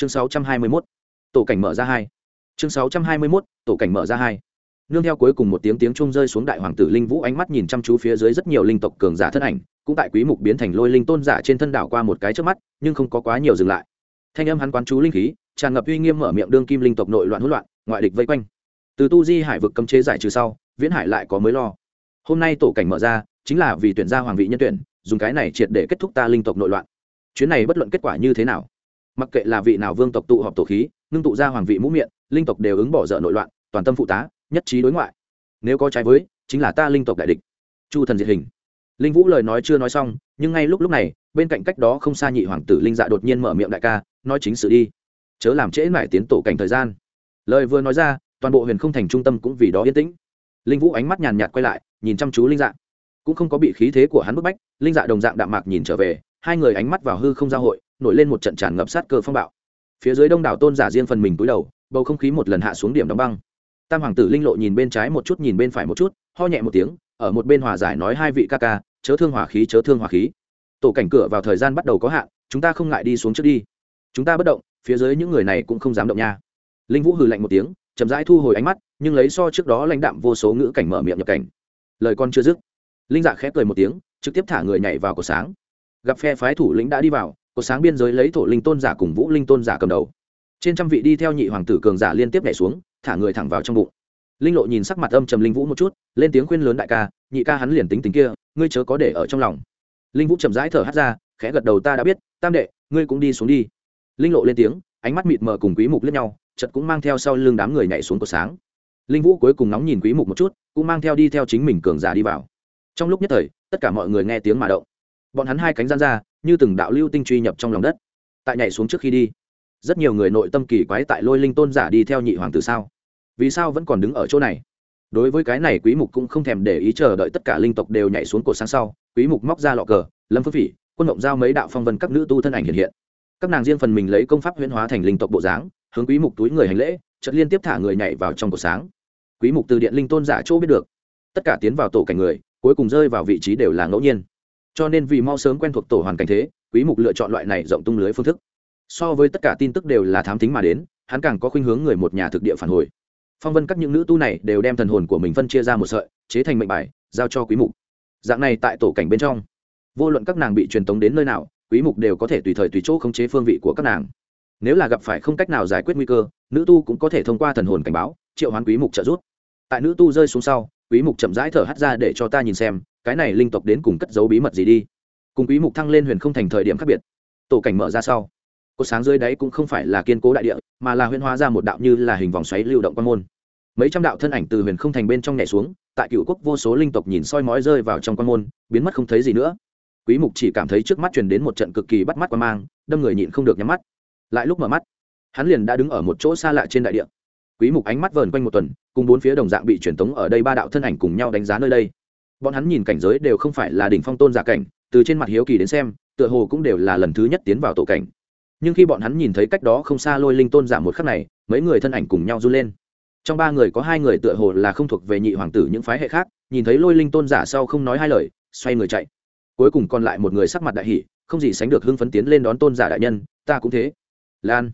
chương 621, tổ cảnh mở ra hai. Chương 621, tổ cảnh mở ra hai. Nương theo cuối cùng một tiếng tiếng trung rơi xuống đại hoàng tử linh vũ ánh mắt nhìn chăm chú phía dưới rất nhiều linh tộc cường giả thân ảnh cũng tại quý mục biến thành lôi linh tôn giả trên thân đảo qua một cái trước mắt nhưng không có quá nhiều dừng lại. Thanh âm hắn quán chú linh khí tràn ngập uy nghiêm mở miệng đương kim linh tộc nội loạn hỗn loạn ngoại địch vây quanh. Từ tu di hải vực cấm chế giải trừ sau viễn hải lại có mới lo. Hôm nay tổ cảnh mở ra chính là vì tuyển gia hoàng vị nhân tuyển dùng cái này triệt để kết thúc ta linh tộc nội loạn. Chuyến này bất luận kết quả như thế nào mặc kệ là vị nào vương tộc tụ họp tổ khí, ngưng tụ ra hoàng vị mũ miệng, linh tộc đều ứng bỏ dở nội loạn, toàn tâm phụ tá, nhất trí đối ngoại. Nếu có trái với, chính là ta linh tộc đại địch. Chu thần diệt hình. Linh vũ lời nói chưa nói xong, nhưng ngay lúc lúc này, bên cạnh cách đó không xa nhị hoàng tử linh dạ đột nhiên mở miệng đại ca, nói chính sự đi. Chớ làm trễ mải tiến tổ cảnh thời gian. Lời vừa nói ra, toàn bộ huyền không thành trung tâm cũng vì đó yên tĩnh. Linh vũ ánh mắt nhàn nhạt quay lại, nhìn chăm chú linh dạ. Cũng không có bị khí thế của hắn bức bách, linh dạ đồng dạng đạm mạc nhìn trở về, hai người ánh mắt vào hư không giao hội nổi lên một trận tràn ngập sát cơ phong bạo. Phía dưới đông đảo tôn giả riêng phần mình túi đầu, bầu không khí một lần hạ xuống điểm đóng băng. Tam hoàng tử linh lộ nhìn bên trái một chút, nhìn bên phải một chút, ho nhẹ một tiếng, ở một bên hòa giải nói hai vị ca ca, chớ thương hỏa khí, chớ thương hỏa khí. Tổ cảnh cửa vào thời gian bắt đầu có hạn, chúng ta không ngại đi xuống trước đi. Chúng ta bất động, phía dưới những người này cũng không dám động nha. Linh vũ hừ lạnh một tiếng, chậm rãi thu hồi ánh mắt, nhưng lấy so trước đó lãnh đạm vô số ngữ cảnh mở miệng nhập cảnh. Lời con chưa dứt, linh dạ khẽ cười một tiếng, trực tiếp thả người nhảy vào cổ sáng. Gặp phe phái thủ lĩnh đã đi vào có sáng biên giới lấy thổ linh tôn giả cùng vũ linh tôn giả cầm đầu. Trên trăm vị đi theo nhị hoàng tử cường giả liên tiếp nhảy xuống, thả người thẳng vào trong bụng. Linh lộ nhìn sắc mặt âm trầm linh vũ một chút, lên tiếng khuyên lớn đại ca, nhị ca hắn liền tính tính kia, ngươi chớ có để ở trong lòng. Linh vũ chậm rãi thở hát ra, khẽ gật đầu ta đã biết, tam đệ, ngươi cũng đi xuống đi. Linh lộ lên tiếng, ánh mắt mịt mờ cùng quý mục lướt nhau chật cũng mang theo sau lưng đám người nhảy xuống cột sáng. Linh vũ cuối cùng nóng nhìn quý mục một chút, cũng mang theo đi theo chính mình cường giả đi vào. Trong lúc nhất thời, tất cả mọi người nghe tiếng mà động. Bọn hắn hai cánh gian ra như từng đạo lưu tinh truy nhập trong lòng đất. Tại nhảy xuống trước khi đi, rất nhiều người nội tâm kỳ quái tại lôi linh tôn giả đi theo nhị hoàng tử sao? Vì sao vẫn còn đứng ở chỗ này? Đối với cái này quý mục cũng không thèm để ý chờ đợi tất cả linh tộc đều nhảy xuống cột sáng sau, quý mục móc ra lọ cờ, lâm phước phỉ, quân động giao mấy đạo phong vân các nữ tu thân ảnh hiện hiện. Các nàng riêng phần mình lấy công pháp huyễn hóa thành linh tộc bộ dáng, hướng quý mục túi người hành lễ, chợt liên tiếp thả người nhảy vào trong cột sáng. Quý mục từ điện linh tôn giả chỗ biết được, tất cả tiến vào tổ cảnh người, cuối cùng rơi vào vị trí đều là ngẫu nhiên cho nên vì mau sớm quen thuộc tổ hoàn cảnh thế, quý mục lựa chọn loại này rộng tung lưới phương thức. So với tất cả tin tức đều là thám tính mà đến, hắn càng có khuynh hướng người một nhà thực địa phản hồi. Phong vân các những nữ tu này đều đem thần hồn của mình phân chia ra một sợi, chế thành mệnh bài, giao cho quý mục. Dạng này tại tổ cảnh bên trong, vô luận các nàng bị truyền tống đến nơi nào, quý mục đều có thể tùy thời tùy chỗ khống chế phương vị của các nàng. Nếu là gặp phải không cách nào giải quyết nguy cơ, nữ tu cũng có thể thông qua thần hồn cảnh báo, triệu hoán quý mục trợ giúp. Tại nữ tu rơi xuống sau quý mục chậm rãi thở hắt ra để cho ta nhìn xem, cái này linh tộc đến cùng cất giấu bí mật gì đi. Cùng quý mục thăng lên huyền không thành thời điểm khác biệt. Tổ cảnh mở ra sau, có sáng dưới đáy cũng không phải là kiên cố đại địa, mà là huyền hóa ra một đạo như là hình vòng xoáy lưu động quan môn. Mấy trăm đạo thân ảnh từ huyền không thành bên trong nhảy xuống, tại cựu quốc vô số linh tộc nhìn soi mói rơi vào trong quan môn, biến mất không thấy gì nữa. Quý mục chỉ cảm thấy trước mắt truyền đến một trận cực kỳ bắt mắt quan mang, đâm người nhịn không được nhắm mắt. Lại lúc mở mắt, hắn liền đã đứng ở một chỗ xa lạ trên đại địa quý mục ánh mắt vờn quanh một tuần, cùng bốn phía đồng dạng bị truyền tống ở đây ba đạo thân ảnh cùng nhau đánh giá nơi đây. Bọn hắn nhìn cảnh giới đều không phải là đỉnh phong tôn giả cảnh, từ trên mặt hiếu kỳ đến xem, tựa hồ cũng đều là lần thứ nhất tiến vào tổ cảnh. Nhưng khi bọn hắn nhìn thấy cách đó không xa lôi linh tôn giả một khắc này, mấy người thân ảnh cùng nhau run lên. Trong ba người có hai người tựa hồ là không thuộc về nhị hoàng tử những phái hệ khác, nhìn thấy lôi linh tôn giả sau không nói hai lời, xoay người chạy. Cuối cùng còn lại một người sắc mặt đại hỷ không gì sánh được hưng phấn tiến lên đón tôn giả đại nhân, ta cũng thế. Lan.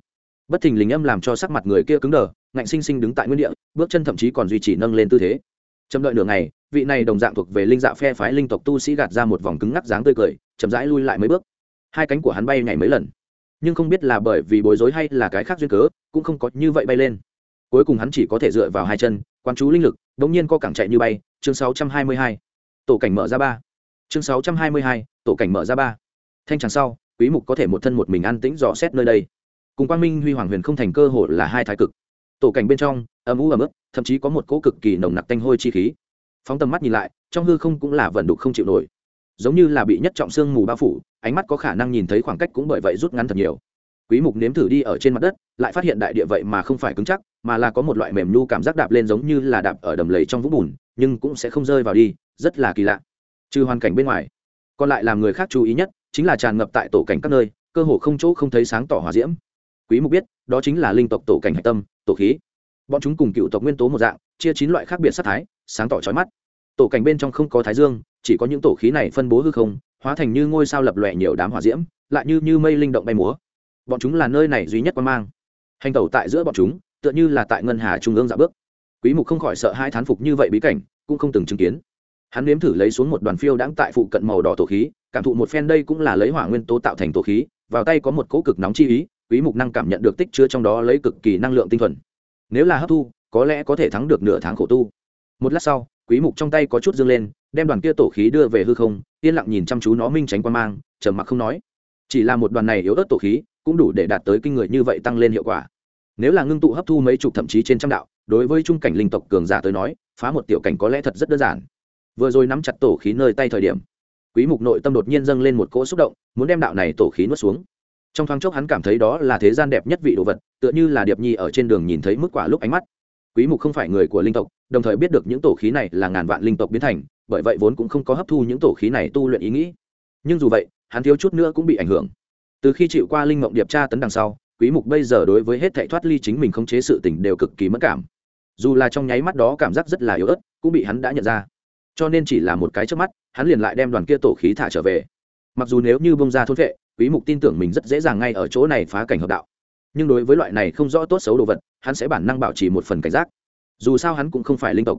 Bất thình lình âm làm cho sắc mặt người kia cứng đờ ngạnh sinh sinh đứng tại nguyên địa bước chân thậm chí còn duy trì nâng lên tư thế. Chậm đợi nửa ngày vị này đồng dạng thuộc về linh dạ phe phái linh tộc tu sĩ gạt ra một vòng cứng ngắc dáng tươi cười chậm rãi lui lại mấy bước. Hai cánh của hắn bay nhảy mấy lần. Nhưng không biết là bởi vì bối rối hay là cái khác duyên cớ cũng không có như vậy bay lên. Cuối cùng hắn chỉ có thể dựa vào hai chân quan chú linh lực đ ỗ n g nhiên co cẳng chạy như bay chương 622. tổ cảnh mở ra ba. Chương 622, tổ cảnh mở ra ba. Thanh tràng sau quý mục có thể một thân một mình an tĩnh dò xét nơi đây. Cùng quang minh huy hoàng huyền không thành cơ hội là hai thái cực tổ cảnh bên trong, âm u ấm ức thậm chí có một cỗ cực kỳ nồng nặc tanh hôi chi khí. Phóng tầm mắt nhìn lại, trong hư không cũng là vận đục không chịu nổi. Giống như là bị nhất trọng xương mù bao phủ, ánh mắt có khả năng nhìn thấy khoảng cách cũng bởi vậy rút ngắn thật nhiều. Quý mục nếm thử đi ở trên mặt đất, lại phát hiện đại địa vậy mà không phải cứng chắc, mà là có một loại mềm nhu cảm giác đạp lên giống như là đạp ở đầm lầy trong vũng bùn, nhưng cũng sẽ không rơi vào đi, rất là kỳ lạ. Trừ hoàn cảnh bên ngoài, còn lại làm người khác chú ý nhất chính là tràn ngập tại tổ cảnh các nơi, cơ hồ không chỗ không thấy sáng tỏ hỏa diễm quý mục biết, đó chính là linh tộc tổ cảnh hạch tâm, tổ khí. Bọn chúng cùng cựu tộc nguyên tố một dạng, chia chín loại khác biệt sát thái, sáng tỏ chói mắt. Tổ cảnh bên trong không có thái dương, chỉ có những tổ khí này phân bố hư không, hóa thành như ngôi sao lập lòe nhiều đám hỏa diễm, lại như như mây linh động bay múa. Bọn chúng là nơi này duy nhất quan mang. Hành tẩu tại giữa bọn chúng, tựa như là tại ngân hà trung ương dạo bước. Quý mục không khỏi sợ hai thán phục như vậy bí cảnh, cũng không từng chứng kiến. Hắn nếm thử lấy xuống một đoàn phiêu đãng tại phụ cận màu đỏ tổ khí, cảm thụ một phen đây cũng là lấy hỏa nguyên tố tạo thành tổ khí, vào tay có một cỗ cực nóng chi ý quý mục năng cảm nhận được tích chứa trong đó lấy cực kỳ năng lượng tinh thuần. Nếu là hấp thu, có lẽ có thể thắng được nửa tháng khổ tu. Một lát sau, quý mục trong tay có chút dương lên, đem đoàn kia tổ khí đưa về hư không, yên lặng nhìn chăm chú nó minh tránh quan mang, trầm mặc không nói. Chỉ là một đoàn này yếu ớt tổ khí, cũng đủ để đạt tới kinh người như vậy tăng lên hiệu quả. Nếu là ngưng tụ hấp thu mấy chục thậm chí trên trăm đạo, đối với trung cảnh linh tộc cường giả tới nói, phá một tiểu cảnh có lẽ thật rất đơn giản. Vừa rồi nắm chặt tổ khí nơi tay thời điểm, quý mục nội tâm đột nhiên dâng lên một cỗ xúc động, muốn đem đạo này tổ khí nuốt xuống trong thoáng chốc hắn cảm thấy đó là thế gian đẹp nhất vị đồ vật, tựa như là điệp nhi ở trên đường nhìn thấy mức quả lúc ánh mắt. Quý mục không phải người của linh tộc, đồng thời biết được những tổ khí này là ngàn vạn linh tộc biến thành, bởi vậy vốn cũng không có hấp thu những tổ khí này tu luyện ý nghĩ. Nhưng dù vậy, hắn thiếu chút nữa cũng bị ảnh hưởng. Từ khi chịu qua linh mộng điệp tra tấn đằng sau, quý mục bây giờ đối với hết thảy thoát ly chính mình không chế sự tình đều cực kỳ mất cảm. Dù là trong nháy mắt đó cảm giác rất là yếu ớt, cũng bị hắn đã nhận ra. Cho nên chỉ là một cái trước mắt, hắn liền lại đem đoàn kia tổ khí thả trở về. Mặc dù nếu như bông ra thôn vệ quý mục tin tưởng mình rất dễ dàng ngay ở chỗ này phá cảnh hợp đạo. Nhưng đối với loại này không rõ tốt xấu đồ vật, hắn sẽ bản năng bảo trì một phần cảnh giác. Dù sao hắn cũng không phải linh tộc.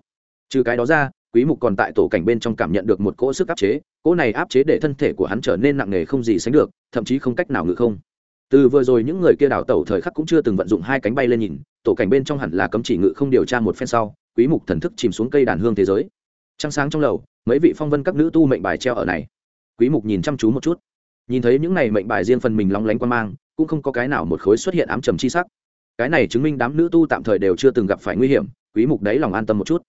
Trừ cái đó ra, quý mục còn tại tổ cảnh bên trong cảm nhận được một cỗ sức áp chế, cỗ này áp chế để thân thể của hắn trở nên nặng nề không gì sánh được, thậm chí không cách nào ngự không. Từ vừa rồi những người kia đào tẩu thời khắc cũng chưa từng vận dụng hai cánh bay lên nhìn, tổ cảnh bên trong hẳn là cấm chỉ ngự không điều tra một phen sau, quý mục thần thức chìm xuống cây đàn hương thế giới. Trăng sáng trong lầu, mấy vị phong vân các nữ tu mệnh bài treo ở này. Quý mục nhìn chăm chú một chút nhìn thấy những này mệnh bài riêng phần mình lóng lánh quan mang, cũng không có cái nào một khối xuất hiện ám trầm chi sắc. Cái này chứng minh đám nữ tu tạm thời đều chưa từng gặp phải nguy hiểm, quý mục đấy lòng an tâm một chút.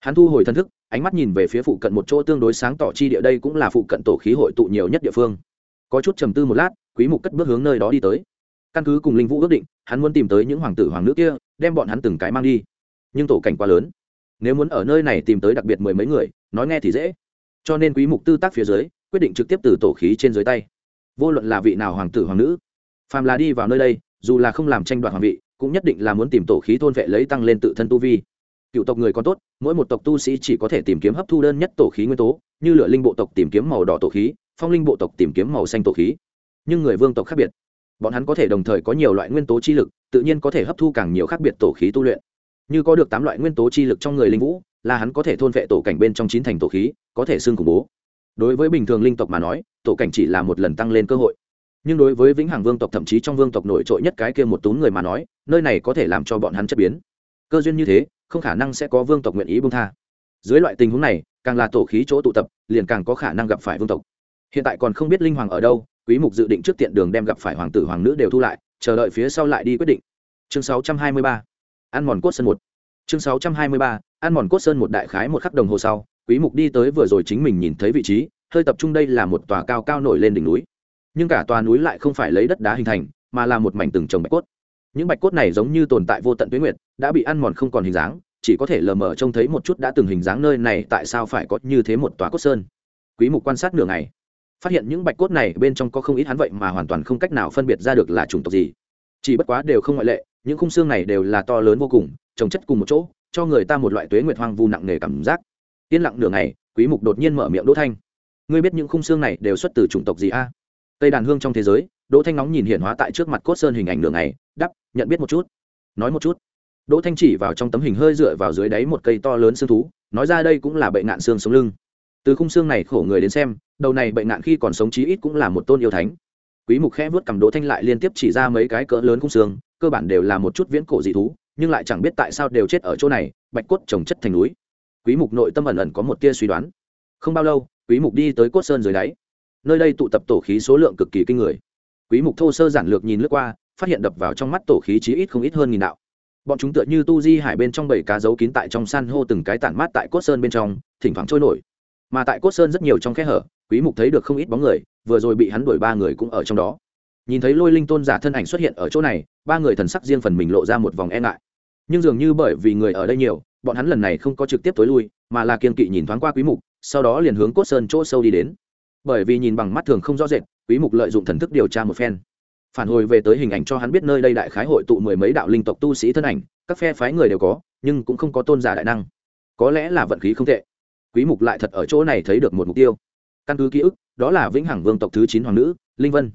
Hắn thu hồi thân thức, ánh mắt nhìn về phía phụ cận một chỗ tương đối sáng tỏ chi địa đây cũng là phụ cận tổ khí hội tụ nhiều nhất địa phương. Có chút trầm tư một lát, quý mục cất bước hướng nơi đó đi tới. Căn cứ cùng linh vũ ước định, hắn muốn tìm tới những hoàng tử hoàng nữ kia, đem bọn hắn từng cái mang đi. Nhưng tổ cảnh quá lớn. Nếu muốn ở nơi này tìm tới đặc biệt mười mấy người, nói nghe thì dễ. Cho nên quý mục tư tác phía dưới, quyết định trực tiếp từ tổ khí trên dưới tay vô luận là vị nào hoàng tử hoàng nữ, phàm là đi vào nơi đây, dù là không làm tranh đoạt hoàng vị, cũng nhất định là muốn tìm tổ khí thôn vệ lấy tăng lên tự thân tu vi. Cựu tộc người còn tốt, mỗi một tộc tu sĩ chỉ có thể tìm kiếm hấp thu đơn nhất tổ khí nguyên tố, như lửa linh bộ tộc tìm kiếm màu đỏ tổ khí, phong linh bộ tộc tìm kiếm màu xanh tổ khí. Nhưng người vương tộc khác biệt. Bọn hắn có thể đồng thời có nhiều loại nguyên tố chi lực, tự nhiên có thể hấp thu càng nhiều khác biệt tổ khí tu luyện. Như có được tám loại nguyên tố chi lực trong người linh vũ, là hắn có thể thôn vệ tổ cảnh bên trong chín thành tổ khí, có thể xương khủng bố đối với bình thường linh tộc mà nói, tổ cảnh chỉ là một lần tăng lên cơ hội. Nhưng đối với vĩnh hằng vương tộc thậm chí trong vương tộc nổi trội nhất cái kia một tún người mà nói, nơi này có thể làm cho bọn hắn chất biến. Cơ duyên như thế, không khả năng sẽ có vương tộc nguyện ý bông tha. Dưới loại tình huống này, càng là tổ khí chỗ tụ tập, liền càng có khả năng gặp phải vương tộc. Hiện tại còn không biết linh hoàng ở đâu, quý mục dự định trước tiện đường đem gặp phải hoàng tử, hoàng nữ đều thu lại, chờ đợi phía sau lại đi quyết định. Chương 623 ăn mòn cốt sơn một. Chương 623 ăn mòn cốt sơn một đại khái một khắc đồng hồ sau quý mục đi tới vừa rồi chính mình nhìn thấy vị trí, hơi tập trung đây là một tòa cao cao nổi lên đỉnh núi. Nhưng cả tòa núi lại không phải lấy đất đá hình thành, mà là một mảnh từng trồng bạch cốt. Những bạch cốt này giống như tồn tại vô tận tuyến nguyệt, đã bị ăn mòn không còn hình dáng, chỉ có thể lờ mờ trông thấy một chút đã từng hình dáng nơi này tại sao phải có như thế một tòa cốt sơn. Quý mục quan sát nửa ngày, phát hiện những bạch cốt này bên trong có không ít hắn vậy mà hoàn toàn không cách nào phân biệt ra được là chủng tộc gì. Chỉ bất quá đều không ngoại lệ, những khung xương này đều là to lớn vô cùng, trồng chất cùng một chỗ, cho người ta một loại tuế nguyệt hoang vu nặng nề cảm giác yên lặng nửa ngày, quý mục đột nhiên mở miệng đỗ thanh. Ngươi biết những khung xương này đều xuất từ chủng tộc gì a? Tây đàn hương trong thế giới, đỗ thanh nóng nhìn hiện hóa tại trước mặt cốt sơn hình ảnh nửa ngày đắp nhận biết một chút. Nói một chút. Đỗ thanh chỉ vào trong tấm hình hơi dựa vào dưới đáy một cây to lớn xương thú, nói ra đây cũng là bệnh nạn xương sống lưng. Từ khung xương này khổ người đến xem, đầu này bệnh nạn khi còn sống chí ít cũng là một tôn yêu thánh. Quý mục khẽ vớt cầm đỗ thanh lại liên tiếp chỉ ra mấy cái cỡ lớn khung xương, cơ bản đều là một chút viễn cổ dị thú, nhưng lại chẳng biết tại sao đều chết ở chỗ này, bạch cốt trồng chất thành núi quý mục nội tâm ẩn ẩn có một tia suy đoán. Không bao lâu, quý mục đi tới cốt sơn dưới đáy. Nơi đây tụ tập tổ khí số lượng cực kỳ kinh người. Quý mục thô sơ giản lược nhìn lướt qua, phát hiện đập vào trong mắt tổ khí chí ít không ít hơn nghìn đạo. Bọn chúng tựa như tu di hải bên trong bảy cá giấu kín tại trong san hô từng cái tản mát tại cốt sơn bên trong, thỉnh thoảng trôi nổi. Mà tại cốt sơn rất nhiều trong khe hở, quý mục thấy được không ít bóng người, vừa rồi bị hắn đuổi ba người cũng ở trong đó. Nhìn thấy lôi linh tôn giả thân ảnh xuất hiện ở chỗ này, ba người thần sắc riêng phần mình lộ ra một vòng e ngại. Nhưng dường như bởi vì người ở đây nhiều bọn hắn lần này không có trực tiếp tối lui, mà là kiên kỵ nhìn thoáng qua quý mục, sau đó liền hướng cốt sơn chỗ sâu đi đến. Bởi vì nhìn bằng mắt thường không rõ rệt, quý mục lợi dụng thần thức điều tra một phen. Phản hồi về tới hình ảnh cho hắn biết nơi đây đại khái hội tụ mười mấy đạo linh tộc tu sĩ thân ảnh, các phe phái người đều có, nhưng cũng không có tôn giả đại năng. Có lẽ là vận khí không tệ. Quý mục lại thật ở chỗ này thấy được một mục tiêu. Căn cứ ký ức, đó là vĩnh hằng vương tộc thứ chín hoàng nữ, linh vân.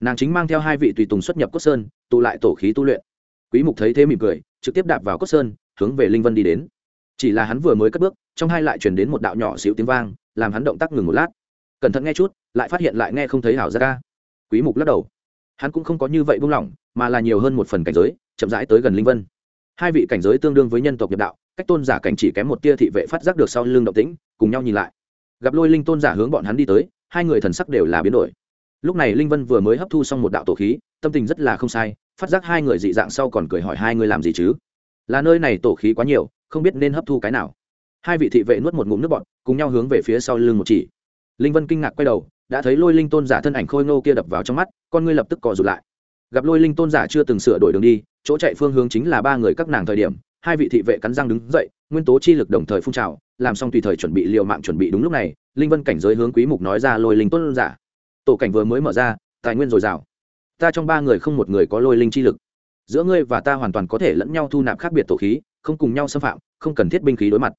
Nàng chính mang theo hai vị tùy tùng xuất nhập cốt sơn, tụ lại tổ khí tu luyện. Quý mục thấy thế mỉm cười, trực tiếp đạp vào cốt sơn hướng về linh vân đi đến. Chỉ là hắn vừa mới cất bước, trong hai lại truyền đến một đạo nhỏ xíu tiếng vang, làm hắn động tác ngừng một lát. Cẩn thận nghe chút, lại phát hiện lại nghe không thấy hảo ra ca. Quý mục lắc đầu. Hắn cũng không có như vậy buông lỏng, mà là nhiều hơn một phần cảnh giới, chậm rãi tới gần linh vân. Hai vị cảnh giới tương đương với nhân tộc nhập đạo, cách tôn giả cảnh chỉ kém một tia thị vệ phát giác được sau lưng động tĩnh, cùng nhau nhìn lại. Gặp lôi linh tôn giả hướng bọn hắn đi tới, hai người thần sắc đều là biến đổi. Lúc này linh vân vừa mới hấp thu xong một đạo tổ khí, tâm tình rất là không sai, phát giác hai người dị dạng sau còn cười hỏi hai người làm gì chứ? Là nơi này tổ khí quá nhiều, không biết nên hấp thu cái nào. Hai vị thị vệ nuốt một ngụm nước bọt, cùng nhau hướng về phía sau lưng một chỉ. Linh vân kinh ngạc quay đầu, đã thấy lôi linh tôn giả thân ảnh khôi ngô kia đập vào trong mắt, con ngươi lập tức cò rụt lại. Gặp lôi linh tôn giả chưa từng sửa đổi đường đi, chỗ chạy phương hướng chính là ba người các nàng thời điểm, hai vị thị vệ cắn răng đứng dậy, nguyên tố chi lực đồng thời phun trào, làm xong tùy thời chuẩn bị liệu mạng chuẩn bị đúng lúc này, linh vân cảnh giới hướng quý mục nói ra lôi linh tôn giả. Tổ cảnh vừa mới mở ra, tài nguyên dồi dào. Ta trong ba người không một người có lôi linh chi lực giữa ngươi và ta hoàn toàn có thể lẫn nhau thu nạp khác biệt tổ khí, không cùng nhau xâm phạm, không cần thiết binh khí đối mặt.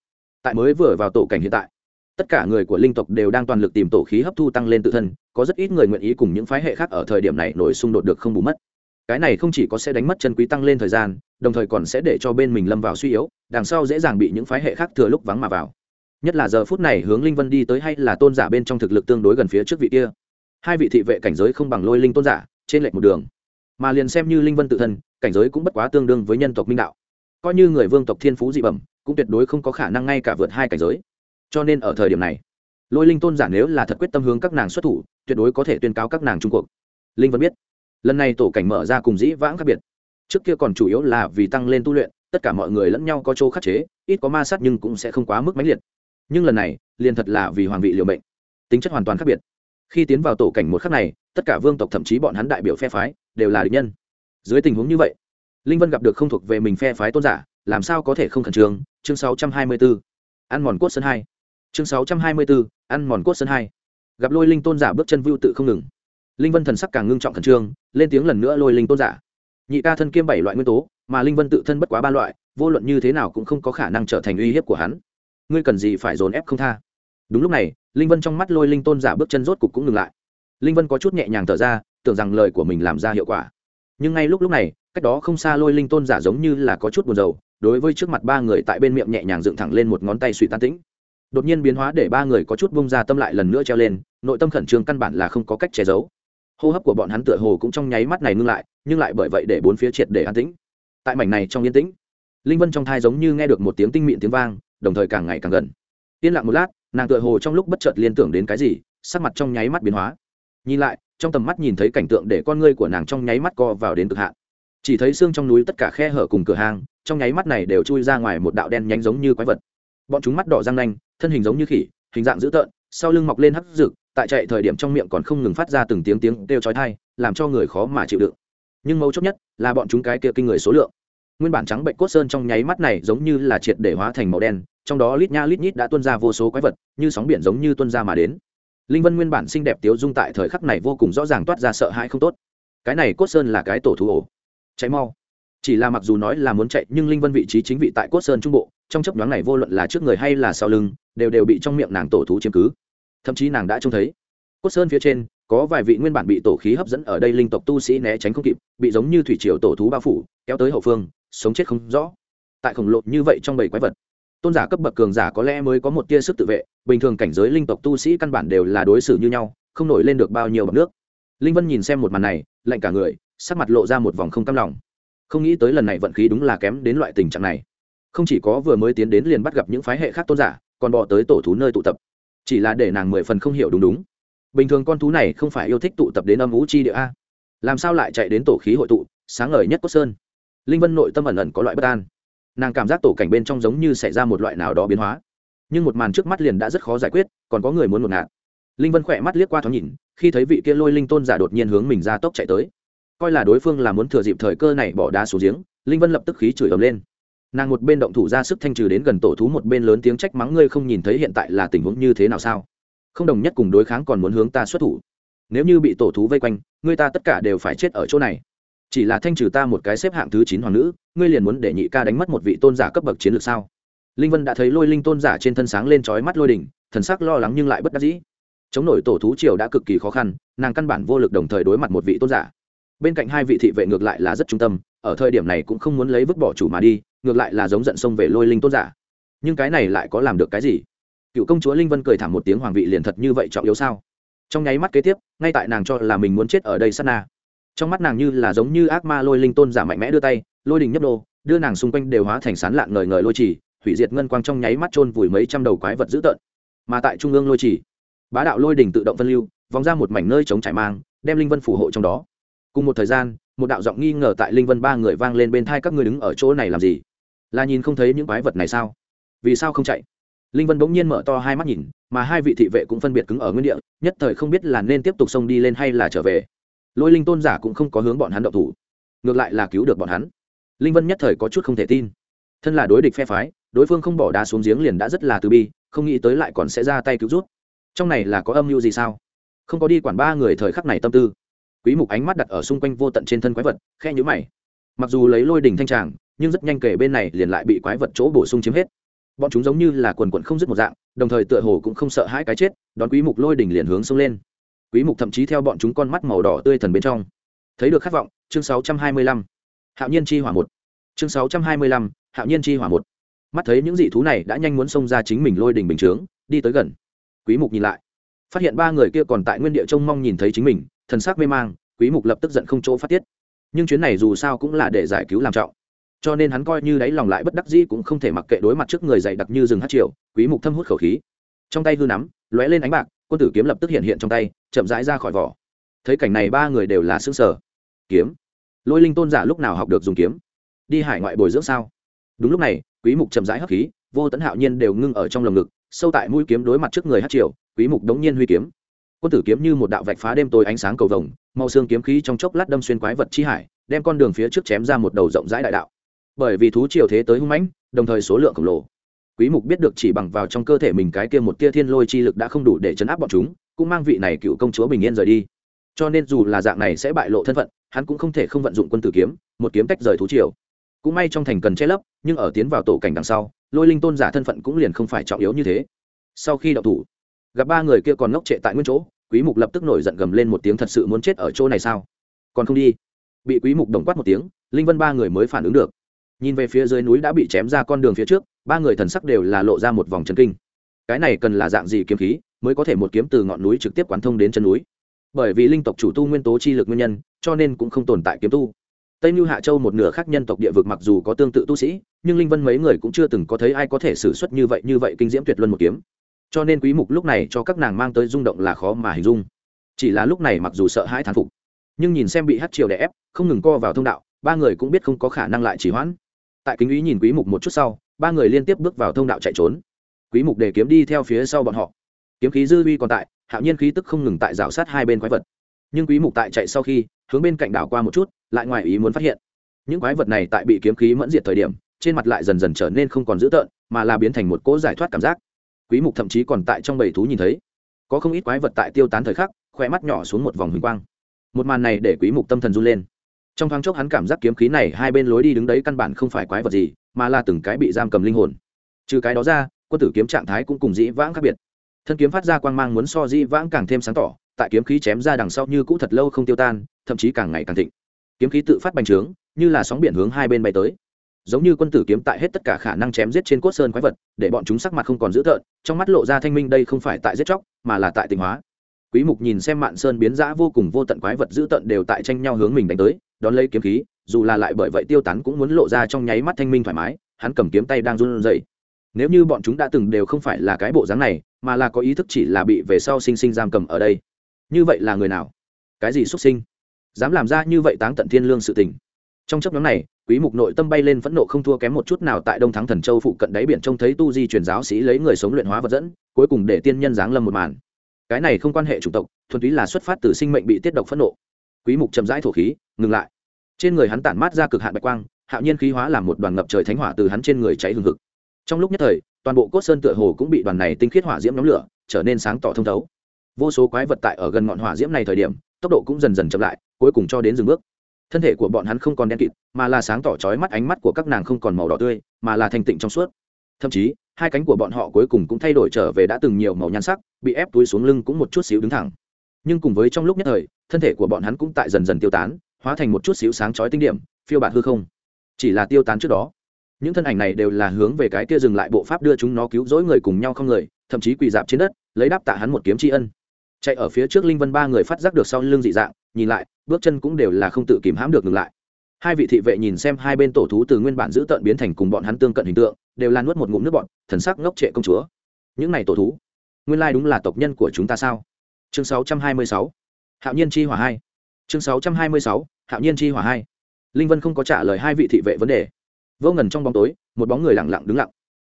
Tại mới vừa vào tổ cảnh hiện tại, tất cả người của linh tộc đều đang toàn lực tìm tổ khí hấp thu tăng lên tự thân, có rất ít người nguyện ý cùng những phái hệ khác ở thời điểm này nổi xung đột được không bù mất. Cái này không chỉ có sẽ đánh mất chân quý tăng lên thời gian, đồng thời còn sẽ để cho bên mình lâm vào suy yếu, đằng sau dễ dàng bị những phái hệ khác thừa lúc vắng mà vào. Nhất là giờ phút này hướng linh vân đi tới hay là tôn giả bên trong thực lực tương đối gần phía trước vị kia. Hai vị thị vệ cảnh giới không bằng lôi linh tôn giả, trên lệch một đường. Mà liền xem như linh vân tự thân cảnh giới cũng bất quá tương đương với nhân tộc minh đạo. Coi như người vương tộc thiên phú dị bẩm, cũng tuyệt đối không có khả năng ngay cả vượt hai cảnh giới. Cho nên ở thời điểm này, lôi linh tôn giả nếu là thật quyết tâm hướng các nàng xuất thủ, tuyệt đối có thể tuyên cáo các nàng trung cuộc. Linh vẫn biết, lần này tổ cảnh mở ra cùng dĩ vãng khác biệt. Trước kia còn chủ yếu là vì tăng lên tu luyện, tất cả mọi người lẫn nhau có chỗ khắc chế, ít có ma sát nhưng cũng sẽ không quá mức mãnh liệt. Nhưng lần này, liền thật là vì hoàng vị liều mệnh. Tính chất hoàn toàn khác biệt. Khi tiến vào tổ cảnh một khắc này, tất cả vương tộc thậm chí bọn hắn đại biểu phe phái, đều là địch nhân dưới tình huống như vậy, linh vân gặp được không thuộc về mình phe phái tôn giả, làm sao có thể không khẩn trương? Chương 624. ăn mòn cốt sân hai. Chương 624. ăn mòn cốt sân hai. Gặp lôi linh tôn giả bước chân vưu tự không ngừng. Linh vân thần sắc càng ngưng trọng khẩn trương, lên tiếng lần nữa lôi linh tôn giả. Nhị ca thân kiêm bảy loại nguyên tố, mà linh vân tự thân bất quá ba loại, vô luận như thế nào cũng không có khả năng trở thành uy hiếp của hắn. Ngươi cần gì phải dồn ép không tha? Đúng lúc này, linh vân trong mắt lôi linh tôn giả bước chân rốt cục cũng ngừng lại. Linh vân có chút nhẹ nhàng thở ra, tưởng rằng lời của mình làm ra hiệu quả nhưng ngay lúc lúc này, cách đó không xa lôi linh tôn giả giống như là có chút buồn rầu, đối với trước mặt ba người tại bên miệng nhẹ nhàng dựng thẳng lên một ngón tay suy tan tĩnh. Đột nhiên biến hóa để ba người có chút bông ra tâm lại lần nữa treo lên, nội tâm khẩn trương căn bản là không có cách che giấu. Hô hấp của bọn hắn tựa hồ cũng trong nháy mắt này ngưng lại, nhưng lại bởi vậy để bốn phía triệt để an tĩnh. Tại mảnh này trong yên tĩnh, linh vân trong thai giống như nghe được một tiếng tinh mịn tiếng vang, đồng thời càng ngày càng gần. Yên lặng một lát, nàng tựa hồ trong lúc bất chợt liên tưởng đến cái gì, sắc mặt trong nháy mắt biến hóa. Nhìn lại trong tầm mắt nhìn thấy cảnh tượng để con ngươi của nàng trong nháy mắt co vào đến cực hạn. Chỉ thấy xương trong núi tất cả khe hở cùng cửa hàng, trong nháy mắt này đều chui ra ngoài một đạo đen nhánh giống như quái vật. Bọn chúng mắt đỏ răng nanh, thân hình giống như khỉ, hình dạng dữ tợn, sau lưng mọc lên hắc rực tại chạy thời điểm trong miệng còn không ngừng phát ra từng tiếng tiếng kêu chói tai, làm cho người khó mà chịu đựng. Nhưng mấu chốt nhất là bọn chúng cái kia kinh người số lượng. Nguyên bản trắng bệnh cốt sơn trong nháy mắt này giống như là triệt để hóa thành màu đen, trong đó lít nha lít nhít đã tuôn ra vô số quái vật, như sóng biển giống như tuôn ra mà đến linh vân nguyên bản xinh đẹp tiếu dung tại thời khắc này vô cùng rõ ràng toát ra sợ hãi không tốt. Cái này cốt sơn là cái tổ thú ổ. Cháy mau. Chỉ là mặc dù nói là muốn chạy, nhưng linh vân vị trí chính vị tại cốt sơn trung bộ, trong chấp nhoáng này vô luận là trước người hay là sau lưng, đều đều bị trong miệng nàng tổ thú chiếm cứ. Thậm chí nàng đã trông thấy. Cốt sơn phía trên, có vài vị nguyên bản bị tổ khí hấp dẫn ở đây linh tộc tu sĩ né tránh không kịp, bị giống như thủy triều tổ thú bao phủ, kéo tới hậu phương, sống chết không rõ. Tại khổng lồ như vậy trong bầy quái vật tôn giả cấp bậc cường giả có lẽ mới có một tia sức tự vệ, bình thường cảnh giới linh tộc tu sĩ căn bản đều là đối xử như nhau, không nổi lên được bao nhiêu bậc nước. Linh vân nhìn xem một màn này, lạnh cả người, sắc mặt lộ ra một vòng không cam lòng. Không nghĩ tới lần này vận khí đúng là kém đến loại tình trạng này. Không chỉ có vừa mới tiến đến liền bắt gặp những phái hệ khác tôn giả, còn bỏ tới tổ thú nơi tụ tập. Chỉ là để nàng mười phần không hiểu đúng đúng. Bình thường con thú này không phải yêu thích tụ tập đến âm ú chi địa a. Làm sao lại chạy đến tổ khí hội tụ, sáng ngời nhất cốt sơn. Linh vân nội tâm ẩn ẩn có loại bất an nàng cảm giác tổ cảnh bên trong giống như xảy ra một loại nào đó biến hóa. Nhưng một màn trước mắt liền đã rất khó giải quyết, còn có người muốn một ngạt. Linh vân khỏe mắt liếc qua thoáng nhìn, khi thấy vị kia lôi linh tôn giả đột nhiên hướng mình ra tốc chạy tới. Coi là đối phương là muốn thừa dịp thời cơ này bỏ đá xuống giếng, linh vân lập tức khí chửi ấm lên. Nàng một bên động thủ ra sức thanh trừ đến gần tổ thú, một bên lớn tiếng trách mắng, ngươi không nhìn thấy hiện tại là tình huống như thế nào sao? Không đồng nhất cùng đối kháng còn muốn hướng ta xuất thủ. Nếu như bị tổ thú vây quanh, ngươi ta tất cả đều phải chết ở chỗ này chỉ là thanh trừ ta một cái xếp hạng thứ chín hoàng nữ, ngươi liền muốn để nhị ca đánh mất một vị tôn giả cấp bậc chiến lược sao? Linh vân đã thấy lôi linh tôn giả trên thân sáng lên trói mắt lôi đỉnh, thần sắc lo lắng nhưng lại bất đắc dĩ. Chống nổi tổ thú triều đã cực kỳ khó khăn, nàng căn bản vô lực đồng thời đối mặt một vị tôn giả. Bên cạnh hai vị thị vệ ngược lại là rất trung tâm, ở thời điểm này cũng không muốn lấy vứt bỏ chủ mà đi, ngược lại là giống giận xông về lôi linh tôn giả. Nhưng cái này lại có làm được cái gì? Cựu công chúa linh vân cười thảm một tiếng hoàng vị liền thật như vậy trọng yếu sao? Trong nháy mắt kế tiếp, ngay tại nàng cho là mình muốn chết ở đây sát na trong mắt nàng như là giống như ác ma lôi linh tôn giả mạnh mẽ đưa tay, lôi đình nhấp đô đưa nàng xung quanh đều hóa thành sán lạng ngời ngời lôi trì hủy diệt ngân quang trong nháy mắt chôn vùi mấy trăm đầu quái vật dữ tợn. Mà tại trung ương lôi trì bá đạo lôi đình tự động phân lưu, vòng ra một mảnh nơi chống trải mang, đem linh vân phù hộ trong đó. Cùng một thời gian, một đạo giọng nghi ngờ tại linh vân ba người vang lên bên thai các người đứng ở chỗ này làm gì? Là nhìn không thấy những quái vật này sao? Vì sao không chạy? Linh vân bỗng nhiên mở to hai mắt nhìn, mà hai vị thị vệ cũng phân biệt cứng ở nguyên địa, nhất thời không biết là nên tiếp tục xông đi lên hay là trở về lôi linh tôn giả cũng không có hướng bọn hắn động thủ, ngược lại là cứu được bọn hắn. Linh vân nhất thời có chút không thể tin. Thân là đối địch phe phái, đối phương không bỏ đá xuống giếng liền đã rất là từ bi, không nghĩ tới lại còn sẽ ra tay cứu rút. Trong này là có âm mưu gì sao? Không có đi quản ba người thời khắc này tâm tư. Quý mục ánh mắt đặt ở xung quanh vô tận trên thân quái vật khe nhũ mày. Mặc dù lấy lôi đỉnh thanh tràng, nhưng rất nhanh kể bên này liền lại bị quái vật chỗ bổ sung chiếm hết. Bọn chúng giống như là quần quần không dứt một dạng, đồng thời tựa hồ cũng không sợ hãi cái chết, đón quý mục lôi đỉnh liền hướng xông lên quý mục thậm chí theo bọn chúng con mắt màu đỏ tươi thần bên trong. Thấy được khát vọng, chương 625 hạo nhiên chi hỏa một. Chương 625 hạo nhiên chi hỏa một. Mắt thấy những dị thú này đã nhanh muốn xông ra chính mình lôi đỉnh bình chướng, đi tới gần. Quý mục nhìn lại. Phát hiện ba người kia còn tại nguyên địa trông mong nhìn thấy chính mình, thần sắc mê mang, quý mục lập tức giận không chỗ phát tiết. Nhưng chuyến này dù sao cũng là để giải cứu làm trọng. Cho nên hắn coi như đáy lòng lại bất đắc dĩ cũng không thể mặc kệ đối mặt trước người dày đặc như rừng hát triều, quý mục thâm hút khẩu khí. Trong tay hư nắm, lóe lên ánh bạc quân tử kiếm lập tức hiện hiện trong tay, chậm rãi ra khỏi vỏ. Thấy cảnh này, ba người đều là xương sở kiếm. Lôi linh tôn giả lúc nào học được dùng kiếm? Đi hải ngoại bồi dưỡng sao? Đúng lúc này, quý mục chậm rãi hấp khí, vô tấn hạo nhiên đều ngưng ở trong lồng ngực, sâu tại mũi kiếm đối mặt trước người hát triều, quý mục đống nhiên huy kiếm. Quân tử kiếm như một đạo vạch phá đêm tối ánh sáng cầu vồng, màu xương kiếm khí trong chốc lát đâm xuyên quái vật chi hải, đem con đường phía trước chém ra một đầu rộng rãi đại đạo. Bởi vì thú triều thế tới hung mãnh, đồng thời số lượng khổng lồ quý mục biết được chỉ bằng vào trong cơ thể mình cái kia một tia thiên lôi chi lực đã không đủ để chấn áp bọn chúng, cũng mang vị này cựu công chúa bình yên rời đi. Cho nên dù là dạng này sẽ bại lộ thân phận, hắn cũng không thể không vận dụng quân tử kiếm, một kiếm tách rời thú triều. Cũng may trong thành cần che lấp, nhưng ở tiến vào tổ cảnh đằng sau, lôi linh tôn giả thân phận cũng liền không phải trọng yếu như thế. Sau khi đậu thủ, gặp ba người kia còn ngốc trệ tại nguyên chỗ, quý mục lập tức nổi giận gầm lên một tiếng thật sự muốn chết ở chỗ này sao? Còn không đi. Bị quý mục đồng quát một tiếng, linh vân ba người mới phản ứng được nhìn về phía dưới núi đã bị chém ra con đường phía trước, ba người thần sắc đều là lộ ra một vòng chân kinh. Cái này cần là dạng gì kiếm khí mới có thể một kiếm từ ngọn núi trực tiếp quán thông đến chân núi? Bởi vì linh tộc chủ tu nguyên tố chi lực nguyên nhân, cho nên cũng không tồn tại kiếm tu. Tây mưu hạ châu một nửa khác nhân tộc địa vực mặc dù có tương tự tu sĩ, nhưng linh vân mấy người cũng chưa từng có thấy ai có thể xử suất như vậy như vậy kinh diễm tuyệt luân một kiếm. Cho nên quý mục lúc này cho các nàng mang tới rung động là khó mà hình dung. Chỉ là lúc này mặc dù sợ hãi thán phục, nhưng nhìn xem bị hát triều đè ép, không ngừng co vào thông đạo, ba người cũng biết không có khả năng lại chỉ hoãn tại kính ý nhìn quý mục một chút sau, ba người liên tiếp bước vào thông đạo chạy trốn. Quý mục để kiếm đi theo phía sau bọn họ. Kiếm khí dư uy còn tại, hạo nhiên khí tức không ngừng tại rào sát hai bên quái vật. Nhưng quý mục tại chạy sau khi, hướng bên cạnh đảo qua một chút, lại ngoài ý muốn phát hiện. Những quái vật này tại bị kiếm khí mẫn diệt thời điểm, trên mặt lại dần dần trở nên không còn dữ tợn, mà là biến thành một cỗ giải thoát cảm giác. Quý mục thậm chí còn tại trong bầy thú nhìn thấy. Có không ít quái vật tại tiêu tán thời khắc khoe mắt nhỏ xuống một vòng huỳnh quang. Một màn này để quý mục tâm thần run lên trong thoáng chốc hắn cảm giác kiếm khí này hai bên lối đi đứng đấy căn bản không phải quái vật gì, mà là từng cái bị giam cầm linh hồn. Trừ cái đó ra, quân tử kiếm trạng thái cũng cùng dĩ vãng khác biệt. Thân kiếm phát ra quang mang muốn so dĩ vãng càng thêm sáng tỏ, tại kiếm khí chém ra đằng sau như cũ thật lâu không tiêu tan, thậm chí càng ngày càng thịnh. Kiếm khí tự phát bành trướng, như là sóng biển hướng hai bên bay tới. Giống như quân tử kiếm tại hết tất cả khả năng chém giết trên cốt sơn quái vật, để bọn chúng sắc mặt không còn dữ tợn, trong mắt lộ ra thanh minh đây không phải tại giết chóc, mà là tại tình hóa. Quý mục nhìn xem mạn sơn biến dã vô cùng vô tận quái vật dữ tợn đều tại tranh nhau hướng mình đánh tới đón lấy kiếm khí, dù là lại bởi vậy tiêu tán cũng muốn lộ ra trong nháy mắt thanh minh thoải mái, hắn cầm kiếm tay đang run rẩy. Nếu như bọn chúng đã từng đều không phải là cái bộ dáng này, mà là có ý thức chỉ là bị về sau sinh sinh giam cầm ở đây, như vậy là người nào? Cái gì xuất sinh? Dám làm ra như vậy táng tận thiên lương sự tình. Trong chấp nhóm này, quý mục nội tâm bay lên phẫn nộ không thua kém một chút nào tại đông thắng thần châu phụ cận đáy biển trông thấy tu di truyền giáo sĩ lấy người sống luyện hóa vật dẫn, cuối cùng để tiên nhân giáng lâm một màn. Cái này không quan hệ chủng tộc, thuần túy là xuất phát từ sinh mệnh bị tiết độc phẫn nộ. Quý mục chậm rãi thổ khí ngừng lại. Trên người hắn tản mát ra cực hạn bạch quang, hạo nhiên khí hóa làm một đoàn ngập trời thánh hỏa từ hắn trên người cháy hừng hực. Trong lúc nhất thời, toàn bộ cốt sơn tựa hồ cũng bị đoàn này tinh khiết hỏa diễm nhóm lửa trở nên sáng tỏ thông thấu. Vô số quái vật tại ở gần ngọn hỏa diễm này thời điểm, tốc độ cũng dần dần chậm lại, cuối cùng cho đến dừng bước. Thân thể của bọn hắn không còn đen kịt, mà là sáng tỏ trói mắt ánh mắt của các nàng không còn màu đỏ tươi, mà là thanh tịnh trong suốt. Thậm chí, hai cánh của bọn họ cuối cùng cũng thay đổi trở về đã từng nhiều màu nhan sắc, bị ép túi xuống lưng cũng một chút xíu đứng thẳng. Nhưng cùng với trong lúc nhất thời, thân thể của bọn hắn cũng tại dần dần tiêu tán hóa thành một chút xíu sáng chói tinh điểm, phiêu bạt hư không. Chỉ là tiêu tán trước đó. Những thân ảnh này đều là hướng về cái kia dừng lại bộ pháp đưa chúng nó cứu rỗi người cùng nhau không người, thậm chí quỳ dạp trên đất, lấy đáp tạ hắn một kiếm tri ân. Chạy ở phía trước linh vân ba người phát giác được sau lưng dị dạng, nhìn lại, bước chân cũng đều là không tự kìm hãm được ngừng lại. Hai vị thị vệ nhìn xem hai bên tổ thú từ nguyên bản giữ tợn biến thành cùng bọn hắn tương cận hình tượng, đều là nuốt một ngụm nước bọn thần sắc ngốc trệ công chúa. Những này tổ thú, nguyên lai đúng là tộc nhân của chúng ta sao? Chương 626. hạo nhiên chi hỏa hai chương 626. hạo nhiên chi hỏa hai. Linh vân không có trả lời hai vị thị vệ vấn đề. Vô ngần trong bóng tối, một bóng người lặng lặng đứng lặng.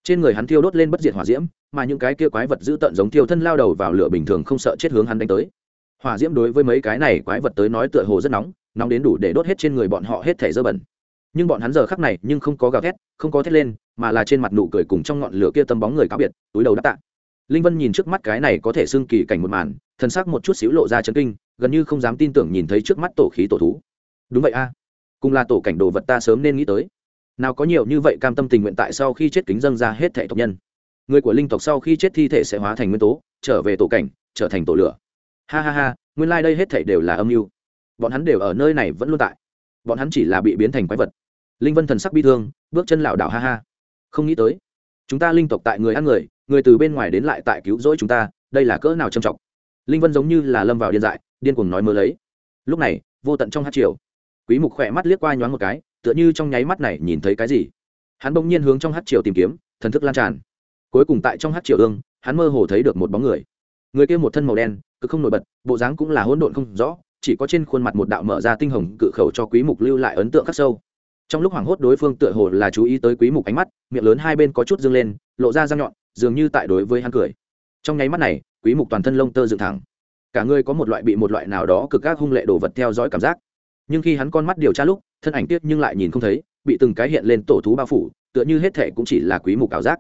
Trên người hắn thiêu đốt lên bất diệt hỏa diễm, mà những cái kia quái vật giữ tận giống thiêu thân lao đầu vào lửa bình thường không sợ chết hướng hắn đánh tới. Hỏa diễm đối với mấy cái này quái vật tới nói tựa hồ rất nóng nóng đến đủ để đốt hết trên người bọn họ hết thể dơ bẩn. Nhưng bọn hắn giờ khắc này nhưng không có gào thét, không có thét lên, mà là trên mặt nụ cười cùng trong ngọn lửa kia tâm bóng người cá biệt, túi đầu đã tạ. Linh vân nhìn trước mắt cái này có thể xưng kỳ cảnh một màn thân xác một chút xíu lộ ra chấn kinh gần như không dám tin tưởng nhìn thấy trước mắt tổ khí tổ thú. Đúng vậy a, cùng là tổ cảnh đồ vật ta sớm nên nghĩ tới. Nào có nhiều như vậy cam tâm tình nguyện tại sau khi chết kính dâng ra hết thể tộc nhân. Người của linh tộc sau khi chết thi thể sẽ hóa thành nguyên tố, trở về tổ cảnh, trở thành tổ lửa. Ha ha ha, nguyên lai、like、đây hết thể đều là âm mưu. Bọn hắn đều ở nơi này vẫn luôn tại. Bọn hắn chỉ là bị biến thành quái vật. Linh vân thần sắc bi thương, bước chân lảo đảo ha ha. Không nghĩ tới, chúng ta linh tộc tại người ăn người người từ bên ngoài đến lại tại cứu rỗi chúng ta, đây là cỡ nào trầm trọng linh vân giống như là lâm vào điên dại điên cuồng nói mơ lấy lúc này vô tận trong hát triều quý mục khỏe mắt liếc qua nhoáng một cái tựa như trong nháy mắt này nhìn thấy cái gì hắn bỗng nhiên hướng trong hát triều tìm kiếm thần thức lan tràn cuối cùng tại trong hát triều ương hắn mơ hồ thấy được một bóng người người kia một thân màu đen cứ không nổi bật bộ dáng cũng là hỗn độn không rõ chỉ có trên khuôn mặt một đạo mở ra tinh hồng cự khẩu cho quý mục lưu lại ấn tượng khắc sâu trong lúc hoảng hốt đối phương tựa hồ là chú ý tới quý mục ánh mắt miệng lớn hai bên có chút dương lên lộ ra răng nhọn dường như tại đối với hắn cười trong nháy mắt này quý mục toàn thân lông tơ dựng thẳng. Cả người có một loại bị một loại nào đó cực các hung lệ đồ vật theo dõi cảm giác. Nhưng khi hắn con mắt điều tra lúc, thân ảnh tiếc nhưng lại nhìn không thấy, bị từng cái hiện lên tổ thú bao phủ, tựa như hết thể cũng chỉ là quý mục ảo giác.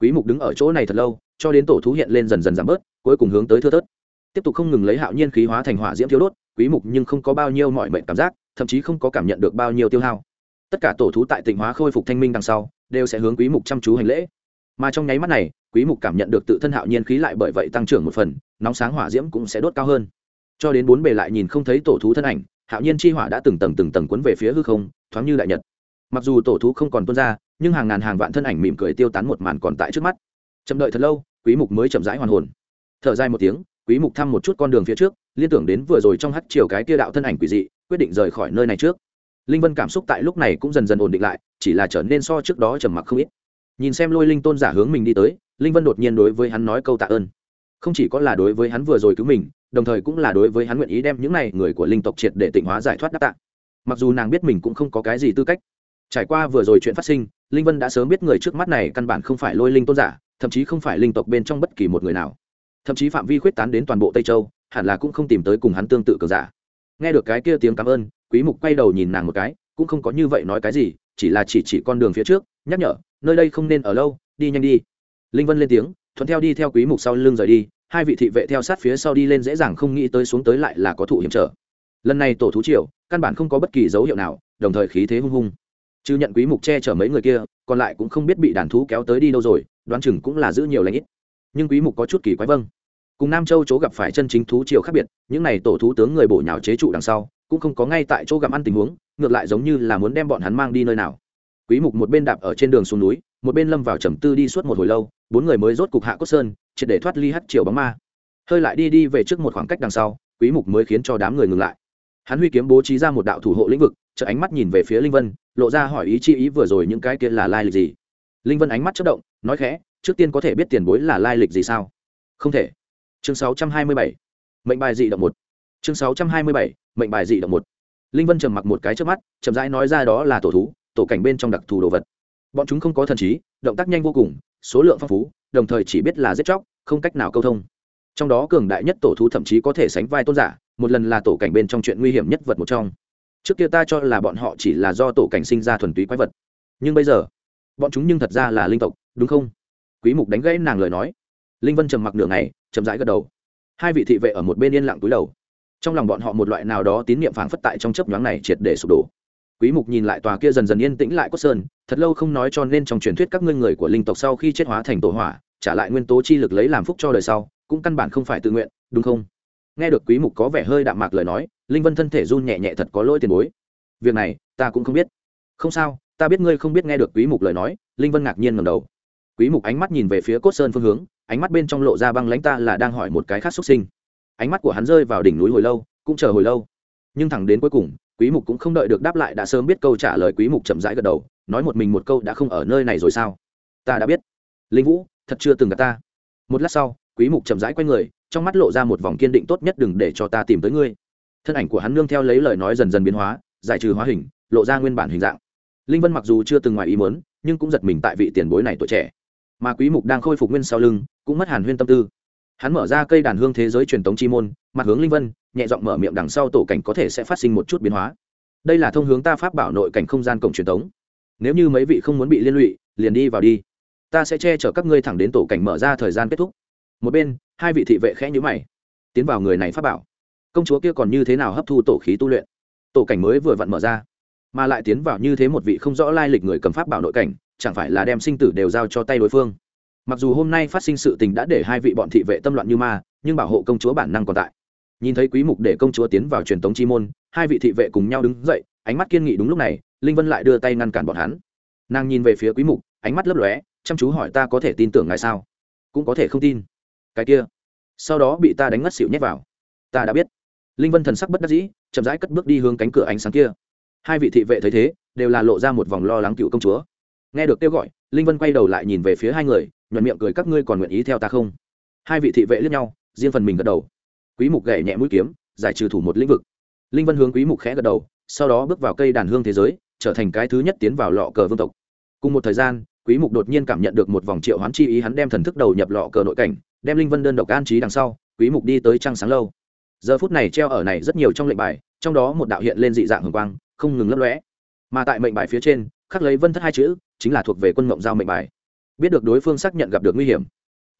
Quý mục đứng ở chỗ này thật lâu, cho đến tổ thú hiện lên dần dần giảm bớt, cuối cùng hướng tới thưa thớt. Tiếp tục không ngừng lấy hạo nhiên khí hóa thành hỏa diễm thiếu đốt, quý mục nhưng không có bao nhiêu mọi mệnh cảm giác, thậm chí không có cảm nhận được bao nhiêu tiêu hao. Tất cả tổ thú tại tịnh hóa khôi phục thanh minh đằng sau, đều sẽ hướng quý mục chăm chú hành lễ. Mà trong nháy mắt này quý mục cảm nhận được tự thân hạo nhiên khí lại bởi vậy tăng trưởng một phần, nóng sáng hỏa diễm cũng sẽ đốt cao hơn. Cho đến bốn bề lại nhìn không thấy tổ thú thân ảnh, hạo nhiên chi hỏa đã từng tầng từng tầng cuốn về phía hư không, thoáng như đại nhật. Mặc dù tổ thú không còn tuôn ra, nhưng hàng ngàn hàng vạn thân ảnh mỉm cười tiêu tán một màn còn tại trước mắt. Chậm đợi thật lâu, quý mục mới chậm rãi hoàn hồn. Thở dài một tiếng, quý mục thăm một chút con đường phía trước, liên tưởng đến vừa rồi trong hắt chiều cái kia đạo thân ảnh quỷ dị, quyết định rời khỏi nơi này trước. Linh vân cảm xúc tại lúc này cũng dần dần ổn định lại, chỉ là trở nên so trước đó trầm mặc không ít. Nhìn xem lôi linh tôn giả hướng mình đi tới linh vân đột nhiên đối với hắn nói câu tạ ơn. Không chỉ có là đối với hắn vừa rồi cứu mình, đồng thời cũng là đối với hắn nguyện ý đem những này người của linh tộc triệt để tịnh hóa giải thoát đáp tạ. Mặc dù nàng biết mình cũng không có cái gì tư cách. Trải qua vừa rồi chuyện phát sinh, linh vân đã sớm biết người trước mắt này căn bản không phải lôi linh tôn giả, thậm chí không phải linh tộc bên trong bất kỳ một người nào. Thậm chí phạm vi khuyết tán đến toàn bộ tây châu, hẳn là cũng không tìm tới cùng hắn tương tự cờ giả. Nghe được cái kia tiếng cảm ơn, quý mục quay đầu nhìn nàng một cái, cũng không có như vậy nói cái gì, chỉ là chỉ chỉ con đường phía trước, nhắc nhở, nơi đây không nên ở lâu, đi nhanh đi linh vân lên tiếng, thuận theo đi theo quý mục sau lưng rời đi, hai vị thị vệ theo sát phía sau đi lên dễ dàng không nghĩ tới xuống tới lại là có thụ hiểm trở. Lần này tổ thú triều, căn bản không có bất kỳ dấu hiệu nào, đồng thời khí thế hung hung. Chứ nhận quý mục che chở mấy người kia, còn lại cũng không biết bị đàn thú kéo tới đi đâu rồi, đoán chừng cũng là giữ nhiều lãnh ít. Nhưng quý mục có chút kỳ quái vâng. Cùng nam châu chỗ gặp phải chân chính thú triều khác biệt, những này tổ thú tướng người bổ nhào chế trụ đằng sau, cũng không có ngay tại chỗ gặm ăn tình huống, ngược lại giống như là muốn đem bọn hắn mang đi nơi nào. Quý mục một bên đạp ở trên đường xuống núi, một bên lâm vào trầm tư đi suốt một hồi lâu bốn người mới rốt cục hạ cốt sơn, triệt để thoát ly hắt chiều bóng ma. Hơi lại đi đi về trước một khoảng cách đằng sau, quý mục mới khiến cho đám người ngừng lại. Hắn huy kiếm bố trí ra một đạo thủ hộ lĩnh vực trợ ánh mắt nhìn về phía linh vân, lộ ra hỏi ý chi ý vừa rồi những cái kia là lai lịch gì. Linh vân ánh mắt chớp động, nói khẽ, trước tiên có thể biết tiền bối là lai lịch gì sao? Không thể. Chương 627 mệnh bài dị động một. Chương 627 mệnh bài dị động một. Linh vân trầm mặc một cái trước mắt, chậm rãi nói ra đó là tổ thú, tổ cảnh bên trong đặc thù đồ vật bọn chúng không có thần trí, động tác nhanh vô cùng, số lượng phong phú, đồng thời chỉ biết là giết chóc, không cách nào câu thông. Trong đó cường đại nhất tổ thú thậm chí có thể sánh vai tôn giả, một lần là tổ cảnh bên trong chuyện nguy hiểm nhất vật một trong. Trước kia ta cho là bọn họ chỉ là do tổ cảnh sinh ra thuần túy quái vật. Nhưng bây giờ, bọn chúng nhưng thật ra là linh tộc, đúng không? Quý mục đánh gãy nàng lời nói. Linh vân trầm mặc nửa ngày, chậm rãi gật đầu. Hai vị thị vệ ở một bên yên lặng túi đầu. Trong lòng bọn họ một loại nào đó tín niệm phảng phất tại trong chớp nhoáng này triệt để sụp đổ quý mục nhìn lại tòa kia dần dần yên tĩnh lại cốt sơn, thật lâu không nói cho nên trong truyền thuyết các ngươi người của linh tộc sau khi chết hóa thành tổ hỏa, trả lại nguyên tố chi lực lấy làm phúc cho đời sau, cũng căn bản không phải tự nguyện, đúng không? Nghe được quý mục có vẻ hơi đạm mạc lời nói, linh vân thân thể run nhẹ nhẹ thật có lỗi tiền bối. Việc này, ta cũng không biết. Không sao, ta biết ngươi không biết nghe được quý mục lời nói, linh vân ngạc nhiên ngẩng đầu. Quý mục ánh mắt nhìn về phía cốt sơn phương hướng, ánh mắt bên trong lộ ra băng lãnh ta là đang hỏi một cái khác xuất sinh. Ánh mắt của hắn rơi vào đỉnh núi hồi lâu, cũng chờ hồi lâu. Nhưng thẳng đến cuối cùng quý mục cũng không đợi được đáp lại đã sớm biết câu trả lời quý mục chậm rãi gật đầu, nói một mình một câu đã không ở nơi này rồi sao? Ta đã biết. Linh vũ, thật chưa từng gặp ta. Một lát sau, quý mục chậm rãi quay người, trong mắt lộ ra một vòng kiên định tốt nhất đừng để cho ta tìm tới ngươi. Thân ảnh của hắn nương theo lấy lời nói dần dần biến hóa, giải trừ hóa hình, lộ ra nguyên bản hình dạng. Linh vân mặc dù chưa từng ngoài ý muốn, nhưng cũng giật mình tại vị tiền bối này tuổi trẻ. Mà quý mục đang khôi phục nguyên sau lưng, cũng mất hàn huyên tâm tư hắn mở ra cây đàn hương thế giới truyền thống chi môn, mặt hướng linh vân, nhẹ giọng mở miệng đằng sau tổ cảnh có thể sẽ phát sinh một chút biến hóa. Đây là thông hướng ta pháp bảo nội cảnh không gian cổng truyền thống nếu như mấy vị không muốn bị liên lụy, liền đi vào đi. Ta sẽ che chở các ngươi thẳng đến tổ cảnh mở ra thời gian kết thúc. Một bên, hai vị thị vệ khẽ nhíu mày. Tiến vào người này pháp bảo. Công chúa kia còn như thế nào hấp thu tổ khí tu luyện? Tổ cảnh mới vừa vặn mở ra, mà lại tiến vào như thế một vị không rõ lai lịch người cầm pháp bảo nội cảnh, chẳng phải là đem sinh tử đều giao cho tay đối phương? Mặc dù hôm nay phát sinh sự tình đã để hai vị bọn thị vệ tâm loạn như ma, nhưng bảo hộ công chúa bản năng còn tại. Nhìn thấy quý mục để công chúa tiến vào truyền tống chi môn, hai vị thị vệ cùng nhau đứng dậy, ánh mắt kiên nghị đúng lúc này, linh vân lại đưa tay ngăn cản bọn hắn. Nàng nhìn về phía quý mục, ánh mắt lấp lóe, chăm chú hỏi ta có thể tin tưởng ngài sao? Cũng có thể không tin. Cái kia. Sau đó bị ta đánh ngất xỉu nhét vào. Ta đã biết. Linh vân thần sắc bất đắc dĩ, chậm rãi cất bước đi hướng cánh cửa ánh sáng kia. Hai vị thị vệ thấy thế, đều là lộ ra một vòng lo lắng cựu công chúa. Nghe được kêu gọi, linh vân quay đầu lại nhìn về phía hai người nhuận miệng cười, các ngươi còn nguyện ý theo ta không? Hai vị thị vệ lướt nhau, riêng phần mình gật đầu. Quý mục gậy nhẹ mũi kiếm, giải trừ thủ một lĩnh vực. Linh vân hướng quý mục khẽ gật đầu, sau đó bước vào cây đàn hương thế giới, trở thành cái thứ nhất tiến vào lọ cờ vương tộc. Cùng một thời gian, quý mục đột nhiên cảm nhận được một vòng triệu hoán chi ý, hắn đem thần thức đầu nhập lọ cờ nội cảnh, đem linh vân đơn độc an trí đằng sau, quý mục đi tới trăng sáng lâu. Giờ phút này treo ở này rất nhiều trong lệnh bài, trong đó một đạo hiện lên dị dạng hồng quang, không ngừng lấp lóe. Mà tại mệnh bài phía trên, khắc lấy vân thất hai chữ, chính là thuộc về quân ngộng giao mệnh bài biết được đối phương xác nhận gặp được nguy hiểm.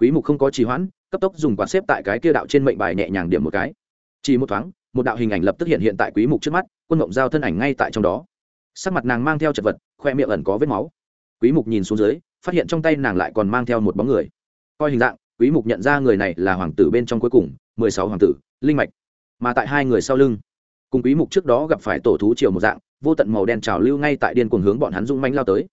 Quý mục không có trì hoãn, cấp tốc dùng quạt xếp tại cái kia đạo trên mệnh bài nhẹ nhàng điểm một cái. Chỉ một thoáng, một đạo hình ảnh lập tức hiện hiện tại quý mục trước mắt, quân mộng giao thân ảnh ngay tại trong đó. Sắc mặt nàng mang theo chật vật, khoe miệng ẩn có vết máu. Quý mục nhìn xuống dưới, phát hiện trong tay nàng lại còn mang theo một bóng người. Coi hình dạng, quý mục nhận ra người này là hoàng tử bên trong cuối cùng 16 hoàng tử, linh mạch. Mà tại hai người sau lưng, cùng quý mục trước đó gặp phải tổ thú triều một dạng, vô tận màu đen trào lưu ngay tại điên cuồng hướng bọn hắn dũng mãnh lao tới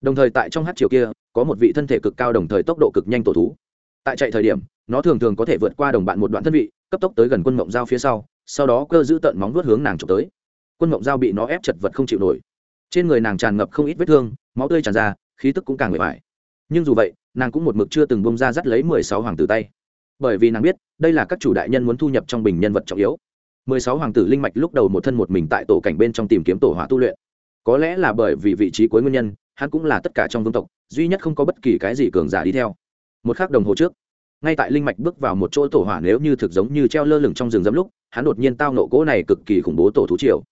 đồng thời tại trong hát triều kia, có một vị thân thể cực cao đồng thời tốc độ cực nhanh tổ thú. Tại chạy thời điểm, nó thường thường có thể vượt qua đồng bạn một đoạn thân vị, cấp tốc tới gần quân mộng giao phía sau sau đó cơ giữ tận móng vuốt hướng nàng trộm tới. Quân mộng giao bị nó ép chật vật không chịu nổi. Trên người nàng tràn ngập không ít vết thương, máu tươi tràn ra, khí tức cũng càng bề bài nhưng dù vậy, nàng cũng một mực chưa từng bông ra dắt lấy mười sáu hoàng tử tay. Bởi vì nàng biết, đây là các chủ đại nhân muốn thu nhập trong bình nhân vật trọng yếu. mười sáu hoàng tử linh mạch lúc đầu một thân một mình tại tổ cảnh bên trong tìm kiếm tổ hỏa tu luyện. Có lẽ là bởi vì vị trí cuối nguyên nhân hắn cũng là tất cả trong vương tộc duy nhất không có bất kỳ cái gì cường giả đi theo. Một k h ắ c đồng hồ trước ngay tại linh mạch bước vào một chỗ tổ hỏa nếu như thực giống như treo lơ lửng trong rừng dẫm lúc hắn đột nhiên tao nộ cỗ này cực kỳ khủng bố tổ thú triều.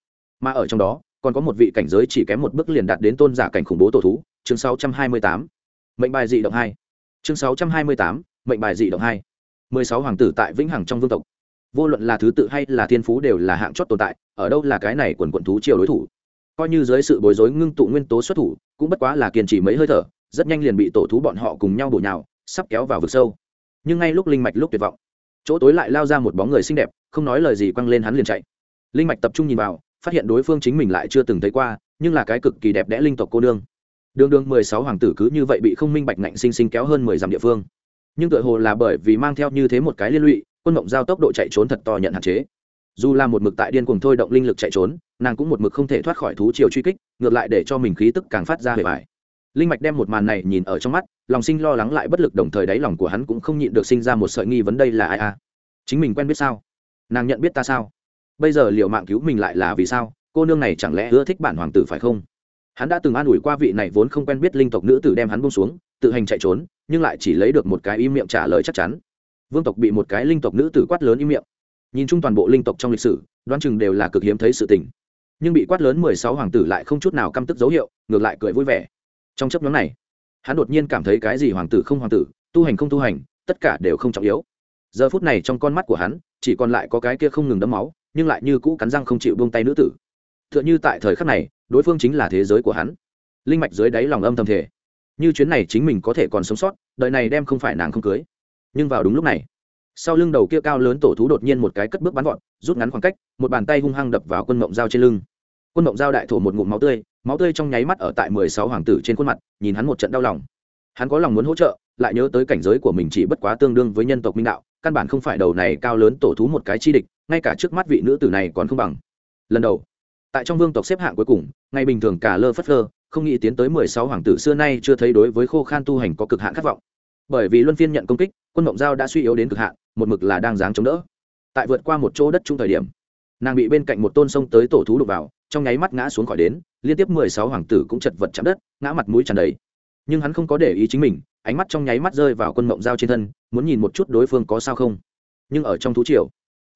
Mà ở trong đó còn có một vị cảnh giới chỉ kém một bước liền đạt đến tôn giả cảnh khủng bố tổ thú chương 628. mệnh bài dị động hai. Chương 628, mệnh bài dị động hai. Mười sáu hoàng tử tại vĩnh hằng trong vương tộc. Vô luận là thứ tự hay là thiên phú đều là hạng chót tồn tại ở đâu là cái này quần quận thú triều đối thủ coi như dưới sự bối rối ngưng tụ nguyên tố xuất thủ, cũng bất quá là kiên trì mấy hơi thở, rất nhanh liền bị tổ thú bọn họ cùng nhau bổ nhào, sắp kéo vào vực sâu. Nhưng ngay lúc linh mạch lúc tuyệt vọng, chỗ tối lại lao ra một bóng người xinh đẹp, không nói lời gì quăng lên hắn liền chạy. Linh mạch tập trung nhìn vào, phát hiện đối phương chính mình lại chưa từng thấy qua, nhưng là cái cực kỳ đẹp đẽ linh tộc cô nương. Đường đường mười sáu hoàng tử cứ như vậy bị không minh bạch ngạnh sinh sinh kéo hơn mười dặm địa phương. Nhưng tựa hồ là bởi vì mang theo như thế một cái liên lụy, quân mộng giao tốc độ chạy trốn thật to nhận hạn chế dù là một mực tại điên cuồng thôi động linh lực chạy trốn, nàng cũng một mực không thể thoát khỏi thú chiều truy kích, ngược lại để cho mình khí tức càng phát ra bề bài linh mạch đem một màn này nhìn ở trong mắt, lòng sinh lo lắng lại bất lực đồng thời đáy lòng của hắn cũng không nhịn được sinh ra một sợi nghi vấn đây là ai à? Chính mình quen biết sao? Nàng nhận biết ta sao? Bây giờ liệu mạng cứu mình lại là vì sao? Cô nương này chẳng lẽ ưa thích bản hoàng tử phải không? Hắn đã từng an ủi qua vị này vốn không quen biết linh tộc nữ tử đem hắn bông xuống, tự hành chạy trốn, nhưng lại chỉ lấy được một cái im miệng trả lời chắc chắn. Vương tộc bị một cái linh tộc nữ tử quát lớn im miệng nhìn chung toàn bộ linh tộc trong lịch sử, đoán chừng đều là cực hiếm thấy sự tình. Nhưng bị quát lớn mười sáu hoàng tử lại không chút nào căm tức dấu hiệu, ngược lại cười vui vẻ. Trong chấp nhóm này, hắn đột nhiên cảm thấy cái gì hoàng tử không hoàng tử, tu hành không tu hành, tất cả đều không trọng yếu. Giờ phút này trong con mắt của hắn, chỉ còn lại có cái kia không ngừng đấm máu, nhưng lại như cũ cắn răng không chịu buông tay nữ tử. T h ư ợ n h ư tại thời khắc này, đối phương chính là thế giới của hắn. Linh mạch dưới đáy lòng âm thầm thể như chuyến này chính mình có thể còn sống sót đợi này đem không phải nàng không cưới. Nhưng vào đúng lúc này sau lưng đầu kia cao lớn tổ thú đột nhiên một cái cất bước bắn vọt, rút ngắn khoảng cách, một bàn tay hung hăng đập vào quân mộng dao trên lưng. Quân mộng dao đại thổ một ngụm máu tươi máu tươi trong nháy mắt ở tại mười sáu hoàng tử trên khuôn mặt, nhìn hắn một trận đau lòng. Hắn có lòng muốn hỗ trợ, lại nhớ tới cảnh giới của mình chỉ bất quá tương đương với nhân tộc minh đạo, căn bản không phải đầu này cao lớn tổ thú một cái chi địch, ngay cả trước mắt vị nữ tử này còn không bằng. Lần đầu, tại trong vương tộc xếp hạng cuối cùng ngày bình thường cả lơ phất lơ không nghĩ tiến tới mười sáu hoàng tử xưa nay chưa thấy đối với khô khan tu hành có cực hạn khát vọng bởi vì luân phiên nhận công kích, quân mộng giao đã suy yếu đến cực hạn, một mực là đang dáng chống đỡ. Tại vượt qua một chỗ đất trung thời điểm, nàng bị bên cạnh một tôn sông tới tổ thú đục vào, trong nháy mắt ngã xuống khỏi đến, liên tiếp mười sáu hoàng tử cũng chật vật chạm đất, ngã mặt mũi tràn đầy. Nhưng hắn không có để ý chính mình, ánh mắt trong nháy mắt rơi vào quân mộng dao trên thân, muốn nhìn một chút đối phương có sao không. Nhưng ở trong thú triều,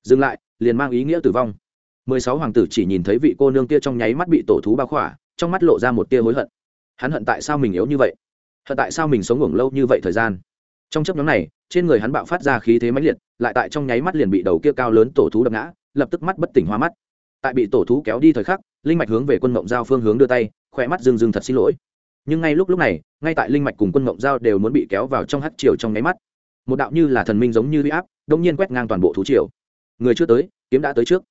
dừng lại, liền mang ý nghĩa tử vong. mười sáu hoàng tử chỉ nhìn thấy vị cô nương kia trong nháy mắt bị tổ thú bao khỏa, trong mắt lộ ra một tia hối hận. Hắn hận tại sao mình yếu như vậy? Hận tại sao mình sống ngủ lâu như vậy thời gian? Trong chấp nhóm này, trên người hắn bạo phát ra khí thế mãnh liệt, lại tại trong nháy mắt liền bị đầu kia cao lớn tổ thú đập ngã, lập tức mắt bất tỉnh hoa mắt. Tại bị tổ thú kéo đi thời khắc, linh mạch hướng về quân mộng giao phương hướng đưa tay khỏe mắt rừng rừng thật xin lỗi. Nhưng ngay lúc lúc này, ngay tại linh mạch cùng quân mộng giao đều muốn bị kéo vào trong hắt chiều trong nháy mắt. Một đạo như là thần minh giống như huy áp đông nhiên quét ngang toàn bộ thú triều. Người chưa tới, kiếm đã tới trước.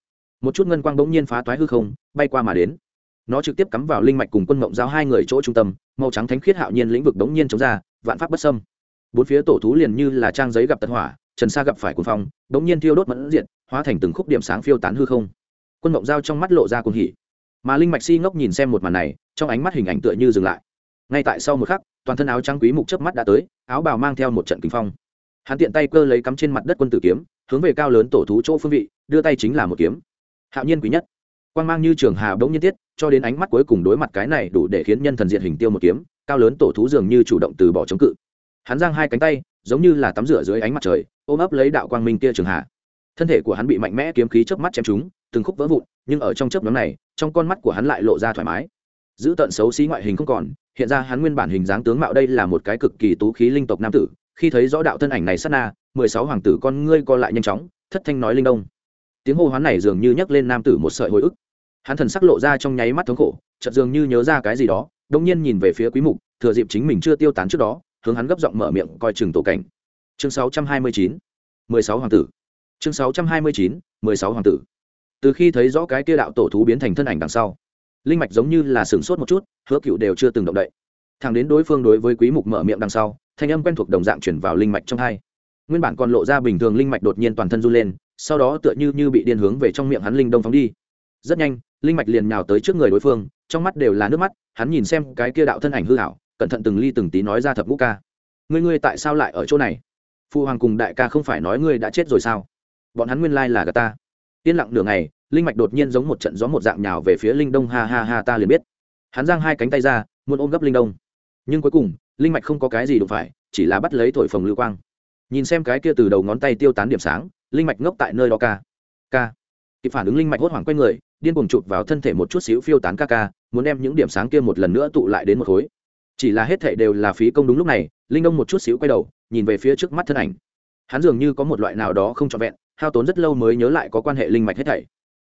Một chút ngân quang bỗng nhiên phá toái hư không, bay qua mà đến nó trực tiếp cắm vào linh mạch cùng quân mộng giao hai người chỗ trung tâm, màu trắng thánh khiết hạo nhiên lĩnh vực đống nhiên chống ra, vạn pháp bất sâm bốn phía tổ thú liền như là trang giấy gặp tật hỏa, trần sa gặp phải cuồng phong, đống nhiên thiêu đốt mẫn diện hóa thành từng khúc điểm sáng phiêu tán hư không. Quân mộng giao trong mắt lộ ra cuồng hỉ. Mà linh mạch si ngốc nhìn xem một màn này, trong ánh mắt hình ảnh tựa như dừng lại. Ngay tại sau một khắc, toàn thân áo trắng quý mục chớp mắt đã tới, áo bào mang theo một trận kinh phong. Hắn tiện tay cơ lấy cắm trên mặt đất quân tử kiếm, hướng về cao lớn tổ thú chỗ phương vị, đưa tay chính là một kiếm. Hạo nhiên quý nhất quan mang như trường hà bỗng nhiên tiết, cho đến ánh mắt cuối cùng đối mặt cái này đủ để khiến nhân thần diện hình tiêu một kiếm, cao lớn tổ thú dường như chủ động từ bỏ chống cự. Hắn giang hai cánh tay, giống như là tắm rửa dưới ánh mặt trời, ôm ấp lấy đạo quang minh kia trường hà. Thân thể của hắn bị mạnh mẽ kiếm khí chớp mắt chém trúng, từng khúc vỡ vụn, nhưng ở trong chớp nhóm này, trong con mắt của hắn lại lộ ra thoải mái. Giữ tận xấu xí ngoại hình không còn, hiện ra hắn nguyên bản hình dáng tướng mạo đây là một cái cực kỳ tú khí linh tộc nam tử, khi thấy rõ đạo thân ảnh này sát na, mười sáu hoàng tử con ngươi co lại nhanh chóng, thất thanh nói linh đông. Tiếng hô hoán này dường như nhắc lên nam tử một sợi hồi ức hắn thần sắc lộ ra trong nháy mắt thống khổ, chợt dường như nhớ ra cái gì đó đông nhiên nhìn về phía quý mục, thừa dịp chính mình chưa tiêu tán trước đó, hướng hắn gấp giọng mở miệng coi chừng tổ cảnh. Chương 629 16 hoàng tử. Chương 629 16 hoàng tử. Từ khi thấy rõ cái kia đạo tổ thú biến thành thân ảnh đằng sau, linh mạch giống như là sừng sốt một chút, hứa cựu đều chưa từng động đậy. Thằng đến đối phương đối với quý mục mở miệng đằng sau, thanh âm quen thuộc đồng dạng chuyển vào linh mạch trong hai. Nguyên bản còn lộ ra bình thường linh mạch đột nhiên toàn thân run lên, sau đó tựa như như bị điên hướng về trong miệng hắn linh đông phóng đi. Rất nhanh linh mạch liền nhào tới trước người đối phương, trong mắt đều là nước mắt, hắn nhìn xem cái kia đạo thân ảnh hư hảo, cẩn thận từng ly từng tí nói ra thập ngũ ca. Ngươi ngươi tại sao lại ở chỗ này? Phu hoàng cùng đại ca không phải nói ngươi đã chết rồi sao? Bọn hắn nguyên lai là gà ta. Yên lặng nửa ngày, linh mạch đột nhiên giống một trận gió một dạng nhào về phía linh đông, ha ha ha ta liền biết. Hắn giang hai cánh tay ra, muốn ôm gấp linh đông. Nhưng cuối cùng, linh mạch không có cái gì đụng phải, chỉ là bắt lấy thổi phồng lưu quang. Nhìn xem cái kia từ đầu ngón tay tiêu tán điểm sáng, linh mạch ngốc tại nơi đó ca. Ca. Kịp phản ứng linh mạch hốt hoảng q u a y người điên cuồng chụp vào thân thể một chút xíu phiêu tán ca ca, muốn đem những điểm sáng kia một lần nữa tụ lại đến một khối. Chỉ là hết thảy đều là phí công đúng lúc này, linh đông một chút xíu quay đầu, nhìn về phía trước mắt thân ảnh. Hắn dường như có một loại nào đó không trọn vẹn, hao tốn rất lâu mới nhớ lại có quan hệ linh mạch hết thảy.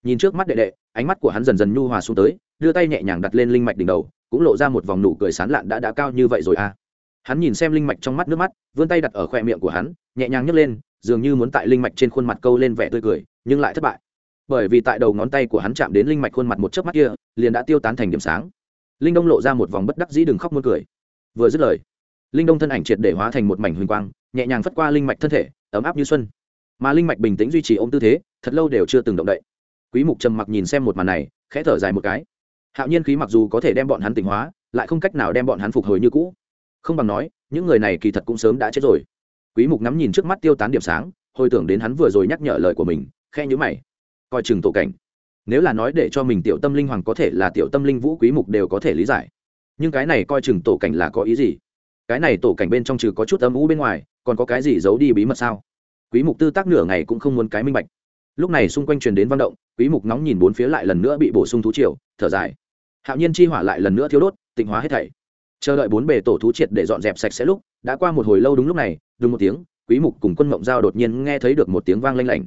Nhìn trước mắt đệ đệ, ánh mắt của hắn dần dần nhu hòa xuống tới, đưa tay nhẹ nhàng đặt lên linh mạch đỉnh đầu, cũng lộ ra một vòng nụ cười sán lạn đã đã cao như vậy rồi à. Hắn nhìn xem linh mạch trong mắt nước mắt, vươn tay đặt ở khoe miệng của hắn, nhẹ nhàng nhấc lên, dường như muốn tại linh mạch trên khuôn mặt câu lên vẻ tươi cười, nhưng lại thất bại bởi vì tại đầu ngón tay của hắn chạm đến linh mạch khuôn mặt một chớp mắt kia, liền đã tiêu tán thành điểm sáng. Linh đông lộ ra một vòng bất đắc dĩ đừng khóc muốn cười. Vừa dứt lời, linh đông thân ảnh triệt để hóa thành một mảnh huỳnh quang, nhẹ nhàng phất qua linh mạch thân thể, ấm áp như xuân. Mà linh mạch bình tĩnh duy trì ôm tư thế, thật lâu đều chưa từng động đậy. Quý mục trầm mặc nhìn xem một màn này, khẽ thở dài một cái. Hạo nhiên khí mặc dù có thể đem bọn hắn tỉnh hóa, lại không cách nào đem bọn hắn phục hồi như cũ. Không bằng nói, những người này kỳ thật cũng sớm đã chết rồi. Quý mục ngắm nhìn trước mắt tiêu tán điểm sáng, hồi tưởng đến hắn vừa rồi nhắc nhở lời của mình khe nhíu mày coi chừng tổ cảnh. Nếu là nói để cho mình tiểu tâm linh hoàng có thể là tiểu tâm linh vũ quý mục đều có thể lý giải. Nhưng cái này coi chừng tổ cảnh là có ý gì? Cái này tổ cảnh bên trong trừ có chút âm u bên ngoài, còn có cái gì giấu đi bí mật sao? Quý mục tư tác nửa ngày cũng không muốn cái minh bạch. Lúc này xung quanh truyền đến văn động, quý mục nóng nhìn bốn phía lại lần nữa bị bổ sung thú triều, thở dài. Hạo nhiên chi hỏa lại lần nữa thiếu đốt, tịnh hóa hết thảy. Chờ đợi bốn bề tổ thú triệt để dọn dẹp sạch sẽ lúc, đã qua một hồi lâu đúng lúc này đúng một tiếng, quý mục cùng quân mộng giao đột nhiên nghe thấy được một tiếng vang lanh lảnh.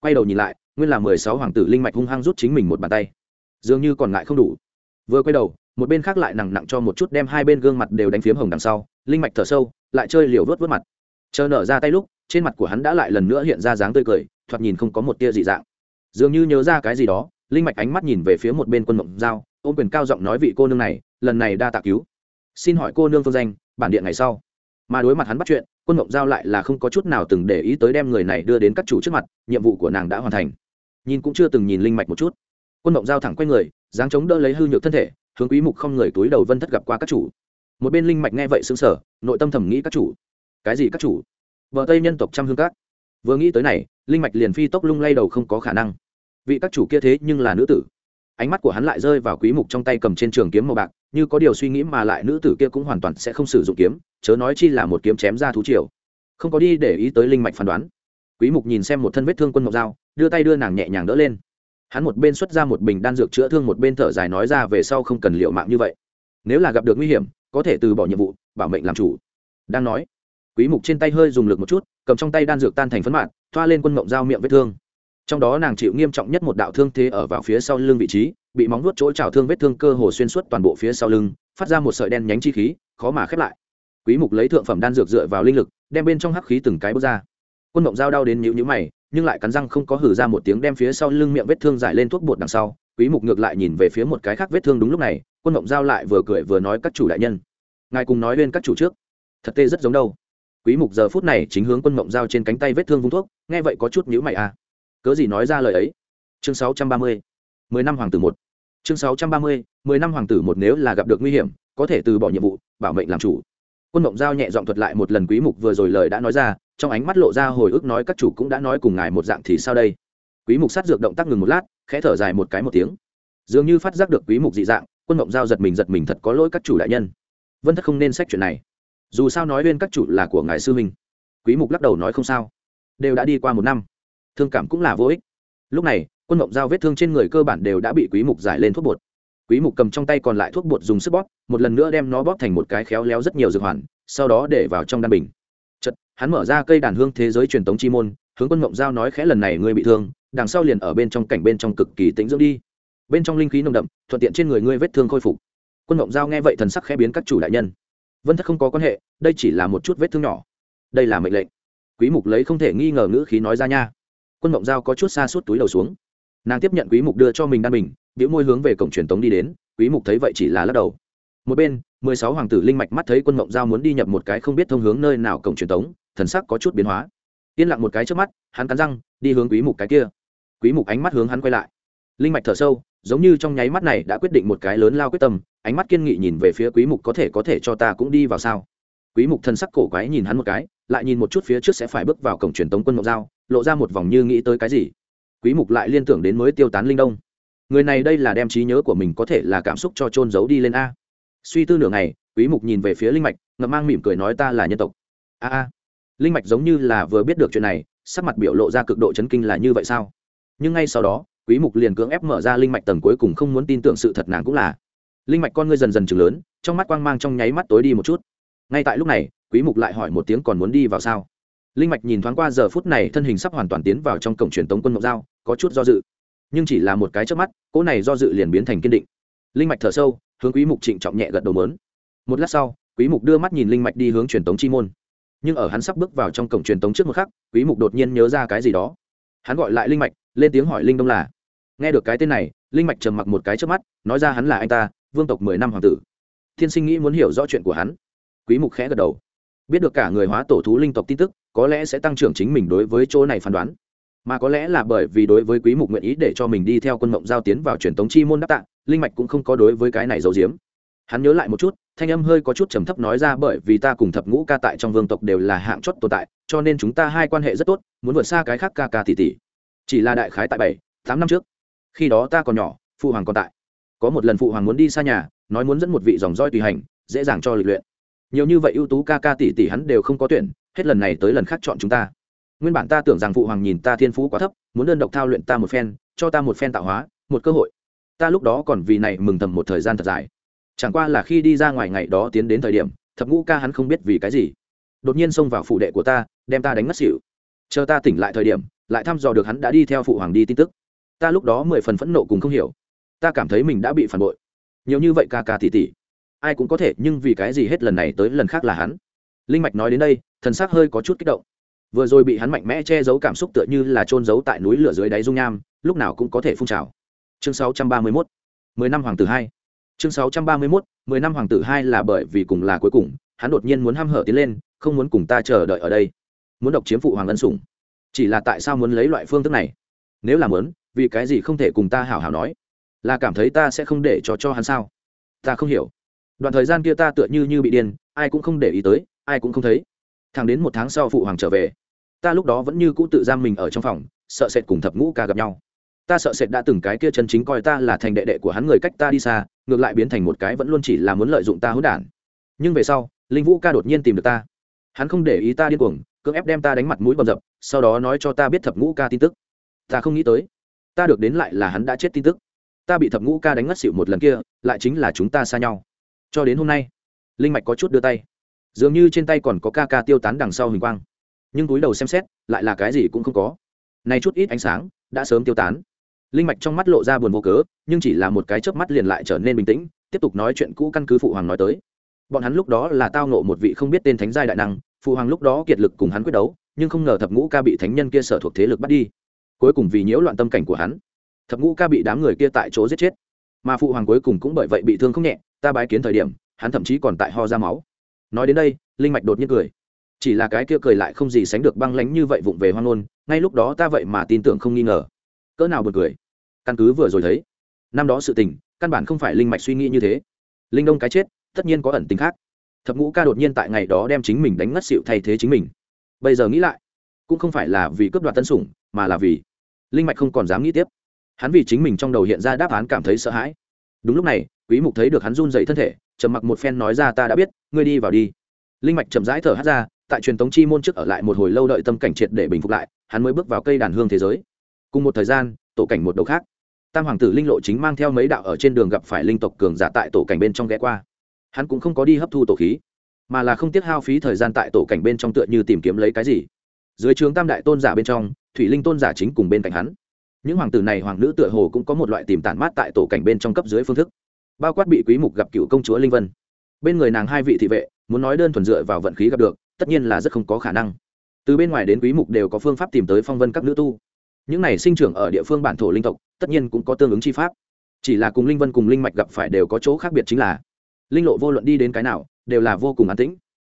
Quay đầu nhìn lại nguyên là mười sáu hoàng tử linh mạch hung hăng rút chính mình một bàn tay. Dường như còn ngại không đủ. Vừa quay đầu, một bên khác lại nặng nặng cho một chút đem hai bên gương mặt đều đánh phiếm hồng đằng sau, linh mạch thở sâu, lại chơi liều vớt vớt mặt. Chờ nở ra tay lúc, trên mặt của hắn đã lại lần nữa hiện ra dáng tươi cười, thoạt nhìn không có một tia dị dạng. Dường như nhớ ra cái gì đó, linh mạch ánh mắt nhìn về phía một bên quân mộng giao, ôm quyền cao giọng nói vị cô nương này, lần này đa tạ cứu. Xin hỏi cô nương phương danh, bản điện ngày sau. Mà đối mặt hắn bắt chuyện, quân mộng giao lại là không có chút nào từng để ý tới đem người này đưa đến các chủ trước mặt, nhiệm vụ của nàng đã hoàn thành nhìn cũng chưa từng nhìn linh mạch một chút. Quân mộng giao thẳng q u a y người, dáng chống đỡ lấy hư nhược thân thể, hướng quý mục không người túi đầu vân thất gặp qua các chủ. Một bên linh mạch nghe vậy xứng sở nội tâm thẩm nghĩ các chủ. Cái gì các chủ? Vợ tây nhân tộc trăm hương các. Vừa nghĩ tới này, linh mạch liền phi tốc lung lay đầu không có khả năng. Vị các chủ kia thế nhưng là nữ tử. Ánh mắt của hắn lại rơi vào quý mục trong tay cầm trên trường kiếm màu bạc, như có điều suy nghĩ mà lại nữ tử kia cũng hoàn toàn sẽ không sử dụng kiếm, chớ nói chi là một kiếm chém ra thú triều. Không có đi để ý tới linh mạch phán đoán quý mục nhìn xem một thân vết thương quân ngọc dao, đưa tay đưa nàng nhẹ nhàng đỡ lên. Hắn một bên xuất ra một bình đan dược chữa thương, một bên thở dài nói ra về sau không cần liệu mạng như vậy. Nếu là gặp được nguy hiểm, có thể từ bỏ nhiệm vụ, bảo mệnh làm chủ. Đang nói, quý mục trên tay hơi dùng lực một chút, cầm trong tay đan dược tan thành phấn mạn thoa lên quân ngọc dao miệng vết thương. Trong đó nàng chịu nghiêm trọng nhất một đạo thương thế ở vào phía sau lưng vị trí, bị móng vuốt chỗ trào thương vết thương cơ hồ xuyên suốt toàn bộ phía sau lưng, phát ra một sợi đen nhánh chi khí, khó mà khép lại. Quý mục lấy thượng phẩm đan dược dựa vào linh lực, đem bên trong hắc khí từng cái bước ra quân mộng dao đau đến nhíu nhữ mày, nhưng lại cắn răng không có hử ra một tiếng đem phía sau lưng miệng vết thương giải lên thuốc bột đằng sau, quý mục ngược lại nhìn về phía một cái khác vết thương đúng lúc này, quân mộng giao lại vừa cười vừa nói các chủ đại nhân. Ngài cùng nói lên các chủ trước. Thật tê rất giống đâu. Quý mục giờ phút này chính hướng quân mộng giao trên cánh tay vết thương vung thuốc, nghe vậy có chút nhíu mày à. Cớ gì nói ra lời ấy? Chương 630 10 năm hoàng tử một. Chương 630 10 năm hoàng tử một nếu là gặp được nguy hiểm, có thể từ bỏ nhiệm vụ, bảo mệnh làm chủ. Quân mộng giao nhẹ giọng thuật lại một lần quý mục vừa rồi lời đã nói ra trong ánh mắt lộ ra hồi ức nói các chủ cũng đã nói cùng ngài một dạng thì sao đây? Quý mục sát dược động tác ngừng một lát, khẽ thở dài một cái một tiếng. Dường như phát giác được quý mục dị dạng, quân mộng giao giật mình giật mình thật có lỗi các chủ đại nhân. Vân thất không nên xét chuyện này. Dù sao nói bên các chủ là của ngài sư huynh. Quý mục lắc đầu nói không sao. Đều đã đi qua một năm. Thương cảm cũng là vô ích. Lúc này, quân mộng giao vết thương trên người cơ bản đều đã bị quý mục giải lên thuốc bột. Quý mục cầm trong tay còn lại thuốc bột dùng sức bóp, một lần nữa đem nó bóp thành một cái khéo léo rất nhiều dược hoàn, sau đó để vào trong đan bình chật hắn mở ra cây đàn hương thế giới truyền tống chi môn, hướng quân mộng giao nói khẽ lần này ngươi bị thương, đằng sau liền ở bên trong cảnh bên trong cực kỳ tĩnh dưỡng đi. Bên trong linh khí nồng đậm, thuận tiện trên người ngươi vết thương khôi phục. Quân mộng giao nghe vậy thần sắc khẽ biến các chủ đại nhân. Vân thất không có quan hệ, đây chỉ là một chút vết thương nhỏ. Đây là mệnh lệnh. Quý mục lấy không thể nghi ngờ ngữ khí nói ra nha. Quân mộng giao có chút xa suốt túi đầu xuống. Nàng tiếp nhận quý mục đưa cho mình đan bình biểu môi hướng về cổng truyền tống đi đến, quý mục thấy vậy chỉ là lắc đầu. Một bên mười sáu hoàng tử linh mạch mắt thấy quân mộng giao muốn đi nhập một cái không biết thông hướng nơi nào cổng truyền tống, thần sắc có chút biến hóa. Yên lặng một cái trước mắt, hắn cắn răng, đi hướng quý mục cái kia. Quý mục ánh mắt hướng hắn quay lại. Linh mạch thở sâu, giống như trong nháy mắt này đã quyết định một cái lớn lao quyết tâm, ánh mắt kiên nghị nhìn về phía quý mục có thể có thể cho ta cũng đi vào sao. Quý mục thần sắc cổ quái nhìn hắn một cái, lại nhìn một chút phía trước sẽ phải bước vào cổng truyền tống quân mộng giao, lộ ra một vòng như nghĩ tới cái gì. Quý mục lại liên tưởng đến mới tiêu tán linh đông. Người này đây là đem trí nhớ của mình có thể là cảm xúc cho trôn giấu đi lên a suy tư nửa ngày, quý mục nhìn về phía linh mạch, ngậm mang mỉm cười nói ta là nhân tộc. A a, linh mạch giống như là vừa biết được chuyện này, sắc mặt biểu lộ ra cực độ chấn kinh là như vậy sao? Nhưng ngay sau đó, quý mục liền cưỡng ép mở ra linh mạch tầng cuối cùng không muốn tin tưởng sự thật nàng cũng là. Linh mạch con ngươi dần dần chừng lớn, trong mắt quang mang trong nháy mắt tối đi một chút. Ngay tại lúc này, quý mục lại hỏi một tiếng còn muốn đi vào sao? Linh mạch nhìn thoáng qua giờ phút này thân hình sắp hoàn toàn tiến vào trong cổng truyền tống quân ngọc giao có chút do dự. Nhưng chỉ là một cái trước mắt, cỗ này do dự liền biến thành kiên định linh mạch thở sâu, hướng quý mục trịnh trọng nhẹ gật đầu mớn. Một lát sau, quý mục đưa mắt nhìn linh mạch đi hướng truyền tống chi môn. Nhưng ở hắn sắp bước vào trong cổng truyền tống trước một khắc, quý mục đột nhiên nhớ ra cái gì đó. Hắn gọi lại linh mạch, lên tiếng hỏi linh đông là, nghe được cái tên này, linh mạch trầm mặc một cái trước mắt, nói ra hắn là anh ta, vương tộc mười năm hoàng tử. Thiên sinh nghĩ muốn hiểu rõ chuyện của hắn. Quý mục khẽ gật đầu. Biết được cả người hóa tổ thú linh tộc tin tức, có lẽ sẽ tăng trưởng chính mình đối với chỗ này phán đoán. Mà có lẽ là bởi vì đối với quý mục nguyện ý để cho mình đi theo quân mộng giao tiến vào truyền tống chi môn đáp tạng linh mạch cũng không có đối với cái này giấu giếm. Hắn nhớ lại một chút, thanh âm hơi có chút trầm thấp nói ra bởi vì ta cùng thập ngũ ca tại trong vương tộc đều là hạng chót tồn tại, cho nên chúng ta hai quan hệ rất tốt, muốn vượt xa cái khác ca ca tỷ tỷ. Chỉ là đại khái tại bảy, tám năm trước, khi đó ta còn nhỏ, phụ hoàng còn tại. Có một lần phụ hoàng muốn đi xa nhà, nói muốn dẫn một vị dòng roi tùy hành, dễ dàng cho lịch luyện. Nhiều như vậy ưu tú ca ca tỷ tỷ hắn đều không có tuyển, hết lần này tới lần khác chọn chúng ta. Nguyên bản ta tưởng rằng phụ hoàng nhìn ta thiên phú quá thấp, muốn đơn độc thao luyện ta một phen, cho ta một phen tạo hóa, một cơ hội ta lúc đó còn vì này mừng thầm một thời gian thật dài. Chẳng qua là khi đi ra ngoài ngày đó tiến đến thời điểm, thập ngũ ca hắn không biết vì cái gì. Đột nhiên xông vào phụ đệ của ta, đem ta đánh ngất xỉu. Chờ ta tỉnh lại thời điểm, lại thăm dò được hắn đã đi theo phụ hoàng đi tin tức. Ta lúc đó mười phần phẫn nộ cùng không hiểu. Ta cảm thấy mình đã bị phản bội. Nhiều như vậy ca ca tỉ tỉ ai cũng có thể, nhưng vì cái gì hết lần này tới lần khác là hắn? Linh mạch nói đến đây, thần s ắ c hơi có chút kích động. Vừa rồi bị hắn mạnh mẽ che giấu cảm xúc tựa như là trôn giấu tại núi lửa dưới đáy dung nham, lúc nào cũng có thể phun trào chương 631 mười năm hoàng tử hai. Chương 631 mười năm hoàng tử hai là bởi vì cùng là cuối cùng, hắn đột nhiên muốn ham hở tiến lên, không muốn cùng ta chờ đợi ở đây. Muốn độc chiếm phụ hoàng ân sủng. Chỉ là tại sao muốn lấy loại phương thức này? Nếu là muốn, vì cái gì không thể cùng ta hảo hảo nói? Là cảm thấy ta sẽ không để cho cho hắn sao? Ta không hiểu. Đoạn thời gian kia ta tựa như như bị điên, ai cũng không để ý tới, ai cũng không thấy. Thẳng đến một tháng sau phụ hoàng trở về, ta lúc đó vẫn như cũ tự giam mình ở trong phòng, sợ sệt cùng thập ngũ ca gặp nhau ta sợ sệt đã từng cái kia chân chính coi ta là thành đệ đệ của hắn người cách ta đi xa, ngược lại biến thành một cái vẫn luôn chỉ là muốn lợi dụng ta hỗn đản. Nhưng về sau, linh vũ ca đột nhiên tìm được ta. Hắn không để ý ta điên cuồng, cưỡng ép đem ta đánh mặt mũi bầm dập, sau đó nói cho ta biết thập ngũ ca tin tức. Ta không nghĩ tới, ta được đến lại là hắn đã chết tin tức. Ta bị thập ngũ ca đánh ngất xịu một lần kia, lại chính là chúng ta xa nhau. Cho đến hôm nay, linh mạch có chút đưa tay. Dường như trên tay còn có ca ca tiêu tán đằng sau hình quang. Nhưng túi đầu xem xét, lại là cái gì cũng không có. Nay chút ít ánh sáng, đã sớm tiêu tán linh mạch trong mắt lộ ra buồn vô cớ, nhưng chỉ là một cái chớp mắt liền lại trở nên bình tĩnh, tiếp tục nói chuyện cũ căn cứ phụ hoàng nói tới. Bọn hắn lúc đó là tao nộ một vị không biết tên thánh giai đại năng, phụ hoàng lúc đó kiệt lực cùng hắn quyết đấu, nhưng không ngờ thập ngũ ca bị thánh nhân kia sở thuộc thế lực bắt đi. Cuối cùng vì nhiễu loạn tâm cảnh của hắn, thập ngũ ca bị đám người kia tại chỗ giết chết. Mà phụ hoàng cuối cùng cũng bởi vậy bị thương không nhẹ, ta bái kiến thời điểm, hắn thậm chí còn tại ho ra máu. Nói đến đây, linh mạch đột nhiên cười. Chỉ là cái kia cười lại không gì sánh được băng lánh như vậy vụng về hoang ngôn, ngay lúc đó ta vậy mà tin tưởng không nghi ngờ cỡ nào buồn cười. Căn cứ vừa rồi thấy, năm đó sự tình, căn bản không phải linh mạch suy nghĩ như thế. Linh đông cái chết, tất nhiên có ẩn tính khác. Thập ngũ ca đột nhiên tại ngày đó đem chính mình đánh ngất xịu thay thế chính mình. Bây giờ nghĩ lại, cũng không phải là vì cướp đoạt tân sủng, mà là vì linh mạch không còn dám nghĩ tiếp. Hắn vì chính mình trong đầu hiện ra đáp án cảm thấy sợ hãi. Đúng lúc này, quý mục thấy được hắn run dậy thân thể, trầm mặc một phen nói ra, ta đã biết, ngươi đi vào đi. Linh mạch chậm rãi thở hát ra, tại truyền thống chi môn trước ở lại một hồi lâu đợi tâm cảnh triệt để bình phục lại, hắn mới bước vào cây đàn hương thế giới cùng một thời gian, tổ cảnh một đầu khác. Tam hoàng tử linh lộ chính mang theo mấy đạo ở trên đường gặp phải linh tộc cường giả tại tổ cảnh bên trong ghé qua. Hắn cũng không có đi hấp thu tổ khí, mà là không tiếc hao phí thời gian tại tổ cảnh bên trong tựa như tìm kiếm lấy cái gì. Dưới trường tam đại tôn giả bên trong, thủy linh tôn giả chính cùng bên cạnh hắn. Những hoàng tử này hoàng nữ tựa hồ cũng có một loại tìm tản mát tại tổ cảnh bên trong cấp dưới phương thức. Bao quát bị quý mục gặp cựu công chúa linh vân. Bên người nàng hai vị thị vệ, muốn nói đơn thuần dựa vào vận khí gặp được, tất nhiên là rất không có khả năng. Từ bên ngoài đến quý mục đều có phương pháp tìm tới phong vân các nữ tu những này sinh trưởng ở địa phương bản thổ linh tộc, tất nhiên cũng có tương ứng chi pháp. Chỉ là cùng linh vân cùng linh mạch gặp phải đều có chỗ khác biệt chính là, linh lộ vô luận đi đến cái nào, đều là vô cùng an tĩnh.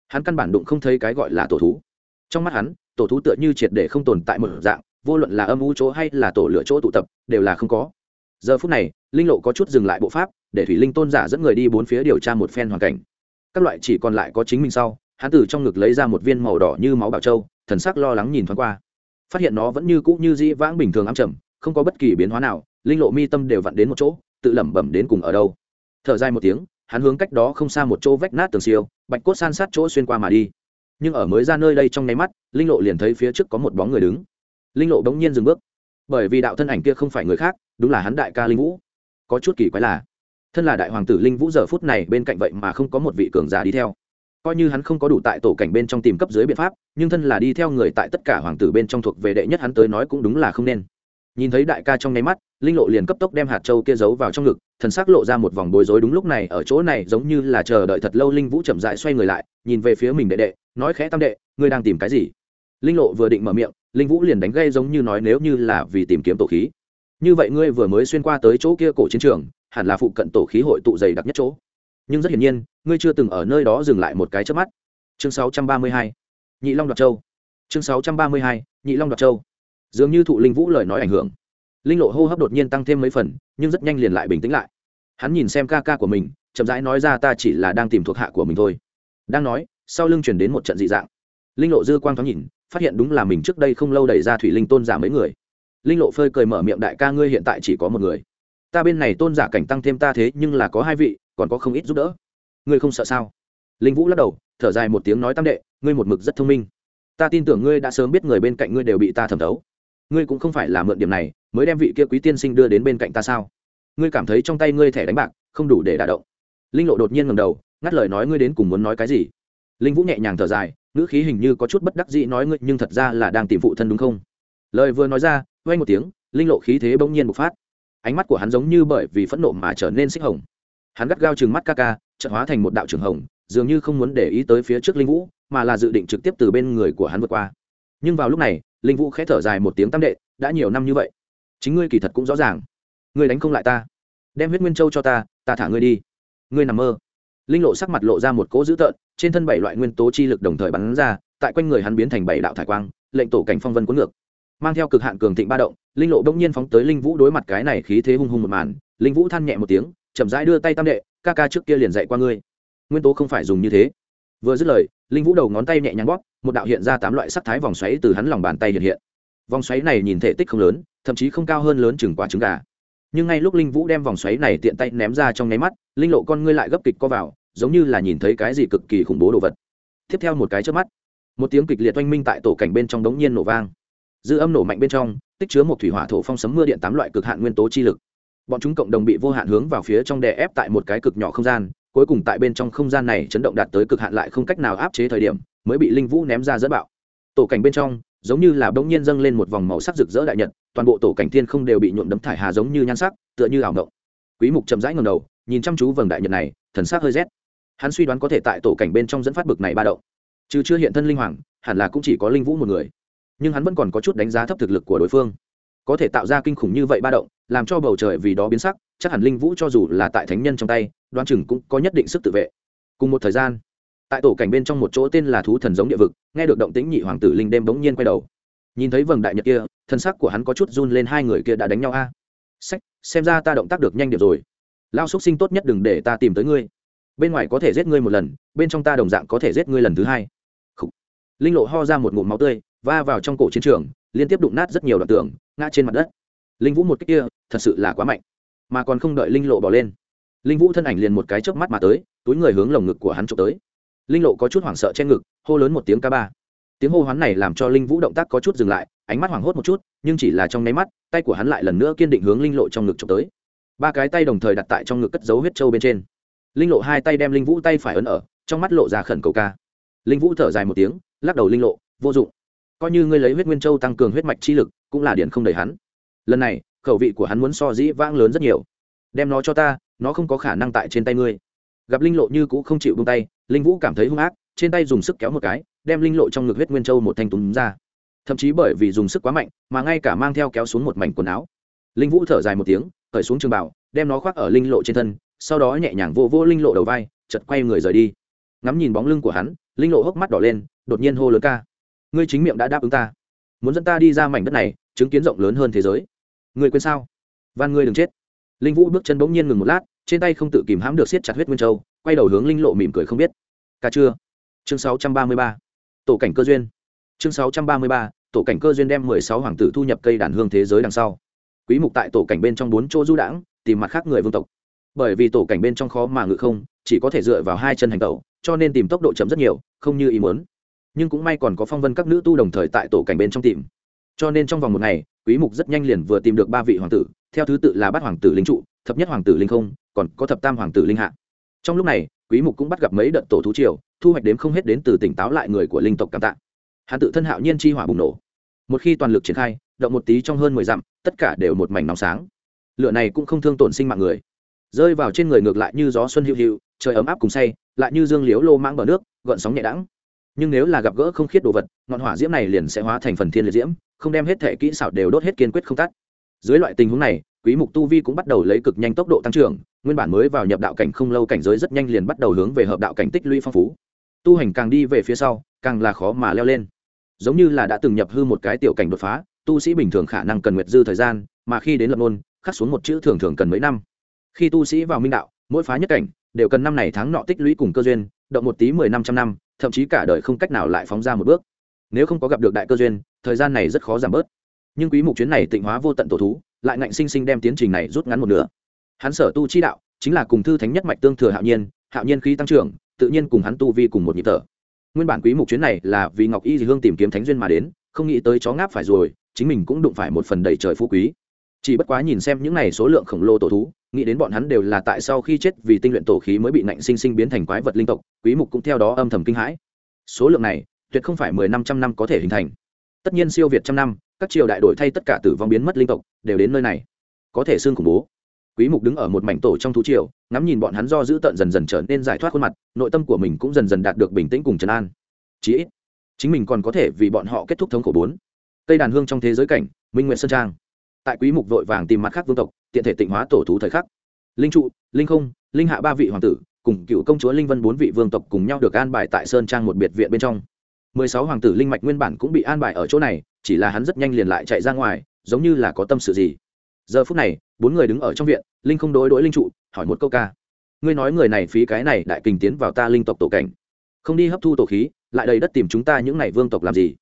Hắn căn bản đụng không thấy cái gọi là tổ thú. Trong mắt hắn, tổ thú tựa như triệt để không tồn tại một dạng, vô luận là âm u chỗ hay là tổ lửa chỗ tụ tập, đều là không có. Giờ phút này, linh lộ có chút dừng lại bộ pháp, để thủy linh tôn giả dẫn người đi bốn phía điều tra một phen hoàn cảnh. Các loại chỉ còn lại có chính mình sau, hắn từ trong ngực lấy ra một viên màu đỏ như máu bảo châu thần sắc lo lắng nhìn thoáng qua phát hiện nó vẫn như cũ như dĩ vãng bình thường ám trầm, không có bất kỳ biến hóa nào, linh lộ mi tâm đều vặn đến một chỗ, tự lẩm bẩm đến cùng ở đâu. Thở dài một tiếng, hắn hướng cách đó không xa một chỗ vách nát tường siêu, bạch cốt san sát chỗ xuyên qua mà đi. Nhưng ở mới ra nơi đây trong nháy mắt, linh lộ liền thấy phía trước có một bóng người đứng. Linh lộ bỗng nhiên dừng bước. Bởi vì đạo thân ảnh kia không phải người khác, đúng là hắn đại ca linh vũ. Có chút kỳ quái là, thân là đại hoàng tử linh vũ giờ phút này bên cạnh vậy mà không có một vị cường giả đi theo coi như hắn không có đủ tại tổ cảnh bên trong tìm cấp dưới biện pháp, nhưng thân là đi theo người tại tất cả hoàng tử bên trong thuộc về đệ nhất hắn tới nói cũng đúng là không nên. Nhìn thấy đại ca trong nháy mắt, linh lộ liền cấp tốc đem hạt châu kia giấu vào trong ngực, thần sắc lộ ra một vòng bối rối đúng lúc này ở chỗ này giống như là chờ đợi thật lâu linh vũ chậm dại xoay người lại, nhìn về phía mình đệ đệ, nói khẽ tam đệ, ngươi đang tìm cái gì? Linh lộ vừa định mở miệng, linh vũ liền đánh gây giống như nói nếu như là vì tìm kiếm tổ khí. Như vậy ngươi vừa mới xuyên qua tới chỗ kia cổ chiến trường, hẳn là phụ cận tổ khí hội tụ dày đặc nhất chỗ nhưng rất hiển nhiên, ngươi chưa từng ở nơi đó dừng lại một cái trước mắt. Chương 632. nhị long đoạt châu. Chương 632. nhị long đoạt châu. Dường như thụ linh vũ lời nói ảnh hưởng. Linh lộ hô hấp đột nhiên tăng thêm mấy phần, nhưng rất nhanh liền lại bình tĩnh lại. Hắn nhìn xem ca ca của mình, chậm rãi nói ra ta chỉ là đang tìm thuộc hạ của mình thôi. Đang nói, sau lưng chuyển đến một trận dị dạng. Linh lộ dư quang thoáng nhìn, phát hiện đúng là mình trước đây không lâu đẩy ra thủy linh tôn giả mấy người. Linh lộ phơi cười mở miệng, đại ca ngươi hiện tại chỉ có một người. Ta bên này tôn giả cảnh tăng thêm ta thế nhưng là có hai vị còn có không ít giúp đỡ. Ngươi không sợ sao? Linh vũ lắc đầu, thở dài một tiếng nói tam đệ, ngươi một mực rất thông minh. Ta tin tưởng ngươi đã sớm biết người bên cạnh ngươi đều bị ta thẩm thấu. Ngươi cũng không phải là mượn điểm này, mới đem vị kia quý tiên sinh đưa đến bên cạnh ta sao? Ngươi cảm thấy trong tay ngươi thẻ đánh bạc, không đủ để đả động. Linh lộ đột nhiên ngầm đầu, ngắt lời nói ngươi đến cùng muốn nói cái gì? Linh vũ nhẹ nhàng thở dài, ngữ khí hình như có chút bất đắc dĩ nói ngươi, nhưng thật ra là đang tìm phụ thân đúng không? Lời vừa nói ra quay một tiếng, linh lộ khí thế bỗng nhiên bộc phát. Ánh mắt của hắn giống như bởi vì phẫn nộ mà trở nên xích hồng hắn gắt gao chừng mắt ca ca trận hóa thành một đạo trường hồng, dường như không muốn để ý tới phía trước linh vũ, mà là dự định trực tiếp từ bên người của hắn vượt qua. Nhưng vào lúc này, linh vũ khẽ thở dài một tiếng tam đệ, đã nhiều năm như vậy, chính ngươi kỳ thật cũng rõ ràng. Ngươi đánh không lại ta. Đem huyết nguyên châu cho ta ta thả ngươi đi. Ngươi nằm mơ. Linh lộ sắc mặt lộ ra một cỗ dữ tợn, trên thân bảy loại nguyên tố chi lực đồng thời bắn ra, tại quanh người hắn biến thành bảy đạo thải quang, lệnh tổ cảnh phong vân cuốn ngược. Mang theo cực hạn cường thịnh ba động, linh lộ bỗng nhiên phóng tới linh vũ đối mặt cái này khí thế hung hung một màn. Linh vũ than nhẹ một tiếng chậm rãi đưa tay tam đệ, ca ca trước kia liền dạy qua ngươi. Nguyên tố không phải dùng như thế. Vừa dứt lời, linh vũ đầu ngón tay nhẹ nhàng bóp, một đạo hiện ra tám loại sắc thái vòng xoáy từ hắn lòng bàn tay hiện hiện. Vòng xoáy này nhìn thể tích không lớn, thậm chí không cao hơn lớn chừng quả trứng gà. Nhưng ngay lúc linh vũ đem vòng xoáy này tiện tay ném ra trong nháy mắt, linh lộ con ngươi lại gấp kịch co vào, giống như là nhìn thấy cái gì cực kỳ khủng bố đồ vật. Tiếp theo một cái trước mắt, một tiếng kịch liệt oanh minh tại tổ cảnh bên trong đống nhiên nổ vang. Dư âm nổ mạnh bên trong, tích chứa một thủy hỏa thổ phong sấm mưa điện tám loại cực hạn nguyên tố chi lực bọn chúng cộng đồng bị vô hạn hướng vào phía trong đè ép tại một cái cực nhỏ không gian, cuối cùng tại bên trong không gian này chấn động đạt tới cực hạn lại không cách nào áp chế thời điểm, mới bị linh vũ ném ra dẫn bạo. Tổ cảnh bên trong, giống như là bỗng nhiên dâng lên một vòng màu sắc rực rỡ đại nhật, toàn bộ tổ cảnh thiên không đều bị nhuộm đấm thải hà giống như nhan sắc, tựa như ảo động quý mục chậm rãi ngẩng đầu, nhìn chăm chú vầng đại nhật này, thần sắc hơi rét. Hắn suy đoán có thể tại tổ cảnh bên trong dẫn phát bực này ba động. Chứ chưa hiện thân linh hoàng, hẳn là cũng chỉ có linh vũ một người. Nhưng hắn vẫn còn có chút đánh giá thấp thực lực của đối phương. Có thể tạo ra kinh khủng như vậy ba động làm cho bầu trời vì đó biến sắc, chắc hẳn linh vũ cho dù là tại thánh nhân trong tay đoan chừng cũng có nhất định sức tự vệ. Cùng một thời gian, tại tổ cảnh bên trong một chỗ tên là thú thần giống địa vực, nghe được động tĩnh nhị hoàng tử linh đêm bỗng nhiên quay đầu. Nhìn thấy vầng đại nhật kia, thân sắc của hắn có chút run lên hai người kia đã đánh nhau a. Sách, xem ra ta động tác được nhanh điệp rồi. Lao xúc sinh tốt nhất đừng để ta tìm tới ngươi. Bên ngoài có thể giết ngươi một lần, bên trong ta đồng dạng có thể giết ngươi lần thứ hai. Khủ. linh lộ ho ra một ngụm máu tươi, va vào trong cổ chiến trường, liên tiếp đụng nát rất nhiều đoạn tường, ngã trên mặt đất. Linh vũ một cách kia thật sự là quá mạnh, mà còn không đợi linh lộ bỏ lên. Linh vũ thân ảnh liền một cái chớp mắt mà tới, túi người hướng lồng ngực của hắn trộm tới. Linh lộ có chút hoảng sợ che ngực, hô lớn một tiếng ca ba. Tiếng hô hoán này làm cho linh vũ động tác có chút dừng lại, ánh mắt hoảng hốt một chút, nhưng chỉ là trong nháy mắt, tay của hắn lại lần nữa kiên định hướng linh lộ trong ngực trộm tới. Ba cái tay đồng thời đặt tại trong ngực cất dấu huyết trâu bên trên. Linh lộ hai tay đem linh vũ tay phải ấn ở, trong mắt lộ ra khẩn cầu ca. Linh vũ thở dài một tiếng, lắc đầu linh lộ, vô dụng. Coi như ngươi lấy huyết nguyên châu tăng cường huyết mạch chi lực, cũng là điển không đầy hắn. Lần này khẩu vị của hắn muốn so dĩ vãng lớn rất nhiều. Đem nó cho ta, nó không có khả năng tại trên tay ngươi. Gặp linh lộ như cũ không chịu bung tay, linh vũ cảm thấy hung ác, trên tay dùng sức kéo một cái, đem linh lộ trong ngực huyết nguyên châu một thanh túm ra. Thậm chí bởi vì dùng sức quá mạnh, mà ngay cả mang theo kéo xuống một mảnh quần áo. Linh vũ thở dài một tiếng, cởi xuống trường bảo đem nó khoác ở linh lộ trên thân, sau đó nhẹ nhàng vô vô linh lộ đầu vai chật quay người rời đi. Ngắm nhìn bóng lưng của hắn, linh lộ hốc mắt đỏ lên, đột nhiên hô lớn ca. Ngươi chính miệng đã đáp ứng ta. Muốn dẫn ta đi ra mảnh đất này, chứng kiến rộng lớn hơn thế giới ngươi quên sao? Van ngươi đừng chết. Linh vũ bước chân bỗng nhiên ngừng một lát, trên tay không tự kìm hãm được siết chặt huyết nguyên châu, quay đầu hướng linh lộ mỉm cười không biết. Ca chưa chương 633. tổ cảnh cơ duyên. Chương 633. tổ cảnh cơ duyên đem mười sáu hoàng tử thu nhập cây đàn hương thế giới đằng sau. Quý mục tại tổ cảnh bên trong bốn chỗ du đãng, tìm mặt khác người vương tộc. Bởi vì tổ cảnh bên trong khó mà ngự không, chỉ có thể dựa vào hai chân hành tẩu, cho nên tìm tốc độ chậm rất nhiều, không như ý muốn. Nhưng cũng may còn có phong vân các nữ tu đồng thời tại tổ cảnh bên trong tìm. Cho nên trong vòng một ngày quý mục rất nhanh liền vừa tìm được ba vị hoàng tử, theo thứ tự là bát hoàng tử linh trụ, thập nhất hoàng tử linh không, còn có thập tam hoàng tử linh hạ. Trong lúc này, quý mục cũng bắt gặp mấy đợt tổ thú triều, thu hoạch đếm không hết đến từ tỉnh táo lại người của linh tộc cảm tạ. Hắn tự thân hạo nhiên chi hỏa bùng nổ. Một khi toàn lực triển khai, động một tí trong hơn mười dặm, tất cả đều một mảnh nóng sáng. Lửa này cũng không thương tổn sinh mạng người. Rơi vào trên người ngược lại như gió xuân hữu hữu trời ấm áp cùng say, lại như dương liếu lô mãng bờ nước, gợn sóng nhẹ đãng. Nhưng nếu là gặp gỡ không khiết đồ vật, ngọn hỏa diễm này liền sẽ hóa thành phần thiên liệt diễm không đem hết thể kỹ xảo đều đốt hết kiên quyết không tắt. Dưới loại tình huống này, quý mục tu vi cũng bắt đầu lấy cực nhanh tốc độ tăng trưởng, nguyên bản mới vào nhập đạo cảnh không lâu cảnh giới rất nhanh liền bắt đầu hướng về hợp đạo cảnh tích lũy phong phú. Tu hành càng đi về phía sau, càng là khó mà leo lên. Giống như là đã từng nhập hư một cái tiểu cảnh đột phá, tu sĩ bình thường khả năng cần nguyệt dư thời gian, mà khi đến lập môn, khắc xuống một chữ thường thường cần mấy năm. Khi tu sĩ vào minh đạo, mỗi phá nhất cảnh, đều cần năm này tháng nọ tích lũy cùng cơ duyên, động một tí mười năm trăm năm, thậm chí cả đời không cách nào lại phóng ra một bước. Nếu không có gặp được đại cơ duyên thời gian này rất khó giảm bớt. Nhưng quý mục chuyến này tịnh hóa vô tận tổ thú, lại ngạnh sinh sinh đem tiến trình này rút ngắn một nửa. Hắn sở tu chi đạo, chính là cùng thư thánh nhất mạch tương thừa hạo nhiên hạo nhiên khí tăng trưởng, tự nhiên cùng hắn tu vi cùng một nhịp thở. Nguyên bản quý mục chuyến này là vì ngọc y dị hương tìm kiếm thánh duyên mà đến, không nghĩ tới chó ngáp phải rồi, chính mình cũng đụng phải một phần đầy trời phú quý. Chỉ bất quá nhìn xem những này số lượng khổng lồ tổ thú, nghĩ đến bọn hắn đều là tại sau khi chết vì tinh luyện tổ khí mới bị nạnh sinh sinh biến thành quái vật linh tộc, quý mục cũng theo đó âm thầm kinh hãi. Số lượng này, tuyệt không phải mười năm trăm năm có thể hình thành tất nhiên siêu việt trăm năm, các triều đại đổi thay tất cả tử vong biến mất linh tộc, đều đến nơi này. Có thể xương khủng bố. Quý mục đứng ở một mảnh tổ trong thú triều, ngắm nhìn bọn hắn do giữ tận dần dần trở nên giải thoát khuôn mặt, nội tâm của mình cũng dần dần đạt được bình tĩnh cùng trấn an. Chí ít, chính mình còn có thể vì bọn họ kết thúc thống khổ bốn. Cây đàn hương trong thế giới cảnh, minh nguyện sơn trang. Tại quý mục vội vàng tìm mặt khác vương tộc, tiện thể tịnh hóa tổ thú thời khắc. Linh trụ, linh không, linh hạ ba vị hoàng tử, cùng cựu công chúa linh vân bốn vị vương tộc cùng nhau được an bài tại sơn trang một biệt viện bên trong mười sáu hoàng tử linh mạch nguyên bản cũng bị an bài ở chỗ này, chỉ là hắn rất nhanh liền lại chạy ra ngoài, giống như là có tâm sự gì. Giờ phút này, bốn người đứng ở trong viện, linh không đối đối linh trụ, hỏi một câu ca. Ngươi nói người này phí cái này đại kình tiến vào ta linh tộc tổ cảnh. Không đi hấp thu tổ khí, lại đầy đất tìm chúng ta những này vương tộc làm gì?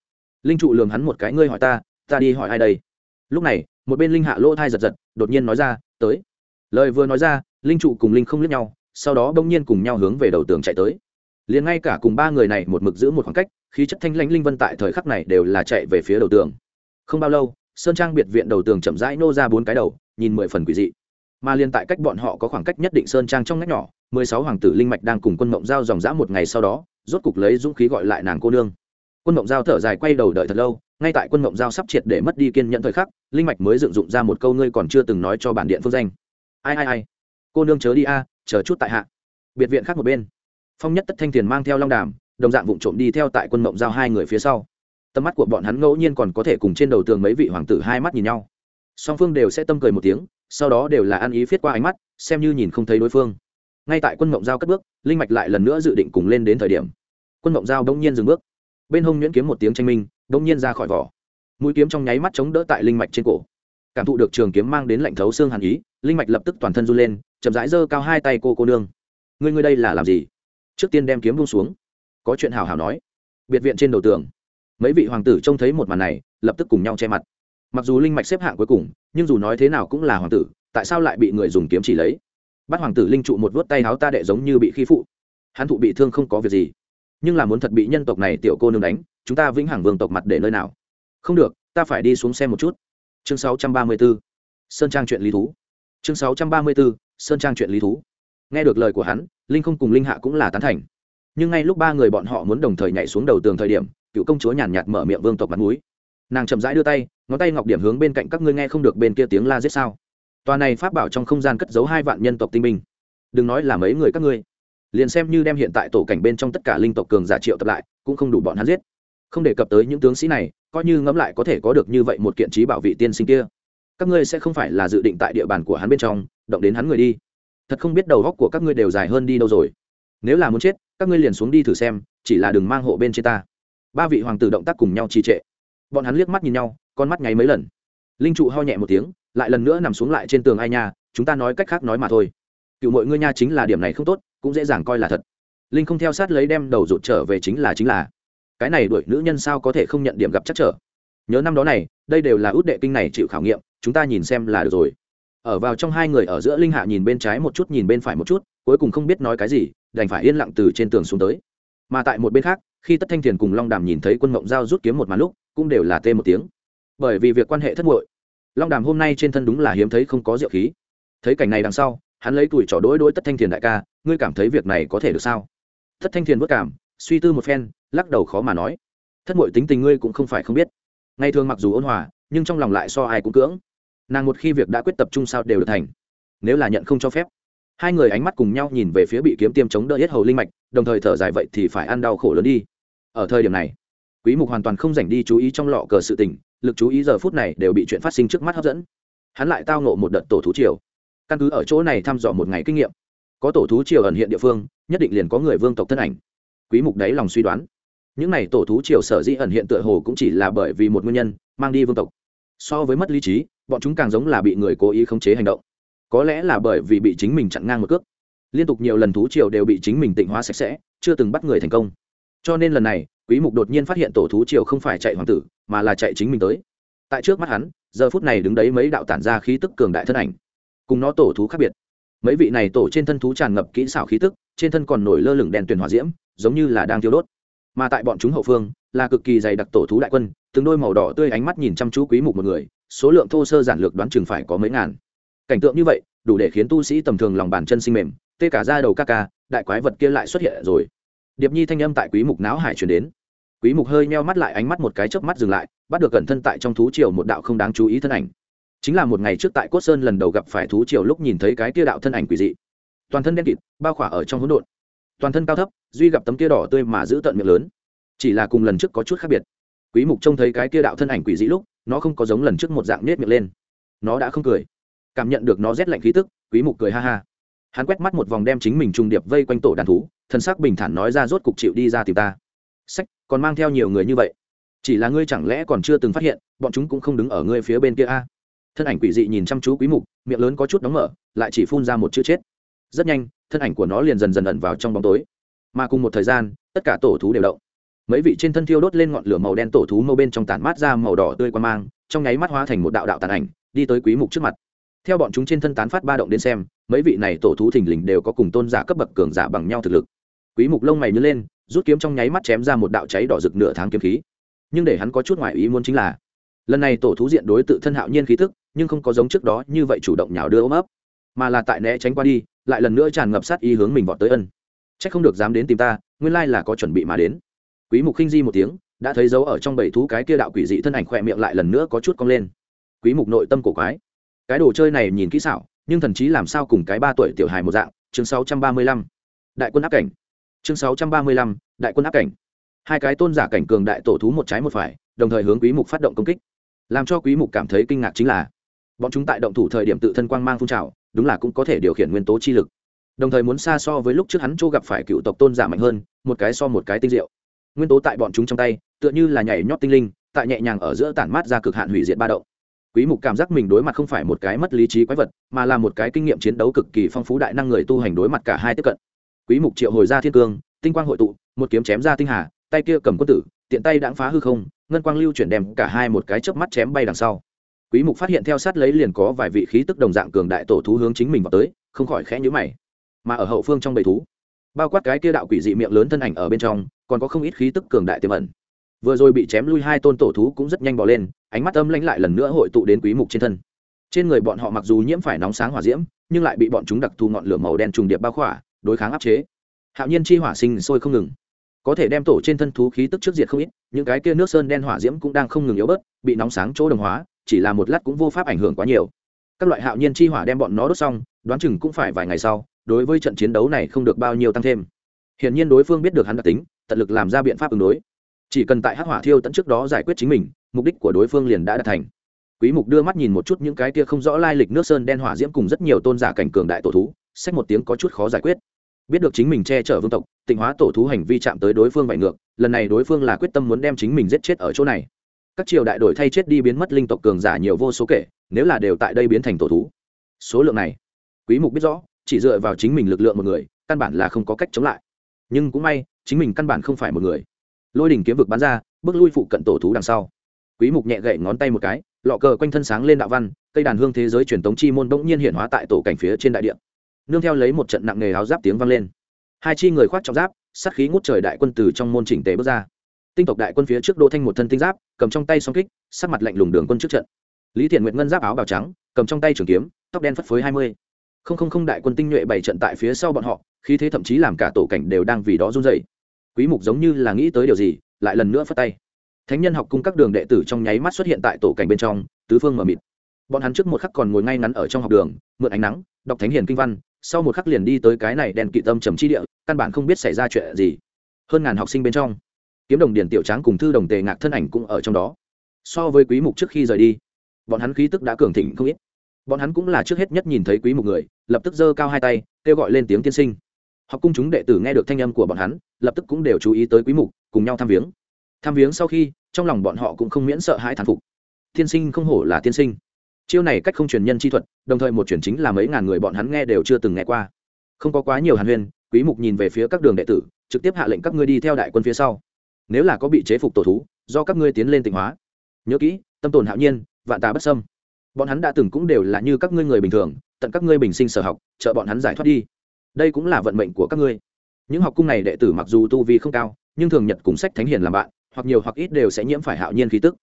Linh trụ lường hắn một cái, ngươi hỏi ta ta đi hỏi ai đây? Lúc này, một bên linh hạ lỗ thai giật giật, đột nhiên nói ra, tới. Lời vừa nói ra, linh trụ cùng linh không liếc nhau, sau đó bỗng nhiên cùng nhau hướng về đầu tường chạy tới liền ngay cả cùng ba người này một mực giữ một khoảng cách, khí chất thanh lãnh linh vân tại thời khắc này đều là chạy về phía đầu tường. Không bao lâu, sơn trang biệt viện đầu tường chậm rãi nô ra bốn cái đầu, nhìn mười phần quỷ dị. Mà liên tại cách bọn họ có khoảng cách nhất định sơn trang trong ngách nhỏ, mười sáu hoàng tử linh mạch đang cùng quân mộng giao dòng dã một ngày sau đó, rốt cục lấy dũng khí gọi lại nàng cô nương. Quân mộng giao thở dài quay đầu đợi thật lâu, ngay tại quân mộng giao sắp triệt để mất đi kiên nhẫn thời khắc, linh mạch mới dựng dụng ra một câu ngươi còn chưa từng nói cho bản điện phương danh. Ai ai ai, cô nương chớ đi a, chờ chút tại hạ. Biệt viện khác một bên phong nhất tất thanh tiền mang theo long đàm, đồng dạng vụ trộm đi theo tại quân mộng giao hai người phía sau. Tầm mắt của bọn hắn ngẫu nhiên còn có thể cùng trên đầu tường mấy vị hoàng tử hai mắt nhìn nhau. Song phương đều sẽ tâm cười một tiếng, sau đó đều là ăn ý viết qua ánh mắt, xem như nhìn không thấy đối phương. Ngay tại quân mộng giao cất bước, linh mạch lại lần nữa dự định cùng lên đến thời điểm. Quân mộng giao đông nhiên dừng bước. Bên hông nhuyễn kiếm một tiếng tranh minh đông nhiên ra khỏi vỏ. Mũi kiếm trong nháy mắt chống đỡ tại linh mạch trên cổ. Cảm thụ được trường kiếm mang đến lạnh thấu xương hàn ý, linh mạch lập tức toàn thân run lên, chậm rãi giơ cao hai tay cô cô nương. Ngươi ngươi đây là làm gì? Trước tiên đem kiếm buông xuống. Có chuyện hào hào nói. Biệt viện trên đầu tường. Mấy vị hoàng tử trông thấy một màn này, lập tức cùng nhau che mặt. Mặc dù linh mạch xếp hạng cuối cùng, nhưng dù nói thế nào cũng là hoàng tử, tại sao lại bị người dùng kiếm chỉ lấy? Bắt hoàng tử linh trụ một vớt tay háo ta đệ giống như bị khi phụ. Hắn thụ bị thương không có việc gì. Nhưng là muốn thật bị nhân tộc này tiểu cô nương đánh, chúng ta vĩnh hằng vương tộc mặt để nơi nào? Không được, ta phải đi xuống xem một chút. Chương 634. sơn trang chuyện lý thú. Chương 634. sơn trang chuyện lý thú. Nghe được lời của hắn linh không cùng linh hạ cũng là tán thành. Nhưng ngay lúc ba người bọn họ muốn đồng thời nhảy xuống đầu tường thời điểm, cựu công chúa nhàn nhạt mở miệng vương tộc mặt mũi. Nàng chậm rãi đưa tay, ngón tay ngọc điểm hướng bên cạnh các ngươi nghe không được bên kia tiếng la giết sao. Tòa này pháp bảo trong không gian cất giấu hai vạn nhân tộc tinh binh. Đừng nói là mấy người các ngươi. Liền xem như đem hiện tại tổ cảnh bên trong tất cả linh tộc cường giả triệu tập lại, cũng không đủ bọn hắn giết. Không đề cập tới những tướng sĩ này, coi như ngẫm lại có thể có được như vậy một kiện trí bảo vị tiên sinh kia. Các ngươi sẽ không phải là dự định tại địa bàn của hắn bên trong, động đến hắn người đi thật không biết đầu góc của các ngươi đều dài hơn đi đâu rồi. Nếu là muốn chết, các ngươi liền xuống đi thử xem, chỉ là đừng mang hộ bên trên ta. Ba vị hoàng tử động tác cùng nhau trì trệ. Bọn hắn liếc mắt nhìn nhau, con mắt nháy mấy lần. Linh trụ ho nhẹ một tiếng, lại lần nữa nằm xuống lại trên tường ai nha, chúng ta nói cách khác nói mà thôi. Cựu mọi ngươi nha chính là điểm này không tốt, cũng dễ dàng coi là thật. Linh không theo sát lấy đem đầu rụt trở về chính là chính là. Cái này đuổi nữ nhân sao có thể không nhận điểm gặp chắc trở. Nhớ năm đó này, đây đều là út đệ kinh này chịu khảo nghiệm, chúng ta nhìn xem là được rồi ở vào trong hai người ở giữa linh hạ nhìn bên trái một chút, nhìn bên phải một chút, cuối cùng không biết nói cái gì, đành phải yên lặng từ trên tường xuống tới. Mà tại một bên khác, khi tất thanh thiền cùng long đàm nhìn thấy quân mộng giao rút kiếm một màn lúc, cũng đều là tê một tiếng. Bởi vì việc quan hệ thất nguội long đàm hôm nay trên thân đúng là hiếm thấy không có diệu khí. Thấy cảnh này đằng sau, hắn lấy tuổi trỏ đối đối tất thanh thiền đại ca, ngươi cảm thấy việc này có thể được sao? Tất thanh thiền vất cảm, suy tư một phen, lắc đầu khó mà nói. Thất nguội tính tình ngươi cũng không phải không biết. Ngày thường mặc dù ôn hòa, nhưng trong lòng lại so ai cũng cưỡng nàng một khi việc đã quyết tập trung sao đều được thành. Nếu là nhận không cho phép. Hai người ánh mắt cùng nhau nhìn về phía bị kiếm tiêm chống đỡ hết hầu linh mạch, đồng thời thở dài vậy thì phải ăn đau khổ lớn đi. Ở thời điểm này, quý mục hoàn toàn không dành đi chú ý trong lọ cờ sự tình, lực chú ý giờ phút này đều bị chuyện phát sinh trước mắt hấp dẫn. Hắn lại tao nộ một đợt tổ thú triều. Căn cứ ở chỗ này thăm dò một ngày kinh nghiệm, có tổ thú triều ẩn hiện địa phương, nhất định liền có người vương tộc thân ảnh. Quý mục đấy lòng suy đoán, những này tổ thú triều sở dĩ ẩn hiện tựa hồ cũng chỉ là bởi vì một nguyên nhân, mang đi vương tộc. So với mất lý trí bọn chúng càng giống là bị người cố ý khống chế hành động. Có lẽ là bởi vì bị chính mình chặn ngang một cước. Liên tục nhiều lần thú triều đều bị chính mình tịnh hóa sạch sẽ, chưa từng bắt người thành công. Cho nên lần này, quý mục đột nhiên phát hiện tổ thú triều không phải chạy hoàng tử, mà là chạy chính mình tới. Tại trước mắt hắn, giờ phút này đứng đấy mấy đạo tản ra khí tức cường đại thân ảnh. Cùng nó tổ thú khác biệt. Mấy vị này tổ trên thân thú tràn ngập kỹ xảo khí tức, trên thân còn nổi lơ lửng đèn tuyền hỏa diễm, giống như là đang thiêu đốt. Mà tại bọn chúng hậu phương, là cực kỳ dày đặc tổ thú đại quân, từng đôi màu đỏ tươi ánh mắt nhìn chăm chú quý mục một người số lượng thô sơ giản lược đoán chừng phải có mấy ngàn. Cảnh tượng như vậy, đủ để khiến tu sĩ tầm thường lòng bàn chân sinh mềm, tê cả ra đầu ca ca, đại quái vật kia lại xuất hiện rồi. Điệp nhi thanh âm tại quý mục não hải truyền đến. Quý mục hơi meo mắt lại, ánh mắt một cái chớp mắt dừng lại, bắt được cẩn thân tại trong thú triều một đạo không đáng chú ý thân ảnh. Chính là một ngày trước tại cốt sơn lần đầu gặp phải thú triều lúc nhìn thấy cái kia đạo thân ảnh quỷ dị. Toàn thân đen kịt, bao khỏa ở trong hỗn độn. Toàn thân cao thấp, duy gặp tấm kia đỏ tươi mà giữ tận miệng lớn. Chỉ là cùng lần trước có chút khác biệt. Quý mục trông thấy cái kia đạo thân ảnh quỷ dị lúc nó không có giống lần trước một dạng nết miệng lên. Nó đã không cười. Cảm nhận được nó rét lạnh khí tức, quý mục cười ha ha. Hắn quét mắt một vòng đem chính mình trung điệp vây quanh tổ đàn thú thân xác bình thản nói ra rốt cục chịu đi ra tìm ta. Sách, còn mang theo nhiều người như vậy. Chỉ là ngươi chẳng lẽ còn chưa từng phát hiện, bọn chúng cũng không đứng ở ngươi phía bên kia a? Thân ảnh quỷ dị nhìn chăm chú quý mục, miệng lớn có chút đóng mở, lại chỉ phun ra một chữ chết. Rất nhanh, thân ảnh của nó liền dần dần ẩn vào trong bóng tối. Mà cùng một thời gian, tất cả tổ thú đều động mấy vị trên thân thiêu đốt lên ngọn lửa màu đen tổ thú mâu bên trong tản mát ra màu đỏ tươi qua mang, trong nháy mắt hóa thành một đạo đạo tàn ảnh, đi tới quý mục trước mặt. Theo bọn chúng trên thân tán phát ba động đến xem, mấy vị này tổ thú thình lình đều có cùng tôn giả cấp bậc cường giả bằng nhau thực lực. Quý mục lông mày nhướng lên, rút kiếm trong nháy mắt chém ra một đạo cháy đỏ rực nửa tháng kiếm khí. Nhưng để hắn có chút ngoại ý muốn chính là, lần này tổ thú diện đối tự thân hạo nhiên khí tức, nhưng không có giống trước đó như vậy chủ động nhào đưa ôm ấp, mà là tại né tránh qua đi, lại lần nữa tràn ngập sát ý hướng mình vọt tới ân. Chắc không được dám đến tìm ta, nguyên lai là có chuẩn bị mà đến quý mục khinh di một tiếng, đã thấy dấu ở trong bảy thú cái kia đạo quỷ dị thân ảnh khỏe miệng lại lần nữa có chút cong lên. Quý mục nội tâm cổ quái. Cái đồ chơi này nhìn kỹ xảo, nhưng thần chí làm sao cùng cái ba tuổi tiểu hài một dạng? Chương 635 đại quân áp cảnh. Chương 635 đại quân áp cảnh. Hai cái tôn giả cảnh cường đại tổ thú một trái một phải, đồng thời hướng quý mục phát động công kích. Làm cho quý mục cảm thấy kinh ngạc chính là, bọn chúng tại động thủ thời điểm tự thân quang mang phun trào, đúng là cũng có thể điều khiển nguyên tố chi lực. Đồng thời muốn xa so với lúc trước hắn chỗ gặp phải cựu tộc tôn giả mạnh hơn, một cái so một cái tinh diệu nguyên tố tại bọn chúng trong tay, tựa như là nhảy nhót tinh linh, tại nhẹ nhàng ở giữa tản mát ra cực hạn hủy diệt ba động. Quý mục cảm giác mình đối mặt không phải một cái mất lý trí quái vật, mà là một cái kinh nghiệm chiến đấu cực kỳ phong phú đại năng người tu hành đối mặt cả hai tiếp cận. Quý mục triệu hồi ra thiên cương, tinh quang hội tụ, một kiếm chém ra tinh hà, tay kia cầm quân tử, tiện tay đãng phá hư không, ngân quang lưu chuyển đem cả hai một cái chớp mắt chém bay đằng sau. Quý mục phát hiện theo sát lấy liền có vài vị khí tức đồng dạng cường đại tổ thú hướng chính mình vào tới, không khỏi khẽ nhíu mày. Mà ở hậu phương trong bầy thú bao quát cái kia đạo quỷ dị miệng lớn thân ảnh ở bên trong, còn có không ít khí tức cường đại tiềm ẩn. Vừa rồi bị chém lui hai tôn tổ thú cũng rất nhanh bỏ lên, ánh mắt âm lãnh lại lần nữa hội tụ đến quý mục trên thân. Trên người bọn họ mặc dù nhiễm phải nóng sáng hỏa diễm, nhưng lại bị bọn chúng đặc thù ngọn lửa màu đen trùng điệp bao khỏa, đối kháng áp chế. Hạo nhiên chi hỏa sinh sôi không ngừng. Có thể đem tổ trên thân thú khí tức trước diệt không ít, những cái kia nước sơn đen hỏa diễm cũng đang không ngừng yếu bớt, bị nóng sáng chỗ đồng hóa, chỉ là một lát cũng vô pháp ảnh hưởng quá nhiều. Các loại hạo nhiên chi hỏa đem bọn nó đốt xong, đoán chừng cũng phải vài ngày sau đối với trận chiến đấu này không được bao nhiêu tăng thêm. Hiển nhiên đối phương biết được hắn đặc tính, tận lực làm ra biện pháp ứng đối. Chỉ cần tại hắc hỏa thiêu tận trước đó giải quyết chính mình, mục đích của đối phương liền đã đạt thành. Quý mục đưa mắt nhìn một chút những cái kia không rõ lai lịch nước sơn đen hỏa diễm cùng rất nhiều tôn giả cảnh cường đại tổ thú sách một tiếng có chút khó giải quyết. Biết được chính mình che chở vương tộc, tịnh hóa tổ thú hành vi chạm tới đối phương bại ngược, lần này đối phương là quyết tâm muốn đem chính mình giết chết ở chỗ này. Các triều đại đổi thay chết đi biến mất linh tộc cường giả nhiều vô số kể, nếu là đều tại đây biến thành tổ thú. Số lượng này, quý mục biết rõ chỉ dựa vào chính mình lực lượng một người, căn bản là không có cách chống lại. Nhưng cũng may, chính mình căn bản không phải một người. Lôi đỉnh kiếm vực bắn ra, bước lui phụ cận tổ thú đằng sau. Quý mục nhẹ gậy ngón tay một cái, lọ cờ quanh thân sáng lên đạo văn, cây đàn hương thế giới truyền tống chi môn bỗng nhiên hiện hóa tại tổ cảnh phía trên đại địa. Nương theo lấy một trận nặng nề áo giáp tiếng vang lên. Hai chi người khoác trọng giáp, sát khí ngút trời đại quân từ trong môn chỉnh tề bước ra. Tinh tộc đại quân phía trước đô thanh một thân tinh giáp, cầm trong tay song kích sát mặt lạnh lùng đường quân trước trận. Lý thiện nguyện ngân giáp áo bào trắng, cầm trong tay trường kiếm, tóc đen phất phới hai mươi không không không đại quân tinh nhuệ bảy trận tại phía sau bọn họ, khí thế thậm chí làm cả tổ cảnh đều đang vì đó run dậy quý mục giống như là nghĩ tới điều gì, lại lần nữa phất tay. Thánh nhân học cung các đường đệ tử trong nháy mắt xuất hiện tại tổ cảnh bên trong, tứ phương mở mịt. Bọn hắn trước một khắc còn ngồi ngay ngắn ở trong học đường, mượn ánh nắng, đọc thánh hiền kinh văn, sau một khắc liền đi tới cái này đèn kỵ tâm trầm chi địa, căn bản không biết xảy ra chuyện gì. Hơn ngàn học sinh bên trong, kiếm đồng điển tiểu tráng cùng thư đồng tề ngạc thân ảnh cũng ở trong đó. So với quý mục trước khi rời đi, bọn hắn khí tức đã cường thịnh không ít bọn hắn cũng là trước hết nhất nhìn thấy quý mục người, lập tức giơ cao hai tay, kêu gọi lên tiếng tiên sinh. Học cung chúng đệ tử nghe được thanh âm của bọn hắn, lập tức cũng đều chú ý tới quý mục, cùng nhau tham viếng. Tham viếng sau khi, trong lòng bọn họ cũng không miễn sợ hãi thán phục. Tiên sinh không hổ là tiên sinh. Chiêu này cách không truyền nhân chi thuật, đồng thời một truyền chính là mấy ngàn người bọn hắn nghe đều chưa từng nghe qua. Không có quá nhiều hàn huyên, quý mục nhìn về phía các đường đệ tử, trực tiếp hạ lệnh các ngươi đi theo đại quân phía sau. Nếu là có bị chế phục tổ thú, do các ngươi tiến lên tịnh hóa. Nhớ kỹ, tâm tồn hạo nhiên, vạn tà bất sâm bọn hắn đã từng cũng đều là như các ngươi người bình thường, tận các ngươi bình sinh sở học trợ bọn hắn giải thoát đi. Đây cũng là vận mệnh của các ngươi. Những học cung này đệ tử mặc dù tu vi không cao, nhưng thường nhật cùng sách thánh hiền làm bạn, hoặc nhiều hoặc ít đều sẽ nhiễm phải hạo nhiên khí tức.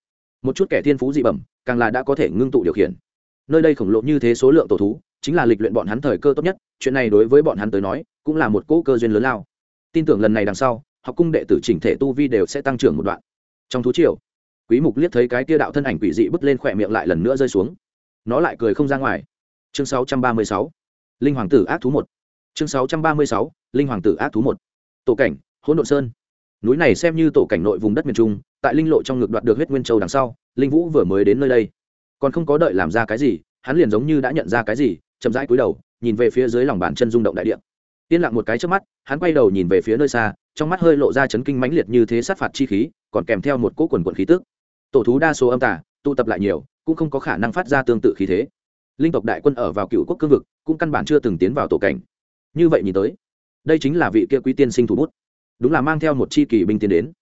Một chút kẻ thiên phú dị bẩm, càng là đã có thể ngưng tụ điều khiển. Nơi đây khổng lồ như thế số lượng tổ thú, chính là lịch luyện bọn hắn thời cơ tốt nhất, chuyện này đối với bọn hắn tới nói, cũng là một cỗ cơ duyên lớn lao. Tin tưởng lần này đằng sau, học cung đệ tử chỉnh thể tu vi đều sẽ tăng trưởng một đoạn. Trong thú triều, quý mục liếc thấy cái kia đạo thân ảnh quỷ dị bứt lên khỏe miệng lại lần nữa rơi xuống nó lại cười không ra ngoài. Chương 636 linh hoàng tử ác thú một. Chương 636 linh hoàng tử ác thú một. Tổ cảnh, hỗn độn sơn. Núi này xem như tổ cảnh nội vùng đất miền trung, tại linh lộ trong ngực đoạt được huyết nguyên châu đằng sau, linh vũ vừa mới đến nơi đây. Còn không có đợi làm ra cái gì, hắn liền giống như đã nhận ra cái gì, chậm rãi cúi đầu, nhìn về phía dưới lòng bàn chân rung động đại địa. Yên lặng một cái trước mắt, hắn quay đầu nhìn về phía nơi xa, trong mắt hơi lộ ra chấn kinh mãnh liệt như thế sát phạt chi khí, còn kèm theo một cỗ quần quần khí tức. Tổ thú đa số âm tả tụ tập lại nhiều cũng không có khả năng phát ra tương tự khí thế. Linh tộc đại quân ở vào cựu quốc cương vực, cũng căn bản chưa từng tiến vào tổ cảnh. Như vậy nhìn tới, đây chính là vị kia quý tiên sinh thủ bút. Đúng là mang theo một chi kỳ binh tiến đến.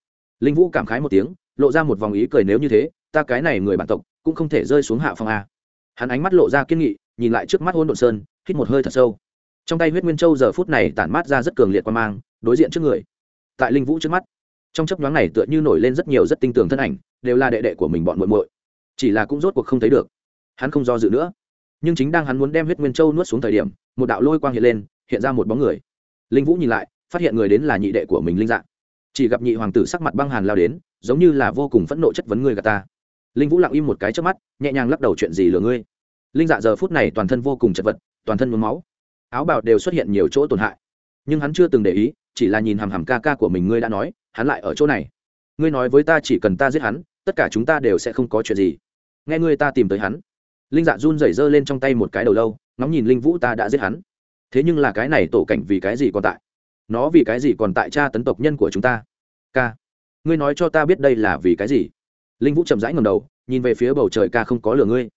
Linh vũ cảm khái một tiếng, lộ ra một vòng ý cười nếu như thế, ta cái này người bản tộc, cũng không thể rơi xuống hạ phong a. Hắn ánh mắt lộ ra kiên nghị, nhìn lại trước mắt hôn độn sơn, hít một hơi thật sâu. Trong tay huyết nguyên châu giờ phút này tản mát ra rất cường liệt quan mang, đối diện trước người. Tại linh vũ trước mắt, trong chấp nhoáng này tựa như nổi lên rất nhiều rất tinh tường thân ảnh, đều là đệ đệ của mình bọn muội muội chỉ là cũng rốt cuộc không thấy được. Hắn không do dự nữa. Nhưng chính đang hắn muốn đem huyết nguyên châu nuốt xuống thời điểm, một đạo lôi quang hiện lên, hiện ra một bóng người. Linh vũ nhìn lại, phát hiện người đến là nhị đệ của mình linh dạng. Chỉ gặp nhị hoàng tử sắc mặt băng hàn lao đến, giống như là vô cùng phẫn nộ chất vấn người gà ta. Linh vũ lặng im một cái trước mắt, nhẹ nhàng lắc đầu chuyện gì lừa ngươi. Linh dạ giờ phút này toàn thân vô cùng chật vật, toàn thân mướm máu. Áo bào đều xuất hiện nhiều chỗ tổn hại. Nhưng hắn chưa từng để ý, chỉ là nhìn hàm hàm ca ca của mình ngươi đã nói, hắn lại ở chỗ này. Ngươi nói với ta chỉ cần ta giết hắn tất cả chúng ta đều sẽ không có chuyện gì. Nghe ngươi ta tìm tới hắn. Linh dạ run rẩy giơ lên trong tay một cái đầu lâu, ngóng nhìn linh vũ ta đã giết hắn. Thế nhưng là cái này tổ cảnh vì cái gì còn tại? Nó vì cái gì còn tại cha tấn tộc nhân của chúng ta? Ca, ngươi nói cho ta biết đây là vì cái gì? Linh vũ chậm rãi ngầm đầu, nhìn về phía bầu trời ca không có lửa ngươi.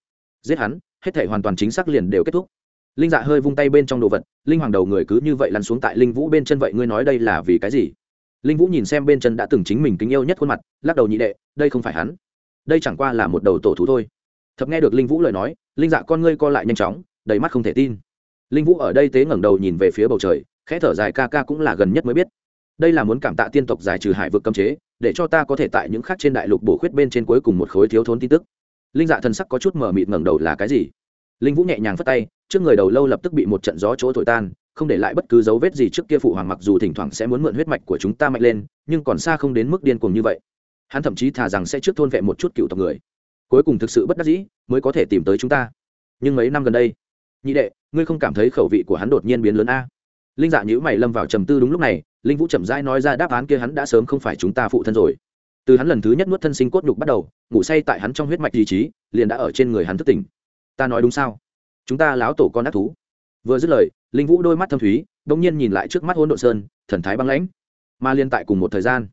Giết hắn, hết thể hoàn toàn chính xác liền đều kết thúc. Linh dạ hơi vung tay bên trong đồ vật, linh hoàng đầu người cứ như vậy lăn xuống tại linh vũ bên chân vậy ngươi nói đây là vì cái gì? Linh vũ nhìn xem bên chân đã từng chính mình kính yêu nhất khuôn mặt, lắc đầu nhị đệ, đây không phải hắn. Đây chẳng qua là một đầu tổ thú thôi. Thập nghe được linh vũ lời nói, linh dạ con ngươi co lại nhanh chóng, đầy mắt không thể tin. Linh vũ ở đây tế ngẩng đầu nhìn về phía bầu trời, khẽ thở dài ca ca cũng là gần nhất mới biết. Đây là muốn cảm tạ tiên tộc giải trừ hải vực cấm chế, để cho ta có thể tại những khác trên đại lục bổ khuyết bên trên cuối cùng một khối thiếu thốn tin tức. Linh dạ thần sắc có chút mở mịt ngẩng đầu là cái gì? Linh vũ nhẹ nhàng phất tay, trước người đầu lâu lập tức bị một trận gió chỗ thổi tan không để lại bất cứ dấu vết gì trước kia phụ hoàng mặc dù thỉnh thoảng sẽ muốn mượn huyết mạch của chúng ta mạnh lên, nhưng còn xa không đến mức điên cuồng như vậy. Hắn thậm chí thà rằng sẽ trước thôn vệ một chút cựu tộc người. Cuối cùng thực sự bất đắc dĩ, mới có thể tìm tới chúng ta. Nhưng mấy năm gần đây, nhị đệ, ngươi không cảm thấy khẩu vị của hắn đột nhiên biến lớn a? Linh dạ nhữ mày lâm vào trầm tư đúng lúc này, linh vũ chậm rãi nói ra đáp án kia hắn đã sớm không phải chúng ta phụ thân rồi. Từ hắn lần thứ nhất nuốt thân sinh cốt nhục bắt đầu, ngủ say tại hắn trong huyết mạch ý chí, liền đã ở trên người hắn thức tỉnh. Ta nói đúng sao? Chúng ta láo tổ con ác thú. Vừa dứt lời linh vũ đôi mắt thâm thúy đông nhiên nhìn lại trước mắt hôn độn sơn, thần thái băng lãnh. Mà liên tại cùng một thời gian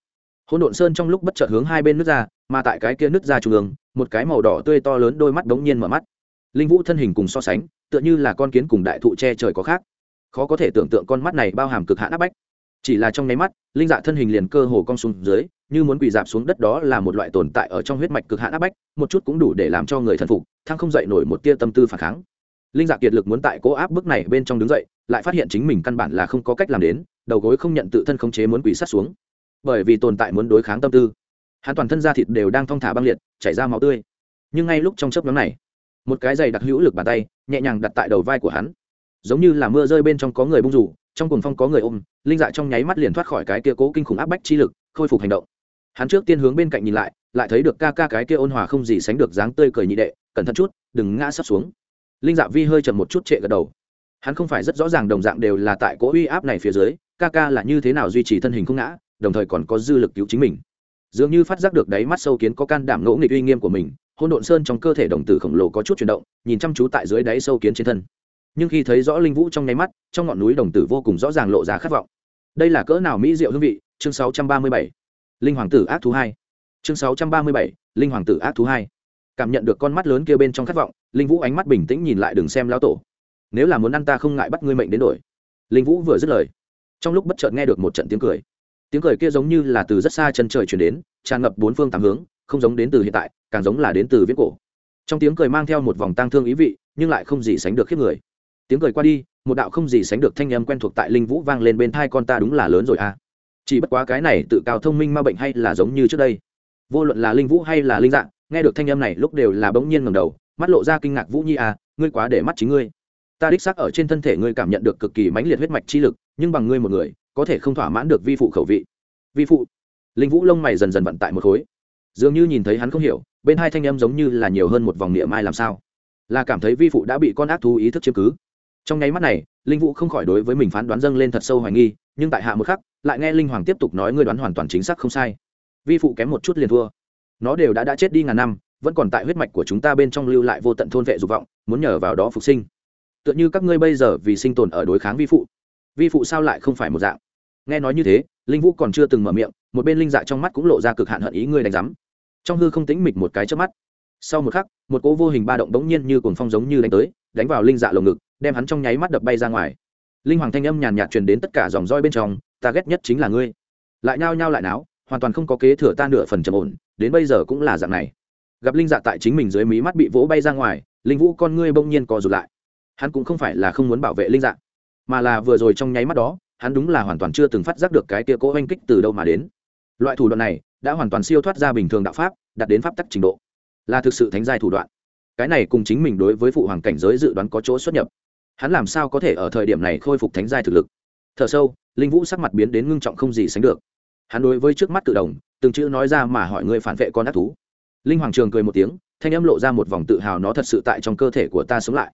hôn độn sơn trong lúc bất chợt hướng hai bên nước ra, mà tại cái kia nước ra trung ương, một cái màu đỏ tươi to lớn đôi mắt đống nhiên mở mắt. Linh vũ thân hình cùng so sánh, tựa như là con kiến cùng đại thụ che trời có khác. Khó có thể tưởng tượng con mắt này bao hàm cực hạn áp bách. Chỉ là trong nháy mắt, linh dạ thân hình liền cơ hồ cong xuống dưới, như muốn quỳ dạp xuống đất đó là một loại tồn tại ở trong huyết mạch cực hạn áp bách, một chút cũng đủ để làm cho người thần phục, thăng không dậy nổi một tia tâm tư phản kháng. Linh dạ kiệt lực muốn tại cố áp bức này bên trong đứng dậy lại phát hiện chính mình căn bản là không có cách làm đến, đầu gối không nhận tự thân khống chế muốn quỷ sát xuống. Bởi vì tồn tại muốn đối kháng tâm tư. Hắn toàn thân da thịt đều đang thong thả băng liệt, chảy ra máu tươi. Nhưng ngay lúc trong chớp nhóm này, một cái giày đặc hữu lực bàn tay nhẹ nhàng đặt tại đầu vai của hắn. Giống như là mưa rơi bên trong có người bung rủ, trong cuồng phong có người ôm, linh dạ trong nháy mắt liền thoát khỏi cái kia cố kinh khủng áp bách chi lực, khôi phục hành động. Hắn trước tiên hướng bên cạnh nhìn lại lại thấy được ca ca cái kia ôn hòa không gì sánh được dáng tươi cười nhị đệ, cẩn thận chút, đừng ngã sắp xuống. Linh dạ vi hơi chậm một chút trệ gật đầu hắn không phải rất rõ ràng đồng dạng đều là tại cỗ uy áp này phía dưới, ca ca là như thế nào duy trì thân hình không ngã, đồng thời còn có dư lực cứu chính mình. Dường như phát giác được đáy mắt sâu kiến có can đảm ngỗ nghịch uy nghiêm của mình hôn độn sơn trong cơ thể đồng tử khổng lồ có chút chuyển động, nhìn chăm chú tại dưới đáy sâu kiến trên thân. Nhưng khi thấy rõ linh vũ trong nháy mắt, trong ngọn núi đồng tử vô cùng rõ ràng lộ ra khát vọng. Đây là cỡ nào mỹ diệu hương vị? Chương 637. linh hoàng tử ác thú hai. Chương 637. linh hoàng tử ác thú hai. Cảm nhận được con mắt lớn kia bên trong khát vọng, linh vũ ánh mắt bình tĩnh nhìn lại đừng xem lão tổ nếu là muốn ăn ta không ngại bắt ngươi mệnh đến đổi. Linh vũ vừa dứt lời, trong lúc bất chợt nghe được một trận tiếng cười. Tiếng cười kia giống như là từ rất xa chân trời chuyển đến, tràn ngập bốn phương tám hướng, không giống đến từ hiện tại, càng giống là đến từ viễn cổ. Trong tiếng cười mang theo một vòng tang thương ý vị, nhưng lại không gì sánh được khiếp người. Tiếng cười qua đi, một đạo không gì sánh được thanh âm quen thuộc tại linh vũ vang lên bên thai con ta đúng là lớn rồi à. Chỉ bất quá cái này tự cao thông minh ma bệnh hay là giống như trước đây. Vô luận là linh vũ hay là linh dạng nghe được thanh âm này lúc đều là bỗng nhiên ngầm đầu, mắt lộ ra kinh ngạc vũ nhi à ngươi quá để mắt chính ngươi ta đích xác ở trên thân thể ngươi cảm nhận được cực kỳ mãnh liệt huyết mạch chi lực, nhưng bằng ngươi một người, có thể không thỏa mãn được vi phụ khẩu vị. Vi phụ. Linh vũ lông mày dần dần vận tại một khối. Dường như nhìn thấy hắn không hiểu, bên hai thanh âm giống như là nhiều hơn một vòng niệm mai làm sao. Là cảm thấy vi phụ đã bị con ác thú ý thức chiếm cứ. Trong nháy mắt này, linh vũ không khỏi đối với mình phán đoán dâng lên thật sâu hoài nghi, nhưng tại hạ một khắc, lại nghe linh hoàng tiếp tục nói ngươi đoán hoàn toàn chính xác không sai. Vi phụ kém một chút liền thua. Nó đều đã đã chết đi ngàn năm, vẫn còn tại huyết mạch của chúng ta bên trong lưu lại vô tận thôn vệ dục vọng, muốn nhờ vào đó phục sinh tựa như các ngươi bây giờ vì sinh tồn ở đối kháng vi phụ. Vi phụ sao lại không phải một dạng? Nghe nói như thế, linh vũ còn chưa từng mở miệng, một bên linh dạ trong mắt cũng lộ ra cực hạn hận ý ngươi đánh giám. Trong hư không tĩnh mịch một cái trước mắt. Sau một khắc, một cỗ vô hình ba động bỗng nhiên như cồn phong giống như đánh tới, đánh vào linh dạ lồng ngực, đem hắn trong nháy mắt đập bay ra ngoài. Linh hoàng thanh âm nhàn nhạt truyền đến tất cả dòng roi bên trong, ta ghét nhất chính là ngươi. Lại nhao nhao lại náo, hoàn toàn không có kế thừa ta nửa phần trầm ổn, đến bây giờ cũng là dạng này. Gặp linh dạ tại chính mình dưới mí mắt bị vỗ bay ra ngoài, linh vũ con ngươi bỗng nhiên co rụt lại hắn cũng không phải là không muốn bảo vệ linh dạng, mà là vừa rồi trong nháy mắt đó hắn đúng là hoàn toàn chưa từng phát giác được cái tia cỗ oanh kích từ đâu mà đến. Loại thủ đoạn này đã hoàn toàn siêu thoát ra bình thường đạo pháp đạt đến pháp tắc trình độ. Là thực sự thánh giai thủ đoạn. Cái này cùng chính mình đối với phụ hoàng cảnh giới dự đoán có chỗ xuất nhập. Hắn làm sao có thể ở thời điểm này khôi phục thánh giai thực lực? Thở sâu linh vũ sắc mặt biến đến ngưng trọng không gì sánh được. Hắn đối với trước mắt tự đồng từng chữ nói ra mà hỏi người phản vệ con ác thú. Linh hoàng trường cười một tiếng thanh âm lộ ra một vòng tự hào nó thật sự tại trong cơ thể của ta sống lại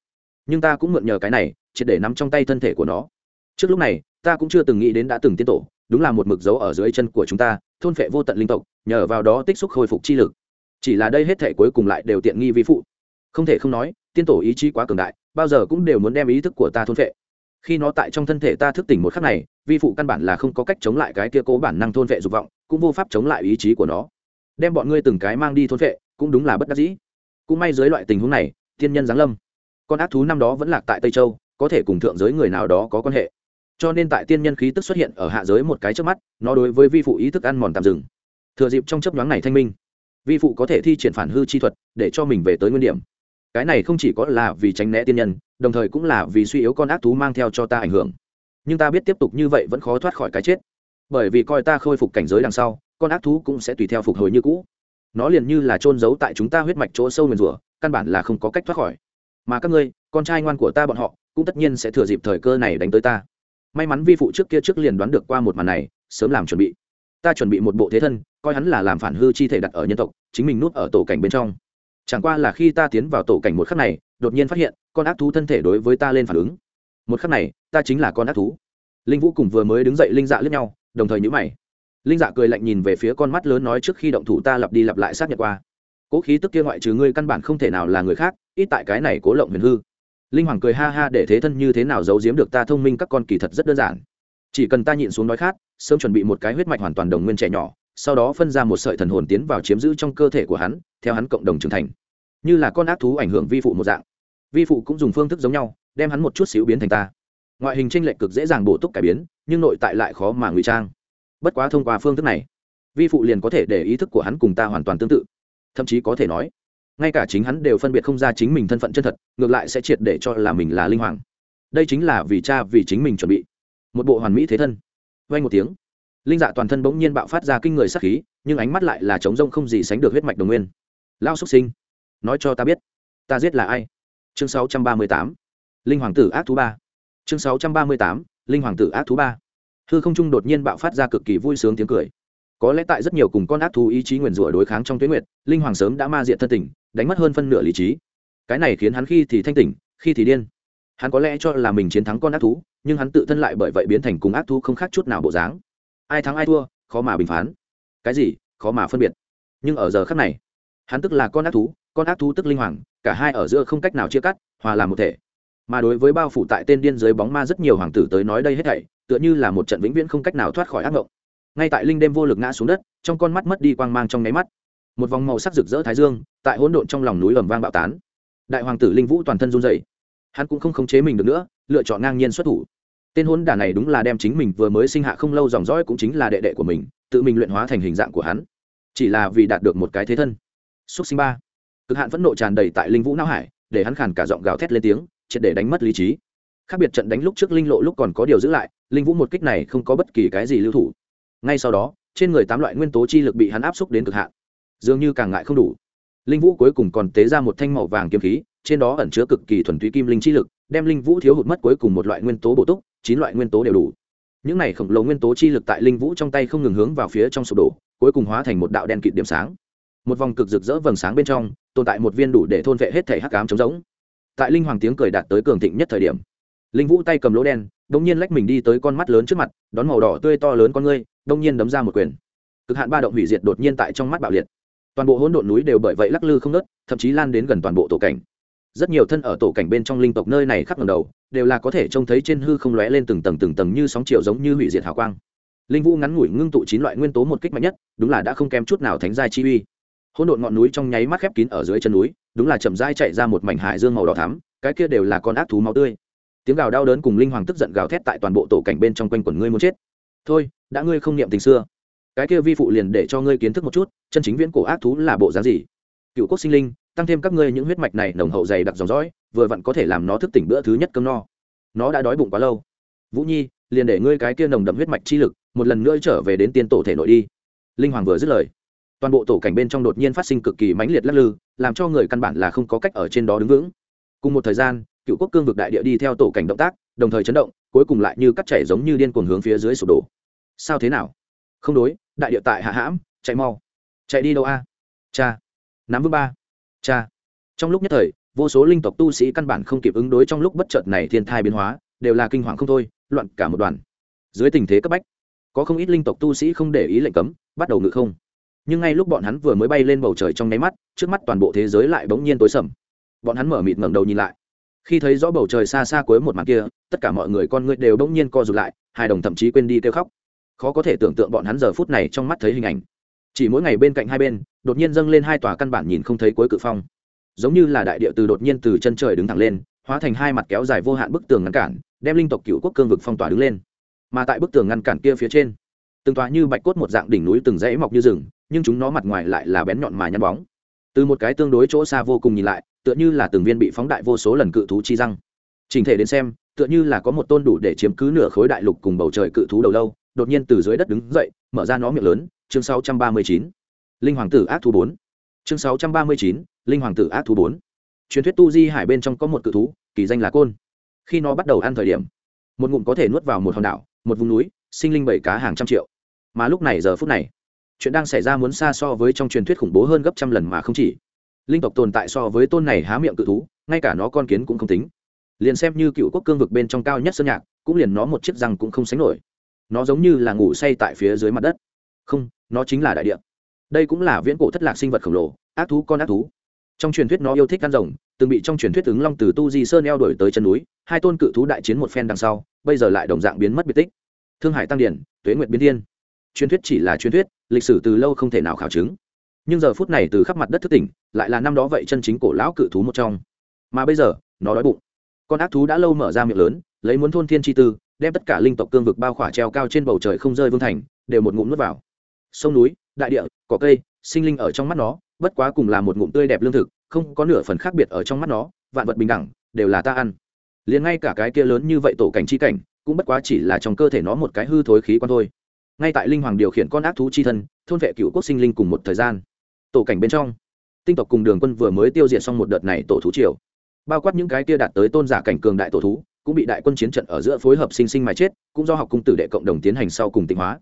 nhưng ta cũng mượn nhờ cái này chỉ để nắm trong tay thân thể của nó. Trước lúc này, ta cũng chưa từng nghĩ đến đã từng tiên tổ, đúng là một mực dấu ở dưới chân của chúng ta, thôn phệ vô tận linh tộc, nhờ vào đó tích xúc khôi phục chi lực. Chỉ là đây hết thể cuối cùng lại đều tiện nghi vi phụ. Không thể không nói, tiên tổ ý chí quá cường đại, bao giờ cũng đều muốn đem ý thức của ta thôn phệ. Khi nó tại trong thân thể ta thức tỉnh một khắc này, vi phụ căn bản là không có cách chống lại cái kia cố bản năng thôn vệ dục vọng, cũng vô pháp chống lại ý chí của nó. Đem bọn ngươi từng cái mang đi thôn vệ cũng đúng là bất đắc dĩ. Cũng may dưới loại tình huống này, tiên nhân giáng lâm con ác thú năm đó vẫn lạc tại tây châu có thể cùng thượng giới người nào đó có quan hệ cho nên tại tiên nhân khí tức xuất hiện ở hạ giới một cái trước mắt nó đối với vi phụ ý thức ăn mòn tạm dừng thừa dịp trong chấp nhoáng này thanh minh vi phụ có thể thi triển phản hư chi thuật để cho mình về tới nguyên điểm cái này không chỉ có là vì tránh né tiên nhân đồng thời cũng là vì suy yếu con ác thú mang theo cho ta ảnh hưởng nhưng ta biết tiếp tục như vậy vẫn khó thoát khỏi cái chết bởi vì coi ta khôi phục cảnh giới đằng sau con ác thú cũng sẽ tùy theo phục hồi như cũ nó liền như là trôn giấu tại chúng ta huyết mạch chỗ sâu nguyền rủa, căn bản là không có cách thoát khỏi mà các ngươi, con trai ngoan của ta bọn họ, cũng tất nhiên sẽ thừa dịp thời cơ này đánh tới ta. May mắn vi phụ trước kia trước liền đoán được qua một màn này, sớm làm chuẩn bị. Ta chuẩn bị một bộ thế thân, coi hắn là làm phản hư chi thể đặt ở nhân tộc, chính mình nuốt ở tổ cảnh bên trong. Chẳng qua là khi ta tiến vào tổ cảnh một khắc này, đột nhiên phát hiện, con ác thú thân thể đối với ta lên phản ứng. Một khắc này, ta chính là con ác thú. Linh vũ cùng vừa mới đứng dậy linh dạ lướt nhau, đồng thời nhữ mày. Linh dạ cười lạnh nhìn về phía con mắt lớn nói trước khi động thủ ta lặp đi lặp lại xác nhận qua. Cố khí tức kia ngoại trừ ngươi căn bản không thể nào là người khác ít tại cái này cố lộng huyền hư. Linh hoàng cười ha ha để thế thân như thế nào giấu giếm được ta thông minh các con kỳ thật rất đơn giản. Chỉ cần ta nhịn xuống nói khát sớm chuẩn bị một cái huyết mạch hoàn toàn đồng nguyên trẻ nhỏ, sau đó phân ra một sợi thần hồn tiến vào chiếm giữ trong cơ thể của hắn, theo hắn cộng đồng trưởng thành. Như là con ác thú ảnh hưởng vi phụ một dạng. Vi phụ cũng dùng phương thức giống nhau, đem hắn một chút xíu biến thành ta. Ngoại hình tranh lệch cực dễ dàng bổ túc cải biến, nhưng nội tại lại khó mà ngụy trang. Bất quá thông qua phương thức này, vi phụ liền có thể để ý thức của hắn cùng ta hoàn toàn tương tự. Thậm chí có thể nói ngay cả chính hắn đều phân biệt không ra chính mình thân phận chân thật, ngược lại sẽ triệt để cho là mình là linh hoàng. Đây chính là vì cha vì chính mình chuẩn bị. Một bộ hoàn mỹ thế thân. Vay một tiếng, linh dạ toàn thân bỗng nhiên bạo phát ra kinh người sắc khí, nhưng ánh mắt lại là trống rông không gì sánh được huyết mạch đồng nguyên. Lao xuất sinh, nói cho ta biết, ta giết là ai? Chương 638. linh hoàng tử ác thú ba. Chương 638. linh hoàng tử ác thú ba. Hư không trung đột nhiên bạo phát ra cực kỳ vui sướng tiếng cười. Có lẽ tại rất nhiều cùng con ác thú ý chí nguyền rủa đối kháng trong tuyến nguyệt, linh hoàng sớm đã ma diện thân tình đánh mất hơn phân nửa lý trí. Cái này khiến hắn khi thì thanh tỉnh, khi thì điên. Hắn có lẽ cho là mình chiến thắng con ác thú, nhưng hắn tự thân lại bởi vậy biến thành cùng ác thú không khác chút nào bộ dáng. Ai thắng ai thua, khó mà bình phán. Cái gì, khó mà phân biệt. Nhưng ở giờ khắc này, hắn tức là con ác thú, con ác thú tức linh hoàng, cả hai ở giữa không cách nào chia cắt, hòa làm một thể. Mà đối với bao phủ tại tên điên dưới bóng ma rất nhiều hoàng tử tới nói đây hết thảy, tựa như là một trận vĩnh viễn không cách nào thoát khỏi ác mộng ngay tại linh đêm vô lực ngã xuống đất, trong con mắt mất đi quang mang trong nháy mắt một vòng màu sắc rực rỡ thái dương, tại hỗn độn trong lòng núi ầm vang bạo tán. Đại hoàng tử linh vũ toàn thân run dậy hắn cũng không khống chế mình được nữa, lựa chọn ngang nhiên xuất thủ. Tên hôn đả này đúng là đem chính mình vừa mới sinh hạ không lâu dòng dõi cũng chính là đệ đệ của mình, tự mình luyện hóa thành hình dạng của hắn. Chỉ là vì đạt được một cái thế thân. Xúc sinh ba. Cực hạn phẫn nộ tràn đầy tại linh vũ não hải, để hắn khàn cả giọng gào thét lên tiếng, triệt để đánh mất lý trí. Khác biệt trận đánh lúc trước linh lộ lúc còn có điều giữ lại, linh vũ một kích này không có bất kỳ cái gì lưu thủ. Ngay sau đó, trên người tám loại nguyên tố chi lực bị hắn áp xúc đến cực hạn dường như càng ngại không đủ. Linh vũ cuối cùng còn tế ra một thanh màu vàng kiếm khí, trên đó ẩn chứa cực kỳ thuần túy kim linh chi lực, đem linh vũ thiếu hụt mất cuối cùng một loại nguyên tố bổ túc, chín loại nguyên tố đều đủ. Những này khổng lồ nguyên tố chi lực tại linh vũ trong tay không ngừng hướng vào phía trong sụp đổ, cuối cùng hóa thành một đạo đen kịt điểm sáng. Một vòng cực rực rỡ vầng sáng bên trong, tồn tại một viên đủ để thôn vệ hết thể hắc ám trống rỗng. Tại linh hoàng tiếng cười đạt tới cường thịnh nhất thời điểm, linh vũ tay cầm lỗ đen đông nhiên lách mình đi tới con mắt lớn trước mặt, đón màu đỏ tươi to lớn con ngươi đông nhiên đấm ra một quyền. Cực hạn ba động hủy diệt đột nhiên tại trong mắt bạo liệt toàn bộ hỗn độn núi đều bởi vậy lắc lư không nớt, thậm chí lan đến gần toàn bộ tổ cảnh. Rất nhiều thân ở tổ cảnh bên trong linh tộc nơi này khắp ngầm đầu, đều là có thể trông thấy trên hư không lóe lên từng tầng từng tầng như sóng chiều giống như hủy diệt hào quang. Linh vũ ngắn ngủi ngưng tụ chín loại nguyên tố một kích mạnh nhất, đúng là đã không kém chút nào thánh giai chi uy. Hỗn độn ngọn núi trong nháy mắt khép kín ở dưới chân núi, đúng là chậm rãi chạy ra một mảnh hải dương màu đỏ thắm, cái kia đều là con ác thú máu tươi. Tiếng gào đau đớn cùng linh hoàng tức giận gào thét tại toàn bộ tổ cảnh bên trong quanh quần ngươi muốn chết. Thôi, đã ngươi không niệm tình xưa cái kia vi phụ liền để cho ngươi kiến thức một chút, chân chính viễn cổ ác thú là bộ dáng gì? Cựu quốc sinh linh, tăng thêm các ngươi những huyết mạch này nồng hậu dày đặc dòng dõi, vừa vặn có thể làm nó thức tỉnh bữa thứ nhất cơm no. Nó đã đói bụng quá lâu. Vũ nhi, liền để ngươi cái kia nồng đậm huyết mạch chi lực, một lần nữa trở về đến tiên tổ thể nội đi. Linh hoàng vừa dứt lời, toàn bộ tổ cảnh bên trong đột nhiên phát sinh cực kỳ mãnh liệt lắc lư, làm cho người căn bản là không có cách ở trên đó đứng vững. Cùng một thời gian, cựu quốc cương vực đại địa đi theo tổ cảnh động tác, đồng thời chấn động, cuối cùng lại như cắt chảy giống như điên cuồng hướng phía dưới sụp đổ. Sao thế nào? Không đối, đại địa tại hạ hãm, chạy mau. Chạy đi đâu a? Cha. Nắm vững ba. Cha. Trong lúc nhất thời, vô số linh tộc tu sĩ căn bản không kịp ứng đối trong lúc bất chợt này thiên thai biến hóa, đều là kinh hoàng không thôi, loạn cả một đoàn. Dưới tình thế cấp bách, có không ít linh tộc tu sĩ không để ý lệnh cấm, bắt đầu ngự không. Nhưng ngay lúc bọn hắn vừa mới bay lên bầu trời trong nháy mắt, trước mắt toàn bộ thế giới lại bỗng nhiên tối sầm. Bọn hắn mở mịt ngẩng đầu nhìn lại. Khi thấy rõ bầu trời xa xa cuối một mặt kia, tất cả mọi người con ngươi đều bỗng nhiên co rụt lại, hai đồng thậm chí quên đi kêu khóc khó có thể tưởng tượng bọn hắn giờ phút này trong mắt thấy hình ảnh. Chỉ mỗi ngày bên cạnh hai bên, đột nhiên dâng lên hai tòa căn bản nhìn không thấy cuối cự phong. Giống như là đại địa từ đột nhiên từ chân trời đứng thẳng lên, hóa thành hai mặt kéo dài vô hạn bức tường ngăn cản, đem linh tộc cựu quốc cương vực phong tỏa đứng lên. Mà tại bức tường ngăn cản kia phía trên, từng tòa như bạch cốt một dạng đỉnh núi từng rẽ mọc như rừng, nhưng chúng nó mặt ngoài lại là bén nhọn mà nhăn bóng. Từ một cái tương đối chỗ xa vô cùng nhìn lại, tựa như là từng viên bị phóng đại vô số lần cự thú chi răng. Trình thể đến xem, tựa như là có một tôn đủ để chiếm cứ nửa khối đại lục cùng bầu trời cự thú đầu lâu đột nhiên từ dưới đất đứng dậy mở ra nó miệng lớn chương 639. linh hoàng tử ác thú bốn. Chương 639, linh hoàng tử ác thú bốn. Truyền thuyết tu di hải bên trong có một cự thú kỳ danh là côn. Khi nó bắt đầu ăn thời điểm một ngụm có thể nuốt vào một hòn đảo một vùng núi sinh linh bảy cá hàng trăm triệu. Mà lúc này giờ phút này chuyện đang xảy ra muốn xa so với trong truyền thuyết khủng bố hơn gấp trăm lần mà không chỉ. Linh tộc tồn tại so với tôn này há miệng cự thú ngay cả nó con kiến cũng không tính. Liền xem như cựu quốc cương vực bên trong cao nhất sơn nhạc cũng liền nó một chiếc răng cũng không sánh nổi nó giống như là ngủ say tại phía dưới mặt đất. Không, nó chính là đại địa. Đây cũng là viễn cổ thất lạc sinh vật khổng lồ, ác thú con ác thú. Trong truyền thuyết nó yêu thích ăn rồng, từng bị trong truyền thuyết ứng long từ tu di sơn eo đổi tới chân núi, hai tôn cự thú đại chiến một phen đằng sau, bây giờ lại đồng dạng biến mất biệt tích. Thương hải tăng điển, tuế nguyệt biến thiên. Truyền thuyết chỉ là truyền thuyết, lịch sử từ lâu không thể nào khảo chứng. Nhưng giờ phút này từ khắp mặt đất thức tỉnh, lại là năm đó vậy chân chính cổ lão cự thú một trong. Mà bây giờ, nó đói bụng. Con ác thú đã lâu mở ra miệng lớn, lấy muốn thôn thiên chi tư đem tất cả linh tộc cương vực bao khỏa treo cao trên bầu trời không rơi vương thành, đều một ngụm nuốt vào. Sông núi, đại địa, cỏ cây, sinh linh ở trong mắt nó, bất quá cùng là một ngụm tươi đẹp lương thực, không có nửa phần khác biệt ở trong mắt nó, vạn vật bình đẳng, đều là ta ăn. Liền ngay cả cái kia lớn như vậy tổ cảnh chi cảnh, cũng bất quá chỉ là trong cơ thể nó một cái hư thối khí quan thôi. Ngay tại linh hoàng điều khiển con ác thú chi thân, thôn vệ cựu quốc sinh linh cùng một thời gian. Tổ cảnh bên trong, tinh tộc cùng đường quân vừa mới tiêu diệt xong một đợt này tổ thú triều. Bao quát những cái kia đạt tới tôn giả cảnh cường đại tổ thú cũng bị đại quân chiến trận ở giữa phối hợp sinh sinh mà chết, cũng do học cung tử đệ cộng đồng tiến hành sau cùng tịnh hóa.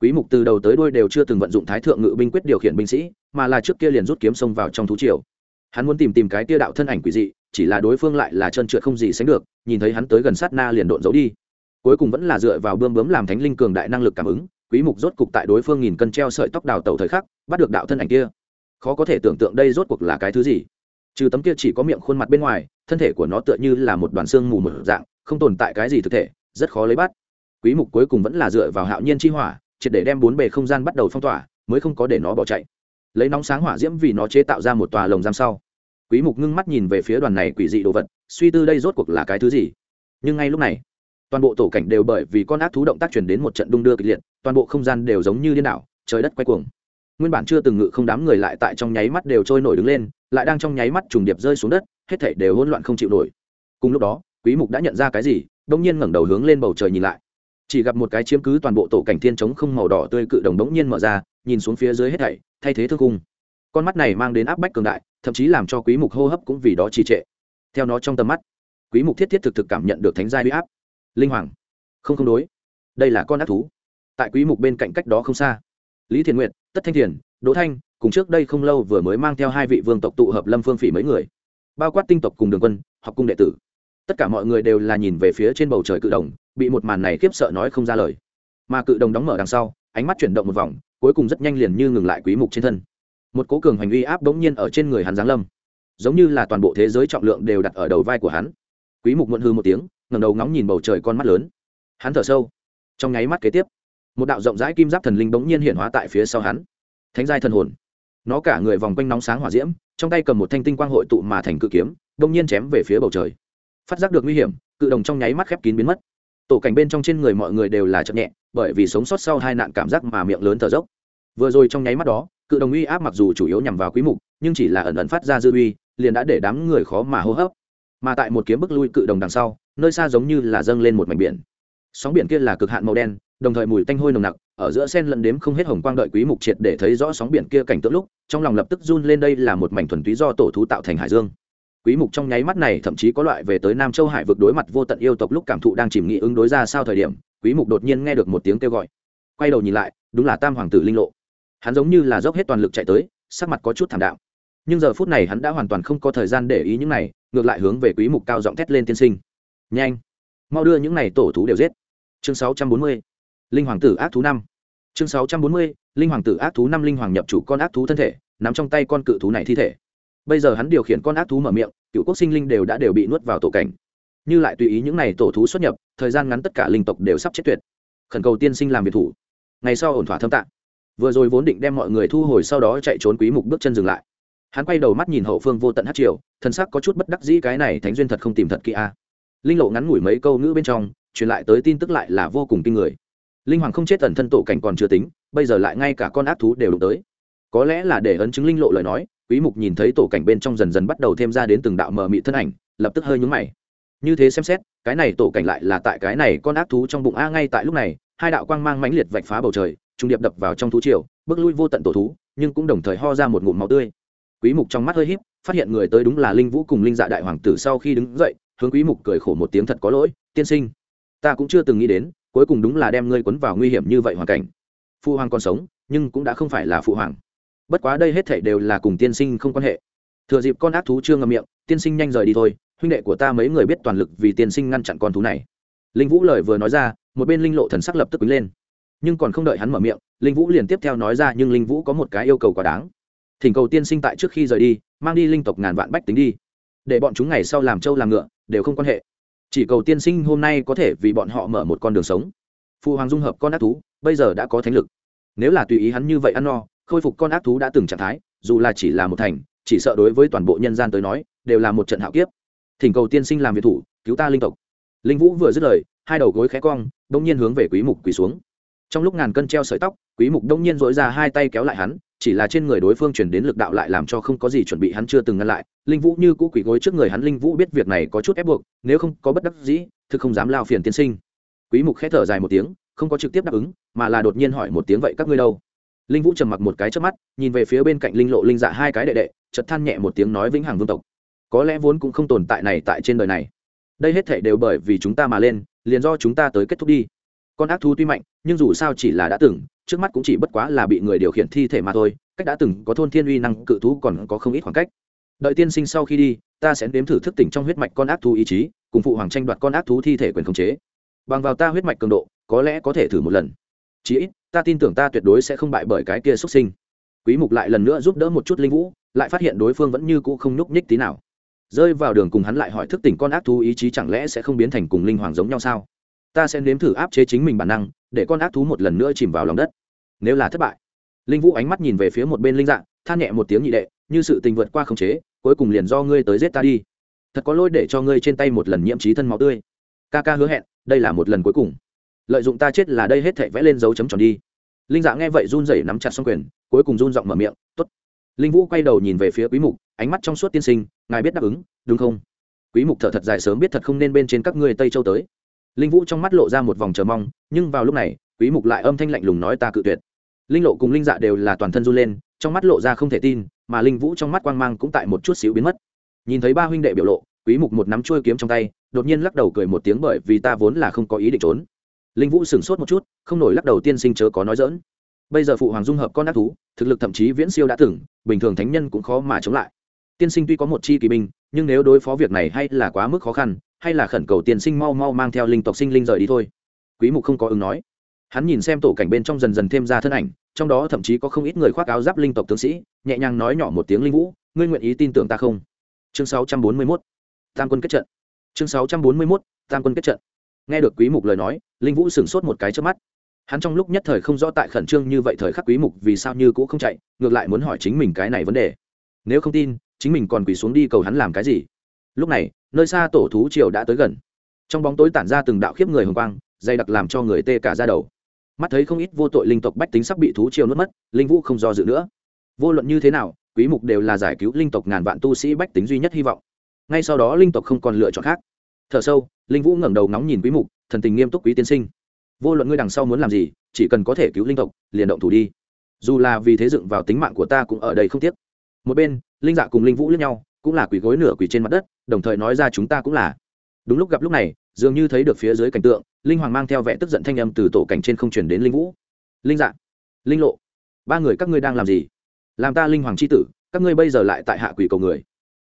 Quý mục từ đầu tới đuôi đều chưa từng vận dụng thái thượng ngự binh quyết điều khiển binh sĩ, mà là trước kia liền rút kiếm xông vào trong thú triều. Hắn muốn tìm tìm cái kia đạo thân ảnh quỷ dị, chỉ là đối phương lại là chân trượt không gì sánh được, nhìn thấy hắn tới gần sát na liền độn giấu đi. Cuối cùng vẫn là dựa vào bươm bướm làm thánh linh cường đại năng lực cảm ứng, quý mục rốt cục tại đối phương nghìn cân treo sợi tóc đào tẩu thời khắc, bắt được đạo thân ảnh kia. Khó có thể tưởng tượng đây rốt cuộc là cái thứ gì trừ tấm kia chỉ có miệng khuôn mặt bên ngoài, thân thể của nó tựa như là một đoàn xương mù mở dạng, không tồn tại cái gì thực thể, rất khó lấy bắt. Quý mục cuối cùng vẫn là dựa vào hạo nhiên chi hỏa, triệt để đem bốn bề không gian bắt đầu phong tỏa, mới không có để nó bỏ chạy. Lấy nóng sáng hỏa diễm vì nó chế tạo ra một tòa lồng giam sau. Quý mục ngưng mắt nhìn về phía đoàn này quỷ dị đồ vật, suy tư đây rốt cuộc là cái thứ gì. Nhưng ngay lúc này, toàn bộ tổ cảnh đều bởi vì con ác thú động tác chuyển đến một trận đung đưa kịch liệt, toàn bộ không gian đều giống như điên đảo, trời đất quay cuồng. Nguyên bản chưa từng ngự không đám người lại tại trong nháy mắt đều trôi nổi đứng lên lại đang trong nháy mắt trùng điệp rơi xuống đất, hết thảy đều hỗn loạn không chịu nổi. Cùng lúc đó, quý mục đã nhận ra cái gì đông nhiên ngẩng đầu hướng lên bầu trời nhìn lại. Chỉ gặp một cái chiếm cứ toàn bộ tổ cảnh thiên trống không màu đỏ tươi cự đồng đống nhiên mở ra, nhìn xuống phía dưới hết thảy, thay thế thương cung con mắt này mang đến áp bách cường đại, thậm chí làm cho quý mục hô hấp cũng vì đó trì trệ. Theo nó trong tầm mắt, quý mục thiết thiết thực thực cảm nhận được thánh giai uy áp. Linh hoàng, không không đối. Đây là con ác thú. Tại quý mục bên cạnh cách đó không xa. Lý thiền nguyện tất thanh thiền đỗ thanh, cùng trước đây không lâu vừa mới mang theo hai vị vương tộc tụ hợp lâm phương phỉ mấy người. Bao quát tinh tộc cùng đường quân, học cung đệ tử. Tất cả mọi người đều là nhìn về phía trên bầu trời cự đồng, bị một màn này khiếp sợ nói không ra lời. Mà cự đồng đóng mở đằng sau, ánh mắt chuyển động một vòng, cuối cùng rất nhanh liền như ngừng lại quý mục trên thân. Một cố cường hành uy áp bỗng nhiên ở trên người hắn giáng lâm. Giống như là toàn bộ thế giới trọng lượng đều đặt ở đầu vai của hắn. Quý mục muộn hư một tiếng, ngẩng đầu ngóng nhìn bầu trời con mắt lớn. Hắn thở sâu. Trong nháy mắt kế tiếp, một đạo rộng rãi kim giáp thần linh bỗng nhiên hiện hóa tại phía sau hắn thánh giai thần hồn. Nó cả người vòng quanh nóng sáng hỏa diễm, trong tay cầm một thanh tinh quang hội tụ mà thành cự kiếm bỗng nhiên chém về phía bầu trời. Phát giác được nguy hiểm, cự đồng trong nháy mắt khép kín biến mất. Tổ cảnh bên trong trên người mọi người đều là chậm nhẹ, bởi vì sống sót sau hai nạn cảm giác mà miệng lớn thở dốc. Vừa rồi trong nháy mắt đó, cự đồng uy áp mặc dù chủ yếu nhằm vào quý mục, nhưng chỉ là ẩn ẩn phát ra dư uy, liền đã để đám người khó mà hô hấp. Mà tại một kiếm bức lui cự đồng đằng sau, nơi xa giống như là dâng lên một mảnh biển. Sóng biển kia là cực hạn màu đen, đồng thời mùi tanh hôi nồng nặc ở giữa sen lẫn đếm không hết hồng quang đợi quý mục triệt để thấy rõ sóng biển kia cảnh tượng lúc, trong lòng lập tức run lên đây là một mảnh thuần túy do tổ thú tạo thành hải dương. Quý mục trong nháy mắt này thậm chí có loại về tới nam châu hải vực đối mặt vô tận yêu tộc lúc cảm thụ đang chìm nghĩ ứng đối ra sao thời điểm, quý mục đột nhiên nghe được một tiếng kêu gọi. Quay đầu nhìn lại, đúng là tam hoàng tử linh lộ. Hắn giống như là dốc hết toàn lực chạy tới, sắc mặt có chút thảm đạm. Nhưng giờ phút này hắn đã hoàn toàn không có thời gian để ý những này, ngược lại hướng về quý mục cao giọng thét lên tiên sinh. Nhanh, mau đưa những này tổ thú đều giết. Chương 640 linh hoàng tử ác thú năm. Chương 640 linh hoàng tử ác thú năm linh hoàng nhập chủ con ác thú thân thể, nắm trong tay con cự thú này thi thể. Bây giờ hắn điều khiển con ác thú mở miệng, cựu quốc sinh linh đều đã đều bị nuốt vào tổ cảnh. Như lại tùy ý những này tổ thú xuất nhập, thời gian ngắn tất cả linh tộc đều sắp chết tuyệt. Khẩn cầu tiên sinh làm việc thủ. Ngày sau ổn thỏa thâm tạng. Vừa rồi vốn định đem mọi người thu hồi sau đó chạy trốn quý mục bước chân dừng lại. Hắn quay đầu mắt nhìn hậu phương vô tận hát triều, thân sắc có chút bất đắc dĩ cái này thánh duyên thật không tìm thật kỹ a. Linh lộ ngắn ngủi mấy câu ngữ bên trong, truyền lại tới tin tức lại là vô cùng kinh người linh hoàng không chết tần thân tổ cảnh còn chưa tính, bây giờ lại ngay cả con ác thú đều đụng tới. Có lẽ là để ấn chứng linh lộ lời nói, quý mục nhìn thấy tổ cảnh bên trong dần dần bắt đầu thêm ra đến từng đạo mờ mị thân ảnh, lập tức hơi nhướng mày. Như thế xem xét, cái này tổ cảnh lại là tại cái này con ác thú trong bụng a ngay tại lúc này, hai đạo quang mang mãnh liệt vạch phá bầu trời, trung điệp đập vào trong thú triều, bước lui vô tận tổ thú, nhưng cũng đồng thời ho ra một ngụm máu tươi. Quý mục trong mắt hơi híp, phát hiện người tới đúng là linh vũ cùng linh dạ đại hoàng tử sau khi đứng dậy, hướng quý mục cười khổ một tiếng thật có lỗi, tiên sinh, ta cũng chưa từng nghĩ đến cuối cùng đúng là đem ngươi quấn vào nguy hiểm như vậy hoàn cảnh. Phụ hoàng còn sống, nhưng cũng đã không phải là phụ hoàng. Bất quá đây hết thảy đều là cùng tiên sinh không quan hệ. Thừa dịp con ác thú chưa ngậm miệng, tiên sinh nhanh rời đi thôi, huynh đệ của ta mấy người biết toàn lực vì tiên sinh ngăn chặn con thú này. Linh vũ lời vừa nói ra, một bên linh lộ thần sắc lập tức quýnh lên. Nhưng còn không đợi hắn mở miệng, linh vũ liền tiếp theo nói ra nhưng linh vũ có một cái yêu cầu quá đáng. Thỉnh cầu tiên sinh tại trước khi rời đi, mang đi linh tộc ngàn vạn bách tính đi. Để bọn chúng ngày sau làm trâu làm ngựa, đều không quan hệ chỉ cầu tiên sinh hôm nay có thể vì bọn họ mở một con đường sống. Phụ hoàng dung hợp con ác thú, bây giờ đã có thánh lực. Nếu là tùy ý hắn như vậy ăn no, khôi phục con ác thú đã từng trạng thái, dù là chỉ là một thành, chỉ sợ đối với toàn bộ nhân gian tới nói, đều là một trận hạo kiếp. Thỉnh cầu tiên sinh làm việc thủ, cứu ta linh tộc. Linh vũ vừa dứt lời, hai đầu gối khẽ cong đông nhiên hướng về quý mục quỳ xuống. Trong lúc ngàn cân treo sợi tóc, quý mục đông nhiên dỗi ra hai tay kéo lại hắn chỉ là trên người đối phương chuyển đến lực đạo lại làm cho không có gì chuẩn bị, hắn chưa từng ngăn lại. Linh vũ như cũ quỳ gối trước người hắn, linh vũ biết việc này có chút ép buộc, nếu không có bất đắc dĩ, thực không dám lao phiền tiên sinh. Quý mục khẽ thở dài một tiếng, không có trực tiếp đáp ứng, mà là đột nhiên hỏi một tiếng, vậy các ngươi đâu? Linh vũ trầm mặc một cái trước mắt, nhìn về phía bên cạnh linh lộ linh dạ hai cái đệ đệ, chợt than nhẹ một tiếng nói, vĩnh hằng vương tộc, có lẽ vốn cũng không tồn tại này tại trên đời này. Đây hết thể đều bởi vì chúng ta mà lên, liền do chúng ta tới kết thúc đi con ác thú tuy mạnh, nhưng dù sao chỉ là đã từng, trước mắt cũng chỉ bất quá là bị người điều khiển thi thể mà thôi, cách đã từng có thôn thiên uy năng cự thú còn có không ít khoảng cách. Đợi tiên sinh sau khi đi, ta sẽ nếm thử thức tỉnh trong huyết mạch con ác thú ý chí, cùng phụ hoàng tranh đoạt con ác thú thi thể quyền khống chế. Bằng vào ta huyết mạch cường độ, có lẽ có thể thử một lần. Chí ít, ta tin tưởng ta tuyệt đối sẽ không bại bởi cái kia xuất sinh. Quý mục lại lần nữa giúp đỡ một chút linh vũ, lại phát hiện đối phương vẫn như cũ không nhúc nhích tí nào. Rơi vào đường cùng hắn lại hỏi thức tỉnh con ác thú ý chí chẳng lẽ sẽ không biến thành cùng linh hoàng giống nhau sao? Ta sẽ nếm thử áp chế chính mình bản năng, để con ác thú một lần nữa chìm vào lòng đất. Nếu là thất bại, linh vũ ánh mắt nhìn về phía một bên linh dạng than nhẹ một tiếng nhị đệ, như sự tình vượt qua khống chế, cuối cùng liền do ngươi tới giết ta đi. Thật có lỗi để cho ngươi trên tay một lần nhiễm trí thân máu tươi. Ca ca hứa hẹn, đây là một lần cuối cùng. Lợi dụng ta chết là đây hết thể vẽ lên dấu chấm tròn đi. Linh dạ nghe vậy run rẩy nắm chặt xong quyền, cuối cùng run giọng mở miệng t ố t linh vũ quay đầu nhìn về phía quý mục, ánh mắt trong suốt tiên sinh, ngài biết đáp ứng, đúng không? Quý mục thở thật dài sớm biết thật không nên bên trên các ngươi tây châu tới linh vũ trong mắt lộ ra một vòng chờ mong, nhưng vào lúc này, quý mục lại âm thanh lạnh lùng nói ta cự tuyệt. Linh lộ cùng linh dạ đều là toàn thân run lên, trong mắt lộ ra không thể tin, mà linh vũ trong mắt quang mang cũng tại một chút xíu biến mất. Nhìn thấy ba huynh đệ biểu lộ, quý mục một nắm chuôi kiếm trong tay, đột nhiên lắc đầu cười một tiếng bởi vì ta vốn là không có ý định trốn. Linh vũ sửng sốt một chút, không nổi lắc đầu tiên sinh chớ có nói dỡn bây giờ phụ hoàng dung hợp con ác thú, thực lực thậm chí viễn siêu đã từng, bình thường thánh nhân cũng khó mà chống lại. Tiên sinh tuy có một chi kỳ binh, nhưng nếu đối phó việc này hay là quá mức khó khăn hay là khẩn cầu tiên sinh mau mau mang theo linh tộc sinh linh rời đi thôi. Quý mục không có ứng nói. Hắn nhìn xem tổ cảnh bên trong dần dần thêm ra thân ảnh, trong đó thậm chí có không ít người khoác áo giáp linh tộc tướng sĩ, nhẹ nhàng nói nhỏ một tiếng linh vũ, ngươi nguyện ý tin tưởng ta không? Chương 641 tam quân kết trận. Chương 641 tam quân kết trận. Nghe được quý mục lời nói, linh vũ sửng sốt một cái trước mắt. Hắn trong lúc nhất thời không rõ tại khẩn trương như vậy thời khắc quý mục vì sao như cũ không chạy, ngược lại muốn hỏi chính mình cái này vấn đề. Nếu không tin, chính mình còn quỳ xuống đi cầu hắn làm cái gì? Lúc này nơi xa tổ thú triều đã tới gần. Trong bóng tối tản ra từng đạo khiếp người hồng quang, dày đặc làm cho người tê cả ra đầu. Mắt thấy không ít vô tội linh tộc bách tính sắp bị thú triều nuốt mất, linh vũ không do dự nữa. Vô luận như thế nào, quý mục đều là giải cứu linh tộc ngàn vạn tu sĩ bách tính duy nhất hy vọng. Ngay sau đó linh tộc không còn lựa chọn khác. Thở sâu, linh vũ ngẩng đầu nóng nhìn quý mục, thần tình nghiêm túc quý tiên sinh. Vô luận ngươi đằng sau muốn làm gì, chỉ cần có thể cứu linh tộc, liền động thủ đi. Dù là vì thế dựng vào tính mạng của ta cũng ở đây không tiếc. Một bên, linh dạ cùng linh vũ lẫn nhau cũng là quỳ gối nửa quỳ trên mặt đất đồng thời nói ra chúng ta cũng là. Đúng lúc gặp lúc này dường như thấy được phía dưới cảnh tượng linh hoàng mang theo vẻ tức giận thanh âm từ tổ cảnh trên không chuyển đến linh vũ. Linh dạng, linh lộ ba người các ngươi đang làm gì? Làm ta linh hoàng c h i tử các ngươi bây giờ lại tại hạ quỷ cầu người.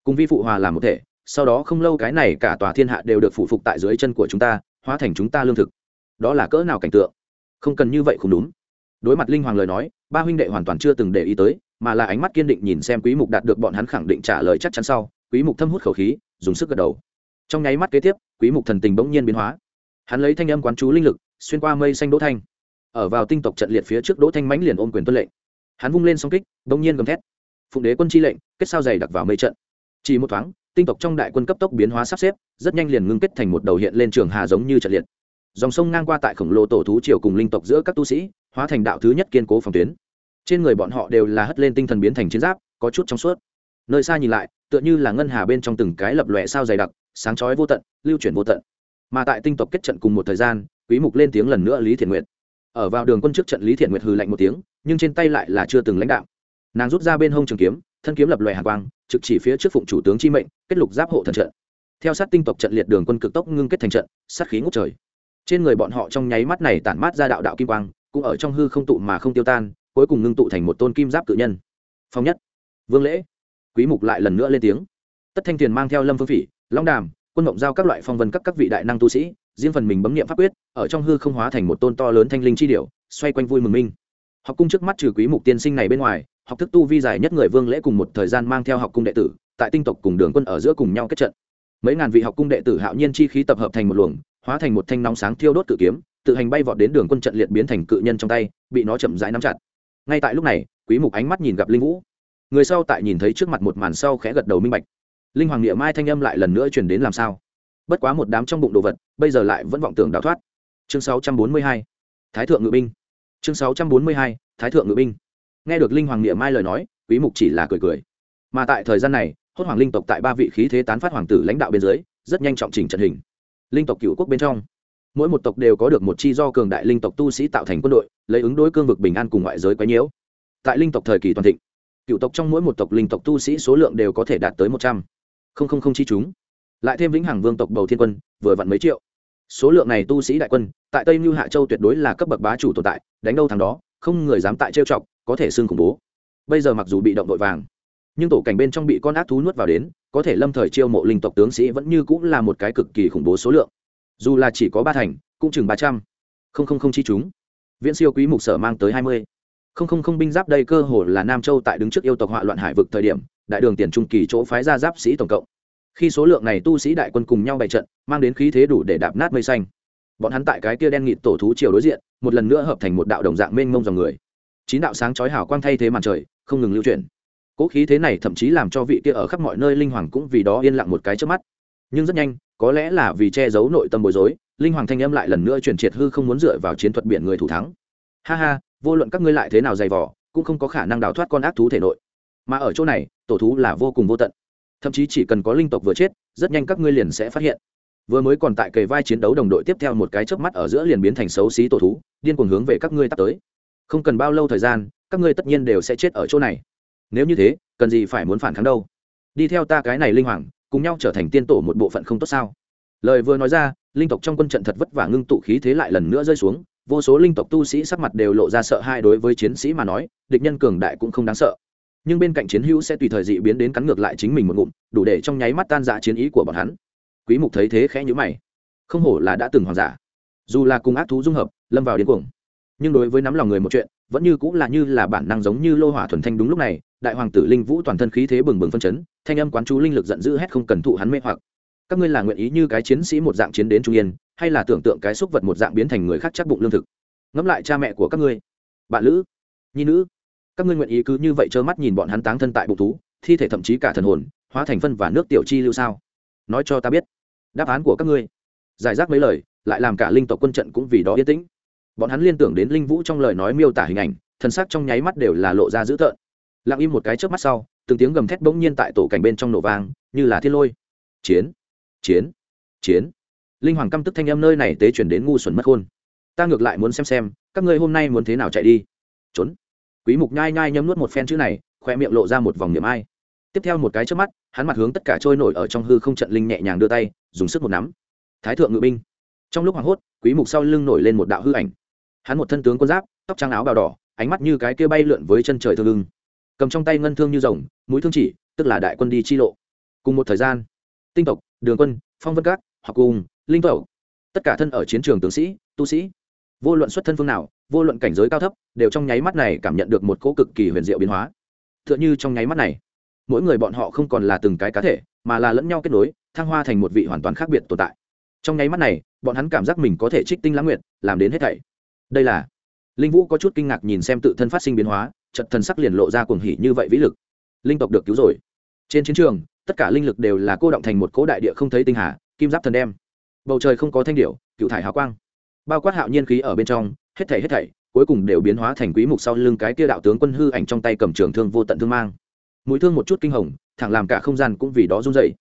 Cùng vi phụ hòa làm một thể sau đó không lâu cái này cả tòa thiên hạ đều được phụ phục tại dưới chân của chúng ta hóa thành chúng ta lương thực. Đó là cỡ nào cảnh tượng? Không cần như vậy không đúng. Đối mặt linh hoàng lời nói ba huynh đệ hoàn toàn chưa từng để ý tới mà là ánh mắt kiên định nhìn xem quý mục đạt được bọn hắn khẳng định trả lời chắc chắn sau, quý mục thâm hút khẩu khí, dùng sức gật đầu. Trong nháy mắt kế tiếp, quý mục thần tình bỗng nhiên biến hóa. Hắn lấy thanh âm quán chú linh lực, xuyên qua mây xanh đỗ thanh. Ở vào tinh tộc trận liệt phía trước đỗ thanh mãnh liền ôm quyền tuân lệnh. Hắn vung lên song kích, bỗng nhiên gầm thét. Phụng đế quân chi lệnh, kết sao dày đặt vào mây trận. Chỉ một thoáng, tinh tộc trong đại quân cấp tốc biến hóa sắp xếp, rất nhanh liền ngưng kết thành một đầu hiện lên trường hà giống như trận liệt. Dòng sông ngang qua tại khổng lồ tổ thú triều cùng linh tộc giữa các tu sĩ, hóa thành đạo thứ nhất kiên cố phòng tuyến trên người bọn họ đều là hất lên tinh thần biến thành chiến giáp, có chút trong suốt. Nơi xa nhìn lại, tựa như là ngân hà bên trong từng cái lập lòe sao dày đặc, sáng chói vô tận, lưu chuyển vô tận. Mà tại tinh tộc kết trận cùng một thời gian, quý mục lên tiếng lần nữa lý thiện nguyệt. Ở vào đường quân trước trận lý thiện nguyệt hừ lạnh một tiếng, nhưng trên tay lại là chưa từng lãnh đạo. Nàng rút ra bên hông trường kiếm, thân kiếm lập lòe hàn quang, trực chỉ phía trước phụng chủ tướng chi mệnh, kết lục giáp hộ thần trận. Theo sát tinh tộc trận liệt đường quân cực tốc ngưng kết thành trận, sát khí ngút trời. Trên người bọn họ trong nháy mắt này tản mát ra đạo đạo kim quang, cũng ở trong hư không tụ mà không tiêu tan cuối cùng ngưng tụ thành một tôn kim giáp cự nhân. Phong nhất, vương lễ. Quý mục lại lần nữa lên tiếng. Tất thanh tiền mang theo lâm phương phỉ, long đàm, quân ngộng giao các loại phong vân các các vị đại năng tu sĩ, riêng phần mình bấm niệm pháp quyết, ở trong hư không hóa thành một tôn to lớn thanh linh chi điểu, xoay quanh vui mừng minh. Học cung trước mắt trừ quý mục tiên sinh này bên ngoài, học thức tu vi dài nhất người vương lễ cùng một thời gian mang theo học cung đệ tử, tại tinh tộc cùng đường quân ở giữa cùng nhau kết trận. Mấy ngàn vị học cung đệ tử hạo nhiên chi khí tập hợp thành một luồng, hóa thành một thanh nóng sáng thiêu đốt cự kiếm, tự hành bay vọt đến đường quân trận liệt biến thành cự nhân trong tay, bị nó chậm rãi nắm chặt ngay tại lúc này, quý mục ánh mắt nhìn gặp linh vũ. Người sau tại nhìn thấy trước mặt một màn sau khẽ gật đầu minh bạch. Linh hoàng niệm mai thanh âm lại lần nữa truyền đến làm sao? Bất quá một đám trong bụng đồ vật, bây giờ lại vẫn vọng tưởng đào thoát. Chương 642 thái thượng ngự binh. Chương 642 thái thượng ngự binh. Nghe được linh hoàng niệm mai lời nói, quý mục chỉ là cười cười. Mà tại thời gian này, hốt hoàng linh tộc tại ba vị khí thế tán phát hoàng tử lãnh đạo bên dưới, rất nhanh trọng chỉnh trận hình. Linh tộc cựu quốc bên trong mỗi một tộc đều có được một chi do cường đại linh tộc tu sĩ tạo thành quân đội, lấy ứng đối cương vực bình an cùng ngoại giới quấy nhiễu. Tại linh tộc thời kỳ toàn thịnh, cựu tộc trong mỗi một tộc linh tộc tu sĩ số lượng đều có thể đạt tới một trăm. Linh chi chúng. Lại thêm vĩnh hằng vương tộc bầu thiên quân, vừa vặn mấy triệu. Số lượng này tu sĩ đại quân, tại tây mưu hạ châu tuyệt đối là cấp bậc bá chủ tồn tại, đánh đâu thằng đó, không người dám tại trêu chọc, có thể xưng khủng bố. Bây giờ mặc dù bị động vội vàng, nhưng tổ cảnh bên trong bị con ác thú nuốt vào đến, có thể lâm thời chiêu mộ linh tộc tướng sĩ vẫn như cũng là một cái cực kỳ khủng bố số lượng dù là chỉ có ba thành, cũng chừng ba trăm. Không không không chi chúng. Viễn siêu quý mục sở mang tới hai mươi. Không không không binh giáp đây cơ hồ là nam châu tại đứng trước yêu tộc họa loạn hải vực thời điểm, đại đường tiền trung kỳ chỗ phái ra giáp sĩ tổng cộng. Khi số lượng này tu sĩ đại quân cùng nhau bày trận, mang đến khí thế đủ để đạp nát mây xanh. Bọn hắn tại cái kia đen nghịt tổ thú chiều đối diện, một lần nữa hợp thành một đạo đồng dạng mênh mông dòng người. Chín đạo sáng chói hào quang thay thế màn trời, không ngừng lưu chuyển. Cỗ khí thế này thậm chí làm cho vị kia ở khắp mọi nơi linh hoàng cũng vì đó yên lặng một cái trước mắt nhưng rất nhanh, có lẽ là vì che giấu nội tâm bối rối, linh hoàng thanh âm lại lần nữa chuyển triệt hư không muốn dựa vào chiến thuật biển người thủ thắng. Ha ha, vô luận các ngươi lại thế nào dày vỏ cũng không có khả năng đào thoát con ác thú thể nội. Mà ở chỗ này, tổ thú là vô cùng vô tận. Thậm chí chỉ cần có linh tộc vừa chết, rất nhanh các ngươi liền sẽ phát hiện. Vừa mới còn tại kề vai chiến đấu đồng đội tiếp theo một cái chớp mắt ở giữa liền biến thành xấu xí tổ thú, điên cuồng hướng về các ngươi tắt tới. Không cần bao lâu thời gian, các ngươi tất nhiên đều sẽ chết ở chỗ này. Nếu như thế, cần gì phải muốn phản kháng đâu? Đi theo ta cái này linh hoàng cùng nhau trở thành tiên tổ một bộ phận không tốt sao? Lời vừa nói ra, linh tộc trong quân trận thật vất vả ngưng tụ khí thế lại lần nữa rơi xuống, vô số linh tộc tu sĩ sắc mặt đều lộ ra sợ hai đối với chiến sĩ mà nói, địch nhân cường đại cũng không đáng sợ. Nhưng bên cạnh chiến hữu sẽ tùy thời dị biến đến cắn ngược lại chính mình một ngụm, đủ để trong nháy mắt tan dạ chiến ý của bọn hắn. Quý mục thấy thế khẽ nhíu mày. Không hổ là đã từng hoàng giả. Dù là cùng ác thú dung hợp, lâm vào điên cuồng. Nhưng đối với nắm lòng người một chuyện vẫn như cũng là như là bản năng giống như lô hỏa thuần thanh đúng lúc này, đại hoàng tử linh vũ toàn thân khí thế bừng bừng phân chấn, thanh âm quán chú linh lực giận dữ hét không cần thụ hắn mê hoặc. Các ngươi là nguyện ý như cái chiến sĩ một dạng chiến đến trung yên, hay là tưởng tượng cái xúc vật một dạng biến thành người khác chắc bụng lương thực? Ngẫm lại cha mẹ của các ngươi. Bạn lữ, nhi nữ, các ngươi nguyện ý cứ như vậy trơ mắt nhìn bọn hắn táng thân tại bụng thú, thi thể thậm chí cả thần hồn, hóa thành phân và nước tiểu chi lưu sao? Nói cho ta biết. Đáp án của các ngươi. Giải rác mấy lời, lại làm cả linh tộc quân trận cũng vì đó yên tĩnh bọn hắn liên tưởng đến linh vũ trong lời nói miêu tả hình ảnh thân xác trong nháy mắt đều là lộ ra dữ tợn. Lặng im một cái trước mắt sau, từng tiếng gầm thét bỗng nhiên tại tổ cảnh bên trong nổ vang, như là thiên lôi. Chiến chiến chiến. Linh hoàng căm tức thanh âm nơi này tế chuyển đến ngu xuẩn mất khôn ta ngược lại muốn xem xem, các ngươi hôm nay muốn thế nào chạy đi? Trốn. Quý mục nhai nhai nhấm nuốt một phen chữ này, khoe miệng lộ ra một vòng niệm ai. Tiếp theo một cái trước mắt, hắn mặt hướng tất cả trôi nổi ở trong hư không trận linh nhẹ nhàng đưa tay, dùng sức một nắm. Thái thượng ngự binh. Trong lúc hoảng hốt, quý mục sau lưng nổi lên một đạo hư ảnh hắn một thân tướng quân giáp, tóc trắng áo bào đỏ, ánh mắt như cái kia bay lượn với chân trời thương lưng. Cầm trong tay ngân thương như rồng, mũi thương chỉ, tức là đại quân đi chi lộ. Cùng một thời gian, tinh tộc, đường quân, phong vân các, học cùng, linh tộc, tất cả thân ở chiến trường tướng sĩ, tu sĩ. Vô luận xuất thân phương nào, vô luận cảnh giới cao thấp, đều trong nháy mắt này cảm nhận được một cỗ cực kỳ huyền diệu biến hóa. T h ư ợ n h ư trong nháy mắt này, mỗi người bọn họ không còn là từng cái cá thể, mà là lẫn nhau kết nối, thăng hoa thành một vị hoàn toàn khác biệt tồn tại. Trong nháy mắt này, bọn hắn cảm giác mình có thể trích tinh lãng nguyện làm đến hết thảy đây là linh vũ có chút kinh ngạc nhìn xem tự thân phát sinh biến hóa trận thần sắc liền lộ ra cuồng hỉ như vậy vĩ lực. Linh tộc được cứu rồi. Trên chiến trường, tất cả linh lực đều là cô động thành một cố đại địa không thấy tinh hà, kim giáp thần đem. Bầu trời không có thanh điệu cựu thải hào quang. Bao quát hạo nhiên khí ở bên trong, hết thảy hết thảy, cuối cùng đều biến hóa thành quý mục sau lưng cái kia đạo tướng quân hư ảnh trong tay cầm trường thương vô tận thương mang. Mũi thương một chút kinh hồng, thẳng làm cả không gian cũng vì đó run rẩy.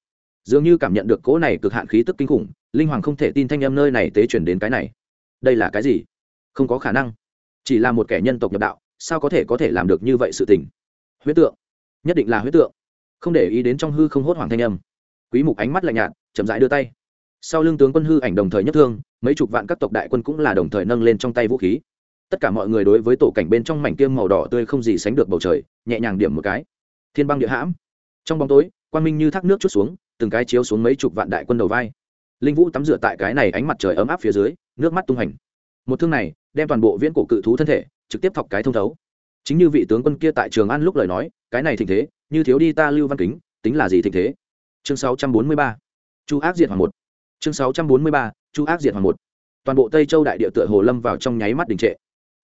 Dường như cảm nhận được cỗ này cực hạn khí tức kinh khủng, linh hoàng không thể tin thanh âm nơi này tế chuyển đến cái này. Đây là cái gì? Không có khả năng. Chỉ là một kẻ nhân tộc nhập đạo, sao có thể có thể làm được như vậy sự tình? Huyết tượng. Nhất định là huyết tượng. Không để ý đến trong hư không hốt hoảng thanh âm. Quý mục ánh mắt lạnh nhạt, chậm rãi đưa tay. Sau lưng tướng quân hư ảnh đồng thời nhất thương, mấy chục vạn các tộc đại quân cũng là đồng thời nâng lên trong tay vũ khí. Tất cả mọi người đối với tổ cảnh bên trong mảnh tiêm màu đỏ tươi không gì sánh được bầu trời, nhẹ nhàng điểm một cái. Thiên băng địa hãm. Trong bóng tối, quang minh như thác nước chút xuống, từng cái chiếu xuống mấy chục vạn đại quân đầu vai. Linh vũ tắm rửa tại cái này ánh mặt trời ấm áp phía dưới, nước mắt tung hành một thương này, đem toàn bộ viễn cổ cự thú thân thể, trực tiếp thọc cái thông thấu. Chính như vị tướng quân kia tại trường an lúc lời nói, cái này thịnh thế, như thiếu đi ta lưu văn kính, tính là gì thịnh thế? Chương 643. chu ác diệt hoàng một. Chương 643. chu ác diệt hoàng một. Toàn bộ tây châu đại địa tựa hồ lâm vào trong nháy mắt đình trệ.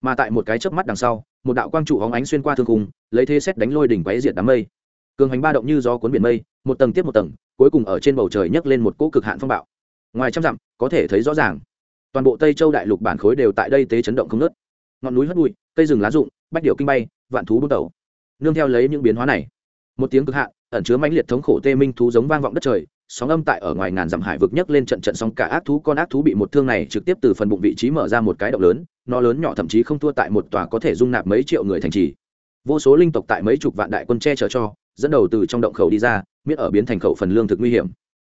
Mà tại một cái chớp mắt đằng sau, một đạo quang trụ hóng ánh xuyên qua thương khung, lấy thế xét đánh lôi đỉnh quáy diệt đám mây. Cường hành ba động như gió cuốn biển mây, một tầng tiếp một tầng, cuối cùng ở trên bầu trời nhấc lên một cỗ cực hạn phong bạo. Ngoài trăm dặm, có thể thấy rõ ràng toàn bộ tây châu đại lục bản khối đều tại đây tế chấn động không nớt ngọn núi hất bụi, cây rừng lá rụng, bách điệu kinh bay, vạn thú bút tẩu. Nương theo lấy những biến hóa này, một tiếng cực hạn, ẩn chứa mãnh liệt thống khổ tê minh thú giống vang vọng đất trời, sóng âm tại ở ngoài ngàn dặm hải vực nhấc lên trận trận sóng cả ác thú, con ác thú bị một thương này trực tiếp từ phần bụng vị trí mở ra một cái động lớn, nó lớn nhỏ thậm chí không thua tại một tòa có thể dung nạp mấy triệu người thành trì. Vô số linh tộc tại mấy chục vạn đại quân che chở cho, dẫn đầu từ trong động khẩu đi ra miết ở biến thành khẩu phần lương thực nguy hiểm.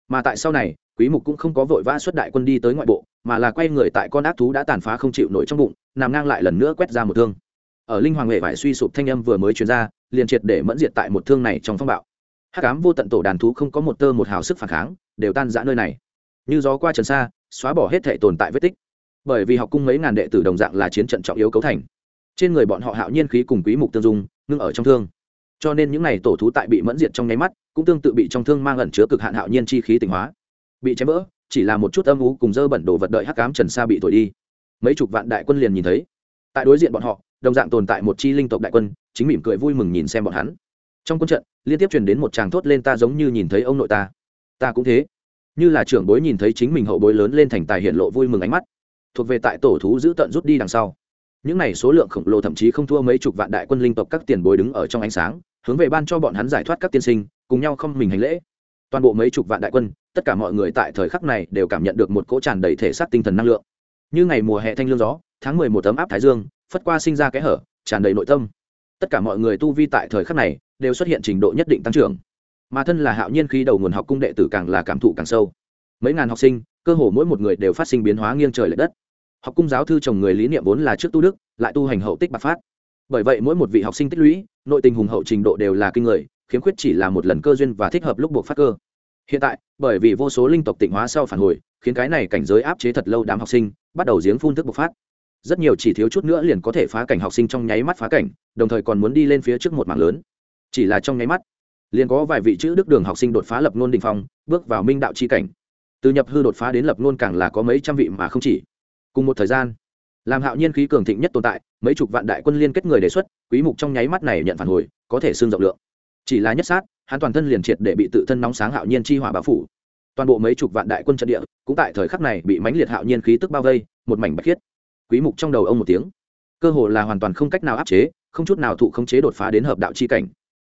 Mà tại sau này, quý mục cũng không có vội vã xuất đại quân đi tới ngoại bộ mà là quay người tại con ác thú đã tàn phá không chịu nổi trong bụng, nằm ngang lại lần nữa quét ra một thương. Ở linh hoàng huệ vải suy sụp thanh âm vừa mới truyền ra, liền triệt để mẫn diệt tại một thương này trong phong bạo. Hắc ám vô tận tổ đàn thú không có một tơ một hào sức phản kháng, đều tan rã nơi này. Như gió qua trần xa, xóa bỏ hết thể tồn tại vết tích. Bởi vì học cung mấy ngàn đệ tử đồng dạng là chiến trận trọng yếu cấu thành. Trên người bọn họ hạo nhiên khí cùng quý mục tương dung, ngưng ở trong thương. Cho nên những này tổ thú tại bị mẫn diệt trong nháy mắt, cũng tương tự bị trong thương mang ẩn chứa cực hạn hạo nhiên chi khí tỉnh hóa. Bị chém vỡ chỉ là một chút âm u cùng dơ bẩn đồ vật đợi hắc ám trần xa bị thổi đi. Mấy chục vạn đại quân liền nhìn thấy. Tại đối diện bọn họ, đồng dạng tồn tại một chi linh tộc đại quân, chính mỉm cười vui mừng nhìn xem bọn hắn. Trong quân trận, liên tiếp truyền đến một tràng thốt lên ta giống như nhìn thấy ông nội ta. Ta cũng thế. Như là trưởng bối nhìn thấy chính mình hậu bối lớn lên thành tài hiện lộ vui mừng ánh mắt. Thuộc về tại tổ thú giữ tận rút đi đằng sau. Những này số lượng khổng lồ thậm chí không thua mấy chục vạn đại quân linh tộc các tiền bối đứng ở trong ánh sáng, hướng về ban cho bọn hắn giải thoát các tiên sinh, cùng nhau không mình hành lễ toàn bộ mấy chục vạn đại quân, tất cả mọi người tại thời khắc này đều cảm nhận được một cỗ tràn đầy thể xác tinh thần năng lượng. Như ngày mùa hè thanh lương gió, tháng mười một tấm áp thái dương, phất qua sinh ra kẽ hở, tràn đầy nội tâm. Tất cả mọi người tu vi tại thời khắc này đều xuất hiện trình độ nhất định tăng trưởng. Mà thân là hạo nhiên khi đầu nguồn học cung đệ tử càng là cảm thụ càng sâu. Mấy ngàn học sinh, cơ hồ mỗi một người đều phát sinh biến hóa nghiêng trời l ệ đất. Học cung giáo thư chồng người lý niệm vốn là trước tu đức, lại tu hành hậu tích bạc phát. Bởi vậy mỗi một vị học sinh tích lũy, nội tình hùng hậu trình độ đều là kinh người khiếm khuyết chỉ là một lần cơ duyên và thích hợp lúc buộc phát cơ. Hiện tại, bởi vì vô số linh tộc tịnh hóa sau phản hồi, khiến cái này cảnh giới áp chế thật lâu đám học sinh, bắt đầu giếng phun thức bộc phát. Rất nhiều chỉ thiếu chút nữa liền có thể phá cảnh học sinh trong nháy mắt phá cảnh, đồng thời còn muốn đi lên phía trước một mảng lớn. Chỉ là trong nháy mắt, liền có vài vị chữ đức đường học sinh đột phá lập nôn đình phong, bước vào minh đạo c h i cảnh. Từ nhập hư đột phá đến lập nôn càng là có mấy trăm vị mà không chỉ. Cùng một thời gian, làm hạo nhiên khí cường thịnh nhất tồn tại, mấy chục vạn đại quân liên kết người đề xuất, quý mục trong nháy mắt này nhận phản hồi, có thể xương rộng lượng chỉ là nhất sát, hắn toàn thân liền triệt để bị tự thân nóng sáng hạo nhiên chi hỏa bao phủ. Toàn bộ mấy chục vạn đại quân trận địa, cũng tại thời khắc này bị mãnh liệt hạo nhiên khí tức bao vây, một mảnh bạch khiết. Quý mục trong đầu ông một tiếng. Cơ hồ là hoàn toàn không cách nào áp chế, không chút nào thụ khống chế đột phá đến hợp đạo chi cảnh.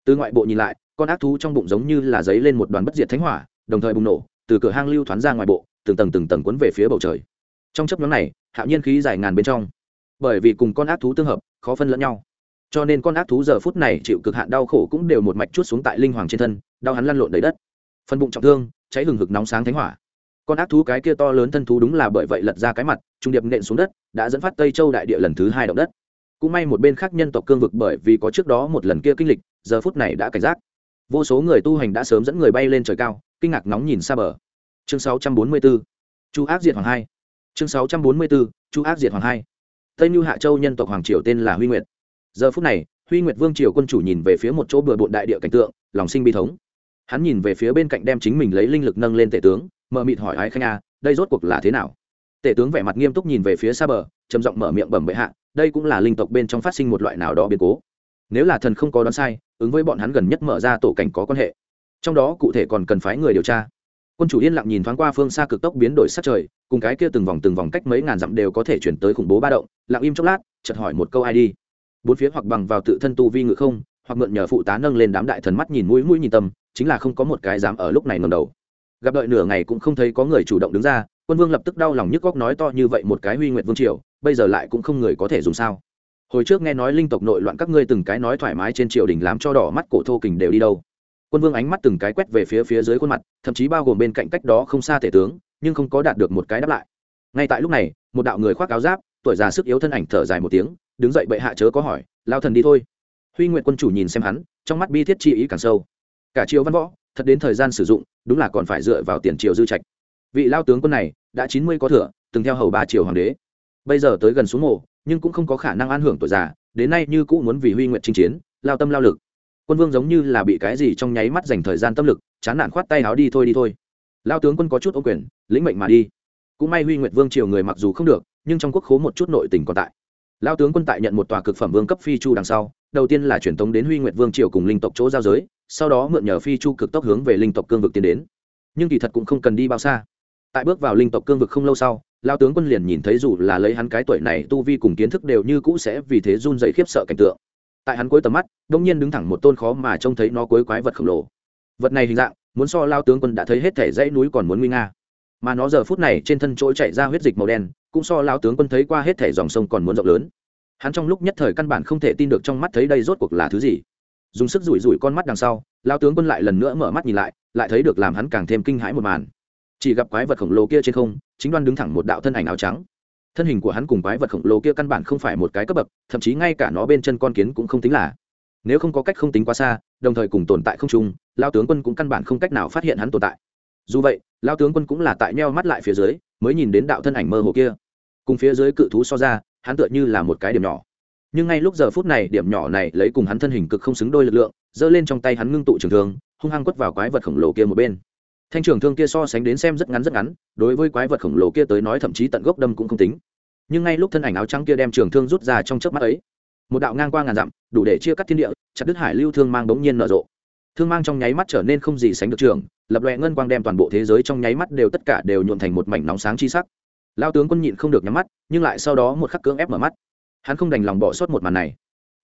Từ ngoại bộ nhìn lại, con ác thú trong bụng giống như là giấy lên một đoàn bất diệt thánh hỏa, đồng thời bùng nổ, từ cửa hang lưu thoáng ra ngoài bộ, từng tầng từng tầng cuốn về phía bầu trời. Trong chấp nhóm này, hạo nhiên khí dài ngàn bên trong. Bởi vì cùng con ác thú tương hợp, khó phân lẫn nhau cho nên con ác thú giờ phút này chịu cực hạn đau khổ cũng đều một mạch chút xuống tại linh hoàng trên thân, đau hắn lăn lộn đầy đất. Phần bụng trọng thương, cháy hừng hực nóng sáng thánh hỏa. Con ác thú cái kia to lớn thân thú đúng là bởi vậy lật ra cái mặt, trung điệp nện xuống đất, đã dẫn phát tây châu đại địa lần thứ hai động đất. Cũng may một bên khác nhân tộc cương vực bởi vì có trước đó một lần kia kinh lịch, giờ phút này đã cảnh giác. Vô số người tu hành đã sớm dẫn người bay lên trời cao, kinh ngạc nóng nhìn xa bờ. Chương 644 chu ác diệt hoàng hai. Chương 644 chu ác diệt hoàng hai. Tây như hạ châu nhân tộc hoàng triều tên là huy nguyệt giờ phút này, huy nguyệt vương triều quân chủ nhìn về phía một chỗ bừa bộn đại địa cảnh tượng, lòng sinh bi thống. Hắn nhìn về phía bên cạnh đem chính mình lấy linh lực nâng lên tể tướng mờ mịt hỏi ái khanh a, đây rốt cuộc là thế nào? Tể tướng vẻ mặt nghiêm túc nhìn về phía xa bờ, trầm giọng mở miệng bẩm bệ hạ, đây cũng là linh tộc bên trong phát sinh một loại nào đó biến cố. Nếu là thần không có đoán sai, ứng với bọn hắn gần nhất mở ra tổ cảnh có quan hệ. Trong đó cụ thể còn cần phái người điều tra. Quân chủ yên lặng nhìn thoáng qua phương xa cực tốc biến đổi sát trời, cùng cái kia từng vòng từng vòng cách mấy ngàn dặm đều có thể chuyển tới khủng bố ba động, lặng im chốc lát, chợt hỏi một câu ai đi bốn phía hoặc bằng vào tự thân tu vi ngự không, hoặc mượn nhờ phụ tá nâng lên đám đại thần mắt nhìn mũi mũi nhìn tâm, chính là không có một cái dám ở lúc này ngầm đầu. Gặp đợi nửa ngày cũng không thấy có người chủ động đứng ra, quân vương lập tức đau lòng nhức góc nói to như vậy một cái huy nguyện vương triều, bây giờ lại cũng không người có thể dùng sao. Hồi trước nghe nói linh tộc nội loạn các ngươi từng cái nói thoải mái trên triều đình làm cho đỏ mắt cổ thô kình đều đi đâu. Quân vương ánh mắt từng cái quét về phía phía dưới khuôn mặt, thậm chí bao gồm bên cạnh cách đó không xa thể tướng, nhưng không có đạt được một cái đáp lại. Ngay tại lúc này, một đạo người khoác áo giáp, tuổi già sức yếu thân ảnh thở dài một tiếng đứng dậy bệ hạ chớ có hỏi, lao thần đi thôi. Huy nguyện quân chủ nhìn xem hắn, trong mắt bi thiết chi ý càng sâu. Cả triều văn võ, thật đến thời gian sử dụng, đúng là còn phải dựa vào tiền triều dư trạch. Vị lao tướng quân này, đã chín mươi có thừa, từng theo hầu ba triều hoàng đế. Bây giờ tới gần xuống mộ nhưng cũng không có khả năng an hưởng tuổi già, đến nay như cũ muốn vì huy nguyện chinh chiến, lao tâm lao lực. Quân vương giống như là bị cái gì trong nháy mắt dành thời gian tâm lực, chán nản khoát tay áo đi thôi đi thôi. Lao tướng quân có chút ô quyền, lĩnh mệnh mà đi. Cũng may huy nguyện vương triều người mặc dù không được, nhưng trong quốc khố một chút nội tình còn tại lao tướng quân tại nhận một tòa cực phẩm vương cấp phi chu đằng sau, đầu tiên là truyền tống đến huy nguyệt vương triều cùng linh tộc chỗ giao giới, sau đó mượn nhờ phi chu cực tốc hướng về linh tộc cương vực tiến đến. Nhưng kỳ thật cũng không cần đi bao xa. Tại bước vào linh tộc cương vực không lâu sau, lao tướng quân liền nhìn thấy dù là lấy hắn cái tuổi này, tu vi cùng kiến thức đều như cũ sẽ vì thế run dậy khiếp sợ cảnh tượng. Tại hắn cuối tầm mắt, đông nhiên đứng thẳng một tôn khó mà trông thấy nó cuối quái vật khổng lồ. Vật này hình dạng, muốn so lao tướng quân đã thấy hết thể dãy núi còn muốn nguy nga. Mà nó giờ phút này trên thân chỗ chạy ra huyết dịch màu đen cũng so lao tướng quân thấy qua hết thể dòng sông còn muốn rộng lớn. Hắn trong lúc nhất thời căn bản không thể tin được trong mắt thấy đây rốt cuộc là thứ gì. Dùng sức rủi rủi con mắt đằng sau lao tướng quân lại lần nữa mở mắt nhìn lại lại thấy được làm hắn càng thêm kinh hãi một màn. Chỉ gặp quái vật khổng lồ kia trên không, chính đoan đứng thẳng một đạo thân ảnh áo trắng. Thân hình của hắn cùng quái vật khổng lồ kia căn bản không phải một cái cấp bậc, thậm chí ngay cả nó bên chân con kiến cũng không tính là. Nếu không có cách không tính quá xa, đồng thời cùng tồn tại không chung lao tướng quân cũng căn bản không cách nào phát hiện hắn tồn tại. Dù vậy lao tướng quân cũng là tại neo mắt lại phía dưới, mới nhìn đến đạo thân ảnh mơ hồ kia cùng phía dưới cự thú so ra, hắn tựa như là một cái điểm nhỏ. Nhưng ngay lúc giờ phút này, điểm nhỏ này lấy cùng hắn thân hình cực không xứng đôi lực lượng, giơ lên trong tay hắn ngưng tụ trường thương, hung hăng quất vào quái vật khổng lồ kia một bên. Thanh trường thương kia so sánh đến xem rất ngắn rất ngắn, đối với quái vật khổng lồ kia tới nói thậm chí tận gốc đâm cũng không tính. Nhưng ngay lúc thân ảnh áo trắng kia đem trường thương rút ra trong chớp mắt ấy, một đạo ngang qua ngàn dặm, đủ để chia cắt thiên địa, chặt đứt hải lưu thương mang bỗng nhiên nở rộ. Thương mang trong nháy mắt trở nên không gì sánh được trường, lập loẹ ngân quang đem toàn bộ thế giới trong nháy mắt đều tất cả đều nhuộn thành một mảnh nóng sáng chi sắc lao tướng quân nhịn không được nhắm mắt, nhưng lại sau đó một khắc cưỡng ép mở mắt. Hắn không đành lòng bỏ sót một màn này.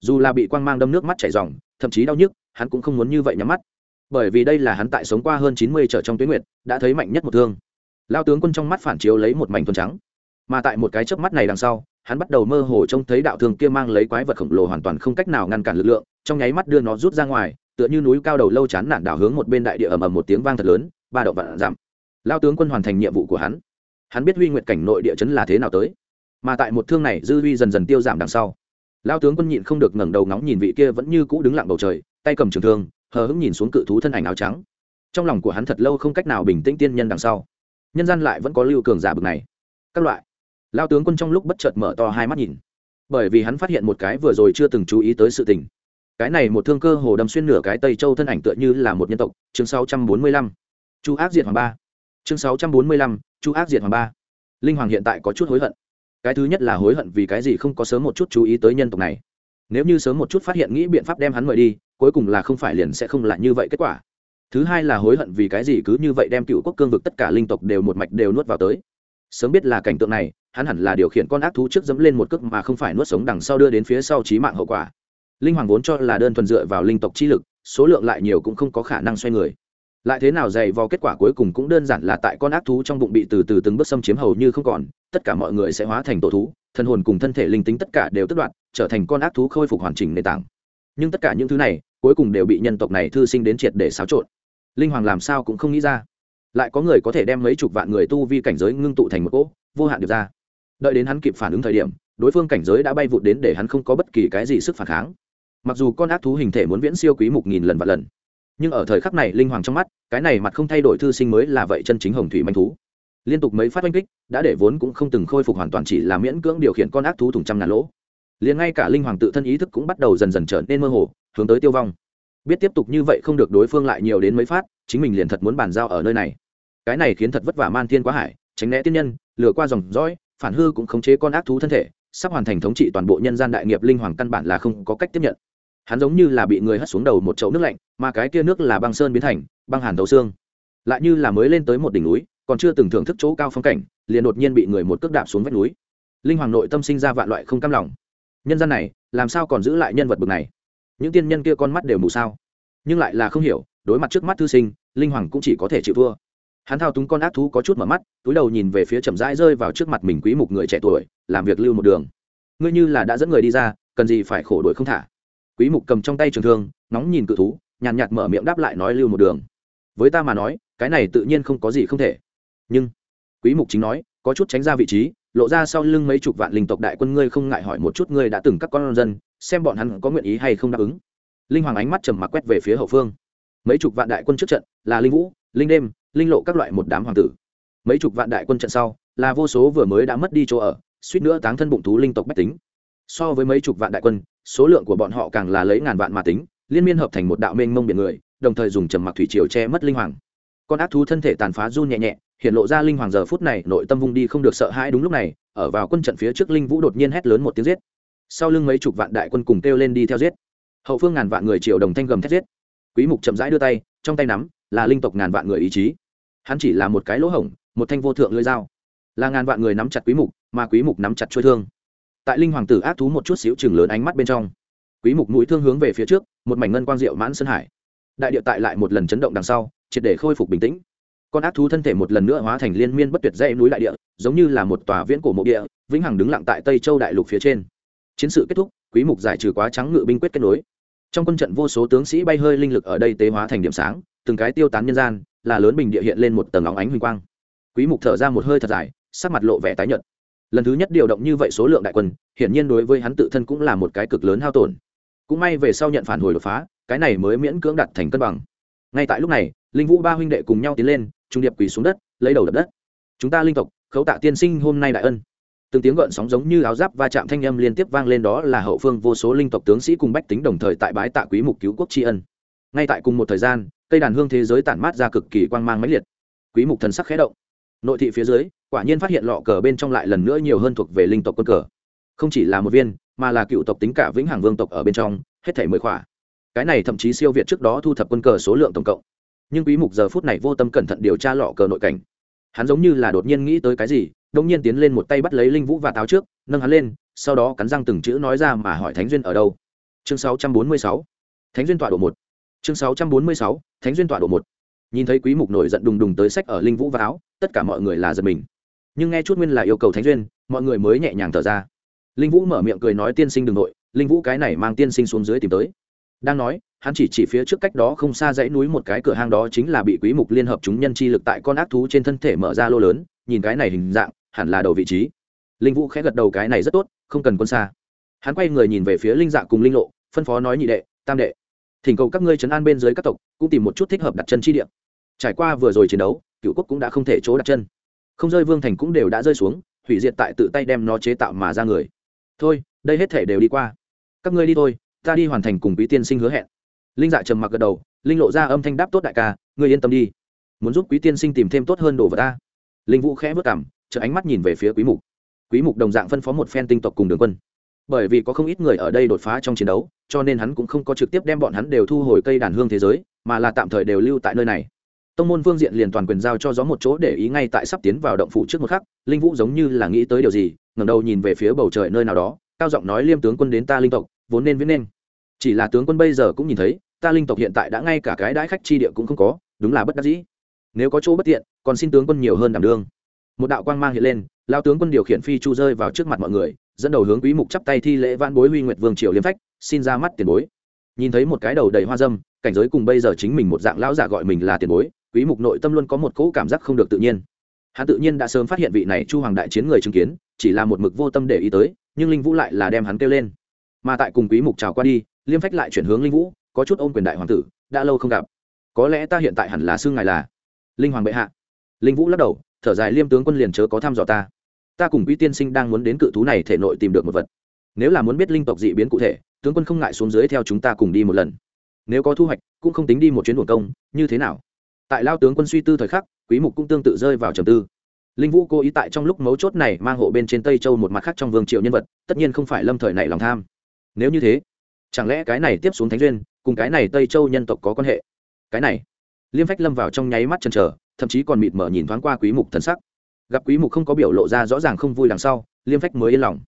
Dù là bị quang mang đâm nước mắt chảy ròng, thậm chí đau nhức, hắn cũng không muốn như vậy nhắm mắt. Bởi vì đây là hắn tại sống qua hơn chín mươi trở trong tuyến nguyệt, đã thấy mạnh nhất một thương. Lao tướng quân trong mắt phản chiếu lấy một mảnh thuần trắng. Mà tại một cái chớp mắt này đằng sau, hắn bắt đầu mơ hồ trông thấy đạo thương kia mang lấy quái vật khổng lồ hoàn toàn không cách nào ngăn cản lực lượng, trong nháy mắt đưa nó rút ra ngoài, tựa như núi cao đầu lâu chán nản đảo hướng một bên đại địa ầm ầm một tiếng vang thật lớn, ba động vạn giảm. Lao tướng quân hoàn thành nhiệm vụ của hắn hắn biết huy nguyện cảnh nội địa chấn là thế nào tới mà tại một thương này dư huy dần dần tiêu giảm đằng sau. Lao tướng quân nhịn không được ngẩng đầu ngóng nhìn vị kia vẫn như cũ đứng lặng bầu trời tay cầm trường thương hờ hững nhìn xuống cự thú thân ảnh áo trắng. Trong lòng của hắn thật lâu không cách nào bình tĩnh tiên nhân đằng sau. Nhân gian lại vẫn có lưu cường giả bực này. Các loại. Lao tướng quân trong lúc bất chợt mở to hai mắt nhìn. Bởi vì hắn phát hiện một cái vừa rồi chưa từng chú ý tới sự tình. Cái này một thương cơ hồ đâm xuyên nửa cái tây châu thân ảnh tựa như là một nhân tộc. Chương 645. chu ác diệt hoàng ba. Chương 645, chu ác diệt hoàng ba. Linh hoàng hiện tại có chút hối hận. Cái thứ nhất là hối hận vì cái gì không có sớm một chút chú ý tới nhân tộc này. Nếu như sớm một chút phát hiện nghĩ biện pháp đem hắn mời đi, cuối cùng là không phải liền sẽ không là như vậy kết quả. Thứ hai là hối hận vì cái gì cứ như vậy đem cựu quốc cương vực tất cả linh tộc đều một mạch đều nuốt vào tới. Sớm biết là cảnh tượng này, hắn hẳn là điều khiển con ác thú trước dẫm lên một cước mà không phải nuốt sống đằng sau đưa đến phía sau trí mạng hậu quả. Linh hoàng vốn cho là đơn thuần dựa vào linh tộc chi lực, số lượng lại nhiều cũng không có khả năng xoay người lại thế nào dày vò kết quả cuối cùng cũng đơn giản là tại con ác thú trong bụng bị từ từ từng bước xâm chiếm hầu như không còn, tất cả mọi người sẽ hóa thành tổ thú thân hồn cùng thân thể linh tính tất cả đều tất đoạn trở thành con ác thú khôi phục hoàn chỉnh nền tảng. Nhưng tất cả những thứ này, cuối cùng đều bị nhân tộc này thư sinh đến triệt để xáo trộn. Linh hoàng làm sao cũng không nghĩ ra. Lại có người có thể đem mấy chục vạn người tu vi cảnh giới ngưng tụ thành một cỗ, vô hạn được ra. Đợi đến hắn kịp phản ứng thời điểm, đối phương cảnh giới đã bay vụt đến để hắn không có bất kỳ cái gì sức phản kháng. Mặc dù con ác thú hình thể muốn viễn siêu quý mục nghìn lần và lần, nhưng ở thời khắc này linh hoàng trong mắt cái này mặt không thay đổi thư sinh mới là vậy chân chính hồng thủy manh thú. Liên tục mấy phát oanh kích, đã để vốn cũng không từng khôi phục hoàn toàn chỉ là miễn cưỡng điều khiển con ác thú thủng trăm ngàn lỗ. Liền ngay cả linh hoàng tự thân ý thức cũng bắt đầu dần dần trở nên mơ hồ, hướng tới tiêu vong. Biết tiếp tục như vậy không được đối phương lại nhiều đến mấy phát, chính mình liền thật muốn bàn giao ở nơi này. Cái này khiến thật vất vả man thiên quá hải, tránh né tiên nhân, lừa qua dòng dõi, phản hư cũng khống chế con ác thú thân thể, sắp hoàn thành thống trị toàn bộ nhân gian đại nghiệp linh hoàng căn bản là không có cách tiếp nhận. Hắn giống như là bị người hất xuống đầu một chậu nước lạnh, mà cái kia nước là băng sơn biến thành băng hàn thấu xương. Lại như là mới lên tới một đỉnh núi, còn chưa từng thưởng thức chỗ cao phong cảnh, liền đột nhiên bị người một cước đạp xuống vách núi. Linh hoàng nội tâm sinh ra vạn loại không cam lòng. Nhân gian này, làm sao còn giữ lại nhân vật bực này? Những tiên nhân kia con mắt đều mù sao? Nhưng lại là không hiểu, đối mặt trước mắt thư sinh, linh hoàng cũng chỉ có thể chịu thua. Hắn thao túng con ác thú có chút mở mắt, túi đầu nhìn về phía chậm rãi rơi vào trước mặt mình quý mục người trẻ tuổi, làm việc lưu một đường. Ngươi như là đã dẫn người đi ra, cần gì phải khổ đuổi không thả? Quý mục cầm trong tay trường thương nóng nhìn cự thú, nhàn nhạt mở miệng đáp lại nói lưu một đường với ta mà nói, cái này tự nhiên không có gì không thể. Nhưng, quý mục chính nói, có chút tránh ra vị trí, lộ ra sau lưng mấy chục vạn linh tộc đại quân ngươi không ngại hỏi một chút ngươi đã từng các con dân, xem bọn hắn có nguyện ý hay không đáp ứng. Linh hoàng ánh mắt trầm mặc quét về phía hậu phương. Mấy chục vạn đại quân trước trận, là linh vũ, linh đêm, linh lộ các loại một đám hoàng tử. Mấy chục vạn đại quân trận sau, là vô số vừa mới đã mất đi chỗ ở, suýt nữa táng thân bụng thú linh tộc bách tính. So với mấy chục vạn đại quân, số lượng của bọn họ càng là lấy ngàn vạn mà tính, liên miên hợp thành một đạo mênh mông biển người đồng thời dùng trầm mặc thủy triều che mất linh hoàng. Con ác thú thân thể tàn phá run nhẹ nhẹ, hiện lộ ra linh hoàng giờ phút này, nội tâm vung đi không được sợ hãi đúng lúc này, ở vào quân trận phía trước linh vũ đột nhiên hét lớn một tiếng giết. Sau lưng mấy chục vạn đại quân cùng kêu lên đi theo giết. Hậu phương ngàn vạn người triều đồng thanh gầm thét giết. Quý mục chậm rãi đưa tay, trong tay nắm, là linh tộc ngàn vạn người ý chí. Hắn chỉ là một cái lỗ hổng, một thanh vô thượng lưỡi dao. Là ngàn vạn người nắm chặt quý mục, mà quý mục nắm chặt chuôi thương. Tại linh hoàng tử ác thú một chút xíu chừng lớn ánh mắt bên trong, quý mục mũi thương hướng về phía trước, một mảnh ngân quang diệu mãn sơn hải đại địa tại lại một lần chấn động đằng sau, triệt để khôi phục bình tĩnh. Con ác thú thân thể một lần nữa hóa thành liên miên bất tuyệt dãy núi đại địa, giống như là một tòa viễn cổ mộ địa, vĩnh hằng đứng lặng tại tây châu đại lục phía trên. Chiến sự kết thúc, quý mục giải trừ quá trắng ngự binh quyết kết nối. Trong quân trận vô số tướng sĩ bay hơi linh lực ở đây tế hóa thành điểm sáng, từng cái tiêu tán nhân gian, là lớn bình địa hiện lên một tầng óng ánh huỳnh quang. Quý mục thở ra một hơi thật dài, sắc mặt lộ vẻ tái nhợt. Lần thứ nhất điều động như vậy số lượng đại quân, hiển nhiên đối với hắn tự thân cũng là một cái cực lớn hao tổn. Cũng may về sau nhận phản hồi đột phá cái này mới miễn cưỡng đặt thành cân bằng. Ngay tại lúc này, linh vũ ba huynh đệ cùng nhau tiến lên, trung điệp quỳ xuống đất, lấy đầu đập đất. Chúng ta linh tộc, khấu tạ tiên sinh hôm nay đại ân. Từng tiếng gợn sóng giống như áo giáp va chạm thanh âm liên tiếp vang lên đó là hậu phương vô số linh tộc tướng sĩ cùng bách tính đồng thời tại bái tạ quý mục cứu quốc tri ân. Ngay tại cùng một thời gian, cây đàn hương thế giới tản mát ra cực kỳ quang mang mãnh liệt. Quý mục thần sắc khẽ động. Nội thị phía dưới, quả nhiên phát hiện lọ cờ bên trong lại lần nữa nhiều hơn thuộc về linh tộc quân cờ. Không chỉ là một viên, mà là cựu tộc tính cả vĩnh hằng vương tộc ở bên trong, hết thảy mười khỏa cái này thậm chí siêu việt trước đó thu thập quân cờ số lượng tổng cộng. Nhưng quý mục giờ phút này vô tâm cẩn thận điều tra lọ cờ nội cảnh. Hắn giống như là đột nhiên nghĩ tới cái gì đông nhiên tiến lên một tay bắt lấy linh vũ và táo trước, nâng hắn lên, sau đó cắn răng từng chữ nói ra mà hỏi thánh duyên ở đâu? Chương 646 thánh duyên tọa độ một. Chương 646 thánh duyên tọa độ một. Nhìn thấy quý mục nổi giận đùng đùng tới sách ở linh vũ và áo tất cả mọi người là giật mình. Nhưng nghe chút nguyên là yêu cầu thánh duyên, mọi người mới nhẹ nhàng thở ra. Linh vũ mở miệng cười nói tiên sinh đừng nội, linh vũ cái này mang tiên sinh xuống dưới tìm tới đang nói, hắn chỉ chỉ phía trước cách đó không xa dãy núi một cái cửa hang đó chính là bị quý mục liên hợp chúng nhân chi lực tại con ác thú trên thân thể mở ra lô lớn, nhìn cái này hình dạng, hẳn là đầu vị trí. Linh vũ khẽ gật đầu cái này rất tốt, không cần quân xa. Hắn quay người nhìn về phía linh dạ cùng linh lộ, phân phó nói nhị đệ, tam đệ. Thỉnh cầu các ngươi trấn an bên dưới các tộc, cũng tìm một chút thích hợp đặt chân chi địa. Trải qua vừa rồi chiến đấu, cựu quốc cũng đã không thể chỗ đặt chân. Không rơi vương thành cũng đều đã rơi xuống, hủy diệt tại tự tay đem nó chế tạo mà ra người. Thôi, đây hết thể đều đi qua. Các ngươi đi thôi ta đi hoàn thành cùng quý tiên sinh hứa hẹn. Linh dạ trầm mặc gật đầu, linh lộ ra âm thanh đáp tốt đại ca, ngươi yên tâm đi. Muốn giúp quý tiên sinh tìm thêm tốt hơn đồ vật ta. Linh vũ khẽ vất cảm chợ ánh mắt nhìn về phía quý mục. Quý mục đồng dạng phân phó một phen tinh tộc cùng đường quân. Bởi vì có không ít người ở đây đột phá trong chiến đấu, cho nên hắn cũng không có trực tiếp đem bọn hắn đều thu hồi cây đàn hương thế giới, mà là tạm thời đều lưu tại nơi này. Tông môn vương diện liền toàn quyền giao cho gió một chỗ để ý ngay tại sắp tiến vào động phủ trước một khắc, linh vũ giống như là nghĩ tới điều gì, ngẩng đầu nhìn về phía bầu trời nơi nào đó, cao giọng nói liêm tướng quân đến ta linh tộc vốn nên viễn nên. Chỉ là tướng quân bây giờ cũng nhìn thấy, ta linh tộc hiện tại đã ngay cả cái đãi khách chi địa cũng không có, đúng là bất đắc dĩ. Nếu có chỗ bất tiện, còn xin tướng quân nhiều hơn đảm đương. Một đạo quang mang hiện lên lao tướng quân điều khiển phi chu rơi vào trước mặt mọi người, dẫn đầu hướng quý mục chắp tay thi lễ vãn bối huy nguyệt vương triều liêm phách, xin ra mắt tiền bối. Nhìn thấy một cái đầu đầy hoa dâm, cảnh giới cùng bây giờ chính mình một dạng lão giả gọi mình là tiền bối, quý mục nội tâm luôn có một cỗ cảm giác không được tự nhiên. Hắn tự nhiên đã sớm phát hiện vị này chu hoàng đại chiến người chứng kiến, chỉ là một mực vô tâm để ý tới, nhưng linh vũ lại là đem hắn kêu lên mà tại cùng quý mục chào qua đi, liêm phách lại chuyển hướng linh vũ, có chút ôm quyền đại hoàng tử, đã lâu không gặp. Có lẽ ta hiện tại hẳn là xương ngài là linh hoàng bệ hạ. Linh vũ lắc đầu, thở dài, liêm tướng quân liền chớ có thăm dò ta. Ta cùng quý tiên sinh đang muốn đến cự thú này thể nội tìm được một vật. Nếu là muốn biết linh tộc dị biến cụ thể, tướng quân không ngại xuống dưới theo chúng ta cùng đi một lần. Nếu có thu hoạch, cũng không tính đi một chuyến buồn công, như thế nào? Tại lao tướng quân suy tư thời khắc, quý mục cũng tương tự rơi vào trầm tư. Linh vũ cố ý tại trong lúc mấu chốt này mang hộ bên trên tây châu một mặt khác trong vương triều nhân vật, tất nhiên không phải lâm thời này lòng tham nếu như thế chẳng lẽ cái này tiếp xuống thánh duyên cùng cái này tây châu nhân tộc có quan hệ? Cái này liêm phách lâm vào trong nháy mắt chần chờ, thậm chí còn mịt mở nhìn thoáng qua quý mục thần sắc. Gặp quý mục không có biểu lộ ra rõ ràng không vui đằng sau liêm phách mới yên lòng.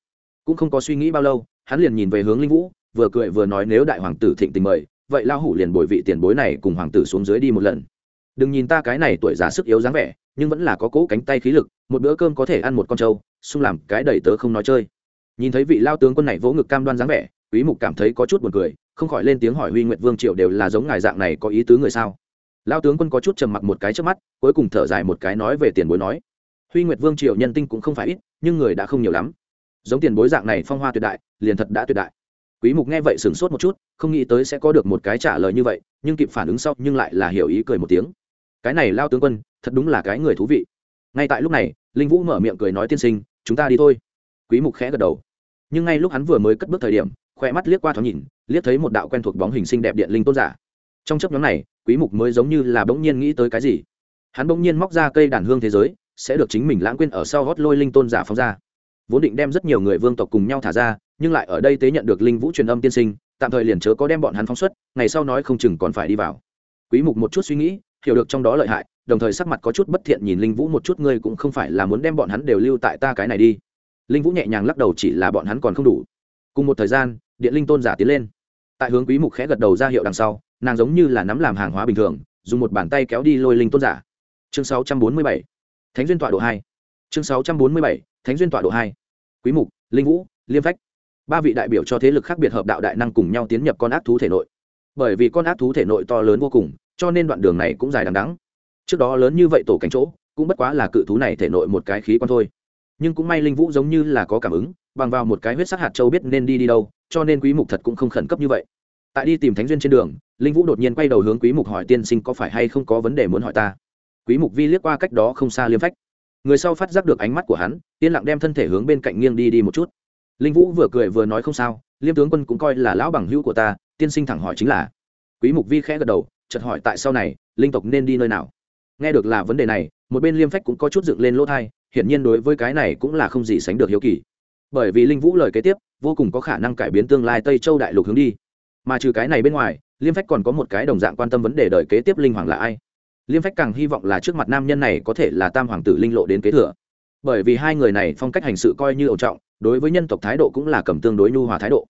Cũng không có suy nghĩ bao lâu hắn liền nhìn về hướng linh vũ vừa cười vừa nói nếu đại hoàng tử thịnh tình mời vậy lao hủ liền bồi vị tiền bối này cùng hoàng tử xuống dưới đi một lần. Đừng nhìn ta cái này tuổi già sức yếu dáng vẻ nhưng vẫn là có cỗ cánh tay khí lực một bữa cơm có thể ăn một con trâu xung làm cái đầy tớ không nói chơi nhìn thấy vị lao tướng quân này vỗ ngực cam đoan dáng vẻ, quý mục cảm thấy có chút buồn cười, không khỏi lên tiếng hỏi huy nguyệt vương triệu đều là giống ngài dạng này có ý tứ người sao? Lao tướng quân có chút trầm mặc một cái trước mắt, cuối cùng thở dài một cái nói về tiền bối nói. Huy nguyệt vương triệu nhân tinh cũng không phải ít, nhưng người đã không nhiều lắm. Giống tiền bối dạng này phong hoa tuyệt đại, liền thật đã tuyệt đại. Quý mục nghe vậy sửng sốt một chút, không nghĩ tới sẽ có được một cái trả lời như vậy, nhưng kịp phản ứng sau nhưng lại là hiểu ý cười một tiếng. Cái này lao tướng quân, thật đúng là cái người thú vị. Ngay tại lúc này, linh vũ mở miệng cười nói tiên sinh, chúng ta đi thôi quý mục khẽ gật đầu. Nhưng ngay lúc hắn vừa mới cất bước thời điểm, khoe mắt liếc qua thoáng nhìn, liếc thấy một đạo quen thuộc bóng hình sinh đẹp điện linh tôn giả. Trong chấp nhóm này, quý mục mới giống như là bỗng nhiên nghĩ tới cái gì. Hắn bỗng nhiên móc ra cây đàn hương thế giới, sẽ được chính mình lãng quên ở sau gót lôi linh tôn giả phóng ra. Vốn định đem rất nhiều người vương tộc cùng nhau thả ra, nhưng lại ở đây tế nhận được linh vũ truyền âm tiên sinh, tạm thời liền chớ có đem bọn hắn phóng xuất, ngày sau nói không chừng còn phải đi vào. Quý mục một chút suy nghĩ, hiểu được trong đó lợi hại, đồng thời sắc mặt có chút bất thiện nhìn linh vũ một chút, ngươi cũng không phải là muốn đem bọn hắn đều lưu tại ta cái này đi linh vũ nhẹ nhàng lắc đầu chỉ là bọn hắn còn không đủ cùng một thời gian điện linh tôn giả tiến lên tại hướng quý mục khẽ gật đầu ra hiệu đằng sau nàng giống như là nắm làm hàng hóa bình thường dùng một bàn tay kéo đi lôi linh tôn giả chương 647 thánh duyên tọa độ hai chương 647 thánh duyên tọa độ hai quý mục linh vũ liêm phách ba vị đại biểu cho thế lực khác biệt hợp đạo đại năng cùng nhau tiến nhập con ác thú thể nội bởi vì con ác thú thể nội to lớn vô cùng cho nên đoạn đường này cũng dài đằng đẵng. trước đó lớn như vậy tổ cánh chỗ cũng bất quá là cự thú này thể nội một cái khí quan thôi nhưng cũng may linh vũ giống như là có cảm ứng, bằng vào một cái huyết sắc hạt châu biết nên đi đi đâu, cho nên quý mục thật cũng không khẩn cấp như vậy. Tại đi tìm thánh duyên trên đường, linh vũ đột nhiên quay đầu hướng quý mục hỏi tiên sinh có phải hay không có vấn đề muốn hỏi ta. Quý mục vi liếc qua cách đó không xa liêm phách. Người sau phát giác được ánh mắt của hắn, yên lặng đem thân thể hướng bên cạnh nghiêng đi đi một chút. Linh vũ vừa cười vừa nói không sao, liêm tướng quân cũng coi là lão bằng hữu của ta, tiên sinh thẳng hỏi chính là. Quý mục vi khẽ gật đầu, chợt hỏi tại sau này, linh tộc nên đi nơi nào? Nghe được là vấn đề này, một bên liêm phách cũng có chút dựng lên lỗ thai hiển nhiên đối với cái này cũng là không gì sánh được hiếu kỳ. Bởi vì linh vũ lời kế tiếp, vô cùng có khả năng cải biến tương lai tây châu đại lục hướng đi. Mà trừ cái này bên ngoài, liêm phách còn có một cái đồng dạng quan tâm vấn đề đời kế tiếp linh hoàng là ai? Liêm phách càng hy vọng là trước mặt nam nhân này có thể là tam hoàng tử linh lộ đến kế thừa. Bởi vì hai người này phong cách hành sự coi như ẩu trọng, đối với nhân tộc thái độ cũng là cầm tương đối nhu hòa thái độ.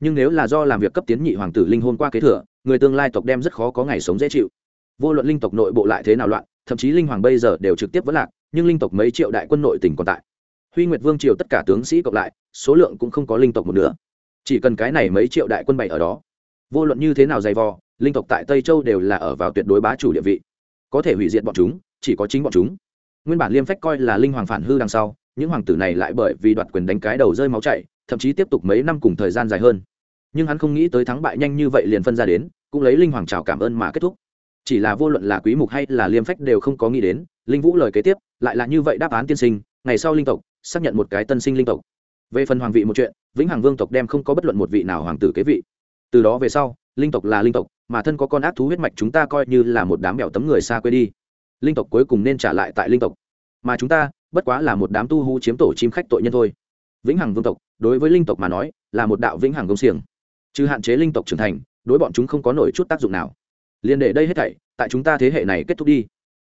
Nhưng nếu là do làm việc cấp tiến nhị hoàng tử linh hôn qua kế thừa, người tương lai tộc đem rất khó có ngày sống dễ chịu. Vô luận linh tộc nội bộ lại thế nào loạn, thậm chí linh hoàng bây giờ đều trực tiếp vẫn lạc nhưng linh tộc mấy triệu đại quân nội tỉnh còn tại. Huy nguyệt vương triều tất cả tướng sĩ cộng lại, số lượng cũng không có linh tộc một nữa chỉ cần cái này mấy triệu đại quân bày ở đó, vô luận như thế nào dày vò, linh tộc tại tây châu đều là ở vào tuyệt đối bá chủ địa vị. Có thể hủy diệt bọn chúng, chỉ có chính bọn chúng. Nguyên bản liêm phách coi là linh hoàng phản hư đằng sau, những hoàng tử này lại bởi vì đoạt quyền đánh cái đầu rơi máu chảy, thậm chí tiếp tục mấy năm cùng thời gian dài hơn. Nhưng hắn không nghĩ tới thắng bại nhanh như vậy liền phân ra đến, cũng lấy linh hoàng chào cảm ơn mà kết thúc chỉ là vô luận là quý mục hay là liêm phách đều không có nghĩ đến, linh vũ lời kế tiếp, lại là như vậy đáp án tiên sinh, ngày sau linh tộc, xác nhận một cái tân sinh linh tộc. Về phần hoàng vị một chuyện, vĩnh hằng vương tộc đem không có bất luận một vị nào hoàng tử kế vị. Từ đó về sau, linh tộc là linh tộc, mà thân có con ác thú huyết mạch chúng ta coi như là một đám bèo tấm người xa quê đi. Linh tộc cuối cùng nên trả lại tại linh tộc. Mà chúng ta, bất quá là một đám tu hú chiếm tổ chim khách tội nhân thôi. Vĩnh hằng vương tộc, đối với linh tộc mà nói, là một đạo vĩnh hằng công xiềng. Trừ hạn chế linh tộc trưởng thành, đối bọn chúng không có nổi chút tác dụng nào liền để đây hết thảy, tại chúng ta thế hệ này kết thúc đi.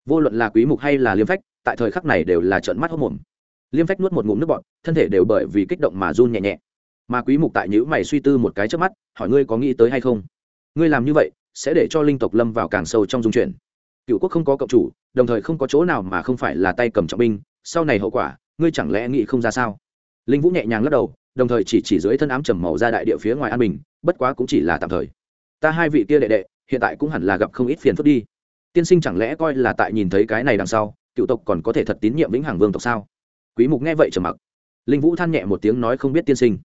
Vô luận là quý mục hay là liêm phách, tại thời khắc này đều là trợn mắt hốt mồm. Liêm phách nuốt một ngụm nước bọt, thân thể đều bởi vì kích động mà run nhẹ nhẹ. Mà quý mục tại nhữ mày suy tư một cái trước mắt, hỏi ngươi có nghĩ tới hay không? Ngươi làm như vậy, sẽ để cho linh tộc lâm vào càng sâu trong dung chuyển. Cựu quốc không có cộng chủ, đồng thời không có chỗ nào mà không phải là tay cầm trọng binh, sau này hậu quả, ngươi chẳng lẽ nghĩ không ra sao? Linh vũ nhẹ nhàng lắc đầu, đồng thời chỉ chỉ dưới thân ám trầm màu ra đại địa phía ngoài an bình, bất quá cũng chỉ là tạm thời. Ta hai vị kia đệ đệ hiện tại cũng hẳn là gặp không ít phiền phức đi. Tiên sinh chẳng lẽ coi là tại nhìn thấy cái này đằng sau, cựu tộc còn có thể thật tín nhiệm vĩnh hằng vương tộc sao? Quý mục nghe vậy trầm mặc. Linh vũ than nhẹ một tiếng nói không biết tiên sinh.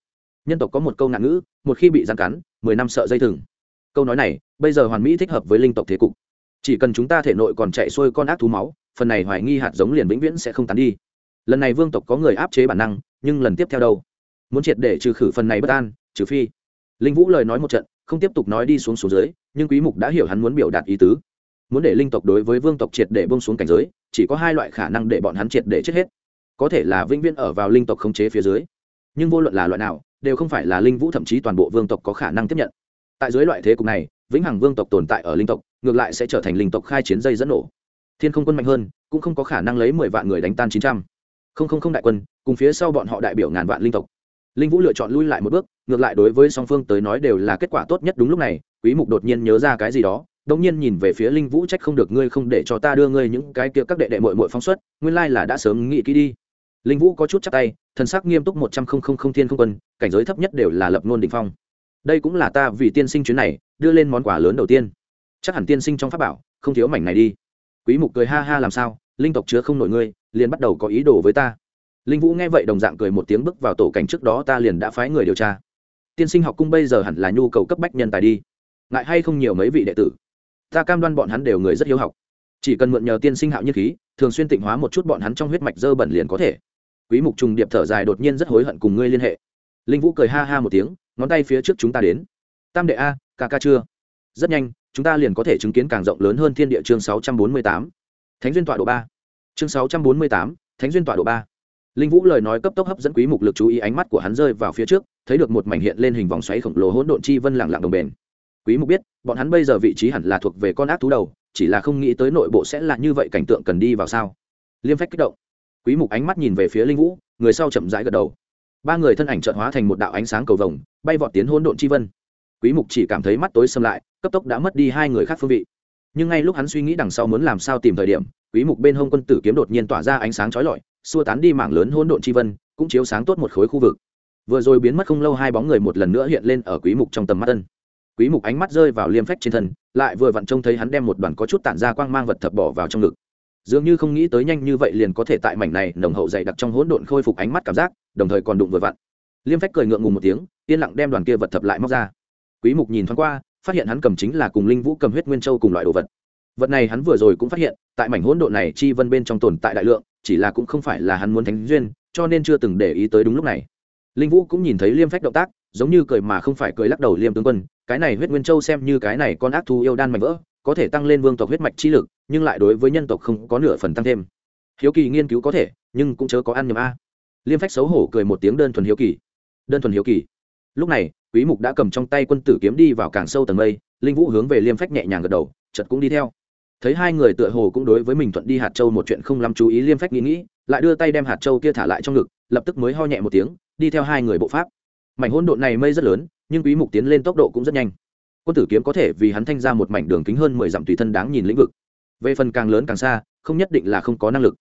Nhân tộc có một câu ngạn ngữ, một khi bị giàn cắn, mười năm sợ dây thừng. Câu nói này, bây giờ hoàn mỹ thích hợp với linh tộc thế cục. Chỉ cần chúng ta thể nội còn chạy xuôi con ác thú máu, phần này hoài nghi hạt giống liền vĩnh viễn sẽ không tán đi. Lần này vương tộc có người áp chế bản năng, nhưng lần tiếp theo đâu? Muốn triệt để trừ khử phần này bất an, trừ phi. Linh vũ lời nói một trận không tiếp tục nói đi xuống xuống dưới, nhưng quý mục đã hiểu hắn muốn biểu đạt ý tứ. Muốn để linh tộc đối với vương tộc triệt để bông xuống cảnh giới, chỉ có hai loại khả năng để bọn hắn triệt để chết hết. Có thể là vĩnh viễn ở vào linh tộc khống chế phía dưới. Nhưng vô luận là loại nào, đều không phải là linh vũ thậm chí toàn bộ vương tộc có khả năng tiếp nhận. Tại dưới loại thế cục này, vĩnh hằng vương tộc tồn tại ở linh tộc, ngược lại sẽ trở thành linh tộc khai chiến dây dẫn nổ. Thiên không quân mạnh hơn, cũng không có khả năng lấy mười vạn người đánh tan chín trăm. Không không không đại quân, cùng phía sau bọn họ đại biểu ngàn vạn linh tộc linh vũ lựa chọn lui lại một bước, ngược lại đối với song phương tới nói đều là kết quả tốt nhất đúng lúc này, quý mục đột nhiên nhớ ra cái gì đó đống nhiên nhìn về phía linh vũ trách không được ngươi không để cho ta đưa ngươi những cái kia các đệ đệ muội muội phóng xuất, nguyên lai là đã sớm nghĩ kỹ đi. Linh vũ có chút chắc tay, thần sắc nghiêm túc một trăm không không không thiên không quân, cảnh giới thấp nhất đều là lập ngôn đỉnh phong. Đây cũng là ta vì tiên sinh chuyến này, đưa lên món quà lớn đầu tiên. Chắc hẳn tiên sinh trong pháp bảo, không thiếu mảnh này đi. Quý mục cười ha ha làm sao, linh tộc chứa không nổi ngươi, liền bắt đầu có ý đồ với ta linh vũ nghe vậy đồng dạng cười một tiếng bước vào tổ cảnh trước đó ta liền đã phái người điều tra. Tiên sinh học cung bây giờ hẳn là nhu cầu cấp bách nhân tài đi. Ngại hay không nhiều mấy vị đệ tử? Ta cam đoan bọn hắn đều người rất hiếu học. Chỉ cần mượn nhờ tiên sinh hạo nhiên khí thường xuyên tịnh hóa một chút bọn hắn trong huyết mạch dơ bẩn liền có thể. Quý mục trùng điệp thở dài đột nhiên rất hối hận cùng ngươi liên hệ. Linh vũ cười ha ha một tiếng ngón tay phía trước chúng ta đến. Tam đệ a ca ca chưa? Rất nhanh chúng ta liền có thể chứng kiến càng rộng lớn hơn thiên địa chương 648. thánh duyên tọa độ ba. Chương 648, thánh duyên tọa độ ba linh vũ lời nói cấp tốc hấp dẫn quý mục lực chú ý ánh mắt của hắn rơi vào phía trước, thấy được một mảnh hiện lên hình vòng xoáy khổng lồ hỗn độn chi vân lặng lặng đồng bền. Quý mục biết, bọn hắn bây giờ vị trí hẳn là thuộc về con ác thú đầu, chỉ là không nghĩ tới nội bộ sẽ là như vậy cảnh tượng cần đi vào sao. Liêm phách kích động. Quý mục ánh mắt nhìn về phía linh vũ, người sau chậm rãi gật đầu. Ba người thân ảnh chợt hóa thành một đạo ánh sáng cầu vồng, bay vọt tiến hỗn độn chi vân. Quý mục chỉ cảm thấy mắt tối sầm lại, cấp tốc đã mất đi hai người khác phương vị. Nhưng ngay lúc hắn suy nghĩ đằng sau muốn làm sao tìm thời điểm, quý mục bên hông quân tử kiếm đột nhiên tỏa ra ánh sáng chói lọi xua tán đi mảng lớn hỗn độn chi vân, cũng chiếu sáng tốt một khối khu vực. Vừa rồi biến mất không lâu hai bóng người một lần nữa hiện lên ở quý mục trong tầm mắt tân quý mục ánh mắt rơi vào liêm phách trên thân, lại vừa vặn trông thấy hắn đem một đoàn có chút tản ra quang mang vật thập bỏ vào trong ngực. Dường như không nghĩ tới nhanh như vậy liền có thể tại mảnh này nồng hậu dày đặc trong hỗn độn khôi phục ánh mắt cảm giác, đồng thời còn đụng vừa vặn. Liêm phách cười ngượng ngùng một tiếng, yên lặng đem đoàn kia vật thập lại móc ra. Quý mục nhìn thoáng qua, phát hiện hắn cầm chính là cùng linh vũ cầm huyết nguyên châu cùng loại đồ vật. Vật này hắn vừa rồi cũng phát hiện, tại mảnh hỗn độn này chi vân bên trong tồn tại đại lượng chỉ là cũng không phải là hắn muốn thánh duyên, cho nên chưa từng để ý tới đúng lúc này. Linh vũ cũng nhìn thấy liêm phách động tác, giống như cười mà không phải cười lắc đầu liêm tướng quân, cái này huyết nguyên châu xem như cái này con ác thú yêu đan mạnh vỡ, có thể tăng lên vương tộc huyết mạch chi lực, nhưng lại đối với nhân tộc không có nửa phần tăng thêm. Hiếu kỳ nghiên cứu có thể, nhưng cũng chớ có ăn nhầm a. Liêm phách xấu hổ cười một tiếng đơn thuần hiếu kỳ. Đơn thuần hiếu kỳ. Lúc này, quý mục đã cầm trong tay quân tử kiếm đi vào càng sâu tầng mây, linh vũ hướng về liêm phách nhẹ nhàng gật đầu, chợt cũng đi theo thấy hai người tựa hồ cũng đối với mình thuận đi hạt châu một chuyện không lắm chú ý liêm phách nghĩ nghĩ, lại đưa tay đem hạt châu kia thả lại trong ngực, lập tức mới ho nhẹ một tiếng, đi theo hai người bộ pháp. Mảnh hôn độn này mây rất lớn, nhưng quý mục tiến lên tốc độ cũng rất nhanh. Quân tử kiếm có thể vì hắn thanh ra một mảnh đường kính hơn mười dặm tùy thân đáng nhìn lĩnh vực. Về phần càng lớn càng xa, không nhất định là không có năng lực.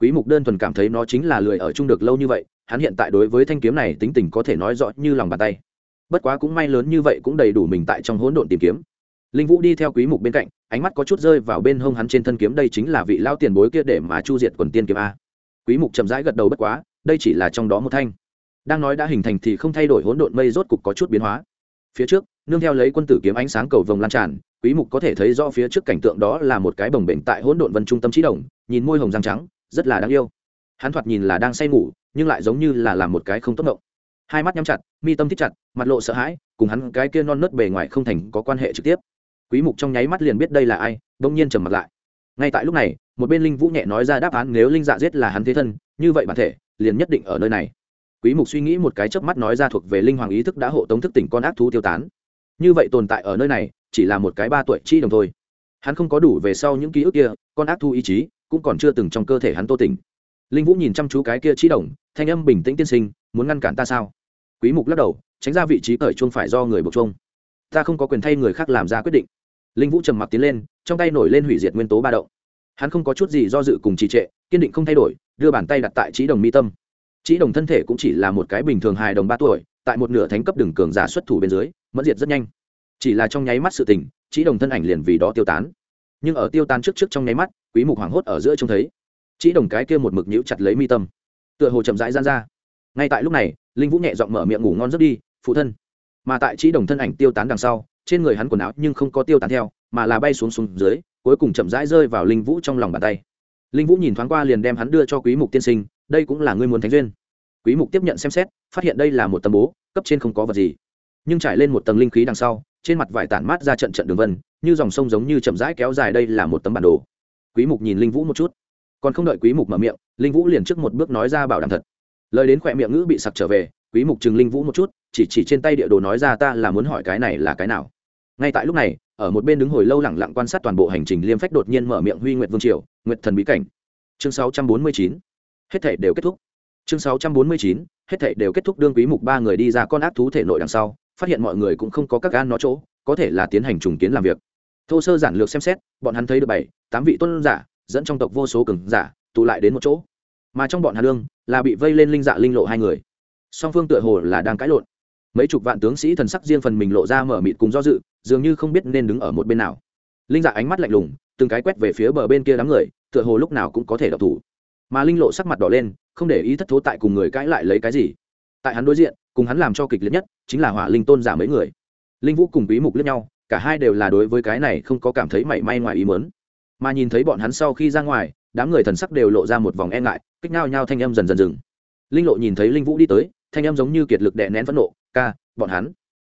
Quý mục đơn thuần cảm thấy nó chính là lười ở chung được lâu như vậy, hắn hiện tại đối với thanh kiếm này tính tình có thể nói rõ như lòng bàn tay. Bất quá cũng may lớn như vậy cũng đầy đủ mình tại trong hỗn độn tìm kiếm linh vũ đi theo quý mục bên cạnh, ánh mắt có chút rơi vào bên hông hắn trên thân kiếm, đây chính là vị lao tiền bối kia để mà chu diệt quần tiên kiếm a. Quý mục chậm rãi gật đầu bất quá, đây chỉ là trong đó một thanh. Đang nói đã hình thành thì không thay đổi, hỗn độn mây rốt cục có chút biến hóa. Phía trước, nương theo lấy quân tử kiếm ánh sáng cầu vồng lan tràn, quý mục có thể thấy rõ phía trước cảnh tượng đó là một cái bồng bềnh tại hỗn độn vân trung tâm trí đồng, nhìn môi hồng răng trắng, rất là đáng yêu. Hắn thoạt nhìn là đang say ngủ, nhưng lại giống như là làm một cái không tốt ngộng. Hai mắt nhắm chặt, mi tâm thích chặt, mặt lộ sợ hãi, cùng hắn cái kia non nớt bề ngoài không thành có quan hệ trực tiếp quý mục trong nháy mắt liền biết đây là ai đông nhiên trầm mặt lại. Ngay tại lúc này, một bên linh vũ nhẹ nói ra đáp án nếu linh dạ giết là hắn thế thân, như vậy bản thể, liền nhất định ở nơi này. Quý mục suy nghĩ một cái chớp mắt nói ra thuộc về linh hoàng ý thức đã hộ tống thức tỉnh con ác thú tiêu tán. Như vậy tồn tại ở nơi này, chỉ là một cái ba tuổi chi đồng thôi. Hắn không có đủ về sau những ký ức kia, con ác thú ý chí cũng còn chưa từng trong cơ thể hắn tô tỉnh. Linh vũ nhìn chăm chú cái kia chi đồng, thanh âm bình tĩnh tiên sinh, muốn ngăn cản ta sao? Quý mục lắc đầu, tránh ra vị trí cởi chuông phải do người buộc chuông ta không có quyền thay người khác làm ra quyết định. Linh vũ trầm mặc tiến lên, trong tay nổi lên hủy diệt nguyên tố ba động. Hắn không có chút gì do dự cùng trì trệ, kiên định không thay đổi, đưa bàn tay đặt tại trí đồng mi tâm. Trí đồng thân thể cũng chỉ là một cái bình thường hài đồng ba tuổi, tại một nửa thánh cấp đường cường giả xuất thủ bên dưới, mẫn diệt rất nhanh. Chỉ là trong nháy mắt sự tình trí đồng thân ảnh liền vì đó tiêu tán. Nhưng ở tiêu tan trước trước trong nháy mắt, quý mục hoảng hốt ở giữa trông thấy. Trí đồng cái kia một mực nhíu chặt lấy mi tâm. Tựa hồ chậm rãi gian ra. Ngay tại lúc này, linh vũ nhẹ giọng mở miệng ngủ ngon giấc đi, phụ thân mà tại trí đồng thân ảnh tiêu tán đằng sau, trên người hắn quần áo nhưng không có tiêu tán theo, mà là bay xuống xuống dưới, cuối cùng chậm rãi rơi vào linh vũ trong lòng bàn tay. Linh vũ nhìn thoáng qua liền đem hắn đưa cho quý mục tiên sinh, đây cũng là ngươi muốn thánh duyên. Quý mục tiếp nhận xem xét, phát hiện đây là một tấm bố, cấp trên không có vật gì. Nhưng trải lên một tầng linh khí đằng sau, trên mặt vải tản mát ra trận trận đường vân, như dòng sông giống như chậm rãi kéo dài đây là một tấm bản đồ. Quý mục nhìn linh vũ một chút. Còn không đợi quý mục mở miệng, linh vũ liền trước một bước nói ra bảo đảm thật. Lời đến khỏe miệng ngữ bị sặc trở về, quý mục chừng linh vũ một chút chỉ chỉ trên tay địa đồ nói ra ta là muốn hỏi cái này là cái nào. Ngay tại lúc này, ở một bên đứng hồi lâu lẳng lặng quan sát toàn bộ hành trình, liêm phách đột nhiên mở miệng huy nguyệt vương triều, nguyệt thần bí cảnh. Chương 649 hết thể đều kết thúc. Chương 649 hết thể đều kết thúc, đương quý mục ba người đi ra con ác thú thể nội đằng sau, phát hiện mọi người cũng không có các gan nó chỗ, có thể là tiến hành trùng kiến làm việc. Thô sơ giản lược xem xét, bọn hắn thấy được bảy, tám vị tôn giả, dẫn trong tộc vô số cường giả, tụ lại đến một chỗ. Mà trong bọn hà lương là bị vây lên linh dạ linh lộ hai người. Song phương tựa hồ là đang cãi lộn mấy chục vạn tướng sĩ thần sắc riêng phần mình lộ ra mở mịt cùng do dự, dường như không biết nên đứng ở một bên nào. Linh dạ ánh mắt lạnh lùng, từng cái quét về phía bờ bên kia đám người, tựa hồ lúc nào cũng có thể đọc thủ. Mà linh lộ sắc mặt đỏ lên, không để ý thất thố tại cùng người cãi lại lấy cái gì. Tại hắn đối diện, cùng hắn làm cho kịch liệt nhất, chính là hỏa linh tôn giả mấy người. Linh vũ cùng bí mục lẫn nhau, cả hai đều là đối với cái này không có cảm thấy mảy may ngoài ý mớn mà nhìn thấy bọn hắn sau khi ra ngoài, đám người thần sắc đều lộ ra một vòng e ngại kích nao nhau thanh âm dần dần dừng. Linh lộ nhìn thấy linh vũ đi tới, thanh âm giống như kiệt lực đè nén phẫn nộ ca, bọn hắn.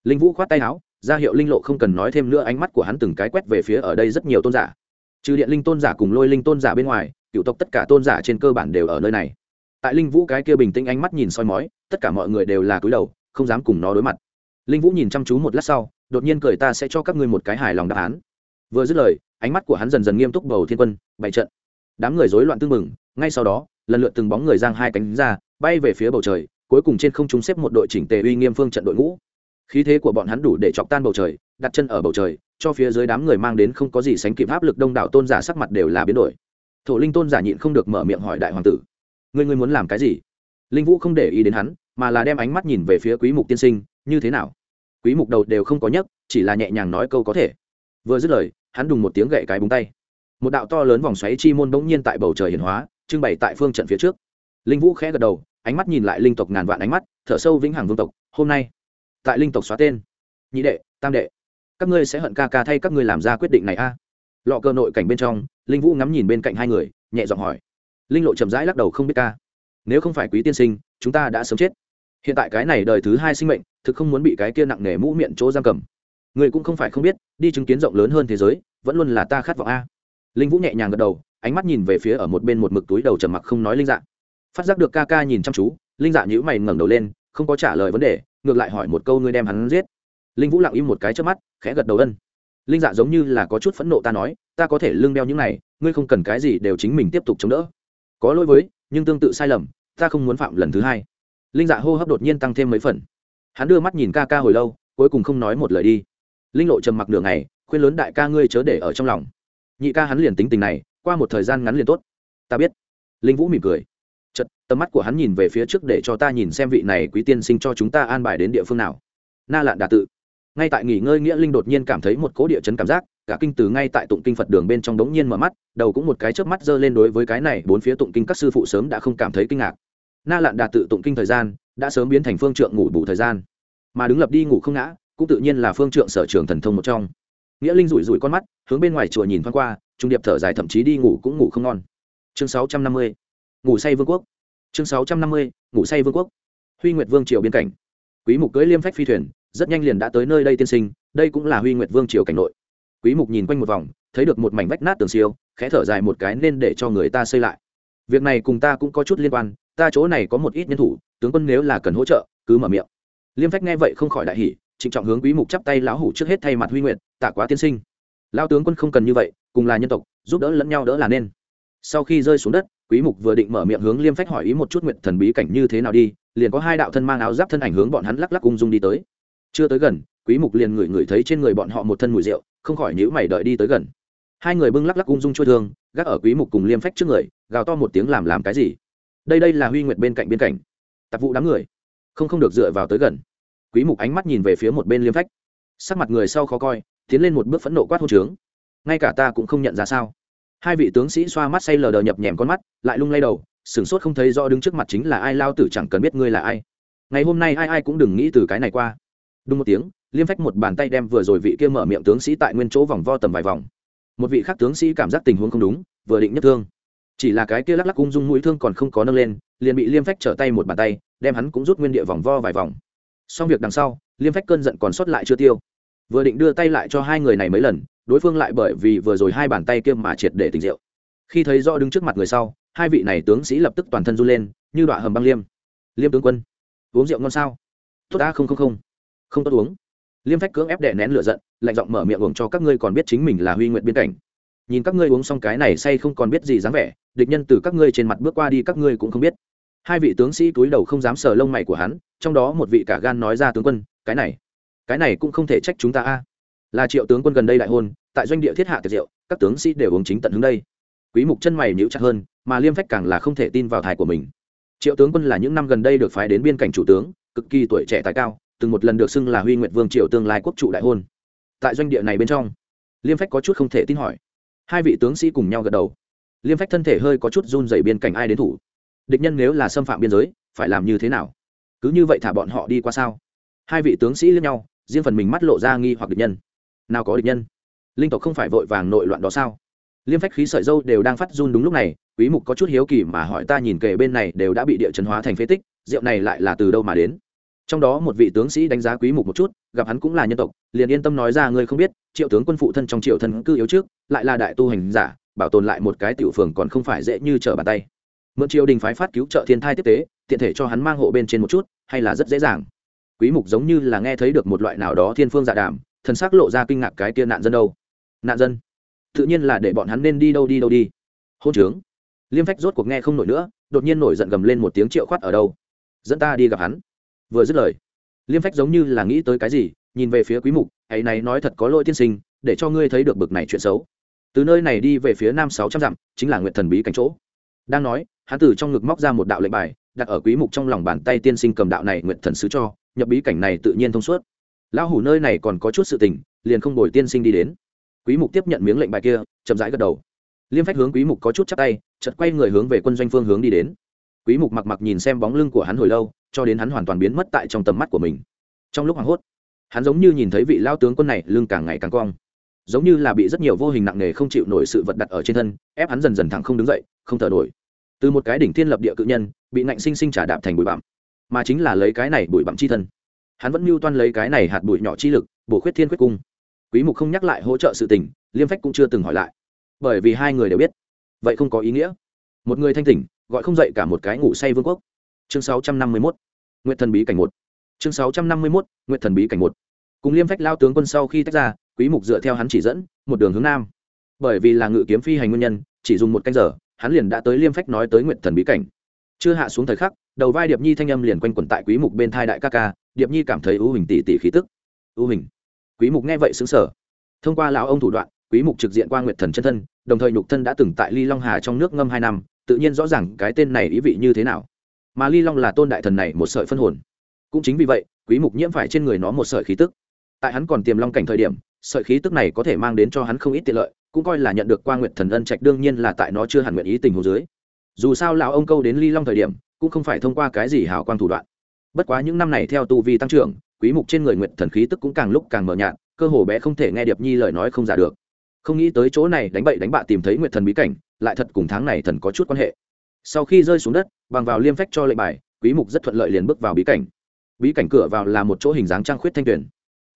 Linh vũ khoát tay áo, ra hiệu linh lộ không cần nói thêm nữa, ánh mắt của hắn từng cái quét về phía ở đây rất nhiều tôn giả. Trừ điện linh tôn giả cùng lôi linh tôn giả bên ngoài, cựu tộc tất cả tôn giả trên cơ bản đều ở nơi này. Tại linh vũ cái kia bình tĩnh ánh mắt nhìn soi mói, tất cả mọi người đều là cúi đầu, không dám cùng nó đối mặt. Linh vũ nhìn chăm chú một lát sau, đột nhiên cười ta sẽ cho các ngươi một cái hài lòng đáp án. Vừa dứt lời, ánh mắt của hắn dần dần nghiêm túc bầu thiên quân, bày trận. Đám người rối loạn tương mừng ngay sau đó, lần lượt từng bóng người giang hai cánh ra, bay về phía bầu trời cuối cùng trên không trung xếp một đội chỉnh tề uy nghiêm phương trận đội ngũ. Khí thế của bọn hắn đủ để chọc tan bầu trời, đặt chân ở bầu trời, cho phía dưới đám người mang đến không có gì sánh kịp áp lực đông đảo tôn giả sắc mặt đều là biến đổi. Thổ linh tôn giả nhịn không được mở miệng hỏi đại hoàng tử, ngươi ngươi muốn làm cái gì? Linh vũ không để ý đến hắn, mà là đem ánh mắt nhìn về phía quý mục tiên sinh, như thế nào? Quý mục đầu đều không có nhấc, chỉ là nhẹ nhàng nói câu có thể. Vừa dứt lời, hắn đùng một tiếng gậy cái búng tay. Một đạo to lớn vòng xoáy chi môn bỗng nhiên tại bầu trời hiển hóa, trưng bày tại phương trận phía trước. Linh vũ khẽ gật đầu ánh mắt nhìn lại linh tộc ngàn vạn ánh mắt, thở sâu vĩnh hằng vương tộc, hôm nay, tại linh tộc xóa tên, nhị đệ, tam đệ, các ngươi sẽ hận ca ca thay các ngươi làm ra quyết định này a. À? lọ cơ nội cảnh bên trong, linh vũ ngắm nhìn bên cạnh hai người, nhẹ giọng hỏi. Linh lộ chậm rãi lắc đầu không biết ca. Nếu không phải quý tiên sinh, chúng ta đã sớm chết. Hiện tại cái này đời thứ hai sinh mệnh, thực không muốn bị cái kia nặng nề mũ miệng chỗ giam cầm. Người cũng không phải không biết, đi chứng kiến rộng lớn hơn thế giới, vẫn luôn là ta khát vọng a. Linh vũ nhẹ nhàng gật đầu, ánh mắt nhìn về phía ở một bên một mực túi đầu trầm mặc không nói linh dạng phát giác được ca ca nhìn chăm chú, linh dạ nhữ mày ngẩng đầu lên, không có trả lời vấn đề, ngược lại hỏi một câu ngươi đem hắn giết. Linh vũ lặng im một cái trước mắt, khẽ gật đầu ân. Linh dạ giống như là có chút phẫn nộ ta nói, ta có thể lương đeo những này, ngươi không cần cái gì đều chính mình tiếp tục chống đỡ. Có lỗi với, nhưng tương tự sai lầm, ta không muốn phạm lần thứ hai. Linh dạ hô hấp đột nhiên tăng thêm mấy phần. Hắn đưa mắt nhìn ca ca hồi lâu, cuối cùng không nói một lời đi. Linh lộ trầm mặc nửa ngày, khuyên lớn đại ca ngươi chớ để ở trong lòng. Nhị ca hắn liền tính tình này, qua một thời gian ngắn liền tốt. Ta biết. Linh vũ mỉm cười chật tầm mắt của hắn nhìn về phía trước để cho ta nhìn xem vị này quý tiên sinh cho chúng ta an bài đến địa phương nào. Na lạn đà tự. Ngay tại nghỉ ngơi nghĩa linh đột nhiên cảm thấy một cố địa chấn cảm giác, cả kinh từ ngay tại tụng kinh phật đường bên trong đống nhiên mở mắt, đầu cũng một cái chớp mắt giơ lên đối với cái này, bốn phía tụng kinh các sư phụ sớm đã không cảm thấy kinh ngạc. Na lạn đà tự tụng kinh thời gian, đã sớm biến thành phương trượng ngủ bù thời gian. Mà đứng lập đi ngủ không ngã, cũng tự nhiên là phương trượng sở trường thần thông một trong. Nghĩa linh rủi rủi con mắt, hướng bên ngoài chùa nhìn thoáng qua, trung điệp thở dài thậm chí đi ngủ cũng ngủ không ngon. Chương sáu trăm năm mươi ngủ say vương quốc. Chương sáu trăm năm mươi, ngủ say vương quốc. Huy nguyệt vương triều biên cảnh. Quý mục cưỡi liêm phách phi thuyền, rất nhanh liền đã tới nơi đây tiên sinh, đây cũng là huy nguyệt vương triều cảnh nội. Quý mục nhìn quanh một vòng, thấy được một mảnh vách nát tường siêu, khẽ thở dài một cái nên để cho người ta xây lại. Việc này cùng ta cũng có chút liên quan, ta chỗ này có một ít nhân thủ, tướng quân nếu là cần hỗ trợ, cứ mở miệng. Liêm phách nghe vậy không khỏi đại hỉ, trịnh trọng hướng quý mục chắp tay lão hủ trước hết thay mặt huy nguyện tạ quá tiên sinh. Lão tướng quân không cần như vậy, cùng là nhân tộc, giúp đỡ lẫn nhau đỡ là nên. Sau khi rơi xuống đất quý mục vừa định mở miệng hướng liêm phách hỏi ý một chút nguyện thần bí cảnh như thế nào đi, liền có hai đạo thân mang áo giáp thân ảnh hướng bọn hắn lắc lắc ung dung đi tới. Chưa tới gần, quý mục liền ngửi ngửi thấy trên người bọn họ một thân mùi rượu, không khỏi nhíu mày đợi đi tới gần. Hai người bưng lắc lắc ung dung trôi thương, gác ở quý mục cùng liêm phách trước người, gào to một tiếng làm làm cái gì? Đây đây là huy nguyệt bên cạnh bên cảnh. Tạp vụ đám người. Không không được dựa vào tới gần. Quý mục ánh mắt nhìn về phía một bên liêm phách. Sắc mặt người sau khó coi, tiến lên một bước phẫn nộ quát hô trướng. Ngay cả ta cũng không nhận ra sao hai vị tướng sĩ xoa mắt say lờ đờ nhập nhèm con mắt, lại lung lay đầu, sửng sốt không thấy rõ đứng trước mặt chính là ai, lao tử chẳng cần biết ngươi là ai. Ngày hôm nay ai ai cũng đừng nghĩ từ cái này qua. Đúng một tiếng, liêm phách một bàn tay đem vừa rồi vị kia mở miệng tướng sĩ tại nguyên chỗ vòng vo tầm vài vòng. Một vị khác tướng sĩ cảm giác tình huống không đúng, vừa định nhất thương. Chỉ là cái kia lắc lắc cung dung mũi thương còn không có nâng lên, liền bị liêm phách trở tay một bàn tay, đem hắn cũng rút nguyên địa vòng vo vài vòng. Xong việc đằng sau, liêm phách cơn giận còn sót lại chưa tiêu vừa định đưa tay lại cho hai người này mấy lần, đối phương lại bởi vì vừa rồi hai bàn tay kia mà triệt để tỉnh rượu. Khi thấy rõ đứng trước mặt người sau, hai vị này tướng sĩ lập tức toàn thân run lên, như đoạn hầm băng liêm. Liêm tướng quân, uống rượu ngon sao? Tốt đã, không không không. Không tốt uống. Liêm phách cưỡng ép đè nén lửa giận, lạnh giọng mở miệng uống cho các ngươi còn biết chính mình là huy nguyện biên cảnh. Nhìn các ngươi uống xong cái này say không còn biết gì dáng vẻ, địch nhân từ các ngươi trên mặt bước qua đi các ngươi cũng không biết. Hai vị tướng sĩ túi đầu không dám sờ lông mày của hắn, trong đó một vị cả gan nói ra tướng quân, cái này cái này cũng không thể trách chúng ta a. Là triệu tướng quân gần đây đại hôn, tại doanh địa thiết hạ tiệc rượu, các tướng sĩ đều uống chính tận hướng đây. Quý mục chân mày nhíu chặt hơn, mà liêm phách càng là không thể tin vào thải của mình. Triệu tướng quân là những năm gần đây được phái đến biên cảnh chủ tướng, cực kỳ tuổi trẻ tài cao, từng một lần được xưng là huy nguyệt vương triều tương lai quốc trụ đại hôn. Tại doanh địa này bên trong, liêm phách có chút không thể tin hỏi. Hai vị tướng sĩ cùng nhau gật đầu. Liêm phách thân thể hơi có chút run dày biên cảnh ai đến thủ. Địch nhân nếu là xâm phạm biên giới, phải làm như thế nào? Cứ như vậy thả bọn họ đi qua sao? Hai vị tướng sĩ lẫn nhau riêng phần mình mắt lộ ra nghi hoặc địch nhân. Nào có địch nhân? Linh tộc không phải vội vàng nội loạn đó sao? Liêm phách khí sợi dâu đều đang phát run đúng lúc này, quý mục có chút hiếu kỳ mà hỏi ta nhìn kề bên này đều đã bị địa chấn hóa thành phế tích, rượu này lại là từ đâu mà đến? Trong đó một vị tướng sĩ đánh giá quý mục một chút, gặp hắn cũng là nhân tộc, liền yên tâm nói ra ngươi không biết, triệu tướng quân phụ thân trong triệu thân cư yếu trước, lại là đại tu hành giả, bảo tồn lại một cái tiểu phường còn không phải dễ như trở bàn tay. Mượn triều đình phái phát cứu trợ thiên thai tiếp tế, tiện thể cho hắn mang hộ bên trên một chút, hay là rất dễ dàng quý mục giống như là nghe thấy được một loại nào đó thiên phương dạ đàm thần sắc lộ ra kinh ngạc cái kia nạn dân đâu. Nạn dân? Tự nhiên là để bọn hắn nên đi đâu đi đâu đi. Hôn trướng. Liêm phách rốt cuộc nghe không nổi nữa, đột nhiên nổi giận gầm lên một tiếng triệu khoát ở đâu. Dẫn ta đi gặp hắn. Vừa dứt lời, liêm phách giống như là nghĩ tới cái gì, nhìn về phía quý mục, hãy này nói thật có lỗi tiên sinh, để cho ngươi thấy được bực này chuyện xấu. Từ nơi này đi về phía nam sáu trăm dặm, chính là nguyện thần bí cảnh chỗ. Đang nói, hắn từ trong ngực móc ra một đạo lệnh bài đặt ở quý mục trong lòng bàn tay tiên sinh cầm đạo này nguyện thần sứ cho, nhập bí cảnh này tự nhiên thông suốt. Lão hủ nơi này còn có chút sự tình, liền không đổi tiên sinh đi đến. Quý mục tiếp nhận miếng lệnh bài kia, chậm rãi gật đầu. Liêm phách hướng quý mục có chút chắp tay, chợt quay người hướng về quân doanh phương hướng đi đến. Quý mục mặc mặc nhìn xem bóng lưng của hắn hồi lâu, cho đến hắn hoàn toàn biến mất tại trong tầm mắt của mình. Trong lúc hoảng hốt, hắn giống như nhìn thấy vị lao tướng quân này lưng càng ngày càng cong. Giống như là bị rất nhiều vô hình nặng nề không chịu nổi sự vật đặt ở trên thân, ép hắn dần dần thẳng không đứng dậy, không thở nổi từ một cái đỉnh thiên lập địa cự nhân, bị nạnh sinh sinh trả đạp thành bụi bặm. Mà chính là lấy cái này bụi bặm chi thân. Hắn vẫn mưu toan lấy cái này hạt bụi nhỏ chi lực, bổ khuyết thiên quyết cung. Quý mục không nhắc lại hỗ trợ sự tình, liêm phách cũng chưa từng hỏi lại. Bởi vì hai người đều biết, vậy không có ý nghĩa. Một người thanh tỉnh, gọi không dậy cả một cái ngủ say vương quốc. Chương 651 nguyệt thần bí cảnh một. Chương 651 nguyệt thần bí cảnh một. Cùng liêm phách lao tướng quân sau khi tách ra, quý mục dựa theo hắn chỉ dẫn, một đường hướng nam. Bởi vì là ngự kiếm phi hành nguyên nhân, chỉ dùng một canh giờ hắn liền đã tới liêm phách nói tới nguyện thần bí cảnh. Chưa hạ xuống thời khắc, đầu vai điệp nhi thanh âm liền quanh quẩn tại quý mục bên thai đại ca ca, điệp nhi cảm thấy ưu hình tỷ tỷ khí tức. Ưu hình quý mục nghe vậy sững sờ. Thông qua lão ông thủ đoạn, quý mục trực diện qua nguyệt thần chân thân, đồng thời nhục thân đã từng tại ly long hà trong nước ngâm hai năm, tự nhiên rõ ràng cái tên này ý vị như thế nào. Mà ly long là tôn đại thần này một sợi phân hồn. Cũng chính vì vậy, quý mục nhiễm phải trên người nó một sợi khí tức. Tại hắn còn tiềm long cảnh thời điểm, sợi khí tức này có thể mang đến cho hắn không ít tiện lợi cũng coi là nhận được qua nguyệt thần ân trạch đương nhiên là tại nó chưa hẳn nguyện ý tình hồ dưới. Dù sao lão ông câu đến ly long thời điểm, cũng không phải thông qua cái gì hào quang thủ đoạn. Bất quá những năm này theo tu vi tăng trưởng, quý mục trên người nguyệt thần khí tức cũng càng lúc càng mờ nhạt, cơ hồ bé không thể nghe điệp nhi lời nói không giả được. Không nghĩ tới chỗ này đánh bậy đánh bạ tìm thấy nguyệt thần bí cảnh, lại thật cùng tháng này thần có chút quan hệ. Sau khi rơi xuống đất, bằng vào liêm phách cho lệnh bài, quý mục rất thuận lợi liền bước vào bí cảnh. Bí cảnh cửa vào là một chỗ hình dáng trang khuyết thanh tuyển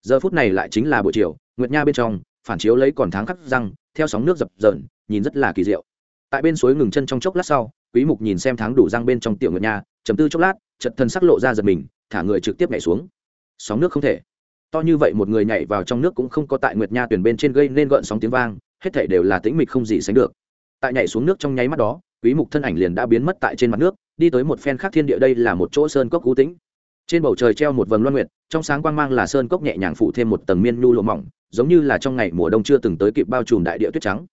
giờ phút này lại chính là buổi chiều, nguyệt nha bên trong, phản chiếu lấy còn tháng khắc răng theo sóng nước dập dờn, nhìn rất là kỳ diệu. Tại bên suối ngừng chân trong chốc lát sau, quý mục nhìn xem tháng đủ răng bên trong tiểu nguyệt nha chầm tư chốc lát, chợt thân sắc lộ ra giật mình, thả người trực tiếp nhảy xuống. Sóng nước không thể. To như vậy một người nhảy vào trong nước cũng không có tại nguyệt nha tuyển bên trên gây nên gợn sóng tiếng vang, hết thảy đều là tĩnh mịch không gì sánh được. Tại nhảy xuống nước trong nháy mắt đó, quý mục thân ảnh liền đã biến mất tại trên mặt nước, đi tới một phen khác thiên địa, đây là một chỗ sơn cốc cú tĩnh trên bầu trời treo một vầng loan nguyệt, trong sáng quang mang là sơn cốc nhẹ nhàng phủ thêm một tầng miên nhu lộ mỏng, giống như là trong ngày mùa đông chưa từng tới kịp bao trùm đại địa tuyết trắng.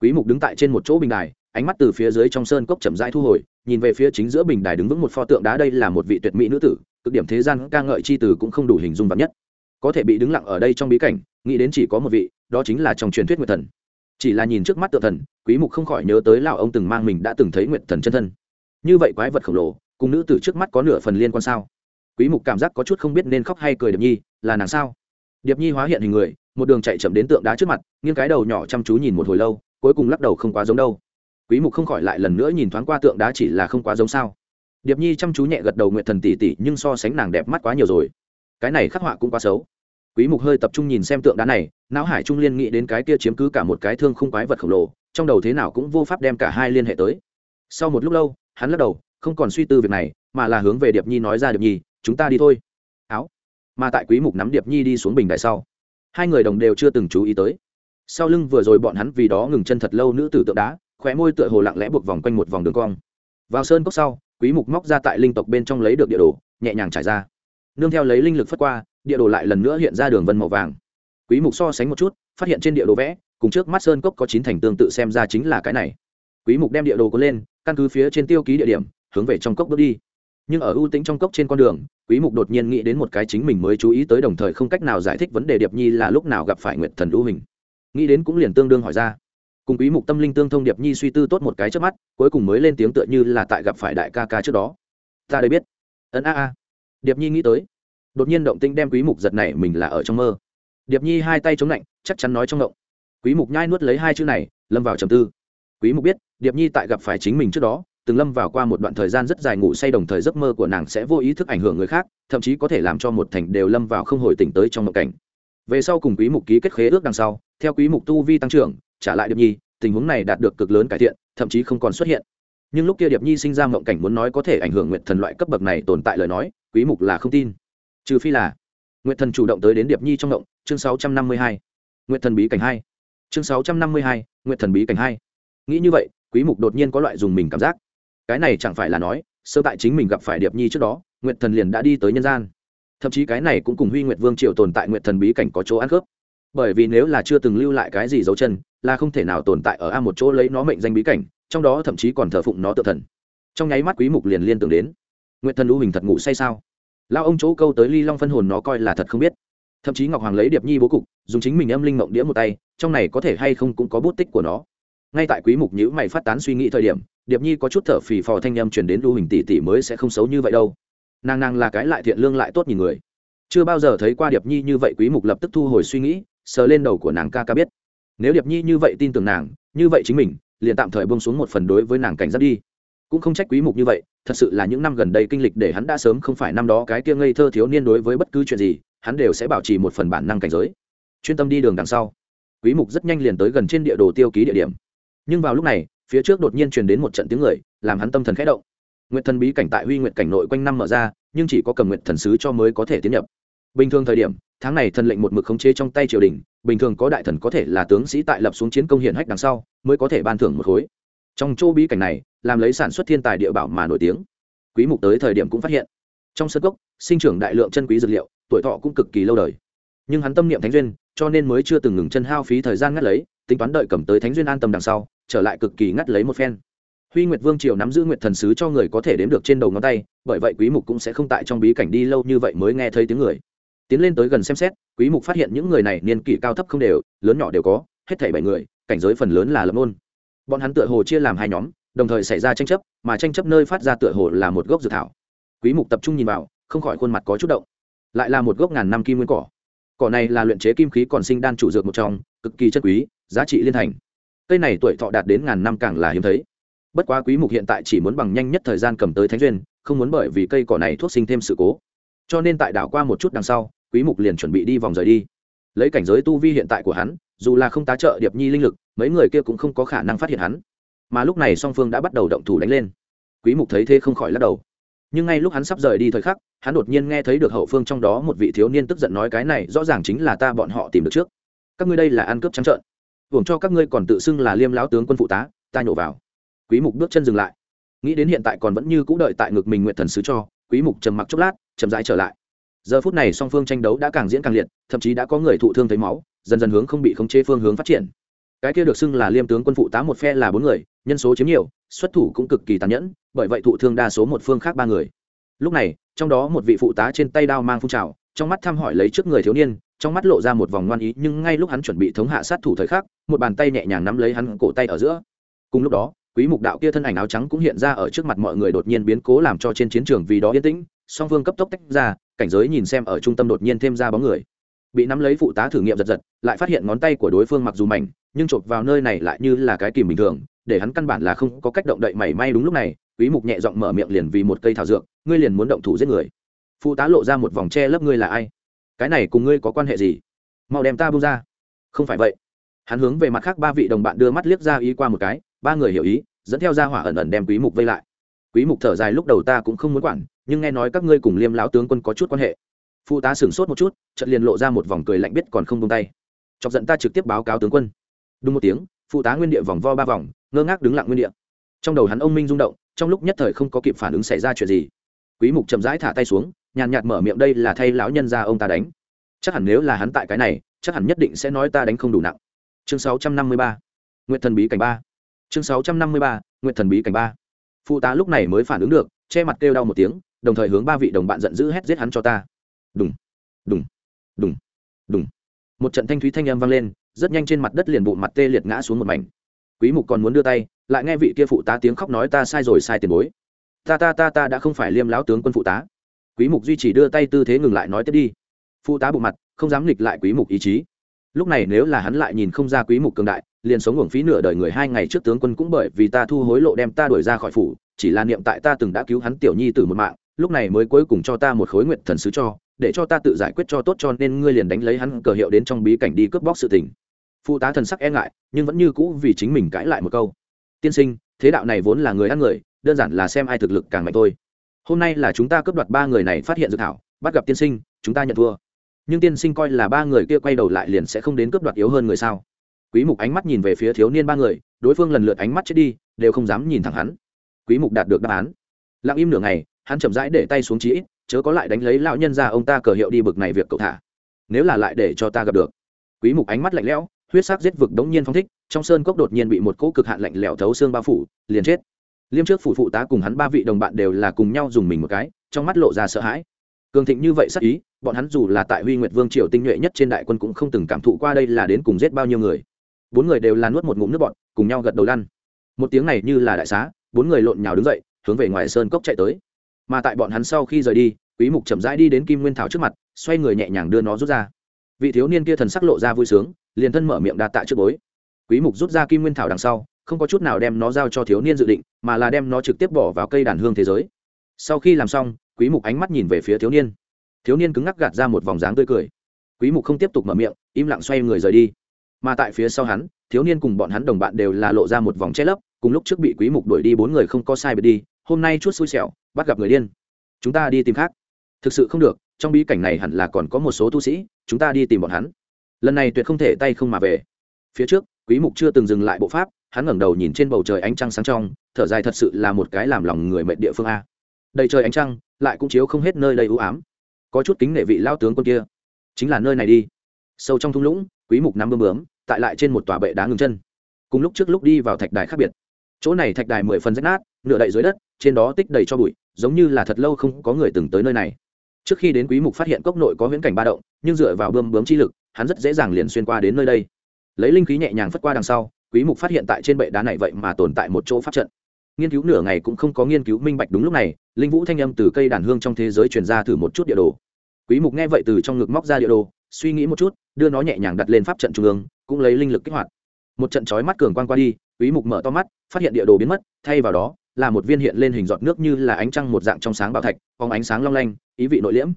Quý mục đứng tại trên một chỗ bình đài, ánh mắt từ phía dưới trong sơn cốc chậm rãi thu hồi, nhìn về phía chính giữa bình đài đứng vững một pho tượng đá đây là một vị tuyệt mỹ nữ tử, cực điểm thế gian ca ngợi chi từ cũng không đủ hình dung vật nhất. Có thể bị đứng lặng ở đây trong bí cảnh, nghĩ đến chỉ có một vị, đó chính là trong truyền thuyết nguyệt thần. Chỉ là nhìn trước mắt tượng thần, quý mục không khỏi nhớ tới lão ông từng mang mình đã từng thấy nguyệt thần chân thân. Như vậy quái vật khổng lồ, cùng nữ tử trước mắt có nửa phần liên quan sao? Quý mục cảm giác có chút không biết nên khóc hay cười điệp nhi, là nàng sao? Điệp nhi hóa hiện hình người, một đường chạy chậm đến tượng đá trước mặt, nghiêng cái đầu nhỏ chăm chú nhìn một hồi lâu, cuối cùng lắc đầu không quá giống đâu. Quý mục không khỏi lại lần nữa nhìn thoáng qua tượng đá chỉ là không quá giống sao. Điệp nhi chăm chú nhẹ gật đầu nguyện thần tỷ tỷ, nhưng so sánh nàng đẹp mắt quá nhiều rồi. Cái này khắc họa cũng quá xấu. Quý mục hơi tập trung nhìn xem tượng đá này, não hải trung liên nghĩ đến cái kia chiếm cứ cả một cái thương khung quái vật khổng lồ, trong đầu thế nào cũng vô pháp đem cả hai liên hệ tới. Sau một lúc lâu, hắn lắc đầu, không còn suy tư việc này, mà là hướng về điệp nhi nói ra điệp nhi chúng ta đi thôi. Áo. Mà tại quý mục nắm điệp nhi đi xuống bình đại sau, hai người đồng đều chưa từng chú ý tới. Sau lưng vừa rồi bọn hắn vì đó ngừng chân thật lâu nữ tử tượng đá, khóe môi tựa hồ lặng lẽ buộc vòng quanh một vòng đường cong. Vào sơn cốc sau, quý mục móc ra tại linh tộc bên trong lấy được địa đồ, nhẹ nhàng trải ra. Nương theo lấy linh lực phất qua, địa đồ lại lần nữa hiện ra đường vân màu vàng. Quý mục so sánh một chút, phát hiện trên địa đồ vẽ, cùng trước mắt sơn cốc có chín thành tương tự xem ra chính là cái này. Quý mục đem địa đồ có lên, căn cứ phía trên tiêu ký địa điểm, hướng về trong cốc bước đi nhưng ở ưu tĩnh trong cốc trên con đường, quý mục đột nhiên nghĩ đến một cái chính mình mới chú ý tới đồng thời không cách nào giải thích vấn đề điệp nhi là lúc nào gặp phải nguyệt thần lưu hình nghĩ đến cũng liền tương đương hỏi ra. Cùng quý mục tâm linh tương thông điệp nhi suy tư tốt một cái trước mắt, cuối cùng mới lên tiếng tựa như là tại gặp phải đại ca ca trước đó. Ta đây biết. Ấn a a. Điệp nhi nghĩ tới. Đột nhiên động tinh đem quý mục giật này mình là ở trong mơ. Điệp nhi hai tay chống lạnh, chắc chắn nói trong động. Quý mục nhai nuốt lấy hai chữ này, lâm vào trầm tư. Quý mục biết, điệp nhi tại gặp phải chính mình trước đó từng lâm vào qua một đoạn thời gian rất dài ngủ say đồng thời giấc mơ của nàng sẽ vô ý thức ảnh hưởng người khác thậm chí có thể làm cho một thành đều lâm vào không hồi tỉnh tới trong mộng cảnh. Về sau cùng quý mục ký kết khế ước đằng sau theo quý mục tu vi tăng trưởng trả lại điệp nhi tình huống này đạt được cực lớn cải thiện thậm chí không còn xuất hiện. Nhưng lúc kia điệp nhi sinh ra mộng cảnh muốn nói có thể ảnh hưởng nguyện thần loại cấp bậc này tồn tại lời nói quý mục là không tin. Trừ phi là nguyện thần chủ động tới đến điệp nhi trong mộng chương 652. nguyện thần bí cảnh hai. Chương 652, nguyện thần bí cảnh hai. Nghĩ như vậy quý mục đột nhiên có loại dùng mình cảm giác cái này chẳng phải là nói, sơ tại chính mình gặp phải điệp nhi trước đó, nguyệt thần liền đã đi tới nhân gian. Thậm chí cái này cũng cùng huy nguyệt vương triều tồn tại nguyệt thần bí cảnh có chỗ ăn khớp. Bởi vì nếu là chưa từng lưu lại cái gì dấu chân, là không thể nào tồn tại ở a một chỗ lấy nó mệnh danh bí cảnh, trong đó thậm chí còn thờ phụng nó tự thần. Trong nháy mắt quý mục liền liên tưởng đến, nguyệt thần u hình thật ngủ say sao? Lao ông chỗ câu tới ly long phân hồn nó coi là thật không biết. Thậm chí ngọc hoàng lấy điệp nhi bố cục, dùng chính mình âm linh mộng đĩa một tay, trong này có thể hay không cũng có bút tích của nó. Ngay tại quý mục nhữ mày phát tán suy nghĩ thời điểm điệp nhi có chút thở phì phò thanh âm truyền đến lưu hình tỷ tỷ mới sẽ không xấu như vậy đâu. Nàng nàng là cái lại thiện lương lại tốt nhìn người. Chưa bao giờ thấy qua điệp nhi như vậy quý mục lập tức thu hồi suy nghĩ, sờ lên đầu của nàng ca ca biết. Nếu điệp nhi như vậy tin tưởng nàng, như vậy chính mình, liền tạm thời bông xuống một phần đối với nàng cảnh giác đi. Cũng không trách quý mục như vậy, thật sự là những năm gần đây kinh lịch để hắn đã sớm không phải năm đó cái kia ngây thơ thiếu niên đối với bất cứ chuyện gì, hắn đều sẽ bảo trì một phần bản năng cảnh giới. Chuyên tâm đi đường đằng sau. Quý mục rất nhanh liền tới gần trên địa đồ tiêu ký địa điểm. Nhưng vào lúc này phía trước đột nhiên truyền đến một trận tiếng người, làm hắn tâm thần khẽ động. Nguyện thần bí cảnh tại huy nguyện cảnh nội quanh năm mở ra, nhưng chỉ có cầm nguyện thần sứ cho mới có thể tiến nhập. Bình thường thời điểm, tháng này thần lệnh một mực khống chế trong tay triều đình, bình thường có đại thần có thể là tướng sĩ tại lập xuống chiến công hiển hách đằng sau, mới có thể ban thưởng một khối. Trong chỗ bí cảnh này, làm lấy sản xuất thiên tài địa bảo mà nổi tiếng. Quý mục tới thời điểm cũng phát hiện. Trong sân gốc sinh trưởng đại lượng chân quý dược liệu, tuổi thọ cũng cực kỳ lâu đời. Nhưng hắn tâm niệm thánh duyên, cho nên mới chưa từng ngừng chân hao phí thời gian ngắt lấy, tính toán đợi cầm tới thánh duyên an tâm đằng sau trở lại cực kỳ ngắt lấy một phen. Huy nguyệt vương triều nắm giữ nguyệt thần sứ cho người có thể đếm được trên đầu ngón tay, bởi vậy quý mục cũng sẽ không tại trong bí cảnh đi lâu như vậy mới nghe thấy tiếng người. Tiến lên tới gần xem xét, quý mục phát hiện những người này niên kỷ cao thấp không đều, lớn nhỏ đều có, hết thảy bảy người, cảnh giới phần lớn là lâm môn. Bọn hắn tựa hồ chia làm hai nhóm, đồng thời xảy ra tranh chấp, mà tranh chấp nơi phát ra tựa hồ là một gốc dược thảo. Quý mục tập trung nhìn vào, không khỏi khuôn mặt có chút động. Lại là một gốc ngàn năm kim nguyên cỏ. Cỏ này là luyện chế kim khí còn sinh đan chủ dược một trong, cực kỳ chất quý, giá trị liên thành cây này tuổi thọ đạt đến ngàn năm càng là hiếm thấy. Bất quá quý mục hiện tại chỉ muốn bằng nhanh nhất thời gian cầm tới thánh duyên, không muốn bởi vì cây cỏ này thuốc sinh thêm sự cố. Cho nên tại đảo qua một chút đằng sau, quý mục liền chuẩn bị đi vòng rời đi. Lấy cảnh giới tu vi hiện tại của hắn, dù là không tá trợ điệp nhi linh lực, mấy người kia cũng không có khả năng phát hiện hắn. Mà lúc này song phương đã bắt đầu động thủ đánh lên. Quý mục thấy thế không khỏi lắc đầu. Nhưng ngay lúc hắn sắp rời đi thời khắc, hắn đột nhiên nghe thấy được hậu phương trong đó một vị thiếu niên tức giận nói cái này rõ ràng chính là ta bọn họ tìm được trước. Các ngươi đây là ăn cướp trắng trợn hưởng cho các ngươi còn tự xưng là liêm lão tướng quân phụ tá, ta nhổ vào. Quý mục bước chân dừng lại. Nghĩ đến hiện tại còn vẫn như cũ đợi tại ngực mình nguyện thần sứ cho, quý mục trầm mặc chốc lát, chậm rãi trở lại. Giờ phút này song phương tranh đấu đã càng diễn càng liệt, thậm chí đã có người thụ thương thấy máu, dần dần hướng không bị khống chế phương hướng phát triển. Cái kia được xưng là liêm tướng quân phụ tá một phe là bốn người, nhân số chiếm nhiều, xuất thủ cũng cực kỳ tàn nhẫn, bởi vậy thụ thương đa số một phương khác ba người. Lúc này, trong đó một vị phụ tá trên tay đao mang phun trào trong mắt thăm hỏi lấy trước người thiếu niên, trong mắt lộ ra một vòng ngoan ý, nhưng ngay lúc hắn chuẩn bị thống hạ sát thủ thời khắc, một bàn tay nhẹ nhàng nắm lấy hắn cổ tay ở giữa. Cùng lúc đó, quý mục đạo kia thân ảnh áo trắng cũng hiện ra ở trước mặt mọi người đột nhiên biến cố làm cho trên chiến trường vì đó yên tĩnh, song phương cấp tốc tách ra, cảnh giới nhìn xem ở trung tâm đột nhiên thêm ra bóng người. Bị nắm lấy phụ tá thử nghiệm giật giật, lại phát hiện ngón tay của đối phương mặc dù mảnh, nhưng chộp vào nơi này lại như là cái kìm bình thường, để hắn căn bản là không có cách động đậy mảy may đúng lúc này, quý mục nhẹ giọng mở miệng liền vì một cây thảo dược, ngươi liền muốn động thủ giết người? Phụ tá lộ ra một vòng che lấp ngươi là ai? Cái này cùng ngươi có quan hệ gì? Mau đem ta buông ra. Không phải vậy. Hắn hướng về mặt khác ba vị đồng bạn đưa mắt liếc ra ý qua một cái, ba người hiểu ý, dẫn theo ra hỏa ẩn ẩn đem quý mục vây lại. Quý mục thở dài lúc đầu ta cũng không muốn quản, nhưng nghe nói các ngươi cùng liêm lão tướng quân có chút quan hệ. Phụ tá sửng sốt một chút, chợt liền lộ ra một vòng cười lạnh biết còn không buông tay. Chọc giận ta trực tiếp báo cáo tướng quân. Đúng một tiếng phụ tá nguyên địa vòng vo ba vòng, ngơ ngác đứng lặng nguyên địa. Trong đầu hắn ông minh rung động, trong lúc nhất thời không có kịp phản ứng xảy ra chuyện gì. Quý mục chậm rãi thả tay xuống nhàn nhạt mở miệng, đây là thay lão nhân ra ông ta đánh. Chắc hẳn nếu là hắn tại cái này, chắc hẳn nhất định sẽ nói ta đánh không đủ nặng. Chương 653 nguyệt thần bí cảnh ba. Chương 653 nguyệt thần bí cảnh ba. Phụ tá lúc này mới phản ứng được, che mặt kêu đau một tiếng, đồng thời hướng ba vị đồng bạn giận dữ hét giết hắn cho ta. Đùng đùng đùng đùng. Một trận thanh thúy thanh âm vang lên, rất nhanh trên mặt đất liền bụng mặt tê liệt ngã xuống một mảnh. Quý mục còn muốn đưa tay, lại nghe vị kia phụ tá tiếng khóc nói, ta sai rồi, sai tiền bối. Ta ta ta ta đã không phải liêm lão tướng quân phụ tá quý mục duy trì đưa tay tư thế ngừng lại nói tiếp đi. Phụ tá bụng mặt, không dám nghịch lại quý mục ý chí. Lúc này nếu là hắn lại nhìn không ra quý mục cường đại, liền sống uổng phí nửa đời người hai ngày trước tướng quân cũng bởi vì ta thu hối lộ đem ta đuổi ra khỏi phủ, chỉ là niệm tại ta từng đã cứu hắn tiểu nhi từ một mạng, lúc này mới cuối cùng cho ta một khối nguyện thần sứ cho, để cho ta tự giải quyết cho tốt cho nên ngươi liền đánh lấy hắn cờ hiệu đến trong bí cảnh đi cướp bóc sự tình. Phụ tá thần sắc e ngại, nhưng vẫn như cũ vì chính mình cãi lại một câu. Tiên sinh, thế đạo này vốn là người ăn người, đơn giản là xem ai thực lực càng mạnh thôi hôm nay là chúng ta cướp đoạt ba người này phát hiện dự thảo, bắt gặp tiên sinh, chúng ta nhận thua. Nhưng tiên sinh coi là ba người kia quay đầu lại liền sẽ không đến cướp đoạt yếu hơn người sao? Quý mục ánh mắt nhìn về phía thiếu niên ba người, đối phương lần lượt ánh mắt chết đi, đều không dám nhìn thẳng hắn. Quý mục đạt được đáp án. Lặng im nửa ngày, hắn chậm rãi để tay xuống chí ít, chớ có lại đánh lấy lão nhân ra ông ta cờ hiệu đi bực này việc cậu thả. Nếu là lại để cho ta gặp được. Quý mục ánh mắt lạnh lẽo, huyết sắc giết vực đống nhiên phong thích, trong sơn cốc đột nhiên bị một cỗ cực hạn lạnh lẽo thấu xương bao phủ, liền chết liêm trước phủ phụ tá cùng hắn ba vị đồng bạn đều là cùng nhau dùng mình một cái, trong mắt lộ ra sợ hãi. Cường thịnh như vậy sắc ý, bọn hắn dù là tại huy nguyệt vương triều tinh nhuệ nhất trên đại quân cũng không từng cảm thụ qua đây là đến cùng giết bao nhiêu người. Bốn người đều là nuốt một ngụm nước bọn cùng nhau gật đầu lăn. Một tiếng này như là đại xá, bốn người lộn nhào đứng dậy, hướng về ngoài sơn cốc chạy tới. Mà tại bọn hắn sau khi rời đi, quý mục chậm rãi đi đến kim nguyên thảo trước mặt, xoay người nhẹ nhàng đưa nó rút ra. Vị thiếu niên kia thần sắc lộ ra vui sướng, liền thân mở miệng đa tạ trước bối. Quý mục rút ra kim nguyên thảo đằng sau không có chút nào đem nó giao cho thiếu niên dự định, mà là đem nó trực tiếp bỏ vào cây đàn hương thế giới. Sau khi làm xong, quý mục ánh mắt nhìn về phía thiếu niên. Thiếu niên cứng ngắc gạt ra một vòng dáng tươi cười. Quý mục không tiếp tục mở miệng, im lặng xoay người rời đi. Mà tại phía sau hắn, thiếu niên cùng bọn hắn đồng bạn đều là lộ ra một vòng che lấp, cùng lúc trước bị quý mục đuổi đi bốn người không có sai biệt đi, hôm nay chút xui xẻo, bắt gặp người điên. Chúng ta đi tìm khác. Thực sự không được, trong bí cảnh này hẳn là còn có một số tu sĩ, chúng ta đi tìm bọn hắn. Lần này tuyệt không thể tay không mà về. Phía trước, quý mục chưa từng dừng lại bộ pháp hắn ngẩng đầu nhìn trên bầu trời ánh trăng sáng trong, thở dài thật sự là một cái làm lòng người mệt địa phương a. Đầy trời ánh trăng, lại cũng chiếu không hết nơi đây u ám. Có chút kính nể vị lao tướng quân kia. Chính là nơi này đi. Sâu trong thung lũng, quý mục nắm bơm bướm, tại lại trên một tòa bệ đá ngừng chân. Cùng lúc trước lúc đi vào thạch đài khác biệt. Chỗ này thạch đài mười phần rách nát, nửa đậy dưới đất, trên đó tích đầy cho bụi, giống như là thật lâu không có người từng tới nơi này. Trước khi đến quý mục phát hiện cốc nội có huyễn cảnh ba động, nhưng dựa vào bơm bướm chi lực, hắn rất dễ dàng liền xuyên qua đến nơi đây. Lấy linh khí nhẹ nhàng phất qua đằng sau quý mục phát hiện tại trên bệ đá này vậy mà tồn tại một chỗ pháp trận. Nghiên cứu nửa ngày cũng không có nghiên cứu minh bạch đúng lúc này, linh vũ thanh âm từ cây đàn hương trong thế giới truyền ra thử một chút địa đồ. Quý mục nghe vậy từ trong ngực móc ra địa đồ, suy nghĩ một chút, đưa nó nhẹ nhàng đặt lên pháp trận trung ương, cũng lấy linh lực kích hoạt. Một trận chói mắt cường quan qua đi, quý mục mở to mắt, phát hiện địa đồ biến mất, thay vào đó, là một viên hiện lên hình giọt nước như là ánh trăng một dạng trong sáng bảo thạch, phóng ánh sáng long lanh, ý vị nội liễm.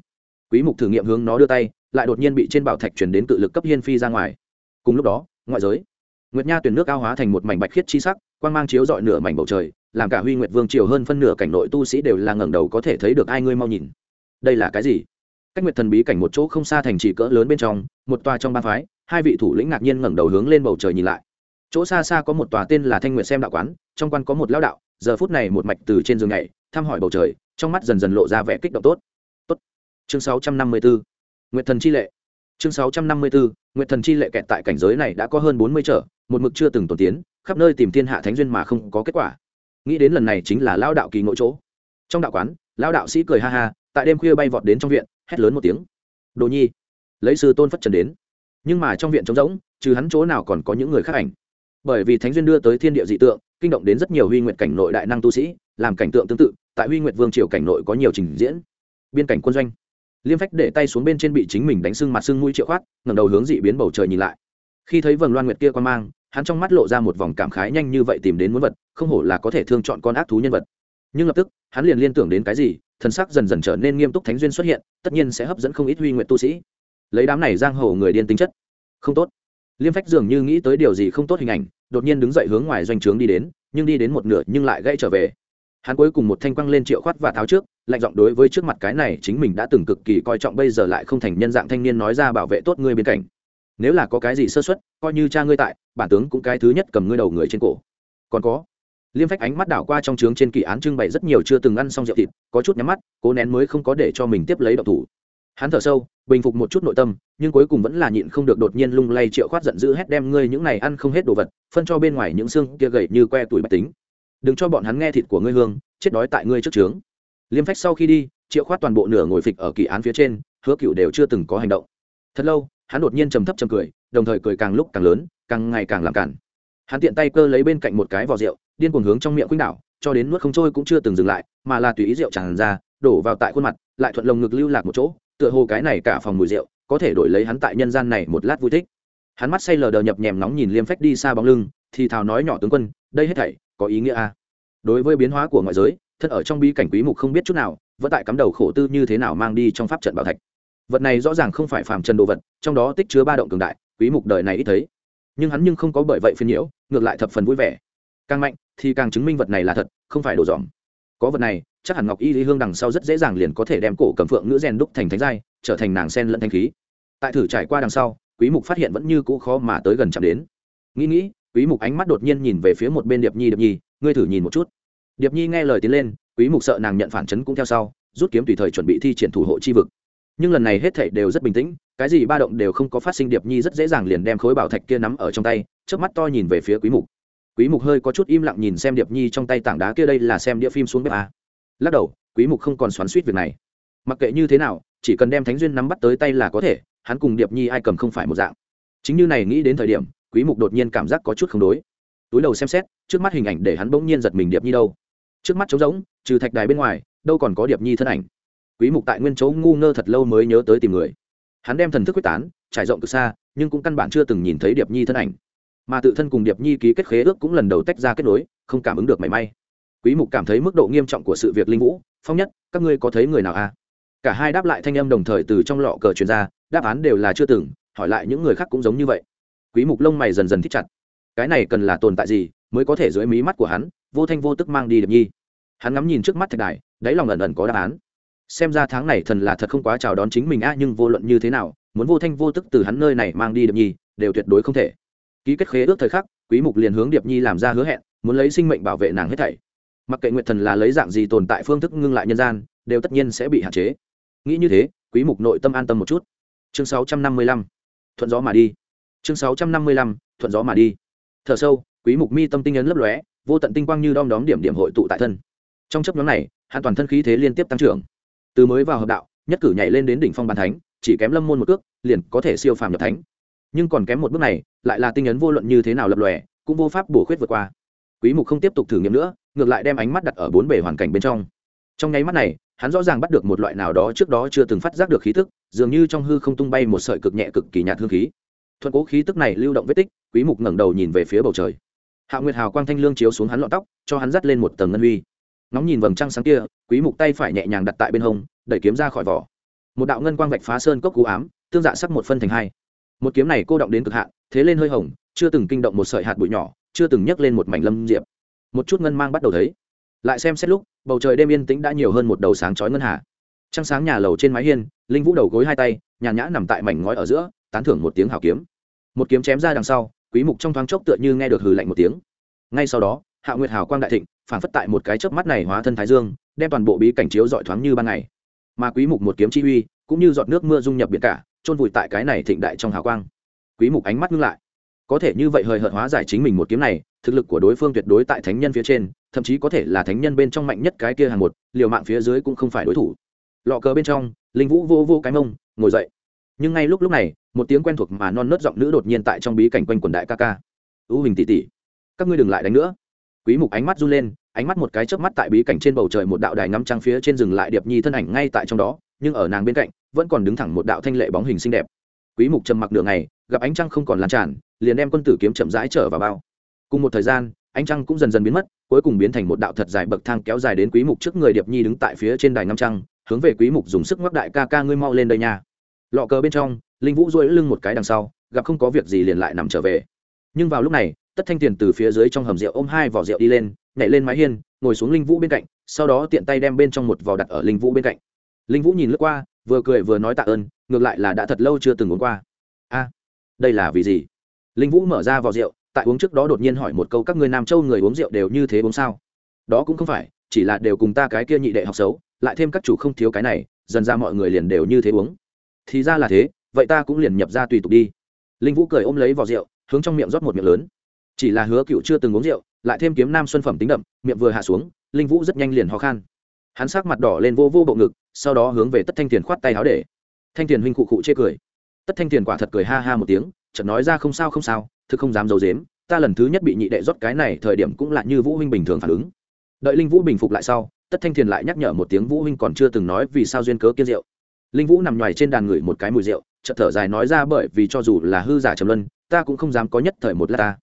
Quý mục thử nghiệm hướng nó đưa tay, lại đột nhiên bị trên bảo thạch truyền đến tự lực cấp hiên phi ra ngoài. Cùng lúc đó, ngoại giới nguyệt nha tuyển nước ao hóa thành một mảnh bạch khiết chi sắc, quang mang chiếu dọi nửa mảnh bầu trời, làm cả huy nguyệt vương triều hơn phân nửa cảnh nội tu sĩ đều là ngẩng đầu có thể thấy được ai ngươi mau nhìn. Đây là cái gì? Cách nguyệt thần bí cảnh một chỗ không xa thành trì cỡ lớn bên trong, một tòa trong ba phái, hai vị thủ lĩnh ngạc nhiên ngẩng đầu hướng lên bầu trời nhìn lại. Chỗ xa xa có một tòa tên là thanh nguyệt xem đạo quán, trong quan có một lão đạo, giờ phút này một mạch từ trên giường nhảy, thăm hỏi bầu trời, trong mắt dần dần lộ ra vẻ kích động tốt. Tốt. Chương 654 nguyệt thần chi lệ chương 654 nguyệt thần chi lệ kẹt tại cảnh giới này đã có hơn bốn mươi trở, một mực chưa từng tồn tiến, khắp nơi tìm thiên hạ thánh duyên mà không có kết quả. Nghĩ đến lần này chính là lao đạo kỳ ngộ chỗ. Trong đạo quán, lao đạo sĩ cười ha ha, tại đêm khuya bay vọt đến trong viện, hét lớn một tiếng. Đồ nhi! Lấy sư tôn phất trần đến. Nhưng mà trong viện trống rỗng, trừ hắn chỗ nào còn có những người khác ảnh. Bởi vì thánh duyên đưa tới thiên địa dị tượng, kinh động đến rất nhiều huy nguyện cảnh nội đại năng tu sĩ, làm cảnh tượng tương tự, tại huy nguyện vương triều cảnh nội có nhiều trình diễn. Biên cảnh quân doanh liêm phách để tay xuống bên trên bị chính mình đánh sưng mặt sưng mũi triệu khoát, ngẩng đầu hướng dị biến bầu trời nhìn lại. Khi thấy vầng loan nguyệt kia quan mang, hắn trong mắt lộ ra một vòng cảm khái nhanh như vậy tìm đến muốn vật, không hổ là có thể thương chọn con ác thú nhân vật. Nhưng lập tức, hắn liền liên tưởng đến cái gì, thần sắc dần dần trở nên nghiêm túc thánh duyên xuất hiện, tất nhiên sẽ hấp dẫn không ít huy nguyện tu sĩ. Lấy đám này giang hồ người điên tính chất, không tốt. Liêm phách dường như nghĩ tới điều gì không tốt hình ảnh, đột nhiên đứng dậy hướng ngoài doanh trướng đi đến, nhưng đi đến một nửa nhưng lại gãy trở về hắn cuối cùng một thanh quăng lên triệu khoát và tháo trước, lạnh giọng đối với trước mặt cái này chính mình đã từng cực kỳ coi trọng, bây giờ lại không thành nhân dạng thanh niên nói ra bảo vệ tốt ngươi bên cạnh. Nếu là có cái gì sơ xuất coi như cha ngươi tại, bản tướng cũng cái thứ nhất cầm ngươi đầu người trên cổ. Còn có, liêm phách ánh mắt đảo qua trong trướng trên kỳ án trưng bày rất nhiều chưa từng ăn xong rượu thịt, có chút nhắm mắt, cố nén mới không có để cho mình tiếp lấy độc thủ. Hắn thở sâu, bình phục một chút nội tâm, nhưng cuối cùng vẫn là nhịn không được đột nhiên lung lay triệu khoát giận dữ hét đem ngươi những này ăn không hết đồ vật, phân cho bên ngoài những xương kia gầy như que tuổi bạch tính đừng cho bọn hắn nghe thịt của ngươi hương, chết đói tại ngươi trước trướng. Liêm phách sau khi đi triệu khoát toàn bộ nửa ngồi phịch ở kỳ án phía trên, hứa cựu đều chưa từng có hành động. Thật lâu, hắn đột nhiên trầm thấp trầm cười, đồng thời cười càng lúc càng lớn, càng ngày càng làm cản. Hắn tiện tay cơ lấy bên cạnh một cái vỏ rượu, điên cuồng hướng trong miệng khuynh đảo, cho đến nuốt không trôi cũng chưa từng dừng lại, mà là tùy ý rượu tràn ra, đổ vào tại khuôn mặt, lại thuận lồng ngực lưu lạc một chỗ, tựa hồ cái này cả phòng mùi rượu, có thể đổi lấy hắn tại nhân gian này một lát vui thích. Hắn mắt say lờ đờ nhập nhèm nóng nhìn liêm phách đi xa bóng lưng, thì thào nói nhỏ tướng quân, đây hết thảy có ý nghĩa a à? đối với biến hóa của ngoại giới thân ở trong bi cảnh quý mục không biết chút nào, vẫn tại cắm đầu khổ tư như thế nào mang đi trong pháp trận bảo thạch. Vật này rõ ràng không phải phàm trần đồ vật, trong đó tích chứa ba động cường đại, quý mục đời này ít thấy. Nhưng hắn nhưng không có bởi vậy phiền nhiễu, ngược lại thập phần vui vẻ. Càng mạnh thì càng chứng minh vật này là thật, không phải đồ dòm. Có vật này, chắc hẳn ngọc y lý hương đằng sau rất dễ dàng liền có thể đem cổ cầm phượng nữ rèn đúc thành thánh giai, trở thành nàng sen lẫn thanh khí. Tại thử trải qua đằng sau, quý mục phát hiện vẫn như cũ khó mà tới gần chạm đến. Nghĩ nghĩ quý mục ánh mắt đột nhiên nhìn về phía một bên điệp nhi điệp nhi, ngươi thử nhìn một chút. Điệp nhi nghe lời tiến lên, quý mục sợ nàng nhận phản chấn cũng theo sau, rút kiếm tùy thời chuẩn bị thi triển thủ hộ chi vực. Nhưng lần này hết thảy đều rất bình tĩnh, cái gì ba động đều không có phát sinh, điệp nhi rất dễ dàng liền đem khối bảo thạch kia nắm ở trong tay trước mắt to nhìn về phía quý mục. Quý mục hơi có chút im lặng nhìn xem điệp nhi trong tay tảng đá kia, đây là xem đĩa phim xuống bếp à? lắc đầu, quý mục không còn xoắn suýt việc này. Mặc kệ như thế nào, chỉ cần đem thánh duyên nắm bắt tới tay là có thể, hắn cùng điệp nhi ai cầm không phải một dạng. Chính như này nghĩ đến thời điểm quý mục đột nhiên cảm giác có chút không đối. Túi đầu xem xét, trước mắt hình ảnh để hắn bỗng nhiên giật mình điệp nhi đâu. Trước mắt trống rỗng, trừ thạch đài bên ngoài, đâu còn có điệp nhi thân ảnh. Quý mục tại nguyên chỗ ngu ngơ thật lâu mới nhớ tới tìm người. Hắn đem thần thức quyết tán, trải rộng từ xa, nhưng cũng căn bản chưa từng nhìn thấy điệp nhi thân ảnh. Mà tự thân cùng điệp nhi ký kết khế ước cũng lần đầu tách ra kết nối, không cảm ứng được mảy may. Quý mục cảm thấy mức độ nghiêm trọng của sự việc linh vũ, phong nhất, các ngươi có thấy người nào à? Cả hai đáp lại thanh âm đồng thời từ trong lọ cờ truyền ra, đáp án đều là chưa từng, hỏi lại những người khác cũng giống như vậy quý mục lông mày dần dần thích chặt. Cái này cần là tồn tại gì mới có thể dưới mí mắt của hắn, vô thanh vô tức mang đi điệp nhi? Hắn ngắm nhìn trước mắt thạch đài, đáy lòng ẩn ẩn có đáp án. Xem ra tháng này thần là thật không quá chào đón chính mình a nhưng vô luận như thế nào, muốn vô thanh vô tức từ hắn nơi này mang đi điệp nhi, đều tuyệt đối không thể. Ký kết khế ước thời khắc, quý mục liền hướng điệp nhi làm ra hứa hẹn, muốn lấy sinh mệnh bảo vệ nàng hết thảy. Mặc kệ nguyệt thần là lấy dạng gì tồn tại phương thức ngưng lại nhân gian, đều tất nhiên sẽ bị hạn chế. Nghĩ như thế, quý mục nội tâm an tâm một chút. Chương 655 thuận gió mà đi chương 655 thuận gió mà đi. Thở sâu, quý mục mi tâm tinh ấn lấp lóe, vô tận tinh quang như đom đóm điểm điểm hội tụ tại thân. Trong chấp nhóm này, hắn toàn thân khí thế liên tiếp tăng trưởng. Từ mới vào hợp đạo, nhất cử nhảy lên đến đỉnh phong bàn thánh, chỉ kém lâm môn một cước, liền có thể siêu phàm nhập thánh. Nhưng còn kém một bước này, lại là tinh ấn vô luận như thế nào lập lòe, cũng vô pháp bổ khuyết vượt qua. Quý mục không tiếp tục thử nghiệm nữa, ngược lại đem ánh mắt đặt ở bốn bề hoàn cảnh bên trong. Trong nháy mắt này, hắn rõ ràng bắt được một loại nào đó trước đó chưa từng phát giác được khí tức, dường như trong hư không tung bay một sợi cực nhẹ cực kỳ nhạt hương khí thuận cố khí tức này lưu động vết tích, quý mục ngẩng đầu nhìn về phía bầu trời. Hạ nguyệt hào quang thanh lương chiếu xuống hắn lọn tóc, cho hắn dắt lên một tầng ngân huy. Ngóng nhìn vầng trăng sáng kia, quý mục tay phải nhẹ nhàng đặt tại bên hông, đẩy kiếm ra khỏi vỏ. Một đạo ngân quang vạch phá sơn cốc cú ám, tương dạ sắc một phân thành hai. Một kiếm này cô động đến cực hạn, thế lên hơi hồng, chưa từng kinh động một sợi hạt bụi nhỏ, chưa từng nhấc lên một mảnh lâm diệp. Một chút ngân mang bắt đầu thấy. Lại xem xét lúc, bầu trời đêm yên tĩnh đã nhiều hơn một đầu sáng chói ngân hà. Trăng sáng nhà lầu trên mái hiên, linh vũ đầu gối hai tay, nhàn nhã nằm tại mảnh ngói ở giữa tán thưởng một tiếng hào kiếm. Một kiếm chém ra đằng sau, quý mục trong thoáng chốc tựa như nghe được hừ lạnh một tiếng. Ngay sau đó, hạ nguyệt hào quang đại thịnh, phản phất tại một cái chớp mắt này hóa thân thái dương, đem toàn bộ bí cảnh chiếu dọi thoáng như ban ngày. Mà quý mục một kiếm chi uy, cũng như giọt nước mưa dung nhập biển cả trôn vùi tại cái này thịnh đại trong hào quang. Quý mục ánh mắt ngưng lại. Có thể như vậy hời hợt hóa giải chính mình một kiếm này, thực lực của đối phương tuyệt đối tại thánh nhân phía trên, thậm chí có thể là thánh nhân bên trong mạnh nhất cái kia hàng một, liều mạng phía dưới cũng không phải đối thủ. Lọ cờ bên trong, linh vũ vô vô cái mông, ngồi dậy nhưng ngay lúc lúc này, một tiếng quen thuộc mà non nớt giọng nữ đột nhiên tại trong bí cảnh quanh quần đại ca ca. Ưu hình tỷ tỷ, các ngươi đừng lại đánh nữa. Quý mục ánh mắt run lên, ánh mắt một cái chớp mắt tại bí cảnh trên bầu trời một đạo đài ngắm trăng phía trên rừng lại điệp nhi thân ảnh ngay tại trong đó, nhưng ở nàng bên cạnh, vẫn còn đứng thẳng một đạo thanh lệ bóng hình xinh đẹp. Quý mục trầm mặc đường này gặp ánh trăng không còn lan tràn, liền đem quân tử kiếm chậm rãi trở vào bao. Cùng một thời gian, ánh trăng cũng dần dần biến mất, cuối cùng biến thành một đạo thật dài bậc thang kéo dài đến quý mục trước người điệp nhi đứng tại phía trên đài ngắm trăng, hướng về quý mục dùng sức ngoắc đại ca ca ngươi mau lên đây nha lọ cờ bên trong, linh vũ duỗi lưng một cái đằng sau, gặp không có việc gì liền lại nằm trở về. Nhưng vào lúc này, tất thanh tiền từ phía dưới trong hầm rượu ôm hai vỏ rượu đi lên, nhảy lên mái hiên, ngồi xuống linh vũ bên cạnh, sau đó tiện tay đem bên trong một vỏ đặt ở linh vũ bên cạnh. Linh vũ nhìn lướt qua, vừa cười vừa nói tạ ơn, ngược lại là đã thật lâu chưa từng uống qua. A, đây là vì gì? Linh vũ mở ra vỏ rượu, tại uống trước đó đột nhiên hỏi một câu, các người nam châu người uống rượu đều như thế uống sao? Đó cũng không phải, chỉ là đều cùng ta cái kia nhị đệ học xấu, lại thêm các chủ không thiếu cái này, dần ra mọi người liền đều như thế uống thì ra là thế, vậy ta cũng liền nhập ra tùy tục đi. Linh vũ cười ôm lấy vỏ rượu, hướng trong miệng rót một miệng lớn. Chỉ là hứa cựu chưa từng uống rượu, lại thêm kiếm nam xuân phẩm tính đậm, miệng vừa hạ xuống, linh vũ rất nhanh liền ho khan. Hắn sắc mặt đỏ lên vô vô bộ ngực, sau đó hướng về tất thanh tiền khoát tay áo để. Thanh tiền huynh cụ cụ chê cười. Tất thanh tiền quả thật cười ha ha một tiếng, chợt nói ra không sao không sao, thực không dám d i ấ u dếm ta lần thứ nhất bị nhị đệ rót cái này thời điểm cũng là như vũ huynh bình thường phản ứng. Đợi linh vũ bình phục lại sau, tất thanh thiền lại nhắc nhở một tiếng vũ huynh còn chưa từng nói vì sao duyên cớ kiên rượu linh vũ nằm ngoài trên đàn ngửi một cái mùi rượu, chợt thở dài nói ra bởi vì cho dù là hư giả trầm luân, ta cũng không dám có nhất thời một lát ta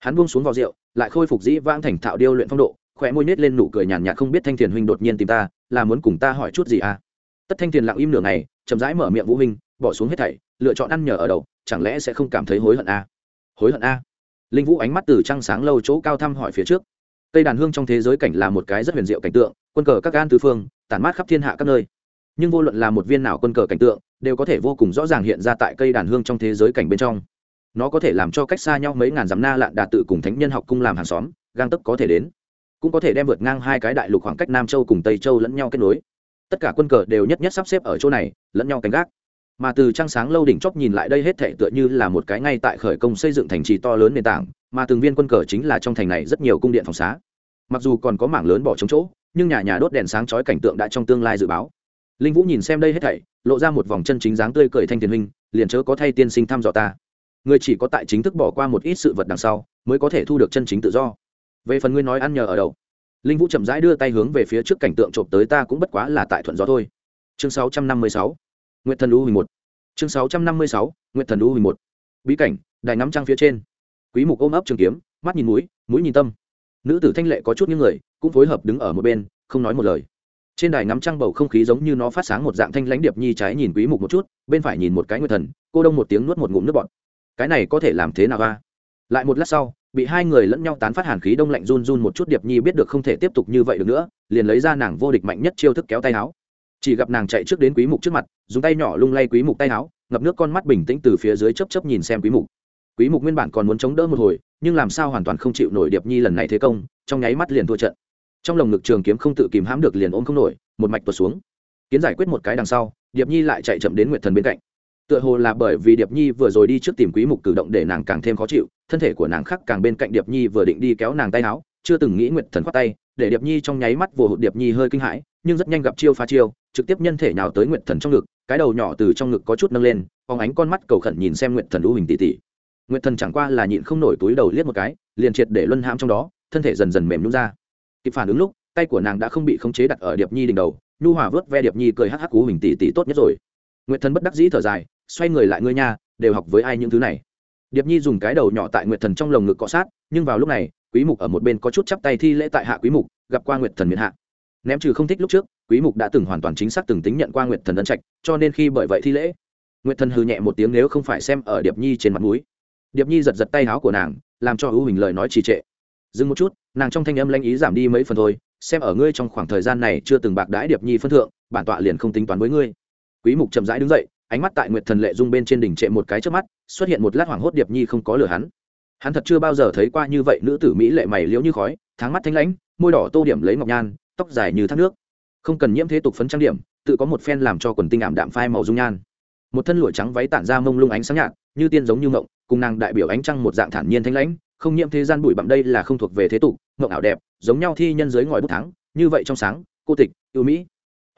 hắn buông xuống vào rượu, lại khôi phục dĩ vãng thành thạo điêu luyện phong độ khỏe môi nết lên nụ cười nhàn nhạt không biết thanh thiền huynh đột nhiên tìm ta, là muốn cùng ta hỏi chút gì à tất thanh thiền lặng im nửa ngày, chậm rãi mở miệng vũ huynh, bỏ xuống hết thảy, lựa chọn ăn nhờ ở đầu, chẳng lẽ sẽ không cảm thấy hối hận à? hối hận à? linh vũ ánh mắt từ trăng sáng lâu chỗ cao thăm hỏi phía trước cây đàn hương trong thế giới cảnh là một cái rất huyền diệu cảnh tượng, quân cờ các gan tứ phương, tản mát khắp thiên hạ các nơi nhưng vô luận là một viên nào quân cờ cảnh tượng, đều có thể vô cùng rõ ràng hiện ra tại cây đàn hương trong thế giới cảnh bên trong. Nó có thể làm cho cách xa nhau mấy ngàn dặm na lạn đạt tự cùng thánh nhân học cung làm hàng xóm, gang tấp có thể đến. Cũng có thể đem vượt ngang hai cái đại lục khoảng cách nam châu cùng tây châu lẫn nhau kết nối. Tất cả quân cờ đều nhất nhất sắp xếp ở chỗ này, lẫn nhau canh gác. Mà từ trăng sáng lâu đỉnh chóp nhìn lại đây hết thể tựa như là một cái ngay tại khởi công xây dựng thành trì to lớn nền tảng, mà từng viên quân cờ chính là trong thành này rất nhiều cung điện phòng xá. Mặc dù còn có mảng lớn bỏ trống chỗ, nhưng nhà nhà đốt đèn sáng chói cảnh tượng đã trong tương lai dự báo linh vũ nhìn xem đây hết thảy lộ ra một vòng chân chính dáng tươi cười thanh thiền huynh liền chớ có thay tiên sinh thăm dò ta. Người chỉ có tại chính thức bỏ qua một ít sự vật đằng sau mới có thể thu được chân chính tự do. Về phần ngươi nói ăn nhờ ở đậu, linh vũ chậm rãi đưa tay hướng về phía trước cảnh tượng trộm tới ta cũng bất quá là tại thuận gió thôi. Chương 656 nguyệt thần u hình một. Chương 656 nguyệt thần u hình một. Bí cảnh đài ngắm trăng phía trên. Quý mục ôm ấp trường kiếm mắt nhìn mũi mũi nhìn tâm. Nữ tử thanh lệ có chút những người cũng phối hợp đứng ở một bên không nói một lời trên đài ngắm trăng bầu không khí giống như nó phát sáng một dạng thanh lãnh điệp nhi trái nhìn quý mục một chút, bên phải nhìn một cái nguyệt thần, cô đông một tiếng nuốt một ngụm nước bọt. Cái này có thể làm thế nào a? Lại một lát sau, bị hai người lẫn nhau tán phát hàn khí đông lạnh run run một chút điệp nhi biết được không thể tiếp tục như vậy được nữa, liền lấy ra nàng vô địch mạnh nhất chiêu thức kéo tay áo. Chỉ gặp nàng chạy trước đến quý mục trước mặt, dùng tay nhỏ lung lay quý mục tay áo, ngập nước con mắt bình tĩnh từ phía dưới chớp chớp nhìn xem quý mục. Quý mục nguyên bản còn muốn chống đỡ một hồi, nhưng làm sao hoàn toàn không chịu nổi điệp nhi lần này thế công, trong nháy mắt liền thua trận trong lồng ngực trường kiếm không tự kìm hãm được liền ôm không nổi, một mạch tuột xuống. Kiến giải quyết một cái đằng sau, điệp nhi lại chạy chậm đến nguyệt thần bên cạnh. Tựa hồ là bởi vì điệp nhi vừa rồi đi trước tìm quý mục cử động để nàng càng thêm khó chịu, thân thể của nàng khác càng bên cạnh điệp nhi vừa định đi kéo nàng tay áo, chưa từng nghĩ nguyệt thần khoát tay, để điệp nhi trong nháy mắt vừa hụt điệp nhi hơi kinh hãi, nhưng rất nhanh gặp chiêu phá chiêu, trực tiếp nhân thể nào tới nguyệt thần trong ngực, cái đầu nhỏ từ trong ngực có chút nâng lên, phóng ánh con mắt cầu khẩn nhìn xem nguyệt thần u hình tỷ tỷ nguyệt thần chẳng qua là nhịn không nổi túi đầu liếc một cái, liền triệt để luân hãm trong đó, thân thể dần dần mềm nhún ra kịp phản ứng lúc, tay của nàng đã không bị khống chế đặt ở điệp nhi đỉnh đầu, nhu hòa vớt ve điệp nhi cười hắc hắc cú mình tỷ tỷ tốt nhất rồi. Nguyệt thần bất đắc dĩ thở dài, xoay người lại ngươi nha, đều học với ai những thứ này. Điệp nhi dùng cái đầu nhỏ tại nguyệt thần trong lồng ngực cọ sát, nhưng vào lúc này, quý mục ở một bên có chút chắp tay thi lễ tại hạ quý mục, gặp qua nguyệt thần miền hạ. Ném trừ không thích lúc trước, quý mục đã từng hoàn toàn chính xác từng tính nhận qua nguyệt thần ân trạch, cho nên khi bởi vậy thi lễ, nguyệt thần hừ nhẹ một tiếng nếu không phải xem ở điệp nhi trên mặt mũi. Điệp nhi giật giật tay áo của nàng, làm cho ưu hình lời nói trì trệ dừng một chút, nàng trong thanh âm lanh ý giảm đi mấy phần thôi, xem ở ngươi trong khoảng thời gian này chưa từng bạc đãi điệp nhi phân thượng, bản tọa liền không tính toán với ngươi. Quý mục chậm rãi đứng dậy, ánh mắt tại nguyệt thần lệ dung bên trên đỉnh trệ một cái trước mắt, xuất hiện một lát hoảng hốt điệp nhi không có lửa hắn. Hắn thật chưa bao giờ thấy qua như vậy nữ tử mỹ lệ mày liễu như khói, tháng mắt thanh lãnh, môi đỏ tô điểm lấy ngọc nhan, tóc dài như thác nước. Không cần nhiễm thế tục phấn trang điểm, tự có một phen làm cho quần tinh ảm đạm phai màu dung nhan. Một thân lụa trắng váy tản ra mông lung ánh sáng nhạt, như tiên giống như ngộng, cùng nàng đại biểu ánh trăng một dạng thản nhiên thanh lãnh không nhiễm thế gian bụi bặm đây là không thuộc về thế tục ngộng ảo đẹp, giống nhau thi nhân giới ngòi bút thắng, như vậy trong sáng, cô tịch ưu mỹ.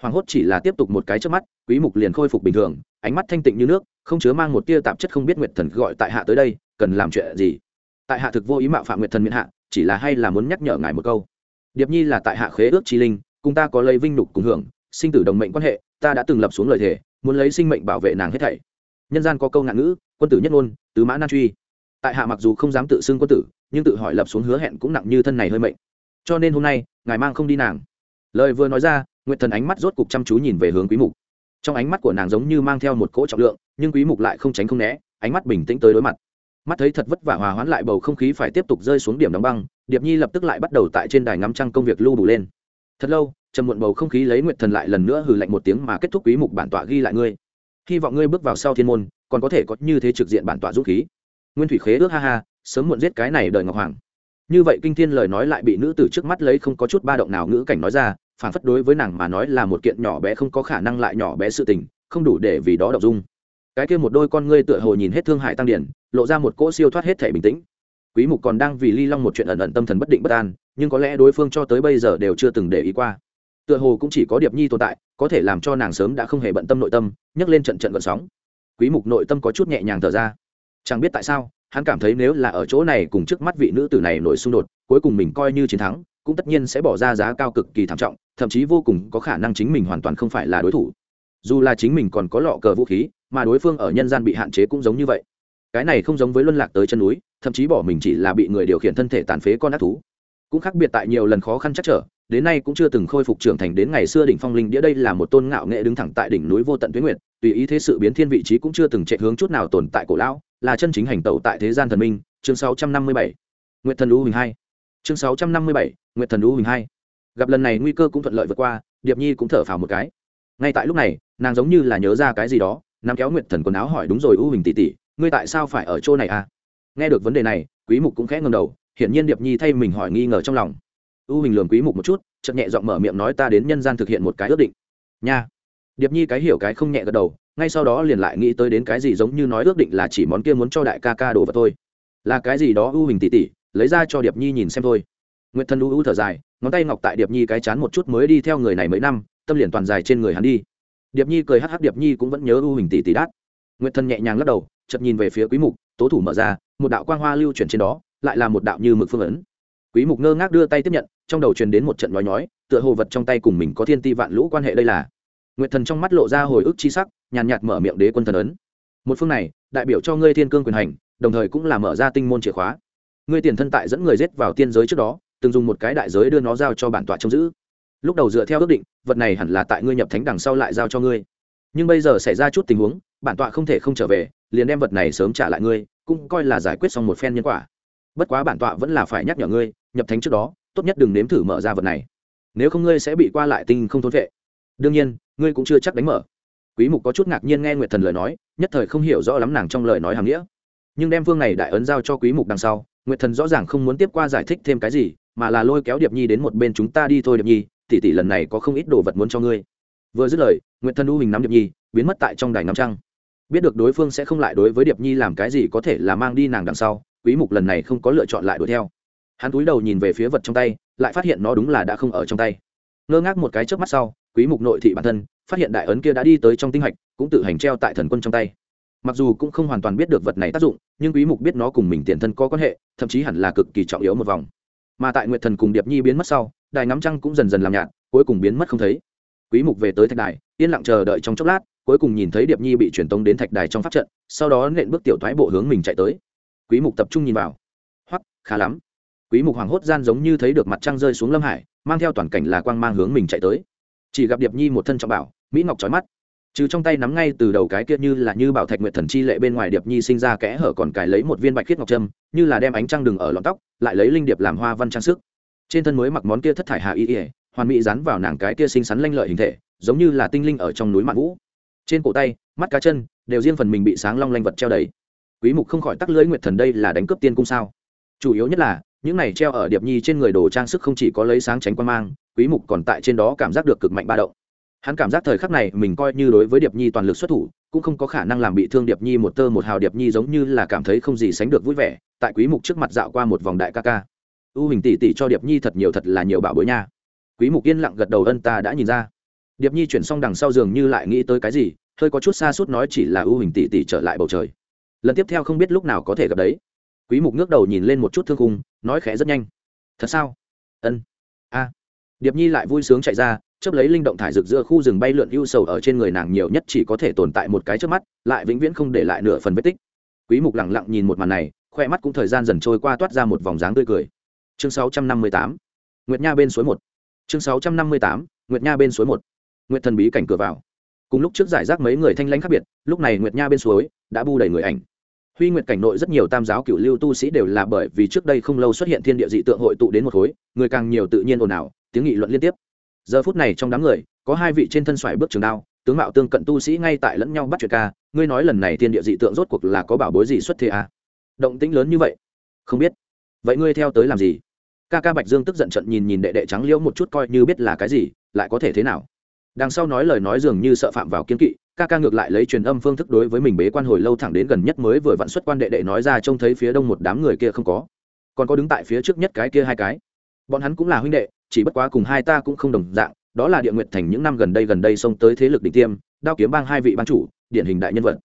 Hoàng hốt chỉ là tiếp tục một cái trước mắt, quý mục liền khôi phục bình thường, ánh mắt thanh tịnh như nước, không chứa mang một tia tạp chất không biết nguyệt thần gọi tại hạ tới đây, cần làm chuyện gì? Tại hạ thực vô ý mạo phạm nguyệt thần miễn hạ, chỉ là hay là muốn nhắc nhở ngài một câu. Điệp nhi là tại hạ khế ước chi linh, cùng ta có lấy vinh nhục cùng hưởng, sinh tử đồng mệnh quan hệ, ta đã từng lập xuống lời thề, muốn lấy sinh mệnh bảo vệ nàng hết thảy. Nhân gian có câu ngạn ngữ, quân tử nhất ngôn, tứ mã nan truy tại hạ mặc dù không dám tự xưng quân tử, nhưng tự hỏi lập xuống hứa hẹn cũng nặng như thân này hơi mệnh. Cho nên hôm nay, ngài mang không đi nàng. Lời vừa nói ra, nguyệt thần ánh mắt rốt cục chăm chú nhìn về hướng quý mục. Trong ánh mắt của nàng giống như mang theo một cỗ trọng lượng, nhưng quý mục lại không tránh không né, ánh mắt bình tĩnh tới đối mặt. Mắt thấy thật vất vả hòa hoãn lại bầu không khí phải tiếp tục rơi xuống điểm đóng băng, điệp nhi lập tức lại bắt đầu tại trên đài ngắm trăng công việc lưu đủ lên. Thật lâu, trầm muộn bầu không khí lấy nguyệt thần lại lần nữa hừ lạnh một tiếng mà kết thúc quý mục bản tọa ghi lại ngươi. Hy vọng ngươi bước vào sau thiên môn, còn có thể có như thế trực diện bản tọa dũng khí nguyên thủy khế ước ha ha, sớm muộn giết cái này đời ngọc hoàng. Như vậy kinh thiên lời nói lại bị nữ tử trước mắt lấy không có chút ba động nào ngữ cảnh nói ra phản phất đối với nàng mà nói là một kiện nhỏ bé không có khả năng lại nhỏ bé sự tình, không đủ để vì đó đọc dung. Cái kia một đôi con ngươi tựa hồ nhìn hết thương hại tăng điển, lộ ra một cỗ siêu thoát hết thể bình tĩnh. Quý mục còn đang vì ly long một chuyện ẩn ẩn tâm thần bất định bất an, nhưng có lẽ đối phương cho tới bây giờ đều chưa từng để ý qua. Tựa hồ cũng chỉ có điệp nhi tồn tại, có thể làm cho nàng sớm đã không hề bận tâm nội tâm, nhấc lên trận trận gợn sóng. Quý mục nội tâm có chút nhẹ nhàng thở ra chẳng biết tại sao, hắn cảm thấy nếu là ở chỗ này cùng trước mắt vị nữ tử này nổi xung đột, cuối cùng mình coi như chiến thắng, cũng tất nhiên sẽ bỏ ra giá cao cực kỳ thảm trọng, thậm chí vô cùng có khả năng chính mình hoàn toàn không phải là đối thủ. Dù là chính mình còn có lọ cờ vũ khí, mà đối phương ở nhân gian bị hạn chế cũng giống như vậy. Cái này không giống với luân lạc tới chân núi, thậm chí bỏ mình chỉ là bị người điều khiển thân thể tàn phế con ác thú. Cũng khác biệt tại nhiều lần khó khăn chắc trở, đến nay cũng chưa từng khôi phục trưởng thành đến ngày xưa đỉnh phong linh đĩa đây là một tôn ngạo nghệ đứng thẳng tại đỉnh núi vô tận tuyến nguyệt, tùy ý thế sự biến thiên vị trí cũng chưa từng chạy hướng chút nào tồn tại cổ lão là chân chính hành tẩu tại thế gian thần minh, chương 657. nguyệt thần lũ hình hai. Chương 657. nguyệt thần lũ hình hai. Gặp lần này nguy cơ cũng thuận lợi vượt qua, điệp nhi cũng thở phào một cái. Ngay tại lúc này, nàng giống như là nhớ ra cái gì đó, nắm kéo nguyệt thần quần áo hỏi, đúng rồi, u hình tỷ tỷ, ngươi tại sao phải ở chỗ này à? Nghe được vấn đề này, quý mục cũng khẽ ngẩng đầu, hiển nhiên điệp nhi thay mình hỏi nghi ngờ trong lòng. U hình lườm quý mục một chút, chợt nhẹ giọng mở miệng nói, ta đến nhân gian thực hiện một cái ước định. Nha. Điệp nhi cái hiểu cái không nhẹ gật đầu ngay sau đó liền lại nghĩ tới đến cái gì giống như nói ước định là chỉ món kia muốn cho đại ca ca đồ vật thôi. Là cái gì đó u hình tỷ tỷ lấy ra cho điệp nhi nhìn xem thôi. Nguyệt thân u u thở dài, ngón tay ngọc tại điệp nhi cái chán một chút mới đi theo người này mấy năm, tâm liền toàn dài trên người hắn đi. Điệp nhi cười hắc hắc, điệp nhi cũng vẫn nhớ u hình tỷ tỷ đát. Nguyệt thân nhẹ nhàng lắc đầu, chợt nhìn về phía quý mục, tố thủ mở ra, một đạo quang hoa lưu chuyển trên đó, lại là một đạo như mực phương ấn. Quý mục ngơ ngác đưa tay tiếp nhận, trong đầu truyền đến một trận nhói nhói, tựa hồ vật trong tay cùng mình có thiên ti vạn lũ quan hệ đây là. Nguyệt thần trong mắt lộ ra hồi ức chi sắc nhàn nhạt mở miệng đế quân thần ấn. Một phương này, đại biểu cho ngươi thiên cương quyền hành, đồng thời cũng là mở ra tinh môn chìa khóa. Ngươi tiền thân tại dẫn người giết vào tiên giới trước đó, từng dùng một cái đại giới đưa nó giao cho bản tọa trông giữ. Lúc đầu dựa theo ước định, vật này hẳn là tại ngươi nhập thánh đằng sau lại giao cho ngươi. Nhưng bây giờ xảy ra chút tình huống, bản tọa không thể không trở về, liền đem vật này sớm trả lại ngươi, cũng coi là giải quyết xong một phen nhân quả. Bất quá bản tọa vẫn là phải nhắc nhở ngươi, nhập thánh trước đó, tốt nhất đừng nếm thử mở ra vật này. Nếu không ngươi sẽ bị qua lại tinh không thốn vệ. Đương nhiên, ngươi cũng chưa chắc đánh mở quý mục có chút ngạc nhiên nghe nguyệt thần lời nói, nhất thời không hiểu rõ lắm nàng trong lời nói hàng nghĩa. Nhưng đem vương này đại ấn giao cho quý mục đằng sau, nguyệt thần rõ ràng không muốn tiếp qua giải thích thêm cái gì, mà là lôi kéo điệp nhi đến một bên chúng ta đi thôi điệp nhi, tỷ tỷ lần này có không ít đồ vật muốn cho ngươi. Vừa dứt lời, nguyệt thần u hình nắm điệp nhi, biến mất tại trong đài ngắm trăng. Biết được đối phương sẽ không lại đối với điệp nhi làm cái gì có thể là mang đi nàng đằng sau, quý mục lần này không có lựa chọn lại đuổi theo. Hắn cúi đầu nhìn về phía vật trong tay, lại phát hiện nó đúng là đã không ở trong tay. Ngơ ngác một cái trước mắt sau quý mục nội thị bản thân, phát hiện đại ấn kia đã đi tới trong tinh hạch, cũng tự hành treo tại thần quân trong tay. Mặc dù cũng không hoàn toàn biết được vật này tác dụng, nhưng quý mục biết nó cùng mình tiền thân có quan hệ, thậm chí hẳn là cực kỳ trọng yếu một vòng. Mà tại nguyệt thần cùng điệp nhi biến mất sau, đài ngắm trăng cũng dần dần làm nhạt, cuối cùng biến mất không thấy. Quý mục về tới thạch đài, yên lặng chờ đợi trong chốc lát, cuối cùng nhìn thấy điệp nhi bị truyền tống đến thạch đài trong pháp trận, sau đó nện bước tiểu thoái bộ hướng mình chạy tới. Quý mục tập trung nhìn vào. Hoắc, khá lắm. Quý mục hoàng hốt gian giống như thấy được mặt trăng rơi xuống lâm hải, mang theo toàn cảnh là quang mang hướng mình chạy tới chỉ gặp điệp nhi một thân trọng bảo, mỹ ngọc trói mắt. Trừ trong tay nắm ngay từ đầu cái kia như là như bảo thạch nguyệt thần chi lệ bên ngoài, điệp nhi sinh ra kẽ hở còn cài lấy một viên bạch khiết ngọc trâm, như là đem ánh trăng đừng ở lọn tóc, lại lấy linh điệp làm hoa văn trang sức. Trên thân mới mặc món kia thất thải hạ y ỉa hoàn mỹ dán vào nàng cái kia xinh xắn lanh lợi hình thể, giống như là tinh linh ở trong núi mạn vũ. Trên cổ tay, mắt cá chân, đều riêng phần mình bị sáng long lanh vật treo đầy. Quý mục không khỏi tắc lưỡi nguyệt thần đây là đánh cướp tiên cung sao? Chủ yếu nhất là, những này treo ở điệp nhi trên người đồ trang sức không chỉ có lấy sáng tránh quan mang quý mục còn tại trên đó cảm giác được cực mạnh ba động. Hắn cảm giác thời khắc này mình coi như đối với điệp nhi toàn lực xuất thủ, cũng không có khả năng làm bị thương điệp nhi một tơ một hào. Điệp nhi giống như là cảm thấy không gì sánh được vui vẻ, tại quý mục trước mặt dạo qua một vòng đại ca ca. U hình tỷ tỷ cho điệp nhi thật nhiều thật là nhiều bảo bối nha. Quý mục yên lặng gật đầu ân ta đã nhìn ra. Điệp nhi chuyển xong đằng sau giường như lại nghĩ tới cái gì, hơi có chút xa suốt nói chỉ là u hình tỷ tỷ trở lại bầu trời. Lần tiếp theo không biết lúc nào có thể gặp đấy. Quý mục ngước đầu nhìn lên một chút thương khung, nói khẽ rất nhanh. Thật sao? Ân. A điệp nhi lại vui sướng chạy ra chấp lấy linh động thải rực giữa khu rừng bay lượn ưu sầu ở trên người nàng nhiều nhất chỉ có thể tồn tại một cái trước mắt, lại vĩnh viễn không để lại nửa phần vết tích. Quý mục lặng lặng nhìn một màn này khoe mắt cũng thời gian dần trôi qua toát ra một vòng dáng tươi cười. Chương 658 nguyệt nha bên suối một. Chương 658 nguyệt nha bên suối một. Nguyệt thần bí cảnh cửa vào. Cùng lúc trước giải rác mấy người thanh lãnh khác biệt, lúc này nguyệt nha bên suối đã bu đầy người ảnh. Huy nguyệt cảnh nội rất nhiều tam giáo cựu lưu tu sĩ đều là bởi vì trước đây không lâu xuất hiện thiên địa dị tượng hội tụ đến một khối, người càng nhiều tự nhiên ồn ào tiếng nghị luận liên tiếp. Giờ phút này trong đám người, có hai vị trên thân xoài bước trường đao, tướng mạo tương cận tu sĩ ngay tại lẫn nhau bắt chuyện ca, ngươi nói lần này thiên địa dị tượng rốt cuộc là có bảo bối gì xuất thế à? động tĩnh lớn như vậy? Không biết. Vậy ngươi theo tới làm gì? Ca ca bạch dương tức giận trận nhìn nhìn đệ đệ trắng liễu một chút coi như biết là cái gì, lại có thể thế nào? Đằng sau nói lời nói dường như sợ phạm vào kiên kỵ, ca ca ngược lại lấy truyền âm phương thức đối với mình bế quan hồi lâu thẳng đến gần nhất mới vừa vặn xuất quan đệ đệ nói ra trông thấy phía đông một đám người kia không có. Còn có đứng tại phía trước nhất cái kia hai cái. Bọn hắn cũng là huynh đệ chỉ bất quá cùng hai ta cũng không đồng dạng, đó là địa nguyện thành những năm gần đây gần đây xông tới thế lực đỉnh tiêm, đao kiếm bang hai vị ban chủ, điển hình đại nhân vật.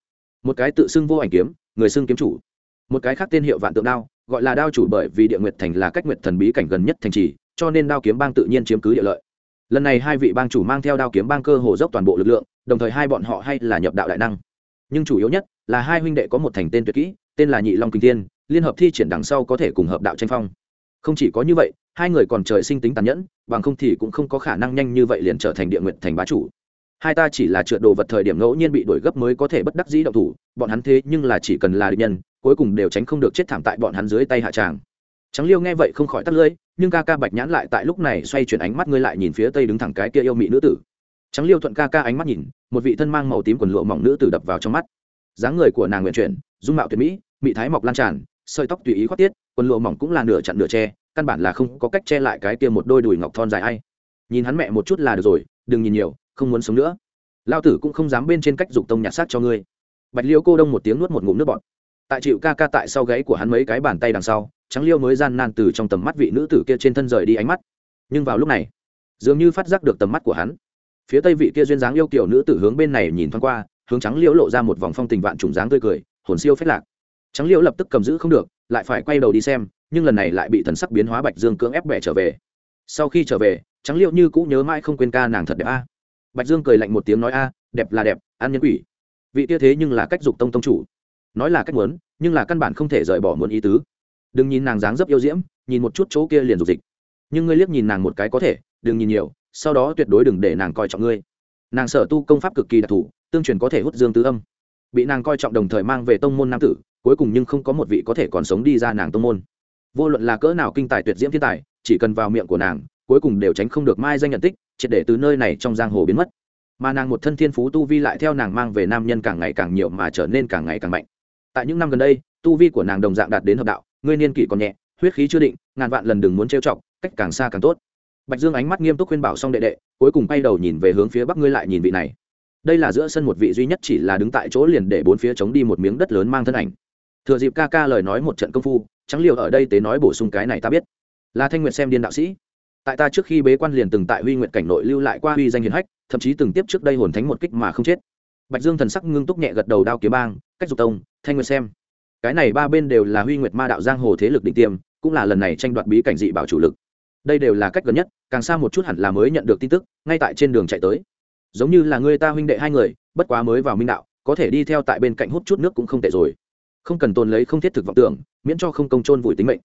Một cái tự xưng vô ảnh kiếm, người xưng kiếm chủ. Một cái khác tên hiệu vạn tượng đao, gọi là đao chủ bởi vì địa nguyệt thành là cách nguyệt thần bí cảnh gần nhất thành trì, cho nên đao kiếm bang tự nhiên chiếm cứ địa lợi. Lần này hai vị bang chủ mang theo đao kiếm bang cơ hồ dốc toàn bộ lực lượng, đồng thời hai bọn họ hay là nhập đạo đại năng. Nhưng chủ yếu nhất là hai huynh đệ có một thành tên tuyệt kỹ, tên là nhị long kinh thiên, liên hợp thi triển đằng sau có thể cùng hợp đạo tranh phong. Không chỉ có như vậy hai người còn trời sinh tính tàn nhẫn, bằng không thì cũng không có khả năng nhanh như vậy liền trở thành địa nguyện thành bá chủ. Hai ta chỉ là trượt đồ vật thời điểm ngẫu nhiên bị đuổi gấp mới có thể bất đắc dĩ động thủ, bọn hắn thế nhưng là chỉ cần là địch nhân, cuối cùng đều tránh không được chết thảm tại bọn hắn dưới tay hạ tràng. Trắng liêu nghe vậy không khỏi tắt lưỡi, nhưng ca ca bạch nhãn lại tại lúc này xoay chuyển ánh mắt ngươi lại nhìn phía tây đứng thẳng cái kia yêu mị nữ tử. Trắng liêu thuận ca ca ánh mắt nhìn, một vị thân mang màu tím quần lụa mỏng nữ tử đập vào trong mắt. Dáng người của nàng nguyện chuyển, dung mạo tuyệt mỹ, mị thái mọc lan tràn, sợi tóc tùy ý khoát tiết, quần lụa mỏng cũng là nửa chặn nửa tre căn bản là không có cách che lại cái kia một đôi đùi ngọc thon dài ai. Nhìn hắn mẹ một chút là được rồi, đừng nhìn nhiều, không muốn sống nữa. Lao tử cũng không dám bên trên cách dục tông nhặt xác cho ngươi. Bạch liêu cô đông một tiếng nuốt một ngụm nước bọt. Tại chịu ca ca tại sau gáy của hắn mấy cái bàn tay đằng sau, trắng liêu mới gian nan từ trong tầm mắt vị nữ tử kia trên thân rời đi ánh mắt. Nhưng vào lúc này, dường như phát giác được tầm mắt của hắn. Phía tây vị kia duyên dáng yêu kiểu nữ tử hướng bên này nhìn thoáng qua, hướng trắng liễu lộ ra một vòng phong tình vạn trùng dáng tươi cười, hồn siêu phết lạc. Trắng liễu lập tức cầm giữ không được, lại phải quay đầu đi xem nhưng lần này lại bị thần sắc biến hóa bạch dương cưỡng ép bẻ trở về. Sau khi trở về, trắng liệu như cũng nhớ mãi không quên ca nàng thật đẹp a. À. Bạch dương cười lạnh một tiếng nói a, đẹp là đẹp, ăn nhân quỷ. Vị tia thế nhưng là cách dục tông tông chủ. Nói là cách muốn, nhưng là căn bản không thể rời bỏ muốn ý tứ. Đừng nhìn nàng dáng dấp yêu diễm, nhìn một chút chỗ kia liền dục dịch. Nhưng ngươi liếc nhìn nàng một cái có thể, đừng nhìn nhiều, sau đó tuyệt đối đừng để nàng coi trọng ngươi. Nàng sở tu công pháp cực kỳ đặc thù, tương truyền có thể hút dương tứ âm. Bị nàng coi trọng đồng thời mang về tông môn nam tử, cuối cùng nhưng không có một vị có thể còn sống đi ra nàng tông môn vô luận là cỡ nào kinh tài tuyệt diễm thiên tài, chỉ cần vào miệng của nàng, cuối cùng đều tránh không được mai danh nhận tích, triệt để từ nơi này trong giang hồ biến mất. Mà nàng một thân thiên phú tu vi lại theo nàng mang về nam nhân càng ngày càng nhiều mà trở nên càng ngày càng mạnh. Tại những năm gần đây, tu vi của nàng đồng dạng đạt đến hợp đạo, ngươi niên kỷ còn nhẹ, huyết khí chưa định, ngàn vạn lần đừng muốn trêu chọc, cách càng xa càng tốt. Bạch dương ánh mắt nghiêm túc khuyên bảo xong đệ đệ, cuối cùng quay đầu nhìn về hướng phía bắc ngươi lại nhìn vị này. Đây là giữa sân một vị duy nhất chỉ là đứng tại chỗ liền để bốn phía chống đi một miếng đất lớn mang thân ảnh. Thừa dịp ca ca lời nói một trận công phu trắng liều ở đây tế nói bổ sung cái này ta biết. Là thanh nguyện xem điên đạo sĩ. Tại ta trước khi bế quan liền từng tại huy nguyện cảnh nội lưu lại qua huy danh hiền hách, thậm chí từng tiếp trước đây hồn thánh một kích mà không chết. Bạch dương thần sắc ngưng túc nhẹ gật đầu đao kiếm bang, cách dục tông, thanh nguyện xem. Cái này ba bên đều là huy nguyệt ma đạo giang hồ thế lực định tiêm, cũng là lần này tranh đoạt bí cảnh dị bảo chủ lực. Đây đều là cách gần nhất, càng xa một chút hẳn là mới nhận được tin tức, ngay tại trên đường chạy tới. Giống như là người ta huynh đệ hai người, bất quá mới vào minh đạo, có thể đi theo tại bên cạnh hút chút nước cũng không tệ rồi không cần tồn lấy không thiết thực vọng tưởng, miễn cho không công trôn vùi tính mệnh.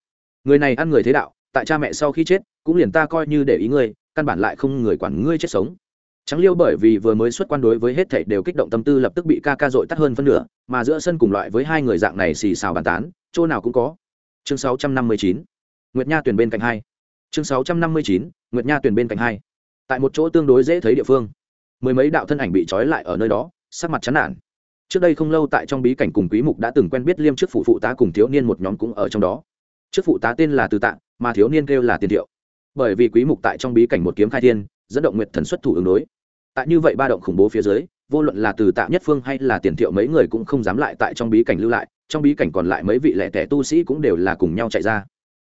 Người này ăn người thế đạo, tại cha mẹ sau khi chết, cũng liền ta coi như để ý ngươi, căn bản lại không người quản ngươi chết sống. Trắng liêu bởi vì vừa mới xuất quan đối với hết thảy đều kích động tâm tư lập tức bị ca ca dội tắt hơn phân nửa, mà giữa sân cùng loại với hai người dạng này xì xào bàn tán, chỗ nào cũng có. Chương 659. nguyệt nha tuyển bên cạnh hai. Chương 659. nguyệt nha tuyển bên cạnh hai. Tại một chỗ tương đối dễ thấy địa phương. Mười mấy đạo thân ảnh bị trói lại ở nơi đó, sắc mặt chán nản trước đây không lâu tại trong bí cảnh cùng quý mục đã từng quen biết liêm trước phụ phụ tá cùng thiếu niên một nhóm cũng ở trong đó. Trước phụ tá tên là từ tạng mà thiếu niên kêu là tiền thiệu. Bởi vì quý mục tại trong bí cảnh một kiếm khai thiên, dẫn động nguyệt thần xuất thủ ứng đối. Tại như vậy ba động khủng bố phía dưới, vô luận là từ tạng nhất phương hay là tiền thiệu mấy người cũng không dám lại tại trong bí cảnh lưu lại, trong bí cảnh còn lại mấy vị lẻ tẻ tu sĩ cũng đều là cùng nhau chạy ra.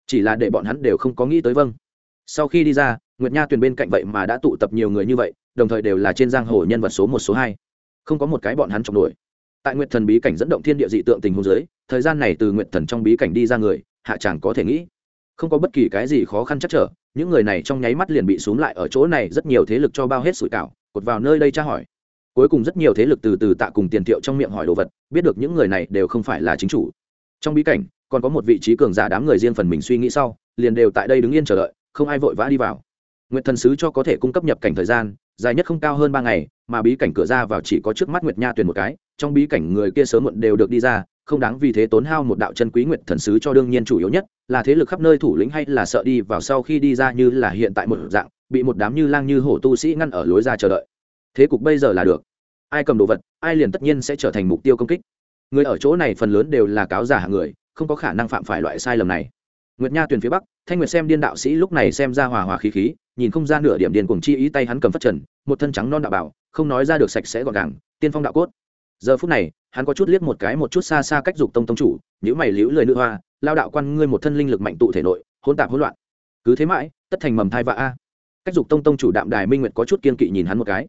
Chỉ là để bọn hắn đều không có nghĩ tới vâng. Sau khi đi ra, nguyệt nha tuyền bên cạnh vậy mà đã tụ tập nhiều người như vậy, đồng thời đều là trên giang hồ nhân vật số một, số hai. Không có một cái bọn hắn chống đuổi tại nguyệt thần bí cảnh dẫn động thiên địa dị tượng tình huống giới, thời gian này từ nguyệt thần trong bí cảnh đi ra người hạ chẳng có thể nghĩ. Không có bất kỳ cái gì khó khăn chắc trở những người này trong nháy mắt liền bị xuống lại ở chỗ này rất nhiều thế lực cho bao hết sủi cảo cột vào nơi đây tra hỏi. Cuối cùng rất nhiều thế lực từ từ tạ cùng tiền thiệu trong miệng hỏi đồ vật biết được những người này đều không phải là chính chủ. Trong bí cảnh còn có một vị trí cường giả đám người riêng phần mình suy nghĩ sau liền đều tại đây đứng yên chờ đợi không ai vội vã đi vào. Nguyệt thần sứ cho có thể cung cấp nhập cảnh thời gian dài nhất không cao hơn ba ngày mà bí cảnh cửa ra vào chỉ có trước mắt nguyệt nha tuyển một cái trong bí cảnh người kia sớm muộn đều được đi ra, không đáng vì thế tốn hao một đạo chân quý nguyệt thần sứ cho đương nhiên chủ yếu nhất, là thế lực khắp nơi thủ lĩnh hay là sợ đi vào sau khi đi ra như là hiện tại một dạng, bị một đám như lang như hổ tu sĩ ngăn ở lối ra chờ đợi. Thế cục bây giờ là được. Ai cầm đồ vật, ai liền tất nhiên sẽ trở thành mục tiêu công kích. Người ở chỗ này phần lớn đều là cáo giả hạng người, không có khả năng phạm phải loại sai lầm này. Nguyệt nha tuyền phía bắc, thanh nguyệt xem điên đạo sĩ lúc này xem ra hòa hòa khí khí, nhìn không ra nửa điểm điền cùng chi ý tay hắn cầm phất trần, một thân trắng non đạo bảo, không nói ra được sạch sẽ gọn gàng, tiên phong đạo cốt giờ phút này, hắn có chút liếc một cái một chút xa xa cách dục tông tông chủ nhữ mày liễu lời nữ hoa, lao đạo quan ngươi một thân linh lực mạnh tụ thể nội, hỗn tạp hỗn loạn. Cứ thế mãi, tất thành mầm thai vạ a. Cách dục tông tông chủ đạm đài minh nguyệt có chút kiên kỵ nhìn hắn một cái.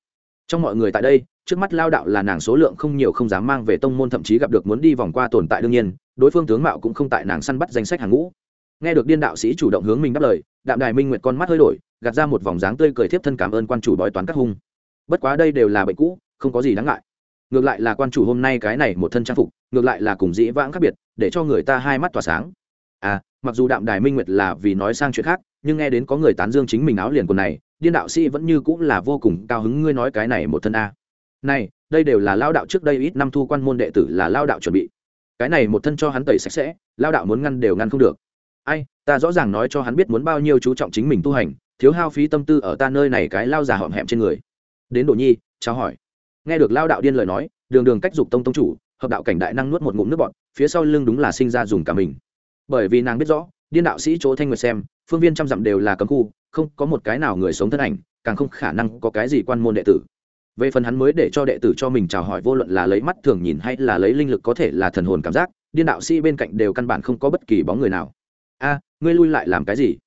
Trong mọi người tại đây, trước mắt lao đạo là nàng số lượng không nhiều không dám mang về tông môn, thậm chí gặp được muốn đi vòng qua tồn tại đương nhiên, đối phương tướng mạo cũng không tại nàng săn bắt danh sách hàng ngũ. Nghe được điên đạo sĩ chủ động hướng mình đáp lời, đạm đài minh nguyệt con mắt hơi đổi, gạt ra một vòng dáng tươi cười thiếp thân cảm ơn quan chủ bói toán các hung. Bất quá đây đều là bệnh cũ, không có gì đáng ngại ngược lại là quan chủ hôm nay cái này một thân trang phục, ngược lại là cùng dĩ vãng khác biệt, để cho người ta hai mắt tỏa sáng. À mặc dù đạm đài minh nguyệt là vì nói sang chuyện khác, nhưng nghe đến có người tán dương chính mình áo liền quần này, điên đạo sĩ vẫn như cũng là vô cùng cao hứng ngươi nói cái này một thân a. Này, đây đều là lao đạo trước đây ít năm thu quan môn đệ tử là lao đạo chuẩn bị. Cái này một thân cho hắn tẩy sạch sẽ, lao đạo muốn ngăn đều ngăn không được. Ai, ta rõ ràng nói cho hắn biết muốn bao nhiêu chú trọng chính mình tu hành, thiếu hao phí tâm tư ở ta nơi này cái lao già họm hẹm trên người. Đến đồ nhi, chào hỏi nghe được lao đạo điên lời nói, đường đường cách dục tông tông chủ, hợp đạo cảnh đại năng nuốt một ngụm nước bọt. phía sau lưng đúng là sinh ra dùng cả mình. Bởi vì nàng biết rõ, điên đạo sĩ chỗ thanh nguyệt xem, phương viên trăm dặm đều là cấm khu, không có một cái nào người sống thân ảnh, càng không khả năng có cái gì quan môn đệ tử. Về phần hắn mới để cho đệ tử cho mình chào hỏi vô luận là lấy mắt thường nhìn hay là lấy linh lực có thể là thần hồn cảm giác, điên đạo sĩ bên cạnh đều căn bản không có bất kỳ bóng người nào. A, ngươi lui lại làm cái gì?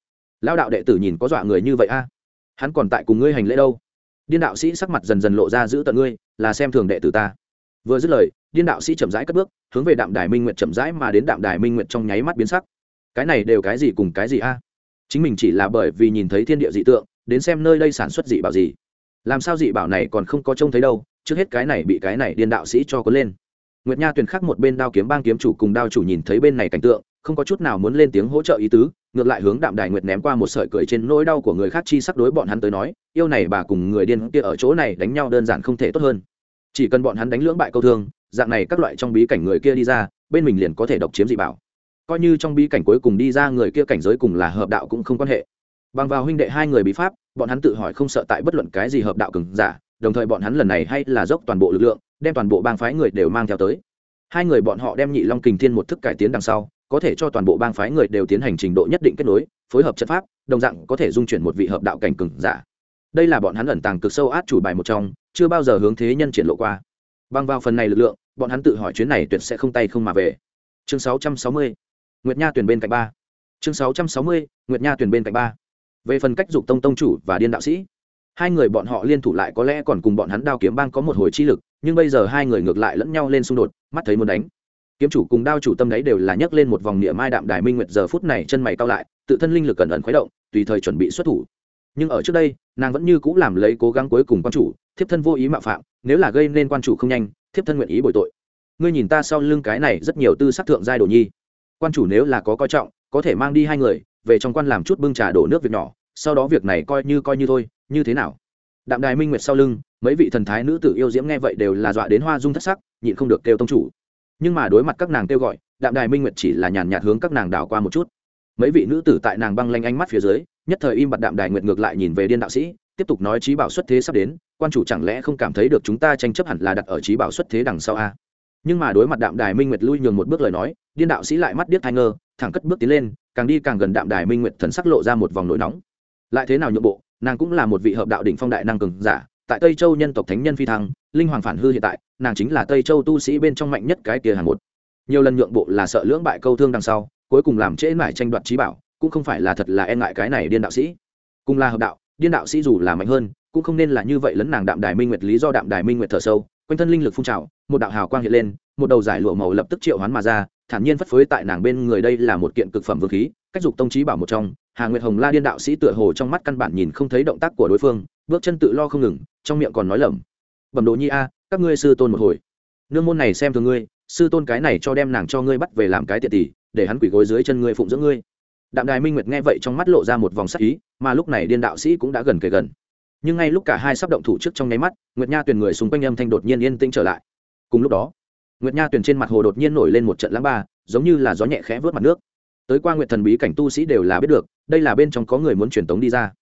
Lao đạo đệ tử nhìn có dọa người như vậy a. Hắn còn tại cùng ngươi hành lễ đâu? Điên đạo sĩ sắc mặt dần dần lộ ra giữ tận ngươi là xem thường đệ tử ta. Vừa dứt lời, điên đạo sĩ chậm rãi cất bước, hướng về đạm đài minh nguyện chậm rãi mà đến đạm đài minh nguyện trong nháy mắt biến sắc. Cái này đều cái gì cùng cái gì a? Chính mình chỉ là bởi vì nhìn thấy thiên địa dị tượng, đến xem nơi đây sản xuất dị bảo gì. Làm sao dị bảo này còn không có trông thấy đâu, trước hết cái này bị cái này điên đạo sĩ cho có lên. Nguyệt nha tuyền khắc một bên đao kiếm bang kiếm chủ cùng đao chủ nhìn thấy bên này cảnh tượng không có chút nào muốn lên tiếng hỗ trợ ý tứ, ngược lại hướng đạm đài nguyệt ném qua một sợi cười trên nỗi đau của người khác chi sắc đối bọn hắn tới nói, yêu này bà cùng người điên kia ở chỗ này đánh nhau đơn giản không thể tốt hơn. Chỉ cần bọn hắn đánh lưỡng bại câu thương, dạng này các loại trong bí cảnh người kia đi ra, bên mình liền có thể độc chiếm dị bảo. Coi như trong bí cảnh cuối cùng đi ra người kia cảnh giới cùng là hợp đạo cũng không quan hệ. Bằng vào huynh đệ hai người bí pháp, bọn hắn tự hỏi không sợ tại bất luận cái gì hợp đạo cứng giả, đồng thời bọn hắn lần này hay là dốc toàn bộ lực lượng, đem toàn bộ bang phái người đều mang theo tới. Hai người bọn họ đem nhị long kình thiên một thức cải tiến đằng sau có thể cho toàn bộ bang phái người đều tiến hành trình độ nhất định kết nối, phối hợp chất pháp, đồng dạng có thể dung chuyển một vị hợp đạo cảnh cừng giả đây là bọn hắn ẩn tàng cực sâu át chủ bài một trong, chưa bao giờ hướng thế nhân triển lộ qua bằng vào phần này lực lượng, bọn hắn tự hỏi chuyến này tuyệt sẽ không tay không mà về chương 660. nguyệt nha tuyển bên cạnh ba chương 660. nguyệt nha tuyển bên cạnh ba về phần cách dục tông tông chủ và điên đạo sĩ, hai người bọn họ liên thủ lại có lẽ còn cùng bọn hắn đao kiếm bang có một hồi chi lực, nhưng bây giờ hai người ngược lại lẫn nhau lên xung đột, mắt thấy muốn đánh kiếm chủ cùng đao chủ tâm đấy đều là nhấc lên một vòng niệm mai đạm đài minh nguyệt giờ phút này chân mày cao lại, tự thân linh lực cẩn ẩn khuấy động, tùy thời chuẩn bị xuất thủ. Nhưng ở trước đây, nàng vẫn như c ũ làm lấy cố gắng cuối cùng quan chủ, thiếp thân vô ý mạo phạm, nếu là gây nên quan chủ không nhanh, thiếp thân nguyện ý bồi tội. Ngươi nhìn ta sau lưng cái này rất nhiều tư sắc thượng giai đồ nhi. Quan chủ nếu là có coi trọng, có thể mang đi hai người, về trong quan làm chút bưng trà đổ nước việc nhỏ, sau đó việc này coi như coi như thôi, như thế nào? Đạm đài minh nguyệt sau lưng, mấy vị thần thái nữ tử yêu diễm nghe vậy đều là dọa đến hoa dung thất sắc, nhịn không được kêu tông chủ nhưng mà đối mặt các nàng kêu gọi, đạm đài minh nguyệt chỉ là nhàn nhạt hướng các nàng đảo qua một chút. Mấy vị nữ tử tại nàng băng lanh ánh mắt phía dưới, nhất thời im bặt đạm đài nguyệt ngược lại nhìn về điên đạo sĩ, tiếp tục nói trí bảo xuất thế sắp đến, quan chủ chẳng lẽ không cảm thấy được chúng ta tranh chấp hẳn là đặt ở trí bảo xuất thế đằng sau a? Nhưng mà đối mặt đạm đài minh nguyệt lui nhường một bước lời nói, điên đạo sĩ lại mắt điếc thai ngơ, thẳng cất bước tiến lên, càng đi càng gần đạm đài minh nguyệt thần sắc lộ ra một vòng nỗi nóng. Lại thế nào nhượng bộ, nàng cũng là một vị hợp đạo đỉnh phong đại năng cường giả tại tây châu nhân tộc thánh nhân phi thăng, linh hoàng phản hư hiện tại, nàng chính là tây châu tu sĩ bên trong mạnh nhất cái kia hàng một. Nhiều lần nhượng bộ là sợ lưỡng bại câu thương đằng sau, cuối cùng làm trễ mải tranh đoạt trí bảo, cũng không phải là thật là e ngại cái này điên đạo sĩ. Cùng là hợp đạo, điên đạo sĩ dù là mạnh hơn, cũng không nên là như vậy lấn nàng đạm đài minh nguyệt lý do đạm đài minh nguyệt thở sâu quanh thân linh lực phun trào, một đạo hào quang hiện lên, một đầu giải lụa màu lập tức triệu hoán mà ra, thản nhiên phất phới tại nàng bên người đây là một kiện cực phẩm vương khí, cách dục tông trí bảo một trong, hà nguyệt hồng la điên đạo sĩ tựa hồ trong mắt căn bản nhìn không thấy động tác của đối phương, bước chân tự lo không ngừng, trong miệng còn nói lẩm, bẩm đồ nhi a, các ngươi sư tôn một hồi. Nương môn này xem thường ngươi, sư tôn cái này cho đem nàng cho ngươi bắt về làm cái tiện tỷ, để hắn quỷ gối dưới chân ngươi phụng dưỡng ngươi. Đạm đài minh nguyệt nghe vậy trong mắt lộ ra một vòng sắc ý, mà lúc này điên đạo sĩ cũng đã gần kề gần nhưng ngay lúc cả hai sắp động thủ trước trong nháy mắt, nguyệt nha tuyền người xung quanh âm thanh đột nhiên yên tĩnh trở lại. Cùng lúc đó, nguyệt nha tuyền trên mặt hồ đột nhiên nổi lên một trận lãng ba, giống như là gió nhẹ khẽ vớt mặt nước. Tới qua nguyệt thần bí cảnh tu sĩ đều là biết được, đây là bên trong có người muốn truyền tống đi ra.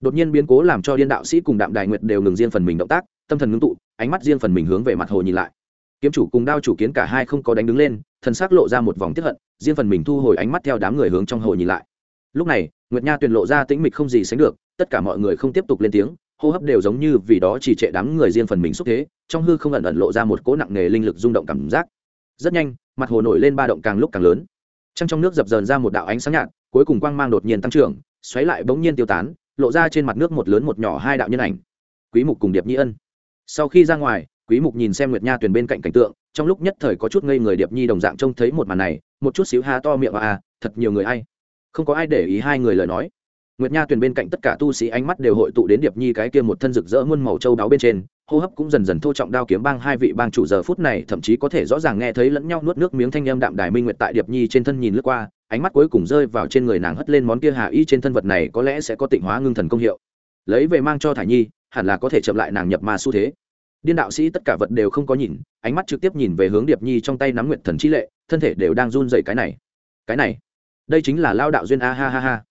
Đột nhiên biến cố làm cho điên đạo sĩ cùng đạm đài nguyệt đều ngừng riêng phần mình động tác, tâm thần ngưng tụ, ánh mắt riêng phần mình hướng về mặt hồ nhìn lại. Kiếm chủ cùng đao chủ kiến cả hai không có đánh đứng lên, thần sắc lộ ra một vòng tiếp hận, riêng phần mình thu hồi ánh mắt theo đám người hướng trong hồ nhìn lại. Lúc này, nguyệt nha tuyền lộ ra tĩnh mịch không gì sánh được, tất cả mọi người không tiếp tục lên tiếng hô hấp đều giống như vì đó chỉ trệ đám người riêng phần mình xúc thế, trong hư không ẩn ẩn lộ ra một cỗ nặng nề linh lực rung động cảm giác. Rất nhanh, mặt hồ nổi lên ba động càng lúc càng lớn. Trăng trong nước dập dờn ra một đạo ánh sáng nhạt, cuối cùng quang mang đột nhiên tăng trưởng, xoáy lại bỗng nhiên tiêu tán, lộ ra trên mặt nước một lớn một nhỏ hai đạo nhân ảnh. Quý mục cùng điệp nhi ân. Sau khi ra ngoài, quý mục nhìn xem nguyệt nha tuyền bên cạnh cảnh tượng, trong lúc nhất thời có chút ngây người điệp nhi đồng dạng trông thấy một màn này, một chút xíu ha to miệng à thật nhiều người ai? Không có ai để ý hai người lời nói nguyệt nha tuyền bên cạnh tất cả tu sĩ ánh mắt đều hội tụ đến điệp nhi cái kia một thân rực rỡ muôn màu châu đáo bên trên, hô hấp cũng dần dần thô trọng đao kiếm bang hai vị bang chủ giờ phút này thậm chí có thể rõ ràng nghe thấy lẫn nhau nuốt nước miếng thanh âm đạm đài minh nguyệt tại điệp nhi trên thân nhìn lướt qua, ánh mắt cuối cùng rơi vào trên người nàng hất lên món kia hạ y trên thân vật này có lẽ sẽ có tịnh hóa ngưng thần công hiệu. Lấy về mang cho thải nhi, hẳn là có thể chậm lại nàng nhập ma xu thế. Điên đạo sĩ tất cả vật đều không có nhìn, ánh mắt trực tiếp nhìn về hướng điệp nhi trong tay nắm nguyệt thần chi lệ, thân thể đều đang run rẩy cái này. Cái này, đây chính là lao đạo duyên, a ha ha ha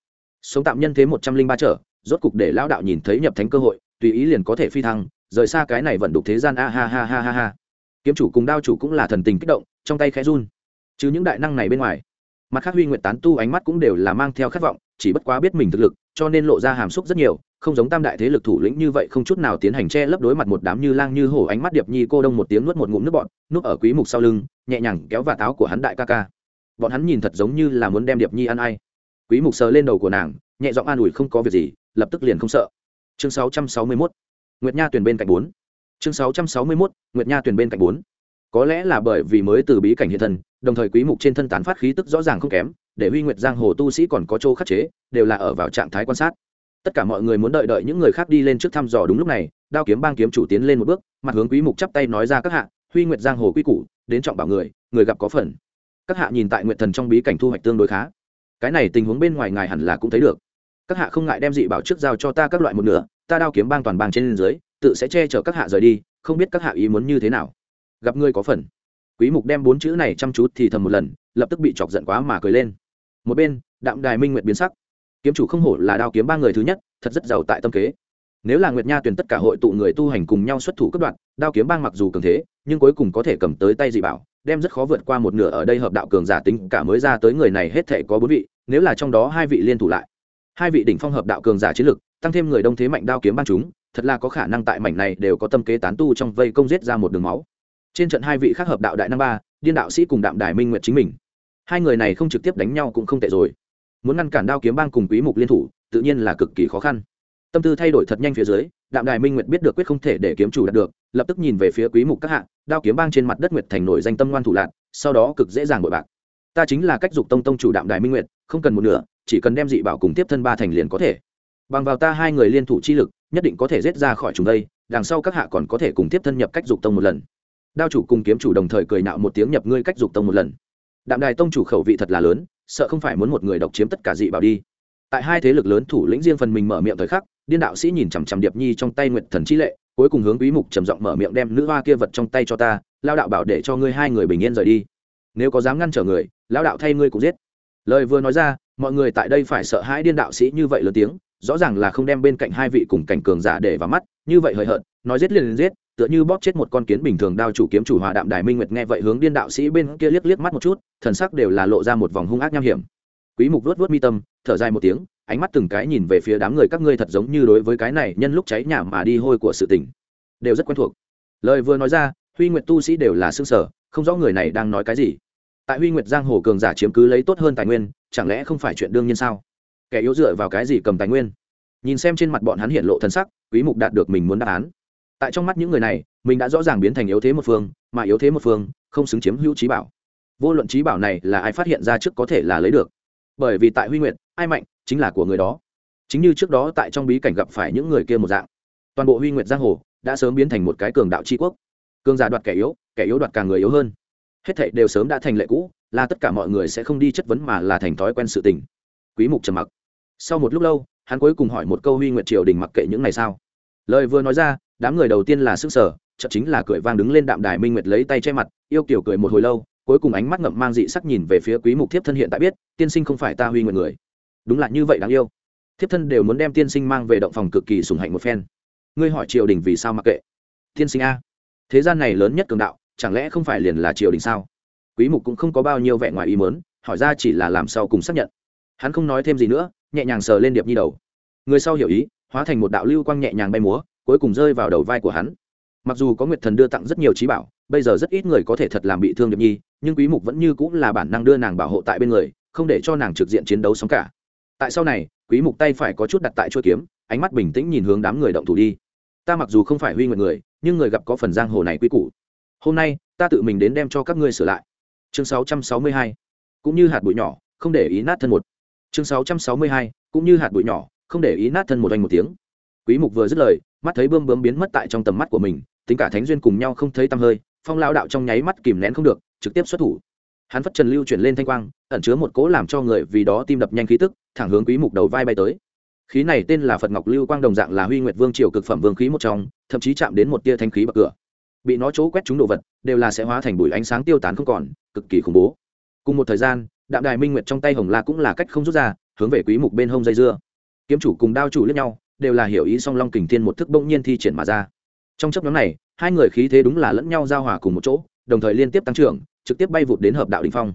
sống tạm nhân thế một trăm linh ba trở, rốt cục để lao đạo nhìn thấy nhập thánh cơ hội, tùy ý liền có thể phi thăng, rời xa cái này vẫn đục thế gian, a ha ha ha ha ha. Kiếm chủ cùng đao chủ cũng là thần tình kích động, trong tay khẽ run. Chứ những đại năng này bên ngoài, mặt khác huy nguyện tán tu ánh mắt cũng đều là mang theo khát vọng, chỉ bất quá biết mình thực lực, cho nên lộ ra hàm xúc rất nhiều, không giống tam đại thế lực thủ lĩnh như vậy không chút nào tiến hành che lấp đối mặt một đám như lang như hổ ánh mắt điệp nhi cô đông một tiếng nuốt một ngụm nước bọn núp ở quý mục sau lưng, nhẹ nhàng kéo và táo của hắn đại ca ca. Bọn hắn nhìn thật giống như là muốn đem điệp nhi ăn ai quý mục sờ lên đầu của nàng, nhẹ giọng an ủi không có việc gì, lập tức liền không sợ. Chương 661 nguyệt nha tuyển bên cạnh bốn. Chương 661 nguyệt nha tuyển bên cạnh bốn. Có lẽ là bởi vì mới từ bí cảnh hiện thân, đồng thời quý mục trên thân tán phát khí tức rõ ràng không kém, để huy nguyệt giang hồ tu sĩ còn có chỗ khắc chế, đều là ở vào trạng thái quan sát. Tất cả mọi người muốn đợi đợi những người khác đi lên trước thăm dò đúng lúc này, đao kiếm bang kiếm chủ tiến lên một bước, mặt hướng quý mục chắp tay nói ra các hạ, huy nguyệt giang hồ quy củ, đến trọng bảo người người gặp có phần. Các hạ nhìn tại nguyệt thần trong bí cảnh thu hoạch tương đối khá cái này tình huống bên ngoài ngài hẳn là cũng thấy được. Các hạ không ngại đem dị bảo trước giao cho ta các loại một nửa, ta đao kiếm bang toàn bang trên dưới, tự sẽ che chở các hạ rời đi, không biết các hạ ý muốn như thế nào. Gặp ngươi có phần. Quý mục đem bốn chữ này chăm chú thì thầm một lần, lập tức bị chọc giận quá mà cười lên. Một bên, đạm đài minh nguyệt biến sắc. Kiếm chủ không hổ là đao kiếm ba người thứ nhất, thật rất giàu tại tâm kế. Nếu là nguyệt nha tuyển tất cả hội tụ người tu hành cùng nhau xuất thủ cấp đoạn, đao kiếm bang mặc dù cường thế, nhưng cuối cùng có thể cầm tới tay dị bảo đem rất khó vượt qua một nửa ở đây hợp đạo cường giả tính cả mới ra tới người này hết thể có bốn vị, nếu là trong đó hai vị liên thủ lại. Hai vị đỉnh phong hợp đạo cường giả chiến lực, tăng thêm người đông thế mạnh đao kiếm ban chúng, thật là có khả năng tại mảnh này đều có tâm kế tán tu trong vây công giết ra một đường máu. Trên trận hai vị khác hợp đạo đại năm ba, điên đạo sĩ cùng đạm đài minh nguyện chính mình. Hai người này không trực tiếp đánh nhau cũng không tệ rồi. Muốn ngăn cản đao kiếm bang cùng quý mục liên thủ, tự nhiên là cực kỳ khó khăn. Tâm tư thay đổi thật nhanh phía dưới, đạm đài minh nguyệt biết được quyết không thể để kiếm chủ đạt được lập tức nhìn về phía quý mục các hạ, đao kiếm bang trên mặt đất nguyệt thành nổi danh tâm ngoan thủ lạc, sau đó cực dễ dàng bội bạc. Ta chính là cách dục tông tông chủ đạm đài minh nguyệt, không cần một nửa, chỉ cần đem dị bảo cùng tiếp thân ba thành liền có thể. Bằng vào ta hai người liên thủ chi lực, nhất định có thể giết ra khỏi chúng đây, đằng sau các hạ còn có thể cùng tiếp thân nhập cách dục tông một lần. Đao chủ cùng kiếm chủ đồng thời cười nạo một tiếng nhập ngươi cách dục tông một lần. Đạm đài tông chủ khẩu vị thật là lớn, sợ không phải muốn một người độc chiếm tất cả dị bảo đi. Tại hai thế lực lớn thủ lĩnh riêng phần mình mở miệng thời khắc, điên đạo sĩ nhìn chằm chằm điệp nhi trong tay nguyệt thần chi lệ cuối cùng hướng quý mục trầm giọng mở miệng đem nữ hoa kia vật trong tay cho ta, lao đạo bảo để cho ngươi hai người bình yên rời đi. Nếu có dám ngăn trở người, lao đạo thay ngươi cũng giết. Lời vừa nói ra, mọi người tại đây phải sợ hãi điên đạo sĩ như vậy lớn tiếng, rõ ràng là không đem bên cạnh hai vị cùng cảnh cường giả để vào mắt, như vậy hời hợt, nói giết liền giết, tựa như bóp chết một con kiến bình thường đao chủ kiếm chủ hòa đạm đài minh nguyệt nghe vậy hướng điên đạo sĩ bên kia liếc liếc mắt một chút, thần sắc đều là lộ ra một vòng hung ác nham hiểm. Quý mục vuốt vuốt mi tâm, thở dài một tiếng ánh mắt từng cái nhìn về phía đám người các ngươi thật giống như đối với cái này nhân lúc cháy nhà mà đi hôi của sự tình. Đều rất quen thuộc. Lời vừa nói ra, huy nguyệt tu sĩ đều là xương sở không rõ người này đang nói cái gì. Tại huy nguyệt giang hồ cường giả chiếm cứ lấy tốt hơn tài nguyên, chẳng lẽ không phải chuyện đương nhiên sao? Kẻ yếu dựa vào cái gì cầm tài nguyên? Nhìn xem trên mặt bọn hắn hiện lộ thân sắc, quý mục đạt được mình muốn đáp án. Tại trong mắt những người này, mình đã rõ ràng biến thành yếu thế một phương, mà yếu thế một phương, không xứng chiếm hữu trí bảo. Vô luận trí bảo này là ai phát hiện ra trước có thể là lấy được. Bởi vì tại huy nguyệt, ai mạnh chính là của người đó. Chính như trước đó tại trong bí cảnh gặp phải những người kia một dạng. Toàn bộ huy nguyệt giang hồ đã sớm biến thành một cái cường đạo tri quốc. Cường giả đoạt kẻ yếu kẻ yếu đoạt càng người yếu hơn. Hết thảy đều sớm đã thành lệ cũ, là tất cả mọi người sẽ không đi chất vấn mà là thành thói quen sự tình. Quý mục trầm mặc. Sau một lúc lâu, hắn cuối cùng hỏi một câu huy nguyệt triều đình mặc kệ những này sao? Lời vừa nói ra, đám người đầu tiên là sức sở chợt chính là cười vang đứng lên đạm đài minh nguyệt lấy tay che mặt, yêu kiểu cười một hồi lâu, cuối cùng ánh mắt ngậm mang dị sắc nhìn về phía quý mục thiếp thân hiện tại biết, tiên sinh không phải ta huy nguyệt người đúng là như vậy đáng yêu. Thiếp thân đều muốn đem tiên sinh mang về động phòng cực kỳ sùng hạnh một phen. Ngươi hỏi triều đình vì sao mặc kệ? Tiên sinh a, thế gian này lớn nhất cường đạo, chẳng lẽ không phải liền là triều đình sao? Quý mục cũng không có bao nhiêu vẻ ngoài ý mớn hỏi ra chỉ là làm sao cùng xác nhận. Hắn không nói thêm gì nữa, nhẹ nhàng sờ lên điệp nhi đầu. Người sau hiểu ý, hóa thành một đạo lưu quang nhẹ nhàng bay múa, cuối cùng rơi vào đầu vai của hắn. Mặc dù có nguyệt thần đưa tặng rất nhiều trí bảo, bây giờ rất ít người có thể thật làm bị thương điệp nhi, nhưng quý mục vẫn như cũng là bản năng đưa nàng bảo hộ tại bên người, không để cho nàng trực diện chiến đấu sống cả tại sau này, quý mục tay phải có chút đặt tại chuôi kiếm, ánh mắt bình tĩnh nhìn hướng đám người động thủ đi. Ta mặc dù không phải huy nguyện người, nhưng người gặp có phần giang hồ này quý củ. Hôm nay, ta tự mình đến đem cho các ngươi sửa lại. Chương 662 cũng như hạt bụi nhỏ, không để ý nát thân một. Chương 662 cũng như hạt bụi nhỏ, không để ý nát thân một anh một tiếng. Quý mục vừa dứt lời, mắt thấy bơm bướm biến mất tại trong tầm mắt của mình, tính cả thánh duyên cùng nhau không thấy tăm hơi, phong lao đạo trong nháy mắt kìm nén không được, trực tiếp xuất thủ hắn phất trần lưu chuyển lên thanh quang, ẩn chứa một cố làm cho người vì đó tim đập nhanh khí tức, thẳng hướng quý mục đầu vai bay tới. Khí này tên là phật ngọc lưu quang đồng dạng là huy nguyệt vương triều cực phẩm vương khí một trong, thậm chí chạm đến một tia thanh khí bậc cửa. Bị nó chỗ quét chúng đồ vật, đều là sẽ hóa thành bụi ánh sáng tiêu tán không còn, cực kỳ khủng bố. Cùng một thời gian, đạm đài minh nguyệt trong tay hồng la cũng là cách không rút ra, hướng về quý mục bên hông dây dưa. Kiếm chủ cùng đao chủ lẫn nhau, đều là hiểu ý song long kình thiên một thức bỗng nhiên thi triển mà ra. Trong chấp nhóm này, hai người khí thế đúng là lẫn nhau giao hòa cùng một chỗ, đồng thời liên tiếp tăng trưởng trực tiếp bay vụt đến hợp đạo đỉnh phong.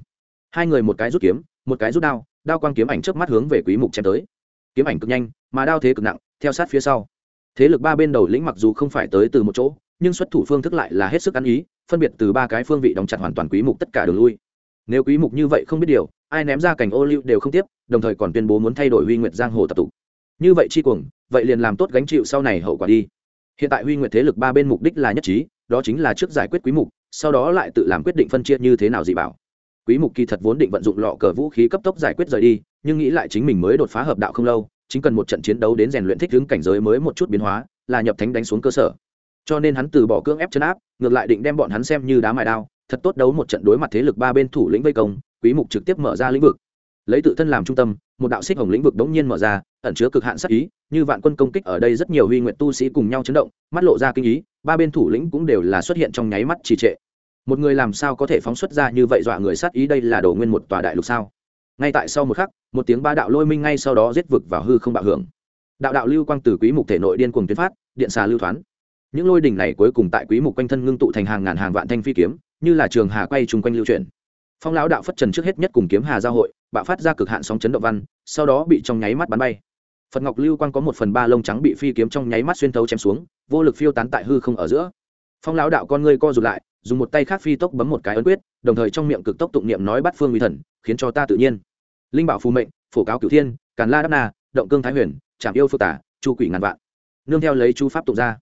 Hai người một cái rút kiếm, một cái rút đao đao quang kiếm ảnh trước mắt hướng về quý mục chém tới. Kiếm ảnh cực nhanh, mà đao thế cực nặng, theo sát phía sau. Thế lực ba bên đầu lĩnh mặc dù không phải tới từ một chỗ, nhưng xuất thủ phương thức lại là hết sức ăn ý, phân biệt từ ba cái phương vị đóng chặt hoàn toàn quý mục tất cả đường lui. Nếu quý mục như vậy không biết điều, ai ném ra cảnh ô liu đều không tiếp, đồng thời còn tuyên bố muốn thay đổi huy nguyệt giang hồ tập tụ như vậy chi cuồng, vậy liền làm tốt gánh chịu sau này hậu quả đi. Hiện tại huy nguyệt thế lực ba bên mục đích là nhất trí, đó chính là trước giải quyết quý mục sau đó lại tự làm quyết định phân chia như thế nào dị bảo. Quý mục kỳ thật vốn định vận dụng lọ cờ vũ khí cấp tốc giải quyết rời đi, nhưng nghĩ lại chính mình mới đột phá hợp đạo không lâu, chính cần một trận chiến đấu đến rèn luyện thích ứng cảnh giới mới một chút biến hóa, là nhập thánh đánh xuống cơ sở. Cho nên hắn từ bỏ cưỡng ép chân áp, ngược lại định đem bọn hắn xem như đá mài đao, thật tốt đấu một trận đối mặt thế lực ba bên thủ lĩnh vây công, quý mục trực tiếp mở ra lĩnh vực. Lấy tự thân làm trung tâm, một đạo xích hồng lĩnh vực đống nhiên mở ra, ẩn chứa cực hạn sát ý, như vạn quân công kích ở đây rất nhiều huy nguyện tu sĩ cùng nhau chấn động, mắt lộ ra kinh ý ba bên thủ lĩnh cũng đều là xuất hiện trong nháy mắt trì trệ. Một người làm sao có thể phóng xuất ra như vậy dọa người sát ý đây là đồ nguyên một tòa đại lục sao? Ngay tại sau một khắc, một tiếng ba đạo lôi minh ngay sau đó giết vực vào hư không bạo hưởng. Đạo đạo lưu quang từ quý mục thể nội điên cuồng tuyến phát, điện xà lưu thoán. Những lôi đỉnh này cuối cùng tại quý mục quanh thân ngưng tụ thành hàng ngàn hàng vạn thanh phi kiếm, như là trường hà quay chung quanh lưu chuyển. Phong lão đạo phất trần trước hết nhất cùng kiếm hà giao hội, bạo phát ra cực hạn sóng chấn động văn, sau đó bị trong nháy mắt bắn bay. Phật ngọc lưu quang có một phần ba lông trắng bị phi kiếm trong nháy mắt xuyên thấu chém xuống vô lực phiêu tán tại hư không ở giữa. Phong lão đạo con ngươi co rụt lại, dùng một tay khác phi tốc bấm một cái ấn quyết, đồng thời trong miệng cực tốc tụng niệm nói bắt phương uy thần, khiến cho ta tự nhiên. Linh bảo phù mệnh, phổ cáo cửu thiên, càn la đắc na, động cương thái huyền trảm yêu phượng tả, chu quỷ ngàn vạn. Nương theo lấy chu pháp tụng ra.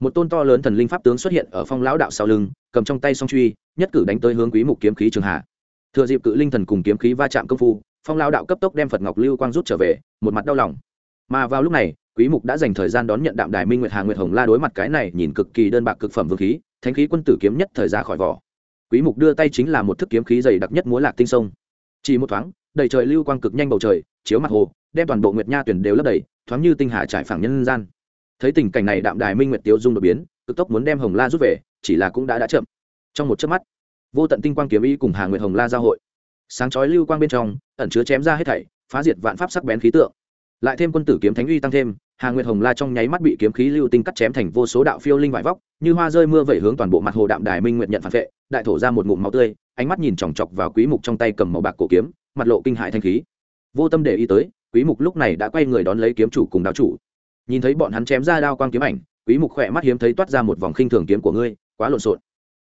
Một tôn to lớn thần linh pháp tướng xuất hiện ở phong lão đạo sau lưng, cầm trong tay song truy, nhất cử đánh tới hướng quý mục kiếm khí trường hạ. Thừa dịp cự linh thần cùng kiếm khí va chạm công phu, phong Lão đạo cấp tốc đem phật ngọc lưu quang rút trở về, một mặt đau lòng. Mà vào lúc này quý mục đã dành thời gian đón nhận đạm đài minh nguyệt hà nguyệt hồng la đối mặt cái này nhìn cực kỳ đơn bạc cực phẩm vương khí, thánh khí quân tử kiếm nhất thời ra khỏi vỏ. Quý mục đưa tay chính là một thức kiếm khí dày đặc nhất múa lạc tinh sông. Chỉ một thoáng, đầy trời lưu quang cực nhanh bầu trời, chiếu mặt hồ, đem toàn bộ nguyệt nha tuyển đều lấp đầy, thoáng như tinh hà trải phẳng nhân gian. Thấy tình cảnh này, đạm đài minh nguyệt tiêu dung đột biến, cực tốc muốn đem hồng la rút về, chỉ là cũng đã đã chậm. Trong một chớp mắt, vô tận tinh quang kiếm ý cùng hà nguyệt hồng la giao hội. Sáng chói lưu quang bên trong, ẩn chứa chém ra hết thảy, phá diệt vạn pháp sắc bén khí tượng lại thêm quân tử kiếm thánh uy tăng thêm, hà nguyệt hồng la trong nháy mắt bị kiếm khí lưu tinh cắt chém thành vô số đạo phiêu linh vải vóc, như hoa rơi mưa vẩy hướng toàn bộ mặt hồ đạm đài minh nguyệt nhận phản vệ, đại thổ ra một ngụm máu tươi, ánh mắt nhìn chòng chọc vào quý mục trong tay cầm màu bạc cổ kiếm, mặt lộ kinh hại thanh khí. Vô tâm để ý tới, quý mục lúc này đã quay người đón lấy kiếm chủ cùng đao chủ. Nhìn thấy bọn hắn chém ra đao quang kiếm ảnh, quý mục khỏe mắt hiếm thấy toát ra một vòng khinh thường kiếm của ngươi, quá lộn xộn.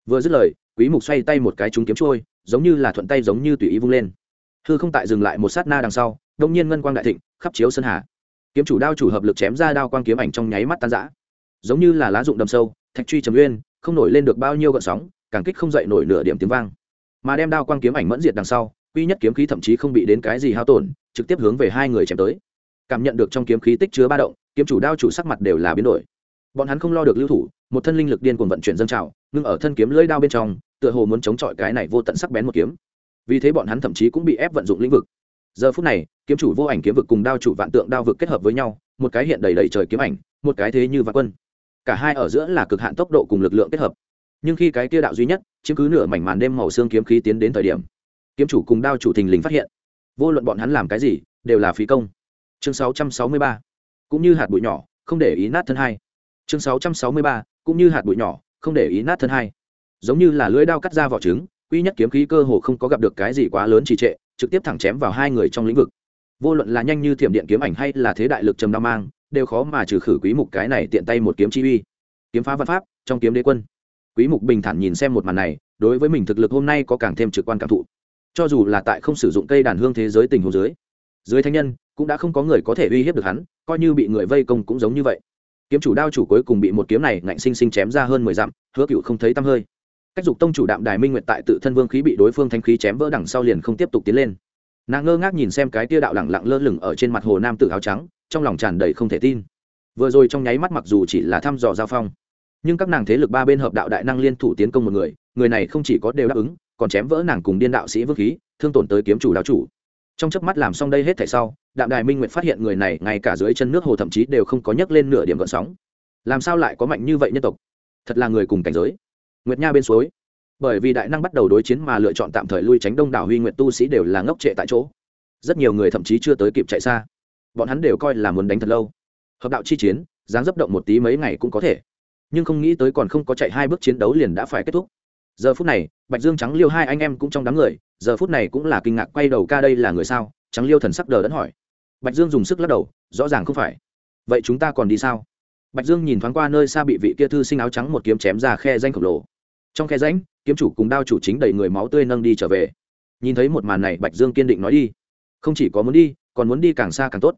Vừa dứt lời, quý mục xoay tay một cái trúng kiếm trôi, giống như là thuận tay giống như tùy ý vung lên. Hư không tại dừng lại một sát na đằng sau, đông nhiên ngân quang đại thịnh khắp chiếu sơn hà. Kiếm chủ đao chủ hợp lực chém ra đao quang kiếm ảnh trong nháy mắt tan rã. Giống như là lá dụng đầm sâu, thạch truy trầm uyên, không nổi lên được bao nhiêu gợn sóng, càng kích không dậy nổi nửa điểm tiếng vang. Mà đem đao quang kiếm ảnh mẫn diệt đằng sau, quy nhất kiếm khí thậm chí không bị đến cái gì hao tổn, trực tiếp hướng về hai người chém tới. Cảm nhận được trong kiếm khí tích chứa ba động, kiếm chủ đao chủ sắc mặt đều là biến đổi. Bọn hắn không lo được lưu thủ, một thân linh lực điên cuồng vận chuyển dâng trào, ngưng ở thân kiếm lưỡi đao bên trong, tựa hồ muốn chống chọi cái này vô tận sắc bén một kiếm. Vì thế bọn hắn thậm chí cũng bị ép vận dụng lĩnh vực giờ phút này, kiếm chủ vô ảnh kiếm vực cùng đao chủ vạn tượng đao vực kết hợp với nhau, một cái hiện đầy đầy trời kiếm ảnh, một cái thế như vạn quân cả hai ở giữa là cực hạn tốc độ cùng lực lượng kết hợp nhưng khi cái kia đạo duy nhất, chiếm cứ nửa mảnh màn đêm màu xương kiếm khí tiến đến thời điểm, kiếm chủ cùng đao chủ thình lình phát hiện vô luận bọn hắn làm cái gì, đều là phí công chương 663. cũng như hạt bụi nhỏ, không để ý nát thân hai chương 663. cũng như hạt bụi nhỏ, không để ý nát thân hai giống như là lưỡi đao cắt ra vỏ trứng quy nhất kiếm khí cơ hồ không có gặp được cái gì quá lớn trì trệ trực tiếp thẳng chém vào hai người trong lĩnh vực. Vô luận là nhanh như thiểm điện kiếm ảnh hay là thế đại lực trầm đao mang, đều khó mà trừ khử quý mục cái này tiện tay một kiếm chi uy. Kiếm phá văn pháp, trong kiếm đế quân. Quý mục bình thản nhìn xem một màn này, đối với mình thực lực hôm nay có càng thêm trực quan cảm thụ. Cho dù là tại không sử dụng cây đàn hương thế giới tình huống dưới dưới thánh nhân, cũng đã không có người có thể uy hiếp được hắn, coi như bị người vây công cũng giống như vậy. Kiếm chủ đao chủ cuối cùng bị một kiếm này ngạnh sinh sinh chém ra hơn mười dặm, hứa cựu không thấy tăm hơi cách dục tông chủ đạm đài minh nguyệt tại tự thân vương khí bị đối phương thanh khí chém vỡ đằng sau liền không tiếp tục tiến lên. Nàng ngơ ngác nhìn xem cái tia đạo lẳng lặng lơ lửng ở trên mặt hồ nam tử áo trắng, trong lòng tràn đầy không thể tin. Vừa rồi trong nháy mắt mặc dù chỉ là thăm dò giao phong, nhưng các nàng thế lực ba bên hợp đạo đại năng liên thủ tiến công một người người này không chỉ có đều đáp ứng, còn chém vỡ nàng cùng điên đạo sĩ vương khí, thương tổn tới kiếm chủ đạo chủ. Trong chớp mắt làm xong đây hết thảy sau, đạm đài minh nguyệt phát hiện người này ngay cả dưới chân nước hồ thậm chí đều không có nhấc lên nửa điểm gợn sóng. Làm sao lại có mạnh như vậy nhân tộc? Thật là người cùng cảnh giới nguyệt nha bên suối. Bởi vì đại năng bắt đầu đối chiến mà lựa chọn tạm thời lui tránh đông đảo huy nguyện tu sĩ đều là ngốc trệ tại chỗ. Rất nhiều người thậm chí chưa tới kịp chạy xa. Bọn hắn đều coi là muốn đánh thật lâu. Hợp đạo chi chiến, dáng dấp động một tí mấy ngày cũng có thể. Nhưng không nghĩ tới còn không có chạy hai bước chiến đấu liền đã phải kết thúc. Giờ phút này, bạch dương trắng liêu hai anh em cũng trong đám người, giờ phút này cũng là kinh ngạc quay đầu ca đây là người sao? Trắng liêu thần sắc đờ đẫn hỏi. Bạch dương dùng sức lắc đầu, rõ ràng không phải. Vậy chúng ta còn đi sao? Bạch dương nhìn thoáng qua nơi xa bị vị kia thư sinh áo trắng một kiếm chém ra khe danh khổng lồ trong khe rãnh, kiếm chủ cùng đao chủ chính đầy người máu tươi nâng đi trở về. Nhìn thấy một màn này, bạch dương kiên định nói đi. Không chỉ có muốn đi, còn muốn đi càng xa càng tốt.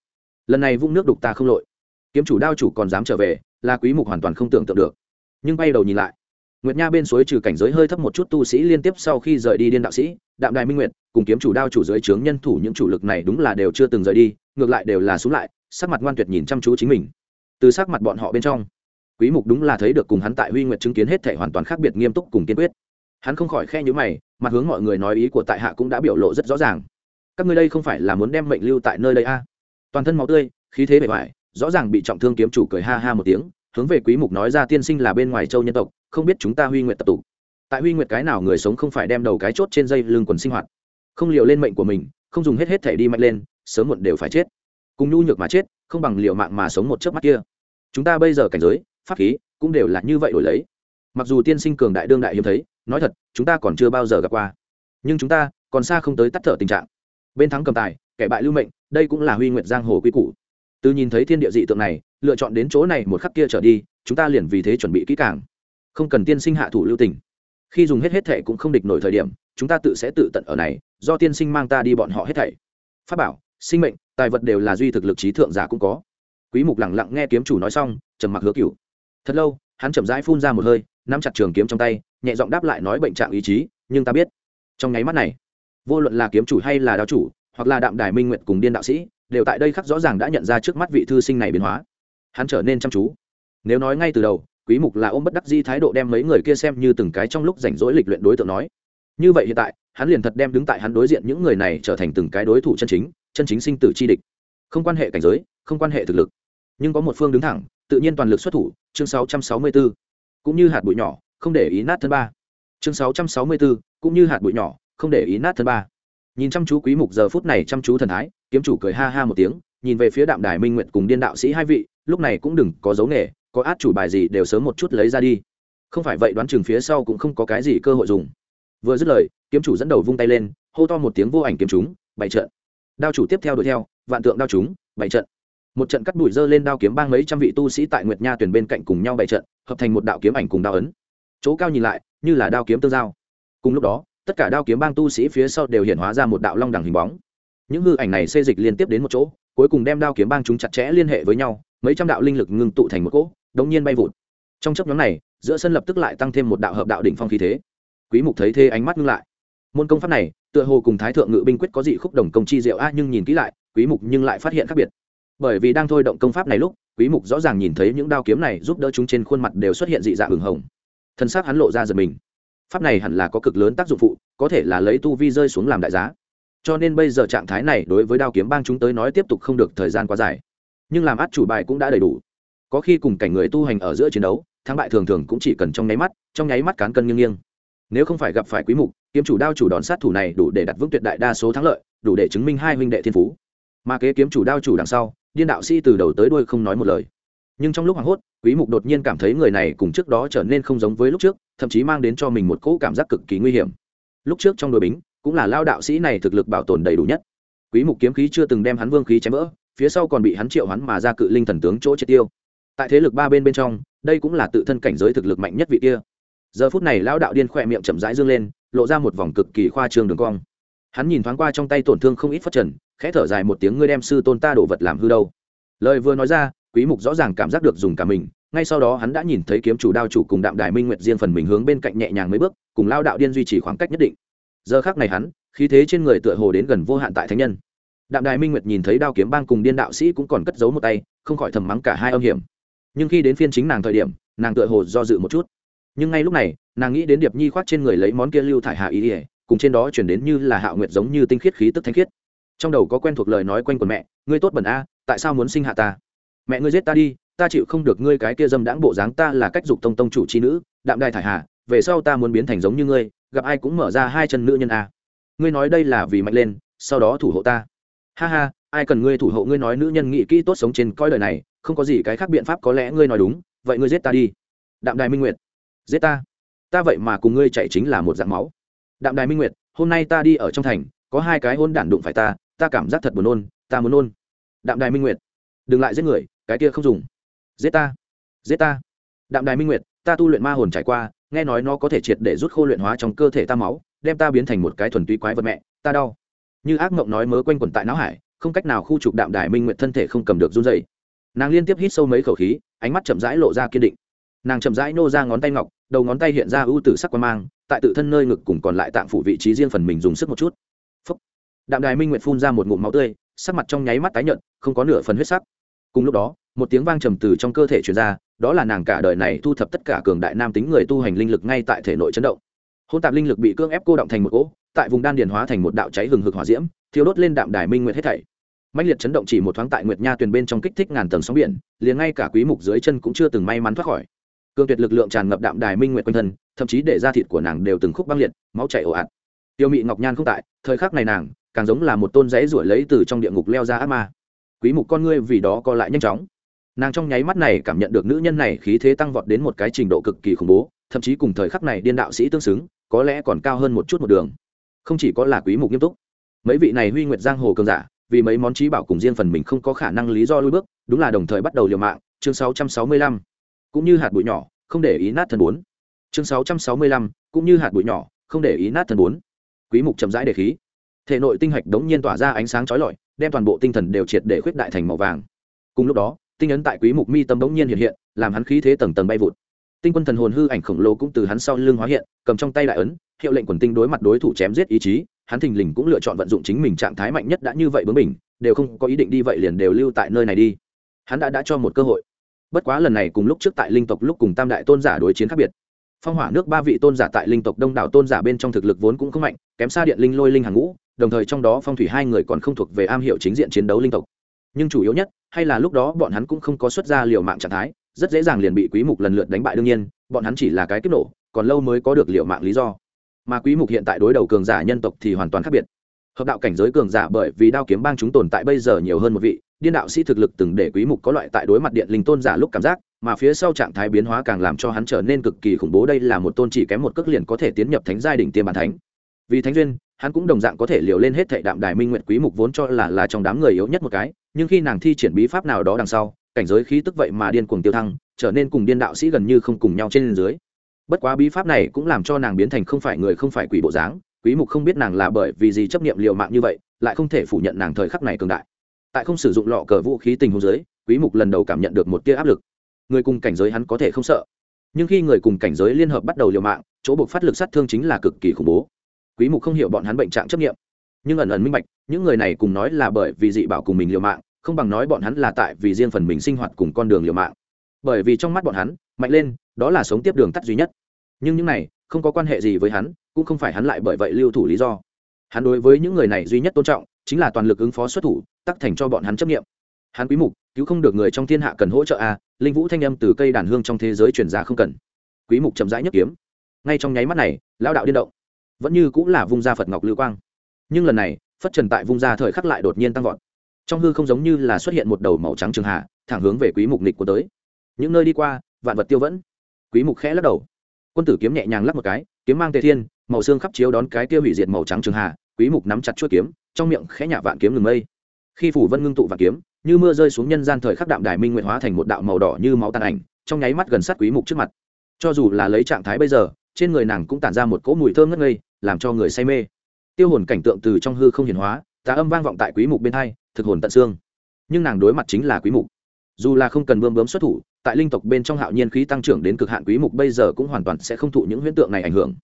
Lần này vũng nước đục ta không lội. Kiếm chủ đao chủ còn dám trở về, là quý mục hoàn toàn không tưởng tượng được. Nhưng bay đầu nhìn lại. Nguyệt nha bên suối trừ cảnh giới hơi thấp một chút tu sĩ liên tiếp sau khi rời đi điên đạo sĩ, đạm đài minh nguyệt, cùng kiếm chủ đao chủ dưới trướng nhân thủ những chủ lực này đúng là đều chưa từng rời đi, ngược lại đều là xuống lại, sắc mặt ngoan tuyệt nhìn chăm chú chính mình. Từ sắc mặt bọn họ bên trong quý mục đúng là thấy được cùng hắn tại huy nguyệt chứng kiến hết thể hoàn toàn khác biệt nghiêm túc cùng kiên quyết. Hắn không khỏi khe nhíu mày, mặt hướng mọi người nói ý của tại hạ cũng đã biểu lộ rất rõ ràng. Các ngươi đây không phải là muốn đem mệnh lưu tại nơi đây a à? toàn thân máu tươi, khí thế bề ngoài rõ ràng bị trọng thương kiếm chủ cười ha ha một tiếng, hướng về quý mục nói ra tiên sinh là bên ngoài châu nhân tộc, không biết chúng ta huy nguyệt tập tụ. Tại huy nguyệt cái nào người sống không phải đem đầu cái chốt trên dây lưng quần sinh hoạt. Không liều lên mệnh của mình, không dùng hết hết thể đi mạnh lên, sớm muộn đều phải chết. Cùng nhu nhược mà chết, không bằng liều mạng mà sống một chớp mắt kia. Chúng ta bây giờ cảnh giới pháp khí cũng đều là như vậy đổi lấy. Mặc dù tiên sinh cường đại đương đại hiếm thấy, nói thật, chúng ta còn chưa bao giờ gặp qua. Nhưng chúng ta còn xa không tới tắt thở tình trạng. Bên thắng cầm tài, kẻ bại lưu mệnh, đây cũng là huy nguyện giang hồ quy củ. Từ nhìn thấy thiên địa dị tượng này, lựa chọn đến chỗ này một khắc kia trở đi, chúng ta liền vì thế chuẩn bị kỹ càng. Không cần tiên sinh hạ thủ lưu tình. Khi dùng hết hết thệ cũng không địch nổi thời điểm, chúng ta tự sẽ tự tận ở này, do tiên sinh mang ta đi bọn họ hết thảy. Pháp bảo, sinh mệnh, tài vật đều là duy thực lực trí thượng giả cũng có. Quý mục lẳng lặng nghe kiếm chủ nói xong, trầm mặc hứa cửu thật lâu, hắn chậm rãi phun ra một hơi, nắm chặt trường kiếm trong tay, nhẹ giọng đáp lại nói bệnh trạng ý chí, nhưng ta biết. Trong nháy mắt này, vô luận là kiếm chủ hay là đao chủ, hoặc là đạm đài minh nguyện cùng điên đạo sĩ, đều tại đây khắc rõ ràng đã nhận ra trước mắt vị thư sinh này biến hóa. Hắn trở nên chăm chú. Nếu nói ngay từ đầu, quý mục là ôm bất đắc di thái độ đem mấy người kia xem như từng cái trong lúc rảnh rỗi lịch luyện đối tượng nói. Như vậy hiện tại, hắn liền thật đem đứng tại hắn đối diện những người này trở thành từng cái đối thủ chân chính chân chính sinh tử chi địch. Không quan hệ cảnh giới, không quan hệ thực lực. Nhưng có một phương đứng thẳng tự nhiên toàn lực xuất thủ chương 664. cũng như hạt bụi nhỏ không để ý nát thân ba. Chương 664, cũng như hạt bụi nhỏ không để ý nát thân ba. Nhìn chăm chú quý mục giờ phút này chăm chú thần thái kiếm chủ cười ha ha một tiếng nhìn về phía đạm đài minh nguyện cùng điên đạo sĩ hai vị lúc này cũng đừng có dấu nghề có át chủ bài gì đều sớm một chút lấy ra đi. Không phải vậy đoán chừng phía sau cũng không có cái gì cơ hội dùng. Vừa dứt lời kiếm chủ dẫn đầu vung tay lên hô to một tiếng vô ảnh kiếm chúng bảy trận. Đao chủ tiếp theo đuổi theo vạn tượng đao chúng bảy trận một trận cắt đuổi dơ lên đao kiếm bang mấy trăm vị tu sĩ tại nguyệt nha tuyển bên cạnh cùng nhau bày trận, hợp thành một đạo kiếm ảnh cùng đao ấn. Chỗ cao nhìn lại, như là đao kiếm tương giao. Cùng lúc đó, tất cả đao kiếm bang tu sĩ phía sau đều hiện hóa ra một đạo long đẳng hình bóng. Những hư ảnh này xê dịch liên tiếp đến một chỗ, cuối cùng đem đao kiếm bang chúng chặt chẽ liên hệ với nhau, mấy trăm đạo linh lực ngưng tụ thành một cỗ, đống nhiên bay vụt. Trong chấp nhóm này, giữa sân lập tức lại tăng thêm một đạo hợp đạo đỉnh phong khí thế. Quý mục thấy thế ánh mắt ngưng lại. Môn công pháp này, tựa hồ cùng thái thượng ngự binh quyết có dị khúc đồng công chi diệu a, nhưng nhìn kỹ lại, quý mục nhưng lại phát hiện khác biệt bởi vì đang thôi động công pháp này lúc, quý mục rõ ràng nhìn thấy những đao kiếm này giúp đỡ chúng trên khuôn mặt đều xuất hiện dị dạng hừng hồng. Thân xác hắn lộ ra giật mình. Pháp này hẳn là có cực lớn tác dụng phụ, có thể là lấy tu vi rơi xuống làm đại giá. Cho nên bây giờ trạng thái này đối với đao kiếm bang chúng tới nói tiếp tục không được thời gian quá dài. Nhưng làm át chủ bài cũng đã đầy đủ. Có khi cùng cảnh người tu hành ở giữa chiến đấu, thắng bại thường thường cũng chỉ cần trong nháy mắt, trong nháy mắt cán cân nghiêng nghiêng. Nếu không phải gặp phải quý mục, kiếm chủ đao chủ đòn sát thủ này đủ để đặt vững tuyệt đại đa số thắng lợi, đủ để chứng minh hai huynh đệ thiên phú. Mà kế kiếm chủ đao chủ đằng sau điên đạo sĩ từ đầu tới đuôi không nói một lời. Nhưng trong lúc hoảng hốt, quý mục đột nhiên cảm thấy người này cùng trước đó trở nên không giống với lúc trước, thậm chí mang đến cho mình một cỗ cảm giác cực kỳ nguy hiểm. Lúc trước trong đội bính, cũng là lao đạo sĩ này thực lực bảo tồn đầy đủ nhất. Quý mục kiếm khí chưa từng đem hắn vương khí chém vỡ, phía sau còn bị hắn triệu hắn mà ra cự linh thần tướng chỗ triệt tiêu. Tại thế lực ba bên bên trong, đây cũng là tự thân cảnh giới thực lực mạnh nhất vị kia. Giờ phút này lão đạo điên khỏe miệng chậm rãi dương lên, lộ ra một vòng cực kỳ khoa trương đường cong. Hắn nhìn thoáng qua trong tay tổn thương không ít phát trần khẽ thở dài một tiếng, ngươi đem sư tôn ta đổ vật làm hư đâu? Lời vừa nói ra, quý mục rõ ràng cảm giác được dùng cả mình, ngay sau đó hắn đã nhìn thấy kiếm chủ đao chủ cùng đạm đài minh nguyệt riêng phần mình hướng bên cạnh nhẹ nhàng mấy bước, cùng lao đạo điên duy trì khoảng cách nhất định. Giờ khác này hắn, khí thế trên người tựa hồ đến gần vô hạn tại thánh nhân. Đạm đài minh nguyệt nhìn thấy đao kiếm bang cùng điên đạo sĩ cũng còn cất giấu một tay, không khỏi thầm mắng cả hai âm hiểm. Nhưng khi đến phiên chính nàng thời điểm, nàng tựa hồ do dự một chút. Nhưng ngay lúc này, nàng nghĩ đến điệp nhi khoác trên người lấy món kia lưu thải hạ ý ỉa cùng trên đó chuyển đến như là hạ nguyệt giống như tinh khiết khí tức thanh khiết trong đầu có quen thuộc lời nói quanh quần mẹ, ngươi tốt bẩn a, tại sao muốn sinh hạ ta? Mẹ ngươi giết ta đi, ta chịu không được ngươi cái kia dâm đãng bộ dáng, ta là cách dục tông tông chủ c h i nữ, đạm đài thải hà, về sau ta muốn biến thành giống như ngươi, gặp ai cũng mở ra hai chân nữ nhân a. Ngươi nói đây là vì mạnh lên, sau đó thủ hộ ta. Ha ha, ai cần ngươi thủ hộ ngươi nói nữ nhân nghị kỹ tốt sống trên coi lời này, không có gì cái khác biện pháp có lẽ ngươi nói đúng, vậy ngươi giết ta đi. Đạm đài minh nguyệt. Giết ta? Ta vậy mà cùng ngươi chạy chính là một dạng máu. Đạm đài minh nguyệt, hôm nay ta đi ở trong thành, có hai cái hôn đản đụng phải ta ta cảm giác thật buồn nôn, ta muốn nôn. Đạm đài minh nguyệt, đừng lại giết người, cái kia không dùng. Giết ta giết ta. Đạm đài minh nguyệt, ta tu luyện ma hồn trải qua, nghe nói nó có thể triệt để rút khô luyện hóa trong cơ thể ta máu, đem ta biến thành một cái thuần túy quái vật mẹ, ta đau. Như ác mộng nói mớ quanh quẩn tại não hải, không cách nào khu trục đạm đài minh nguyệt thân thể không cầm được run dày nàng liên tiếp hít sâu mấy khẩu khí, ánh mắt chậm rãi lộ ra kiên định. Nàng chậm rãi nô ra ngón tay ngọc, đầu ngón tay hiện ra ưu tử sắc quan mang, tại tự thân nơi ngực cùng còn lại tạng phủ vị trí riêng phần mình dùng sức một chút đạm đài minh nguyệt phun ra một ngụm máu tươi, sắc mặt trong nháy mắt tái nhợt, không có nửa phần huyết sắc. Cùng lúc đó, một tiếng vang trầm từ trong cơ thể truyền ra, đó là nàng cả đời này thu thập tất cả cường đại nam tính người tu hành linh lực ngay tại thể nội chấn động. Hôn tạp linh lực bị cưỡng ép cô động thành một cỗ, tại vùng đan điền hóa thành một đạo cháy hừng hực hỏa diễm thiếu đốt lên đạm đài minh nguyệt hết thảy. Mạnh liệt chấn động chỉ một thoáng tại nguyệt nha tuyền bên trong kích thích ngàn tầng sóng biển, liền ngay cả quý mục dưới chân cũng chưa từng may mắn thoát khỏi. Cương tuyệt lực lượng tràn ngập đạm đài minh nguyệt quanh thân, thậm chí để da thịt của nàng đều từng khúc băng liệt, máu chảy ồ ạt. Tiêu mị ngọc nhan không tại, thời khắc này nàng càng giống là một tôn rễ ruổi lấy từ trong địa ngục leo ra ác ma. Quý mục con ngươi vì đó co lại nhanh chóng. Nàng trong nháy mắt này cảm nhận được nữ nhân này khí thế tăng vọt đến một cái trình độ cực kỳ khủng bố, thậm chí cùng thời khắc này điên đạo sĩ tương xứng, có lẽ còn cao hơn một chút một đường. Không chỉ có là quý mục nghiêm túc, mấy vị này huy nguyệt giang hồ cường giả, vì mấy món trí bảo cùng riêng phần mình không có khả năng lý do lui bước, đúng là đồng thời bắt đầu liều mạng, chương 665 cũng như hạt bụi nhỏ, không để ý nát thân bốn. Chương 665 cũng như hạt bụi nhỏ, không để ý nát thân bốn. Quý mục chậm rãi để khí thể nội tinh hạch đống nhiên tỏa ra ánh sáng chói lọi, đem toàn bộ tinh thần đều triệt để khuyết đại thành màu vàng. Cùng lúc đó, tinh ấn tại quý mục mi tâm đống nhiên hiện hiện, làm hắn khí thế tầng tầng bay vụt. Tinh quân thần hồn hư ảnh khổng lồ cũng từ hắn sau lưng hóa hiện, cầm trong tay đại ấn, hiệu lệnh quần tinh đối mặt đối thủ chém giết ý chí, hắn thình lình cũng lựa chọn vận dụng chính mình trạng thái mạnh nhất đã như vậy bướng mình đều không có ý định đi vậy liền đều lưu tại nơi này đi. Hắn đã đã cho một cơ hội. Bất quá lần này cùng lúc trước tại linh tộc lúc cùng tam đại tôn giả đối chiến khác biệt. Phong hỏa nước ba vị tôn giả tại linh tộc đông đảo tôn giả bên trong thực lực vốn cũng không mạnh, kém xa điện linh lôi linh hàng ngũ đồng thời trong đó phong thủy hai người còn không thuộc về am hiểu chính diện chiến đấu linh tộc. Nhưng chủ yếu nhất, hay là lúc đó bọn hắn cũng không có xuất ra liều mạng trạng thái, rất dễ dàng liền bị quý mục lần lượt đánh bại đương nhiên, bọn hắn chỉ là cái kích nổ, còn lâu mới có được liều mạng lý do. Mà quý mục hiện tại đối đầu cường giả nhân tộc thì hoàn toàn khác biệt. Hợp đạo cảnh giới cường giả bởi vì đao kiếm bang chúng tồn tại bây giờ nhiều hơn một vị, điên đạo sĩ thực lực từng để quý mục có loại tại đối mặt điện linh tôn giả lúc cảm giác, mà phía sau trạng thái biến hóa càng làm cho hắn trở nên cực kỳ khủng bố. Đây là một tôn chỉ kém một cước liền có thể tiến nhập thánh giai đỉnh tiêm bản thánh. Vì thánh duyên hắn cũng đồng dạng có thể liều lên hết thệ đạm đài minh nguyện quý mục vốn cho là là trong đám người yếu nhất một cái, nhưng khi nàng thi triển bí pháp nào đó đằng sau, cảnh giới khí tức vậy mà điên cuồng tiêu thăng, trở nên cùng điên đạo sĩ gần như không cùng nhau trên dưới. Bất quá bí pháp này cũng làm cho nàng biến thành không phải người không phải quỷ bộ dáng, quý mục không biết nàng là bởi vì gì chấp niệm liều mạng như vậy, lại không thể phủ nhận nàng thời khắc này cường đại. Tại không sử dụng lọ cờ vũ khí tình huống dưới, quý mục lần đầu cảm nhận được một tia áp lực. Người cùng cảnh giới hắn có thể không sợ. Nhưng khi người cùng cảnh giới liên hợp bắt đầu liều mạng, chỗ buộc phát lực sát thương chính là cực kỳ khủng bố quý mục không hiểu bọn hắn bệnh trạng chấp nghiệm. Nhưng ẩn ẩn minh bạch, những người này cùng nói là bởi vì dị bảo cùng mình liều mạng, không bằng nói bọn hắn là tại vì riêng phần mình sinh hoạt cùng con đường liều mạng. Bởi vì trong mắt bọn hắn, mạnh lên, đó là sống tiếp đường tắt duy nhất. Nhưng những này, không có quan hệ gì với hắn, cũng không phải hắn lại bởi vậy lưu thủ lý do. Hắn đối với những người này duy nhất tôn trọng, chính là toàn lực ứng phó xuất thủ, tắc thành cho bọn hắn chấp nghiệm. Hắn quý mục, cứu không được người trong thiên hạ cần hỗ trợ a, linh vũ thanh âm từ cây đàn hương trong thế giới truyền ra không cần. Quý mục chậm rãi nhất kiếm. Ngay trong nháy mắt này, lão đạo điên động vẫn như cũng là vung ra phật ngọc lưu quang nhưng lần này phất trần tại vung ra thời khắc lại đột nhiên tăng vọt trong hư không giống như là xuất hiện một đầu màu trắng trường hạ thẳng hướng về quý mục nịch của tới những nơi đi qua vạn vật tiêu vẫn quý mục khẽ lắc đầu quân tử kiếm nhẹ nhàng lắc một cái kiếm mang tề thiên màu xương khắp chiếu đón cái tiêu hủy diệt màu trắng trường hạ quý mục nắm chặt chuôi kiếm trong miệng khẽ nhả vạn kiếm ngừng mây khi phủ vân ngưng tụ vạn kiếm như mưa rơi xuống nhân gian thời khắc đạm đài minh nguyện hóa thành một đạo màu đỏ như máu tàn ảnh trong nháy mắt gần sát quý mục trước mặt cho dù là lấy trạng thái bây giờ trên người nàng cũng tản ra một cỗ mùi thơm ngất ngây làm cho người say mê. Tiêu hồn cảnh tượng từ trong hư không hiển hóa, tà âm vang vọng tại quý mục bên hai, thực hồn tận xương. Nhưng nàng đối mặt chính là quý mục. Dù là không cần bơm bướm xuất thủ, tại linh tộc bên trong hạo nhiên khí tăng trưởng đến cực hạn, quý mục bây giờ cũng hoàn toàn sẽ không thụ những huyễn tượng này ảnh hưởng.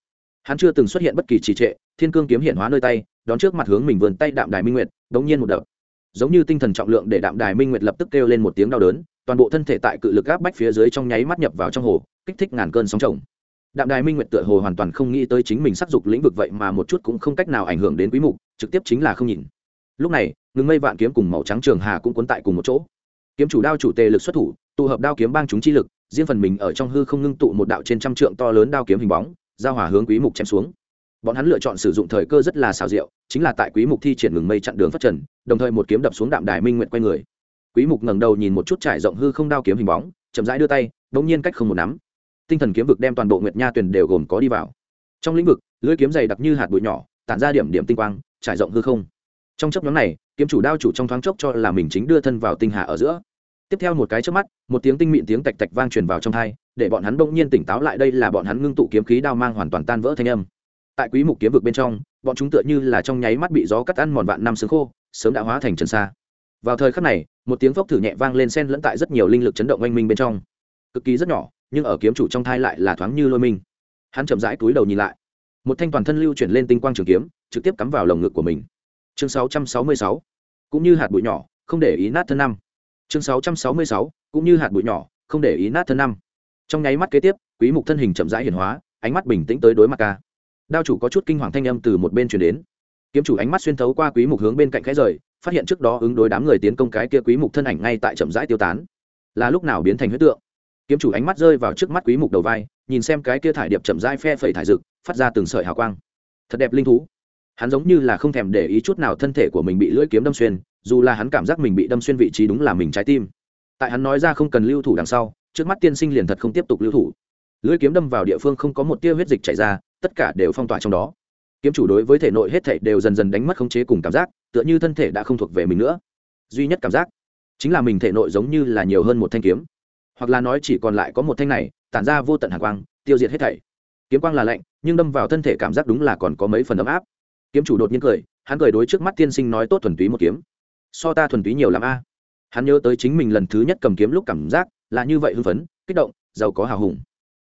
Hắn chưa từng xuất hiện bất kỳ trì trệ, thiên cương kiếm hiện hóa nơi tay, đón trước mặt hướng mình vườn tay đạm đài minh nguyệt, đống nhiên một đợt giống như tinh thần trọng lượng để đạm đài minh nguyệt lập tức kêu lên một tiếng đau đớn, toàn bộ thân thể tại cự lực áp bách phía dưới trong nháy mắt nhập vào trong hồ, kích thích ngàn cơn sóng chồng đạm đài minh nguyệt tựa hồ hoàn toàn không nghĩ tới chính mình sắc dục lĩnh vực vậy mà một chút cũng không cách nào ảnh hưởng đến quý mục, trực tiếp chính là không nhìn. Lúc này, ngừng mây vạn kiếm cùng màu trắng trường hà cũng cuốn tại cùng một chỗ. Kiếm chủ đao chủ tề lực xuất thủ, tụ hợp đao kiếm bang chúng chi lực, riêng phần mình ở trong hư không ngưng tụ một đạo trên trăm trượng to lớn đao kiếm hình bóng, giao hòa hướng quý mục chém xuống. Bọn hắn lựa chọn sử dụng thời cơ rất là xảo diệu, chính là tại quý mục thi triển ngừng mây chặn đường phát trần, đồng thời một kiếm đập xuống đạm đài minh nguyện quay người. Quý mục ngẩng đầu nhìn một chút trải rộng hư không đao kiếm hình bóng, chậm rãi đưa tay đống nhiên cách không một nắm tinh thần kiếm vực đem toàn bộ nguyệt nha tuyền đều gồm có đi vào. Trong lĩnh vực lưỡi kiếm dày đặc như hạt bụi nhỏ, tản ra điểm điểm tinh quang, trải rộng hư không. Trong chấp nhóm này, kiếm chủ đao chủ trong thoáng chốc cho là mình chính đưa thân vào tinh hà ở giữa. Tiếp theo một cái trước mắt, một tiếng tinh mịn tiếng tạch tạch vang truyền vào trong thai để bọn hắn bỗng nhiên tỉnh táo lại đây là bọn hắn ngưng tụ kiếm khí đao mang hoàn toàn tan vỡ thanh âm. Tại quý mục kiếm vực bên trong, bọn chúng tựa như là trong nháy mắt bị gió cắt ăn mòn vạn năm sương khô, sớm đã hóa thành trần xa vào thời khắc này, một tiếng phốc thử nhẹ vang lên xen lẫn tại rất nhiều linh lực chấn động oanh minh bên trong. Cực kỳ rất nhỏ nhưng ở kiếm chủ trong thai lại là thoáng như lôi mình. hắn chậm rãi túi đầu nhìn lại. Một thanh toàn thân lưu chuyển lên tinh quang trường kiếm, trực tiếp cắm vào lồng ngực của mình. Chương 666 cũng như hạt bụi nhỏ, không để ý nát thân năm. Chương 666 cũng như hạt bụi nhỏ, không để ý nát thân năm. Trong nháy mắt kế tiếp, quý mục thân hình chậm rãi hiển hóa, ánh mắt bình tĩnh tới đối mặt ca. Đao chủ có chút kinh hoàng thanh âm từ một bên truyền đến. Kiếm chủ ánh mắt xuyên thấu qua quý mục hướng bên cạnh khẽ rời, phát hiện trước đó ứng đối đám người tiến công cái kia quý mục thân ảnh ngay tại chậm rãi tiêu tán. Là lúc nào biến thành huyết tượng? Kiếm chủ ánh mắt rơi vào trước mắt quý mục đầu vai, nhìn xem cái kia thải điệp chậm rãi phe phẩy thải rực phát ra từng sợi hào quang. Thật đẹp linh thú. Hắn giống như là không thèm để ý chút nào thân thể của mình bị lưỡi kiếm đâm xuyên, dù là hắn cảm giác mình bị đâm xuyên vị trí đúng là mình trái tim. Tại hắn nói ra không cần lưu thủ đằng sau, trước mắt tiên sinh liền thật không tiếp tục lưu thủ. Lưỡi kiếm đâm vào địa phương không có một tia huyết dịch chảy ra, tất cả đều phong tỏa trong đó. Kiếm chủ đối với thể nội hết thể đều dần dần đánh mất khống chế cùng cảm giác, tựa như thân thể đã không thuộc về mình nữa. Duy nhất cảm giác chính là mình thể nội giống như là nhiều hơn một thanh kiếm hoặc là nói chỉ còn lại có một thanh này, tản ra vô tận hàng quang, tiêu diệt hết thảy. Kiếm quang là lạnh, nhưng đâm vào thân thể cảm giác đúng là còn có mấy phần ấm áp. Kiếm chủ đột nhiên cười, hắn cười đối trước mắt tiên sinh nói tốt thuần túy một kiếm. So ta thuần túy nhiều l a. Hắn nhớ tới chính mình lần thứ nhất cầm kiếm lúc cảm giác là như vậy hưng phấn, kích động, giàu có hào hùng.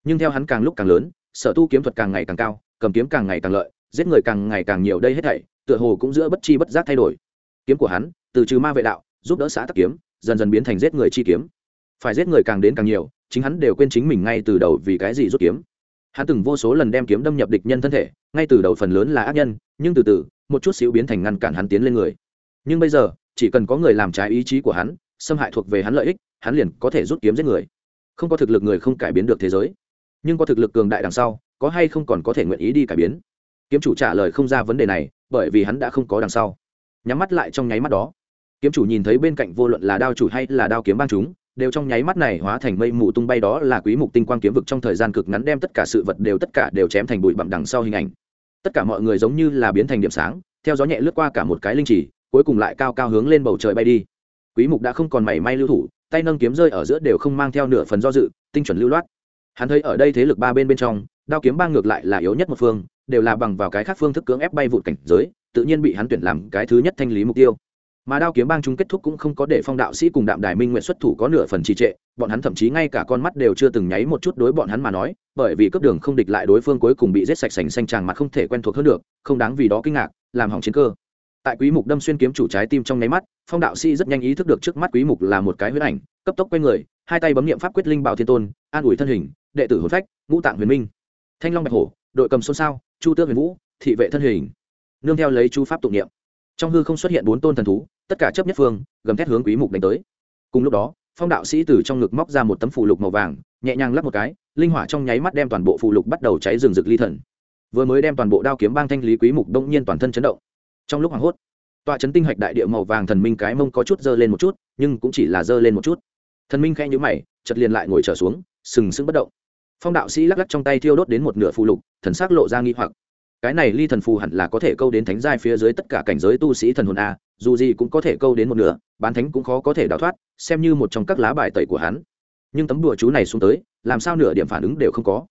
Nhưng theo hắn càng lúc càng lớn, sở tu kiếm thuật càng ngày càng cao, cầm kiếm càng ngày càng lợi, giết người càng ngày càng nhiều đây hết thảy, tựa hồ cũng giữa bất chi bất giác thay đổi. Kiếm của hắn, từ trừ ma vệ đạo, giúp đỡ xã tắc kiếm, dần dần biến thành giết người chi kiếm phải giết người càng đến càng nhiều, chính hắn đều quên chính mình ngay từ đầu vì cái gì rút kiếm. Hắn từng vô số lần đem kiếm đâm nhập địch nhân thân thể, ngay từ đầu phần lớn là ác nhân, nhưng từ từ, một chút xíu biến thành ngăn cản hắn tiến lên người. Nhưng bây giờ, chỉ cần có người làm trái ý chí của hắn, xâm hại thuộc về hắn lợi ích, hắn liền có thể rút kiếm giết người. Không có thực lực người không cải biến được thế giới. Nhưng có thực lực cường đại đằng sau, có hay không còn có thể nguyện ý đi cải biến? Kiếm chủ trả lời không ra vấn đề này, bởi vì hắn đã không có đằng sau. Nhắm mắt lại trong nháy mắt đó. Kiếm chủ nhìn thấy bên cạnh vô luận là đao chủ hay là đao kiếm bang chúng đều trong nháy mắt này hóa thành mây mù tung bay đó là quý mục tinh quang kiếm vực trong thời gian cực ngắn đem tất cả sự vật đều tất cả đều chém thành bụi bặm đằng sau hình ảnh. Tất cả mọi người giống như là biến thành điểm sáng, theo gió nhẹ lướt qua cả một cái linh chỉ cuối cùng lại cao cao hướng lên bầu trời bay đi. Quý mục đã không còn mảy may lưu thủ, tay nâng kiếm rơi ở giữa đều không mang theo nửa phần do dự, tinh chuẩn lưu loát. Hắn thấy ở đây thế lực ba bên bên trong, đao kiếm ba ngược lại là yếu nhất một phương, đều là bằng vào cái khác phương thức cưỡng ép bay vụt cảnh giới, tự nhiên bị hắn tuyển làm cái thứ nhất thanh lý mục tiêu mà đao kiếm bang chúng kết thúc cũng không có để phong đạo sĩ cùng đạm đài minh nguyện xuất thủ có nửa phần trì trệ, bọn hắn thậm chí ngay cả con mắt đều chưa từng nháy một chút đối bọn hắn mà nói, bởi vì cấp đường không địch lại đối phương cuối cùng bị giết sạch sành xanh tràng mặt không thể quen thuộc hơn được, không đáng vì đó kinh ngạc, làm hỏng chiến cơ. Tại quý mục đâm xuyên kiếm chủ trái tim trong nháy mắt, phong đạo sĩ rất nhanh ý thức được trước mắt quý mục là một cái huyết ảnh, cấp tốc quay người, hai tay bấm niệm pháp quyết linh bảo thiên tôn, an ủi thân hình, đệ tử hồn phách, ngũ tạng huyền minh. Thanh long bạch hổ, đội cầm xôn xao, chu tước huyền vũ, thị vệ thân hình. Nương theo lấy chu pháp tụng niệm trong hư không xuất hiện bốn tôn thần thú, tất cả chấp nhất phương, gầm thét hướng quý mục đánh tới. Cùng lúc đó, phong đạo sĩ từ trong ngực móc ra một tấm phù lục màu vàng, nhẹ nhàng lắp một cái, linh hỏa trong nháy mắt đem toàn bộ phù lục bắt đầu cháy rừng rực ly thần. Vừa mới đem toàn bộ đao kiếm bang thanh lý, quý mục đông nhiên toàn thân chấn động. Trong lúc hoảng hốt, tọa chấn tinh hạch đại địa màu vàng thần minh cái mông có chút dơ lên một chút, nhưng cũng chỉ là dơ lên một chút. Thần minh khẽ nhíu mày, chợt liền lại ngồi trở xuống, sừng sững bất động. Phong đạo sĩ lắc lắc trong tay thiêu đốt đến một nửa phù lục, thần sắc lộ ra nghi hoặc cái này ly thần phù hẳn là có thể câu đến thánh giai phía dưới tất cả cảnh giới tu sĩ thần hồn a, dù gì cũng có thể câu đến một nửa, bán thánh cũng khó có thể đào thoát, xem như một trong các lá bài tẩy của hắn. Nhưng tấm đùa chú này xuống tới, làm sao nửa điểm phản ứng đều không có.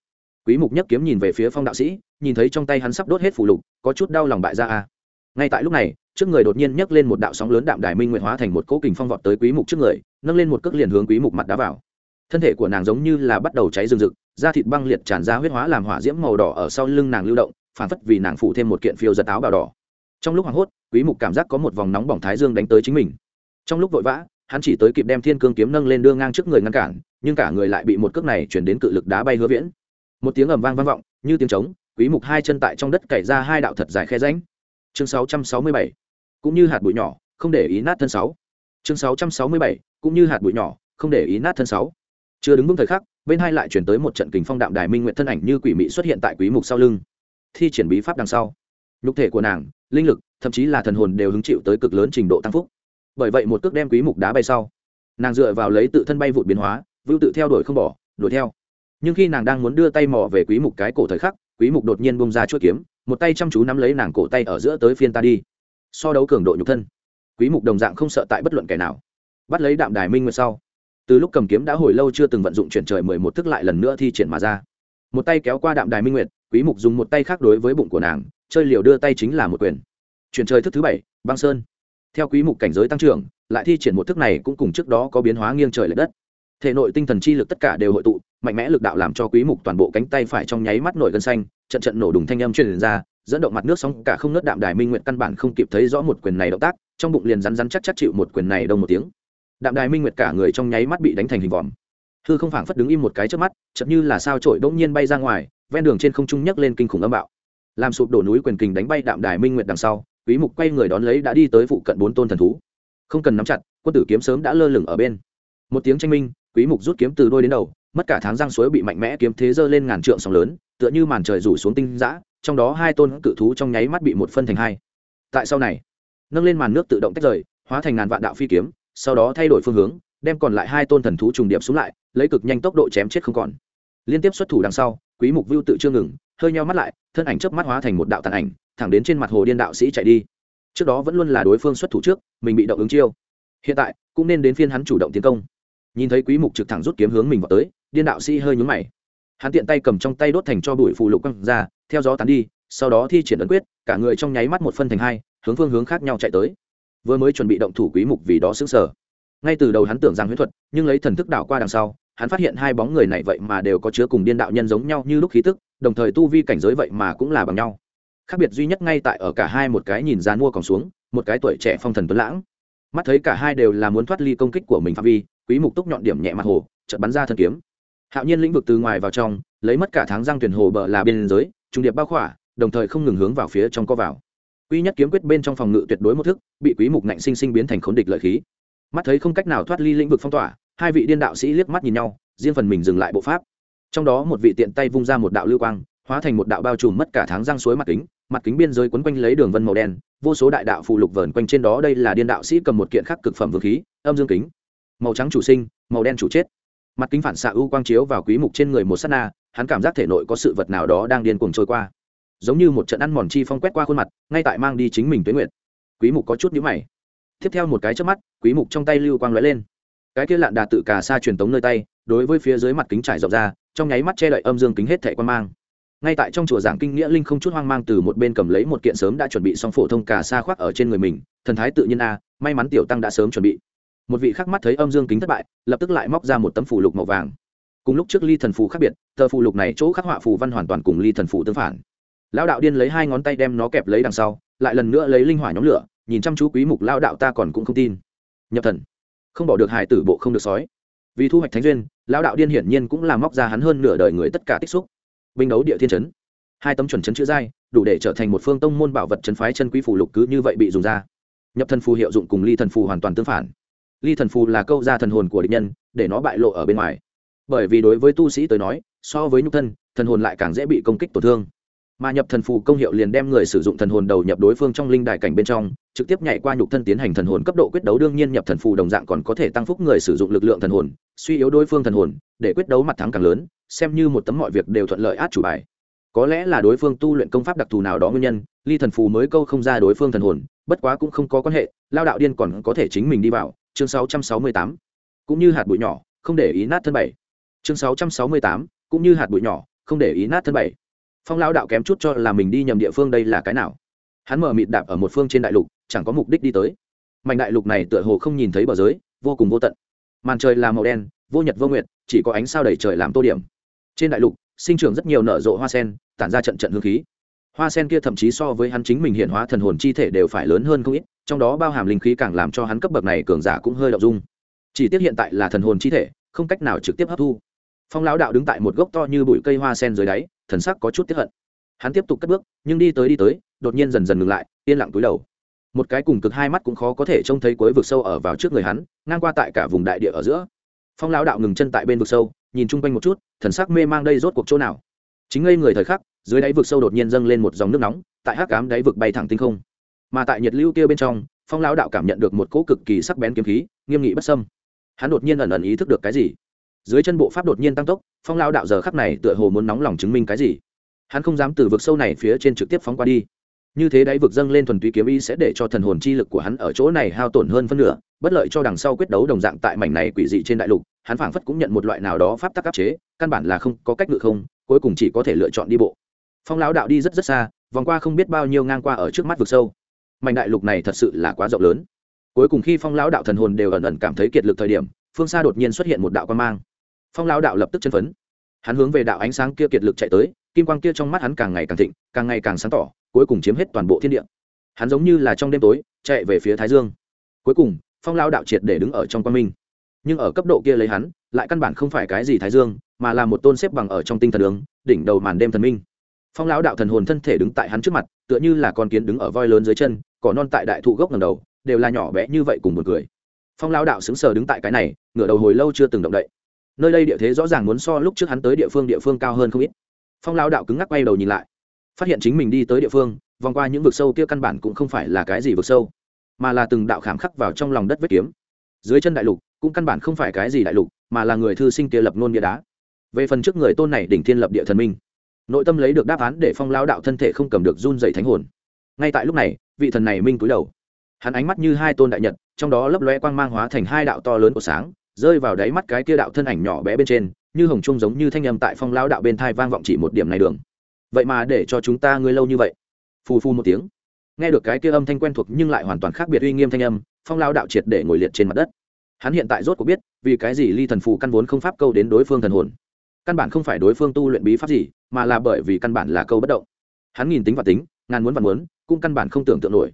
Quý mục nhất kiếm nhìn về phía phong đạo sĩ, nhìn thấy trong tay hắn sắp đốt hết phù lục, có chút đau lòng bại ra a. Ngay tại lúc này, trước người đột nhiên nhấc lên một đạo sóng lớn đạm đài minh nguyện hóa thành một cỗ kình phong vọt tới quý mục trước người, nâng lên một cước liền hướng quý mục mặt đá vào. Thân thể của nàng giống như là bắt đầu cháy rừng rực, da thịt băng liệt tràn ra huyết hóa làm hỏa diễm màu đỏ ở sau lưng nàng lưu động phản phất vì nàng phủ thêm một kiện phiêu giật áo bào đỏ. Trong lúc hoảng hốt, quý mục cảm giác có một vòng nóng bỏng thái dương đánh tới chính mình. Trong lúc vội vã, hắn chỉ tới kịp đem thiên cương kiếm nâng lên đưa ngang trước người ngăn cản, nhưng cả người lại bị một cước này chuyển đến cự lực đá bay hứa viễn. Một tiếng ầm vang vang vọng, như tiếng trống, quý mục hai chân tại trong đất cày ra hai đạo thật dài khe rãnh. Chương 667 cũng như hạt bụi nhỏ, không để ý nát thân sáu. Chương 667 cũng như hạt bụi nhỏ, không để ý nát thân sáu. Chưa đứng vững thời khắc, bên hai lại chuyển tới một trận kình phong đạm đài minh nguyện thân ảnh như quỷ mị xuất hiện tại quý mục sau lưng thi triển bí pháp đằng sau. Nhục thể của nàng, linh lực, thậm chí là thần hồn đều hứng chịu tới cực lớn trình độ tăng phúc. Bởi vậy một cước đem quý mục đá bay sau, nàng dựa vào lấy tự thân bay vụt biến hóa, vưu tự theo đuổi không bỏ, đuổi theo. Nhưng khi nàng đang muốn đưa tay mò về quý mục cái cổ thời khắc, quý mục đột nhiên bung ra chuôi kiếm, một tay chăm chú nắm lấy nàng cổ tay ở giữa tới phiên ta đi. So đấu cường độ nhục thân, quý mục đồng dạng không sợ tại bất luận kẻ nào. Bắt lấy đạm đài minh nguyệt sau, từ lúc cầm kiếm đã hồi lâu chưa từng vận dụng chuyển trời mười một thức lại lần nữa thi triển mà ra một tay kéo qua đạm đài minh nguyệt, quý mục dùng một tay khác đối với bụng của nàng, chơi liều đưa tay chính là một quyền. Chuyển trời thức thứ bảy, băng sơn. Theo quý mục cảnh giới tăng trưởng, lại thi triển một thức này cũng cùng trước đó có biến hóa nghiêng trời lệch đất. Thể nội tinh thần chi lực tất cả đều hội tụ, mạnh mẽ lực đạo làm cho quý mục toàn bộ cánh tay phải trong nháy mắt nổi gân xanh, trận trận nổ đùng thanh âm truyền ra, dẫn động mặt nước sóng cả không nớt đạm đài minh nguyện căn bản không kịp thấy rõ một quyền này động tác, trong bụng liền rắn rắn chắc chắc chịu một quyền này đông một tiếng. Đạm đài minh nguyệt cả người trong nháy mắt bị đánh thành hình vòm hư không phảng phất đứng im một cái trước mắt chậm như là sao trổi bỗng nhiên bay ra ngoài, ven đường trên không trung nhấc lên kinh khủng âm bạo. Làm sụp đổ núi quyền kình đánh bay đạm đài minh nguyệt đằng sau, quý mục quay người đón lấy đã đi tới phụ cận bốn tôn thần thú. Không cần nắm chặt, quân tử kiếm sớm đã lơ lửng ở bên. Một tiếng tranh minh, quý mục rút kiếm từ đôi đến đầu, mất cả tháng răng suối bị mạnh mẽ kiếm thế dơ lên ngàn trượng sóng lớn, tựa như màn trời rủ xuống tinh dã, trong đó hai tôn cự thú trong nháy mắt bị một phân thành hai. Tại sau này, nâng lên màn nước tự động tách rời, hóa thành ngàn vạn đạo phi kiếm, sau đó thay đổi phương hướng, đem còn lại hai tôn thần thú trùng điệp xuống lại lấy cực nhanh tốc độ chém chết không còn. Liên tiếp xuất thủ đằng sau, quý mục vưu tự chưa ngừng, hơi nheo mắt lại, thân ảnh chớp mắt hóa thành một đạo tàn ảnh, thẳng đến trên mặt hồ điên đạo sĩ chạy đi. Trước đó vẫn luôn là đối phương xuất thủ trước, mình bị động ứng chiêu. Hiện tại, cũng nên đến phiên hắn chủ động tiến công. Nhìn thấy quý mục trực thẳng rút kiếm hướng mình vào tới, điên đạo sĩ hơi nhướng mày. Hắn tiện tay cầm trong tay đốt thành cho bụi phù lục quăng ra, theo gió tán đi, sau đó thi triển ấn quyết, cả người trong nháy mắt một phân thành hai, hướng phương hướng khác nhau chạy tới. Vừa mới chuẩn bị động thủ quý mục vì đó sững sờ. Ngay từ đầu hắn tưởng rằng huyễn thuật, nhưng lấy thần thức đảo qua đằng sau hắn phát hiện hai bóng người này vậy mà đều có chứa cùng điên đạo nhân giống nhau như lúc khí tức, đồng thời tu vi cảnh giới vậy mà cũng là bằng nhau. Khác biệt duy nhất ngay tại ở cả hai một cái nhìn ra mua còn xuống, một cái tuổi trẻ phong thần tuấn lãng. Mắt thấy cả hai đều là muốn thoát ly công kích của mình phạm vi, quý mục túc nhọn điểm nhẹ mặt hồ, chợt bắn ra thân kiếm. Hạo nhiên lĩnh vực từ ngoài vào trong, lấy mất cả tháng răng tuyển hồ bờ là biên giới, trung điệp bao khỏa, đồng thời không ngừng hướng vào phía trong co vào. Quy nhất kiếm quyết bên trong phòng ngự tuyệt đối một thức, bị quý mục nạnh sinh sinh biến thành khốn địch lợi khí. Mắt thấy không cách nào thoát ly lĩnh vực phong tỏa hai vị điên đạo sĩ liếc mắt nhìn nhau, riêng phần mình dừng lại bộ pháp. Trong đó một vị tiện tay vung ra một đạo lưu quang, hóa thành một đạo bao trùm mất cả tháng răng suối mặt kính mặt kính biên giới quấn quanh lấy đường vân màu đen, vô số đại đạo phù lục vờn quanh trên đó, đây là điên đạo sĩ cầm một kiện khắc cực phẩm vương khí, âm dương kính. Màu trắng chủ sinh, màu đen chủ chết. Mặt kính phản xạ ưu quang chiếu vào quý mục trên người một sát na, hắn cảm giác thể nội có sự vật nào đó đang điên cuồng trôi qua. Giống như một trận ăn mòn chi phong quét qua khuôn mặt, ngay tại mang đi chính mình tuế nguyện quý mục có chút nhíu mày. Tiếp theo một cái chớp mắt, quý mục trong tay lưu quang lóe lên cái kia lạn đà tự cả sa truyền tống nơi tay, đối với phía dưới mặt kính trải rộng ra, trong nháy mắt che đậy âm dương kính hết thảy quan mang. Ngay tại trong chùa giảng kinh nghĩa linh không chút hoang mang từ một bên cầm lấy một kiện sớm đã chuẩn bị xong phổ thông cả sa khoác ở trên người mình, thần thái tự nhiên a, may mắn tiểu tăng đã sớm chuẩn bị. Một vị khác mắt thấy âm dương kính thất bại, lập tức lại móc ra một tấm phù lục màu vàng. Cùng lúc trước ly thần phù khác biệt, tờ phù lục này chỗ khắc họa phù văn hoàn toàn cùng ly thần phù tương phản. Lão đạo điên lấy hai ngón tay đem nó kẹp lấy đằng sau, lại lần nữa lấy linh hỏa nhóm lửa, nhìn chăm chú quý mục lão đạo ta còn cũng không tin. Nhập thần không bỏ được hài tử bộ không được sói. Vì thu hoạch thánh duyên, lão đạo điên hiển nhiên cũng làm móc ra hắn hơn nửa đời người tất cả tích xúc. Binh đấu địa thiên chấn. Hai tấm chuẩn chấn chữ giai, đủ để trở thành một phương tông môn bảo vật chấn phái chân quý phù lục cứ như vậy bị dùng ra. Nhập thần phù hiệu dụng cùng ly thần phù hoàn toàn tương phản. Ly thần phù là câu ra thần hồn của địch nhân, để nó bại lộ ở bên ngoài. Bởi vì đối với tu sĩ tới nói, so với nhục thân, thần hồn lại càng dễ bị công kích tổn thương mà nhập thần phù công hiệu liền đem người sử dụng thần hồn đầu nhập đối phương trong linh đài cảnh bên trong trực tiếp nhảy qua nhục thân tiến hành thần hồn cấp độ quyết đấu đương nhiên nhập thần phù đồng dạng còn có thể tăng phúc người sử dụng lực lượng thần hồn suy yếu đối phương thần hồn để quyết đấu mặt thắng càng lớn xem như một tấm mọi việc đều thuận lợi át chủ bài có lẽ là đối phương tu luyện công pháp đặc thù nào đó nguyên nhân ly thần phù mới câu không ra đối phương thần hồn bất quá cũng không có quan hệ lao đạo điên còn có thể chính mình đi vào chương 668. cũng như hạt bụi nhỏ không để ý nát thân bảy chương 668, cũng như hạt bụi nhỏ không để ý nát thân bảy phong lao đạo kém chút cho là mình đi nhầm địa phương đây là cái nào. Hắn mở mịt đạp ở một phương trên đại lục, chẳng có mục đích đi tới. Mảnh đại lục này tựa hồ không nhìn thấy bờ giới, vô cùng vô tận. Màn trời là màu đen, vô nhật vô nguyệt, chỉ có ánh sao đầy trời làm tô điểm. Trên đại lục, sinh trưởng rất nhiều nở rộ hoa sen, tản ra trận trận hương khí. Hoa sen kia thậm chí so với hắn chính mình hiện hóa thần hồn chi thể đều phải lớn hơn không ít, trong đó bao hàm linh khí càng làm cho hắn cấp bậc này cường giả cũng hơi đ dung. Chỉ tiếc hiện tại là thần hồn chi thể, không cách nào trực tiếp hấp thu. Phong lão đạo đứng tại một gốc to như bụi cây hoa sen dưới đáy thần sắc có chút tiếp hận. Hắn tiếp tục cất bước, nhưng đi tới đi tới, đột nhiên dần dần ngừng lại, yên lặng túi đầu. Một cái cùng cực hai mắt cũng khó có thể trông thấy cuối vực sâu ở vào trước người hắn, ngang qua tại cả vùng đại địa ở giữa. Phong lão đạo ngừng chân tại bên vực sâu, nhìn chung quanh một chút, thần sắc mê mang đây rốt cuộc chỗ nào? Chính ngây người thời khắc, dưới đáy vực sâu đột nhiên dâng lên một dòng nước nóng, tại hắc cám đáy vực bay thẳng tinh không. Mà tại nhiệt lưu kia bên trong, phong lão đạo cảm nhận được một cỗ cực kỳ sắc bén kiếm khí, nghiêm nghị bất sâm hắn đột nhiên ẩn ẩn ý thức được cái gì? Dưới chân bộ pháp đột nhiên tăng tốc, phong lao đạo giờ khắc này tựa hồ muốn nóng lòng chứng minh cái gì. Hắn không dám từ vực sâu này phía trên trực tiếp phóng qua đi. Như thế đáy vực dâng lên thuần túy kiếm ý sẽ để cho thần hồn chi lực của hắn ở chỗ này hao tổn hơn phân nửa, bất lợi cho đằng sau quyết đấu đồng dạng tại mảnh này quỷ dị trên đại lục, hắn phảng phất cũng nhận một loại nào đó pháp tắc áp chế, căn bản là không có cách ngự không, cuối cùng chỉ có thể lựa chọn đi bộ. Phong lão đạo đi rất rất xa, vòng qua không biết bao nhiêu ngang qua ở trước mắt vực sâu. Mảnh đại lục này thật sự là quá rộng lớn. Cuối cùng khi phong lão đạo thần hồn đều ẩn ẩn cảm thấy kiệt lực thời điểm, phương xa đột nhiên xuất hiện một đạo quan mang phong lão đạo lập tức chân phấn. Hắn hướng về đạo ánh sáng kia kiệt lực chạy tới, kim quang kia trong mắt hắn càng ngày càng thịnh, càng ngày càng sáng tỏ, cuối cùng chiếm hết toàn bộ thiên địa. Hắn giống như là trong đêm tối, chạy về phía thái dương. Cuối cùng, phong lao đạo triệt để đứng ở trong quan minh. Nhưng ở cấp độ kia lấy hắn, lại căn bản không phải cái gì thái dương, mà là một tôn xếp bằng ở trong tinh thần đường, đỉnh đầu màn đêm thần minh. Phong lão đạo thần hồn thân thể đứng tại hắn trước mặt, tựa như là con kiến đứng ở voi lớn dưới chân, cỏ non tại đại thụ gốc ngầm đầu, đều là nhỏ bé như vậy cùng một người phong lão đạo xứng sờ đứng tại cái này, ngửa đầu hồi lâu chưa từng động đậy nơi đây địa thế rõ ràng muốn so lúc trước hắn tới địa phương địa phương cao hơn không ít. Phong lao đạo cứng ngắc quay đầu nhìn lại, phát hiện chính mình đi tới địa phương, vòng qua những vực sâu kia căn bản cũng không phải là cái gì vực sâu, mà là từng đạo khảm khắc vào trong lòng đất vết kiếm. Dưới chân đại lục cũng căn bản không phải cái gì đại lục, mà là người thư sinh kia lập nôn địa đá. Về phần trước người tôn này đỉnh thiên lập địa thần minh, nội tâm lấy được đáp án để phong lao đạo thân thể không cầm được run dày thánh hồn. Ngay tại lúc này, vị thần này minh cúi đầu. Hắn ánh mắt như hai tôn đại nhật, trong đó lấp loe quang mang hóa thành hai đạo to lớn của sáng rơi vào đáy mắt cái kia đạo thân ảnh nhỏ bé bên trên, như hồng trung giống như thanh âm tại phong lao đạo bên thai vang vọng chỉ một điểm này đường. Vậy mà để cho chúng ta ngươi lâu như vậy. Phù phu một tiếng. Nghe được cái kia âm thanh quen thuộc nhưng lại hoàn toàn khác biệt uy nghiêm thanh âm, phong lao đạo triệt để ngồi liệt trên mặt đất. Hắn hiện tại rốt cuộc biết, vì cái gì ly thần phù căn vốn không pháp câu đến đối phương thần hồn. Căn bản không phải đối phương tu luyện bí pháp gì, mà là bởi vì căn bản là câu bất động. Hắn nhìn tính và tính, ngàn muốn và muốn, cũng căn bản không tưởng tượng nổi.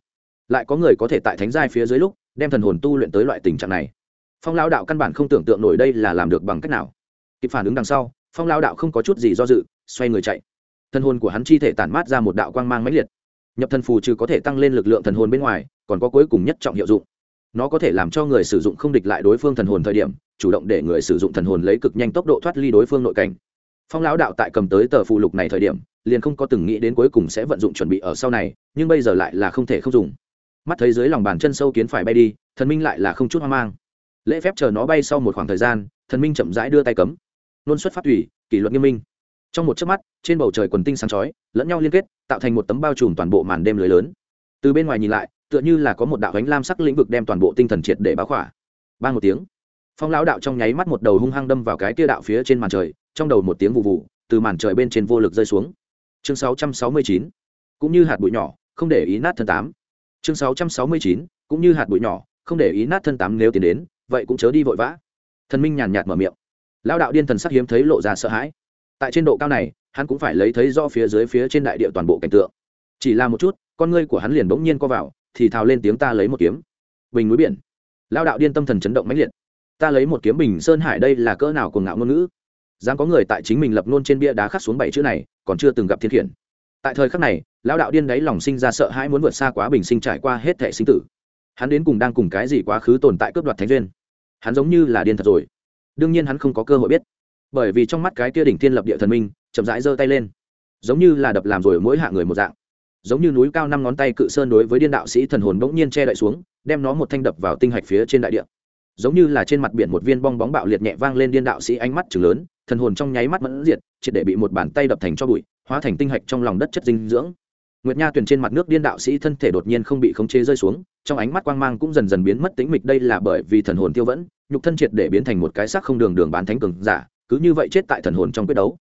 Lại có người có thể tại thánh giai phía dưới lúc, đem thần hồn tu luyện tới loại tình trạng này phong lao đạo căn bản không tưởng tượng nổi đây là làm được bằng cách nào. Kịp phản ứng đằng sau, phong lao đạo không có chút gì do dự, xoay người chạy. Thần hồn của hắn chi thể tản mát ra một đạo quang mang mãnh liệt. Nhập thần phù trừ có thể tăng lên lực lượng thần hồn bên ngoài, còn có cuối cùng nhất trọng hiệu dụng. Nó có thể làm cho người sử dụng không địch lại đối phương thần hồn thời điểm, chủ động để người sử dụng thần hồn lấy cực nhanh tốc độ thoát ly đối phương nội cảnh. Phong lão đạo tại cầm tới tờ phụ lục này thời điểm, liền không có từng nghĩ đến cuối cùng sẽ vận dụng chuẩn bị ở sau này, nhưng bây giờ lại là không thể không dùng. Mắt thấy dưới lòng bàn chân sâu kiến phải bay đi, thần minh lại là không chút hoang mang lễ phép chờ nó bay sau một khoảng thời gian thần minh chậm rãi đưa tay cấm. Luôn xuất phát thủy kỷ luật nghiêm minh. Trong một chớp mắt trên bầu trời quần tinh sáng chói lẫn nhau liên kết tạo thành một tấm bao trùm toàn bộ màn đêm lưới lớn. Từ bên ngoài nhìn lại tựa như là có một đạo ánh lam sắc lĩnh vực đem toàn bộ tinh thần triệt để báo khỏa. Ba một tiếng phong lão đạo trong nháy mắt một đầu hung hăng đâm vào cái tia đạo phía trên màn trời trong đầu một tiếng vụ vụ từ màn trời bên trên vô lực rơi xuống. Chương 669, cũng như hạt bụi nhỏ không để ý nát thân tám. Chương 669, cũng như hạt bụi nhỏ không để ý nát thân tám nếu tiến đến vậy cũng chớ đi vội vã. Thần minh nhàn nhạt mở miệng. Lão đạo điên thần sắc hiếm thấy lộ ra sợ hãi. Tại trên độ cao này, hắn cũng phải lấy thấy do phía dưới phía trên đại địa toàn bộ cảnh tượng. Chỉ là một chút, con ngươi của hắn liền bỗng nhiên co vào, thì thào lên tiếng ta lấy một kiếm. Bình núi biển. Lao đạo điên tâm thần chấn động mãnh liệt. Ta lấy một kiếm bình sơn hải đây là cỡ nào cuồng ngạo ngôn ngữ? Dám có người tại chính mình lập nôn trên bia đá khắc xuống bảy chữ này, còn chưa từng gặp thiên khiển. Tại thời khắc này, lão đạo điên đáy lòng sinh ra sợ hãi muốn vượt xa quá bình sinh trải qua hết thể sinh tử. Hắn đến cùng đang cùng cái gì quá khứ tồn tại cướp đoạt thánh duyên? Hắn giống như là điên thật rồi. Đương nhiên hắn không có cơ hội biết. Bởi vì trong mắt cái kia đỉnh thiên lập địa thần minh, chậm rãi giơ tay lên. Giống như là đập làm rồi mỗi hạ người một dạng. Giống như núi cao năm ngón tay cự sơn đối với điên đạo sĩ thần hồn bỗng nhiên che đậy xuống, đem nó một thanh đập vào tinh hạch phía trên đại địa. Giống như là trên mặt biển một viên bong bóng bạo liệt nhẹ vang lên điên đạo sĩ ánh mắt chừng lớn, thần hồn trong nháy mắt mẫn diệt, triệt để bị một bàn tay đập thành cho bụi, hóa thành tinh hạch trong lòng đất chất dinh dưỡng nguyệt nha tuyền trên mặt nước điên đạo sĩ thân thể đột nhiên không bị khống chế rơi xuống, trong ánh mắt quang mang cũng dần dần biến mất tính mịch, đây là bởi vì thần hồn tiêu vẫn, nhục thân triệt để biến thành một cái xác không đường đường bán thánh cường giả, cứ như vậy chết tại thần hồn trong quyết đấu.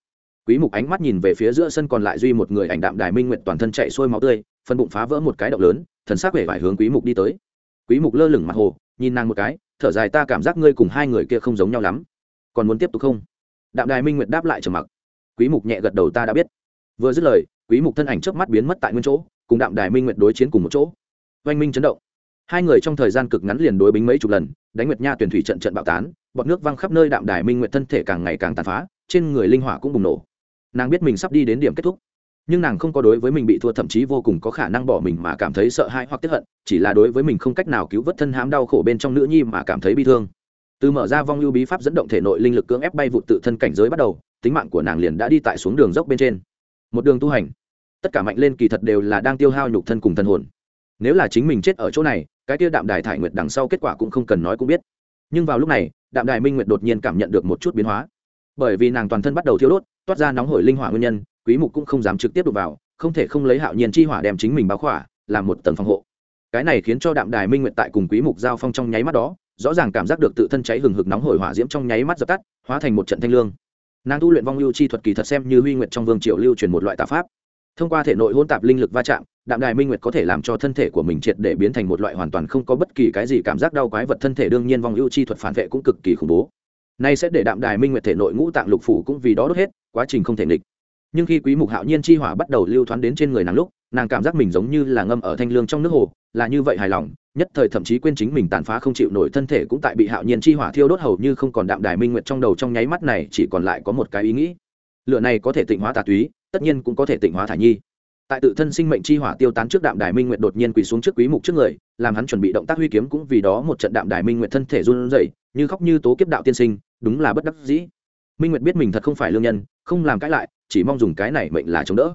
Quý mục ánh mắt nhìn về phía giữa sân còn lại duy một người ảnh đạm đài minh nguyệt toàn thân chạy xuôi máu tươi, phân bụng phá vỡ một cái động lớn, thần sắc vẻ vải hướng quý mục đi tới. Quý mục lơ lửng mặt hồ, nhìn nàng một cái, thở dài ta cảm giác ngươi cùng hai người kia không giống nhau lắm. Còn muốn tiếp tục không? Đạm đài minh nguyệt đáp lại trầm mặc. Quý mục nhẹ gật đầu ta đã biết. Vừa dứt lời quý mục thân ảnh chớp mắt biến mất tại nguyên chỗ, cùng đạm đài minh nguyệt đối chiến cùng một chỗ. Oanh minh chấn động. Hai người trong thời gian cực ngắn liền đối bính mấy chục lần, đánh nguyệt nha tuyển thủy trận trận bạo tán bọt nước văng khắp nơi đạm đài minh nguyệt thân thể càng ngày càng tàn phá, trên người linh hỏa cũng bùng nổ. Nàng biết mình sắp đi đến điểm kết thúc, nhưng nàng không có đối với mình bị thua thậm chí vô cùng có khả năng bỏ mình mà cảm thấy sợ hãi hoặc tiếp hận, chỉ là đối với mình không cách nào cứu vớt thân hãm đau khổ bên trong nữ nhi mà cảm thấy bi thương. Từ mở ra vong lưu bí pháp dẫn động thể nội linh lực cưỡng ép bay vụ tự thân cảnh giới bắt đầu, tính mạng của nàng liền đã đi tại xuống đường dốc bên trên. Một đường tu hành tất cả mạnh lên kỳ thật đều là đang tiêu hao nhục thân cùng thân hồn. Nếu là chính mình chết ở chỗ này, cái kia đạm đài thải nguyệt đằng sau kết quả cũng không cần nói cũng biết. Nhưng vào lúc này, đạm đài minh nguyệt đột nhiên cảm nhận được một chút biến hóa. Bởi vì nàng toàn thân bắt đầu thiêu đốt, toát ra nóng hổi linh hỏa nguyên nhân, quý mục cũng không dám trực tiếp đụng vào, không thể không lấy hạo nhiên chi hỏa đem chính mình báo khỏa, làm một tầng phòng hộ. Cái này khiến cho đạm đài minh nguyệt tại cùng quý mục giao phong trong nháy mắt đó, rõ ràng cảm giác được tự thân cháy hừng hực nóng hổi hỏa diễm trong nháy mắt dập tắt, hóa thành một trận thanh lương. Nàng tu luyện vong lưu chi thuật kỳ thật xem như huy nguyệt trong vương triều lưu truyền một loại tà pháp thông qua thể nội hỗn tạp linh lực va chạm, đạm đài minh nguyệt có thể làm cho thân thể của mình triệt để biến thành một loại hoàn toàn không có bất kỳ cái gì cảm giác đau quái vật thân thể đương nhiên vong ưu chi thuật phản vệ cũng cực kỳ khủng bố. Nay sẽ để đạm đài minh nguyệt thể nội ngũ tạng lục phủ cũng vì đó đốt hết, quá trình không thể nghịch. Nhưng khi quý mục hạo nhiên chi hỏa bắt đầu lưu thoáng đến trên người nàng lúc, nàng cảm giác mình giống như là ngâm ở thanh lương trong nước hồ, là như vậy hài lòng, nhất thời thậm chí quên chính mình tàn phá không chịu nổi thân thể cũng tại bị hạo nhiên chi hỏa thiêu đốt hầu như không còn đạm đài minh nguyệt trong đầu trong nháy mắt này chỉ còn lại có một cái ý nghĩ. Lửa này có thể tịnh hóa tà túy tất nhiên cũng có thể tịnh hóa Thải nhi. Tại tự thân sinh mệnh chi hỏa tiêu tán trước đạm đài minh nguyệt đột nhiên quỳ xuống trước quý mục trước người, làm hắn chuẩn bị động tác huy kiếm cũng vì đó một trận đạm đài minh nguyệt thân thể run rẩy, như khóc như tố kiếp đạo tiên sinh, đúng là bất đắc dĩ. Minh nguyệt biết mình thật không phải lương nhân, không làm cãi lại, chỉ mong dùng cái này mệnh là chống đỡ.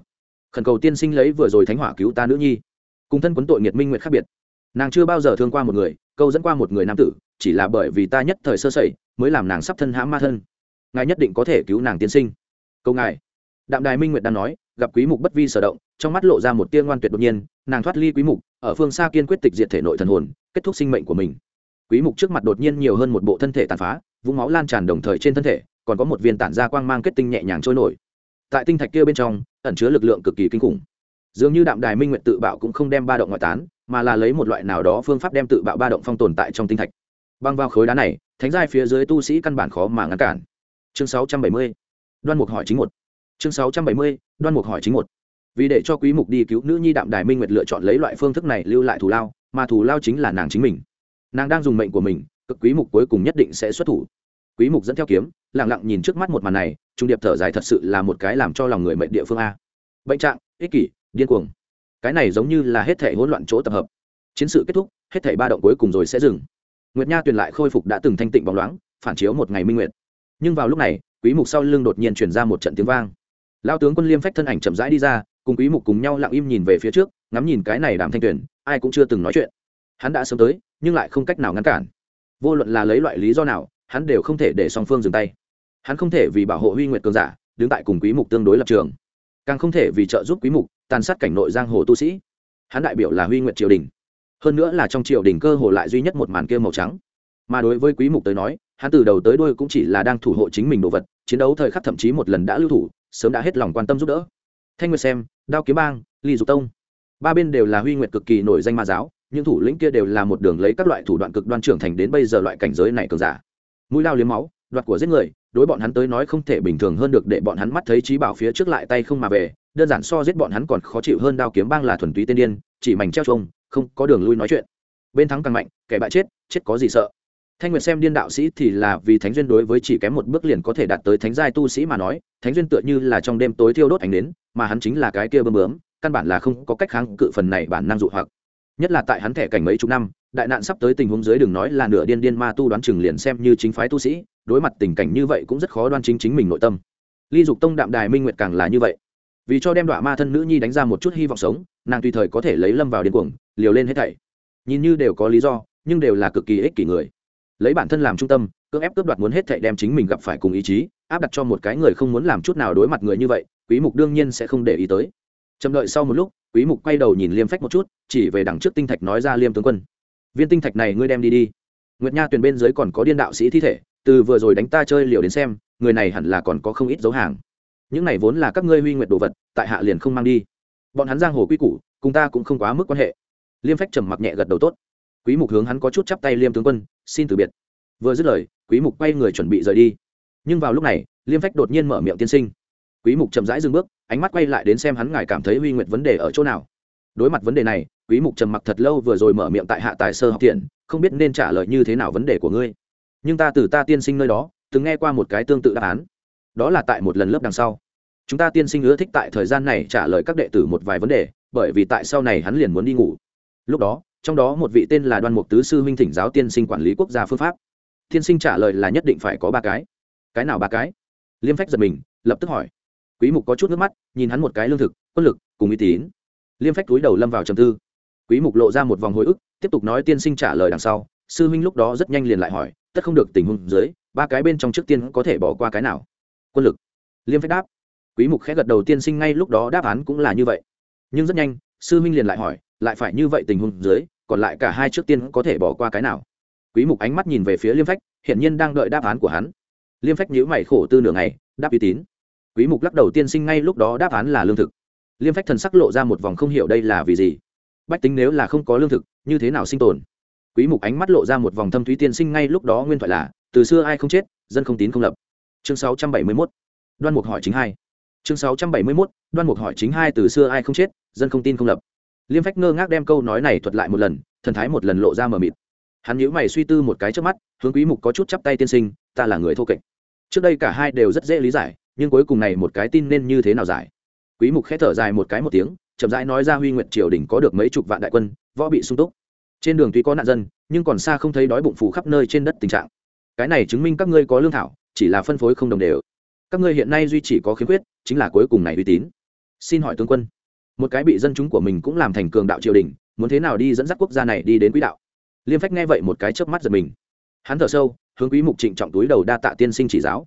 Khẩn cầu tiên sinh lấy vừa rồi thánh hỏa cứu ta nữ nhi. Cùng thân quấn tội nghiệt minh nguyệt khác biệt. Nàng chưa bao giờ thương qua một người, câu dẫn qua một người nam tử, chỉ là bởi vì ta nhất thời sơ sẩy, mới làm nàng sắp thân hãm ma thân. Ngài nhất định có thể cứu nàng tiên sinh. Câu ngài đạm đài minh nguyệt đang nói, gặp quý mục bất vi sở động, trong mắt lộ ra một tia ngoan tuyệt đột nhiên, nàng thoát ly quý mục, ở phương xa kiên quyết tịch diệt thể nội thần hồn, kết thúc sinh mệnh của mình. Quý mục trước mặt đột nhiên nhiều hơn một bộ thân thể tàn phá, vũng máu lan tràn đồng thời trên thân thể, còn có một viên tản ra quang mang kết tinh nhẹ nhàng trôi nổi. Tại tinh thạch kia bên trong, ẩn chứa lực lượng cực kỳ kinh khủng. Dường như đạm đài minh nguyện tự bạo cũng không đem ba động ngoại tán, mà là lấy một loại nào đó phương pháp đem tự bạo ba động phong tồn tại trong tinh thạch. Băng vào khối đá này, thánh giai phía dưới tu sĩ căn bản khó mà ngăn cản. Chương 670 đoan mục hỏi chính một chương sáu trăm bảy mươi, đoan mục hỏi chính một. Vì để cho quý mục đi cứu nữ nhi đạm đài minh nguyệt lựa chọn lấy loại phương thức này lưu lại thù lao, mà thù lao chính là nàng chính mình. Nàng đang dùng mệnh của mình, cực quý mục cuối cùng nhất định sẽ xuất thủ. Quý mục dẫn theo kiếm, lặng lặng nhìn trước mắt một màn này, trung điệp thở dài thật sự là một cái làm cho lòng người mệnh địa phương a. Bệnh trạng, ích kỷ, điên cuồng. Cái này giống như là hết thể hỗn loạn chỗ tập hợp. Chiến sự kết thúc, hết thể ba động cuối cùng rồi sẽ dừng. Nguyệt nha tuyền lại khôi phục đã từng thanh tịnh bóng loáng, phản chiếu một ngày minh nguyệt. Nhưng vào lúc này, quý mục sau lưng đột nhiên truyền ra một trận tiếng vang lao tướng quân liêm phách thân ảnh chậm rãi đi ra, cùng quý mục cùng nhau lặng im nhìn về phía trước, ngắm nhìn cái này đàm thanh tuyển, ai cũng chưa từng nói chuyện. Hắn đã sớm tới, nhưng lại không cách nào ngăn cản. Vô luận là lấy loại lý do nào, hắn đều không thể để song phương dừng tay. Hắn không thể vì bảo hộ huy nguyệt cường giả, đứng tại cùng quý mục tương đối lập trường. Càng không thể vì trợ giúp quý mục tàn sát cảnh nội giang hồ tu sĩ. Hắn đại biểu là huy nguyệt triều đình. Hơn nữa là trong triều đình cơ hồ lại duy nhất một màn kia màu trắng. Mà đối với quý mục tới nói, hắn từ đầu tới đuôi cũng chỉ là đang thủ hộ chính mình đồ vật, chiến đấu thời khắc thậm chí một lần đã lưu thủ sớm đã hết lòng quan tâm giúp đỡ. Thanh nguyệt xem, đao kiếm bang, ly dục tông. Ba bên đều là huy nguyệt cực kỳ nổi danh ma giáo, những thủ lĩnh kia đều là một đường lấy các loại thủ đoạn cực đoan trưởng thành đến bây giờ loại cảnh giới này cường giả. Mũi lao liếm máu, đoạt của giết người, đối bọn hắn tới nói không thể bình thường hơn được để bọn hắn mắt thấy trí bảo phía trước lại tay không mà về, đơn giản so giết bọn hắn còn khó chịu hơn đao kiếm bang là thuần túy tiên điên, chỉ mảnh treo trông không có đường lui nói chuyện. Bên thắng càng mạnh, kẻ bại chết chết có gì sợ thanh nguyệt xem điên đạo sĩ thì là vì thánh duyên đối với chỉ kém một bước liền có thể đạt tới thánh giai tu sĩ mà nói, thánh duyên tựa như là trong đêm tối thiêu đốt ánh đến mà hắn chính là cái kia bơm bướm, căn bản là không có cách kháng cự phần này bản năng dụ hoặc. Nhất là tại hắn thẻ cảnh mấy chục năm, đại nạn sắp tới tình huống dưới đừng nói là nửa điên điên ma tu đoán chừng liền xem như chính phái tu sĩ, đối mặt tình cảnh như vậy cũng rất khó đoan chính chính mình nội tâm. Ly dục tông đạm đài minh nguyệt càng là như vậy. Vì cho đem đọa ma thân nữ nhi đánh ra một chút hy vọng sống, nàng tùy thời có thể lấy lâm vào điên cuồng, liều lên hết thảy. Nhìn như đều có lý do, nhưng đều là cực kỳ ích kỷ người lấy bản thân làm trung tâm, cưỡng ép cướp đoạt muốn hết thảy đem chính mình gặp phải cùng ý chí, áp đặt cho một cái người không muốn làm chút nào đối mặt người như vậy, quý mục đương nhiên sẽ không để ý tới. Chậm đợi sau một lúc, quý mục quay đầu nhìn liêm phách một chút, chỉ về đằng trước tinh thạch nói ra liêm tướng quân. Viên tinh thạch này ngươi đem đi đi. Nguyệt nha tuyền bên dưới còn có điên đạo sĩ thi thể, từ vừa rồi đánh ta chơi liều đến xem, người này hẳn là còn có không ít dấu hàng. Những này vốn là các ngươi huy nguyệt đồ vật, tại hạ liền không mang đi. Bọn hắn giang hồ quy củ, cùng ta cũng không quá mức quan hệ. Liêm phách trầm mặc nhẹ gật đầu tốt quý mục hướng hắn có chút chắp tay liêm tướng quân, xin từ biệt. Vừa dứt lời, quý mục quay người chuẩn bị rời đi. Nhưng vào lúc này, liêm phách đột nhiên mở miệng tiên sinh. Quý mục chậm rãi dừng bước, ánh mắt quay lại đến xem hắn ngài cảm thấy huy nguyệt vấn đề ở chỗ nào. Đối mặt vấn đề này, quý mục trầm mặc thật lâu vừa rồi mở miệng tại hạ tài sơ học thiện không biết nên trả lời như thế nào vấn đề của ngươi. Nhưng ta từ ta tiên sinh nơi đó, từng nghe qua một cái tương tự đáp án. Đó là tại một lần lớp đằng sau. Chúng ta tiên sinh ưa thích tại thời gian này trả lời các đệ tử một vài vấn đề, bởi vì tại sau này hắn liền muốn đi ngủ. Lúc đó trong đó một vị tên là đoan mục tứ sư huynh thỉnh giáo tiên sinh quản lý quốc gia phương pháp. Tiên sinh trả lời là nhất định phải có ba cái. Cái nào ba cái? Liêm phách giật mình, lập tức hỏi. Quý mục có chút nước mắt, nhìn hắn một cái lương thực, quân lực, cùng uy tín. Liêm phách túi đầu lâm vào trầm tư. Quý mục lộ ra một vòng hồi ức, tiếp tục nói tiên sinh trả lời đằng sau. Sư huynh lúc đó rất nhanh liền lại hỏi, tất không được tình huống dưới, ba cái bên trong trước tiên có thể bỏ qua cái nào? Quân lực. Liêm phách đáp. Quý mục khẽ gật đầu tiên sinh ngay lúc đó đáp án cũng là như vậy. Nhưng rất nhanh, sư huynh liền lại hỏi, lại phải như vậy tình huống dưới còn lại cả hai trước tiên có thể bỏ qua cái nào? Quý mục ánh mắt nhìn về phía liêm phách hiện nhiên đang đợi đáp án của hắn. Liêm phách nhíu mày khổ tư nửa ngày, đáp uy tín. Quý mục lắc đầu tiên sinh ngay lúc đó đáp án là lương thực. Liêm phách thần sắc lộ ra một vòng không hiểu đây là vì gì. Bách tính nếu là không có lương thực, như thế nào sinh tồn? Quý mục ánh mắt lộ ra một vòng thâm thúy tiên sinh ngay lúc đó nguyên thoại là, từ xưa ai không chết, dân không tín không lập. Chương 671 đoan mục hỏi chính hai. Chương 671 đoan mục hỏi chính hai, từ xưa ai không chết, dân không tin không lập liêm phách ngơ ngác đem câu nói này thuật lại một lần, thần thái một lần lộ ra mờ mịt. Hắn nhíu mày suy tư một cái trước mắt, hướng quý mục có chút chắp tay tiên sinh, ta là người thô kệch. Trước đây cả hai đều rất dễ lý giải, nhưng cuối cùng này một cái tin nên như thế nào giải? Quý mục khẽ thở dài một cái một tiếng, chậm rãi nói ra huy nguyện triều đình có được mấy chục vạn đại quân, võ bị sung túc. Trên đường tuy có nạn dân, nhưng còn xa không thấy đói bụng phủ khắp nơi trên đất tình trạng. Cái này chứng minh các ngươi có lương thảo, chỉ là phân phối không đồng đều. Các ngươi hiện nay duy chỉ có khiếm khuyết, chính là cuối cùng này uy tín. Xin hỏi tướng quân một cái bị dân chúng của mình cũng làm thành cường đạo triều đình, muốn thế nào đi dẫn dắt quốc gia này đi đến quỹ đạo? Liêm phách nghe vậy một cái chớp mắt giật mình. Hắn thở sâu, hướng quý mục trịnh trọng túi đầu đa tạ tiên sinh chỉ giáo.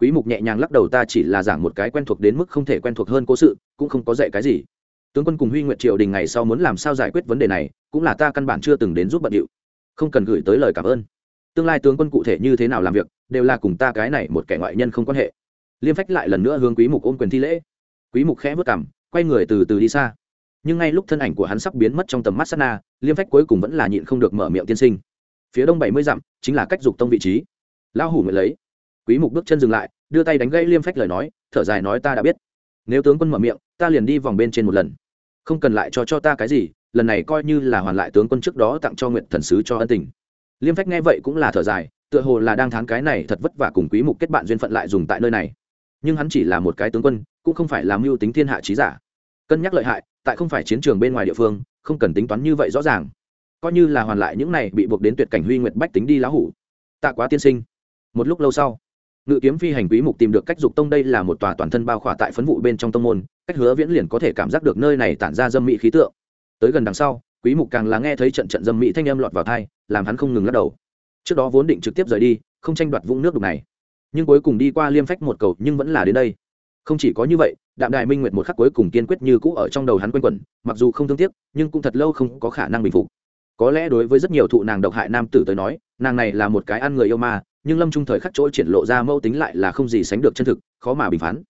Quý mục nhẹ nhàng lắc đầu, ta chỉ là giảng một cái quen thuộc đến mức không thể quen thuộc hơn cố sự, cũng không có dạy cái gì. Tướng quân cùng huy nguyện triều đình ngày sau muốn làm sao giải quyết vấn đề này, cũng là ta căn bản chưa từng đến giúp bận điệu. Không cần gửi tới lời cảm ơn. Tương lai tướng quân cụ thể như thế nào làm việc, đều là cùng ta cái này một kẻ ngoại nhân không quan hệ. Liêm phách lại lần nữa hướng quý mục ôm quyền thi lễ. Quý mục khẽ vất cảm quay người từ từ đi xa. Nhưng ngay lúc thân ảnh của hắn sắp biến mất trong tầm mắt Sana, liêm phách cuối cùng vẫn là nhịn không được mở miệng tiên sinh. Phía đông bảy mươi dặm chính là cách dục tông vị trí. Lão hủ nguyện lấy. Quý mục bước chân dừng lại đưa tay đánh gãy liêm phách lời nói thở dài nói ta đã biết. Nếu tướng quân mở miệng ta liền đi vòng bên trên một lần. Không cần lại cho cho ta cái gì lần này coi như là hoàn lại tướng quân trước đó tặng cho nguyện thần sứ cho ân tình. Liêm phách nghe vậy cũng là thở dài tựa hồ là đang thán cái này thật vất vả cùng quý mục kết bạn duyên phận lại dùng tại nơi này. Nhưng hắn chỉ là một cái tướng quân cũng không phải làm mưu tính thiên hạ trí giả. Cân nhắc lợi hại, tại không phải chiến trường bên ngoài địa phương, không cần tính toán như vậy rõ ràng. Coi như là hoàn lại những này bị buộc đến tuyệt cảnh huy nguyệt bách tính đi lá hủ. Tạ quá tiên sinh. Một lúc lâu sau, ngự kiếm phi hành quý mục tìm được cách dục tông đây là một tòa toàn thân bao khỏa tại phấn vụ bên trong tông môn, cách hứa viễn liền có thể cảm giác được nơi này tản ra dâm mỹ khí tượng. Tới gần đằng sau, quý mục càng là nghe thấy trận trận dâm mỹ thanh âm lọt vào thai làm hắn không ngừng lắc đầu. Trước đó vốn định trực tiếp rời đi, không tranh đoạt vũng nước đục này. Nhưng cuối cùng đi qua liêm phách một cầu nhưng vẫn là đến đây không chỉ có như vậy, đạm đại minh nguyệt một khắc cuối cùng kiên quyết như cũ ở trong đầu hắn quanh quẩn, mặc dù không thương tiếc, nhưng cũng thật lâu không có khả năng bình phục. Có lẽ đối với rất nhiều thụ nàng độc hại nam tử tới nói, nàng này là một cái ăn người yêu ma, nhưng lâm trung thời khắc chỗ triển lộ ra mâu tính lại là không gì sánh được chân thực, khó mà bình phán.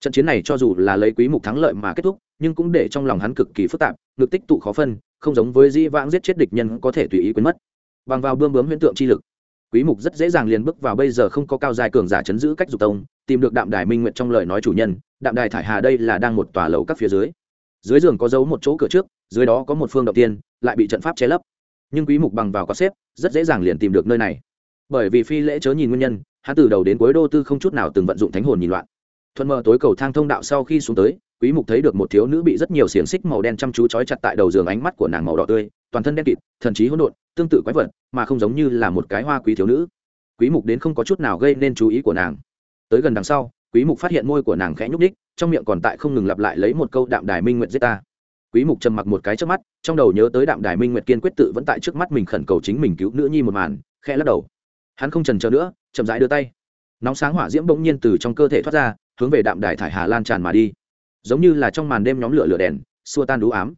Trận chiến này cho dù là lấy quý mục thắng lợi mà kết thúc, nhưng cũng để trong lòng hắn cực kỳ phức tạp, ngực tích tụ khó phân, không giống với di vãng giết chết địch nhân có thể tùy ý quên mất. Bằng vào bươm bướm huyễn tượng chi lực, quý mục rất dễ dàng liền bước vào bây giờ không có cao dài cường giả chấn giữ cách dục tông tìm được đạm đài minh nguyện trong lời nói chủ nhân, đạm đài thải hà đây là đang một tòa lầu các phía dưới. Dưới giường có dấu một chỗ cửa trước, dưới đó có một phương đầu tiên, lại bị trận pháp che lấp. Nhưng quý mục bằng vào có xếp, rất dễ dàng liền tìm được nơi này. Bởi vì phi lễ chớ nhìn nguyên nhân, hắn từ đầu đến cuối đô tư không chút nào từng vận dụng thánh hồn nhìn loạn. Thuận mờ tối cầu thang thông đạo sau khi xuống tới, quý mục thấy được một thiếu nữ bị rất nhiều xiềng xích màu đen chăm chú trói chặt tại đầu giường ánh mắt của nàng màu đỏ tươi, toàn thân đen kịt, thần trí hỗn độn, tương tự quái vật, mà không giống như là một cái hoa quý thiếu nữ. Quý mục đến không có chút nào gây nên chú ý của nàng tới gần đằng sau, quý mục phát hiện môi của nàng khẽ nhúc đích trong miệng còn tại không ngừng lặp lại lấy một câu đạm đài minh nguyện giết ta. Quý mục trầm mặc một cái trước mắt, trong đầu nhớ tới đạm đài minh nguyệt kiên quyết tự vẫn tại trước mắt mình khẩn cầu chính mình cứu nữ nhi một màn, khẽ lắc đầu. Hắn không chần chờ nữa, chậm rãi đưa tay. Nóng sáng hỏa diễm bỗng nhiên từ trong cơ thể thoát ra, hướng về đạm đài thải hà lan tràn mà đi. Giống như là trong màn đêm nhóm lửa lửa đèn, xua tan đú ám.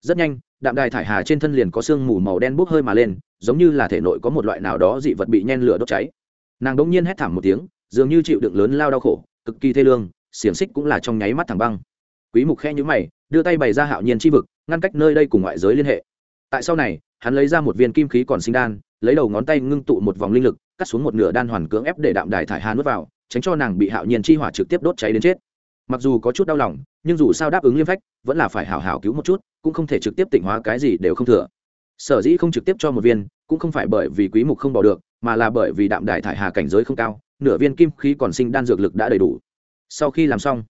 Rất nhanh, đạm đài thải hà trên thân liền có sương mù màu đen bốc hơi mà lên, giống như là thể nội có một loại nào đó dị vật bị nhen lửa đốt cháy. Nàng bỗng nhiên hét thảm một tiếng dường như chịu đựng lớn lao đau khổ, cực kỳ thê lương, xiềng xích cũng là trong nháy mắt thẳng băng. Quý mục khẽ nhíu mày, đưa tay bày ra hạo nhiên chi vực, ngăn cách nơi đây cùng ngoại giới liên hệ. Tại sau này, hắn lấy ra một viên kim khí còn sinh đan, lấy đầu ngón tay ngưng tụ một vòng linh lực, cắt xuống một nửa đan hoàn cưỡng ép để đạm đài thải hà nuốt vào, tránh cho nàng bị hạo nhiên chi hỏa trực tiếp đốt cháy đến chết. Mặc dù có chút đau lòng, nhưng dù sao đáp ứng liêm phách, vẫn là phải hảo hảo cứu một chút, cũng không thể trực tiếp tỉnh hóa cái gì đều không thừa. Sở dĩ không trực tiếp cho một viên, cũng không phải bởi vì quý mục không bỏ được, mà là bởi vì đạm đài thải hà cảnh giới không cao nửa viên kim khí còn sinh đan dược lực đã đầy đủ. Sau khi làm xong,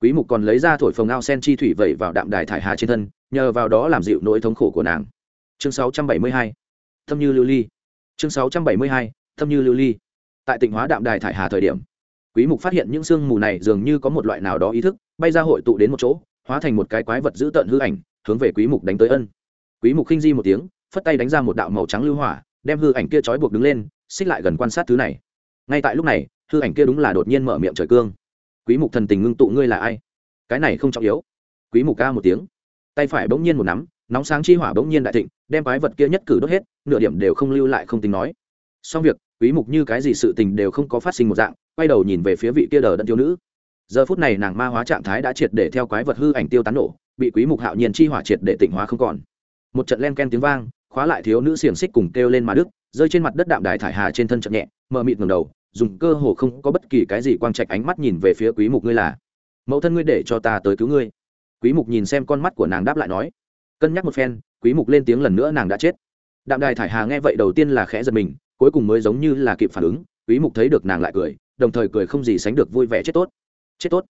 quý mục còn lấy ra thổi phồng ao sen chi thủy vẩy vào đạm đài thải hà trên thân, nhờ vào đó làm dịu nỗi thống khổ của nàng. Chương 672 thâm như lưu ly. Chương 672 thâm như lưu ly. Tại tỉnh hóa đạm đài thải hà thời điểm, quý mục phát hiện những sương mù này dường như có một loại nào đó ý thức, bay ra hội tụ đến một chỗ, hóa thành một cái quái vật dữ tợn hư ảnh, hướng về quý mục đánh tới ân. Quý mục khinh di một tiếng, phất tay đánh ra một đạo màu trắng lưu hỏa, đem hư ảnh kia trói buộc đứng lên, xích lại gần quan sát thứ này ngay tại lúc này, hư ảnh kia đúng là đột nhiên mở miệng trời cương. Quý mục thần tình ngưng tụ, ngươi là ai? Cái này không trọng yếu. Quý mục ca một tiếng. Tay phải bỗng nhiên một nắm, nóng sáng chi hỏa bỗng nhiên đại thịnh, đem quái vật kia nhất cử đốt hết, nửa điểm đều không lưu lại không tính nói. Xong việc, quý mục như cái gì sự tình đều không có phát sinh một dạng, quay đầu nhìn về phía vị kia đờ đẫn thiếu nữ. Giờ phút này nàng ma hóa trạng thái đã triệt để theo quái vật hư ảnh tiêu tán nổ, bị quý mục hạo nhiên chi hỏa triệt để tịnh hóa không còn. Một trận len ken tiếng vang, khóa lại thiếu nữ xiềng xích cùng kêu lên mà đức rơi trên mặt đất đạm đài thải hà trên thân chậm nhẹ mờ mịt ngẩng đầu dùng cơ hồ không có bất kỳ cái gì quang trạch ánh mắt nhìn về phía quý mục ngươi là. Mẫu thân ngươi để cho ta tới cứu ngươi. Quý mục nhìn xem con mắt của nàng đáp lại nói. Cân nhắc một phen, quý mục lên tiếng lần nữa nàng đã chết. Đạm đài thải hà nghe vậy đầu tiên là khẽ giật mình, cuối cùng mới giống như là kịp phản ứng, quý mục thấy được nàng lại cười, đồng thời cười không gì sánh được vui vẻ chết tốt. Chết tốt?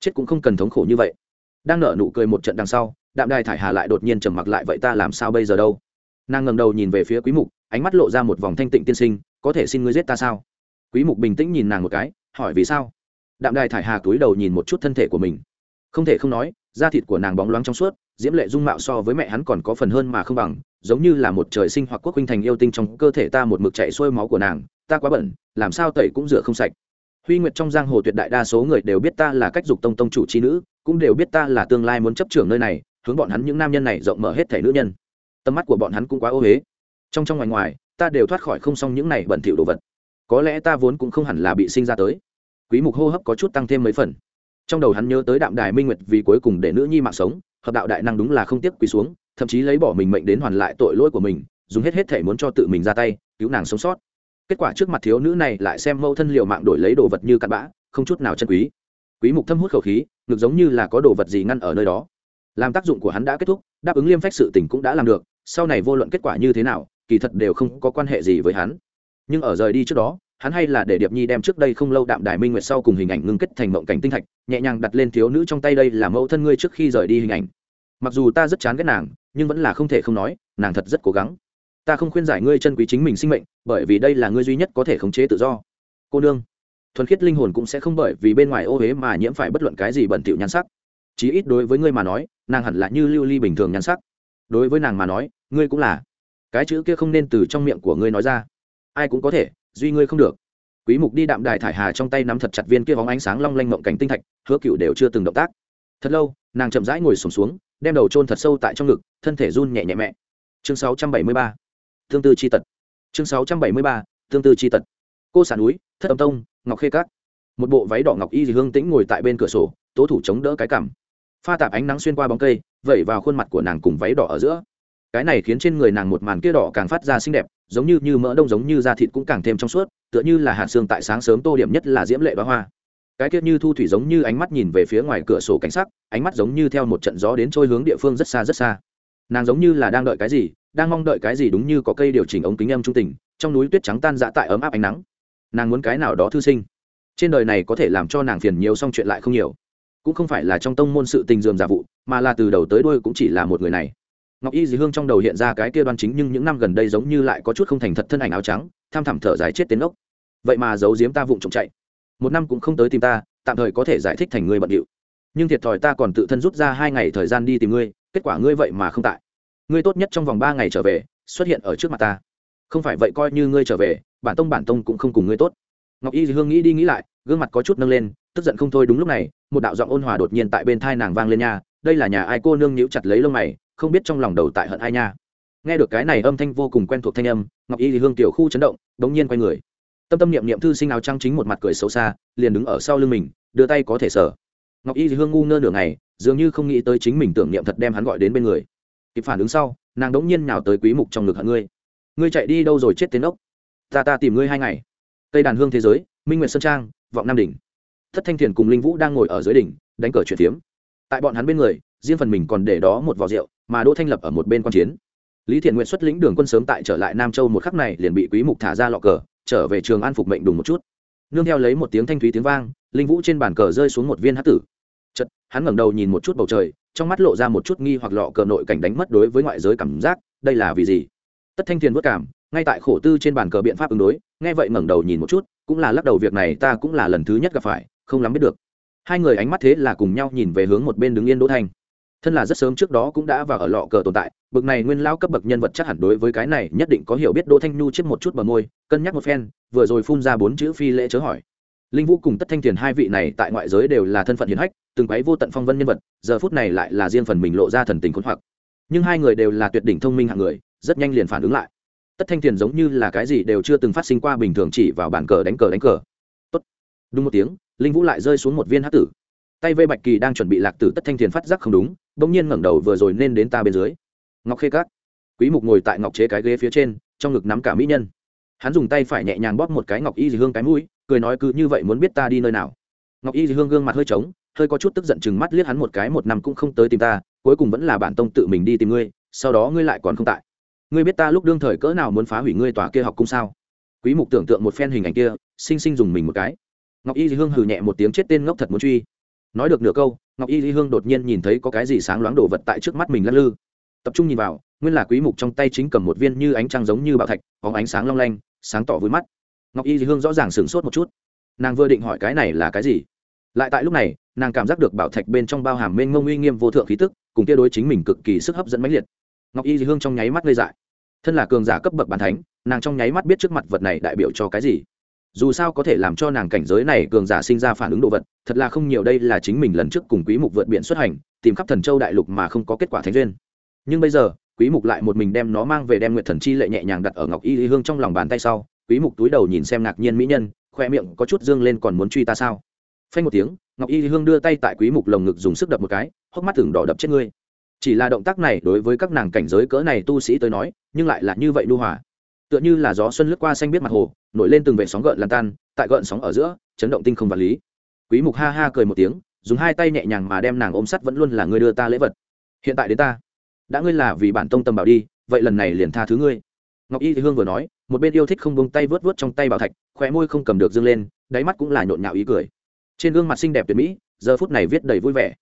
Chết cũng không cần thống khổ như vậy. Đang nở nụ cười một trận đằng sau, đạm đài thải hà lại đột nhiên trầm mặc lại vậy ta làm sao bây giờ đâu? Nàng ngẩng đầu nhìn về phía quý mục, ánh mắt lộ ra một vòng thanh tịnh tiên sinh, có thể xin ngươi giết ta sao? Quý mục bình tĩnh nhìn nàng một cái, hỏi vì sao? Đạm đài thải hà túi đầu nhìn một chút thân thể của mình. Không thể không nói, da thịt của nàng bóng loáng trong suốt, diễm lệ dung mạo so với mẹ hắn còn có phần hơn mà không bằng, giống như là một trời sinh hoặc quốc huynh thành yêu tinh trong cơ thể ta một mực chạy xuôi máu của nàng, ta quá bẩn, làm sao tẩy cũng rửa không sạch. Huy nguyệt trong giang hồ tuyệt đại đa số người đều biết ta là cách dục tông tông chủ chi nữ, cũng đều biết ta là tương lai muốn chấp trưởng nơi này, hướng bọn hắn những nam nhân này rộng mở hết thể nữ nhân. Tầm mắt của bọn hắn cũng quá ô huế trong trong ngoài ngoài, ta đều thoát khỏi không xong những này bẩn thỉu đồ vật có lẽ ta vốn cũng không hẳn là bị sinh ra tới. Quý mục hô hấp có chút tăng thêm mấy phần. Trong đầu hắn nhớ tới đạm đài minh nguyệt vì cuối cùng để nữ nhi mạng sống, hợp đạo đại năng đúng là không tiếc quỳ xuống, thậm chí lấy bỏ mình mệnh đến hoàn lại tội lỗi của mình, dùng hết hết thể muốn cho tự mình ra tay, cứu nàng sống sót. Kết quả trước mặt thiếu nữ này lại xem mâu thân liều mạng đổi lấy đồ vật như cặn bã, không chút nào chân quý. Quý mục thâm hút khẩu khí ngược giống như là có đồ vật gì ngăn ở nơi đó. Làm tác dụng của hắn đã kết thúc, đáp ứng liêm phách sự tình cũng đã làm được, sau này vô luận kết quả như thế nào, kỳ thật đều không có quan hệ gì với hắn nhưng ở rời đi trước đó, hắn hay là để điệp nhi đem trước đây không lâu đạm đài minh nguyệt sau cùng hình ảnh ngưng kết thành mộng cảnh tinh thạch, nhẹ nhàng đặt lên thiếu nữ trong tay đây là mẫu thân ngươi trước khi rời đi hình ảnh. Mặc dù ta rất chán ghét nàng, nhưng vẫn là không thể không nói, nàng thật rất cố gắng. Ta không khuyên giải ngươi chân quý chính mình sinh mệnh, bởi vì đây là ngươi duy nhất có thể khống chế tự do. Cô nương, thuần khiết linh hồn cũng sẽ không bởi vì bên ngoài ô huế mà nhiễm phải bất luận cái gì bẩn thỉu nhan sắc. Chí ít đối với ngươi mà nói, nàng hẳn là như lưu ly bình thường nhan sắc. Đối với nàng mà nói, ngươi cũng là. Cái chữ kia không nên từ trong miệng của ngươi nói ra ai cũng có thể duy ngươi không được. Quý mục đi đạm đài thải hà trong tay nắm thật chặt viên kia bóng ánh sáng long lanh mộng cảnh tinh thạch hứa cựu đều chưa từng động tác. Thật lâu nàng chậm rãi ngồi sùng xuống, xuống đem đầu chôn thật sâu tại trong ngực thân thể run nhẹ nhẹ mẹ. Chương 673 tương tư chi tật. Chương 673 tương tư chi tật. Cô sản núi thất âm tông ngọc khê cát một bộ váy đỏ ngọc y hương tĩnh ngồi tại bên cửa sổ tố thủ chống đỡ cái cằm. Pha tạp ánh nắng xuyên qua bóng cây vẩy vào khuôn mặt của nàng cùng váy đỏ ở giữa cái này khiến trên người nàng một màn kia đỏ càng phát ra xinh đẹp, giống như như mỡ đông giống như da thịt cũng càng thêm trong suốt, tựa như là hạt xương tại sáng sớm tô điểm nhất là diễm lệ bá hoa. Cái kia như thu thủy giống như ánh mắt nhìn về phía ngoài cửa sổ cảnh sắc, ánh mắt giống như theo một trận gió đến trôi hướng địa phương rất xa rất xa. Nàng giống như là đang đợi cái gì, đang mong đợi cái gì đúng như có cây điều chỉnh ống kính âm trung tình, trong núi tuyết trắng tan dã tại ấm áp ánh nắng. Nàng muốn cái nào đó thư sinh. Trên đời này có thể làm cho nàng phiền nhiều xong chuyện lại không nhiều. Cũng không phải là trong tông môn sự tình dườm giả vụ, mà là từ đầu tới đuôi cũng chỉ là một người này ngọc y dì hương trong đầu hiện ra cái kia đoan chính nhưng những năm gần đây giống như lại có chút không thành thật thân ảnh áo trắng, tham thẳm thở dài chết tiến ốc. Vậy mà giấu giếm ta vụng trộm chạy. Một năm cũng không tới tìm ta, tạm thời có thể giải thích thành ngươi bận điệu. Nhưng thiệt thòi ta còn tự thân rút ra hai ngày thời gian đi tìm ngươi, kết quả ngươi vậy mà không tại. Ngươi tốt nhất trong vòng ba ngày trở về, xuất hiện ở trước mặt ta. Không phải vậy coi như ngươi trở về, bản tông bản tông cũng không cùng ngươi tốt. Ngọc y dì hương nghĩ đi nghĩ lại, gương mặt có chút nâng lên, tức giận không thôi đúng lúc này, một đạo giọng ôn hòa đột nhiên tại bên thai nàng vang lên nha đây là nhà ai cô nương nhíu chặt lấy lông mày, không biết trong lòng đầu tại hận ai nha. Nghe được cái này âm thanh vô cùng quen thuộc thanh âm, ngọc y thì hương tiểu khu chấn động, đống nhiên quay người. Tâm tâm niệm niệm thư sinh áo trăng chính một mặt cười xấu xa, liền đứng ở sau lưng mình, đưa tay có thể sở ngọc y thì hương ngu ngơ nửa ngày, dường như không nghĩ tới chính mình tưởng niệm thật đem hắn gọi đến bên người. Kịp phản ứng sau, nàng đống nhiên nhào tới quý mục trong ngực hận ngươi. Ngươi chạy đi đâu rồi chết tiến ốc? Ta ta tìm ngươi hai ngày. Tây đàn hương thế giới, minh nguyệt sơn trang, vọng nam đỉnh. Thất thanh thiền cùng linh vũ đang ngồi ở dưới đỉnh, đánh cờ chuyện tiếm tại bọn hắn bên người, riêng phần mình còn để đó một vò rượu, mà đỗ thanh lập ở một bên quan chiến. Lý thiện nguyện xuất lĩnh đường quân sớm tại trở lại nam châu một khắc này liền bị quý mục thả ra lọ cờ, trở về trường an phục mệnh đùng một chút. Nương theo lấy một tiếng thanh thúy tiếng vang, linh vũ trên bàn cờ rơi xuống một viên hát tử. Chật hắn ngẩng đầu nhìn một chút bầu trời, trong mắt lộ ra một chút nghi hoặc lọ cờ nội cảnh đánh mất đối với ngoại giới cảm giác, đây là vì gì? Tất thanh thiền vất cảm, ngay tại khổ tư trên bàn cờ biện pháp ứng đối, nghe vậy ngẩng đầu nhìn một chút, cũng là lắc đầu việc này ta cũng là lần thứ nhất gặp phải, không lắm biết được hai người ánh mắt thế là cùng nhau nhìn về hướng một bên đứng yên đỗ thanh. Thân là rất sớm trước đó cũng đã vào ở lọ cờ tồn tại, bực này nguyên lao cấp bậc nhân vật chắc hẳn đối với cái này nhất định có hiểu biết. Đỗ thanh nhu chết một chút bờ môi, cân nhắc một phen, vừa rồi phun ra bốn chữ phi lễ chớ hỏi. Linh vũ cùng tất thanh tiền hai vị này tại ngoại giới đều là thân phận hiền hách, từng quấy vô tận phong vân nhân vật, giờ phút này lại là riêng phần mình lộ ra thần tình khốn hoặc. Nhưng hai người đều là tuyệt đỉnh thông minh hạng người, rất nhanh liền phản ứng lại. Tất thanh tiền giống như là cái gì đều chưa từng phát sinh qua bình thường chỉ vào bàn cờ đánh cờ đánh cờ. Tốt. đúng một tiếng linh vũ lại rơi xuống một viên hát tử. Tay vây bạch kỳ đang chuẩn bị lạc tử tất thanh thiền phát giác không đúng, bỗng nhiên ngẩng đầu vừa rồi nên đến ta bên dưới. Ngọc khê cát quý mục ngồi tại ngọc chế cái ghế phía trên, trong ngực nắm cả mỹ nhân. Hắn dùng tay phải nhẹ nhàng bóp một cái ngọc y dì hương cái mũi, cười nói cứ như vậy muốn biết ta đi nơi nào. Ngọc y dì hương gương mặt hơi trống, hơi có chút tức giận chừng mắt liếc hắn một cái một năm cũng không tới tìm ta, cuối cùng vẫn là bản tông tự mình đi tìm ngươi, sau đó ngươi lại còn không tại. Ngươi biết ta lúc đương thời cỡ nào muốn phá hủy ngươi tòa kia học cung sao? Quý mục tưởng tượng một phen hình ảnh kia, sinh sinh dùng mình một cái ngọc y dì hương hừ nhẹ một tiếng chết tên ngốc thật muốn truy. Nói được nửa câu, ngọc y lý hương đột nhiên nhìn thấy có cái gì sáng loáng đổ vật tại trước mắt mình lắc lư. Tập trung nhìn vào, nguyên là quý mục trong tay chính cầm một viên như ánh trăng giống như bảo thạch, có ánh sáng long lanh, sáng tỏ vui mắt. Ngọc y lý hương rõ ràng sửng sốt một chút. Nàng vừa định hỏi cái này là cái gì? Lại tại lúc này, nàng cảm giác được bảo thạch bên trong bao hàm mênh ngông uy nghiêm vô thượng khí tức, cùng kia đối chính mình cực kỳ sức hấp dẫn mãnh liệt. Ngọc y lý hương trong nháy mắt ngây dại. Thân là cường giả cấp bậc bàn thánh, nàng trong nháy mắt biết trước mặt vật này đại biểu cho cái gì dù sao có thể làm cho nàng cảnh giới này cường giả sinh ra phản ứng đồ vật, thật là không nhiều đây là chính mình lần trước cùng quý mục vượt biển xuất hành, tìm khắp thần châu đại lục mà không có kết quả thánh duyên. Nhưng bây giờ, quý mục lại một mình đem nó mang về đem nguyệt thần chi lệ nhẹ nhàng đặt ở ngọc y lý hương trong lòng bàn tay sau, quý mục túi đầu nhìn xem ngạc nhiên mỹ nhân, khoe miệng có chút dương lên còn muốn truy ta sao? Phanh một tiếng, ngọc y lý hương đưa tay tại quý mục lồng ngực dùng sức đập một cái, hốc mắt tưởng đỏ đập chết ngươi. Chỉ là động tác này đối với các nàng cảnh giới cỡ này tu sĩ tới nói, nhưng lại là như vậy nu hòa tựa như là gió xuân lướt qua xanh biết mặt hồ, nổi lên từng vệ sóng gợn lan tan, tại gợn sóng ở giữa, chấn động tinh không vật lý. Quý mục ha ha cười một tiếng, dùng hai tay nhẹ nhàng mà đem nàng ôm sắt vẫn luôn là ngươi đưa ta lễ vật. Hiện tại đến ta. Đã ngươi là vì bản tông tâm bảo đi, vậy lần này liền tha thứ ngươi. Ngọc y thì hương vừa nói, một bên yêu thích không buông tay vớt vớt trong tay bảo thạch, khóe môi không cầm được dương lên, đáy mắt cũng là nhộn nhạo ý cười. Trên gương mặt xinh đẹp tuyệt mỹ, giờ phút này viết đầy vui vẻ.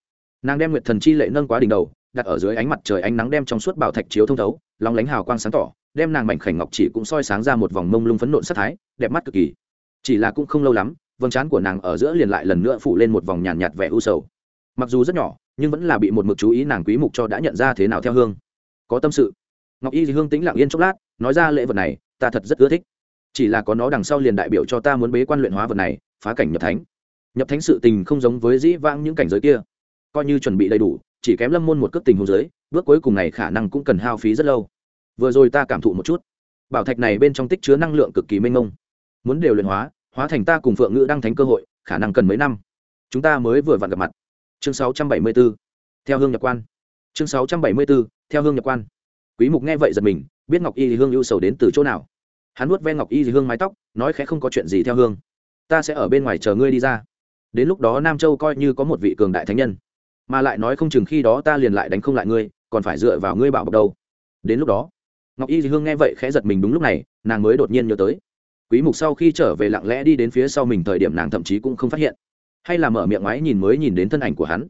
Nàng đem nguyệt thần chi lệ nâng quá đỉnh đầu, đặt ở dưới ánh mặt trời ánh nắng đem trong suốt bảo thạch chiếu thông thấu lóng lánh hào quang sáng tỏ đem nàng mảnh khảnh ngọc chỉ cũng soi sáng ra một vòng mông lung phấn nộn sắc thái đẹp mắt cực kỳ. Chỉ là cũng không lâu lắm vầng trán của nàng ở giữa liền lại lần nữa phủ lên một vòng nhàn nhạt, nhạt vẻ u sầu. Mặc dù rất nhỏ nhưng vẫn là bị một mực chú ý nàng quý mục cho đã nhận ra thế nào theo hương. Có tâm sự. Ngọc y thì hương tĩnh lặng yên chốc lát nói ra lễ vật này ta thật rất ưa thích. Chỉ là có nó đằng sau liền đại biểu cho ta muốn bế quan luyện hóa vật này phá cảnh nhập thánh. Nhập thánh sự tình không giống với dĩ vãng những cảnh giới kia. Coi như chuẩn bị đầy đủ chỉ kém lâm môn một cước tình hồ giới bước cuối cùng này khả năng cũng cần hao phí rất lâu vừa rồi ta cảm thụ một chút. Bảo thạch này bên trong tích chứa năng lượng cực kỳ mênh mông. Muốn đều luyện hóa hóa thành ta cùng phượng ngữ đăng thánh cơ hội, khả năng cần mấy năm. Chúng ta mới vừa vặn gặp mặt. Chương 674. theo hương nhập quan. Chương 674. theo hương nhập quan. Quý mục nghe vậy giật mình, biết ngọc y thì hương ưu sầu đến từ chỗ nào. Hắn nuốt ven ngọc y thì hương mái tóc, nói khẽ không có chuyện gì theo hương. Ta sẽ ở bên ngoài chờ ngươi đi ra. Đến lúc đó nam châu coi như có một vị cường đại thánh nhân. Mà lại nói không chừng khi đó ta liền lại đánh không lại ngươi, còn phải dựa vào ngươi bảo bọc đâu. Đến lúc đó ngọc y dì hương nghe vậy khẽ giật mình đúng lúc này, nàng mới đột nhiên nhớ tới. Quý mục sau khi trở về lặng lẽ đi đến phía sau mình thời điểm nàng thậm chí cũng không phát hiện. Hay là mở miệng ngoái nhìn mới nhìn đến thân ảnh của hắn.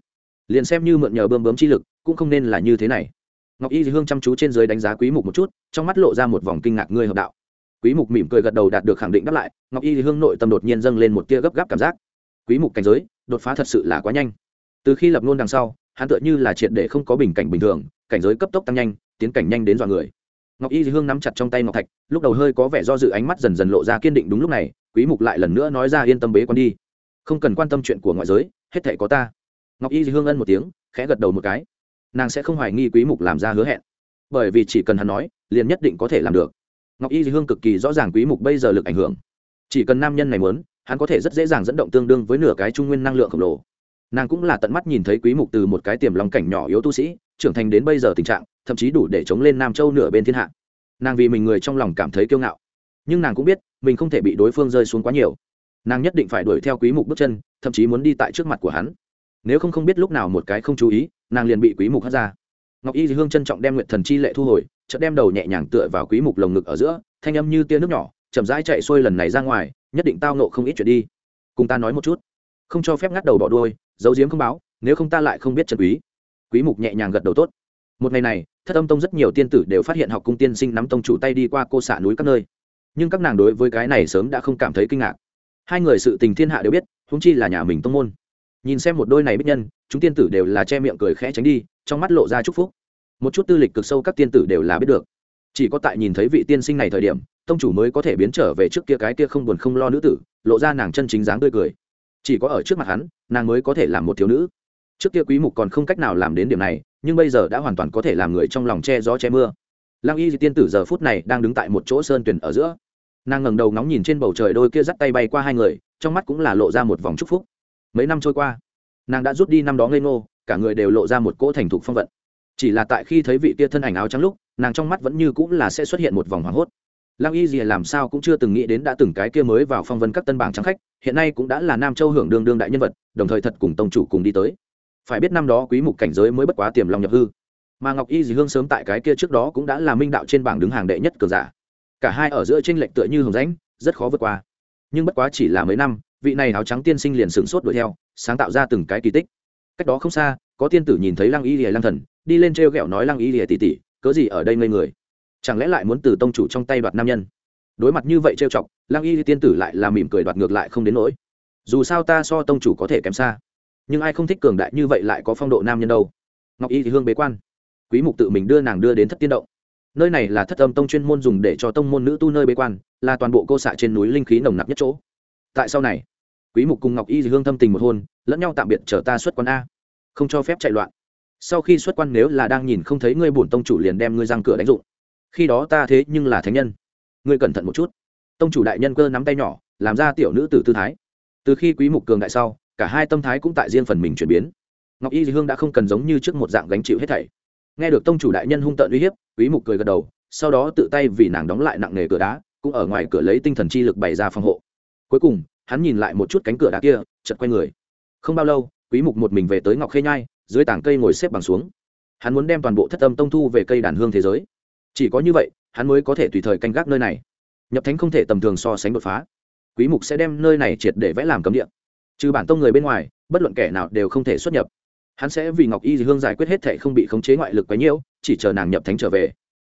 Liền xem như mượn nhờ bơm bướm chi lực, cũng không nên là như thế này. Ngọc y hương chăm chú trên dưới đánh giá quý mục một chút, trong mắt lộ ra một vòng kinh ngạc ngươi hợp đạo. Quý mục mỉm cười gật đầu đạt được khẳng định đáp lại, ngọc y hương nội tâm đột nhiên dâng lên một tia gấp gáp cảm giác. Quý mục cảnh giới, đột phá thật sự là quá nhanh. Từ khi lập ngôn đằng sau, hắn tựa như là triệt để không có bình cảnh bình thường, cảnh giới cấp tốc tăng nhanh, tiến cảnh nhanh đến dọa người ngọc y hương nắm chặt trong tay ngọc thạch, lúc đầu hơi có vẻ do dự ánh mắt dần dần lộ ra kiên định đúng lúc này, quý mục lại lần nữa nói ra yên tâm bế quan đi. Không cần quan tâm chuyện của ngoại giới, hết thảy có ta. Ngọc y hương ân một tiếng, khẽ gật đầu một cái. Nàng sẽ không hoài nghi quý mục làm ra hứa hẹn, bởi vì chỉ cần hắn nói, liền nhất định có thể làm được. Ngọc y hương cực kỳ rõ ràng quý mục bây giờ lực ảnh hưởng. Chỉ cần nam nhân này muốn, hắn có thể rất dễ dàng dẫn động tương đương với nửa cái trung nguyên năng lượng khổng lồ nàng cũng là tận mắt nhìn thấy quý mục từ một cái tiềm lòng cảnh nhỏ yếu tu sĩ, trưởng thành đến bây giờ tình trạng, thậm chí đủ để chống lên nam châu nửa bên thiên hạ. Nàng vì mình người trong lòng cảm thấy kiêu ngạo. Nhưng nàng cũng biết, mình không thể bị đối phương rơi xuống quá nhiều. Nàng nhất định phải đuổi theo quý mục bước chân, thậm chí muốn đi tại trước mặt của hắn. Nếu không không biết lúc nào một cái không chú ý, nàng liền bị quý mục hất ra. Ngọc y hương trân trọng đem nguyện thần chi lệ thu hồi, chợt đem đầu nhẹ nhàng tựa vào quý mục lồng ngực ở giữa, thanh âm như tia nước nhỏ, chậm rãi chạy xuôi lần này ra ngoài, nhất định tao nộ không ít chuyện đi. Cùng ta nói một chút. Không cho phép ngắt đầu bỏ đuôi giấu diếm không báo, nếu không ta lại không biết trần quý. Quý mục nhẹ nhàng gật đầu tốt. Một ngày này, thất âm tông rất nhiều tiên tử đều phát hiện học cung tiên sinh nắm tông chủ tay đi qua cô xạ núi các nơi. Nhưng các nàng đối với cái này sớm đã không cảm thấy kinh ngạc. Hai người sự tình thiên hạ đều biết, huống chi là nhà mình tông môn. Nhìn xem một đôi này biết nhân, chúng tiên tử đều là che miệng cười khẽ tránh đi, trong mắt lộ ra chúc phúc. Một chút tư lịch cực sâu các tiên tử đều là biết được. Chỉ có tại nhìn thấy vị tiên sinh này thời điểm, tông chủ mới có thể biến trở về trước kia cái kia không buồn không lo nữ tử, lộ ra nàng chân chính dáng tươi cười chỉ có ở trước mặt hắn, nàng mới có thể làm một thiếu nữ. Trước kia quý mục còn không cách nào làm đến điểm này, nhưng bây giờ đã hoàn toàn có thể làm người trong lòng che gió che mưa. Lăng y tiên tử giờ phút này đang đứng tại một chỗ sơn tuyển ở giữa. Nàng ngẩng đầu ngóng nhìn trên bầu trời đôi kia dắt tay bay qua hai người, trong mắt cũng là lộ ra một vòng chúc phúc. Mấy năm trôi qua, nàng đã rút đi năm đó ngây ngô, cả người đều lộ ra một cỗ thành thục phong vận. Chỉ là tại khi thấy vị kia thân ảnh áo trắng lúc, nàng trong mắt vẫn như cũng là sẽ xuất hiện một vòng hoảng hốt lăng y gì làm sao cũng chưa từng nghĩ đến đã từng cái kia mới vào phong vân các tân bảng trắng khách, hiện nay cũng đã là nam châu hưởng đương đương đại nhân vật, đồng thời thật cùng tông chủ cùng đi tới. Phải biết năm đó quý mục cảnh giới mới bất quá tiềm lòng nhập hư. Mà ngọc y dì hương sớm tại cái kia trước đó cũng đã là minh đạo trên bảng đứng hàng đệ nhất cường giả. Cả hai ở giữa trên lệch tựa như hồng ránh rất khó vượt qua. Nhưng bất quá chỉ là mấy năm, vị này áo trắng tiên sinh liền sửng sốt đuổi theo, sáng tạo ra từng cái kỳ tích. Cách đó không xa, có tiên tử nhìn thấy lăng y lìa lăng thần, đi lên treo ghẹo nói lăng y lìa tỉ tỉ cớ gì ở đây ngây người? Chẳng lẽ lại muốn từ tông chủ trong tay đoạt nam nhân? Đối mặt như vậy trêu chọc, lăng y tiên tử lại là mỉm cười đoạt ngược lại không đến nỗi. Dù sao ta so tông chủ có thể kém xa, nhưng ai không thích cường đại như vậy lại có phong độ nam nhân đâu. Ngọc y thì hương bế quan. Quý mục tự mình đưa nàng đưa đến thất tiên động. Nơi này là thất âm tông chuyên môn dùng để cho tông môn nữ tu nơi bế quan, là toàn bộ cô xạ trên núi linh khí nồng nặc nhất chỗ. Tại sau này, quý mục cùng ngọc y thì hương thâm tình một hôn, lẫn nhau tạm biệt chờ ta xuất quan a. Không cho phép chạy loạn. Sau khi xuất quan nếu là đang nhìn không thấy ngươi bổn tông chủ liền đem ngươi răng cửa đánh dụng khi đó ta thế nhưng là thánh nhân. Ngươi cẩn thận một chút. Tông chủ đại nhân cơ nắm tay nhỏ, làm ra tiểu nữ tử tư thái. Từ khi quý mục cường đại sau, cả hai tâm thái cũng tại riêng phần mình chuyển biến. Ngọc y hương đã không cần giống như trước một dạng gánh chịu hết thảy. Nghe được tông chủ đại nhân hung tợn uy hiếp, quý mục cười gật đầu, sau đó tự tay vì nàng đóng lại nặng nề cửa đá, cũng ở ngoài cửa lấy tinh thần chi lực bày ra phòng hộ. Cuối cùng, hắn nhìn lại một chút cánh cửa đá kia, chợt quay người. Không bao lâu, quý mục một mình về tới ngọc khê nhai, dưới tảng cây ngồi xếp bằng xuống. Hắn muốn đem toàn bộ thất âm tông thu về cây đàn hương thế giới chỉ có như vậy, hắn mới có thể tùy thời canh gác nơi này. Nhập thánh không thể tầm thường so sánh đột phá. Quý mục sẽ đem nơi này triệt để vẽ làm cấm địa. Trừ bản tông người bên ngoài, bất luận kẻ nào đều không thể xuất nhập. Hắn sẽ vì ngọc y hương giải quyết hết thể không bị khống chế ngoại lực quấy nhiễu chỉ chờ nàng nhập thánh trở về.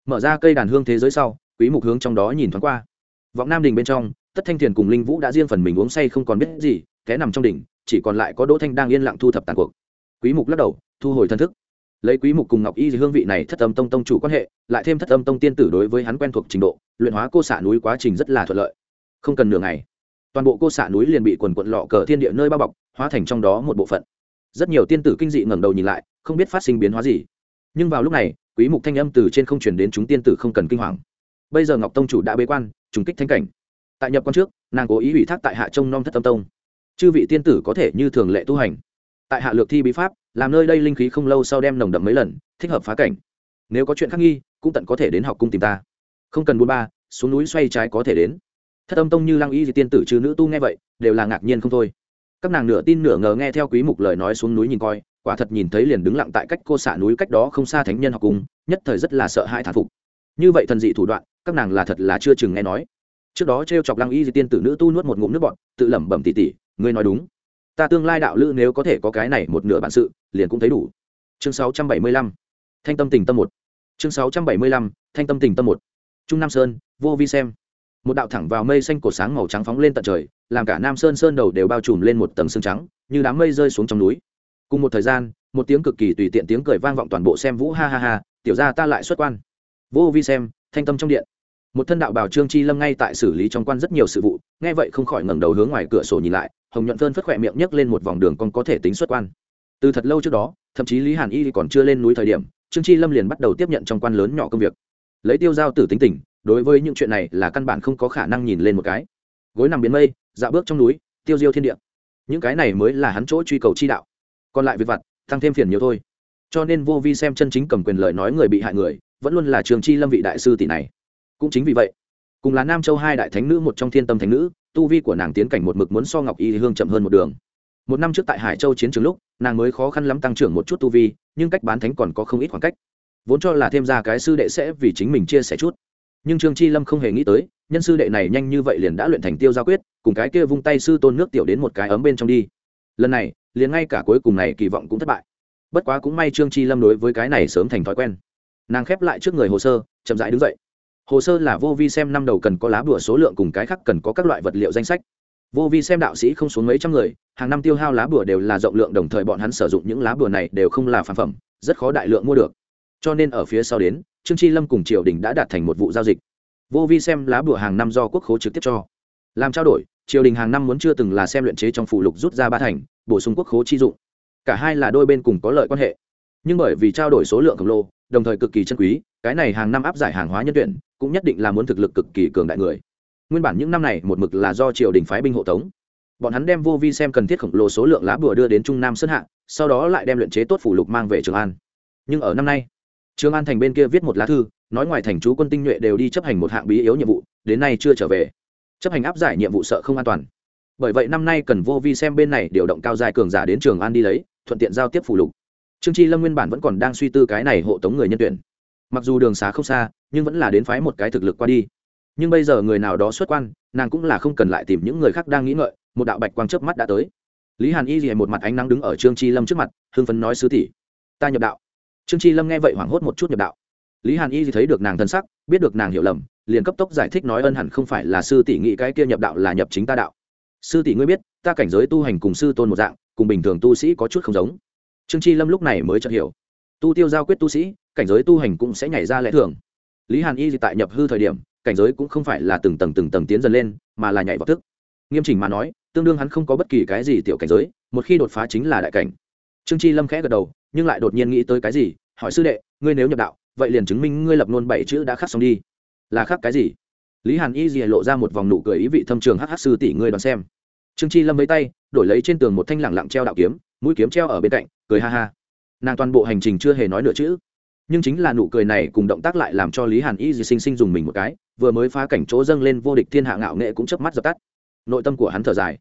Mở ra cây đàn hương thế giới sau, quý mục hướng trong đó nhìn thoáng qua. Vọng nam đình bên trong, tất thanh thiền cùng linh vũ đã riêng phần mình uống say không còn biết gì, té nằm trong đỉnh, chỉ còn lại có đỗ thanh đang yên lặng thu thập tàn cuộc. Quý mục lắc đầu, thu hồi thân thức lấy quý mục cùng ngọc y hương vị này thất âm tông tông chủ quan hệ, lại thêm thất âm tông tiên tử đối với hắn quen thuộc trình độ, luyện hóa cô xạ núi quá trình rất là thuận lợi. Không cần nửa ngày, toàn bộ cô xạ núi liền bị quần quận lọ cờ thiên địa nơi bao bọc, hóa thành trong đó một bộ phận. Rất nhiều tiên tử kinh dị ngẩng đầu nhìn lại, không biết phát sinh biến hóa gì. Nhưng vào lúc này, quý mục thanh âm từ trên không truyền đến chúng tiên tử không cần kinh hoàng. Bây giờ ngọc tông chủ đã bế quan, trùng kích thanh cảnh. Tại nhập quan trước, nàng cố ý ủy thác tại hạ trông nom thất tâm tông. Chư vị tiên tử có thể như thường lệ tu hành. Tại hạ lược thi bí pháp làm nơi đây linh khí không lâu sau đem nồng đậm mấy lần, thích hợp phá cảnh. Nếu có chuyện khắc nghi, cũng tận có thể đến học cung tìm ta. Không cần buôn ba, xuống núi xoay trái có thể đến. Thất âm tông như lăng y di tiên tử chứ nữ tu nghe vậy, đều là ngạc nhiên không thôi. Các nàng nửa tin nửa ngờ nghe theo quý mục lời nói xuống núi nhìn coi, quả thật nhìn thấy liền đứng lặng tại cách cô xả núi cách đó không xa thánh nhân học cung, nhất thời rất là sợ hãi thán phục. Như vậy thần dị thủ đoạn, các nàng là thật là chưa chừng nghe nói. Trước đó trêu chọc lăng y di tiên tử nữ tu nuốt một ngụm nước bọt, tự lẩm bẩm tỉ tỉ, ngươi nói đúng ta tương lai đạo lữ nếu có thể có cái này một nửa bản sự, liền cũng thấy đủ. Chương 675 thanh tâm tình tâm một. Chương 675 thanh tâm tình tâm một. Trung nam sơn, vô vi xem. Một đạo thẳng vào mây xanh cổ sáng màu trắng phóng lên tận trời, làm cả nam sơn sơn đầu đều bao trùm lên một tầng sương trắng, như đám mây rơi xuống trong núi. Cùng một thời gian, một tiếng cực kỳ tùy tiện tiếng cười vang vọng toàn bộ xem vũ ha ha ha, tiểu ra ta lại xuất quan. Vô vi xem, thanh tâm trong điện một thân đạo bảo trương chi lâm ngay tại xử lý trong quan rất nhiều sự vụ, nghe vậy không khỏi ngẩng đầu hướng ngoài cửa sổ nhìn lại, hồng nhuận phơn phất khỏe miệng nhấc lên một vòng đường con có thể tính xuất quan. Từ thật lâu trước đó, thậm chí lý hàn y còn chưa lên núi thời điểm, trương chi lâm liền bắt đầu tiếp nhận trong quan lớn nhỏ công việc. Lấy tiêu giao tử tính tình, đối với những chuyện này là căn bản không có khả năng nhìn lên một cái. Gối nằm biến mây, dạo bước trong núi, tiêu diêu thiên địa. Những cái này mới là hắn chỗ truy cầu chi đạo. Còn lại việc vặt, tăng thêm phiền nhiều thôi. Cho nên vô vi xem chân chính cầm quyền lời nói người bị hại người, vẫn luôn là trường chi lâm vị đại sư tỷ này cũng chính vì vậy, cùng là nam châu hai đại thánh nữ một trong thiên tâm thánh nữ, tu vi của nàng tiến cảnh một mực muốn so ngọc y hương chậm hơn một đường. Một năm trước tại hải châu chiến trường lúc, nàng mới khó khăn lắm tăng trưởng một chút tu vi, nhưng cách bán thánh còn có không ít khoảng cách. Vốn cho là thêm ra cái sư đệ sẽ vì chính mình chia sẻ chút. Nhưng trương chi lâm không hề nghĩ tới, nhân sư đệ này nhanh như vậy liền đã luyện thành tiêu gia quyết, cùng cái kia vung tay sư tôn nước tiểu đến một cái ấm bên trong đi. Lần này, liền ngay cả cuối cùng này kỳ vọng cũng thất bại. Bất quá cũng may trương chi lâm đối với cái này sớm thành thói quen. Nàng khép lại trước người hồ sơ, chậm rãi đứng dậy hồ sơ là vô vi xem năm đầu cần có lá bùa số lượng cùng cái khác cần có các loại vật liệu danh sách. Vô vi xem đạo sĩ không xuống mấy trăm người, hàng năm tiêu hao lá bùa đều là rộng lượng đồng thời bọn hắn sử dụng những lá bùa này đều không là phản phẩm, rất khó đại lượng mua được. Cho nên ở phía sau đến, trương chi lâm cùng triều đình đã đạt thành một vụ giao dịch. Vô vi xem lá bùa hàng năm do quốc khố trực tiếp cho. Làm trao đổi, triều đình hàng năm muốn chưa từng là xem luyện chế trong phụ lục rút ra ba thành, bổ sung quốc khố chi dụng. Cả hai là đôi bên cùng có lợi quan hệ. Nhưng bởi vì trao đổi số lượng khổng lồ, đồng thời cực kỳ chân quý cái này hàng năm áp giải hàng hóa nhân tuyển, cũng nhất định là muốn thực lực cực kỳ cường đại người. Nguyên bản những năm này một mực là do triều đình phái binh hộ tống. Bọn hắn đem vô vi xem cần thiết khổng lồ số lượng lá bùa đưa đến trung nam sơn hạ, sau đó lại đem luyện chế tốt phủ lục mang về trường an. Nhưng ở năm nay, trường an thành bên kia viết một lá thư, nói ngoài thành chú quân tinh nhuệ đều đi chấp hành một hạng bí yếu nhiệm vụ, đến nay chưa trở về. Chấp hành áp giải nhiệm vụ sợ không an toàn. Bởi vậy năm nay cần vô vi xem bên này điều động cao dài cường giả đến trường an đi lấy, thuận tiện giao tiếp phủ lục. Trương chi lâm nguyên bản vẫn còn đang suy tư cái này hộ tống người nhân tuyển mặc dù đường xá không xa, nhưng vẫn là đến phái một cái thực lực qua đi. Nhưng bây giờ người nào đó xuất quan, nàng cũng là không cần lại tìm những người khác đang nghĩ ngợi, một đạo bạch quang chớp mắt đã tới. Lý hàn y dì một mặt ánh nắng đứng ở trương chi lâm trước mặt hương phấn nói, sư tỷ, ta nhập đạo. Trương chi lâm nghe vậy hoảng hốt một chút nhập đạo. Lý hàn y dì thấy được nàng thân sắc, biết được nàng hiểu lầm, liền cấp tốc giải thích nói, ân hẳn không phải là sư tỷ nghĩ cái kia nhập đạo là nhập chính ta đạo. Sư tỷ ngươi biết, ta cảnh giới tu hành cùng sư tôn một dạng, cùng bình thường tu sĩ có chút không giống. Trương chi lâm lúc này mới chợt hiểu. Tu tiêu giao quyết tu sĩ cảnh giới tu hành cũng sẽ nhảy ra lẽ thường. Lý hàn y thì tại nhập hư thời điểm, cảnh giới cũng không phải là từng tầng từng tầng tiến dần lên, mà là nhảy vào thức. Nghiêm chỉnh mà nói, tương đương hắn không có bất kỳ cái gì tiểu cảnh giới, một khi đột phá chính là đại cảnh. Trương chi lâm khẽ gật đầu, nhưng lại đột nhiên nghĩ tới cái gì, hỏi sư đệ, ngươi nếu nhập đạo, vậy liền chứng minh ngươi lập nôn bảy chữ đã khắc xong đi. Là khắc cái gì? Lý hàn y dì lộ ra một vòng nụ cười ý vị thâm trường hh sư tỷ ngươi đón xem. Trương chi lâm với tay, đổi lấy trên tường một thanh lẳng lặng treo đạo kiếm, mũi kiếm treo ở bên cạnh, cười ha ha. Nàng toàn bộ hành trình chưa hề nói nửa chữ nhưng chính là nụ cười này cùng động tác lại làm cho lý hàn y dì sinh sinh dùng mình một cái, vừa mới phá cảnh chỗ dâng lên vô địch thiên hạ ngạo nghệ cũng chớp mắt dập tắt. Nội tâm của hắn thở dài.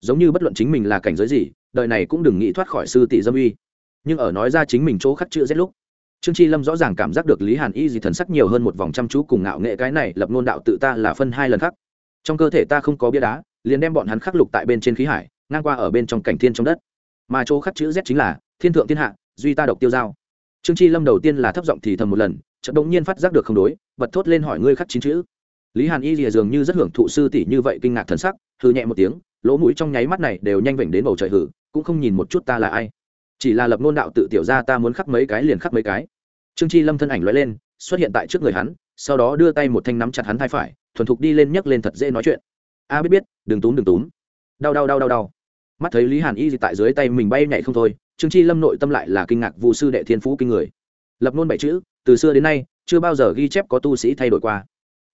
Giống như bất luận chính mình là cảnh giới gì, đời này cũng đừng nghĩ thoát khỏi sư tỷ dâm uy. Nhưng ở nói ra chính mình chỗ khắc chữ rét lúc, trương chi lâm rõ ràng cảm giác được lý hàn y gì thần sắc nhiều hơn một vòng chăm chú cùng ngạo nghệ cái này lập ngôn đạo tự ta là phân hai lần khắc trong cơ thể ta không có bia đá, liền đem bọn hắn khắc lục tại bên trên khí hải, ngang qua ở bên trong cảnh thiên trong đất. Mà chỗ khắc chữ rét chính là, thiên thượng thiên hạ, duy ta độc tiêu giao trương chi lâm đầu tiên là thấp giọng thì thầm một lần, chợt đống nhiên phát giác được không đối, bật thốt lên hỏi ngươi khắc chín chữ. Lý hàn y lìa dường như rất hưởng thụ sư tỷ như vậy kinh ngạc thần sắc hư nhẹ một tiếng, lỗ mũi trong nháy mắt này đều nhanh vểnh đến bầu trời hử, cũng không nhìn một chút ta là ai. Chỉ là lập nôn đạo tự tiểu ra ta muốn khắc mấy cái liền khắc mấy cái. Trương chi lâm thân ảnh lóe lên, xuất hiện tại trước người hắn, sau đó đưa tay một thanh nắm chặt hắn thai phải, thuần thục đi lên nhấc lên thật dễ nói chuyện. A biết biết, đừng túm đừng túm. Đau đau đau đau đau. Mắt thấy lý hàn y tại dưới tay mình bay nhảy không thôi trương chi lâm nội tâm lại là kinh ngạc vụ sư đệ thiên phú kinh người. Lập nôn bảy chữ, từ xưa đến nay, chưa bao giờ ghi chép có tu sĩ thay đổi qua.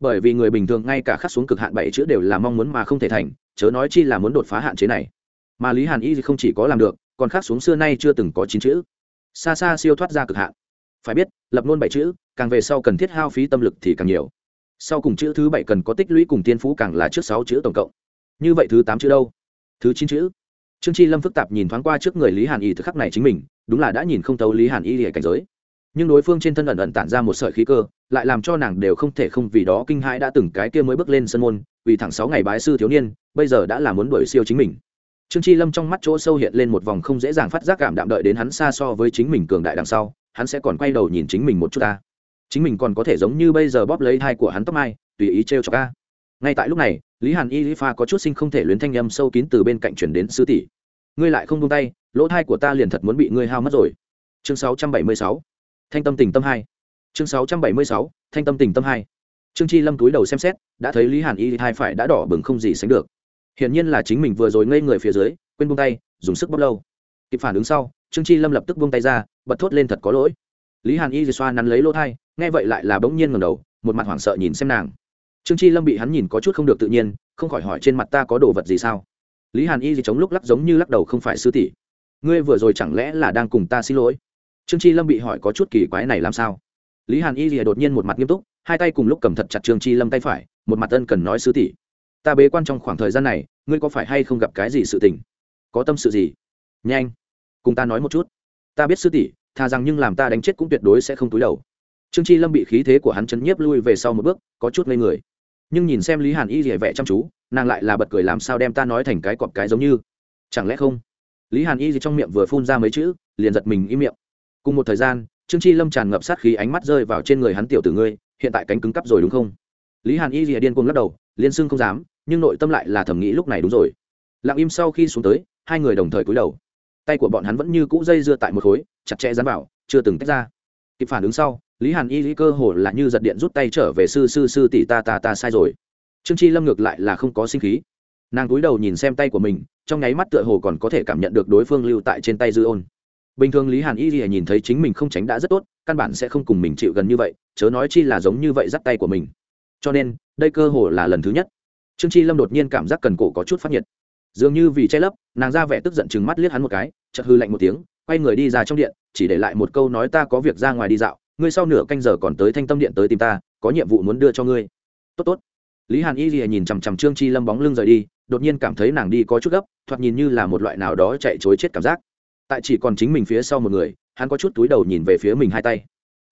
Bởi vì người bình thường ngay cả khắc xuống cực hạn bảy chữ đều là mong muốn mà không thể thành, chớ nói chi là muốn đột phá hạn chế này. Mà lý hàn y không chỉ có làm được, còn khắc xuống xưa nay chưa từng có chín chữ. Xa xa siêu thoát ra cực hạn. Phải biết, lập nôn bảy chữ, càng về sau cần thiết hao phí tâm lực thì càng nhiều. Sau cùng chữ thứ bảy cần có tích lũy cùng tiên phú càng là trước sáu chữ tổng cộng. Như vậy thứ tám chữ đâu? Thứ chín chữ trương chi lâm phức tạp nhìn thoáng qua trước người lý hàn y thực khắc này chính mình, đúng là đã nhìn không tấu lý hàn y lìa cảnh giới. Nhưng đối phương trên thân ẩn ẩn tản ra một sợi khí cơ, lại làm cho nàng đều không thể không vì đó kinh hãi đã từng cái kia mới bước lên sân môn, vì thẳng sáu ngày bái sư thiếu niên, bây giờ đã là muốn đuổi siêu chính mình. Trương chi lâm trong mắt chỗ sâu hiện lên một vòng không dễ dàng phát giác cảm đạm đợi đến hắn xa so với chính mình cường đại đằng sau, hắn sẽ còn quay đầu nhìn chính mình một chút ta. Chính mình còn có thể giống như bây giờ bóp lấy thai của hắn tóc mai, tùy ý trêu cho ca ngay tại lúc này, lý hàn y lý pha có chút sinh không thể luyến thanh âm sâu kín từ bên cạnh chuyển đến sư tỷ ngươi lại không tung tay, lỗ thai của ta liền thật muốn bị ngươi hao mất rồi. Chương 676. thanh tâm tình tâm hai. Chương 676. thanh tâm tình tâm hai. Trương chi lâm túi đầu xem xét, đã thấy lý hàn y hai phải đã đỏ bừng không gì sánh được. Hiển nhiên là chính mình vừa rồi ngây người phía dưới, quên buông tay, dùng sức bóp lâu. Kịp phản ứng sau, trương chi lâm lập tức buông tay ra, bật thốt lên thật có lỗi. Lý hàn y xoa nắn lấy lỗ thai, nghe vậy lại là bỗng nhiên ngầm đầu, một mặt hoảng sợ nhìn xem nàng. Trương chi lâm bị hắn nhìn có chút không được tự nhiên, không khỏi hỏi trên mặt ta có đồ vật gì sao? Lý hàn y gì chống lúc lắc giống như lắc đầu không phải sư tỷ. ngươi vừa rồi chẳng lẽ là đang cùng ta xin lỗi? trương chi lâm bị hỏi có chút kỳ quái này làm sao? lý hàn y gì đột nhiên một mặt nghiêm túc, hai tay cùng lúc cầm thật chặt trương chi lâm tay phải, một mặt ân cần nói sư tỷ. ta bế quan trong khoảng thời gian này, ngươi có phải hay không gặp cái gì sự tình? có tâm sự gì? nhanh, cùng ta nói một chút. ta biết sư tỷ thà rằng nhưng làm ta đánh chết cũng tuyệt đối sẽ không túi đầu. trương chi lâm bị khí thế của hắn chấn nhiếp lui về sau một bước, có chút ngây người nhưng nhìn xem lý hàn y rỉa vẻ chăm chú nàng lại là bật cười làm sao đem ta nói thành cái cọp cái giống như chẳng lẽ không lý hàn y gì trong miệng vừa phun ra mấy chữ liền giật mình im miệng cùng một thời gian trương chi lâm tràn ngập sát khí ánh mắt rơi vào trên người hắn tiểu tử ngươi hiện tại cánh cứng cắp rồi đúng không lý hàn y rìa điên cuồng lắc đầu liên xưng không dám nhưng nội tâm lại là thầm nghĩ lúc này đúng rồi lặng im sau khi xuống tới hai người đồng thời cúi đầu tay của bọn hắn vẫn như cũ dây dưa tại một khối chặt chẽ dán vào chưa từng tách ra kịp phản ứng sau lý hàn y lý cơ hồ là như giật điện rút tay trở về sư sư sư tỷ ta ta ta sai rồi. Trương chi lâm ngược lại là không có sinh khí. Nàng cúi đầu nhìn xem tay của mình, trong nháy mắt tựa hồ còn có thể cảm nhận được đối phương lưu tại trên tay dư ôn. Bình thường lý hàn y lìa nhìn thấy chính mình không tránh đã rất tốt, căn bản sẽ không cùng mình chịu gần như vậy, chớ nói chi là giống như vậy dắt tay của mình. Cho nên, đây cơ hồ là lần thứ nhất. Trương chi lâm đột nhiên cảm giác cần cổ có chút phát nhiệt. Dường như vì che lấp, nàng ra vẻ tức giận chừng mắt liếc hắn một cái, chợt hư lạnh một tiếng, quay người đi ra trong điện, chỉ để lại một câu nói ta có việc ra ngoài đi dạo ngươi sau nửa canh giờ còn tới thanh tâm điện tới tìm ta, có nhiệm vụ muốn đưa cho ngươi. Tốt tốt. Lý hàn y lìa nhìn chằm chằm trương chi lâm bóng lưng rời đi, đột nhiên cảm thấy nàng đi có chút gấp, thoạt nhìn như là một loại nào đó chạy chối chết cảm giác. Tại chỉ còn chính mình phía sau một người, hắn có chút túi đầu nhìn về phía mình hai tay.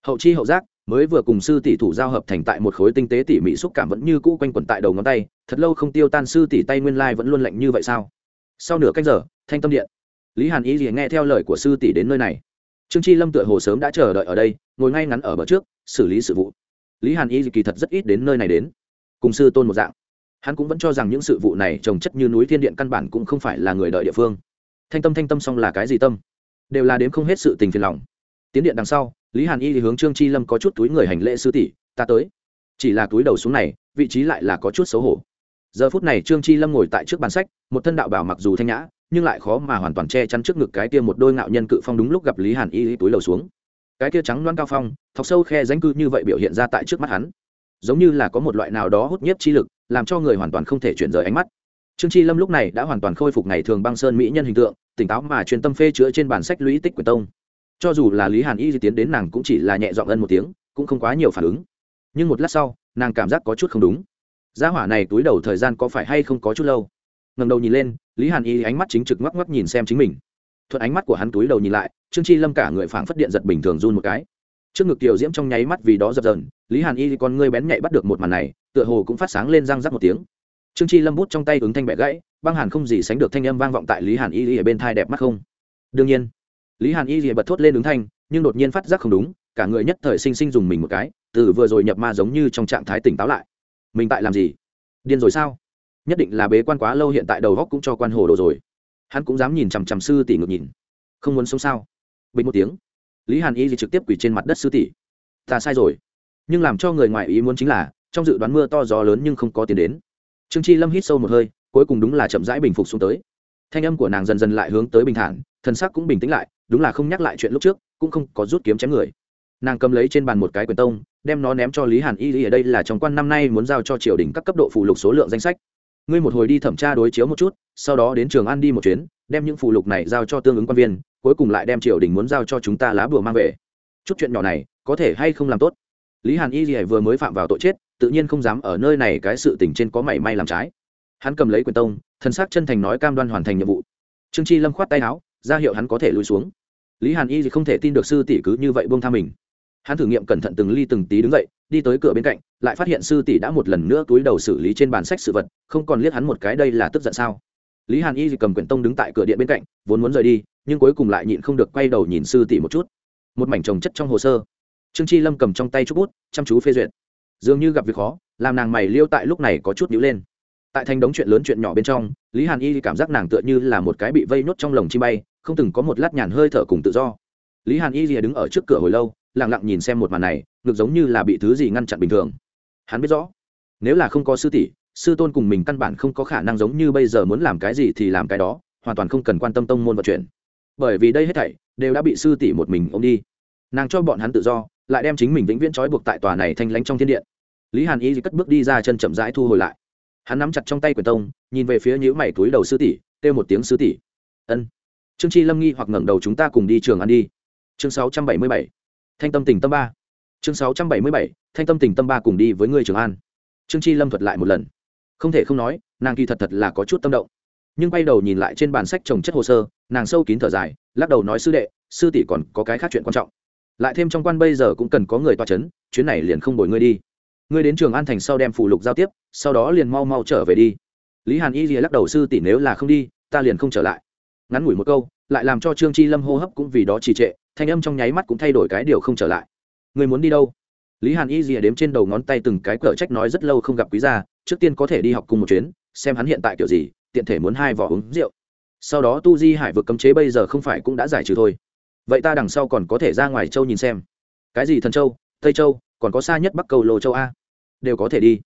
Hậu chi hậu giác, mới vừa cùng sư tỷ thủ giao hợp thành tại một khối tinh tế tỉ mỉ xúc cảm vẫn như cũ quanh quẩn tại đầu ngón tay, thật lâu không tiêu tan sư tỷ tay nguyên lai vẫn luôn lạnh như vậy sao? Sau nửa canh giờ, thanh tâm điện. Lý hàn y lìa nghe theo lời của sư tỷ đến nơi này trương chi lâm tựa hồ sớm đã chờ đợi ở đây, ngồi ngay ngắn ở bờ trước, xử lý sự vụ. Lý hàn y kỳ thật rất ít đến nơi này đến. Cùng sư tôn một dạng. Hắn cũng vẫn cho rằng những sự vụ này trồng chất như núi thiên điện căn bản cũng không phải là người đợi địa phương. Thanh tâm thanh tâm xong là cái gì tâm? Đều là đếm không hết sự tình phiền lòng. Tiến điện đằng sau, lý hàn y thì hướng trương chi lâm có chút túi người hành lễ sư tỷ, ta tới. Chỉ là túi đầu xuống này, vị trí lại là có chút xấu hổ. Giờ phút này trương chi lâm ngồi tại trước bàn sách, một thân đạo bảo mặc dù thanh nhã nhưng lại khó mà hoàn toàn che chắn trước ngực cái kia một đôi ngạo nhân cự phong đúng lúc gặp lý hàn y túi lầu xuống. Cái kia trắng loan cao phong, thọc sâu khe ránh cư như vậy biểu hiện ra tại trước mắt hắn. Giống như là có một loại nào đó hút nhiếp chi lực, làm cho người hoàn toàn không thể chuyển rời ánh mắt. Trương chi lâm lúc này đã hoàn toàn khôi phục ngày thường băng sơn mỹ nhân hình tượng, tỉnh táo mà truyền tâm phê chữa trên bản sách lũy tích quyền tông. Cho dù là lý hàn y di tiến đến nàng cũng chỉ là nhẹ dọn ân một tiếng, cũng không quá nhiều phản ứng. Nhưng một lát sau, nàng cảm giác có chút không đúng. Gia hỏa này túi đầu thời gian có phải hay không có chút lâu? Ngầm đầu nhìn lên lý hàn y ánh mắt chính trực ngoắc ngoắc nhìn xem chính mình. Thuận ánh mắt của hắn túi đầu nhìn lại, trương chi lâm cả người phảng phất điện giật bình thường run một cái. Trước ngực tiểu diễm trong nháy mắt vì đó dập dần lý hàn y con ngươi bén nhạy bắt được một màn này, tựa hồ cũng phát sáng lên răng rắc một tiếng. Trương chi lâm bút trong tay ứng thanh bẻ gãy, băng hàn không gì sánh được thanh âm vang vọng tại lý hàn y ở bên thai đẹp mắt không? Đương nhiên, lý hàn y bật thốt lên ứng thanh, nhưng đột nhiên phát giác không đúng, cả người nhất thời sinh sinh dùng mình một cái, từ vừa rồi nhập ma giống như trong trạng thái tỉnh táo lại. Mình tại làm gì? Điên rồi sao? Nhất định là bế quan quá lâu hiện tại đầu góc cũng cho quan hồ đồ rồi. Hắn cũng dám nhìn chằm chằm sư tỷ ngược nhìn. Không muốn sống sao? Bình một tiếng. Lý hàn y trực tiếp quỳ trên mặt đất sư tỷ. Ta sai rồi. Nhưng làm cho người ngoài ý muốn chính là, trong dự đoán mưa to gió lớn nhưng không có tiền đến. Trương chi lâm hít sâu một hơi, cuối cùng đúng là chậm rãi bình phục xuống tới. Thanh âm của nàng dần dần lại hướng tới bình thản thân xác cũng bình tĩnh lại, đúng là không nhắc lại chuyện lúc trước, cũng không có rút kiếm chém người. Nàng cầm lấy trên bàn một cái quyền tông, đem nó ném cho lý hàn y ở đây là trong quan năm nay muốn giao cho triều đình các cấp độ phụ lục số lượng danh sách ngươi một hồi đi thẩm tra đối chiếu một chút, sau đó đến trường ăn đi một chuyến, đem những phụ lục này giao cho tương ứng quan viên, cuối cùng lại đem triều đình muốn giao cho chúng ta lá bùa mang về. Chút chuyện nhỏ này, có thể hay không làm tốt? Lý hàn y gì vừa mới phạm vào tội chết, tự nhiên không dám ở nơi này cái sự tình trên có mảy may làm trái. Hắn cầm lấy quyền tông thân xác chân thành nói cam đoan hoàn thành nhiệm vụ. Trương chi lâm khoát tay áo, ra hiệu hắn có thể lùi xuống. Lý hàn y thì không thể tin được sư tỷ cứ như vậy buông tha mình. Hắn thử nghiệm cẩn thận từng ly từng tí đứng dậy đi tới cửa bên cạnh, lại phát hiện sư tỷ đã một lần nữa túi đầu xử lý trên bàn sách sự vật, không còn liếc hắn một cái đây là tức giận sao? Lý hàn y cầm quyển tông đứng tại cửa điện bên cạnh, vốn muốn rời đi, nhưng cuối cùng lại nhịn không được quay đầu nhìn sư tỷ một chút. Một mảnh trồng chất trong hồ sơ. Trương chi lâm cầm trong tay chút bút, chăm chú phê duyệt. Dường như gặp việc khó, làm nàng mày liêu tại lúc này có chút nhữ lên. Tại thành đống chuyện lớn chuyện nhỏ bên trong, lý hàn y cảm giác nàng tựa như là một cái bị vây nhốt trong lồng chi bay, không từng có một lát nhàn hơi thở cùng tự do. Lý hàn y đứng ở trước cửa hồi lâu lặng lặng nhìn xem một màn này ngược giống như là bị thứ gì ngăn chặn bình thường. Hắn biết rõ, nếu là không có sư tỷ, sư tôn cùng mình căn bản không có khả năng giống như bây giờ muốn làm cái gì thì làm cái đó, hoàn toàn không cần quan tâm tông môn vận chuyển. Bởi vì đây hết thảy đều đã bị sư tỷ một mình ôm đi. Nàng cho bọn hắn tự do, lại đem chính mình vĩnh viễn trói buộc tại tòa này thanh lánh trong thiên điện. Lý hàn y cất bước đi ra chân chậm rãi thu hồi lại. Hắn nắm chặt trong tay quyền tông, nhìn về phía nhữ mày túi đầu sư tỷ, kêu một tiếng sư tỷ. Ân. Trương chi lâm nghi hoặc ngẩng đầu, chúng ta cùng đi trường ăn đi. Chương sáu trăm bảy mươi bảy thanh tâm tình tâm ba. Chương sáu trăm bảy mươi bảy, thanh tâm tình tâm ba cùng đi với ngươi trường an. Trương chi lâm thuật lại một lần. Không thể không nói, nàng kỳ thật thật là có chút tâm động. Nhưng quay đầu nhìn lại trên bàn sách trồng chất hồ sơ, nàng sâu kín thở dài, lắc đầu nói, sư đệ, sư tỷ còn có cái khác chuyện quan trọng. Lại thêm trong quan bây giờ cũng cần có người toa c h ấ n chuyến này liền không đổi ngươi đi. Ngươi đến trường an thành sau đem phụ lục giao tiếp, sau đó liền mau mau trở về đi. Lý hàn y rìa lắc đầu, sư tỷ nếu là không đi, ta liền không trở lại. Ngắn ngủi một câu, lại làm cho trương chi lâm hô hấp cũng vì đó trì trệ thanh âm trong nháy mắt cũng thay đổi cái điều không trở lại. Người muốn đi đâu? Lý hàn y rìa đếm trên đầu ngón tay từng cái cờ trách nói rất lâu không gặp quý gia, trước tiên có thể đi học cùng một chuyến, xem hắn hiện tại kiểu gì, tiện thể muốn hai vỏ uống rượu. Sau đó tu di hải vực cấm chế bây giờ không phải cũng đã giải trừ thôi. Vậy ta đằng sau còn có thể ra ngoài châu nhìn xem. Cái gì thần châu? Tây châu? Còn có xa nhất bắc cầu lô châu a? Đều có thể đi.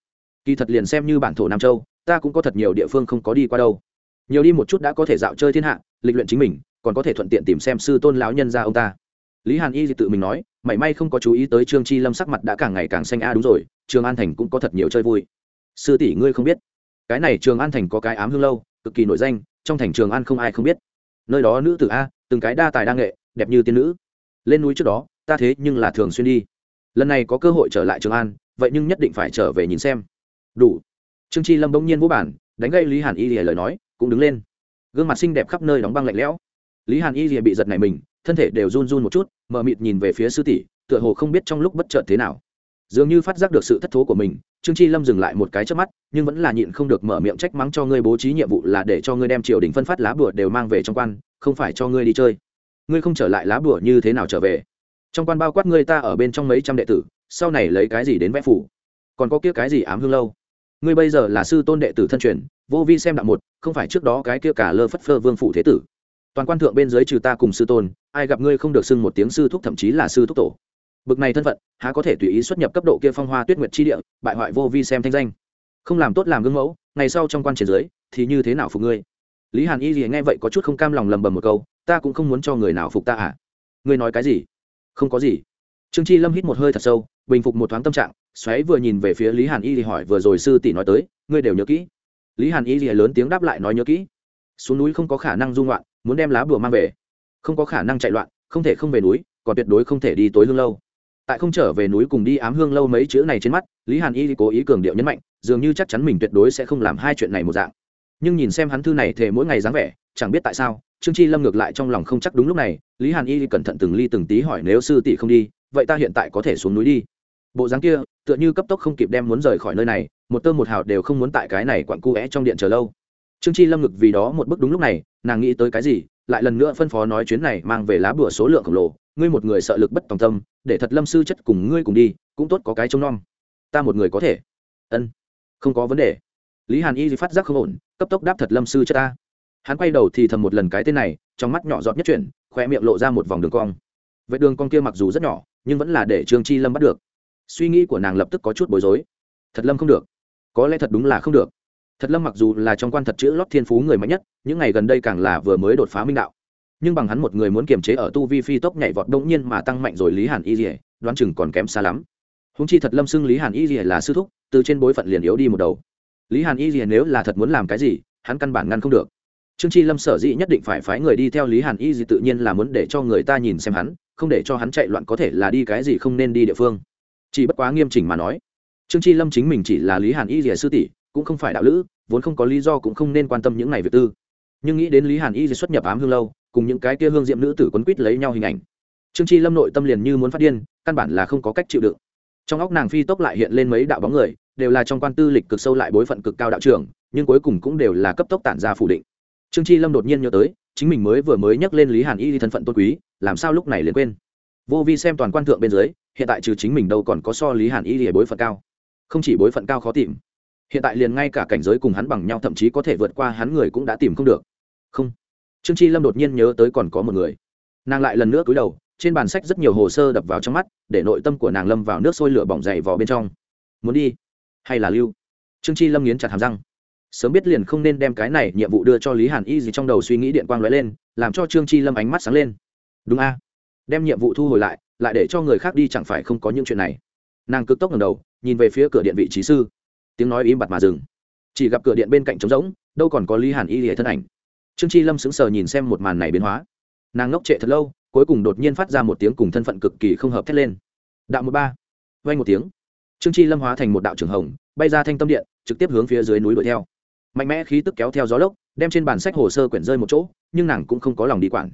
Kỳ thật liền xem như bản thổ nam châu, ta cũng có thật nhiều địa phương không có đi qua đâu. Nhiều đi một chút đã có thể dạo chơi thiên hạ, lịch luyện chính mình còn có thể thuận tiện tìm xem sư tôn lão nhân ra ông ta. Lý hàn y tự mình nói, mảy may không có chú ý tới trương chi lâm sắc mặt đã càng ngày càng xanh a, đúng rồi, trường an thành cũng có thật nhiều chơi vui. Sư tỷ ngươi không biết. Cái này trường an thành có cái ám hương lâu, cực kỳ nổi danh, trong thành trường an không ai không biết. Nơi đó nữ tử a, từng cái đa tài đa nghệ, đẹp như tiên nữ. Lên núi trước đó, ta thế nhưng là thường xuyên đi. Lần này có cơ hội trở lại trường an, vậy nhưng nhất định phải trở về nhìn xem. Đủ. Trương chi lâm bỗng nhiên vô bản đánh gây lý hàn y lìa lời nói, cũng đứng lên. Gương mặt xinh đẹp khắp nơi đóng băng lạnh lẽo lý hàn y rìa bị giật này mình, thân thể đều run run một chút mờ mịt nhìn về phía sư tỷ, tựa hồ không biết trong lúc bất chợt thế nào. Dường như phát giác được sự thất thố của mình, trương chi lâm dừng lại một cái trước mắt, nhưng vẫn là nhịn không được mở miệng trách mắng cho ngươi bố trí nhiệm vụ là để cho ngươi đem triều đình phân phát lá bùa đều mang về trong quan, không phải cho ngươi đi chơi. Ngươi không trở lại lá bùa như thế nào trở về? Trong quan bao quát ngươi ta ở bên trong mấy trăm đệ tử, sau này lấy cái gì đến vẽ phủ? Còn có kia cái gì ám hương lâu? Ngươi bây giờ là sư tôn đệ tử thân truyền, vô vi xem đạo một, không phải trước đó cái kia cả lơ phất phơ vương phủ thế tử toàn quan thượng bên dưới trừ ta cùng sư tôn ai gặp ngươi không được xưng một tiếng sư thúc thậm chí là sư thúc tổ. Bực này thân phận há có thể tùy ý xuất nhập cấp độ kia phong hoa tuyết nguyệt chi địa bại hoại vô vi xem thanh danh. Không làm tốt làm gương mẫu ngày sau trong quan triển dưới, thì như thế nào phục ngươi? Lý hàn y gì nghe vậy có chút không cam lòng lầm bầm một câu ta cũng không muốn cho người nào phục ta à? Ngươi nói cái gì? Không có gì. Trương chi lâm hít một hơi thật sâu bình phục một thoáng tâm trạng xoáy vừa nhìn về phía lý hàn y thì hỏi vừa rồi sư tỷ nói tới ngươi đều nhớ kỹ. Lý hàn y thì lớn tiếng đáp lại nói nhớ kỹ. Xuống núi không có khả năng dung loạn muốn đem lá bùa mang về. Không có khả năng chạy loạn, không thể không về núi, còn tuyệt đối không thể đi tối hương lâu. Tại không trở về núi cùng đi ám hương lâu mấy chữ này trên mắt, lý hàn y cố ý cường điệu nhấn mạnh, dường như chắc chắn mình tuyệt đối sẽ không làm hai chuyện này một dạng. Nhưng nhìn xem hắn thư này thề mỗi ngày dáng vẻ, chẳng biết tại sao, trương chi lâm ngược lại trong lòng không chắc đúng lúc này, lý hàn y cẩn thận từng ly từng tí hỏi nếu sư tỷ không đi, vậy ta hiện tại có thể xuống núi đi. Bộ dáng kia, tựa như cấp tốc không kịp đem muốn rời khỏi nơi này, một tơ một hào đều không muốn tại cái này quặn cu vẽ trong điện chờ lâu trương chi lâm ngực vì đó một bức đúng lúc này, nàng nghĩ tới cái gì, lại lần nữa phân phó nói chuyến này mang về lá bùa số lượng khổng lồ, ngươi một người sợ lực bất tòng tâm, để thật lâm sư chất cùng ngươi cùng đi, cũng tốt có cái trông nom. Ta một người có thể. Ân, không có vấn đề. Lý hàn y phát giác không ổn, cấp tốc đáp thật lâm sư chất ta. Hắn quay đầu thì thầm một lần cái tên này, trong mắt nhỏ giọt nhất chuyển khoe miệng lộ ra một vòng đường cong. Vậy đường cong kia mặc dù rất nhỏ, nhưng vẫn là để trương chi lâm bắt được. Suy nghĩ của nàng lập tức có chút bối rối. Thật lâm không được. Có lẽ thật đúng là không được thật lâm mặc dù là trong quan thật chữ lót thiên phú người mạnh nhất, những ngày gần đây càng là vừa mới đột phá minh đạo. Nhưng bằng hắn một người muốn kiềm chế ở tu vi phi tốc nhảy vọt đông nhiên mà tăng mạnh rồi lý hàn y dỉa đoán chừng còn kém xa lắm. Húng chi thật lâm xưng lý hàn y dỉa là sư thúc, từ trên bối phận liền yếu đi một đầu. Lý hàn y dỉa nếu là thật muốn làm cái gì, hắn căn bản ngăn không được. Trương chi lâm sở dĩ nhất định phải phái người đi theo lý hàn y dỉa tự nhiên là muốn để cho người ta nhìn xem hắn, không để cho hắn chạy loạn có thể là đi cái gì không nên đi địa phương. Chỉ bất quá nghiêm chỉnh mà nói. Trương chi lâm chính mình chỉ là lý hàn y dỉa sư tỷ cũng không phải đạo lữ, vốn không có lý do cũng không nên quan tâm những này việc tư. Nhưng nghĩ đến lý hàn y xuất nhập ám hương lâu, cùng những cái kia hương diệm nữ tử quấn quýt lấy nhau hình ảnh. Trương chi lâm nội tâm liền như muốn phát điên, căn bản là không có cách chịu đựng. Trong óc nàng phi tốc lại hiện lên mấy đạo bóng người, đều là trong quan tư lịch cực sâu lại bối phận cực cao đạo trưởng, nhưng cuối cùng cũng đều là cấp tốc tản ra phủ định. Trương chi lâm đột nhiên nhớ tới, chính mình mới vừa mới nhắc lên lý hàn y thân phận tôn quý, làm sao lúc này liền quên. Vô vi xem toàn quan thượng bên dưới, hiện tại trừ chính mình đâu còn có so lý hàn y lìa bối phận cao. Không chỉ bối phận cao khó tìm hiện tại liền ngay cả cảnh giới cùng hắn bằng nhau thậm chí có thể vượt qua hắn người cũng đã tìm không được. Không. Trương chi lâm đột nhiên nhớ tới còn có một người. Nàng lại lần nữa cúi đầu, trên bàn sách rất nhiều hồ sơ đập vào trong mắt, để nội tâm của nàng lâm vào nước sôi lửa bỏng dày vò bên trong. Muốn đi hay là lưu? Trương chi lâm nghiến chặt hàm răng. Sớm biết liền không nên đem cái này nhiệm vụ đưa cho lý hàn y gì trong đầu suy nghĩ điện quang lóe lên, làm cho trương chi lâm ánh mắt sáng lên. Đúng a. Đem nhiệm vụ thu hồi lại lại để cho người khác đi chẳng phải không có những chuyện này. Nàng cực tốc ngầm đầu, nhìn về phía cửa điện vị trí sư tiếng nói im bặt mà dừng. Chỉ gặp cửa điện bên cạnh trống rỗng, đâu còn có lý hàn y hệ thân ảnh. Trương chi lâm sững sờ nhìn xem một màn này biến hóa. Nàng ngốc trệ thật lâu, cuối cùng đột nhiên phát ra một tiếng cùng thân phận cực kỳ không hợp thét lên. Đạo một ba. Vay một tiếng. Trương chi lâm hóa thành một đạo trưởng hồng, bay ra thanh tâm điện, trực tiếp hướng phía dưới núi đuổi theo. Mạnh mẽ khí tức kéo theo gió lốc, đem trên bàn sách hồ sơ quyển rơi một chỗ, nhưng nàng cũng không có lòng đi quản.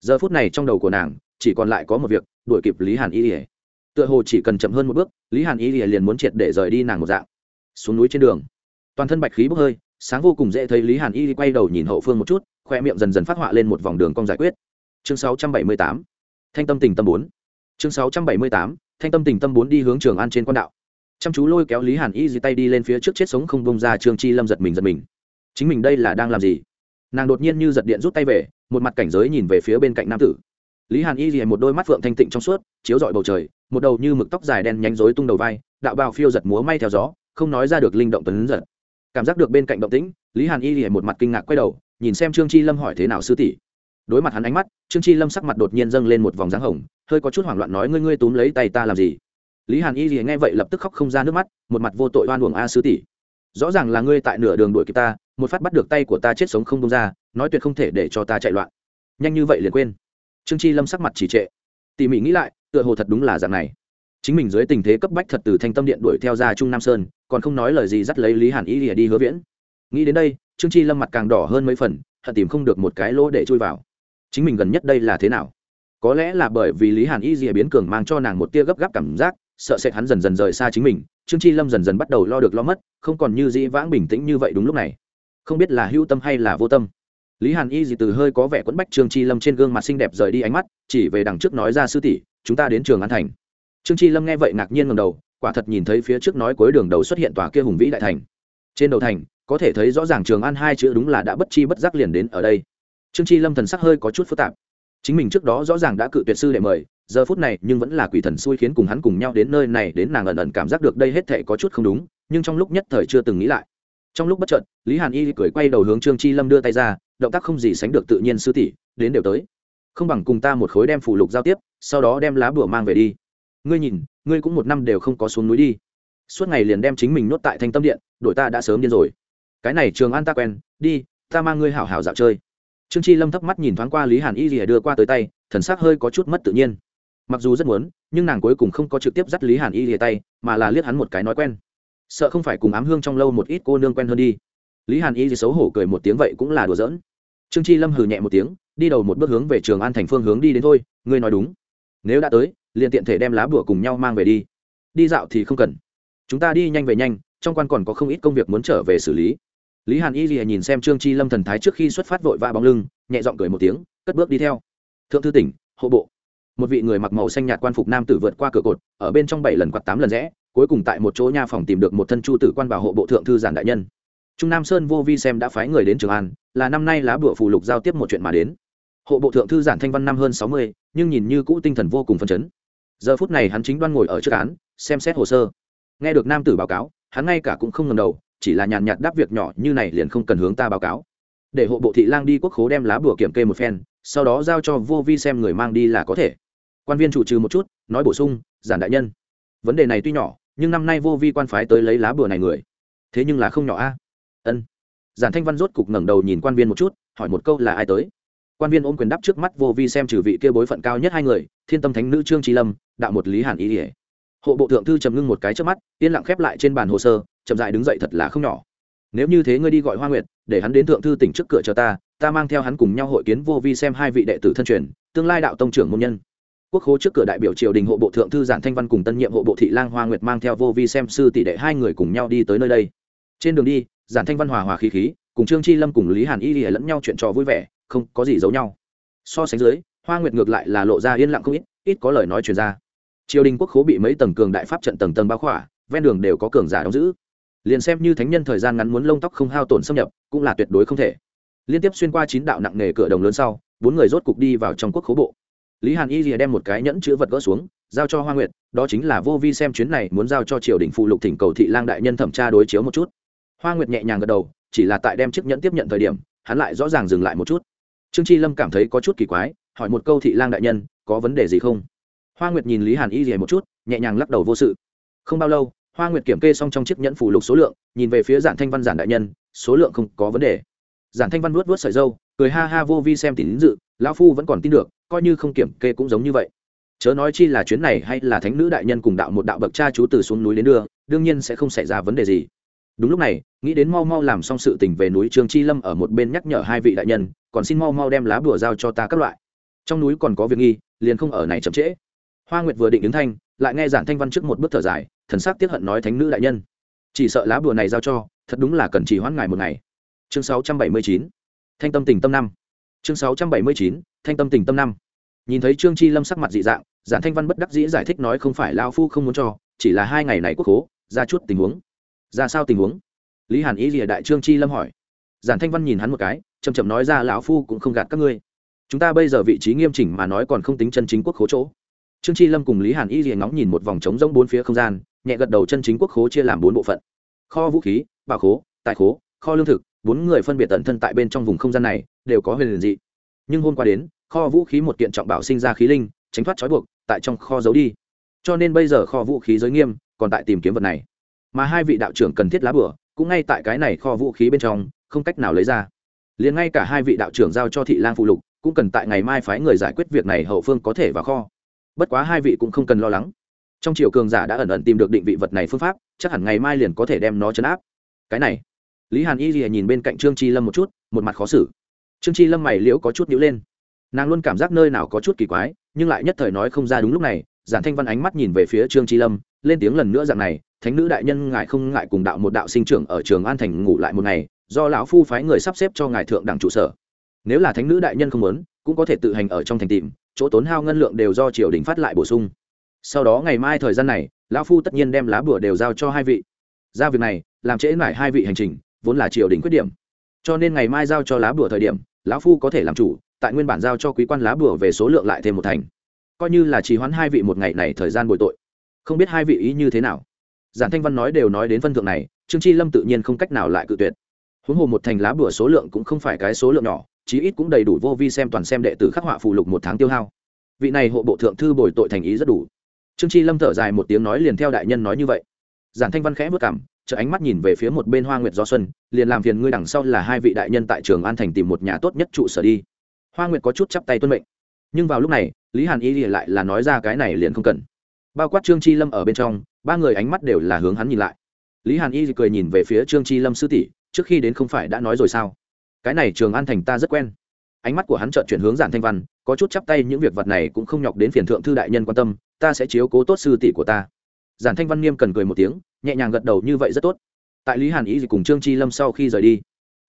Giờ phút này trong đầu của nàng, chỉ còn lại có một việc, đuổi kịp lý hàn y ỉa tựa hồ chỉ cần chậm hơn một bước, lý hàn y ỉa liền muốn triệt để rời đi nàng một dạng xuống núi trên đường. Toàn thân bạch khí bốc hơi sáng vô cùng dễ thấy lý hàn y quay đầu nhìn hậu phương một chút khoe miệng dần dần phát họa lên một vòng đường cong giải quyết. Chương 678, thanh tâm tình tâm bốn. Chương 678, thanh tâm tình tâm bốn đi hướng trường an trên quan đạo. Chăm chú lôi kéo lý hàn y dì tay đi lên phía trước chết sống không bông ra trương chi lâm giật mình giật mình. Chính mình đây là đang làm gì? Nàng đột nhiên như giật điện rút tay về một mặt cảnh giới nhìn về phía bên cạnh nam tử. Lý hàn y dì một đôi mắt phượng thanh tịnh trong suốt chiếu rọi bầu trời một đầu như mực tóc dài đen nhánh rối tung đầu vai đạo bào phiêu giật múa may theo gió không nói ra được linh động tuấn giật. Cảm giác được bên cạnh động tĩnh, lý hàn y lìa một mặt kinh ngạc quay đầu, nhìn xem trương chi lâm hỏi thế nào sư tỷ. Đối mặt hắn ánh mắt, trương chi lâm sắc mặt đột nhiên dâng lên một vòng dáng hồng, hơi có chút hoảng loạn nói ngươi ngươi túm lấy tay ta làm gì? Lý hàn y lìa nghe vậy lập tức khóc không ra nước mắt, một mặt vô tội oan uổng a sư tỷ. Rõ ràng là ngươi tại nửa đường đuổi kịp ta, một phát bắt được tay của ta chết sống không đông ra, nói tuyệt không thể để cho ta chạy loạn. Nhanh như vậy liền quên. Trương chi lâm sắc mặt chỉ trệ. Tỉ mỉ nghĩ lại, tựa hồ thật đúng là dạng này chính mình dưới tình thế cấp bách thật từ thanh tâm điện đuổi theo ra trung nam sơn, còn không nói lời gì dắt lấy lý hàn y ỉa đi hứa viễn. Nghĩ đến đây, trương chi lâm mặt càng đỏ hơn mấy phần, hận tìm không được một cái lỗ để chui vào. Chính mình gần nhất đây là thế nào? Có lẽ là bởi vì lý hàn y lìa biến cường mang cho nàng một tia gấp gáp cảm giác, sợ sệt hắn dần dần rời xa chính mình, trương chi lâm dần dần bắt đầu lo được lo mất, không còn như dĩ vãng bình tĩnh như vậy đúng lúc này. Không biết là hưu tâm hay là vô tâm. Lý hàn y gì từ hơi có vẻ quẫn bách trương chi lâm trên gương mặt xinh đẹp rời đi ánh mắt, chỉ về đằng trước nói ra sư tỷ, chúng ta đến trường an thành trương chi lâm nghe vậy ngạc nhiên ngầm đầu, quả thật nhìn thấy phía trước nói cuối đường đầu xuất hiện tòa kia hùng vĩ đại thành. Trên đầu thành, có thể thấy rõ ràng trường an hai chữ đúng là đã bất chi bất giác liền đến ở đây. Trương chi lâm thần sắc hơi có chút phức tạp. Chính mình trước đó rõ ràng đã cự tuyệt sư để mời, giờ phút này nhưng vẫn là quỷ thần xui khiến cùng hắn cùng nhau đến nơi này đến nàng ẩn ẩn cảm giác được đây hết thể có chút không đúng, nhưng trong lúc nhất thời chưa từng nghĩ lại. Trong lúc bất chợt, lý hàn y cười quay đầu hướng trương chi lâm đưa tay ra, động tác không gì sánh được tự nhiên sư tỷ, đến đều tới. Không bằng cùng ta một khối đem phụ lục giao tiếp, sau đó đem lá bùa mang về đi ngươi nhìn, ngươi cũng một năm đều không có xuống núi đi. Suốt ngày liền đem chính mình nuốt tại thanh tâm điện đội ta đã sớm điên rồi. Cái này trường an ta quen, đi, ta mang ngươi hảo hảo dạo chơi. Trương chi lâm thấp mắt nhìn thoáng qua lý hàn y rìa đưa qua tới tay, thần sắc hơi có chút mất tự nhiên. Mặc dù rất muốn, nhưng nàng cuối cùng không có trực tiếp dắt lý hàn y rìa tay, mà là liếc hắn một cái nói quen. Sợ không phải cùng ám hương trong lâu một ít cô nương quen hơn đi. Lý hàn y thì xấu hổ cười một tiếng vậy cũng là đùa giỡn. Trương chi lâm hừ nhẹ một tiếng, đi đầu một bước hướng về trường an thành phương hướng đi đến thôi, ngươi nói đúng nếu đã tới, liền tiện thể đem lá bùa cùng nhau mang về đi. Đi dạo thì không cần. Chúng ta đi nhanh về nhanh, trong quan còn có không ít công việc muốn trở về xử lý. Lý hàn y gì nhìn xem trương chi lâm thần thái trước khi xuất phát vội vã bóng lưng, nhẹ giọng cười một tiếng, cất bước đi theo. Thượng thư tỉnh, hộ bộ. Một vị người mặc màu xanh nhạt quan phục nam tử vượt qua cửa cột, ở bên trong bảy lần quạt tám lần rẽ, cuối cùng tại một chỗ nha phòng tìm được một thân chu tử quan bảo hộ bộ thượng thư giản đại nhân. Trung nam sơn vô vi xem đã phái người đến trường an, là năm nay lá bụa phù lục giao tiếp một chuyện mà đến hộ bộ thượng thư giản thanh văn năm hơn sáu mươi, nhưng nhìn như cũ tinh thần vô cùng phấn chấn. Giờ phút này hắn chính đoan ngồi ở trước án, xem xét hồ sơ. Nghe được nam tử báo cáo, hắn ngay cả cũng không ngầm đầu, chỉ là nhàn nhạt đáp việc nhỏ như này liền không cần hướng ta báo cáo. Để hộ bộ thị lang đi quốc khố đem lá bùa kiểm kê một phen, sau đó giao cho vô vi xem người mang đi là có thể. Quan viên chủ trừ một chút, nói bổ sung, giản đại nhân, vấn đề này tuy nhỏ, nhưng năm nay vô vi quan phái tới lấy lá bùa này người. Thế nhưng là không nhỏ a. Ân. Giản thanh văn rốt cục ngẩng đầu nhìn quan viên một chút, hỏi một câu là ai tới? Quan viên ôm quyền đáp trước mắt vô vi xem trừ vị kia bối phận cao nhất hai người, thiên tâm thánh nữ trương trí lâm, đạo một lý hàn ý ỉa hộ bộ thượng thư trầm ngưng một cái trước mắt, yên lặng khép lại trên bàn hồ sơ, chậm dại đứng dậy thật là không nhỏ. Nếu như thế ngươi đi gọi hoa nguyệt, để hắn đến thượng thư tỉnh trước cửa cho ta ta mang theo hắn cùng nhau hội kiến vô vi xem hai vị đệ tử thân truyền, tương lai đạo tông trưởng môn nhân. Quốc khố trước cửa đại biểu triều đình hộ bộ thượng thư giản thanh văn cùng tân nhiệm hộ bộ thị lang hoa nguyệt mang theo vô vi xem sư tỷ đệ hai người cùng nhau đi tới nơi đây. Trên đường đi, giản thanh văn hòa hòa khí khí, cùng trương chi lâm cùng lý hàn y lìa lẫn nhau chuyện trò vui vẻ không có gì giấu nhau. So sánh dưới, hoa nguyệt ngược lại là lộ ra yên lặng không ít ít có lời nói truyền ra. Triều đình quốc khố bị mấy tầng cường đại pháp trận tầng tầng bao khỏa, ven đường đều có cường giả đóng giữ. Liền xem như thánh nhân thời gian ngắn muốn lông tóc không hao tổn xâm nhập, cũng là tuyệt đối không thể. Liên tiếp xuyên qua chín đạo nặng nề cửa đồng lớn sau, bốn người rốt cục đi vào trong quốc khố bộ. Lý hàn y rìa đem một cái nhẫn chữ vật gỡ xuống, giao cho hoa nguyệt, đó chính là vô vi xem chuyến này muốn giao cho triều đình phụ lục thỉnh cầu thị lang đại nhân thẩm tra đối chiếu một chút. Hoa nguyệt nhẹ nhàng gật đầu, chỉ là tại đem chiếc nhẫn tiếp nhận thời điểm, hắn lại rõ ràng dừng lại một chút trương chi lâm cảm thấy có chút kỳ quái, hỏi một câu thị lang đại nhân, có vấn đề gì không? Hoa nguyệt nhìn lý hàn y rìa một chút, nhẹ nhàng lắc đầu vô sự. Không bao lâu, hoa nguyệt kiểm kê xong trong chiếc nhẫn phủ lục số lượng, nhìn về phía giản thanh văn giản đại nhân, số lượng không có vấn đề. Giản thanh văn vuốt vuốt sợi dâu, cười ha ha vô vi xem tín dự, lão phu vẫn còn tin được, coi như không kiểm kê cũng giống như vậy. Chớ nói chi là chuyến này hay là thánh nữ đại nhân cùng đạo một đạo bậc cha chú từ xuống núi đến đưa, đương nhiên sẽ không xảy ra vấn đề gì đúng lúc này, nghĩ đến mau mau làm xong sự tình về núi trường chi lâm ở một bên nhắc nhở hai vị đại nhân, còn xin mau mau đem lá bùa giao cho ta các loại. Trong núi còn có việc nghi, liền không ở này chậm trễ. Hoa nguyệt vừa định đứng thanh, lại nghe giản thanh văn trước một bước thở dài, thần sắc tiếc hận nói thánh nữ đại nhân. Chỉ sợ lá bùa này giao cho, thật đúng là cần chỉ hoãn ngài một ngày. Chương 679 thanh tâm tình tâm năm. Chương 679 thanh tâm tình tâm năm. Nhìn thấy trương chi lâm sắc mặt dị dạng giản thanh văn bất đắc dĩ giải thích nói không phải lao phu không muốn cho, chỉ là hai ngày này quốc hố ra chút tình huống ra sao tình huống? Lý hàn ý lìa đại trương chi lâm hỏi. Giản thanh văn nhìn hắn một cái chầm chậm nói ra, lão phu cũng không gạt các ngươi. Chúng ta bây giờ vị trí nghiêm chỉnh mà nói còn không tính chân chính quốc khố chỗ. Trương chi lâm cùng lý hàn y Lìa ngóng nhìn một vòng trống rỗng bốn phía không gian, nhẹ gật đầu chân chính quốc khố chia làm bốn bộ phận. Kho vũ khí, bảo khố, tài khố, kho lương thực, bốn người phân biệt tận thân tại bên trong vùng không gian này, đều có huyền dị. Nhưng hôm qua đến, kho vũ khí một kiện trọng bảo sinh ra khí linh, tránh thoát trói buộc, tại trong kho giấu đi. Cho nên bây giờ kho vũ khí giới nghiêm, còn tại tìm kiếm vật này mà hai vị đạo trưởng cần thiết lá bửa, cũng ngay tại cái này kho vũ khí bên trong, không cách nào lấy ra. Liền ngay cả hai vị đạo trưởng giao cho thị lang phụ lục, cũng cần tại ngày mai phái người giải quyết việc này hậu phương có thể vào kho. Bất quá hai vị cũng không cần lo lắng. Trong triều cường giả đã ẩn ẩn tìm được định vị vật này phương pháp, chắc hẳn ngày mai liền có thể đem nó chấn áp. Cái này, lý hàn y rìa nhìn bên cạnh trương chi lâm một chút, một mặt khó xử. Trương chi lâm mày liễu có chút nhữ lên. Nàng luôn cảm giác nơi nào có chút kỳ quái, nhưng lại nhất thời nói không ra đúng lúc này, giản thanh văn ánh mắt nhìn về phía trương chi lâm, lên tiếng lần nữa dạng này thánh nữ đại nhân ngài không ngại cùng đạo một đạo sinh trưởng ở trường an thành ngủ lại một ngày, do lão phu phái người sắp xếp cho ngài thượng đẳng trụ sở. Nếu là thánh nữ đại nhân không muốn, cũng có thể tự hành ở trong thành tìm, chỗ tốn hao ngân lượng đều do triều đình phát lại bổ sung. Sau đó ngày mai thời gian này, lão phu tất nhiên đem lá bửa đều giao cho hai vị. Ra việc này, làm trễ mải hai vị hành trình, vốn là triều đình quyết điểm. Cho nên ngày mai giao cho lá bửa thời điểm, lão phu có thể làm chủ, tại nguyên bản giao cho quý quan lá bửa về số lượng lại thêm một thành. Coi như là trì hoãn hai vị một ngày này thời gian bồi tội. Không biết hai vị ý như thế nào giản thanh văn nói đều nói đến phân thượng này, trương chi lâm tự nhiên không cách nào lại cự tuyệt. Huống hồ một thành lá bửa số lượng cũng không phải cái số lượng nhỏ, chí ít cũng đầy đủ vô vi xem toàn xem đệ tử khắc họa phù lục một tháng tiêu hao. Vị này hộ bộ thượng thư bồi tội thành ý rất đủ. Trương chi lâm thở dài một tiếng nói liền theo đại nhân nói như vậy. Giản thanh văn khẽ vất cảm chợ ánh mắt nhìn về phía một bên hoa nguyệt do xuân, liền làm phiền ngươi đằng sau là hai vị đại nhân tại trường an thành tìm một nhà tốt nhất trụ sở đi. Hoa nguyệt có chút chắp tay tuân mệnh. Nhưng vào lúc này, lý hàn y lại là nói ra cái này liền không cần bao quát trương chi lâm ở bên trong, ba người ánh mắt đều là hướng hắn nhìn lại. Lý hàn y cười nhìn về phía trương chi lâm sư tỷ, trước khi đến không phải đã nói rồi sao? Cái này trường an thành ta rất quen. Ánh mắt của hắn chợt chuyển hướng giản thanh văn, có chút chắp tay những việc vật này cũng không nhọc đến phiền thượng thư đại nhân quan tâm, ta sẽ chiếu cố tốt sư tỷ của ta. Giản thanh văn nghiêm cần cười một tiếng, nhẹ nhàng gật đầu như vậy rất tốt. Tại lý hàn ý gì cùng trương chi lâm sau khi rời đi,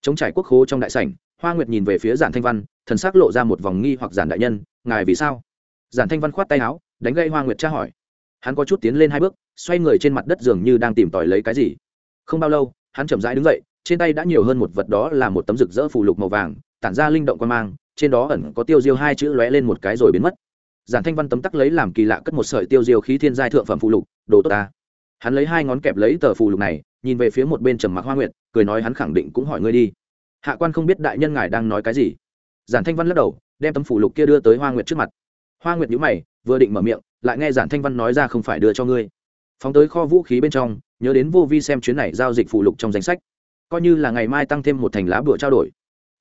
chống trải quốc khố trong đại sảnh, hoa nguyệt nhìn về phía giản thanh văn, thần s ắ c lộ ra một vòng nghi hoặc giản đại nhân, ngài vì sao? Giản thanh văn khoát tay áo, đánh gây hoa nguyệt tra hỏi hắn có chút tiến lên hai bước, xoay người trên mặt đất dường như đang tìm tòi lấy cái gì. Không bao lâu, hắn chậm rãi đứng dậy, trên tay đã nhiều hơn một vật đó là một tấm rực rỡ phù lục màu vàng, tản ra linh động quan mang, trên đó ẩn có tiêu diêu hai chữ lóe lên một cái rồi biến mất. Giản thanh văn tấm tắc lấy làm kỳ lạ cất một sợi tiêu diêu khí thiên giai thượng phẩm phù lục, đồ tốt ta. Hắn lấy hai ngón kẹp lấy tờ phù lục này, nhìn về phía một bên trầm mặc hoa nguyệt, cười nói hắn khẳng định cũng hỏi ngươi đi. Hạ quan không biết đại nhân ngài đang nói cái gì. Giản thanh văn lắc đầu, đem tấm phù lục kia đưa tới hoa nguyệt trước mặt. Hoa nguyệt nhíu mày, vừa định mở miệng lại nghe giản thanh văn nói ra không phải đưa cho ngươi. Phóng tới kho vũ khí bên trong, nhớ đến vô vi xem chuyến này giao dịch phụ lục trong danh sách. Coi như là ngày mai tăng thêm một thành lá bụa trao đổi.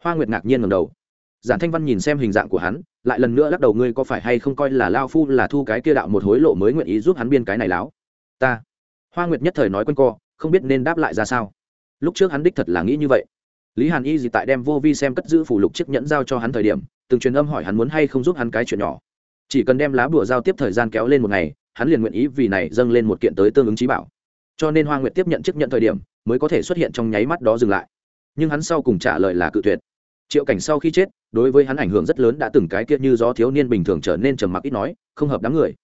Hoa nguyệt ngạc nhiên ngầm đầu. Giản thanh văn nhìn xem hình dạng của hắn, lại lần nữa lắc đầu, ngươi có phải hay không coi là lao phu là thu cái kia đạo một hối lộ mới nguyện ý giúp hắn biên cái này láo? Ta. Hoa nguyệt nhất thời nói q co, không biết nên đáp lại ra sao. Lúc trước hắn đích thật là nghĩ như vậy. Lý hàn y gì tại đem vô vi xem cất giữ phủ lục chiếc nhẫn giao cho hắn thời điểm, từng truyền âm hỏi hắn muốn hay không giúp hắn cái chuyện nhỏ chỉ cần đem lá bùa giao tiếp thời gian kéo lên một ngày, hắn liền nguyện ý vì này dâng lên một kiện tới tương ứng trí bảo. Cho nên hoa nguyệt tiếp nhận chức nhận thời điểm, mới có thể xuất hiện trong nháy mắt đó dừng lại. Nhưng hắn sau cùng trả lời là cự tuyệt. Triệu cảnh sau khi chết, đối với hắn ảnh hưởng rất lớn đã từng cái kia như gió thiếu niên bình thường trở nên trầm mặc ít nói, không hợp đám người.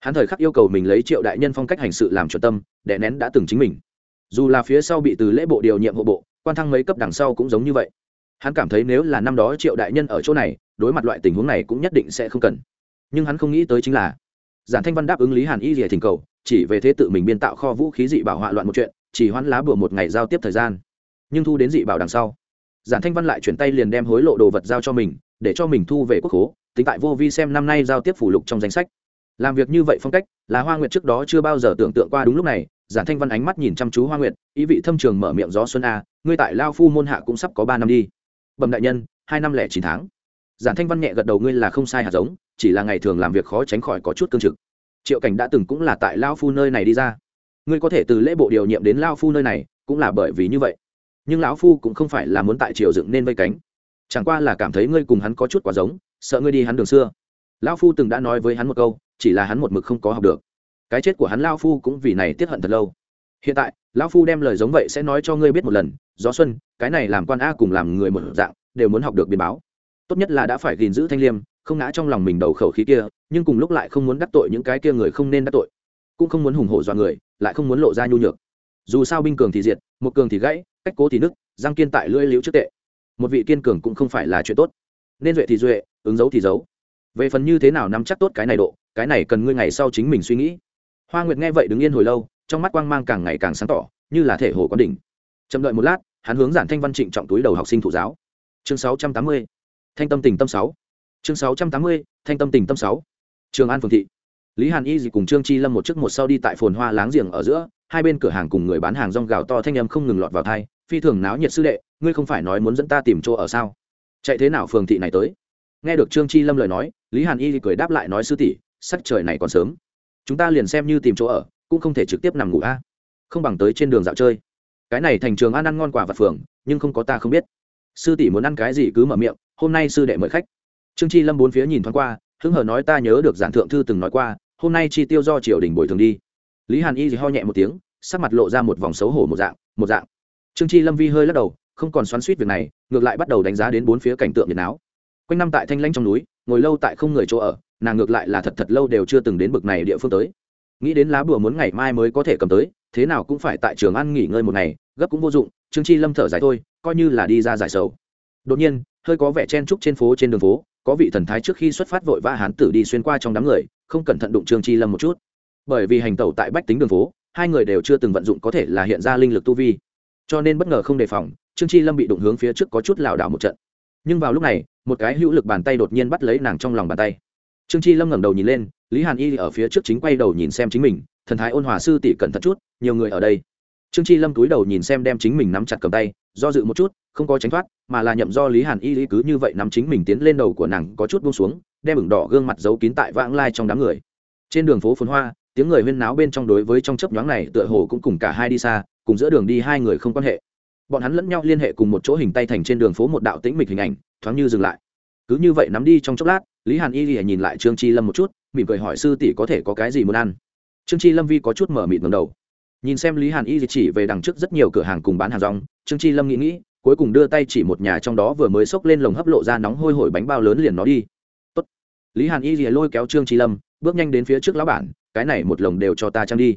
Hắn thời khắc yêu cầu mình lấy triệu đại nhân phong cách hành sự làm chuẩn tâm để nén đã từng chính mình. Dù là phía sau bị từ lễ bộ điều nhiệm hộ bộ, quan thăng mấy cấp đằng sau cũng giống như vậy. Hắn cảm thấy nếu là năm đó triệu đại nhân ở chỗ này, đối mặt loại tình huống này cũng nhất định sẽ không cần nhưng hắn không nghĩ tới chính là, giản thanh văn đáp ứng lý hàn y rỉa thỉnh cầu, chỉ về thế tự mình biên tạo kho vũ khí dị bảo họa loạn một chuyện, chỉ hoãn lá bùa một ngày giao tiếp thời gian. Nhưng thu đến dị bảo đằng sau, giản thanh văn lại chuyển tay liền đem hối lộ đồ vật giao cho mình, để cho mình thu về quốc hố tính tại vô vi xem năm nay giao tiếp phủ lục trong danh sách. Làm việc như vậy phong cách, là hoa nguyệt trước đó chưa bao giờ tưởng tượng qua đúng lúc này, giản thanh văn ánh mắt nhìn chăm chú hoa nguyệt, ý vị thâm trường mở miệng gió xuân a, ngươi tại lao phu môn hạ cũng sắp có ba năm đi. Bẩm đại nhân, hai năm lẻ chín tháng giản thanh văn nhẹ gật đầu, ngươi là không sai hạt giống, chỉ là ngày thường làm việc khó tránh khỏi có chút cương trực. Triệu cảnh đã từng cũng là tại lao phu nơi này đi ra. Ngươi có thể từ lễ bộ điều nhiệm đến lao phu nơi này, cũng là bởi vì như vậy. Nhưng lão phu cũng không phải là muốn tại triều dựng nên vây cánh. Chẳng qua là cảm thấy ngươi cùng hắn có chút quá giống, sợ ngươi đi hắn đường xưa. Lão phu từng đã nói với hắn một câu, chỉ là hắn một mực không có học được. Cái chết của hắn lao phu cũng vì này tiết hận thật lâu. Hiện tại, lão phu đem lời giống vậy sẽ nói cho ngươi biết một lần, gió xuân, cái này làm quan a cùng làm người một dạng, đều muốn học được biến báo tốt nhất là đã phải gìn giữ thanh liêm không ngã trong lòng mình đầu khẩu khí kia nhưng cùng lúc lại không muốn đắc tội những cái kia người không nên đắc tội. Cũng không muốn hùng hổ dọa người lại không muốn lộ ra nhu nhược. Dù sao binh cường thì diệt một cường thì gãy cách cố thì nứt, giang kiên tại lưỡi liễu trước tệ. Một vị kiên cường cũng không phải là chuyện tốt. Nên duệ thì duệ ứng dấu thì giấu về phần như thế nào nắm chắc tốt cái này độ cái này cần ngươi ngày sau chính mình suy nghĩ. Hoa nguyệt nghe vậy đứng yên hồi lâu trong mắt quang mang càng ngày càng sáng tỏ như là thể hồ có đỉnh. Chậm đợi một lát hắn hướng giản thanh văn trịnh trọng túi đầu học sinh thụ giáo. Chương sáu trăm tám mươi thanh tâm tình tâm sáu. Chương sáu trăm tám mươi, thanh tâm tình tâm sáu. Trường an phường thị. Lý hàn y dị cùng trương chi lâm một chiếc một sau đi tại phồn hoa láng giềng ở giữa, hai bên cửa hàng cùng người bán hàng rong gào to thanh âm không ngừng lọt vào thai phi thường náo nhiệt sư đệ, ngươi không phải nói muốn dẫn ta tìm chỗ ở sao? Chạy thế nào phường thị này tới? Nghe được trương chi lâm lời nói, lý hàn y thì cười đáp lại nói, sư tỷ, sắc trời này còn sớm. Chúng ta liền xem như tìm chỗ ở, cũng không thể trực tiếp nằm ngủ a. Không bằng tới trên đường dạo chơi. Cái này thành trường ăn ăn ngon quả vật phường, nhưng không có ta không biết. Sư tỷ muốn ăn cái gì cứ mở miệng hôm nay sư đệ mời khách. Trương chi lâm bốn phía nhìn thoáng qua, hứng hờ nói ta nhớ được giản thượng thư từng nói qua, hôm nay chi tiêu do triều đình bồi thường đi. Lý hàn y thì ho nhẹ một tiếng, sắc mặt lộ ra một vòng xấu hổ một dạng một dạng. Trương chi lâm vi hơi lắc đầu, không còn xoắn suýt việc này, ngược lại bắt đầu đánh giá đến bốn phía cảnh tượng nhiệt áo quanh năm tại thanh lãnh trong núi, ngồi lâu tại không người chỗ ở, nàng ngược lại là thật thật lâu đều chưa từng đến bực này địa phương tới. Nghĩ đến lá bùa muốn ngày mai mới có thể cầm tới, thế nào cũng phải tại trường ăn nghỉ ngơi một ngày, gấp cũng vô dụng, trương chi lâm thở dài thôi, coi như là đi ra giải sầu. Đột nhiên hơi có vẻ chen trúc trên phố trên đường phố, có vị thần thái trước khi xuất phát vội vã hán tử đi xuyên qua trong đám người, không cẩn thận đụng trương chi lâm một chút. Bởi vì hành tẩu tại bách tính đường phố, hai người đều chưa từng vận dụng có thể là hiện ra linh lực tu vi. Cho nên bất ngờ không đề phòng, trương chi lâm bị đụng hướng phía trước có chút lảo đảo một trận. Nhưng vào lúc này, một cái hữu lực bàn tay đột nhiên bắt lấy nàng trong lòng bàn tay. Trương chi lâm ngẩng đầu nhìn lên, lý hàn y ở phía trước chính quay đầu nhìn xem chính mình, thần thái ôn hòa sư tỷ cẩn thận chút, nhiều người ở đây. Trương chi lâm túi đầu nhìn xem đem chính mình nắm chặt cầm tay do dự một chút, không có tránh thoát, mà là nhậm do lý hàn y cứ như vậy nắm chính mình tiến lên đầu của nàng có chút buông xuống, đem ửng đỏ gương mặt giấu kín tại vãng lai trong đám người. Trên đường phố phồn hoa, tiếng người huyên náo bên trong đối với trong chấp nhoáng này tựa hồ cũng cùng cả hai đi xa, cùng giữa đường đi hai người không quan hệ. Bọn hắn lẫn nhau liên hệ cùng một chỗ hình tay thành trên đường phố một đạo tĩnh mịch hình ảnh, thoáng như dừng lại. Cứ như vậy nắm đi trong chốc lát, lý hàn y lìa nhìn lại trương chi lâm một chút, mỉm cười hỏi sư tỷ có thể có cái gì muốn ăn. Trương chi lâm vi có chút mở mịt ngầm đầu nhìn xem lý hàn y chỉ về đằng trước rất nhiều cửa hàng cùng bán hàng rong, trương chi lâm nghĩ nghĩ, cuối cùng đưa tay chỉ một nhà trong đó vừa mới xốc lên lồng hấp lộ ra nóng hôi hổi bánh bao lớn liền nó đi. Tốt. lý hàn y lìa lôi kéo trương chi lâm, bước nhanh đến phía trước lão bản, cái này một lồng đều cho ta trang đi.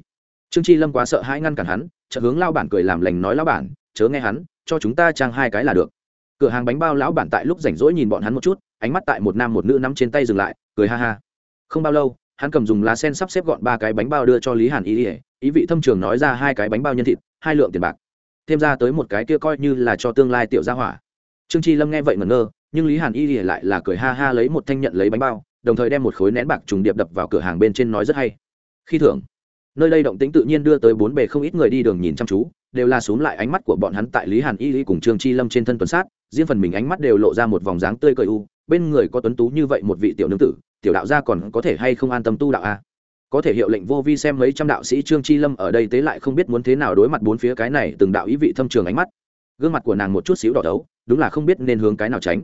Trương chi lâm quá sợ hãi ngăn cản hắn chợ hướng lao bản cười làm lành nói, lão bản, chớ nghe hắn, cho chúng ta trang hai cái là được. Cửa hàng bánh bao lão bản tại lúc rảnh rỗi nhìn bọn hắn một chút, ánh mắt tại một nam một nữ nắm trên tay dừng lại, cười ha ha. Không bao lâu, hắn cầm dùng lá sen sắp xếp gọn ba cái bánh bao đưa cho lý hàn Y lìa ý vị thâm trường nói ra hai cái bánh bao nhân thịt, hai lượng tiền bạc. Thêm ra tới một cái kia coi như là cho tương lai tiểu gia hỏa. Trương chi lâm nghe vậy ngẩn ngơ, nhưng lý hàn y thì lại là cười ha ha lấy một thanh nhận lấy bánh bao, đồng thời đem một khối nén bạc trùng điệp đập vào cửa hàng bên trên nói rất hay. Khi thưởng, nơi đây động tĩnh tự nhiên đưa tới bốn bề không ít người đi đường nhìn chăm chú, đều là xuống lại ánh mắt của bọn hắn tại lý hàn y y cùng trương chi lâm trên thân tuần sát, riêng phần mình ánh mắt đều lộ ra một vòng dáng tươi cười u, bên người có tuấn tú như vậy một vị tiểu nương tử, tiểu đạo gia còn có thể hay không an tâm tu đạo a? Có thể hiệu lệnh vô vi xem mấy trăm đạo sĩ trương chi lâm ở đây tế lại không biết muốn thế nào đối mặt bốn phía cái này từng đạo ý vị thâm trường ánh mắt. Gương mặt của nàng một chút xíu đỏ đấu đúng là không biết nên hướng cái nào tránh.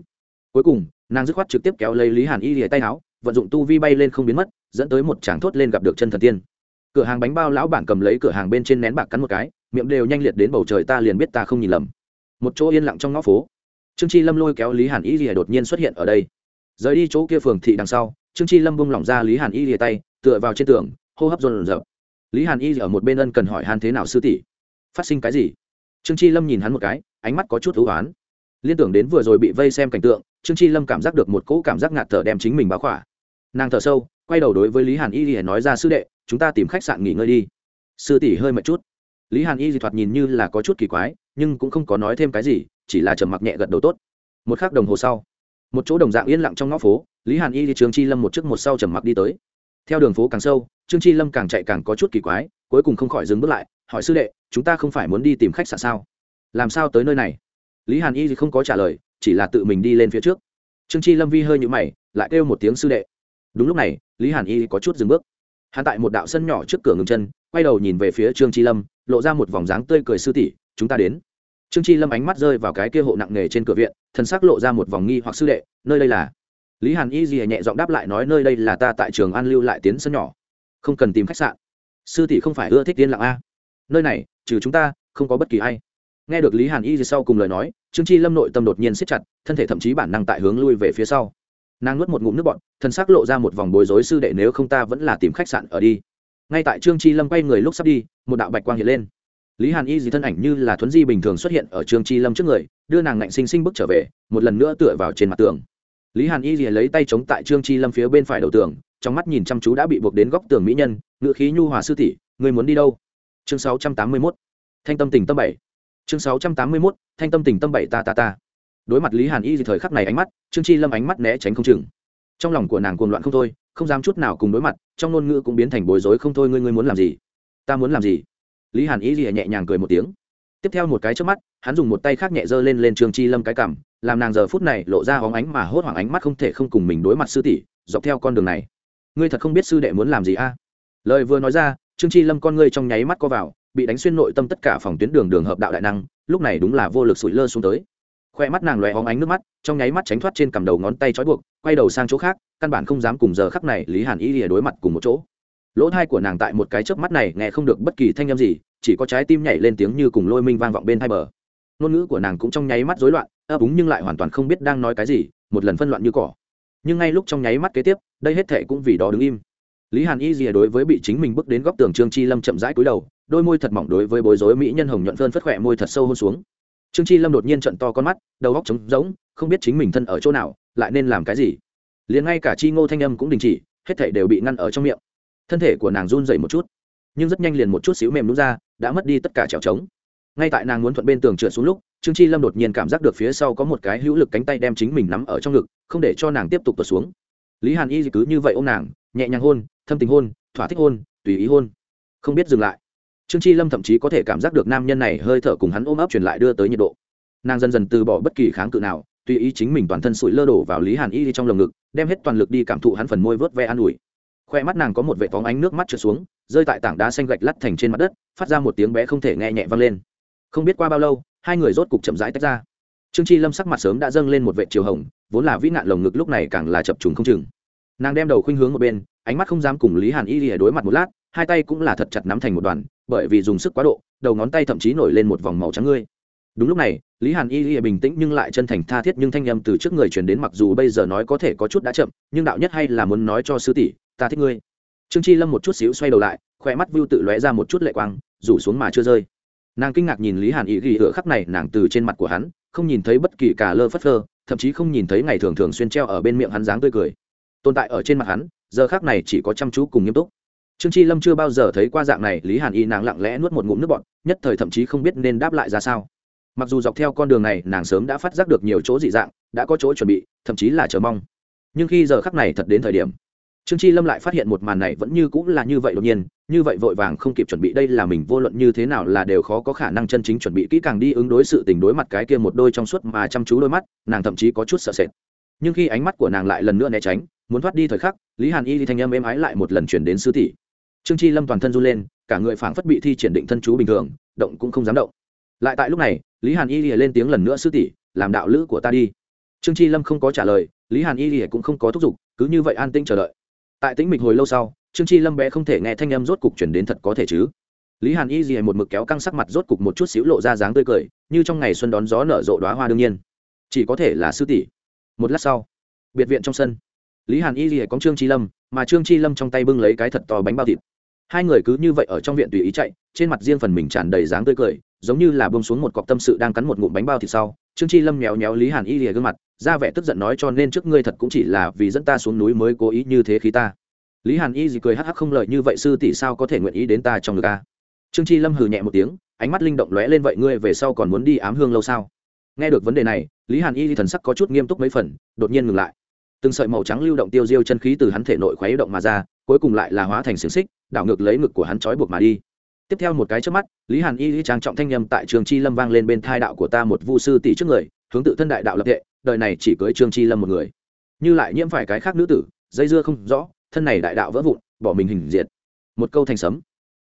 Cuối cùng, nàng dứt khoát trực tiếp kéo lấy lý hàn y lìa tay áo, vận dụng tu vi bay lên không biến mất, dẫn tới một tràng thốt lên gặp được chân thần tiên. Cửa hàng bánh bao lão bản cầm lấy cửa hàng bên trên nén bạc cắn một cái, miệng đều nhanh liệt đến bầu trời ta liền biết ta không nhìn lầm. Một chỗ yên lặng trong ngõ phố, trương chi lâm lôi kéo lý hàn y lìa đột nhiên xuất hiện ở đây. Rời đi chỗ kia phường thị đằng sau, trương chi lâm bung lỏng ra lý hàn y lìa tay tựa vào trên tường, hô hấp dồn dập lý hàn y ở một bên ân cần hỏi hàn thế nào sư tỷ? Phát sinh cái gì? Trương chi lâm nhìn hắn một cái, ánh mắt có chút thú oán. Liên tưởng đến vừa rồi bị vây xem cảnh tượng, trương chi lâm cảm giác được một cỗ cảm giác ngạt thở đem chính mình báo khỏa. Nàng thở sâu, quay đầu đối với lý hàn y thì nói ra, sư đệ, chúng ta tìm khách sạn nghỉ ngơi đi. Sư tỷ hơi mệt chút. Lý hàn y thì thoạt nhìn như là có chút kỳ quái, nhưng cũng không có nói thêm cái gì, chỉ là trầm mặc nhẹ gật đầu tốt. Một k h ắ c đồng hồ sau, một chỗ đồng dạng yên lặng trong ngõ phố, lý hàn y đi trường chi lâm một chiếc một sau trầm mặc đi tới theo đường phố càng sâu, trương chi lâm càng chạy càng có chút kỳ quái, cuối cùng không khỏi dừng bước lại, hỏi sư đệ, chúng ta không phải muốn đi tìm khách sạn sao? Làm sao tới nơi này? Lý hàn y không có trả lời, chỉ là tự mình đi lên phía trước. Trương chi lâm vi hơi nhũ mày, lại kêu một tiếng sư đệ. Đúng lúc này, lý hàn y có chút dừng bước. Hắn tại một đạo sân nhỏ trước cửa ngừng chân, quay đầu nhìn về phía trương chi lâm, lộ ra một vòng dáng tươi cười sư tỷ, chúng ta đến. Trương chi lâm ánh mắt rơi vào cái kia hộ nặng nề trên cửa viện thân xác lộ ra một vòng nghi hoặc sư đệ, nơi đây là lý hàn y gì nhẹ giọng đáp lại nói, nơi đây là ta tại trường an lưu lại tiến sân nhỏ. Không cần tìm khách sạn. Sư tỷ không phải ưa thích tiên lặng a nơi này, trừ chúng ta, không có bất kỳ ai. Nghe được lý hàn y gì sau cùng lời nói, trương chi lâm nội tâm đột nhiên siết chặt, thân thể thậm chí bản năng tại hướng lui về phía sau. Nàng nuốt một ngụm nước bọn thân xác lộ ra một vòng bối rối, sư đệ, nếu không ta vẫn là tìm khách sạn ở đi. Ngay tại trương chi lâm quay người lúc sắp đi, một đạo bạch quang hiện lên. Lý hàn y dì thân ảnh như là thuấn di bình thường xuất hiện ở trương chi lâm trước người, đưa nàng ngạnh sinh sinh bước trở về, một lần nữa tựa vào trên mặt tường lý hàn y rìa lấy tay chống tại trương chi lâm phía bên phải đầu tường, trong mắt nhìn chăm chú đã bị buộc đến góc tường mỹ nhân, ngựa khí nhu hòa sư tỷ người muốn đi đâu? Chương 681. thanh tâm tỉnh tâm bảy. Chương 681. thanh tâm tỉnh tâm bảy ta ta ta. Đối mặt lý hàn y thì thời khắc này ánh mắt, trương chi lâm ánh mắt né tránh không chừng. Trong lòng của nàng cuồng loạn không thôi, không dám chút nào cùng đối mặt, trong ngôn ngữ cũng biến thành bối rối không thôi, ngươi ngươi muốn làm gì? Ta muốn làm gì? Lý hàn y thì nhẹ nhàng cười một tiếng. Tiếp theo một cái trước mắt, hắn dùng một tay khác nhẹ dơ lên lên trương chi lâm cái cảm làm nàng giờ phút này lộ ra hóng ánh mà hốt hoảng ánh mắt không thể không cùng mình đối mặt sư tỷ, dọc theo con đường này. Ngươi thật không biết sư đệ muốn làm gì a? Lời vừa nói ra, trương chi lâm con ngươi trong nháy mắt co vào, bị đánh xuyên nội tâm tất cả phòng tuyến đường đường hợp đạo đại năng, lúc này đúng là vô lực sủi lơ xuống tới. Khoe mắt nàng loé hóng ánh nước mắt, trong nháy mắt tránh thoát trên cầm đầu ngón tay trói buộc, quay đầu sang chỗ khác, căn bản không dám cùng giờ khắc này lý hàn y lìa đối mặt cùng một chỗ. Lỗ thai của nàng tại một cái chớp mắt này nghe không được bất kỳ thanh âm gì, chỉ có trái tim nhảy lên tiếng như cùng lôi minh vang vọng bên hai bờ ngôn ngữ của nàng cũng trong nháy mắt rối loạn, ấp úng nhưng lại hoàn toàn không biết đang nói cái gì, một lần phân loạn như cỏ. Nhưng ngay lúc trong nháy mắt kế tiếp, đây hết thệ cũng vì đó đứng im. Lý hàn y rìa đối với bị chính mình bước đến góc tường trương chi lâm chậm rãi cúi đầu, đôi môi thật mỏng đối với bối rối mỹ nhân hồng nhuận phơn phất khỏe môi thật sâu hôn xuống. Trương chi lâm đột nhiên trận to con mắt, đầu góc trống rỗng, không biết chính mình thân ở chỗ nào, lại nên làm cái gì. Liền ngay cả chi ngô thanh âm cũng đình chỉ, hết thảy đều bị ngăn ở trong miệng. Thân thể của nàng run dậy một chút, nhưng rất nhanh liền một chút xíu mềm nút ra, đã mất đi tất cả trèo trống ngay tại nàng muốn thuận bên tường trượt xuống lúc, trương chi lâm đột nhiên cảm giác được phía sau có một cái hữu lực cánh tay đem chính mình nắm ở trong ngực, không để cho nàng tiếp tục tuột xuống. Lý hàn y cứ như vậy ô m nàng, nhẹ nhàng hôn, thâm tình hôn, thỏa thích hôn, tùy ý hôn. Không biết dừng lại. Trương chi lâm thậm chí có thể cảm giác được nam nhân này hơi thở cùng hắn ôm ấp truyền lại đưa tới nhiệt độ. Nàng dần dần từ bỏ bất kỳ kháng cự nào, tùy ý chính mình toàn thân sụi lơ đổ vào lý hàn y trong lồng ngực, đem hết toàn lực đi cảm thụ hắn phần môi vớt ve an ủi. Khoe mắt nàng có một vệ phóng ánh nước mắt trượt xuống, rơi tại tảng đá xanh gạch lắt thành trên mặt đất, phát ra một tiếng bé không thể nghe nhẹ vang lên không biết qua bao lâu, hai người rốt cục chậm rãi tách ra. Trương chi lâm sắc mặt sớm đã dâng lên một vệ chiều hồng, vốn là vĩ nạn lồng ngực lúc này càng là chập trùng không chừng. Nàng đem đầu khuynh hướng một bên, ánh mắt không dám cùng lý hàn y lìa đối mặt một lát, hai tay cũng là thật chặt nắm thành một đoàn, bởi vì dùng sức quá độ, đầu ngón tay thậm chí nổi lên một vòng màu trắng ngươi. Đúng lúc này, lý hàn y lìa bình tĩnh nhưng lại chân thành tha thiết nhưng thanh â m từ trước người truyền đến mặc dù bây giờ nói có thể có chút đã chậm, nhưng đạo nhất hay là muốn nói cho sư tỷ, ta thích ngươi. Trương chi lâm một chút xíu xoay đầu lại khoe mắt vưu tự lóe ra một chút lệ quang, rủ xuống mà chưa rơi nàng kinh ngạc nhìn lý hàn y ghi ựa khắc này, nàng từ trên mặt của hắn, không nhìn thấy bất kỳ cả lơ phất lơ thậm chí không nhìn thấy ngày thường thường xuyên treo ở bên miệng hắn dáng tươi cười. Tồn tại ở trên mặt hắn, giờ khác này chỉ có chăm chú cùng nghiêm túc. Trương chi lâm chưa bao giờ thấy qua dạng này, lý hàn y nàng lặng lẽ nuốt một ngụm nước bọt, nhất thời thậm chí không biết nên đáp lại ra sao. Mặc dù dọc theo con đường này, nàng sớm đã phát giác được nhiều chỗ dị dạng, đã có chỗ chuẩn bị, thậm chí là chờ mong. Nhưng khi giờ khắc này thật đến thời điểm trương chi lâm lại phát hiện một màn này vẫn như cũng là như vậy đột nhiên, như vậy vội vàng không kịp chuẩn bị đây là mình vô luận như thế nào là đều khó có khả năng chân chính chuẩn bị kỹ càng đi ứng đối sự tình đối mặt cái kia một đôi trong suốt mà chăm chú đôi mắt, nàng thậm chí có chút sợ sệt. Nhưng khi ánh mắt của nàng lại lần nữa né tránh, muốn thoát đi thời khắc, lý hàn y thì thanh âm êm ái lại một lần chuyển đến sư tỷ. Trương chi lâm toàn thân run lên, cả người phảng phất bị thi triển định thân chú bình thường, động cũng không dám động. Lại tại lúc này, lý hàn y lên tiếng lần nữa, sư tỷ, làm đạo lữ của ta đi. Trương chi lâm không có trả lời, lý hàn y cũng không có thúc giục, cứ như vậy an tĩnh chờ đợi tại tĩnh mịch hồi lâu sau, trương chi lâm bé không thể nghe thanh âm rốt cục chuyển đến thật có thể chứ. Lý hàn y gì một mực kéo căng sắc mặt rốt cục một chút xíu lộ ra dáng tươi cười, như trong ngày xuân đón gió nở rộ đoá hoa đương nhiên. Chỉ có thể là sư tỷ. Một lát sau, biệt viện trong sân, lý hàn y gì có trương chi lâm, mà trương chi lâm trong tay bưng lấy cái thật to bánh bao thịt hai người cứ như vậy ở trong viện tùy ý chạy, trên mặt riêng phần mình tràn đầy dáng tươi cười, giống như là bông xuống một cọc tâm sự đang cắn một ngụm bánh bao thịt sau. Trương chi lâm méo méo lý hàn y lìa gương mặt, ra vẻ tức giận nói cho nên trước ngươi thật cũng chỉ là vì dẫn ta xuống núi mới cố ý như thế khí ta. Lý hàn y gì cười hắc hắc không lợi như vậy sư tỷ sao có thể nguyện ý đến ta trong ngực ta trương chi lâm hừ nhẹ một tiếng, ánh mắt linh động lóe lên vậy ngươi về sau còn muốn đi ám hương lâu sao? Nghe được vấn đề này, lý hàn y thần sắc có chút nghiêm túc mấy phần, đột nhiên ngừng lại. Từng sợi màu trắng lưu động tiêu diêu chân khí từ hắn thể nội khuấy động mà ra cuối cùng lại là hóa thành xiềng xích, đảo ngược lấy ngực của hắn trói buộc mà đi. Tiếp theo một cái trước mắt, lý hàn y y trang trọng thanh â m tại trường chi lâm vang lên bên thai đạo của ta một vu sư tỷ trước người, hướng tự thân đại đạo lập tệ đời này chỉ cưới trương chi lâm một người. Như lại nhiễm phải cái khác nữ tử, dây dưa không rõ, thân này đại đạo vỡ vụn, bỏ mình hình diệt. Một câu thành sấm.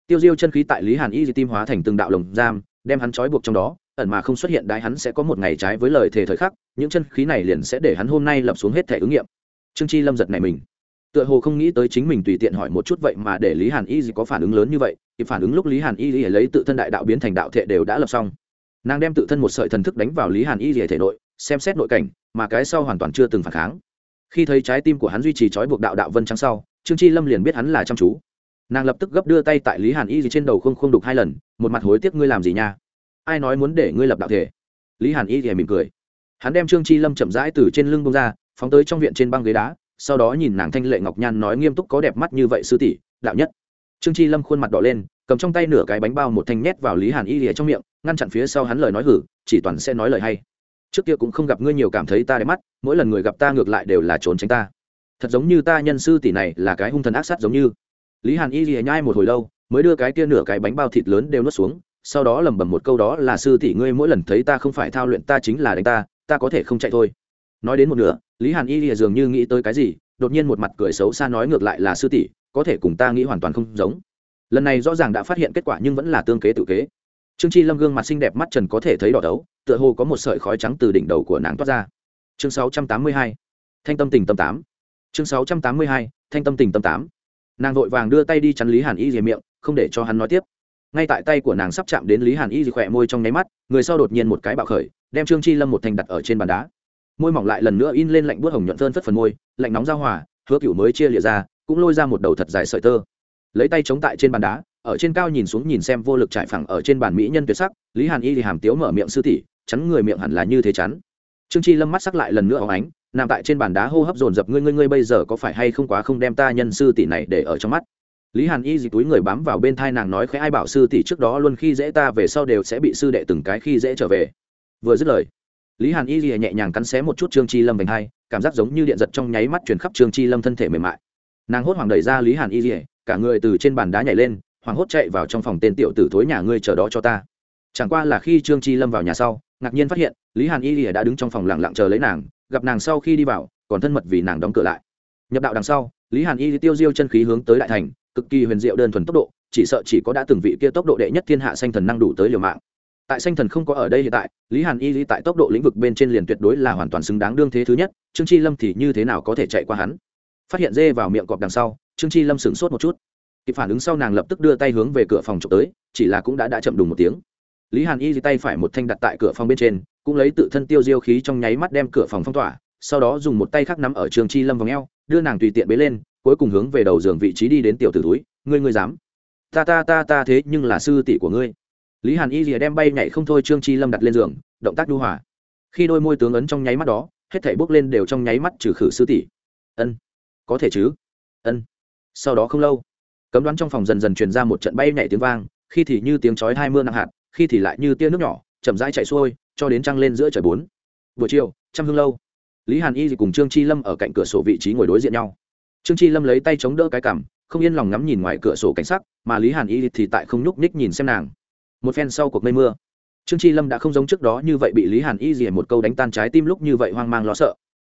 Tiêu diêu chân khí tại lý hàn y di tim hóa thành từng đạo lồng giam, đem hắn trói buộc trong đó, ẩn mà không xuất hiện đái hắn sẽ có một ngày trái với lời thề thời khắc, những chân khí này liền sẽ để hắn hôm nay lập xuống hết thể ứng nghiệm. Trương chi lâm giật này mình tựa hồ không nghĩ tới chính mình tùy tiện hỏi một chút vậy mà để lý hàn y gì có phản ứng lớn như vậy thì phản ứng lúc lý hàn y gì lấy tự thân đại đạo biến thành đạo thệ đều đã lập xong. Nàng đem tự thân một sợi thần thức đánh vào lý hàn y gì thể nội, xem xét nội cảnh, mà cái sau hoàn toàn chưa từng phản kháng. Khi thấy trái tim của hắn duy trì trói buộc đạo đạo vân trắng sau, trương chi lâm liền biết hắn là chăm chú. Nàng lập tức gấp đưa tay tại lý hàn y gì trên đầu không không đục hai lần, một mặt hối tiếc ngươi làm gì nha? Ai nói muốn để ngươi lập đạo thể? Lý hàn y thì mỉm cười. Hắn đem trương chi lâm chậm rãi từ trên lưng bông ra, phóng tới trong viện trên băng ghế đá sau đó nhìn nàng thanh lệ ngọc nhan nói nghiêm túc có đẹp mắt như vậy sư tỷ, đạo nhất. Trương chi lâm khuôn mặt đỏ lên, cầm trong tay nửa cái bánh bao một thanh nhét vào lý hàn y lìa trong miệng, ngăn chặn phía sau hắn lời nói hử, chỉ toàn sẽ nói lời hay. Trước kia cũng không gặp ngươi nhiều cảm thấy ta đẹp mắt, mỗi lần người gặp ta ngược lại đều là trốn tránh ta. Thật giống như ta nhân sư tỷ này là cái hung thần ác sát giống như. Lý hàn y lìa nhai một hồi lâu, mới đưa cái kia nửa cái bánh bao thịt lớn đều nuốt xuống, sau đó lẩm bẩm một câu đó là sư tỷ ngươi mỗi lần thấy ta không phải thao luyện ta chính là đánh ta ta có thể không chạy thôi. Nói đến một nửa lý hàn y lìa dường như nghĩ tới cái gì, đột nhiên một mặt cười xấu xa nói ngược lại là, sư tỷ, có thể cùng ta nghĩ hoàn toàn không giống. Lần này rõ ràng đã phát hiện kết quả nhưng vẫn là tương kế tự kế. Trương chi lâm gương mặt xinh đẹp mắt trần có thể thấy đỏ đấu, tựa hồ có một sợi khói trắng từ đỉnh đầu của nàng toát ra. Chương 682. thanh tâm tình tâm tám. Chương 682. thanh tâm tình tâm tám. Nàng vội vàng đưa tay đi chắn lý hàn y dìa miệng, không để cho hắn nói tiếp. Ngay tại tay của nàng sắp chạm đến lý hàn y dì khỏe môi trong nháy mắt, người sau đột nhiên một cái bạo khởi, đem trương chi lâm một thành đặt ở trên bàn đá môi mỏng lại lần nữa in lên lạnh buốt hồng nhuận phơn phất phần môi, lạnh nóng giao hòa, hứa cựu mới chia lịa ra, cũng lôi ra một đầu thật dài sợi tơ. Lấy tay chống tại trên bàn đá, ở trên cao nhìn xuống nhìn xem vô lực trải phẳng ở trên bàn mỹ nhân tuyệt sắc, lý hàn y thì hàm tiếu mở miệng sư tỷ, chắn người miệng hẳn là như thế chắn. Trương chi lâm mắt sắc lại lần nữa óng ánh, nằm tại trên bàn đá hô hấp dồn dập, ngươi ngươi ngươi bây giờ có phải hay không quá không đem ta nhân sư tỷ này để ở trong mắt? Lý hàn y dì túi người bám vào bên thai nàng nói khẽ, ai bảo sư tỷ trước đó luôn khi dễ ta về sau đều sẽ bị sư đệ từng cái khi dễ trở về. Vừa dứt lời lý hàn y lìa nhẹ nhàng cắn xé một chút trương chi lâm vành hai cảm giác giống như điện giật trong nháy mắt truyền khắp trương chi lâm thân thể mềm mại. Nàng hốt hoảng đẩy ra lý hàn y lìa, cả người từ trên bàn đá nhảy lên hoảng hốt chạy vào trong phòng tên tiểu tử thối nhà ngươi chờ đó cho ta. Chẳng qua là khi trương chi lâm vào nhà sau ngạc nhiên phát hiện lý hàn y lìa đã đứng trong phòng lặng lặng chờ lấy nàng gặp nàng sau khi đi vào còn thân mật vì nàng đóng cửa lại. Nhập đạo đằng sau lý hàn y tiêu diêu chân khí hướng tới đại thành cực kỳ huyền diệu đơn thuần tốc độ chỉ sợ chỉ có đã từng vị kia tốc độ đệ nhất thiên hạ xanh thần năng đủ tới liều mạng tại sanh thần không có ở đây hiện tại, lý hàn y lý tại tốc độ lĩnh vực bên trên liền tuyệt đối là hoàn toàn xứng đáng đương thế thứ nhất, trương chi lâm thì như thế nào có thể chạy qua hắn? Phát hiện dê vào miệng cọp đằng sau, trương chi lâm sửng sốt một chút. Kịp phản ứng sau nàng lập tức đưa tay hướng về cửa phòng trộm tới, chỉ là cũng đã đã chậm đùng một tiếng. Lý hàn y tay phải một thanh đặt tại cửa phòng bên trên, cũng lấy tự thân tiêu diêu khí trong nháy mắt đem cửa phòng phong tỏa, sau đó dùng một tay khác nắm ở trường chi lâm vòng eo, đưa nàng tùy tiện bế lên, cuối cùng hướng về đầu giường vị trí đi đến tiểu tử túi. Ngươi ngươi dám? Ta ta ta ta thế nhưng là sư tỷ của ngươi lý hàn y rìa đem bay nhảy không thôi trương chi lâm đặt lên giường, động tác đu hòa. Khi đôi môi tướng ấn trong nháy mắt đó, hết thảy bước lên đều trong nháy mắt trừ khử sư tỷ. Ân, có thể chứ? Ân. Sau đó không lâu, cấm đoán trong phòng dần dần truyền ra một trận bay nhảy tiếng vang, khi thì như tiếng chói hai mưa nặng hạt, khi thì lại như tia nước nhỏ, chậm rãi chạy xuôi, cho đến trăng lên giữa trời bốn. Buổi chiều trăm hương lâu, lý hàn y cùng trương chi lâm ở cạnh cửa sổ vị trí ngồi đối diện nhau. Trương chi lâm lấy tay chống đỡ cái cằm, không yên lòng ngắm nhìn ngoài cửa sổ cảnh sắc, mà lý hàn y thì tại không nhúc nhích nhìn xem nàng một phen sau cuộc mây mưa. Trương chi lâm đã không giống trước đó như vậy bị lý hàn y dỉa một câu đánh tan trái tim lúc như vậy hoang mang lo sợ.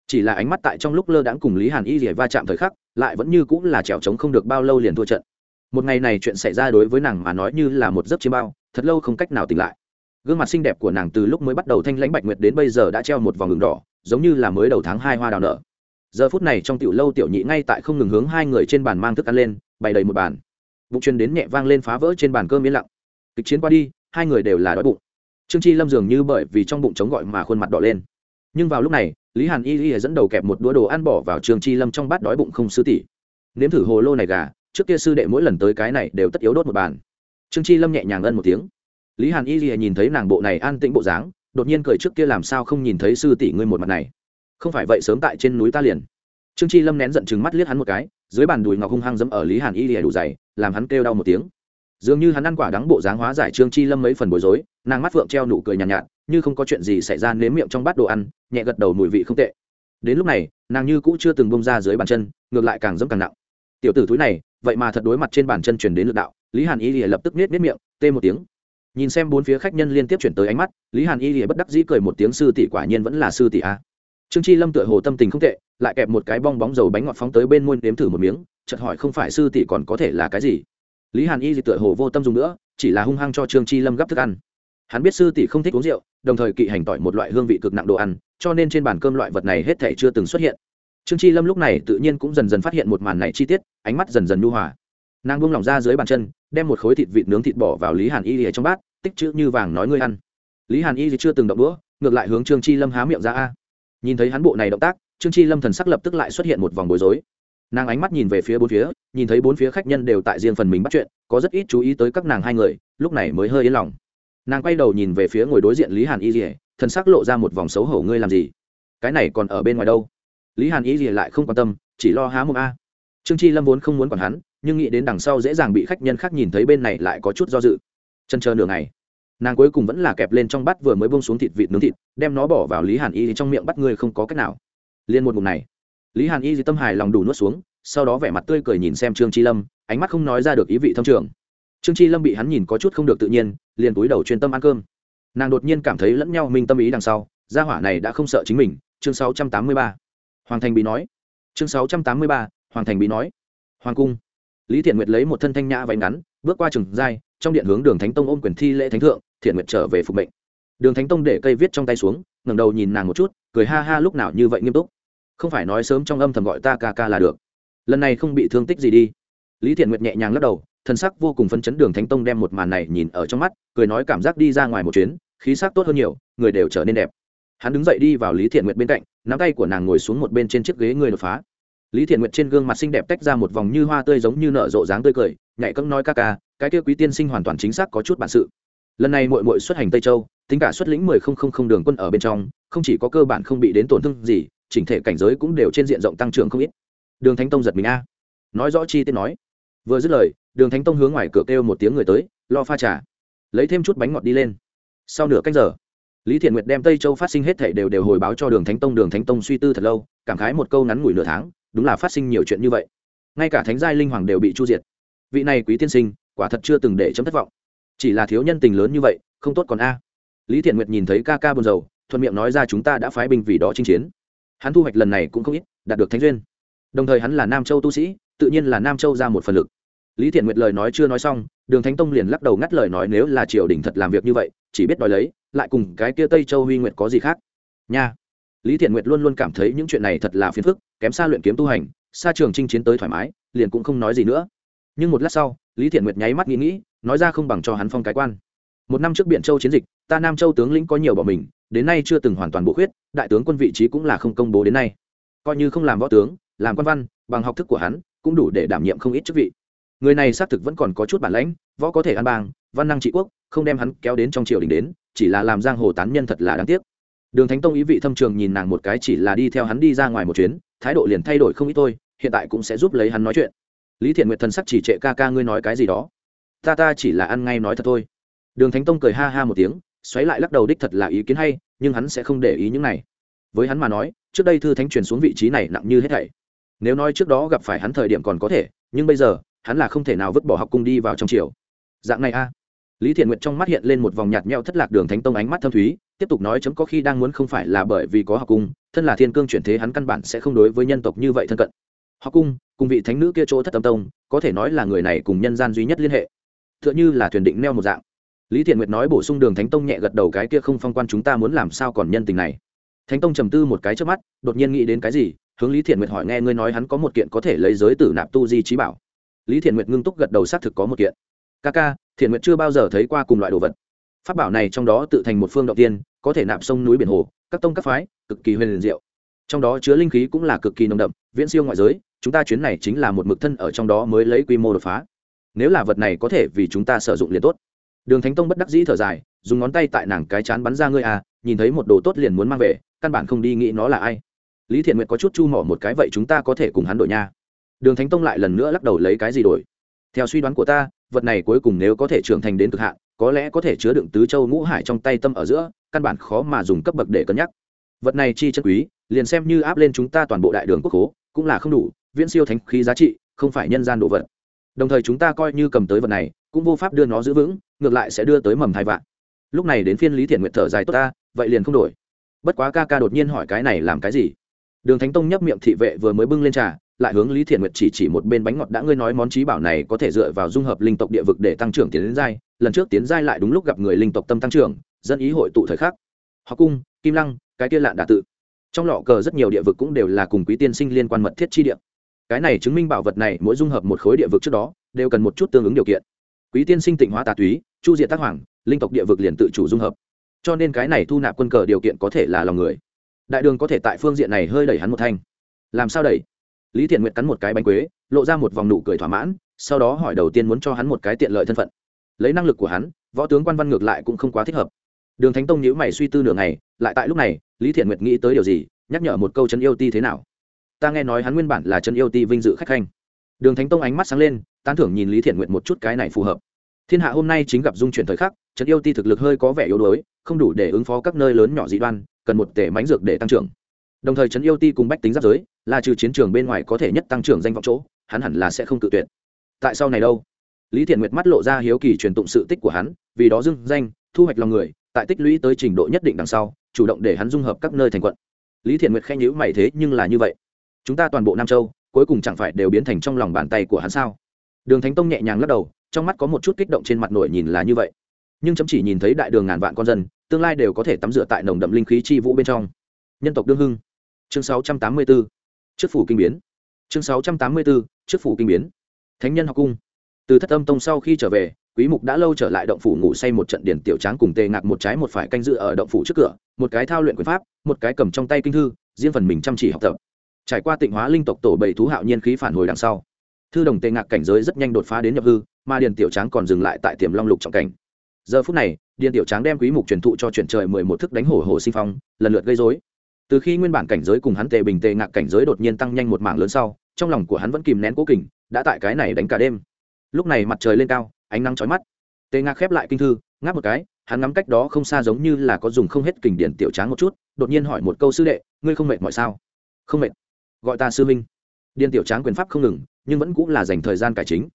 Chỉ là ánh mắt tại trong lúc lơ đãng cùng lý hàn y dỉa va chạm thời khắc, lại vẫn như cũng là trèo trống không được bao lâu liền thua trận. Một ngày này chuyện xảy ra đối với nàng mà nói như là một giấc chiêm bao, thật lâu không cách nào tỉnh lại. Gương mặt xinh đẹp của nàng từ lúc mới bắt đầu thanh lãnh bạch nguyệt đến bây giờ đã treo một vòng ngừng đỏ, giống như là mới đầu tháng hai hoa đào nở. Giờ phút này trong tiểu lâu tiểu nhị ngay tại không ngừng hướng hai người trên bàn mang thức ăn lên, bày đầy một bàn. Bụng chuyên đến nhẹ vang lên phá vỡ trên bàn cơm yên lặng kịch chiến qua đi, hai người đều là đói bụng. Trương chi lâm dường như bởi vì trong bụng chống gọi mà khuôn mặt đỏ lên. Nhưng vào lúc này, lý hàn y y dẫn đầu kẹp một đũa đồ ăn bỏ vào trương chi lâm trong bát đói bụng không sư tỷ. Nếm thử hồ lô này gà, trước kia sư đệ mỗi lần tới cái này đều tất yếu đốt một bàn. Trương chi lâm nhẹ nhàng ân một tiếng. Lý hàn y y nhìn thấy nàng bộ này an tĩnh bộ dáng, đột nhiên cười trước kia làm sao không nhìn thấy sư tỷ ngươi một mặt này. Không phải vậy sớm tại trên núi ta liền. Trương chi lâm nén giận chừng mắt liếc hắn một cái, dưới bàn đùi ngọc hung hăng dẫm ở lý hàn y lìa đủ dày, làm hắn kêu đau một tiếng dường như hắn ăn quả đắng bộ dáng hóa giải trương chi lâm mấy phần bối rối nàng mắt phượng treo nụ cười nhàn nhạt, nhạt như không có chuyện gì xảy ra nếm miệng trong bát đồ ăn nhẹ gật đầu mùi vị không tệ. Đến lúc này nàng như cũ chưa từng bông ra dưới bàn chân ngược lại càng dẫm càng nặng. Tiểu tử túi này vậy mà thật đối mặt trên bàn chân chuyển đến lực đạo lý hàn y lìa lập tức nết nết miệng tê một tiếng. Nhìn xem bốn phía khách nhân liên tiếp chuyển tới ánh mắt lý hàn y lìa bất đắc dĩ cười một tiếng sư tỷ quả nhiên vẫn là sư tỷ a. Trương chi lâm tựa hồ tâm tình không tệ lại kẹp một cái bong bóng dầu bánh ngọt phóng tới bên môi nếm thử một miếng chợt hỏi không phải sư tỷ còn có thể là cái gì? Lý hàn y thì tựa hồ vô tâm dùng nữa, chỉ là hung hăng cho trương chi lâm gấp thức ăn. Hắn biết sư tỷ không thích uống rượu, đồng thời kỵ hành tỏi một loại hương vị cực nặng đồ ăn, cho nên trên bàn cơm loại vật này hết thể chưa từng xuất hiện. Trương chi lâm lúc này tự nhiên cũng dần dần phát hiện một màn này chi tiết, ánh mắt dần dần nhu hòa. Nàng buông lỏng ra dưới bàn chân, đem một khối thịt vịt nướng thịt bỏ vào lý hàn y ở trong bát, tích chữ như vàng nói ngươi ăn. Lý hàn y thì chưa từng động đũa, ngược lại hướng trương chi lâm há miệng ra a. Nhìn thấy hắn bộ này động tác, trương chi lâm thần sắc lập tức lại xuất hiện một vòng bối rối. Nàng ánh mắt nhìn về phía bốn phía nhìn thấy bốn phía khách nhân đều tại riêng phần mình bắt chuyện, có rất ít chú ý tới các nàng hai người, lúc này mới hơi yên lòng. Nàng quay đầu nhìn về phía ngồi đối diện lý hàn y dỉa thân sắc lộ ra một vòng xấu hổ, ngươi làm gì? Cái này còn ở bên ngoài đâu? Lý hàn y dỉa lại không quan tâm, chỉ lo há mồm a. Trương chi lâm vốn không muốn còn hắn, nhưng nghĩ đến đằng sau dễ dàng bị khách nhân khác nhìn thấy bên này lại có chút do dự. Chân chờ nửa ngày, nàng cuối cùng vẫn là kẹp lên trong bát vừa mới bông xuống thịt vịt nướng thịt, đem nó bỏ vào lý hàn y trong miệng bắt, ngươi không có cách nào. Liên một mục này, lý hàn y tâm hài lòng đủ nuốt xuống sau đó vẻ mặt tươi cười nhìn xem trương chi lâm ánh mắt không nói ra được ý vị thâm trường. Trương chi lâm bị hắn nhìn có chút không được tự nhiên liền túi đầu chuyên tâm ăn cơm. Nàng đột nhiên cảm thấy lẫn nhau minh tâm ý đằng sau gia hỏa này đã không sợ chính mình. Chương 683. hoàng thành bí nói. Chương 683, hoàng thành bí nói. Hoàng cung. Lý thiện nguyệt lấy một thân thanh nhã váy ngắn bước qua trường giai trong điện hướng đường thánh tông ôm quyền thi lễ thánh thượng thiện nguyệt trở về phục mệnh. Đường thánh tông để cây viết trong tay xuống ngẩng đầu nhìn nàng một chút cười ha ha lúc nào như vậy nghiêm túc. Không phải nói sớm trong âm thầm gọi ta ca ca là được lần này không bị thương tích gì đi. Lý thiện nguyệt nhẹ nhàng lắc đầu thân sắc vô cùng phấn chấn đường thánh tông đem một màn này nhìn ở trong mắt, cười nói cảm giác đi ra ngoài một chuyến, khí sắc tốt hơn nhiều, người đều trở nên đẹp. Hắn đứng dậy đi vào lý thiện nguyệt bên cạnh, nắm tay của nàng ngồi xuống một bên trên chiếc ghế người đột phá. Lý thiện nguyệt trên gương mặt xinh đẹp tách ra một vòng như hoa tươi giống như nở rộ dáng tươi cười nhạy cấm nói ca ca, cái kia quý tiên sinh hoàn toàn chính xác có chút bản sự. Lần này mội mội xuất hành tây châu, tính cả xuất lĩnh mười không không không đường quân ở bên trong, không chỉ có cơ bản không bị đến tổn thương gì, chỉnh thể cảnh giới cũng đều trên diện rộng tăng trưởng không ít đường thánh tông giật mình a. Nói rõ chi tiết nói. Vừa dứt lời, đường thánh tông hướng ngoài cửa kêu một tiếng người tới, lo pha trà. Lấy thêm chút bánh ngọt đi lên. Sau nửa cách giờ, lý thiện nguyệt đem tây châu phát sinh hết thể đều đều hồi báo cho đường thánh tông. Đường thánh tông suy tư thật lâu, cảm khái một câu ngắn ngủi nửa tháng, đúng là phát sinh nhiều chuyện như vậy. Ngay cả thánh giai linh hoàng đều bị chu diệt. Vị này quý tiên sinh, quả thật chưa từng để chấm thất vọng. Chỉ là thiếu nhân tình lớn như vậy, không tốt còn a. Lý thiện nguyệt nhìn thấy ca ca buồn rầu, thuận miệng nói ra chúng ta đã phái binh vì đó chinh chiến. Hắn thu hoạch lần này cũng không ít, đạt được thánh duyên đồng thời hắn là nam châu tu sĩ, tự nhiên là nam châu ra một phần lực. Lý thiện nguyệt lời nói chưa nói xong, đường thánh tông liền lắc đầu ngắt lời nói nếu là triều đình thật làm việc như vậy, chỉ biết đòi lấy, lại cùng cái kia tây châu huy nguyệt có gì khác. Nha. Lý thiện nguyệt luôn luôn cảm thấy những chuyện này thật là phiền phức, kém xa luyện kiếm tu hành, xa trường chinh chiến tới thoải mái, liền cũng không nói gì nữa. Nhưng một lát sau, lý thiện nguyệt nháy mắt nghĩ nghĩ, nói ra không bằng cho hắn phong cái quan. Một năm trước biển châu chiến dịch, ta nam châu tướng lĩnh có nhiều bỏ mình, đến nay chưa từng hoàn toàn bổ khuyết, đại tướng quân vị trí cũng là không công bố đến nay. Coi như không làm võ tướng làm quan văn, bằng học thức của hắn, cũng đủ để đảm nhiệm không ít chức vị. Người này xác thực vẫn còn có chút bản lãnh, võ có thể ăn bang, văn năng trị quốc, không đem hắn kéo đến trong triều đình đến, chỉ là làm giang hồ tán nhân thật là đáng tiếc. Đường thánh tông ý vị thâm trường nhìn nàng một cái chỉ là đi theo hắn đi ra ngoài một chuyến, thái độ liền thay đổi không ít thôi, hiện tại cũng sẽ giúp lấy hắn nói chuyện. Lý thiện nguyệt thần sắc chỉ trệ ca ca ngươi nói cái gì đó. Ta ta chỉ là ăn ngay nói thật thôi. Đường thánh tông cười ha ha một tiếng, xoáy lại lắc đầu đích thật là ý kiến hay, nhưng hắn sẽ không để ý những này. Với hắn mà nói, trước đây thư thánh truyền xuống vị trí này nặng như hết thảy nếu nói trước đó gặp phải hắn thời điểm còn có thể, nhưng bây giờ, hắn là không thể nào vứt bỏ học cung đi vào trong triều. Dạng này a. Lý thiện nguyệt trong mắt hiện lên một vòng nhạt nhẽo thất lạc đường thánh tông ánh mắt thâm thúy, tiếp tục nói chấm có khi đang muốn không phải là bởi vì có học cung, thân là thiên cương chuyển thế hắn căn bản sẽ không đối với nhân tộc như vậy thân cận. Học cung, cùng vị thánh nữ kia chỗ thất tâm tông, có thể nói là người này cùng nhân gian duy nhất liên hệ. T h ư ợ n h ư là thuyền định neo một dạng. Lý thiện nguyệt nói bổ sung đường thánh tông nhẹ gật đầu cái kia không phong quan chúng ta muốn làm sao còn nhân tình này. Thánh tông trầm tư một cái trước mắt, đột nhiên nghĩ đến cái gì hướng lý thiện nguyệt hỏi nghe ngươi nói hắn có một kiện có thể lấy giới tử nạp tu di trí bảo. Lý thiện nguyệt ngưng túc gật đầu xác thực có một kiện. Ca ca, thiện nguyệt chưa bao giờ thấy qua cùng loại đồ vật. Pháp bảo này trong đó tự thành một phương động tiên, có thể nạp sông núi biển hồ, các tông các phái, cực kỳ huyền diệu. Trong đó chứa linh khí cũng là cực kỳ nồng đậm, viễn siêu ngoại giới, chúng ta chuyến này chính là một mực thân ở trong đó mới lấy quy mô đột phá. Nếu là vật này có thể vì chúng ta sử dụng liền tốt. Đường thánh tông bất đắc dĩ thở dài, dùng ngón tay tại nàng cái chán bắn ra ngươi à nhìn thấy một đồ tốt liền muốn mang về, căn bản không đi nghĩ nó là ai lý thiện nguyệt có chút chu mỏ một cái, vậy chúng ta có thể cùng hắn đổi nha. Đường thánh tông lại lần nữa lắc đầu lấy cái gì đổi? Theo suy đoán của ta, vật này cuối cùng nếu có thể trưởng thành đến cực hạn, có lẽ có thể chứa đựng tứ châu ngũ hải trong tay tâm ở giữa, căn bản khó mà dùng cấp bậc để cân nhắc. Vật này chi chân quý, liền xem như áp lên chúng ta toàn bộ đại đường quốc hố cũng là không đủ, viễn siêu thánh khí giá trị, không phải nhân gian đồ vật. Đồng thời chúng ta coi như cầm tới vật này, cũng vô pháp đưa nó giữ vững, ngược lại sẽ đưa tới mầm thai vạn. Lúc này đến phiên lý thiện nguyện thở dài, tốt ta, vậy liền không đổi. Bất quá ca ca đột nhiên hỏi cái này làm cái gì? Đường thánh tông nhấp miệng thị vệ vừa mới bưng lên trà, lại hướng lý thiện nguyệt chỉ chỉ một bên bánh ngọt đã ngươi nói món trí bảo này có thể dựa vào dung hợp linh tộc địa vực để tăng trưởng tiến đến giai, lần trước tiến giai lại đúng lúc gặp người linh tộc tâm tăng trưởng dân ý hội tụ thời khắc. Họ cung, kim lăng, cái kia lạn đà tự. Trong lọ cờ rất nhiều địa vực cũng đều là cùng quý tiên sinh liên quan mật thiết chi địa. Cái này chứng minh bảo vật này mỗi dung hợp một khối địa vực trước đó, đều cần một chút tương ứng điều kiện. Quý tiên sinh tịnh hóa tà túy, chu diện tác hoàng, linh tộc địa vực liền tự chủ dung hợp. Cho nên cái này thu nạp quân cờ điều kiện có thể là lòng người đại đường có thể tại phương diện này hơi đẩy hắn một thanh. Làm sao đẩy? Lý thiện nguyện cắn một cái bánh quế, lộ ra một vòng nụ cười thỏa mãn, sau đó hỏi đầu tiên muốn cho hắn một cái tiện lợi thân phận. Lấy năng lực của hắn, võ tướng quan văn ngược lại cũng không quá thích hợp. Đường thánh tông nhữ mày suy tư nửa ngày, lại tại lúc này, lý thiện nguyệt nghĩ tới điều gì, nhắc nhở một câu chân yêu ti thế nào. Ta nghe nói hắn nguyên bản là chân yêu ti vinh dự khách khanh. Đường thánh tông ánh mắt sáng lên, tán thưởng nhìn lý thiện nguyện một chút cái này phù hợp. Thiên hạ hôm nay chính gặp dung chuyển thời khắc chân yêu ti thực lực hơi có vẻ yếu đuối, không đủ để ứng phó các nơi lớn nhỏ dị đoan cần một tể mánh dược để tăng trưởng. Đồng thời trấn yêu ti cùng bách tính giáp giới, là trừ chiến trường bên ngoài có thể nhất tăng trưởng danh vọng chỗ, hắn hẳn là sẽ không tự tuyệt. Tại sau này đâu? Lý thiện nguyệt mắt lộ ra hiếu kỳ truyền tụng sự tích của hắn, vì đó dưng danh, thu hoạch lòng người, tại tích lũy tới trình độ nhất định đằng sau, chủ động để hắn dung hợp các nơi thành quận. Lý thiện nguyệt khen nhữ mày thế nhưng là như vậy. Chúng ta toàn bộ nam châu, cuối cùng chẳng phải đều biến thành trong lòng bàn tay của hắn sao? Đường thánh tông nhẹ nhàng lắc đầu, trong mắt có một chút kích động trên mặt nổi nhìn là như vậy nhưng chấm chỉ nhìn thấy đại đường ngàn vạn con dân, tương lai đều có thể tắm rửa tại nồng đậm linh khí chi vũ bên trong. Nhân tộc đương hưng. Chương 684 trước phủ kinh biến. Chương 684 trước phủ kinh biến. Thánh nhân học cung. Từ thất âm tông sau khi trở về, quý mục đã lâu trở lại động phủ ngủ say một trận điển tiểu tráng cùng tề ngạc một trái một phải canh dự ở động phủ trước cửa, một cái thao luyện quyền pháp, một cái cầm trong tay kinh thư, riêng phần mình chăm chỉ học tập. Trải qua tịnh hóa linh tộc tổ bảy thú hạo nhiên khí phản hồi đằng sau, thư đồng tề ngạc cảnh giới rất nhanh đột phá đến nhập hư, mà điền tiểu tráng còn dừng lại tại tiềm long lục trọng cảnh giờ phút này, điền tiểu tráng đem quý mục truyền thụ cho chuyển trời mười một thức đánh hổ hổ sinh phong, lần lượt gây rối. Từ khi nguyên bản cảnh giới cùng hắn tề bình tề ngạc cảnh giới đột nhiên tăng nhanh một mảng lớn sau, trong lòng của hắn vẫn kìm nén cố kình, đã tại cái này đánh cả đêm. Lúc này mặt trời lên cao, ánh nắng chói mắt. Tề ngạc khép lại kinh thư, ngáp một cái, hắn ngắm cách đó không xa giống như là có dùng không hết kình điển tiểu tráng một chút, đột nhiên hỏi một câu sư đệ, ngươi không mệt mỏi sao? Không mệt. Gọi ta sư minh điền tiểu tráng quyền pháp không ngừng, nhưng vẫn cũng là dành thời gian cải chính.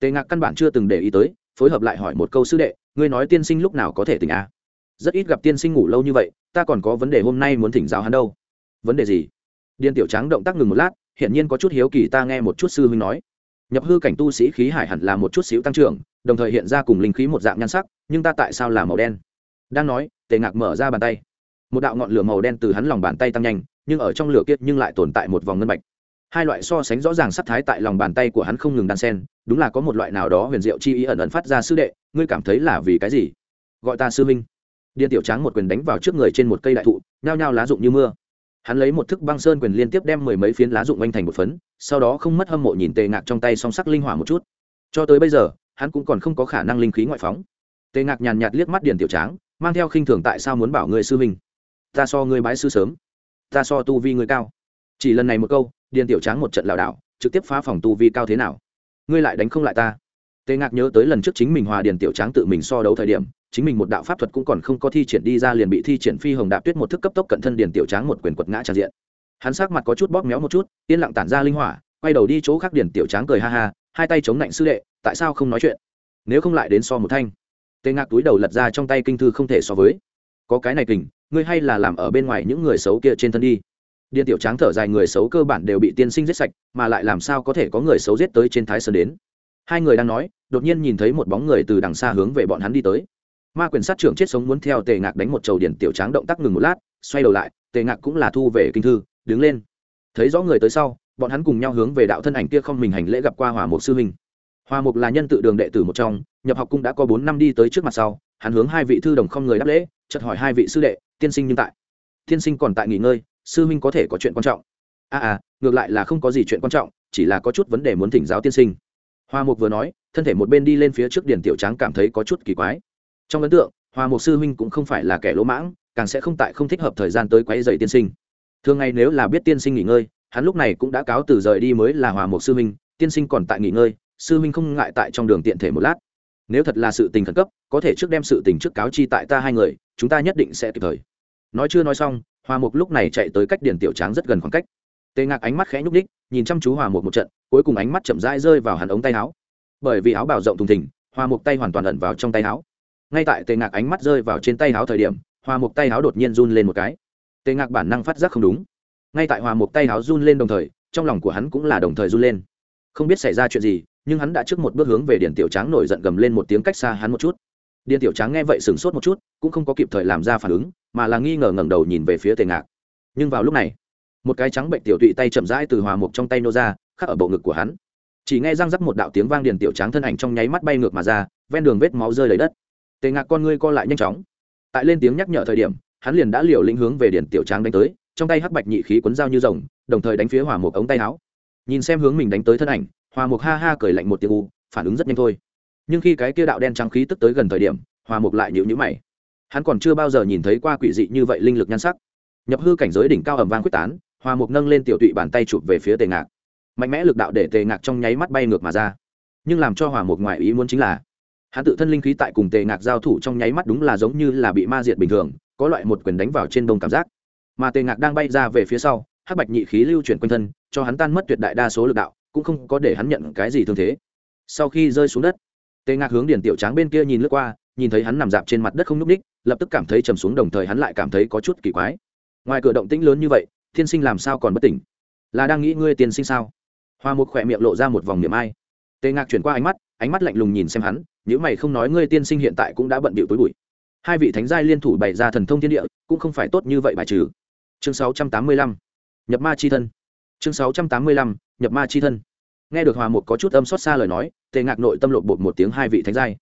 Tề ngạc căn bản chưa từng để ý tới, phối hợp lại hỏi một câu sư đệ ngươi nói tiên sinh lúc nào có thể tỉnh a à? rất ít gặp tiên sinh ngủ lâu như vậy, ta còn có vấn đề hôm nay muốn thỉnh giáo hắn đâu. Vấn đề gì? Điền tiểu tráng động tác ngừng một lát, hiển nhiên có chút hiếu kỳ ta nghe một chút sư huynh nói. Nhập hư cảnh tu sĩ khí hải hẳn là một chút xíu tăng trưởng, đồng thời hiện ra cùng linh khí một dạng nhan sắc, nhưng ta tại sao là màu đen? Đang nói, tề ngạc mở ra bàn tay. Một đạo ngọn lửa màu đen từ hắn lòng bàn tay tăng nhanh, nhưng ở trong lửa kia nhưng lại tồn tại một vòng ngân bạch hai loại so sánh rõ ràng sắc thái tại lòng bàn tay của hắn không ngừng đan sen, đúng là có một loại nào đó huyền diệu chi ý ẩn ẩn phát ra sư đệ, ngươi cảm thấy là vì cái gì? Gọi ta sư minh điên tiểu tráng một quyền đánh vào trước người trên một cây đại thụ, nhao nhao lá rụng như mưa. Hắn lấy một thức băng sơn quyền liên tiếp đem mười mấy phiến lá rụng oanh thành một phấn, sau đó không mất hâm mộ nhìn tề ngạc trong tay song sắc linh hỏa một chút. Cho tới bây giờ, hắn cũng còn không có khả năng linh khí ngoại phóng. Tề ngạc nhàn nhạt liếc mắt điền tiểu tráng, mang theo khinh thường tại sao muốn bảo người sư minh ta so người bái sư sớm. Ta so tu vi người cao. Chỉ lần này một câu điền tiểu tráng một trận lảo đảo, trực tiếp phá phòng tu vi cao thế nào? Ngươi lại đánh không lại ta. Tề ngạc nhớ tới lần trước chính mình hòa điền tiểu tráng tự mình so đấu thời điểm, chính mình một đạo pháp thuật cũng còn không có thi triển đi ra liền bị thi triển phi hồng đạp tuyết một thức cấp tốc cận thân điền tiểu tráng một quyền quật ngã tràn diện. Hắn sắc mặt có chút bóp méo một chút, yên lặng tản ra linh hỏa, quay đầu đi chỗ khác điền tiểu tráng cười ha ha, hai tay chống lạnh sư đệ, tại sao không nói chuyện? Nếu không lại đến so một thanh. Tề ngạc túi đầu lật ra trong tay kinh thư không thể so với. Có cái này kình, ngươi hay là làm ở bên ngoài những người xấu kia trên thân đi điền tiểu tráng thở dài, người xấu cơ bản đều bị tiên sinh giết sạch, mà lại làm sao có thể có người xấu giết tới trên thái sơn đến? Hai người đang nói, đột nhiên nhìn thấy một bóng người từ đằng xa hướng về bọn hắn đi tới. Ma quyền sát trưởng chết sống muốn theo tề ngạc đánh một chầu điền tiểu tráng động tác ngừng một lát, xoay đầu lại, tề ngạc cũng là thu về kinh thư, đứng lên. Thấy rõ người tới sau, bọn hắn cùng nhau hướng về đạo thân ảnh kia không mình hành lễ gặp qua hỏa mục sư huynh. Hòa mục là nhân tự đường đệ tử một trong, nhập học cung đã có bốn năm đi tới trước mặt sau, hắn hướng hai vị thư đồng không người đáp lễ, chợt hỏi hai vị sư đệ, tiên sinh nhưng tại? Tiên sinh còn tại nghỉ ngơi sư huynh có thể có chuyện quan trọng. A à, à ngược lại là không có gì chuyện quan trọng chỉ là có chút vấn đề muốn thỉnh giáo tiên sinh. Hoa mục vừa nói thân thể một bên đi lên phía trước điền tiểu tráng cảm thấy có chút kỳ quái. Trong ấn tượng hoa mục sư huynh cũng không phải là kẻ lỗ mãng càng sẽ không tại không thích hợp thời gian tới quấy dậy tiên sinh. Thường ngày nếu là biết tiên sinh nghỉ ngơi hắn lúc này cũng đã cáo từ rời đi mới là hòa mục sư huynh tiên sinh còn tại nghỉ ngơi sư huynh không ngại tại trong đường tiện thể một lát. Nếu thật là sự tình khẩn cấp có thể trước đem sự tình trước cáo chi tại ta hai người chúng ta nhất định sẽ kịp thời. Nói chưa nói xong hòa mục lúc này chạy tới cách Điền tiểu tráng rất gần khoảng cách. Tề ngạc ánh mắt khẽ nhúc ních nhìn chăm chú hòa mục một trận, cuối cùng ánh mắt chậm rãi rơi vào hàn ống tay áo. Bởi vì áo bào rộng thùng thình hòa mục tay hoàn toàn ẩn vào trong tay áo. Ngay tại tề ngạc ánh mắt rơi vào trên tay áo thời điểm hòa mục tay áo đột nhiên run lên một cái. Tề ngạc bản năng phát giác không đúng. Ngay tại hòa mục tay áo run lên đồng thời, trong lòng của hắn cũng là đồng thời run lên. Không biết xảy ra chuyện gì, nhưng hắn đã trước một bước hướng về Điền tiểu tráng nổi giận gầm lên một tiếng cách xa hắn một chút. Điền tiểu tráng nghe vậy sửng sốt một chút, cũng không có kịp thời làm ra phản ứng mà là nghi ngờ ngẩng đầu nhìn về phía tề ngạc. Nhưng vào lúc này, một cái trắng bệnh tiểu tụy tay chậm rãi từ hòa mục trong tay nô ra, khắc ở bộ ngực của hắn. Chỉ nghe răng rắc một đạo tiếng vang điền tiểu tráng thân ảnh trong nháy mắt bay ngược mà ra, ven đường vết máu rơi lấy đất. Tề ngạc con ngươi co lại nhanh chóng. Tại lên tiếng nhắc nhở thời điểm, hắn liền đã liều lĩnh hướng về điền tiểu tráng đánh tới, trong tay hắc bạch nhị khí cuốn dao như rồng, đồng thời đánh phía hòa mục ống tay áo. Nhìn xem hướng mình đánh tới thân ảnh, hòa mục ha ha cười lạnh một tiếng u, phản ứng rất nhanh thôi. Nhưng khi cái kia đạo đen trắng khí tức tới gần thời điểm, hòa mục lại nhịu nhữ mày hắn còn chưa bao giờ nhìn thấy qua quỷ dị như vậy linh lực nhan sắc. Nhập hư cảnh giới đỉnh cao ẩm vang quyết tán, Hoa mục nâng lên tiểu tụy bàn tay chụp về phía tề ngạc. Mạnh mẽ lực đạo để tề ngạc trong nháy mắt bay ngược mà ra. Nhưng làm cho hòa mục ngoại ý muốn chính là, hắn tự thân linh khí tại cùng tề ngạc giao thủ trong nháy mắt đúng là giống như là bị ma diệt bình thường, có loại một quyền đánh vào trên đông cảm giác. Mà tề ngạc đang bay ra về phía sau, hắc bạch nhị khí lưu chuyển quanh thân, cho hắn tan mất tuyệt đại đa số lực đạo, cũng không có để hắn nhận cái gì thương thế. Sau khi rơi xuống đất, tề ngạc hướng điển tiểu tráng bên kia nhìn lướt qua, nhìn thấy hắn nằm dạp trên mặt đất không n ú c ních lập tức cảm thấy trầm xuống đồng thời hắn lại cảm thấy có chút kỳ quái. Ngoài cửa động tĩnh lớn như vậy tiên sinh làm sao còn bất tỉnh? Là đang nghĩ ngươi tiên sinh sao? Hoa một khỏe miệng lộ ra một vòng niệm ai. Tề ngạc chuyển qua ánh mắt ánh mắt lạnh lùng nhìn xem hắn nếu mày không nói ngươi tiên sinh hiện tại cũng đã bận bịu tối bụi. Hai vị thánh giai liên thủ bày ra thần thông thiên địa cũng không phải tốt như vậy bài trừ. Chương 685, nhập ma chi thân. Chương 685, nhập ma chi thân. Nghe được hòa một có chút âm xót xa lời nói tề ngạc nội tâm lộ bột một tiếng hai vị thánh giai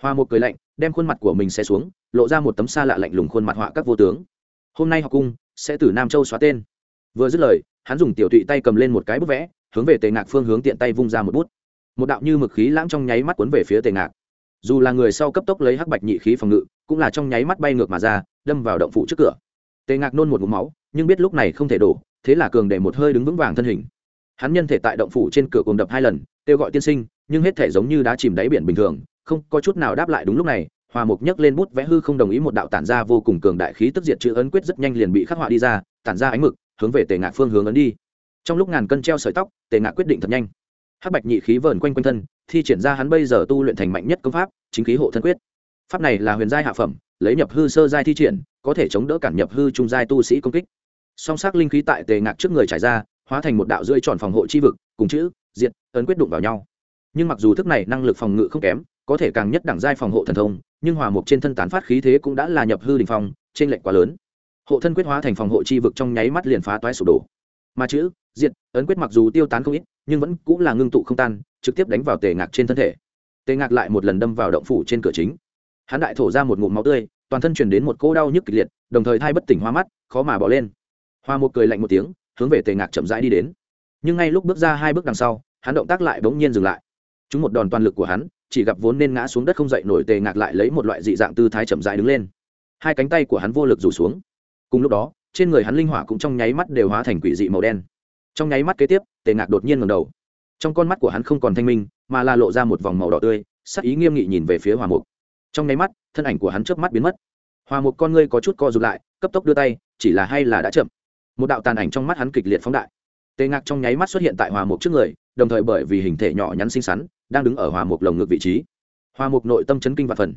hoa một cười lạnh, đem khuôn mặt của mình xe xuống, lộ ra một tấm xa lạ lạnh lùng khuôn mặt họa các vô tướng. Hôm nay học cung sẽ từ nam châu xóa tên. Vừa dứt lời, hắn dùng tiểu tụy tay cầm lên một cái bút vẽ, hướng về tề ngạc phương hướng tiện tay vung ra một bút. Một đạo như mực khí lãng trong nháy mắt cuốn về phía tề ngạc. Dù là người sau cấp tốc lấy hắc bạch nhị khí phòng ngự, cũng là trong nháy mắt bay ngược mà ra, đâm vào động phủ trước cửa. Tề ngạc nôn một mũ máu, nhưng biết lúc này không thể đổ, thế là cường để một hơi đứng vững vàng thân hình. Hắn nhân thể tại động phủ trên cửa cùng đập hai lần, kêu gọi tiên sinh, nhưng hết thể giống như đá chìm đáy biển bình thường không có chút nào đáp lại đúng lúc này hòa mục nhấc lên bút vẽ hư không đồng ý một đạo tản ra vô cùng cường đại khí tức diệt chữ ấn quyết rất nhanh liền bị khắc họa đi ra, tản ra ánh mực, hướng về tề ngạc phương hướng ấn đi. Trong lúc ngàn cân treo sợi tóc, tề ngạc quyết định thật nhanh. Hắc bạch nhị khí vờn quanh quanh thân, thi triển ra hắn bây giờ tu luyện thành mạnh nhất công pháp, chính khí hộ thân quyết. Pháp này là huyền giai hạ phẩm, lấy nhập hư sơ giai thi triển, có thể chống đỡ cản nhập hư trung giai tu sĩ công kích. Song sắc linh khí tại tề ngạc trước người trải ra, hóa thành một đạo rưỡi tròn phòng hộ chi vực, cùng chữ, diệt, ấn quyết đụng vào nhau. Nhưng mặc dù thức này năng lực phòng ngự không kém có thể càng nhất đẳng giai phòng hộ thần thông, nhưng hòa mục trên thân tán phát khí thế cũng đã là nhập hư đình phong, trên lệnh quá lớn. Hộ thân quyết hóa thành phòng hộ chi vực trong nháy mắt liền phá toái sụp đổ. Mà chữ, diệt, ấn quyết mặc dù tiêu tán không ít, nhưng vẫn cũng là ngưng tụ không tan, trực tiếp đánh vào tề ngạc trên thân thể. Tề ngạc lại một lần đâm vào động phủ trên cửa chính. Hắn đại thổ ra một ngụm máu tươi, toàn thân truyền đến một cỗ đau nhức kịch liệt, đồng thời thai bất tỉnh hoa mắt, khó mà bỏ lên. Hoa một cười lạnh một tiếng, hướng về tề ngạc chậm rãi đi đến. Nhưng ngay lúc bước ra hai bước đằng sau, hắn động tác lại bỗng nhiên dừng lại. Chúng một đòn toàn lực của hắn chỉ gặp vốn nên ngã xuống đất không dậy nổi tề ngạc lại lấy một loại dị dạng tư thái chậm rãi đứng lên. Hai cánh tay của hắn vô lực rủ xuống. Cùng lúc đó, trên người hắn linh hỏa cũng trong nháy mắt đều hóa thành quỷ dị màu đen. Trong nháy mắt kế tiếp, tề ngạc đột nhiên ngầm đầu. Trong con mắt của hắn không còn thanh minh, mà là lộ ra một vòng màu đỏ tươi, sắc ý nghiêm nghị nhìn về phía hòa mục. Trong nháy mắt, thân ảnh của hắn trước mắt biến mất. Hòa mục con ngươi có chút co rụt lại, cấp tốc đưa tay, chỉ là hay là đã chậm. Một đạo tàn ảnh trong mắt hắn kịch liệt phóng đại. Tề ngạc trong nháy mắt xuất hiện tại hòa mục trước người, đồng thời bởi vì hình thể nhỏ nhắn xinh xắn đang đứng ở hòa mục lồng ngực vị trí. Hòa mục nội tâm chấn kinh và phần.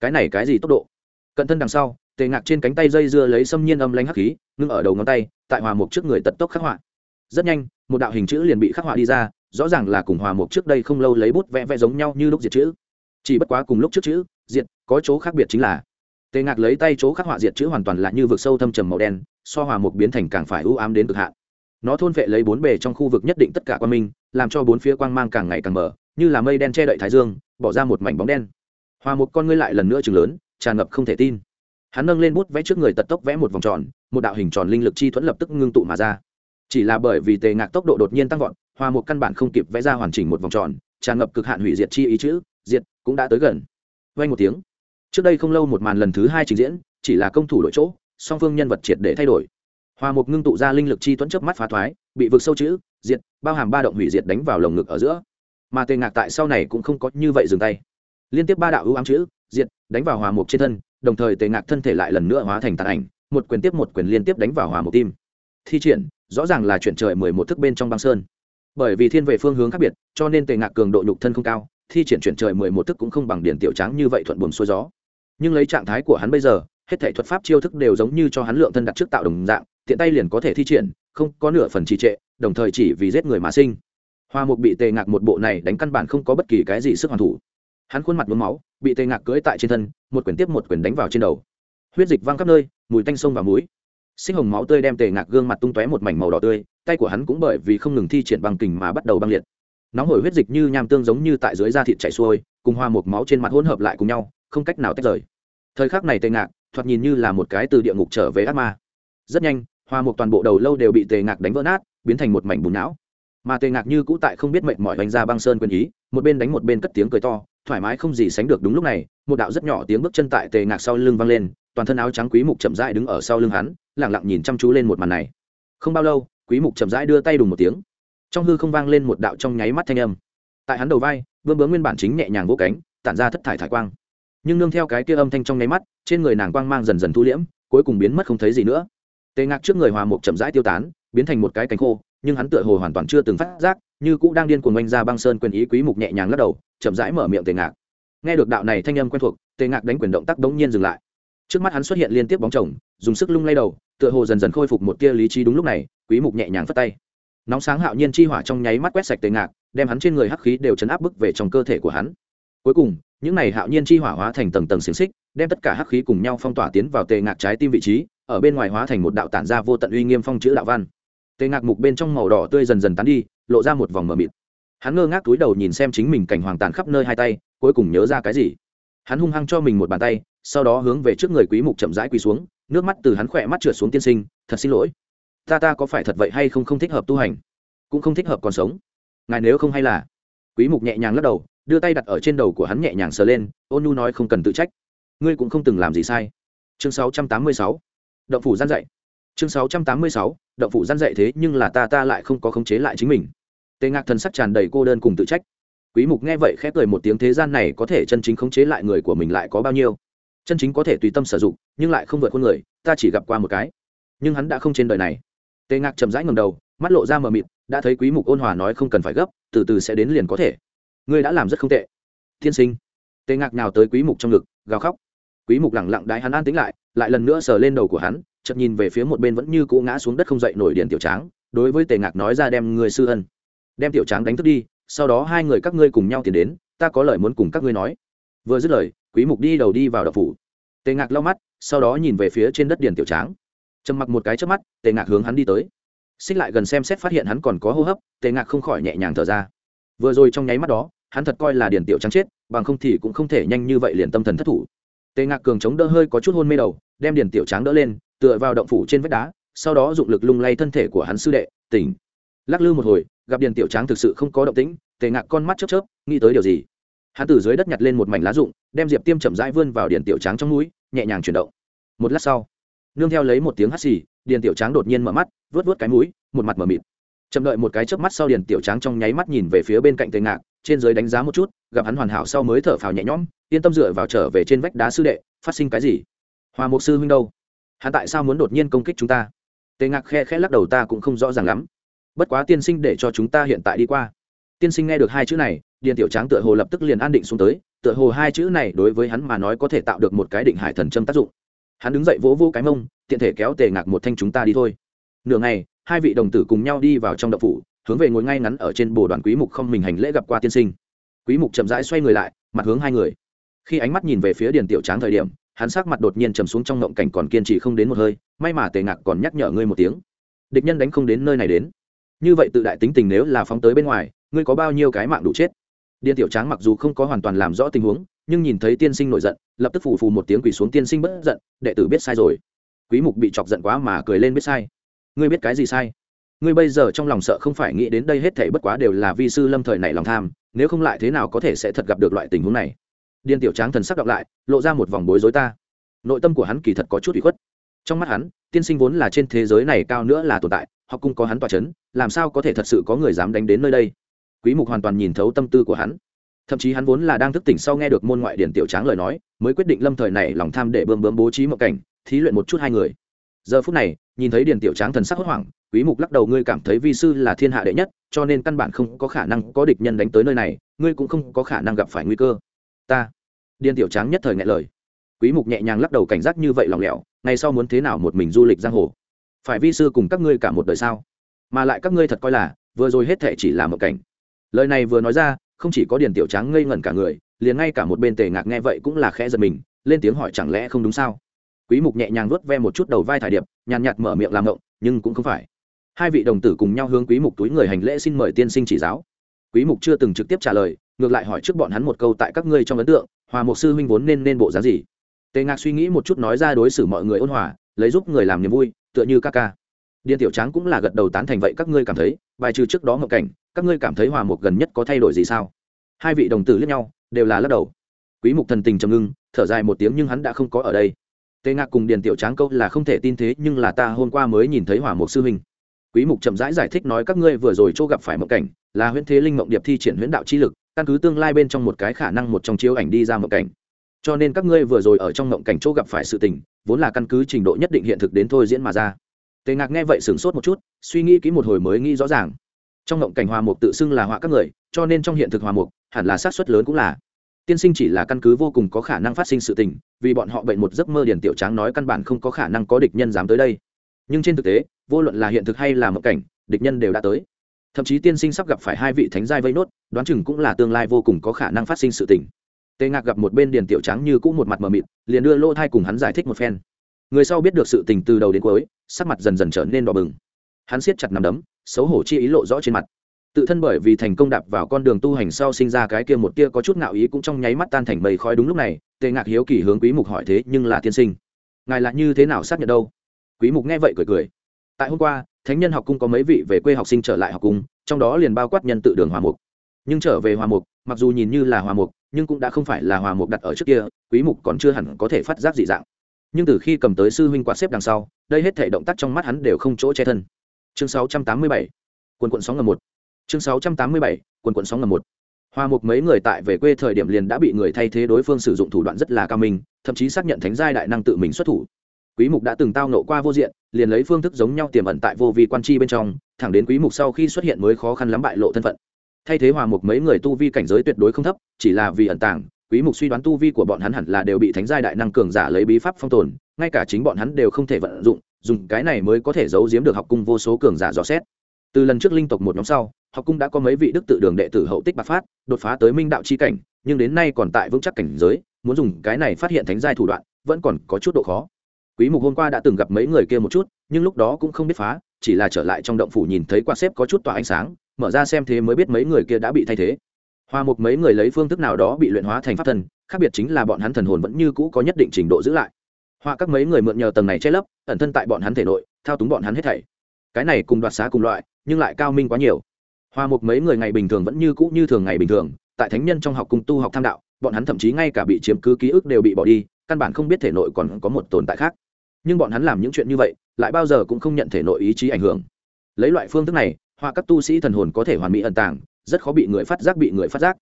Cái này cái gì tốc độ? Cận thân đằng sau, tề ngạc trên cánh tay dây dưa lấy xâm nhiên âm lanh hắc khí, ngưng ở đầu ngón tay, tại hòa mục trước người tật tốc khắc họa. Rất nhanh, một đạo hình chữ liền bị khắc họa đi ra, rõ ràng là cùng hòa mục trước đây không lâu lấy bút vẽ vẽ giống nhau như lúc diệt chữ. Chỉ bất quá cùng lúc trước chữ, diệt, có chỗ khác biệt chính là tề ngạc lấy tay chỗ khắc họa diệt chữ hoàn toàn là như vực sâu thâm trầm màu đen, so hòa mục biến thành càng phải ưu ám đến cực hạn. Nó thôn vệ lấy bốn bề trong khu vực nhất định tất cả quang minh, làm cho bốn phía quang mang càng ngày càng mở như là mây đen che đậy thái dương, bỏ ra một mảnh bóng đen. Hòa một con ngươi lại lần nữa chừng lớn, tràn ngập không thể tin. Hắn nâng lên bút vẽ trước người tật tốc vẽ một vòng tròn, một đạo hình tròn linh lực chi thuẫn lập tức ngưng tụ mà ra. Chỉ là bởi vì tề ngạc tốc độ đột nhiên tăng vọt hòa một căn bản không kịp vẽ ra hoàn chỉnh một vòng tròn, tràn ngập cực hạn hủy diệt chi ý chữ, diệt cũng đã tới gần. Vay một tiếng. Trước đây không lâu một màn lần thứ hai trình diễn, chỉ là công thủ đội chỗ, song phương nhân vật triệt để thay đổi. Hòa mục ngưng tụ ra linh lực chi tuấn chớp mắt phá thoái, bị vực sâu chữ, diệt, bao hàm ba động hủy diệt đánh vào lồng ngực ở giữa mà tề ngạc tại sau này cũng không có như vậy dừng tay. Liên tiếp ba đạo ưu ám chữ, diệt, đánh vào hòa mục trên thân, đồng thời tề ngạc thân thể lại lần nữa hóa thành tàn ảnh, một quyền tiếp một quyền liên tiếp đánh vào hòa mục tim. Thi triển, rõ ràng là chuyển trời mười một thức bên trong băng sơn. Bởi vì thiên về phương hướng khác biệt, cho nên tề ngạc cường độ nhục thân không cao, thi triển chuyển trời mười một thức cũng không bằng điển tiểu trắng như vậy thuận buồm xuôi gió. Nhưng lấy trạng thái của hắn bây giờ, hết thể thuật pháp chiêu thức đều giống như cho hắn lượng thân đặt trước tạo đồng dạng, tiện tay liền có thể thi triển, không có nửa phần trì trệ, đồng thời chỉ vì giết người mà sinh hoa mục bị tề ngạc một bộ này đánh căn bản không có bất kỳ cái gì sức hoàn thủ. Hắn khuôn mặt nhuốm máu, bị tề ngạc cưỡi tại trên thân, một quyển tiếp một quyển đánh vào trên đầu. Huyết dịch văng khắp nơi, mùi tanh sông và muối. Sinh hồng máu tươi đem tề ngạc gương mặt tung tóe một mảnh màu đỏ tươi, tay của hắn cũng bởi vì không ngừng thi triển bằng kình mà bắt đầu băng liệt. Nóng hổi huyết dịch như nham tương giống như tại dưới da thịt chảy xuôi, cùng hoa một máu trên mặt hỗn hợp lại cùng nhau, không cách nào tách rời. Thời khắc này tề ngạc, thoạt nhìn như là một cái từ địa ngục trở về ác ma. Rất nhanh, hoa một toàn bộ đầu lâu đều bị tề ngạc đánh vỡ nát, biến thành một mảnh bùn não mà tề ngạc như cũ tại không biết mệnh mọi đánh ra băng sơn quyền ý, một bên đánh một bên cất tiếng cười to, thoải mái không gì sánh được đúng lúc này, một đạo rất nhỏ tiếng bước chân tại tề ngạc sau lưng vang lên, toàn thân áo trắng quý mục chậm rãi đứng ở sau lưng hắn, lặng lặng nhìn chăm chú lên một màn này. Không bao lâu, quý mục chậm rãi đưa tay đùng một tiếng. Trong hư không vang lên một đạo trong nháy mắt thanh âm. Tại hắn đầu vai, vương bướm nguyên bản chính nhẹ nhàng vỗ cánh, tản ra thất thải thải quang. Nhưng nương theo cái kia âm thanh trong nháy mắt, trên người nàng quang mang dần dần thu liễm, cuối cùng biến mất không thấy gì nữa. Tề ngạc trước người hòa mục chậm rãi tiêu tán, biến thành một cái cánh khô nhưng hắn tựa hồ hoàn toàn chưa từng phát giác, như cũ đang điên cuồng oanh ra băng sơn quyền ý quý mục nhẹ nhàng lắc đầu, chậm rãi mở miệng tề ngạc. Nghe được đạo này thanh âm quen thuộc, tề ngạc đánh quyền động tác đống nhiên dừng lại. Trước mắt hắn xuất hiện liên tiếp bóng chồng, dùng sức lung lay đầu, tựa hồ dần dần khôi phục một tia lý trí đúng lúc này, quý mục nhẹ nhàng phất tay. Nóng sáng hạo nhiên chi hỏa trong nháy mắt quét sạch tề ngạc, đem hắn trên người hắc khí đều chấn áp bức về trong cơ thể của hắn. Cuối cùng, những này hạo nhiên chi hỏa hóa thành tầng tầng xiềng xích, đem tất cả hắc khí cùng nhau phong tỏa tiến vào tề ngạc trái tim vị trí, ở bên ngoài hóa thành một đạo tản ra vô tận uy nghiêm phong chữ đạo văn tề ngạc mục bên trong màu đỏ tươi dần dần tán đi, lộ ra một vòng mờ mịt. Hắn ngơ ngác túi đầu nhìn xem chính mình cảnh hoàng tàn khắp nơi hai tay, cuối cùng nhớ ra cái gì. Hắn hung hăng cho mình một bàn tay, sau đó hướng về trước người quý mục chậm rãi quỳ xuống, nước mắt từ hắn khỏe mắt trượt xuống tiên sinh, thật xin lỗi. Ta ta có phải thật vậy hay không không thích hợp tu hành? Cũng không thích hợp còn sống. Ngài nếu không hay là quý mục nhẹ nhàng lắc đầu, đưa tay đặt ở trên đầu của hắn nhẹ nhàng sờ lên, ôn nu nói không cần tự trách. Ngươi cũng không từng làm gì sai. Chương 686 động phủ gian dạy chương 686 động phủ gian dạy thế nhưng là ta ta lại không có khống chế lại chính mình. Tề ngạc thần sắc tràn đầy cô đơn cùng tự trách. Quý mục nghe vậy khép cười một tiếng thế gian này có thể chân chính khống chế lại người của mình lại có bao nhiêu? Chân chính có thể tùy tâm sử dụng, nhưng lại không vượt khuôn người, ta chỉ gặp qua một cái. Nhưng hắn đã không trên đời này. Tề ngạc chậm rãi ngầm đầu, mắt lộ ra mờ mịt, đã thấy quý mục ôn hòa nói không cần phải gấp, từ từ sẽ đến liền có thể. Ngươi đã làm rất không tệ. Thiên sinh. Tề ngạc nào tới quý mục trong ngực, gào khóc. Quý mục lẳng lặng đái hắn an tĩnh lại lại lần nữa sờ lên đầu của hắn chợt nhìn về phía một bên vẫn như cũ ngã xuống đất không dậy nổi điện tiểu tráng, đối với tề ngạc nói ra đem người sư ân. Đem tiểu tráng đánh thức đi, sau đó hai người các ngươi cùng nhau tiến đến, ta có lời muốn cùng các ngươi nói. Vừa dứt lời, quý mục đi đầu đi vào đập phủ. Tề ngạc lau mắt, sau đó nhìn về phía trên đất điền tiểu tráng. Trầm mặc một cái trước mắt, tề ngạc hướng hắn đi tới. Xích lại gần xem xét phát hiện hắn còn có hô hấp, tề ngạc không khỏi nhẹ nhàng thở ra. Vừa rồi trong nháy mắt đó, hắn thật coi là điền tiểu trắng chết, bằng không thì cũng không thể nhanh như vậy liền tâm thần thất thủ. Tề ngạc cường chống đỡ hơi có chút hôn mê đầu, đem điền tiểu trắng đỡ lên tựa vào động phủ trên vách đá, sau đó dụng lực lung lay thân thể của hắn sư đệ, tỉnh. Lắc lư một hồi, gặp điền tiểu tráng thực sự không có động tĩnh, tề ngạc con mắt chớp chớp, nghĩ tới điều gì? Hắn từ dưới đất nhặt lên một mảnh lá rụng, đem diệp tiêm chậm rãi vươn vào điền tiểu tráng trong núi nhẹ nhàng chuyển động. Một lát sau, nương theo lấy một tiếng hắt xì, điền tiểu tráng đột nhiên mở mắt vớt vớt cái mũi, một mặt mở mịt. Chậm đợi một cái chớp mắt sau điền tiểu tráng trong nháy mắt nhìn về phía bên cạnh tề ngạc, trên dưới đánh giá một chút, gặp hắn hoàn hảo sau mới thở phào nhẹ nhõm, yên tâm dựa vào trở về trên vách đá sư đệ, phát sinh cái gì? Hòa mục sư huynh đâu? Hắn tại sao muốn đột nhiên công kích chúng ta? Tề ngạc khe khẽ lắc đầu, ta cũng không rõ ràng lắm. Bất quá tiên sinh để cho chúng ta hiện tại đi qua. Tiên sinh nghe được hai chữ này, điền tiểu tráng tựa hồ lập tức liền an định xuống tới, tựa hồ hai chữ này đối với hắn mà nói có thể tạo được một cái định hải thần châm tác dụng. Hắn đứng dậy vỗ vỗ cái mông, tiện thể kéo tề ngạc một thanh chúng ta đi thôi. Nửa ngày, hai vị đồng tử cùng nhau đi vào trong đậu phủ, hướng về ngồi ngay ngắn ở trên bồ đoàn quý mục không mình hành lễ gặp qua tiên sinh. Quý mục chậm rãi xoay người lại, mặt hướng hai người. Khi ánh mắt nhìn về phía điền tiểu tráng thời điểm hắn sắc mặt đột nhiên trầm xuống trong ngộng cảnh còn kiên trì không đến một hơi, may mà tề ngạc còn nhắc nhở ngươi một tiếng. Địch nhân đánh không đến nơi này đến. Như vậy tự đại tính tình nếu là phóng tới bên ngoài, ngươi có bao nhiêu cái mạng đủ chết? Điên tiểu tráng mặc dù không có hoàn toàn làm rõ tình huống, nhưng nhìn thấy tiên sinh nổi giận, lập tức phù phù một tiếng quỳ xuống tiên sinh bất giận, đệ tử biết sai rồi. Quý mục bị chọc giận quá mà cười lên biết sai. Ngươi biết cái gì sai? Ngươi bây giờ trong lòng sợ không phải nghĩ đến đây hết thảy bất quá đều là vi sư lâm thời này lòng tham, nếu không lại thế nào có thể sẽ thật gặp được loại tình huống này? Điên tiểu tráng thần sắc đọc lại, lộ ra một vòng bối rối ta. Nội tâm của hắn kỳ thật có chút bị khuất. Trong mắt hắn, tiên sinh vốn là trên thế giới này cao nữa là tồn tại, họ cũng có hắn tòa c h ấ n làm sao có thể thật sự có người dám đánh đến nơi đây? Quý mục hoàn toàn nhìn thấu tâm tư của hắn. Thậm chí hắn vốn là đang thức tỉnh sau nghe được môn ngoại điển tiểu tráng lời nói, mới quyết định lâm thời này lòng tham để bơm bơm bố trí một cảnh, thí luyện một chút hai người. Giờ phút này, nhìn thấy điển tiểu tráng thần sắc hốt hoảng, quý mục lắc đầu, ngươi cảm thấy vi sư là thiên hạ đệ nhất, cho nên căn bản không có khả năng có địch nhân đánh tới nơi này, ngươi cũng không có khả năng gặp phải nguy cơ ta. Điên tiểu tráng nhất thời ngại lời. Quý mục nhẹ nhàng lắc đầu cảnh giác như vậy lòng lẻo, ngày sau muốn thế nào một mình du lịch giang hồ? Phải vi sư cùng các ngươi cả một đời sao? Mà lại các ngươi thật coi là, vừa rồi hết thệ chỉ là một cảnh. Lời này vừa nói ra, không chỉ có điền tiểu tráng ngây ngẩn cả người, liền ngay cả một bên tề ngạc nghe vậy cũng là khẽ giật mình, lên tiếng hỏi chẳng lẽ không đúng sao? Quý mục nhẹ nhàng vuốt ve một chút đầu vai thải điệp, nhàn nhạt mở miệng làm ngộng, nhưng cũng không phải. Hai vị đồng tử cùng nhau hướng quý mục túi người hành lễ xin mời tiên sinh chỉ giáo. Quý mục chưa từng trực tiếp trả lời ngược lại hỏi trước bọn hắn một câu tại các ngươi trong ấn tượng, hòa mục sư huynh vốn nên nên bộ dáng gì? Tề ngạc suy nghĩ một chút nói ra đối xử mọi người ôn hòa, lấy giúp người làm niềm vui, tựa như ca ca. Điền tiểu tráng cũng là gật đầu tán thành vậy các ngươi cảm thấy, bài trừ trước đó ngộ cảnh, các ngươi cảm thấy hòa mục gần nhất có thay đổi gì sao? Hai vị đồng tử lẫn nhau, đều là lắc đầu. Quý mục thần tình trầm ngưng, thở dài một tiếng nhưng hắn đã không có ở đây. Tề ngạc cùng điền tiểu tráng câu là không thể tin thế nhưng là ta hôm qua mới nhìn thấy hòa mục sư huynh quý mục chậm rãi giải thích nói các ngươi vừa rồi chỗ gặp phải mộng cảnh, là huyễn thế linh mộng điệp thi triển huyễn đạo chi lực, căn cứ tương lai bên trong một cái khả năng một trong chiếu ảnh đi ra mộng cảnh. Cho nên các ngươi vừa rồi ở trong mộng cảnh chỗ gặp phải sự tình, vốn là căn cứ trình độ nhất định hiện thực đến thôi diễn mà ra. Tề ngạc nghe vậy sửng sốt một chút, suy nghĩ kỹ một hồi mới nghĩ rõ ràng. Trong mộng cảnh hòa mục tự xưng là họa các người, cho nên trong hiện thực hòa mục, hẳn là sát suất lớn cũng là. Tiên sinh chỉ là căn cứ vô cùng có khả năng phát sinh sự tình, vì bọn họ bệnh một giấc mơ điển tiểu tráng nói căn bản không có khả năng có địch nhân dám tới đây nhưng trên thực tế, vô luận là hiện thực hay là mộng cảnh, địch nhân đều đã tới. Thậm chí tiên sinh sắp gặp phải hai vị thánh giai vây nốt, đoán chừng cũng là tương lai vô cùng có khả năng phát sinh sự tình. Tề ngạc gặp một bên điền tiểu trắng như cũng một mặt mờ mịt, liền đưa lô thai cùng hắn giải thích một phen. Người sau biết được sự tình từ đầu đến cuối, sắc mặt dần dần trở nên đỏ bừng. Hắn siết chặt nằm đấm, xấu hổ chi ý lộ rõ trên mặt. Tự thân bởi vì thành công đạp vào con đường tu hành sau sinh ra cái kia một tia có chút ngạo ý cũng trong nháy mắt tan thành mây khói đúng lúc này, tề ngạc hiếu kỳ hướng quý mục hỏi thế nhưng là tiên sinh, ngài là như thế nào xác nhận đâu? Quý mục nghe vậy cười cười. Tại hôm qua thánh nhân học cung có mấy vị về quê học sinh trở lại học cung trong đó liền bao quát nhân tự đường hòa mục. Nhưng trở về hòa mục mặc dù nhìn như là hòa mục nhưng cũng đã không phải là hòa mục đặt ở trước kia quý mục còn chưa hẳn có thể phát giác dị dạng. Nhưng từ khi cầm tới sư huynh quạt xếp đằng sau đây hết thể động tác trong mắt hắn đều không chỗ che thân. Chương 687 quần quận sóng ngầm một. Chương 687 quần quận sóng ngầm một. Hòa mục mấy người tại về quê thời điểm liền đã bị người thay thế đối phương sử dụng thủ đoạn rất là cao minh, thậm chí xác nhận thánh giai đại năng tự mình xuất thủ quý mục đã từng tao nộ qua vô diện, liền lấy phương thức giống nhau tiềm ẩn tại vô vi quan chi bên trong, thẳng đến quý mục sau khi xuất hiện mới khó khăn lắm bại lộ thân phận. Thay thế hòa mục mấy người tu vi cảnh giới tuyệt đối không thấp, chỉ là vì ẩn tàng, quý mục suy đoán tu vi của bọn hắn hẳn là đều bị thánh giai đại năng cường giả lấy bí pháp phong tồn, ngay cả chính bọn hắn đều không thể vận dụng, dùng cái này mới có thể giấu giếm được học cung vô số cường giả dò xét. Từ lần trước linh tộc một nhóm sau, học cung đã có mấy vị đức tự đường đệ tử hậu tích bạc phát, đột phá tới minh đạo chi cảnh, nhưng đến nay còn tại vững chắc cảnh giới, muốn dùng cái này phát hiện thánh giai thủ đoạn, vẫn còn có chút độ khó quý mục hôm qua đã từng gặp mấy người kia một chút, nhưng lúc đó cũng không biết phá, chỉ là trở lại trong động phủ nhìn thấy quạt xếp có chút tỏa ánh sáng, mở ra xem thế mới biết mấy người kia đã bị thay thế. Hoa mục mấy người lấy phương thức nào đó bị luyện hóa thành pháp thần, khác biệt chính là bọn hắn thần hồn vẫn như cũ có nhất định trình độ giữ lại. Hoa các mấy người mượn nhờ tầng này che lấp, ẩn thân tại bọn hắn thể nội, thao túng bọn hắn hết thảy. Cái này cùng đoạt xá cùng loại, nhưng lại cao minh quá nhiều. Hoa mục mấy người ngày bình thường vẫn như cũ như thường ngày bình thường, tại thánh nhân trong học cung tu học tham đạo, bọn hắn thậm chí ngay cả bị chiếm cứ ký ức đều bị bỏ đi căn bản không biết thể nội còn có một tồn tại khác. Nhưng bọn hắn làm những chuyện như vậy, lại bao giờ cũng không nhận thể nội ý chí ảnh hưởng. Lấy loại phương thức này, họa các tu sĩ thần hồn có thể hoàn mỹ ẩn tàng, rất khó bị người phát giác, bị người phát giác.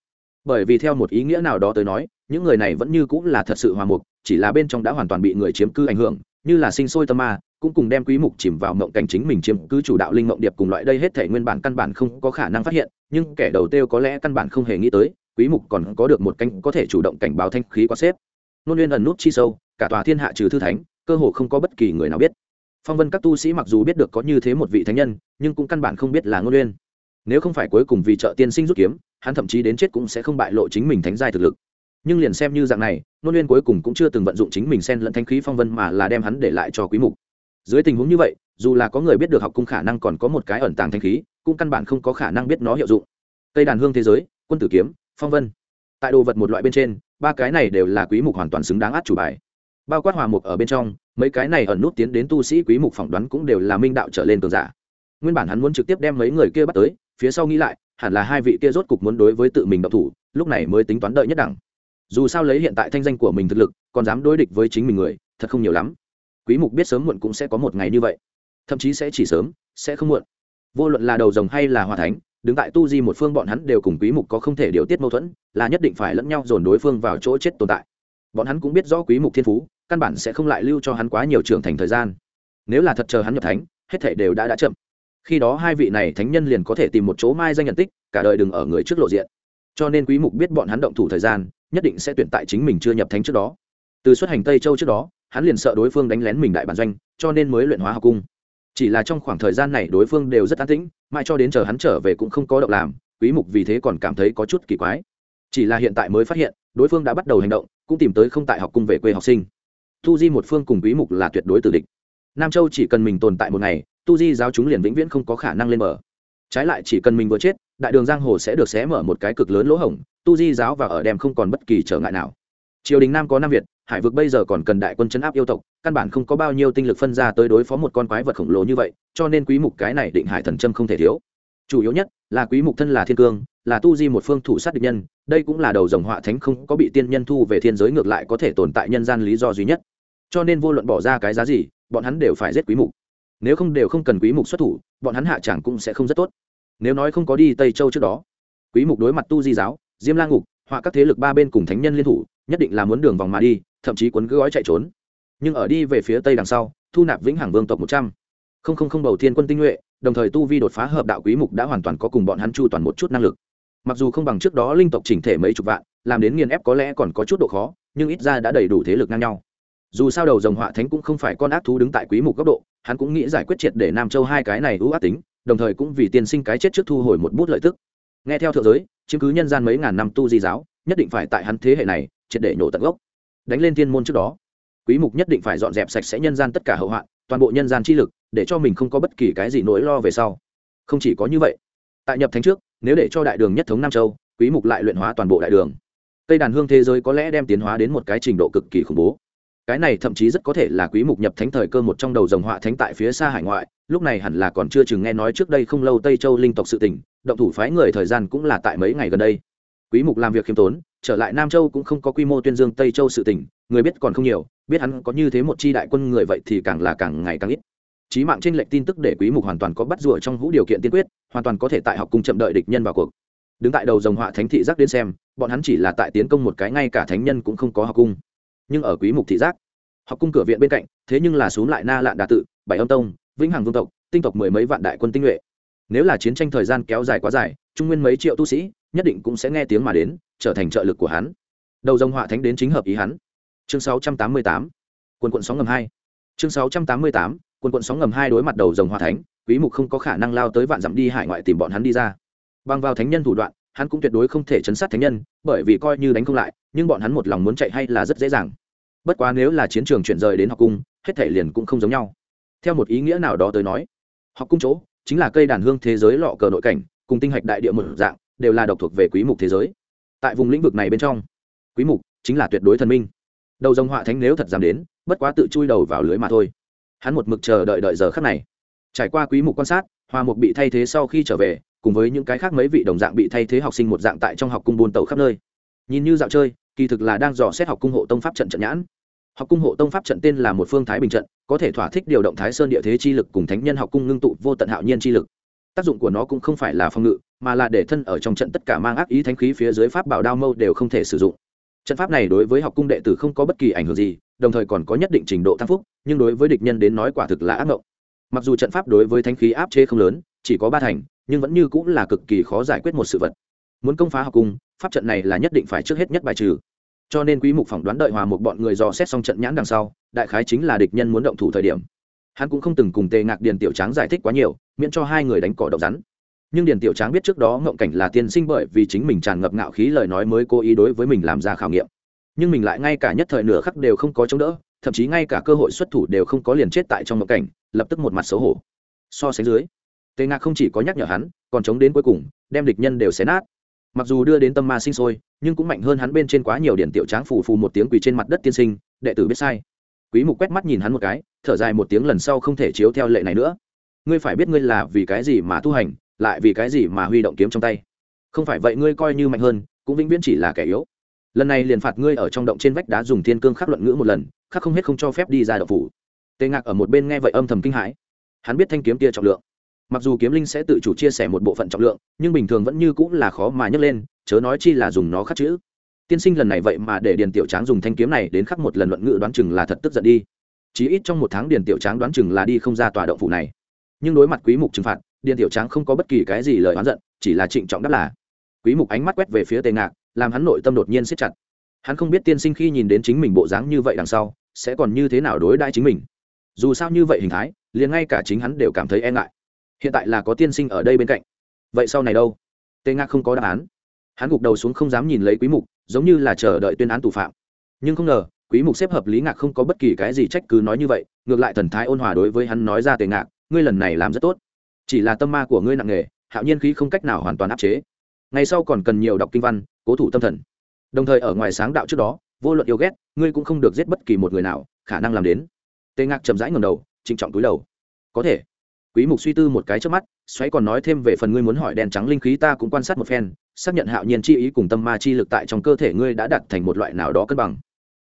Bởi vì theo một ý nghĩa nào đó tới nói, những người này vẫn như cũng là thật sự hòa mục, chỉ là bên trong đã hoàn toàn bị người chiếm cư ảnh hưởng, như là sinh sôi tâm ma, cũng cùng đem quý mục chìm vào mộng cảnh chính mình chiếm cứ chủ đạo linh mộng điệp cùng loại đây hết thể nguyên bản căn bản không có khả năng phát hiện, nhưng kẻ đầu tiêu có lẽ căn bản không hề nghĩ tới, quý mục còn có được một cánh có thể chủ động cảnh báo thanh khí quá xếp nôn nguyên ẩn nút chi sâu, cả tòa thiên hạ trừ thư thánh, cơ hồ không có bất kỳ người nào biết. Phong vân các tu sĩ mặc dù biết được có như thế một vị thánh nhân, nhưng cũng căn bản không biết là ngôn nguyên. Nếu không phải cuối cùng vì trợ tiên sinh rút kiếm, hắn thậm chí đến chết cũng sẽ không bại lộ chính mình thánh giai thực lực. Nhưng liền xem như dạng này ngôn nguyên cuối cùng cũng chưa từng vận dụng chính mình xen lẫn thanh khí phong vân mà là đem hắn để lại cho quý mục. Dưới tình huống như vậy, dù là có người biết được học cung khả năng còn có một cái ẩn tàng thanh khí, cũng căn bản không có khả năng biết nó hiệu dụng. Cây đàn hương thế giới, quân tử kiếm, phong vân. Tại đồ vật một loại bên trên ba cái này đều là quý mục hoàn toàn xứng đáng át chủ bài. Bao quát hòa mục ở bên trong, mấy cái này ẩn nút tiến đến tu sĩ quý mục phỏng đoán cũng đều là minh đạo trở lên cường giả. Nguyên bản hắn muốn trực tiếp đem mấy người kia bắt tới, phía sau nghĩ lại, hẳn là hai vị kia rốt cục muốn đối với tự mình độc thủ, lúc này mới tính toán đợi nhất đẳng. Dù sao lấy hiện tại thanh danh của mình thực lực, còn dám đối địch với chính mình người, thật không nhiều lắm. Quý mục biết sớm muộn cũng sẽ có một ngày như vậy. Thậm chí sẽ chỉ sớm, sẽ không muộn. Vô luận là đầu rồng hay là hòa thánh đứng tại tu di một phương bọn hắn đều cùng quý mục có không thể điều tiết mâu thuẫn, là nhất định phải lẫn nhau dồn đối phương vào chỗ chết tồn tại. Bọn hắn cũng biết rõ quý mục thiên phú, căn bản sẽ không lại lưu cho hắn quá nhiều trưởng thành thời gian. Nếu là thật chờ hắn nhập thánh, hết thể đều đã đã chậm. Khi đó hai vị này thánh nhân liền có thể tìm một chỗ mai danh nhận tích, cả đời đừng ở người trước lộ diện. Cho nên quý mục biết bọn hắn động thủ thời gian, nhất định sẽ tuyển tại chính mình chưa nhập thánh trước đó. Từ xuất hành tây châu trước đó, hắn liền sợ đối phương đánh lén mình đại bản doanh, cho nên mới luyện hóa học cung chỉ là trong khoảng thời gian này đối phương đều rất an tĩnh, mãi cho đến chờ hắn trở về cũng không có động làm, quý mục vì thế còn cảm thấy có chút kỳ quái. Chỉ là hiện tại mới phát hiện, đối phương đã bắt đầu hành động, cũng tìm tới không tại học cung về quê học sinh. Tu di một phương cùng quý mục là tuyệt đối tử địch. Nam châu chỉ cần mình tồn tại một ngày, tu di giáo chúng liền vĩnh viễn không có khả năng lên mở trái lại chỉ cần mình vừa chết, đại đường giang hồ sẽ được xé mở một cái cực lớn lỗ hổng, tu di giáo và ở đem không còn bất kỳ trở ngại nào. Triều đình nam có nam việt hải vực bây giờ còn cần đại quân chấn áp yêu tộc, căn bản không có bao nhiêu tinh lực phân ra tới đối phó một con quái vật khổng lồ như vậy, cho nên quý mục cái này định hải thần châm không thể thiếu. Chủ yếu nhất là quý mục thân là thiên cương, là tu di một phương thủ sát địch nhân, đây cũng là đầu dòng họa thánh không có bị tiên nhân thu về thiên giới ngược lại có thể tồn tại nhân gian lý do duy nhất. Cho nên vô luận bỏ ra cái giá gì, bọn hắn đều phải giết quý mục. Nếu không đều không cần quý mục xuất thủ, bọn hắn hạ chẳng cũng sẽ không rất tốt. Nếu nói không có đi tây châu trước đó, quý mục đối mặt tu di giáo, diêm la ngục, họa các thế lực ba bên cùng thánh nhân liên thủ, nhất định là muốn đường vòng mà đi thậm chí cuốn gói chạy trốn. Nhưng ở đi về phía tây đằng sau, thu nạp vĩnh hằng vương tộc một trăm. Không không không bầu thiên quân tinh nhuệ, đồng thời tu vi đột phá hợp đạo quý mục đã hoàn toàn có cùng bọn hắn chu toàn một chút năng lực. Mặc dù không bằng trước đó linh tộc chỉnh thể mấy chục vạn, làm đến nghiền ép có lẽ còn có chút độ khó, nhưng ít ra đã đầy đủ thế lực ngang nhau. Dù sao đầu dòng họa thánh cũng không phải con ác thú đứng tại quý mục góc độ, hắn cũng nghĩ giải quyết triệt để nam châu hai cái này ưu ác tính, đồng thời cũng vì tiên sinh cái chết trước thu hồi một bút lợi tức. Nghe theo thượng giới, chiếm cứ nhân gian mấy ngàn năm tu di giáo, nhất định phải tại hắn thế hệ này, triệt để nhổ tận gốc đánh lên thiên môn trước đó. Quý mục nhất định phải dọn dẹp sạch sẽ nhân gian tất cả hậu hoạn, toàn bộ nhân gian chi lực, để cho mình không có bất kỳ cái gì nỗi lo về sau. Không chỉ có như vậy, tại nhập thánh trước, nếu để cho đại đường nhất thống nam châu, quý mục lại luyện hóa toàn bộ đại đường. Tây đàn hương thế giới có lẽ đem tiến hóa đến một cái trình độ cực kỳ khủng bố. Cái này thậm chí rất có thể là quý mục nhập thánh thời cơ một trong đầu dòng họa thánh tại phía xa hải ngoại, lúc này hẳn là còn chưa chừng nghe nói trước đây không lâu tây châu linh tộc sự tình, động thủ phái người thời gian cũng là tại mấy ngày gần đây quý mục làm việc khiêm tốn, trở lại nam châu cũng không có quy mô tuyên dương tây châu sự tình, người biết còn không nhiều, biết hắn có như thế một chi đại quân người vậy thì càng là càng ngày càng ít. Chí mạng trên lệnh tin tức để quý mục hoàn toàn có bắt rùa trong vũ điều kiện tiên quyết, hoàn toàn có thể tại học cung chậm đợi địch nhân vào cuộc. Đứng tại đầu dòng họa thánh thị giác đến xem, bọn hắn chỉ là tại tiến công một cái ngay cả thánh nhân cũng không có học cung. Nhưng ở quý mục thị giác, học cung cửa viện bên cạnh, thế nhưng là xuống lại na lạn đà tự, bảy âm tông, vĩnh hằng vương tộc, tinh tộc mười mấy vạn đại quân tinh nhuệ. Nếu là chiến tranh thời gian kéo dài quá dài, trung nguyên mấy triệu tu sĩ nhất định cũng sẽ nghe tiếng mà đến, trở thành trợ lực của hắn. Đầu dòng họa thánh đến chính hợp ý hắn. Chương 688 quân quận sóng ngầm hai. Chương 688 quân quận sóng ngầm hai đối mặt đầu dòng họa thánh, quý mục không có khả năng lao tới vạn dặm đi hải ngoại tìm bọn hắn đi ra. Bằng vào thánh nhân thủ đoạn, hắn cũng tuyệt đối không thể chấn sát thánh nhân, bởi vì coi như đánh không lại, nhưng bọn hắn một lòng muốn chạy hay là rất dễ dàng. Bất quá nếu là chiến trường chuyển rời đến học cung, hết thể liền cũng không giống nhau. Theo một ý nghĩa nào đó tới nói, học cung chỗ chính là cây đàn hương thế giới lọ cờ nội cảnh, cùng tinh hạch đại địa một dạng đều là độc thuộc về quý mục thế giới. Tại vùng lĩnh vực này bên trong, quý mục chính là tuyệt đối thần minh. Đầu dòng họa thánh nếu thật dám đến, bất quá tự chui đầu vào lưới mà thôi. Hắn một mực chờ đợi đợi giờ khắc này. Trải qua quý mục quan sát, hoa mục bị thay thế sau khi trở về, cùng với những cái khác mấy vị đồng dạng bị thay thế học sinh một dạng tại trong học cung buôn tàu khắp nơi. Nhìn như dạo chơi, kỳ thực là đang dò xét học cung hộ tông pháp trận trận nhãn. Học cung hộ tông pháp trận tên là một phương thái bình trận, có thể thỏa thích điều động thái sơn địa thế chi lực cùng thánh nhân học cung ngưng tụ vô tận hạo nhiên chi lực. Tác dụng của nó cũng không phải là phòng ngự mà là để thân ở trong trận tất cả mang ác ý thánh khí phía dưới pháp bảo đao mâu đều không thể sử dụng. Trận pháp này đối với học cung đệ tử không có bất kỳ ảnh hưởng gì, đồng thời còn có nhất định trình độ tăng phúc, nhưng đối với địch nhân đến nói quả thực là ác mộng mặc dù trận pháp đối với thánh khí áp chế không lớn, chỉ có ba thành, nhưng vẫn như cũng là cực kỳ khó giải quyết một sự vật. Muốn công phá học cung, pháp trận này là nhất định phải trước hết nhất bài trừ. Cho nên quý mục phỏng đoán đợi hòa một bọn người dò xét xong trận nhãn đằng sau, đại khái chính là địch nhân muốn động thủ thời điểm. Hắn cũng không từng cùng tề ngạc điền tiểu tráng giải thích quá nhiều, miễn cho hai người đánh cỏ độc rắn nhưng điền tiểu tráng biết trước đó ngộng cảnh là tiên sinh bởi vì chính mình tràn ngập ngạo khí lời nói mới cố ý đối với mình làm ra khảo nghiệm. Nhưng mình lại ngay cả nhất thời nửa khắc đều không có chống đỡ, thậm chí ngay cả cơ hội xuất thủ đều không có liền chết tại trong ngộng cảnh, lập tức một mặt xấu hổ. So sánh dưới, tề ngạc không chỉ có nhắc nhở hắn, còn chống đến cuối cùng, đem địch nhân đều xé nát. Mặc dù đưa đến tâm ma sinh sôi, nhưng cũng mạnh hơn hắn bên trên quá nhiều điển tiểu tráng phù phù một tiếng quỳ trên mặt đất tiên sinh, đệ tử biết sai. Quý mục quét mắt nhìn hắn một cái, thở dài một tiếng lần sau không thể chiếu theo lệ này nữa. Ngươi phải biết ngươi là vì cái gì mà tu hành lại vì cái gì mà huy động kiếm trong tay? Không phải vậy ngươi coi như mạnh hơn, cũng vĩnh viễn chỉ là kẻ yếu. Lần này liền phạt ngươi ở trong động trên vách đá dùng thiên cương khắc luận ngữ một lần, khắc không hết không cho phép đi ra động phủ. Tề ngạc ở một bên nghe vậy âm thầm kinh hãi. Hắn biết thanh kiếm kia trọng lượng. Mặc dù kiếm linh sẽ tự chủ chia sẻ một bộ phận trọng lượng, nhưng bình thường vẫn như cũng là khó mà nhấc lên, chớ nói chi là dùng nó khắc chữ. Tiên sinh lần này vậy mà để điền tiểu tráng dùng thanh kiếm này đến khắc một lần luận ngữ đoán chừng là thật tức giận đi. Chí ít trong một tháng điền tiểu tráng đoán chừng là đi không ra tòa động phủ này. Nhưng đối mặt quý mục trừng phạt điền tiểu tráng không có bất kỳ cái gì lời oán giận, chỉ là trịnh trọng đáp là, quý mục ánh mắt quét về phía tề ngạc, làm hắn nội tâm đột nhiên siết chặt. Hắn không biết tiên sinh khi nhìn đến chính mình bộ dáng như vậy đằng sau, sẽ còn như thế nào đối đãi chính mình. Dù sao như vậy hình thái, liền ngay cả chính hắn đều cảm thấy e ngại. Hiện tại là có tiên sinh ở đây bên cạnh. Vậy sau này đâu? Tề ngạc không có đáp án. Hắn gục đầu xuống không dám nhìn lấy quý mục, giống như là chờ đợi tuyên án tù phạm. Nhưng không ngờ, quý mục xếp hợp lý ngạc không có bất kỳ cái gì trách cứ nói như vậy, ngược lại thần thái ôn hòa đối với hắn nói ra tề ngạc, ngươi lần này làm rất tốt chỉ là tâm ma của ngươi nặng nghề, hạo nhiên khí không cách nào hoàn toàn áp chế. Ngày sau còn cần nhiều đọc kinh văn, cố thủ tâm thần. Đồng thời ở ngoài sáng đạo trước đó, vô luận yêu ghét, ngươi cũng không được giết bất kỳ một người nào, khả năng làm đến. Tề ngạc chậm rãi ngầm đầu, trịnh trọng túi đầu. Có thể. Quý mục suy tư một cái trước mắt, xoáy còn nói thêm về phần ngươi muốn hỏi đèn trắng linh khí ta cũng quan sát một phen, xác nhận hạo nhiên chi ý cùng tâm ma chi lực tại trong cơ thể ngươi đã đặt thành một loại nào đó cân bằng.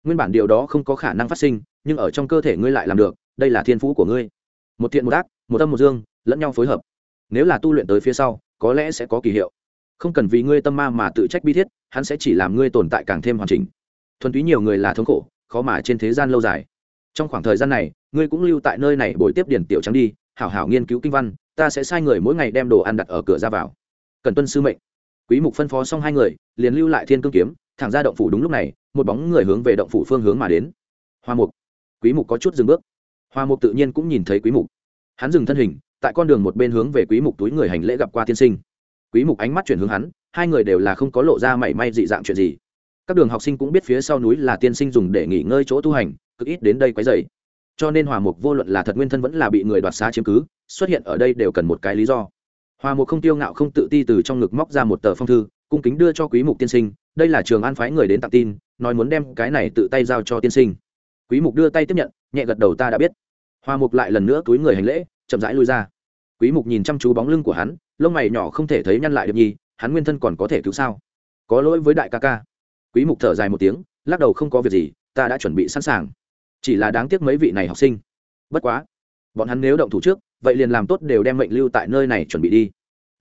Nguyên bản điều đó không có khả năng phát sinh, nhưng ở trong cơ thể ngươi lại làm được, đây là thiên phú của ngươi. Một thiện một ác, một âm một dương lẫn nhau phối hợp. Nếu là tu luyện tới phía sau, có lẽ sẽ có kỳ hiệu. Không cần vì ngươi tâm ma mà tự trách bi thiết, hắn sẽ chỉ làm ngươi tồn tại càng thêm hoàn chỉnh. Thuần túy nhiều người là thống khổ, khó mà trên thế gian lâu dài. Trong khoảng thời gian này, ngươi cũng lưu tại nơi này bồi tiếp điển tiểu trắng đi, hảo hảo nghiên cứu kinh văn, ta sẽ sai người mỗi ngày đem đồ ăn đặt ở cửa ra vào. Cần tuân sư mệnh. Quý mục phân phó xong hai người, liền lưu lại thiên cương kiếm, thẳng ra động phủ đúng lúc này, một bóng người hướng về động phủ phương hướng mà đến. Hoa mục. Quý mục có chút dừng bước. Hoa mục tự nhiên cũng nhìn thấy quý mục. Hắn dừng thân hình tại con đường một bên hướng về quý mục túi người hành lễ gặp qua tiên sinh. Quý mục ánh mắt chuyển hướng hắn, hai người đều là không có lộ ra mảy may dị dạng chuyện gì. Các đường học sinh cũng biết phía sau núi là tiên sinh dùng để nghỉ ngơi chỗ tu hành, cực ít đến đây quấy rầy. Cho nên hòa mục vô luận là thật nguyên thân vẫn là bị người đoạt xá chiếm cứ, xuất hiện ở đây đều cần một cái lý do. Hòa mục không tiêu ngạo không tự ti từ trong ngực móc ra một tờ phong thư, cung kính đưa cho quý mục tiên sinh, đây là trường an phái người đến tặng tin, nói muốn đem cái này tự tay giao cho tiên sinh. Quý mục đưa tay tiếp nhận, nhẹ gật đầu ta đã biết. Hòa mục lại lần nữa túi người hành lễ, chậm rãi lui ra quý mục nhìn chăm chú bóng lưng của hắn, lông mày nhỏ không thể thấy nhăn lại được nhi hắn nguyên thân còn có thể cứu sao? Có lỗi với đại ca ca. Quý mục thở dài một tiếng, lắc đầu không có việc gì, ta đã chuẩn bị sẵn sàng. Chỉ là đáng tiếc mấy vị này học sinh. Bất quá, bọn hắn nếu động thủ trước, vậy liền làm tốt đều đem mệnh lưu tại nơi này chuẩn bị đi.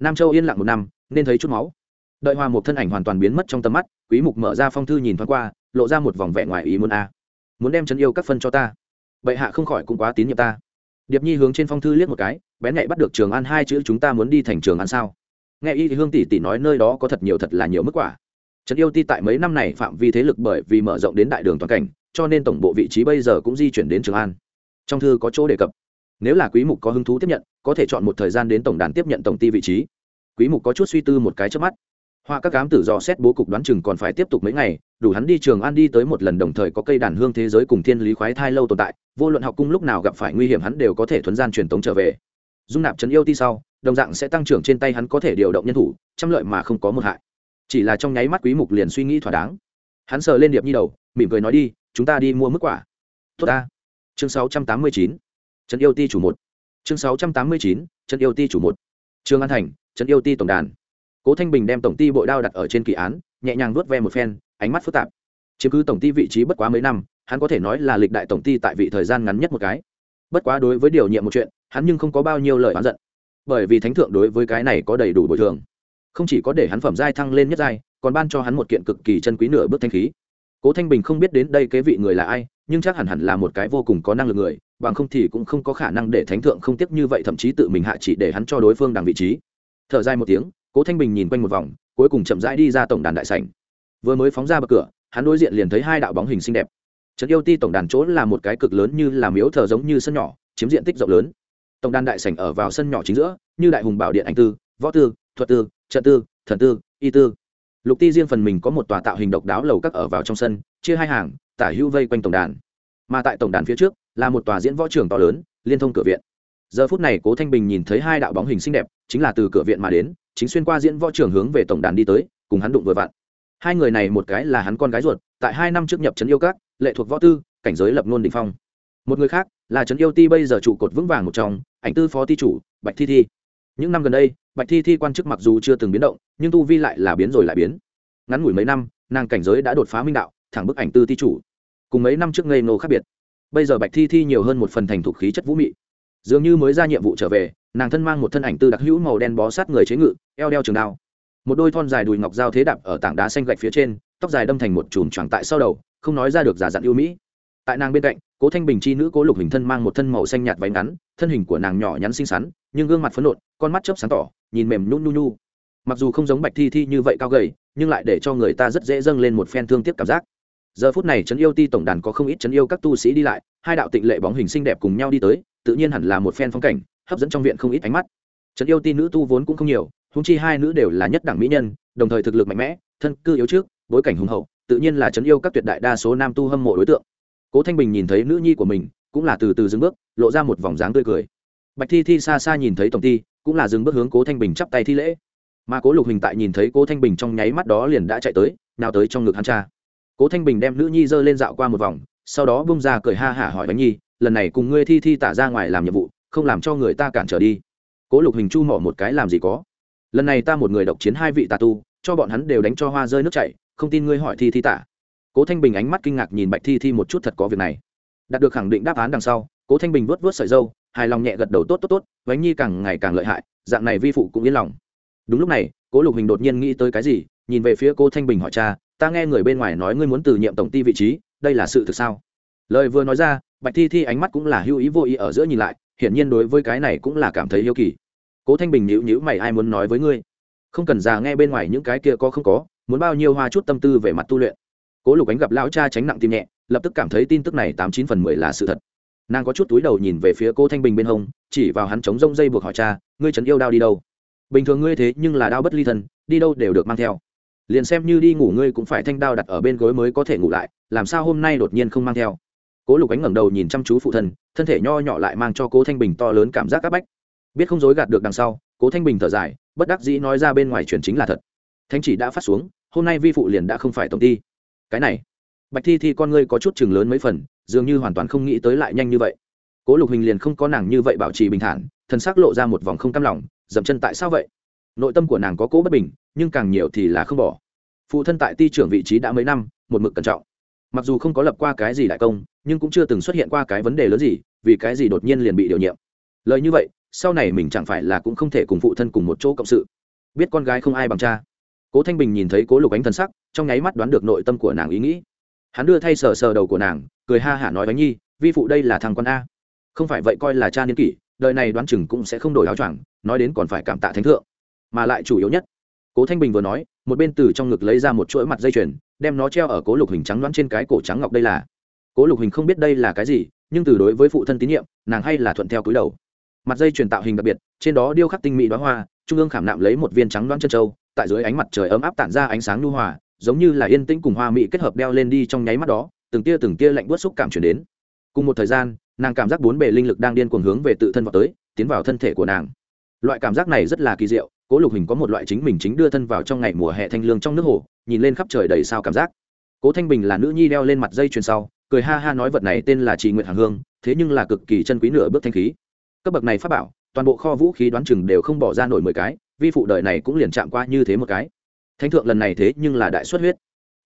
Nam châu yên lặng một năm, nên thấy chút máu. Đợi hoa một thân ảnh hoàn toàn biến mất trong tầm mắt, quý mục mở ra phong thư nhìn thoáng qua, lộ ra một vòng vẻ ngoài ý muốn a. Muốn đem chân yêu các phân cho ta. Bệ hạ không khỏi cũng quá tín nhiệm ta điệp nhi hướng trên phong thư liếc một cái, bén nhạy bắt được trường an hai chữ chúng ta muốn đi thành trường an sao? Nghe y thì hương tỷ tỷ nói nơi đó có thật nhiều thật là nhiều mức quả. Trấn yêu ti tại mấy năm này phạm vi thế lực bởi vì mở rộng đến đại đường toàn cảnh, cho nên tổng bộ vị trí bây giờ cũng di chuyển đến trường an. Trong thư có chỗ đề cập. Nếu là quý mục có hứng thú tiếp nhận, có thể chọn một thời gian đến tổng đàn tiếp nhận tổng ti vị trí. Quý mục có chút suy tư một cái trước mắt hoa các cám tử dò xét bố cục đoán chừng còn phải tiếp tục mấy ngày, đủ hắn đi trường an đi tới một lần đồng thời có cây đàn hương thế giới cùng thiên lý khoái thai lâu tồn tại, vô luận học cung lúc nào gặp phải nguy hiểm hắn đều có thể thuấn gian truyền tống trở về. Dung nạp trấn yêu ti sau, đồng dạng sẽ tăng trưởng trên tay hắn có thể điều động nhân thủ, trăm lợi mà không có một hại. Chỉ là trong nháy mắt quý mục liền suy nghĩ thỏa đáng. Hắn sờ lên điệp nhi đầu, mỉm cười nói đi, chúng ta đi mua mức quả. Tốt ta. Chương 689 trấn yêu ti chủ một. Chương 689 trấn yêu ti chủ một. Trương an thành, trấn yêu ti tổng đàn cố thanh bình đem tổng ty bội đao đặt ở trên kỳ án, nhẹ nhàng vuốt ve một phen, ánh mắt phức tạp. Chiếm cứ tổng ty vị trí bất quá mấy năm, hắn có thể nói là lịch đại tổng ty tại vị thời gian ngắn nhất một cái. Bất quá đối với điều nhiệm một chuyện, hắn nhưng không có bao nhiêu lời oán giận. Bởi vì thánh thượng đối với cái này có đầy đủ bồi thường. Không chỉ có để hắn phẩm giai thăng lên nhất giai, còn ban cho hắn một kiện cực kỳ chân quý nửa bước thanh khí. Cố thanh bình không biết đến đây kế vị người là ai, nhưng chắc hẳn hẳn là một cái vô cùng có năng lực người, bằng không thì cũng không có khả năng để thánh thượng không tiếp như vậy, thậm chí tự mình hạ chỉ để hắn cho đối phương đằng vị trí. Thở dài một tiếng cố thanh bình nhìn quanh một vòng, cuối cùng chậm rãi đi ra tổng đàn đại sảnh. Vừa mới phóng ra bậc cửa, hắn đối diện liền thấy hai đạo bóng hình xinh đẹp. Trấn yêu ti tổng đàn chỗ là một cái cực lớn như là miếu thờ giống như sân nhỏ, chiếm diện tích rộng lớn. Tổng đàn đại sảnh ở vào sân nhỏ chính giữa, như đại hùng bảo điện ảnh tư, võ tư, thuật tư, trận tư, thần tư, y tư. Lục ti riêng phần mình có một tòa tạo hình độc đáo lầu các ở vào trong sân, chia hai hàng, tả hữu vây quanh tổng đàn. Mà tại tổng đàn phía trước, là một tòa diễn võ trường to lớn, liên thông cửa viện giờ phút này cố thanh bình nhìn thấy hai đạo bóng hình xinh đẹp, chính là từ cửa viện mà đến, chính xuyên qua diễn võ trường hướng về tổng đàn đi tới, cùng hắn đụng vừa vặn. Hai người này một cái là hắn con gái ruột, tại hai năm trước nhập trấn yêu các, lệ thuộc võ tư, cảnh giới lập nôn định phong. Một người khác là trấn yêu ti bây giờ trụ cột vững vàng một trong, ảnh tư phó ti chủ, bạch thi thi. Những năm gần đây, bạch thi thi quan chức mặc dù chưa từng biến động, nhưng tu vi lại là biến rồi lại biến. Ngắn ngủi mấy năm, nàng cảnh giới đã đột phá minh đạo, thẳng bức ảnh tư ti chủ. Cùng mấy năm trước ngây nô khác biệt. Bây giờ bạch thi thi nhiều hơn một phần thành thục khí chất vũ mị dường như mới ra nhiệm vụ trở về, nàng thân mang một thân ảnh tư đặc hữu màu đen bó sát người chế ngự, eo đeo trường đao. Một đôi thon dài đùi ngọc dao thế đạp ở tảng đá xanh gạch phía trên, tóc dài đâm thành một chùm choàng tại sau đầu, không nói ra được giả dặn yêu mỹ. Tại nàng bên cạnh, cố thanh bình chi nữ cố lục hình thân mang một thân màu xanh nhạt váy ngắn, thân hình của nàng nhỏ nhắn xinh xắn, nhưng gương mặt phấn nộn, con mắt chớp sáng tỏ, nhìn mềm nhún nhu nhu. Mặc dù không giống bạch thi thi như vậy cao gầy, nhưng lại để cho người ta rất dễ dâng lên một phen thương tiếc cảm giác. Giờ phút này trấn yêu ti tổng đàn có không ít trấn yêu các tu sĩ đi lại, hai đạo tịnh lệ bóng hình xinh đẹp cùng nhau đi tới tự nhiên hẳn là một phen phong cảnh, hấp dẫn trong viện không ít ánh mắt. Trấn yêu ti nữ tu vốn cũng không nhiều húng chi hai nữ đều là nhất đẳng mỹ nhân, đồng thời thực lực mạnh mẽ, thân cư yếu trước, bối cảnh hùng hậu, tự nhiên là trấn yêu các tuyệt đại đa số nam tu hâm mộ đối tượng. Cố thanh bình nhìn thấy nữ nhi của mình, cũng là từ từ dừng bước, lộ ra một vòng dáng tươi cười. Bạch thi thi xa xa nhìn thấy tổng ti, cũng là dừng bước hướng cố thanh bình chắp tay thi lễ. Mà cố lục hình tại nhìn thấy cố thanh bình trong nháy mắt đó liền đã chạy tới, nào tới trong ngực hắn cha. Cố thanh bình đem nữ nhi giơ lên dạo qua một vòng, sau đó bung ra cười ha hả hỏi bánh nhi lần này cùng ngươi thi thi tả ra ngoài làm nhiệm vụ, không làm cho người ta cản trở đi. Cố lục hình chu mỏ một cái làm gì có? Lần này ta một người độc chiến hai vị tà tu, cho bọn hắn đều đánh cho hoa rơi nước chảy, không tin ngươi hỏi thi thi tả. Cố thanh bình ánh mắt kinh ngạc nhìn bạch thi thi một chút thật có việc này. Đạt được khẳng định đáp án đằng sau, cố thanh bình vớt vớt sợi dâu hài lòng nhẹ gật đầu tốt tốt tốt, vánh nhi càng ngày càng lợi hại, dạng này vi phụ cũng yên lòng. Đúng lúc này, cố lục hình đột nhiên nghĩ tới cái gì, nhìn về phía cô thanh bình hỏi cha, ta nghe người bên ngoài nói ngươi muốn từ nhiệm tổng ty vị trí, đây là sự thực sao? Lời vừa nói ra bạch thi thi ánh mắt cũng là hưu ý vô ý ở giữa nhìn lại, hiển nhiên đối với cái này cũng là cảm thấy yêu kỳ. Cố thanh bình nhữ nhữ mày, ai muốn nói với ngươi? Không cần già nghe bên ngoài những cái kia có không có, muốn bao nhiêu hoa chút tâm tư về mặt tu luyện. Cố lục ánh gặp lão cha tránh nặng tim nhẹ, lập tức cảm thấy tin tức này tám chín phần mười là sự thật. Nàng có chút túi đầu nhìn về phía cô thanh bình bên hông, chỉ vào hắn chống rông dây buộc hỏi cha, ngươi trấn yêu đao đi đâu? Bình thường ngươi thế, nhưng là đao bất ly thân, đi đâu đều được mang theo. Liền xem như đi ngủ ngươi cũng phải thanh đao đặt ở bên gối mới có thể ngủ lại, làm sao hôm nay đột nhiên không mang theo? Cố lục ánh ngẩng đầu nhìn chăm chú phụ thân thân thể nho nhỏ lại mang cho cố thanh bình to lớn cảm giác áp bách. Biết không dối gạt được đằng sau, cố thanh bình thở dài, bất đắc dĩ nói ra bên ngoài chuyển chính là thật. Thanh chỉ đã phát xuống, hôm nay vi phụ liền đã không phải tổng ty cái này, bạch thi thi con ngươi có chút chừng lớn mấy phần, dường như hoàn toàn không nghĩ tới lại nhanh như vậy. Cố lục hình liền không có nàng như vậy bảo trì bình thản thân xác lộ ra một vòng không cam lòng, dậm chân tại sao vậy? Nội tâm của nàng có cố bất bình, nhưng càng nhiều thì là không bỏ. Phụ thân tại ti trưởng vị trí đã mấy năm, một mực cẩn trọng mặc dù không có lập qua cái gì đại công, nhưng cũng chưa từng xuất hiện qua cái vấn đề lớn gì, vì cái gì đột nhiên liền bị điều nhiệm. Lời như vậy, sau này mình chẳng phải là cũng không thể cùng phụ thân cùng một chỗ cộng sự. Biết con gái không ai bằng cha. Cố thanh bình nhìn thấy cố lục ánh thân sắc, trong nháy mắt đoán được nội tâm của nàng ý nghĩ. Hắn đưa thay sờ sờ đầu của nàng, cười ha hả nói bánh nhi, vi phụ đây là thằng con a. Không phải vậy coi là cha niên kỷ, đời này đoán chừng cũng sẽ không đổi áo choàng, nói đến còn phải cảm tạ thánh thượng. Mà lại chủ yếu nhất, cố thanh bình vừa nói, một bên từ trong ngực lấy ra một chuỗi mặt dây chuyền đem nó treo ở cố lục hình trắng đoán trên cái cổ trắng ngọc đây là. Cố lục hình không biết đây là cái gì, nhưng từ đối với phụ thân tín nhiệm, nàng hay là thuận theo cúi đầu. Mặt dây truyền tạo hình đặc biệt, trên đó điêu khắc tinh mỹ đoá hoa, trung ương khảm nạm lấy một viên trắng đoán chân trâu tại dưới ánh mặt trời ấm áp tản ra ánh sáng nhu hòa, giống như là yên tĩnh cùng hoa mỹ kết hợp đeo lên đi trong nháy mắt đó, từng tia từng tia lạnh buốt xúc cảm chuyển đến. Cùng một thời gian, nàng cảm giác bốn bề linh lực đang điên cuồng hướng về tự thân vào tới, tiến vào thân thể của nàng. Loại cảm giác này rất là kỳ diệu, cố lục hình có một loại chính mình chính đưa thân vào trong ngày mùa hè thanh lương trong nước hồ nhìn lên khắp trời đầy sao cảm giác. Cố thanh bình là nữ nhi đeo lên mặt dây chuyền sau, cười ha ha nói vật này tên là trì nguyện hàng hương, thế nhưng là cực kỳ chân quý nửa bước thanh khí. Cấp bậc này phát bảo, toàn bộ kho vũ khí đoán chừng đều không bỏ ra nổi mười cái, vi phụ đời này cũng liền chạm qua như thế một cái. Thánh thượng lần này thế nhưng là đại xuất huyết.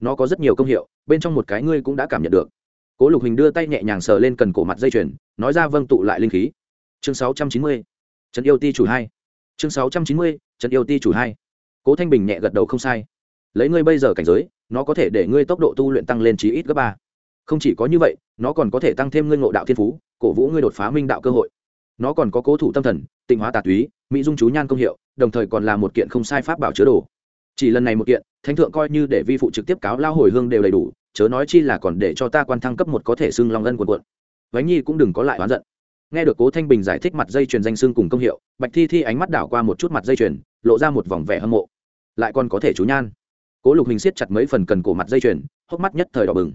Nó có rất nhiều công hiệu, bên trong một cái ngươi cũng đã cảm nhận được. Cố lục hình đưa tay nhẹ nhàng sờ lên cần cổ mặt dây chuyền, nói ra vâng tụ lại linh khí. Chương sáu trăm chín mươi trần yêu ti chủ hai. Chương sáu trăm chín mươi trần yêu ti chủ hai. Cố thanh bình nhẹ gật đầu không sai lấy ngươi bây giờ cảnh giới, nó có thể để ngươi tốc độ tu luyện tăng lên chí ít gấp ba. Không chỉ có như vậy, nó còn có thể tăng thêm ngươi ngộ đạo thiên phú, cổ vũ ngươi đột phá minh đạo cơ hội. Nó còn có cố thủ tâm thần, tịnh hóa tà túy, mỹ dung chú nhan công hiệu, đồng thời còn là một kiện không sai pháp bảo chứa đồ. Chỉ lần này một kiện, thánh thượng coi như để vi phụ trực tiếp cáo lao hồi hương đều đầy đủ, chớ nói chi là còn để cho ta quan thăng cấp một có thể xưng long ân quần quận. Vánh nhi cũng đừng có lại oán giận. Nghe được cố thanh bình giải thích mặt dây chuyền danh xưng cùng công hiệu, bạch thi thi ánh mắt đảo qua một chút mặt dây chuyền, lộ ra một vòng vẻ hâm mộ. Lại còn có thể chú nhan cố lục hình siết chặt mấy phần cần cổ mặt dây chuyền, hốc mắt nhất thời đỏ bừng.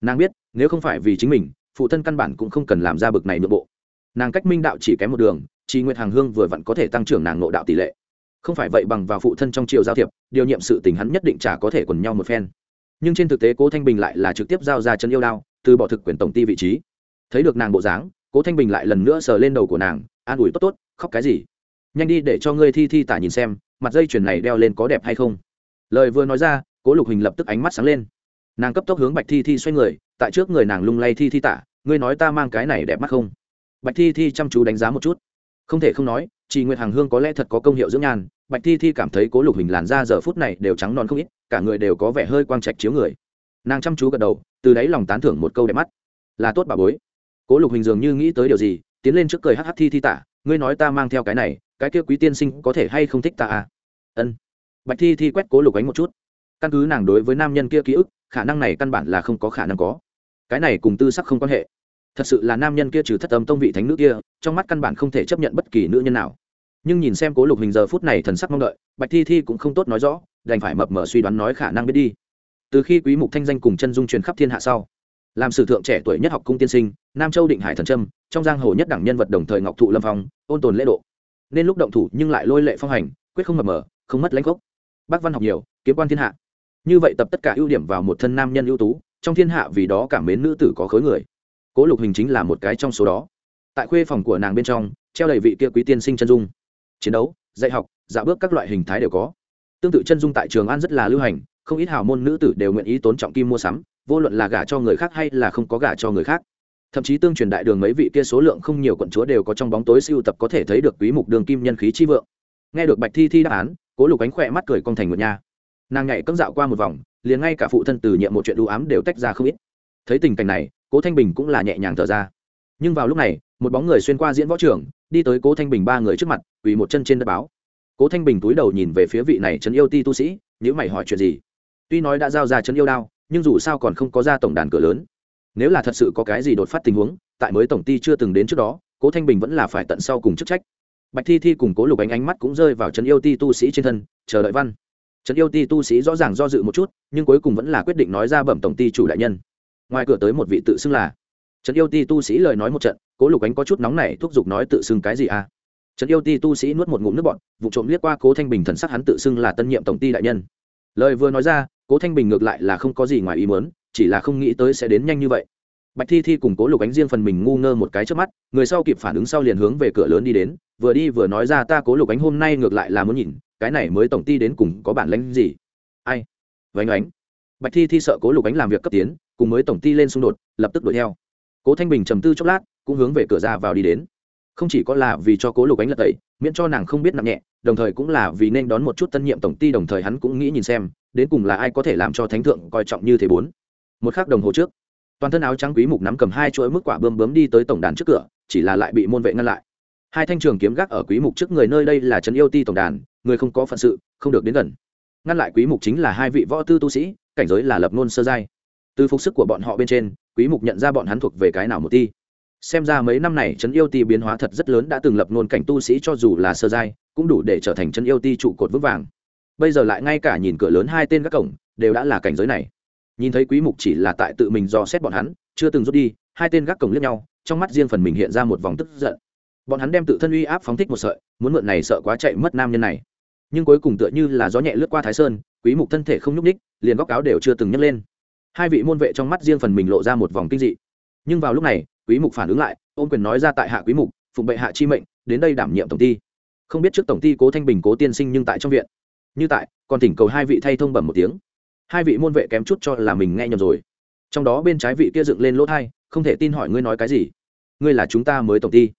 Nàng biết, nếu không phải vì chính mình, phụ thân căn bản cũng không cần làm ra bực này nội bộ. Nàng cách minh đạo chỉ kém một đường chị nguyệt hàng hương vừa vặn có thể tăng trưởng nàng nội đạo tỷ lệ. Không phải vậy bằng vào phụ thân trong triều giao thiệp, điều nhiệm sự tình hắn nhất định chả có thể quần nhau một phen. Nhưng trên thực tế cố thanh bình lại là trực tiếp giao ra chân yêu đao, từ bỏ thực quyền tổng ty vị trí. Thấy được nàng bộ dáng, cố thanh bình lại lần nữa sờ lên đầu của nàng, an ủi tốt tốt, khóc cái gì? Nhanh đi để cho ngươi thi thi tả nhìn xem, mặt dây chuyền này đeo lên có đẹp hay không? Lời vừa nói ra, cố lục hình lập tức ánh mắt sáng lên. Nàng cấp tốc hướng bạch thi thi xoay người, tại trước người nàng lung lay thi thi tả, ngươi nói ta mang cái này đẹp mắt không? Bạch thi thi chăm chú đánh giá một chút. Không thể không nói chị nguyệt hàng hương có lẽ thật có công hiệu dưỡng nhan, bạch thi thi cảm thấy cố lục hình làn ra giờ phút này đều trắng non không ít, cả người đều có vẻ hơi quang trạch chiếu người. Nàng chăm chú gật đầu, từ đáy lòng tán thưởng một câu đẹp mắt. Là tốt bà bối. Cố lục hình dường như nghĩ tới điều gì, tiến lên trước cười hh thi thi tả, ngươi nói ta mang theo cái này, cái kia quý tiên sinh có thể hay không thích ta à? Ân bạch thi thi quét cố lục ánh một chút. Căn cứ nàng đối với nam nhân kia ký ức, khả năng này căn bản là không có khả năng có. Cái này cùng tư sắc không quan hệ. Thật sự là nam nhân kia trừ thất âm tông vị thánh nữ kia, trong mắt căn bản không thể chấp nhận bất kỳ nữ nhân nào. Nhưng nhìn xem cố lục hình giờ phút này thần sắc mong đợi, bạch thi thi cũng không tốt nói rõ, đành phải mập mờ suy đoán nói khả năng biết đi. Từ khi quý mục thanh danh cùng chân dung truyền khắp thiên hạ sau, làm sử thượng trẻ tuổi nhất học cung tiên sinh, nam châu định hải thần trâm trong giang hồ nhất đẳng nhân vật đồng thời ngọc thụ lâm phong, ôn tồn lễ độ. Nên lúc động thủ nhưng lại lôi lệ phong hành, quyết không mập mờ, không mất lãnh gốc bác văn học nhiều, kiếm quan thiên hạ. Như vậy tập tất cả ưu điểm vào một thân nam nhân ưu tú, trong thiên hạ vì đó cảm mến nữ tử có khối người. Cố lục hình chính là một cái trong số đó. Tại khuê phòng của nàng bên trong, treo đầy vị kia quý tiên sinh chân dung. Chiến đấu, dạy học dạ bước các loại hình thái đều có. Tương tự chân dung tại trường an rất là lưu hành, không ít hào môn nữ tử đều nguyện ý tốn trọng kim mua sắm, vô luận là gả cho người khác hay là không có gả cho người khác. Thậm chí tương truyền đại đường mấy vị kia số lượng không nhiều quận chúa đều có trong bóng tối siêu tập có thể thấy được quý mục đường kim nhân khí chi vượng. Nghe được bạch thi thi đáp án cố lục ánh khỏe mắt cười con thành một nha nàng nhảy cấm dạo qua một vòng, liền ngay cả phụ thân từ nhiệm một chuyện đũ ám đều tách ra không ít. Thấy tình cảnh này, cố thanh bình cũng là nhẹ nhàng thở ra. Nhưng vào lúc này, một bóng người xuyên qua diễn võ trường, đi tới cố thanh bình ba người trước mặt, quỳ một chân trên đất báo. Cố thanh bình túi đầu nhìn về phía vị này trấn yêu ti tu sĩ nhữ mày hỏi chuyện gì? Tuy nói đã giao ra trấn yêu đao, nhưng dù sao còn không có ra tổng đàn cửa lớn. Nếu là thật sự có cái gì đột phát tình huống, tại mới tổng ty chưa từng đến trước đó, cố thanh bình vẫn là phải tận sau cùng chức trách bạch thi thi cùng cố lục ánh ánh mắt cũng rơi vào trấn yêu ti tu sĩ trên thân, chờ đợi văn. Trấn yêu ti tu sĩ rõ ràng do dự một chút, nhưng cuối cùng vẫn là quyết định nói ra bẩm tổng ty chủ đại nhân. Ngoài cửa tới một vị tự xưng là trấn yêu ti tu sĩ lời nói một trận, cố lục ánh có chút nóng này thúc giục nói tự xưng cái gì à? Trấn yêu ti tu sĩ nuốt một ngụm nước bọn vụ trộm liếc qua cố thanh bình thần sắc hắn tự xưng là tân nhiệm tổng ty đại nhân. Lời vừa nói ra, cố thanh bình ngược lại là không có gì ngoài ý muốn, chỉ là không nghĩ tới sẽ đến nhanh như vậy bạch thi thi cùng cố lục ánh riêng phần mình ngu ngơ một cái trước mắt, người sau kịp phản ứng sau liền hướng về cửa lớn đi đến, vừa đi vừa nói ra, ta cố lục ánh hôm nay ngược lại là muốn nhìn, cái này mới tổng ty đến cùng có bản lãnh gì? Ai? Vánh ánh. Bạch thi thi sợ cố lục ánh làm việc cấp tiến, cùng mới tổng ty lên xung đột, lập tức đuổi theo. Cố thanh bình trầm tư chốc lát, cũng hướng về cửa ra vào đi đến. Không chỉ có là vì cho cố lục ánh lật tẩy, miễn cho nàng không biết nặng nhẹ, đồng thời cũng là vì nên đón một chút tân nhiệm tổng ty, đồng thời hắn cũng nghĩ nhìn xem, đến cùng là ai có thể làm cho thánh thượng coi trọng như thế bốn. Một khắc đồng hồ trước toàn thân áo trắng quý mục nắm cầm hai chuỗi mức quả bơm bướm đi tới tổng đàn trước cửa, chỉ là lại bị môn vệ ngăn lại. Hai thanh trường kiếm gác ở quý mục trước người nơi đây là trấn yêu ti tổng đàn, người không có phận sự, không được đến gần. Ngăn lại quý mục chính là hai vị võ tư tu sĩ, cảnh giới là lập nôn sơ giai. Từ phục sức của bọn họ bên trên, quý mục nhận ra bọn hắn thuộc về cái nào một ti. Xem ra mấy năm này trấn yêu ti biến hóa thật rất lớn đã từng lập nôn cảnh tu sĩ cho dù là sơ giai, cũng đủ để trở thành trấn yêu ti trụ cột vững vàng. Bây giờ lại ngay cả nhìn cửa lớn hai tên các cổng, đều đã là cảnh giới này nhìn thấy quý mục chỉ là tại tự mình do xét bọn hắn, chưa từng rút đi, hai tên gác cổng liếc nhau, trong mắt riêng phần mình hiện ra một vòng tức giận. Bọn hắn đem tự thân uy áp phóng thích một sợi, muốn mượn này sợ quá chạy mất nam nhân này. Nhưng cuối cùng tựa như là gió nhẹ lướt qua thái sơn, quý mục thân thể không nhúc ních liền góc áo đều chưa từng nhấc lên. Hai vị môn vệ trong mắt riêng phần mình lộ ra một vòng kinh dị. Nhưng vào lúc này, quý mục phản ứng lại, ôn quyền nói ra tại hạ quý mục, phụng bệ hạ chi mệnh, đến đây đảm nhiệm tổng ty không biết trước tổng ty cố thanh bình cố tiên sinh nhưng tại trong viện. Như tại, còn thỉnh cầu hai vị thay thông bẩm một tiếng hai vị môn vệ kém chút cho là mình nghe nhầm rồi. Trong đó bên trái vị kia dựng lên lỗ thai, không thể tin hỏi ngươi nói cái gì. Ngươi là chúng ta mới tổng ty.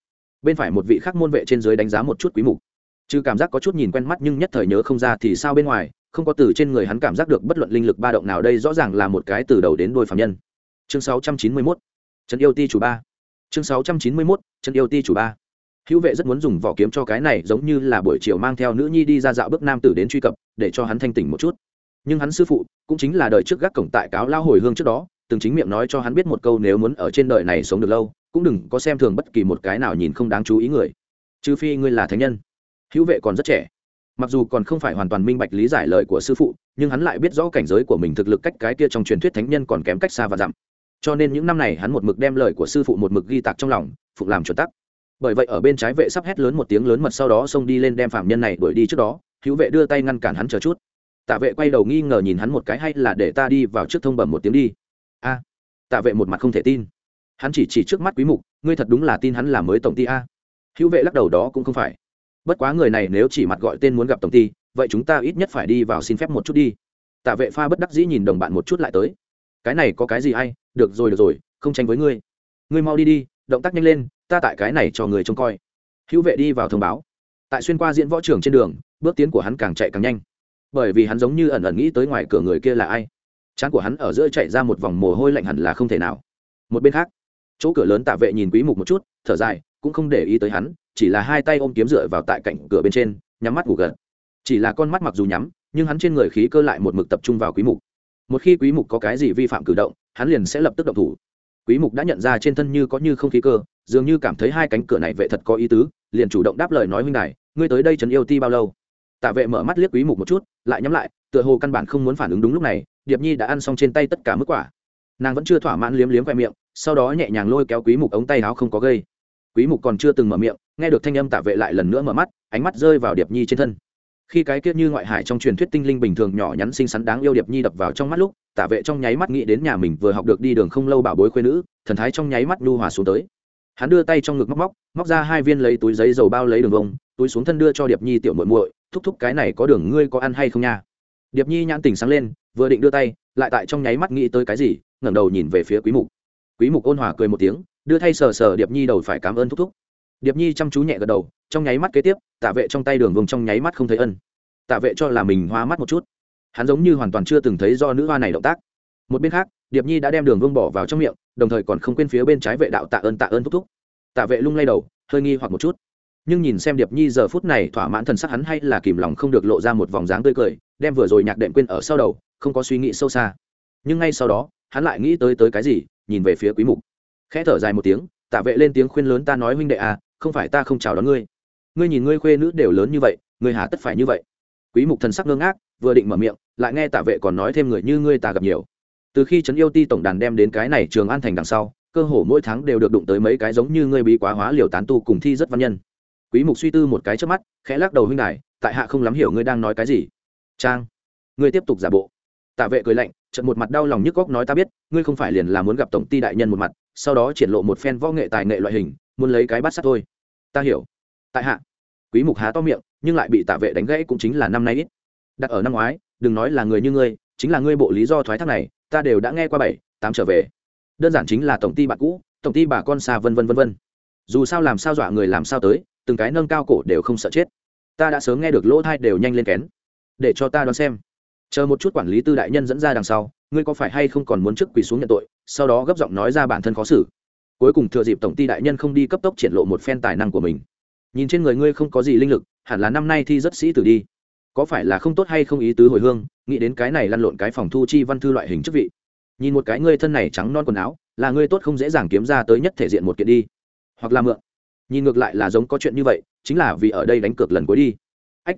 Bên phải một vị khác môn vệ trên dưới đánh giá một chút quý mục. Chứ cảm giác có chút nhìn quen mắt nhưng nhất thời nhớ không ra thì sao bên ngoài, không có từ trên người hắn cảm giác được bất luận linh lực ba động nào đây rõ ràng là một cái từ đầu đến đôi phạm nhân. Chương 691 trần yêu ti chủ ba. Chương 691 trần yêu ti chủ ba. Hữu vệ rất muốn dùng vỏ kiếm cho cái này giống như là buổi chiều mang theo nữ nhi đi ra dạo bước nam tử đến truy cập, để cho hắn thanh tỉnh một chút nhưng hắn sư phụ cũng chính là đời trước gác cổng tại cáo lao hồi hương trước đó, từng chính miệng nói cho hắn biết một câu nếu muốn ở trên đời này sống được lâu, cũng đừng có xem thường bất kỳ một cái nào nhìn không đáng chú ý người. Trừ phi ngươi là thánh nhân. Hữu vệ còn rất trẻ. Mặc dù còn không phải hoàn toàn minh bạch lý giải lời của sư phụ, nhưng hắn lại biết rõ cảnh giới của mình thực lực cách cái kia trong truyền thuyết thánh nhân còn kém cách xa và dặm. Cho nên những năm này hắn một mực đem lời của sư phụ một mực ghi tạc trong lòng phụng làm chuẩn tắc. Bởi vậy ở bên trái vệ sắp hét lớn một tiếng lớn mật sau đó xông đi lên đem phạm nhân này đuổi đi trước đó, hữu vệ đưa tay ngăn cản hắn chờ chút tạ vệ quay đầu nghi ngờ nhìn hắn một cái hay là để ta đi vào trước thông bẩm một tiếng đi. A. Tạ vệ một mặt không thể tin. Hắn chỉ chỉ trước mắt quý mục, ngươi thật đúng là tin hắn là mới tổng ty a. Hữu vệ lắc đầu đó cũng không phải. Bất quá người này nếu chỉ mặt gọi tên muốn gặp tổng ty vậy chúng ta ít nhất phải đi vào xin phép một chút đi. Tạ vệ pha bất đắc dĩ nhìn đồng bạn một chút lại tới. Cái này có cái gì hay? Được rồi được rồi, không tranh với ngươi. Ngươi mau đi đi, động tác nhanh lên, ta tại cái này cho người trông coi. Hữu vệ đi vào thông báo. Tại xuyên qua diễn võ trường trên đường, bước tiến của hắn càng chạy càng nhanh bởi vì hắn giống như ẩn ẩn nghĩ tới ngoài cửa người kia là ai. Chán của hắn ở giữa chạy ra một vòng mồ hôi lạnh hẳn là không thể nào. Một bên khác, chỗ cửa lớn tạ vệ nhìn quý mục một chút, thở dài, cũng không để ý tới hắn, chỉ là hai tay ôm kiếm dựa vào tại cạnh cửa bên trên, nhắm mắt ngủ gật. Chỉ là con mắt mặc dù nhắm, nhưng hắn trên người khí cơ lại một mực tập trung vào quý mục. Một khi quý mục có cái gì vi phạm cử động, hắn liền sẽ lập tức động thủ. Quý mục đã nhận ra trên thân như có như không khí cơ, dường như cảm thấy hai cánh cửa này vệ thật có ý tứ, liền chủ động đáp lời nói huynh đài, ngươi tới đây trấn yêu ti bao lâu? Tạ vệ mở mắt liếc quý mục một chút, lại nhắm lại, tựa hồ căn bản không muốn phản ứng đúng lúc này, điệp nhi đã ăn xong trên tay tất cả mức quả. Nàng vẫn chưa thỏa mãn liếm liếm khoe miệng, sau đó nhẹ nhàng lôi kéo quý mục ống tay áo không có gây. Quý mục còn chưa từng mở miệng, nghe được thanh âm tạ vệ lại lần nữa mở mắt, ánh mắt rơi vào điệp nhi trên thân. Khi cái kia như ngoại hải trong truyền thuyết tinh linh bình thường nhỏ nhắn xinh xắn đáng yêu điệp nhi đập vào trong mắt lúc, tạ vệ trong nháy mắt nghĩ đến nhà mình vừa học được đi đường không lâu bảo bối khuê nữ, thần thái trong nháy mắt nu hòa xuống tới. Hắn đưa tay trong ngực móc móc móc ra hai viên lấy túi giấy dầu bao lấy đường vông túi xuống thân đưa cho điệp nhi tiểu muội muội thúc thúc cái này có đường ngươi có ăn hay không nha. Điệp nhi nhãn tỉnh sáng lên, vừa định đưa tay, lại tại trong nháy mắt nghĩ tới cái gì, ngẩng đầu nhìn về phía quý mục. Quý mục ôn hòa cười một tiếng, đưa thay sờ sờ điệp nhi đầu phải cảm ơn thúc thúc. Điệp nhi chăm chú nhẹ gật đầu, trong nháy mắt kế tiếp, tạ vệ trong tay đường vùng trong nháy mắt không thấy ân. Tạ vệ cho là mình hoa mắt một chút. Hắn giống như hoàn toàn chưa từng thấy do nữ hoa này động tác. Một bên khác, điệp nhi đã đem đường vương bỏ vào trong miệng, đồng thời còn không quên phía bên trái vệ đạo tạ ơn tạ ơn thúc thúc. Tạ vệ lung lay đầu, hơi nghi hoặc một chút nhưng nhìn xem điệp nhi giờ phút này thỏa mãn thần sắc hắn hay là kìm lòng không được lộ ra một vòng dáng tươi cười, đem vừa rồi nhạc đệm quên ở sau đầu, không có suy nghĩ sâu xa. Nhưng ngay sau đó, hắn lại nghĩ tới tới cái gì, nhìn về phía quý mục. Khẽ thở dài một tiếng, tạ vệ lên tiếng khuyên lớn ta nói huynh đệ à không phải ta không chào đón ngươi. Ngươi nhìn ngươi khuê nữ đều lớn như vậy, ngươi hà tất phải như vậy. Quý mục thần sắc ngơ ngác, vừa định mở miệng, lại nghe tạ vệ còn nói thêm người như ngươi ta gặp nhiều. Từ khi trấn yêu ti tổng đàn đem đến cái này trường an thành đằng sau, cơ hồ mỗi tháng đều được đụng tới mấy cái giống như ngươi bí quá hóa liều tán tu cùng thi rất văn nhân quý mục suy tư một cái trước mắt, khẽ lắc đầu huynh đài, tại hạ không lắm hiểu ngươi đang nói cái gì. Trang, ngươi tiếp tục giả bộ. Tạ vệ cười lạnh trận một mặt đau lòng nhức góc nói ta biết, ngươi không phải liền là muốn gặp tổng ty đại nhân một mặt, sau đó triển lộ một phen võ nghệ tài nghệ loại hình, muốn lấy cái bắt sắt thôi. Ta hiểu. Tại hạ. Quý mục há to miệng, nhưng lại bị tạ vệ đánh gãy cũng chính là năm nay ít. Đặt ở năm ngoái, đừng nói là người như ngươi, chính là ngươi bộ lý do thoái thác này, ta đều đã nghe qua bảy, tám trở về. Đơn giản chính là tổng ty bạn cũ, tổng ty bà con xa vân vân vân vân. Dù sao làm sao dọa người làm sao tới từng cái nâng cao cổ đều không sợ chết. Ta đã sớm nghe được lỗ thai đều nhanh lên kén. Để cho ta đoán xem. Chờ một chút quản lý tư đại nhân dẫn ra đằng sau, ngươi có phải hay không còn muốn trước quỳ xuống nhận tội, sau đó gấp giọng nói ra bản thân khó xử. Cuối cùng thừa dịp tổng ty đại nhân không đi cấp tốc triển lộ một phen tài năng của mình. Nhìn trên người ngươi không có gì linh lực, hẳn là năm nay thi rất sĩ tử đi. Có phải là không tốt hay không ý tứ hồi hương, nghĩ đến cái này lăn lộn cái phòng thu chi văn thư loại hình chức vị. Nhìn một cái ngươi thân này trắng non quần áo, là ngươi tốt không dễ dàng kiếm ra tới nhất thể diện một kiện đi. Hoặc là mượn nhìn ngược lại là giống có chuyện như vậy, chính là vì ở đây đánh cược lần cuối đi. Ách,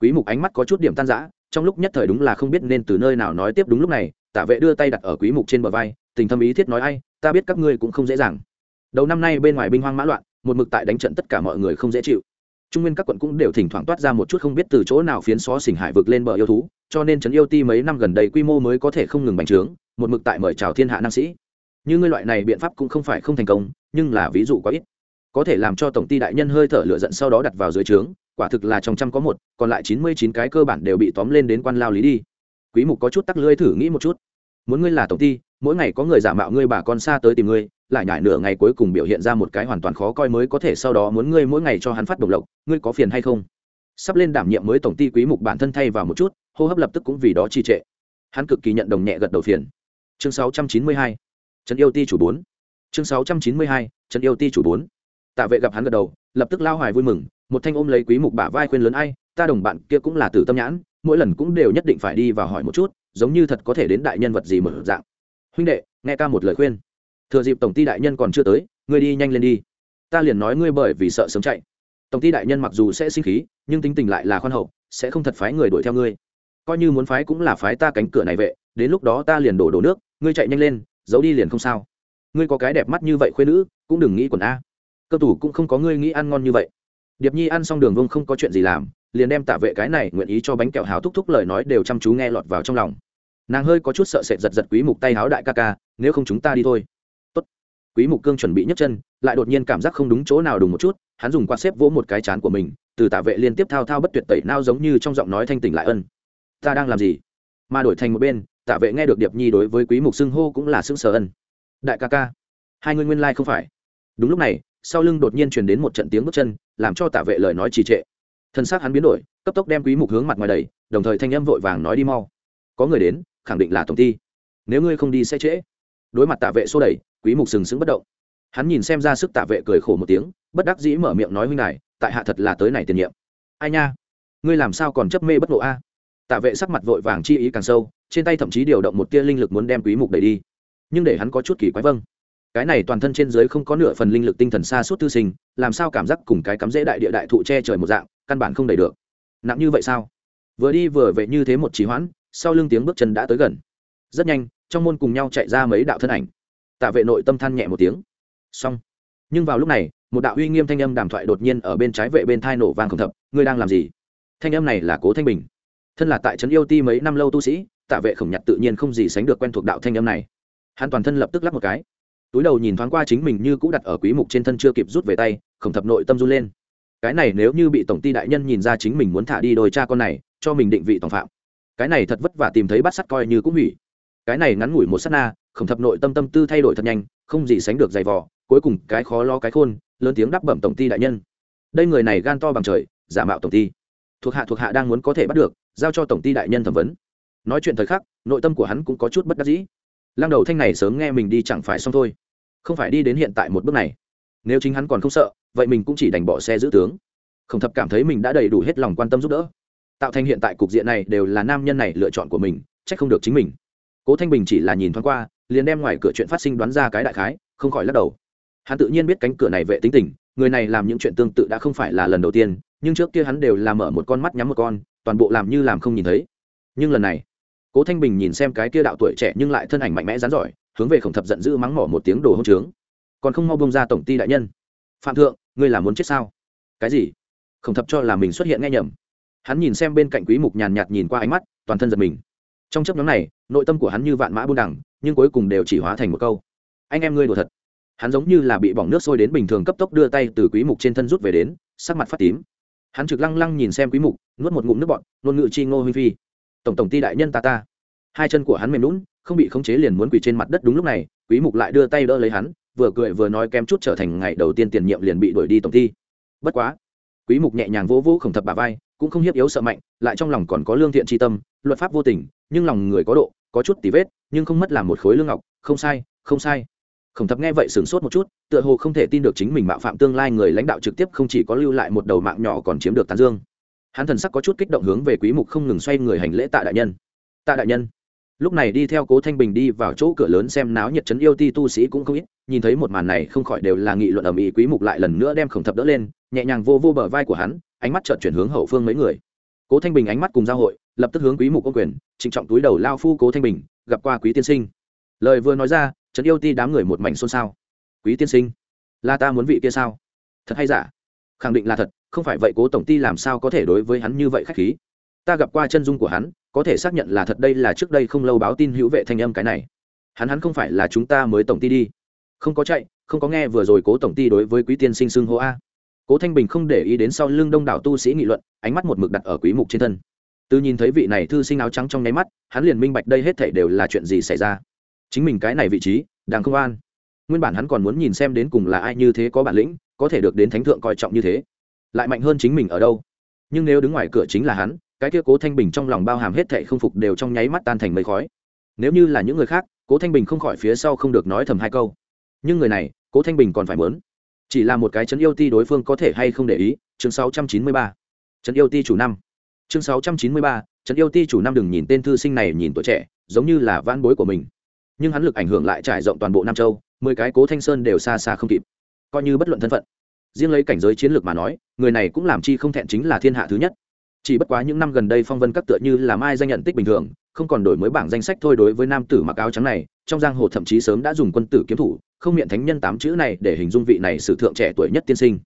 quý mục ánh mắt có chút điểm tan rã, trong lúc nhất thời đúng là không biết nên từ nơi nào nói tiếp đúng lúc này, tả vệ đưa tay đặt ở quý mục trên bờ vai, tình thâm ý thiết nói ai, ta biết các ngươi cũng không dễ dàng. Đầu năm nay bên ngoài binh hoang mã loạn, một mực tại đánh trận tất cả mọi người không dễ chịu. Trung nguyên các quận cũng đều thỉnh thoảng toát ra một chút không biết từ chỗ nào phiến xó xỉnh hải vực lên bờ yêu thú, cho nên trấn yêu ti mấy năm gần đây quy mô mới có thể không ngừng bành trướng, một mực tại mời chào thiên hạ nam sĩ. Như ngươi loại này biện pháp cũng không phải không thành công, nhưng là ví dụ quá ít có thể làm cho tổng ty đại nhân hơi thở lựa giận sau đó đặt vào dưới trướng, quả thực là trong trăm có một, còn lại chín mươi chín cái cơ bản đều bị tóm lên đến quan lao lý đi. Quý mục có chút tắc lưỡi thử nghĩ một chút. Muốn ngươi là tổng ty, mỗi ngày có người giả mạo ngươi bà con xa tới tìm ngươi, lại nhải nửa ngày cuối cùng biểu hiện ra một cái hoàn toàn khó coi mới có thể sau đó muốn ngươi mỗi ngày cho hắn phát độc lộc, ngươi có phiền hay không? Sắp lên đảm nhiệm mới tổng ty quý mục bản thân thay vào một chút, hô hấp lập tức cũng vì đó trì trệ. Hắn cực kỳ nhận đồng nhẹ gật đầu phiền. Chương 692 trấn yêu ti chủ 4 chương 692 trấn yêu ti chủ 4 tạ vệ gặp hắn gật đầu, lập tức lao hoài vui mừng, một thanh ôm lấy quý mục bả vai khuyên lớn, ai, ta đồng bạn kia cũng là tử tâm nhãn, mỗi lần cũng đều nhất định phải đi và hỏi một chút, giống như thật có thể đến đại nhân vật gì mở dạng. Huynh đệ, nghe ca một lời khuyên. Thừa dịp tổng ty đại nhân còn chưa tới, ngươi đi nhanh lên đi, ta liền nói ngươi bởi vì sợ sớm chạy. Tổng ty đại nhân mặc dù sẽ sinh khí, nhưng tính tình lại là khoan hậu, sẽ không thật phái người đuổi theo ngươi. Coi như muốn phái cũng là phái ta cánh cửa này vệ, đến lúc đó ta liền đổ đổ nước, ngươi chạy nhanh lên, giấu đi liền không sao. Ngươi có cái đẹp mắt như vậy khuyên nữ, cũng đừng nghĩ quần a cơ tủ cũng không có ngươi nghĩ ăn ngon như vậy. Điệp nhi ăn xong đường vông không có chuyện gì làm, liền đem tạ vệ cái này nguyện ý cho bánh kẹo hào thúc thúc lời nói đều chăm chú nghe lọt vào trong lòng. Nàng hơi có chút sợ sệt giật giật quý mục tay háo đại ca ca, nếu không chúng ta đi thôi. Tốt. quý mục cương chuẩn bị nhấc chân, lại đột nhiên cảm giác không đúng chỗ nào đùng một chút, hắn dùng quạt xếp vỗ một cái chán của mình, từ tạ vệ liên tiếp thao thao bất tuyệt tẩy nao giống như trong giọng nói thanh tỉnh lại ân. Ta đang làm gì? Mà đổi thành một bên, tạ vệ nghe được điệp nhi đối với quý mục xưng hô cũng là xưng sở ân. Đại ca ca, hai người nguyên lai like không phải. Đúng lúc này sau lưng đột nhiên truyền đến một trận tiếng bước chân, làm cho tạ vệ lời nói trì trệ. Thân xác hắn biến đổi, cấp tốc đem quý mục hướng mặt ngoài đầy đồng thời thanh âm vội vàng nói đi mau. Có người đến, khẳng định là tổng ty. Nếu ngươi không đi sẽ trễ. Đối mặt tạ vệ xô đẩy, quý mục sừng sững bất động. Hắn nhìn xem ra sức tạ vệ cười khổ một tiếng, bất đắc dĩ mở miệng nói huynh này tại hạ thật là tới này tiền nhiệm. Ai nha, ngươi làm sao còn chấp mê bất ngộ a? Tạ vệ sắc mặt vội vàng chi ý càng sâu, trên tay thậm chí điều động một tia linh lực muốn đem quý mục đẩy đi. Nhưng để hắn có chút kỳ quái vâng cái này toàn thân trên dưới không có nửa phần linh lực tinh thần xa suốt tư sinh, làm sao cảm giác cùng cái cắm dễ đại địa đại thụ che trời một dạng, căn bản không đẩy được. Nặng như vậy sao? Vừa đi vừa về như thế một trí hoãn, sau lưng tiếng bước chân đã tới gần. Rất nhanh, trong môn cùng nhau chạy ra mấy đạo thân ảnh. Tạ vệ nội tâm than nhẹ một tiếng. Xong. Nhưng vào lúc này, một đạo uy nghiêm thanh âm đàm thoại đột nhiên ở bên trái vệ bên thai nổ vang không thập, ngươi đang làm gì? Thanh âm này là cố thanh bình. Thân là tại trấn yêu ti mấy năm lâu tu sĩ, tạ vệ khổng nhặt tự nhiên không gì sánh được quen thuộc đạo thanh âm này. Hắn toàn thân lập tức lắp một cái túi đầu nhìn thoáng qua chính mình như cũ đặt ở quý mục trên thân chưa kịp rút về tay, khổng thập nội tâm run lên. Cái này nếu như bị tổng ty đại nhân nhìn ra chính mình muốn thả đi đôi cha con này, cho mình định vị tổng phạm. Cái này thật vất vả tìm thấy bắt sắt coi như cũng hủy. Cái này ngắn ngủi một sát na, khổng thập nội tâm tâm tư thay đổi thật nhanh, không gì sánh được dày vò, cuối cùng cái khó lo cái khôn, lớn tiếng đắp bẩm tổng ty đại nhân. Đây người này gan to bằng trời, giả mạo tổng ty thuộc hạ thuộc hạ đang muốn có thể bắt được, giao cho tổng ty đại nhân thẩm vấn. Nói chuyện thời khắc, nội tâm của hắn cũng có chút bất đắc dĩ. Lăng đầu thanh này sớm nghe mình đi chẳng phải xong thôi không phải đi đến hiện tại một bước này. Nếu chính hắn còn không sợ, vậy mình cũng chỉ đành bỏ xe giữ tướng. Khổng thập cảm thấy mình đã đầy đủ hết lòng quan tâm giúp đỡ. Tạo thành hiện tại cục diện này đều là nam nhân này lựa chọn của mình trách không được chính mình. Cố thanh bình chỉ là nhìn thoáng qua, liền đem ngoài cửa chuyện phát sinh đoán ra cái đại khái, không khỏi lắc đầu. Hắn tự nhiên biết cánh cửa này vệ tính tình, người này làm những chuyện tương tự đã không phải là lần đầu tiên, nhưng trước kia hắn đều làm mở một con mắt nhắm một con, toàn bộ làm như làm không nhìn thấy. Nhưng lần này, cố thanh bình nhìn xem cái kia đạo tuổi trẻ nhưng lại thân ảnh mạnh mẽ rán giỏi hướng về khổng thập giận dữ mắng mỏ một tiếng đồ hôn trướng. Còn không mau bông ra tổng ty đại nhân. Phạm thượng, ngươi là muốn chết sao? Cái gì? Khổng thập cho là mình xuất hiện nghe nhầm. Hắn nhìn xem bên cạnh quý mục nhàn nhạt nhìn qua ánh mắt, toàn thân giật mình. Trong chấp nhóm này, nội tâm của hắn như vạn mã buôn đẳng nhưng cuối cùng đều chỉ hóa thành một câu. Anh em ngươi đùa thật. Hắn giống như là bị bỏng nước sôi đến bình thường cấp tốc đưa tay từ quý mục trên thân rút về đến, sắc mặt phát tím. Hắn trực lăng lăng nhìn xem quý mục, nuốt một ngụm nước bọt, ngôn ngự chi ngô huy phi. Tổng tổng ty đại nhân ta ta hai chân của hắn mềm lún không bị khống chế liền muốn quỳ trên mặt đất đúng lúc này, quý mục lại đưa tay đỡ lấy hắn, vừa cười vừa nói kém chút trở thành ngày đầu tiên tiền nhiệm liền bị đuổi đi tổng ty bất quá, quý mục nhẹ nhàng vỗ vỗ khổng thập bà vai, cũng không hiếp yếu sợ mạnh, lại trong lòng còn có lương thiện tri tâm, luật pháp vô tình, nhưng lòng người có độ, có chút tỉ vết, nhưng không mất làm một khối lương ngọc, không sai không sai. Khổng thập nghe vậy sửng sốt một chút, tựa hồ không thể tin được chính mình mạo phạm tương lai người lãnh đạo trực tiếp không chỉ có lưu lại một đầu mạng nhỏ còn chiếm được tán dương. Hắn thần sắc có chút kích động hướng về quý mục không ngừng xoay người hành lễ tạ đại nhân. Tạ đại nhân lúc này đi theo cố thanh bình đi vào chỗ cửa lớn xem náo nhiệt chấn yêu ti tu sĩ cũng không ít, nhìn thấy một màn này không khỏi đều là nghị luận ầm ĩ quý mục lại lần nữa đem khổng thập đỡ lên, nhẹ nhàng vô vô bờ vai của hắn, ánh mắt chợt chuyển hướng hậu phương mấy người. Cố thanh bình ánh mắt cùng giao hội, lập tức hướng quý mục công quyền, trịnh trọng túi đầu lao phu cố thanh bình, gặp qua quý tiên sinh. Lời vừa nói ra trấn yêu ti đám người một mảnh xôn xao. Quý tiên sinh, là ta muốn vị kia sao? Thật hay giả? Khẳng định là thật, không phải vậy cố tổng ty làm sao có thể đối với hắn như vậy khách khí? Ta gặp qua chân dung của hắn, có thể xác nhận là thật đây là trước đây không lâu báo tin hữu vệ thanh âm cái này. Hắn hắn không phải là chúng ta mới tổng ty đi. Không có chạy, không có nghe vừa rồi cố tổng ty đối với quý tiên sinh xưng hô a. Cố thanh bình không để ý đến sau lưng đông đảo tu sĩ nghị luận, ánh mắt một mực đặt ở quý mục trên thân. Từ nhìn thấy vị này thư sinh áo trắng trong nháy mắt, hắn liền minh bạch đây hết thảy đều là chuyện gì xảy ra. Chính mình cái này vị trí, đang không an. Nguyên bản hắn còn muốn nhìn xem đến cùng là ai như thế có bản lĩnh, có thể được đến thánh thượng coi trọng như thế. Lại mạnh hơn chính mình ở đâu? Nhưng nếu đứng ngoài cửa chính là hắn cái kia cố thanh bình trong lòng bao hàm hết thệ không phục đều trong nháy mắt tan thành mây khói. Nếu như là những người khác cố thanh bình không khỏi phía sau không được nói thầm hai câu. Nhưng người này cố thanh bình còn phải mớn. Chỉ là một cái chấn yêu ti đối phương có thể hay không để ý chương 693. chấn yêu ti chủ năm. Chương 693, chấn yêu ti chủ năm đừng nhìn tên thư sinh này nhìn tuổi trẻ giống như là van bối của mình. Nhưng hắn lực ảnh hưởng lại trải rộng toàn bộ nam châu mười cái cố thanh sơn đều xa xa không kịp. Coi như bất luận thân phận. Riêng lấy cảnh giới chiến lược mà nói người này cũng làm chi không thẹn chính là thiên hạ thứ nhất chỉ bất quá những năm gần đây phong vân các tựa như làm ai danh nhận tích bình thường, không còn đổi mới bảng danh sách thôi đối với nam tử mặc áo trắng này, trong giang hồ thậm chí sớm đã dùng quân tử kiếm thủ, không miệng thánh nhân tám chữ này để hình dung vị này sử thượng trẻ tuổi nhất tiên sinh.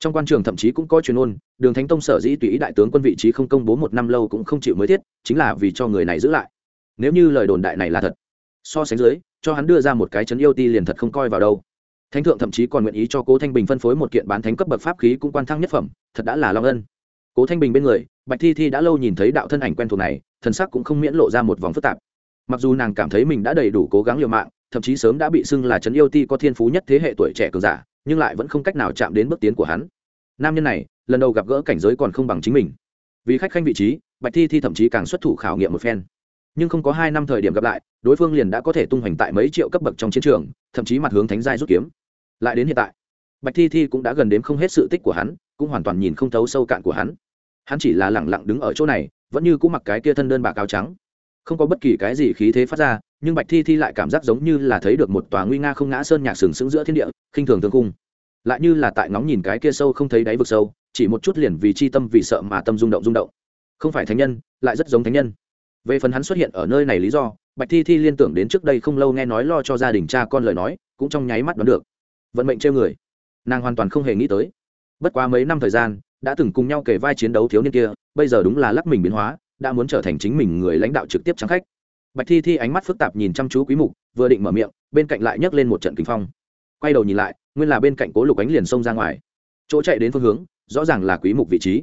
Trong quan trường thậm chí cũng có truyền ôn, đường thánh tông sở dĩ tùy ý đại tướng quân vị trí không công bố một năm lâu cũng không chịu mới thiết, chính là vì cho người này giữ lại. Nếu như lời đồn đại này là thật, so sánh dưới, cho hắn đưa ra một cái chấn yêu ti liền thật không coi vào đâu. Thánh thượng thậm chí còn nguyện ý cho cố thanh bình phân phối một kiện bán thánh cấp bậc pháp khí cũng quan thăng nhất phẩm, thật đã là long ân cố thanh bình bên người, bạch thi thi đã lâu nhìn thấy đạo thân ảnh quen thuộc này, thần sắc cũng không miễn lộ ra một vòng phức tạp. Mặc dù nàng cảm thấy mình đã đầy đủ cố gắng liều mạng, thậm chí sớm đã bị xưng là trấn yêu ti có thiên phú nhất thế hệ tuổi trẻ cường giả, nhưng lại vẫn không cách nào chạm đến bước tiến của hắn. Nam nhân này, lần đầu gặp gỡ cảnh giới còn không bằng chính mình. Vì khách khanh vị trí, bạch thi thi thậm chí càng xuất thủ khảo nghiệm một phen. Nhưng không có hai năm thời điểm gặp lại, đối phương liền đã có thể tung hoành tại mấy triệu cấp bậc trong chiến trường, thậm chí mặt hướng thánh giai rút kiếm. Lại đến hiện tại, bạch thi thi cũng đã gần đến không hết sự tích của hắn, cũng hoàn toàn nhìn không thấu sâu cạn của hắn hắn chỉ là lẳng lặng đứng ở chỗ này, vẫn như cũ mặc cái kia thân đơn bạc áo trắng. Không có bất kỳ cái gì khí thế phát ra, nhưng bạch thi thi lại cảm giác giống như là thấy được một tòa nguy nga không ngã sơn nhạc sừng sững giữa thiên địa, khinh thường thương cung lại như là tại ngóng nhìn cái kia sâu không thấy đáy vực sâu, chỉ một chút liền vì chi tâm vì sợ mà tâm rung động rung động. Không phải thánh nhân, lại rất giống thánh nhân. Về phần hắn xuất hiện ở nơi này lý do, bạch thi thi liên tưởng đến trước đây không lâu nghe nói lo cho gia đình cha con lời nói, cũng trong nháy mắt đoán được. Vận mệnh trêu người. Nàng hoàn toàn không hề nghĩ tới. Bất quá mấy năm thời gian đã từng cùng nhau kể vai chiến đấu thiếu niên kia, bây giờ đúng là lắc mình biến hóa, đã muốn trở thành chính mình người lãnh đạo trực tiếp trắng khách. Bạch thi thi ánh mắt phức tạp nhìn chăm chú quý mục, vừa định mở miệng, bên cạnh lại nhấc lên một trận kinh phong. Quay đầu nhìn lại, nguyên là bên cạnh cố lục ánh liền xông ra ngoài. Chỗ chạy đến phương hướng, rõ ràng là quý mục vị trí.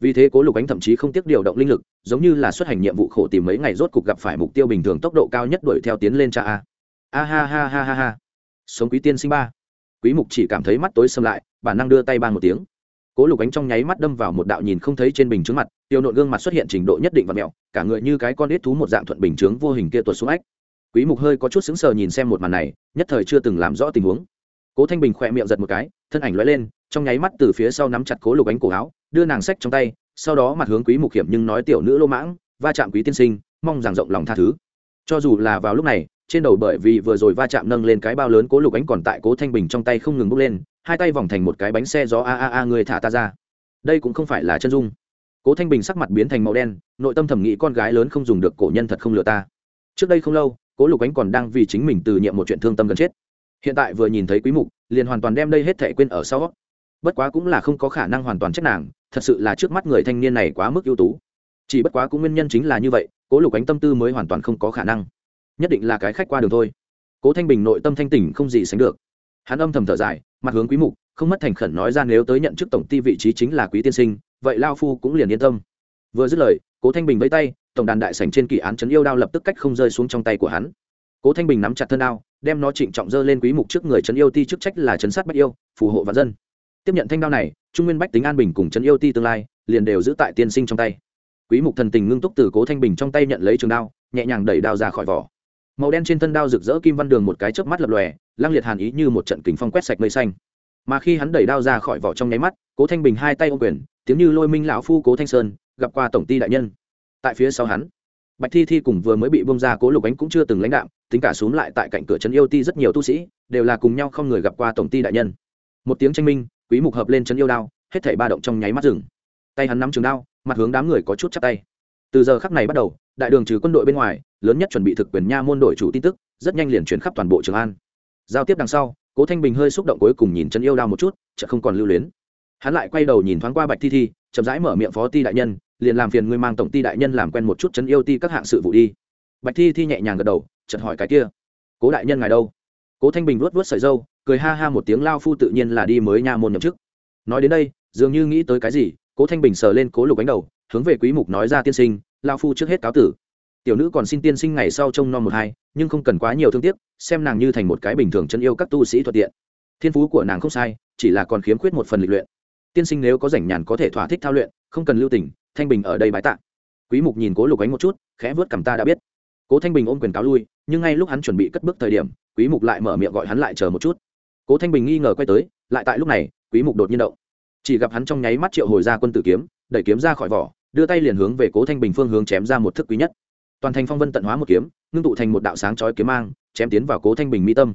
Vì thế cố lục ánh thậm chí không tiếc điều động linh lực, giống như là xuất hành nhiệm vụ khổ tìm mấy ngày rốt cục gặp phải mục tiêu bình thường tốc độ cao nhất đuổi theo tiến lên cha a. A ha ha ha ha ha. Sống quý tiên sinh ba. Quý mục chỉ cảm thấy mắt tối sầm lại, bản năng đưa tay ban một tiếng cố lục ánh trong nháy mắt đâm vào một đạo nhìn không thấy trên bình chướng mặt, tiêu nộn gương mặt xuất hiện trình độ nhất định và mẹo, cả người như cái con ít thú một dạng thuận bình chướng vô hình kia tuột xuống ách. Quý mục hơi có chút sững sờ nhìn xem một màn này, nhất thời chưa từng làm rõ tình huống. Cố thanh bình khỏe miệng giật một cái, thân ảnh lóe lên, trong nháy mắt từ phía sau nắm chặt cố lục ánh cổ áo, đưa nàng sách trong tay, sau đó mặt hướng quý mục hiểm nhưng nói tiểu nữ lô mãng, va chạm quý tiên sinh, mong rằng rộng lòng tha thứ. Cho dù là vào lúc này, trên đầu bởi vì vừa rồi va chạm nâng lên cái bao lớn cố lục ánh còn tại cố thanh bình trong tay không ngừng bốc lên hai tay vòng thành một cái bánh xe gió a a a người thả ta ra. Đây cũng không phải là chân dung. Cố thanh bình sắc mặt biến thành màu đen, nội tâm thẩm nghĩ con gái lớn không dùng được, cổ nhân thật không lừa ta. Trước đây không lâu, cố lục ánh còn đang vì chính mình từ nhiệm một chuyện thương tâm gần chết. Hiện tại vừa nhìn thấy quý mục, liền hoàn toàn đem đây hết thể quên ở sau. Bất quá cũng là không có khả năng hoàn toàn trách nàng, thật sự là trước mắt người thanh niên này quá mức ưu tú. Chỉ bất quá cũng nguyên nhân chính là như vậy, cố lục ánh tâm tư mới hoàn toàn không có khả năng. Nhất định là cái khách qua đường thôi. Cố thanh bình nội tâm thanh tỉnh không gì sánh được. Hắn âm thầm thở dài mặt hướng quý mục, không mất thành khẩn nói ra nếu tới nhận chức tổng ty vị trí chính là quý tiên sinh, vậy lao phu cũng liền yên tâm. Vừa dứt lời, cố thanh bình vẫy tay, tổng đàn đại sảnh trên kỳ án chấn yêu đao lập tức cách không rơi xuống trong tay của hắn. Cố thanh bình nắm chặt thân đao, đem nó trịnh trọng dơ lên quý mục trước người chấn yêu ti chức trách là chấn sát bách yêu, phù hộ vạn dân. Tiếp nhận thanh đao này, trung nguyên bách tính an bình cùng chấn yêu ti tương lai, liền đều giữ tại tiên sinh trong tay. Quý mục thần tình ngưng túc từ cố thanh bình trong tay nhận lấy trường đao, nhẹ nhàng đẩy đao ra khỏi vỏ màu đen trên thân đao rực rỡ kim văn đường một cái chớp mắt lập lòe lang liệt hàn ý như một trận kính phong quét sạch mây xanh. Mà khi hắn đẩy đao ra khỏi vỏ trong nháy mắt, cố thanh bình hai tay ô quyền, tiếng như lôi minh lão phu cố thanh sơn, gặp qua tổng ty đại nhân. Tại phía sau hắn, bạch thi thi cùng vừa mới bị bông ra cố lục ánh cũng chưa từng lãnh đạm, tính cả xuống lại tại cạnh cửa trấn yêu ti rất nhiều tu sĩ, đều là cùng nhau không người gặp qua tổng ty đại nhân. Một tiếng tranh minh, quý mục hợp lên trấn yêu đao, hết thảy ba động trong nháy mắt rừng tay hắn nắm trường đao, mặt hướng đám người có chút chắp tay từ giờ khắc này bắt đầu, đại đường trừ quân đội bên ngoài, lớn nhất chuẩn bị thực quyền nha môn đội chủ tin tức, rất nhanh liền chuyển khắp toàn bộ trường an. Giao tiếp đằng sau, cố thanh bình hơi xúc động cuối cùng nhìn chân yêu đao một chút chợ không còn lưu luyến. Hắn lại quay đầu nhìn thoáng qua bạch thi thi, chậm rãi mở miệng phó ti đại nhân, liền làm phiền ngươi mang tổng ty đại nhân làm quen một chút chân yêu ti các hạng sự vụ đi. Bạch thi thi nhẹ nhàng gật đầu, chợt hỏi cái kia. Cố đại nhân ngài đâu? Cố thanh bình vuốt vuốt sợi dâu cười ha ha một tiếng, lao phu tự nhiên là đi mới nha môn nhậm chức. Nói đến đây, dường như nghĩ tới cái gì cố thanh bình sờ lên cố lục ánh đầu, hướng về quý mục nói ra tiên sinh lao phu trước hết cáo tử. Tiểu nữ còn xin tiên sinh ngày sau trông nom một hai, nhưng không cần quá nhiều thương tiếc, xem nàng như thành một cái bình thường chân yêu các tu sĩ thuận tiện. Thiên phú của nàng không sai, chỉ là còn khiếm khuyết một phần lịch luyện. Tiên sinh nếu có rảnh nhàn có thể thỏa thích thao luyện, không cần lưu tình, thanh bình ở đây bái tạ. Quý mục nhìn cố lục ánh một chút, khẽ vớt cảm ta đã biết. Cố thanh bình ôm quyền cáo lui, nhưng ngay lúc hắn chuẩn bị cất bước thời điểm, quý mục lại mở miệng gọi hắn lại chờ một chút. Cố thanh bình nghi ngờ quay tới, lại tại lúc này, quý mục đột nhiên động chỉ gặp hắn trong nháy mắt triệu hồi ra quân tử kiếm, đẩy kiếm ra khỏi vỏ, đưa tay liền hướng về cố thanh bình phương hướng chém ra một thức quý nhất. Toàn thành phong vân tận hóa một kiếm, ngưng tụ thành một đạo sáng chói kiếm mang, chém tiến vào cố thanh bình mi tâm.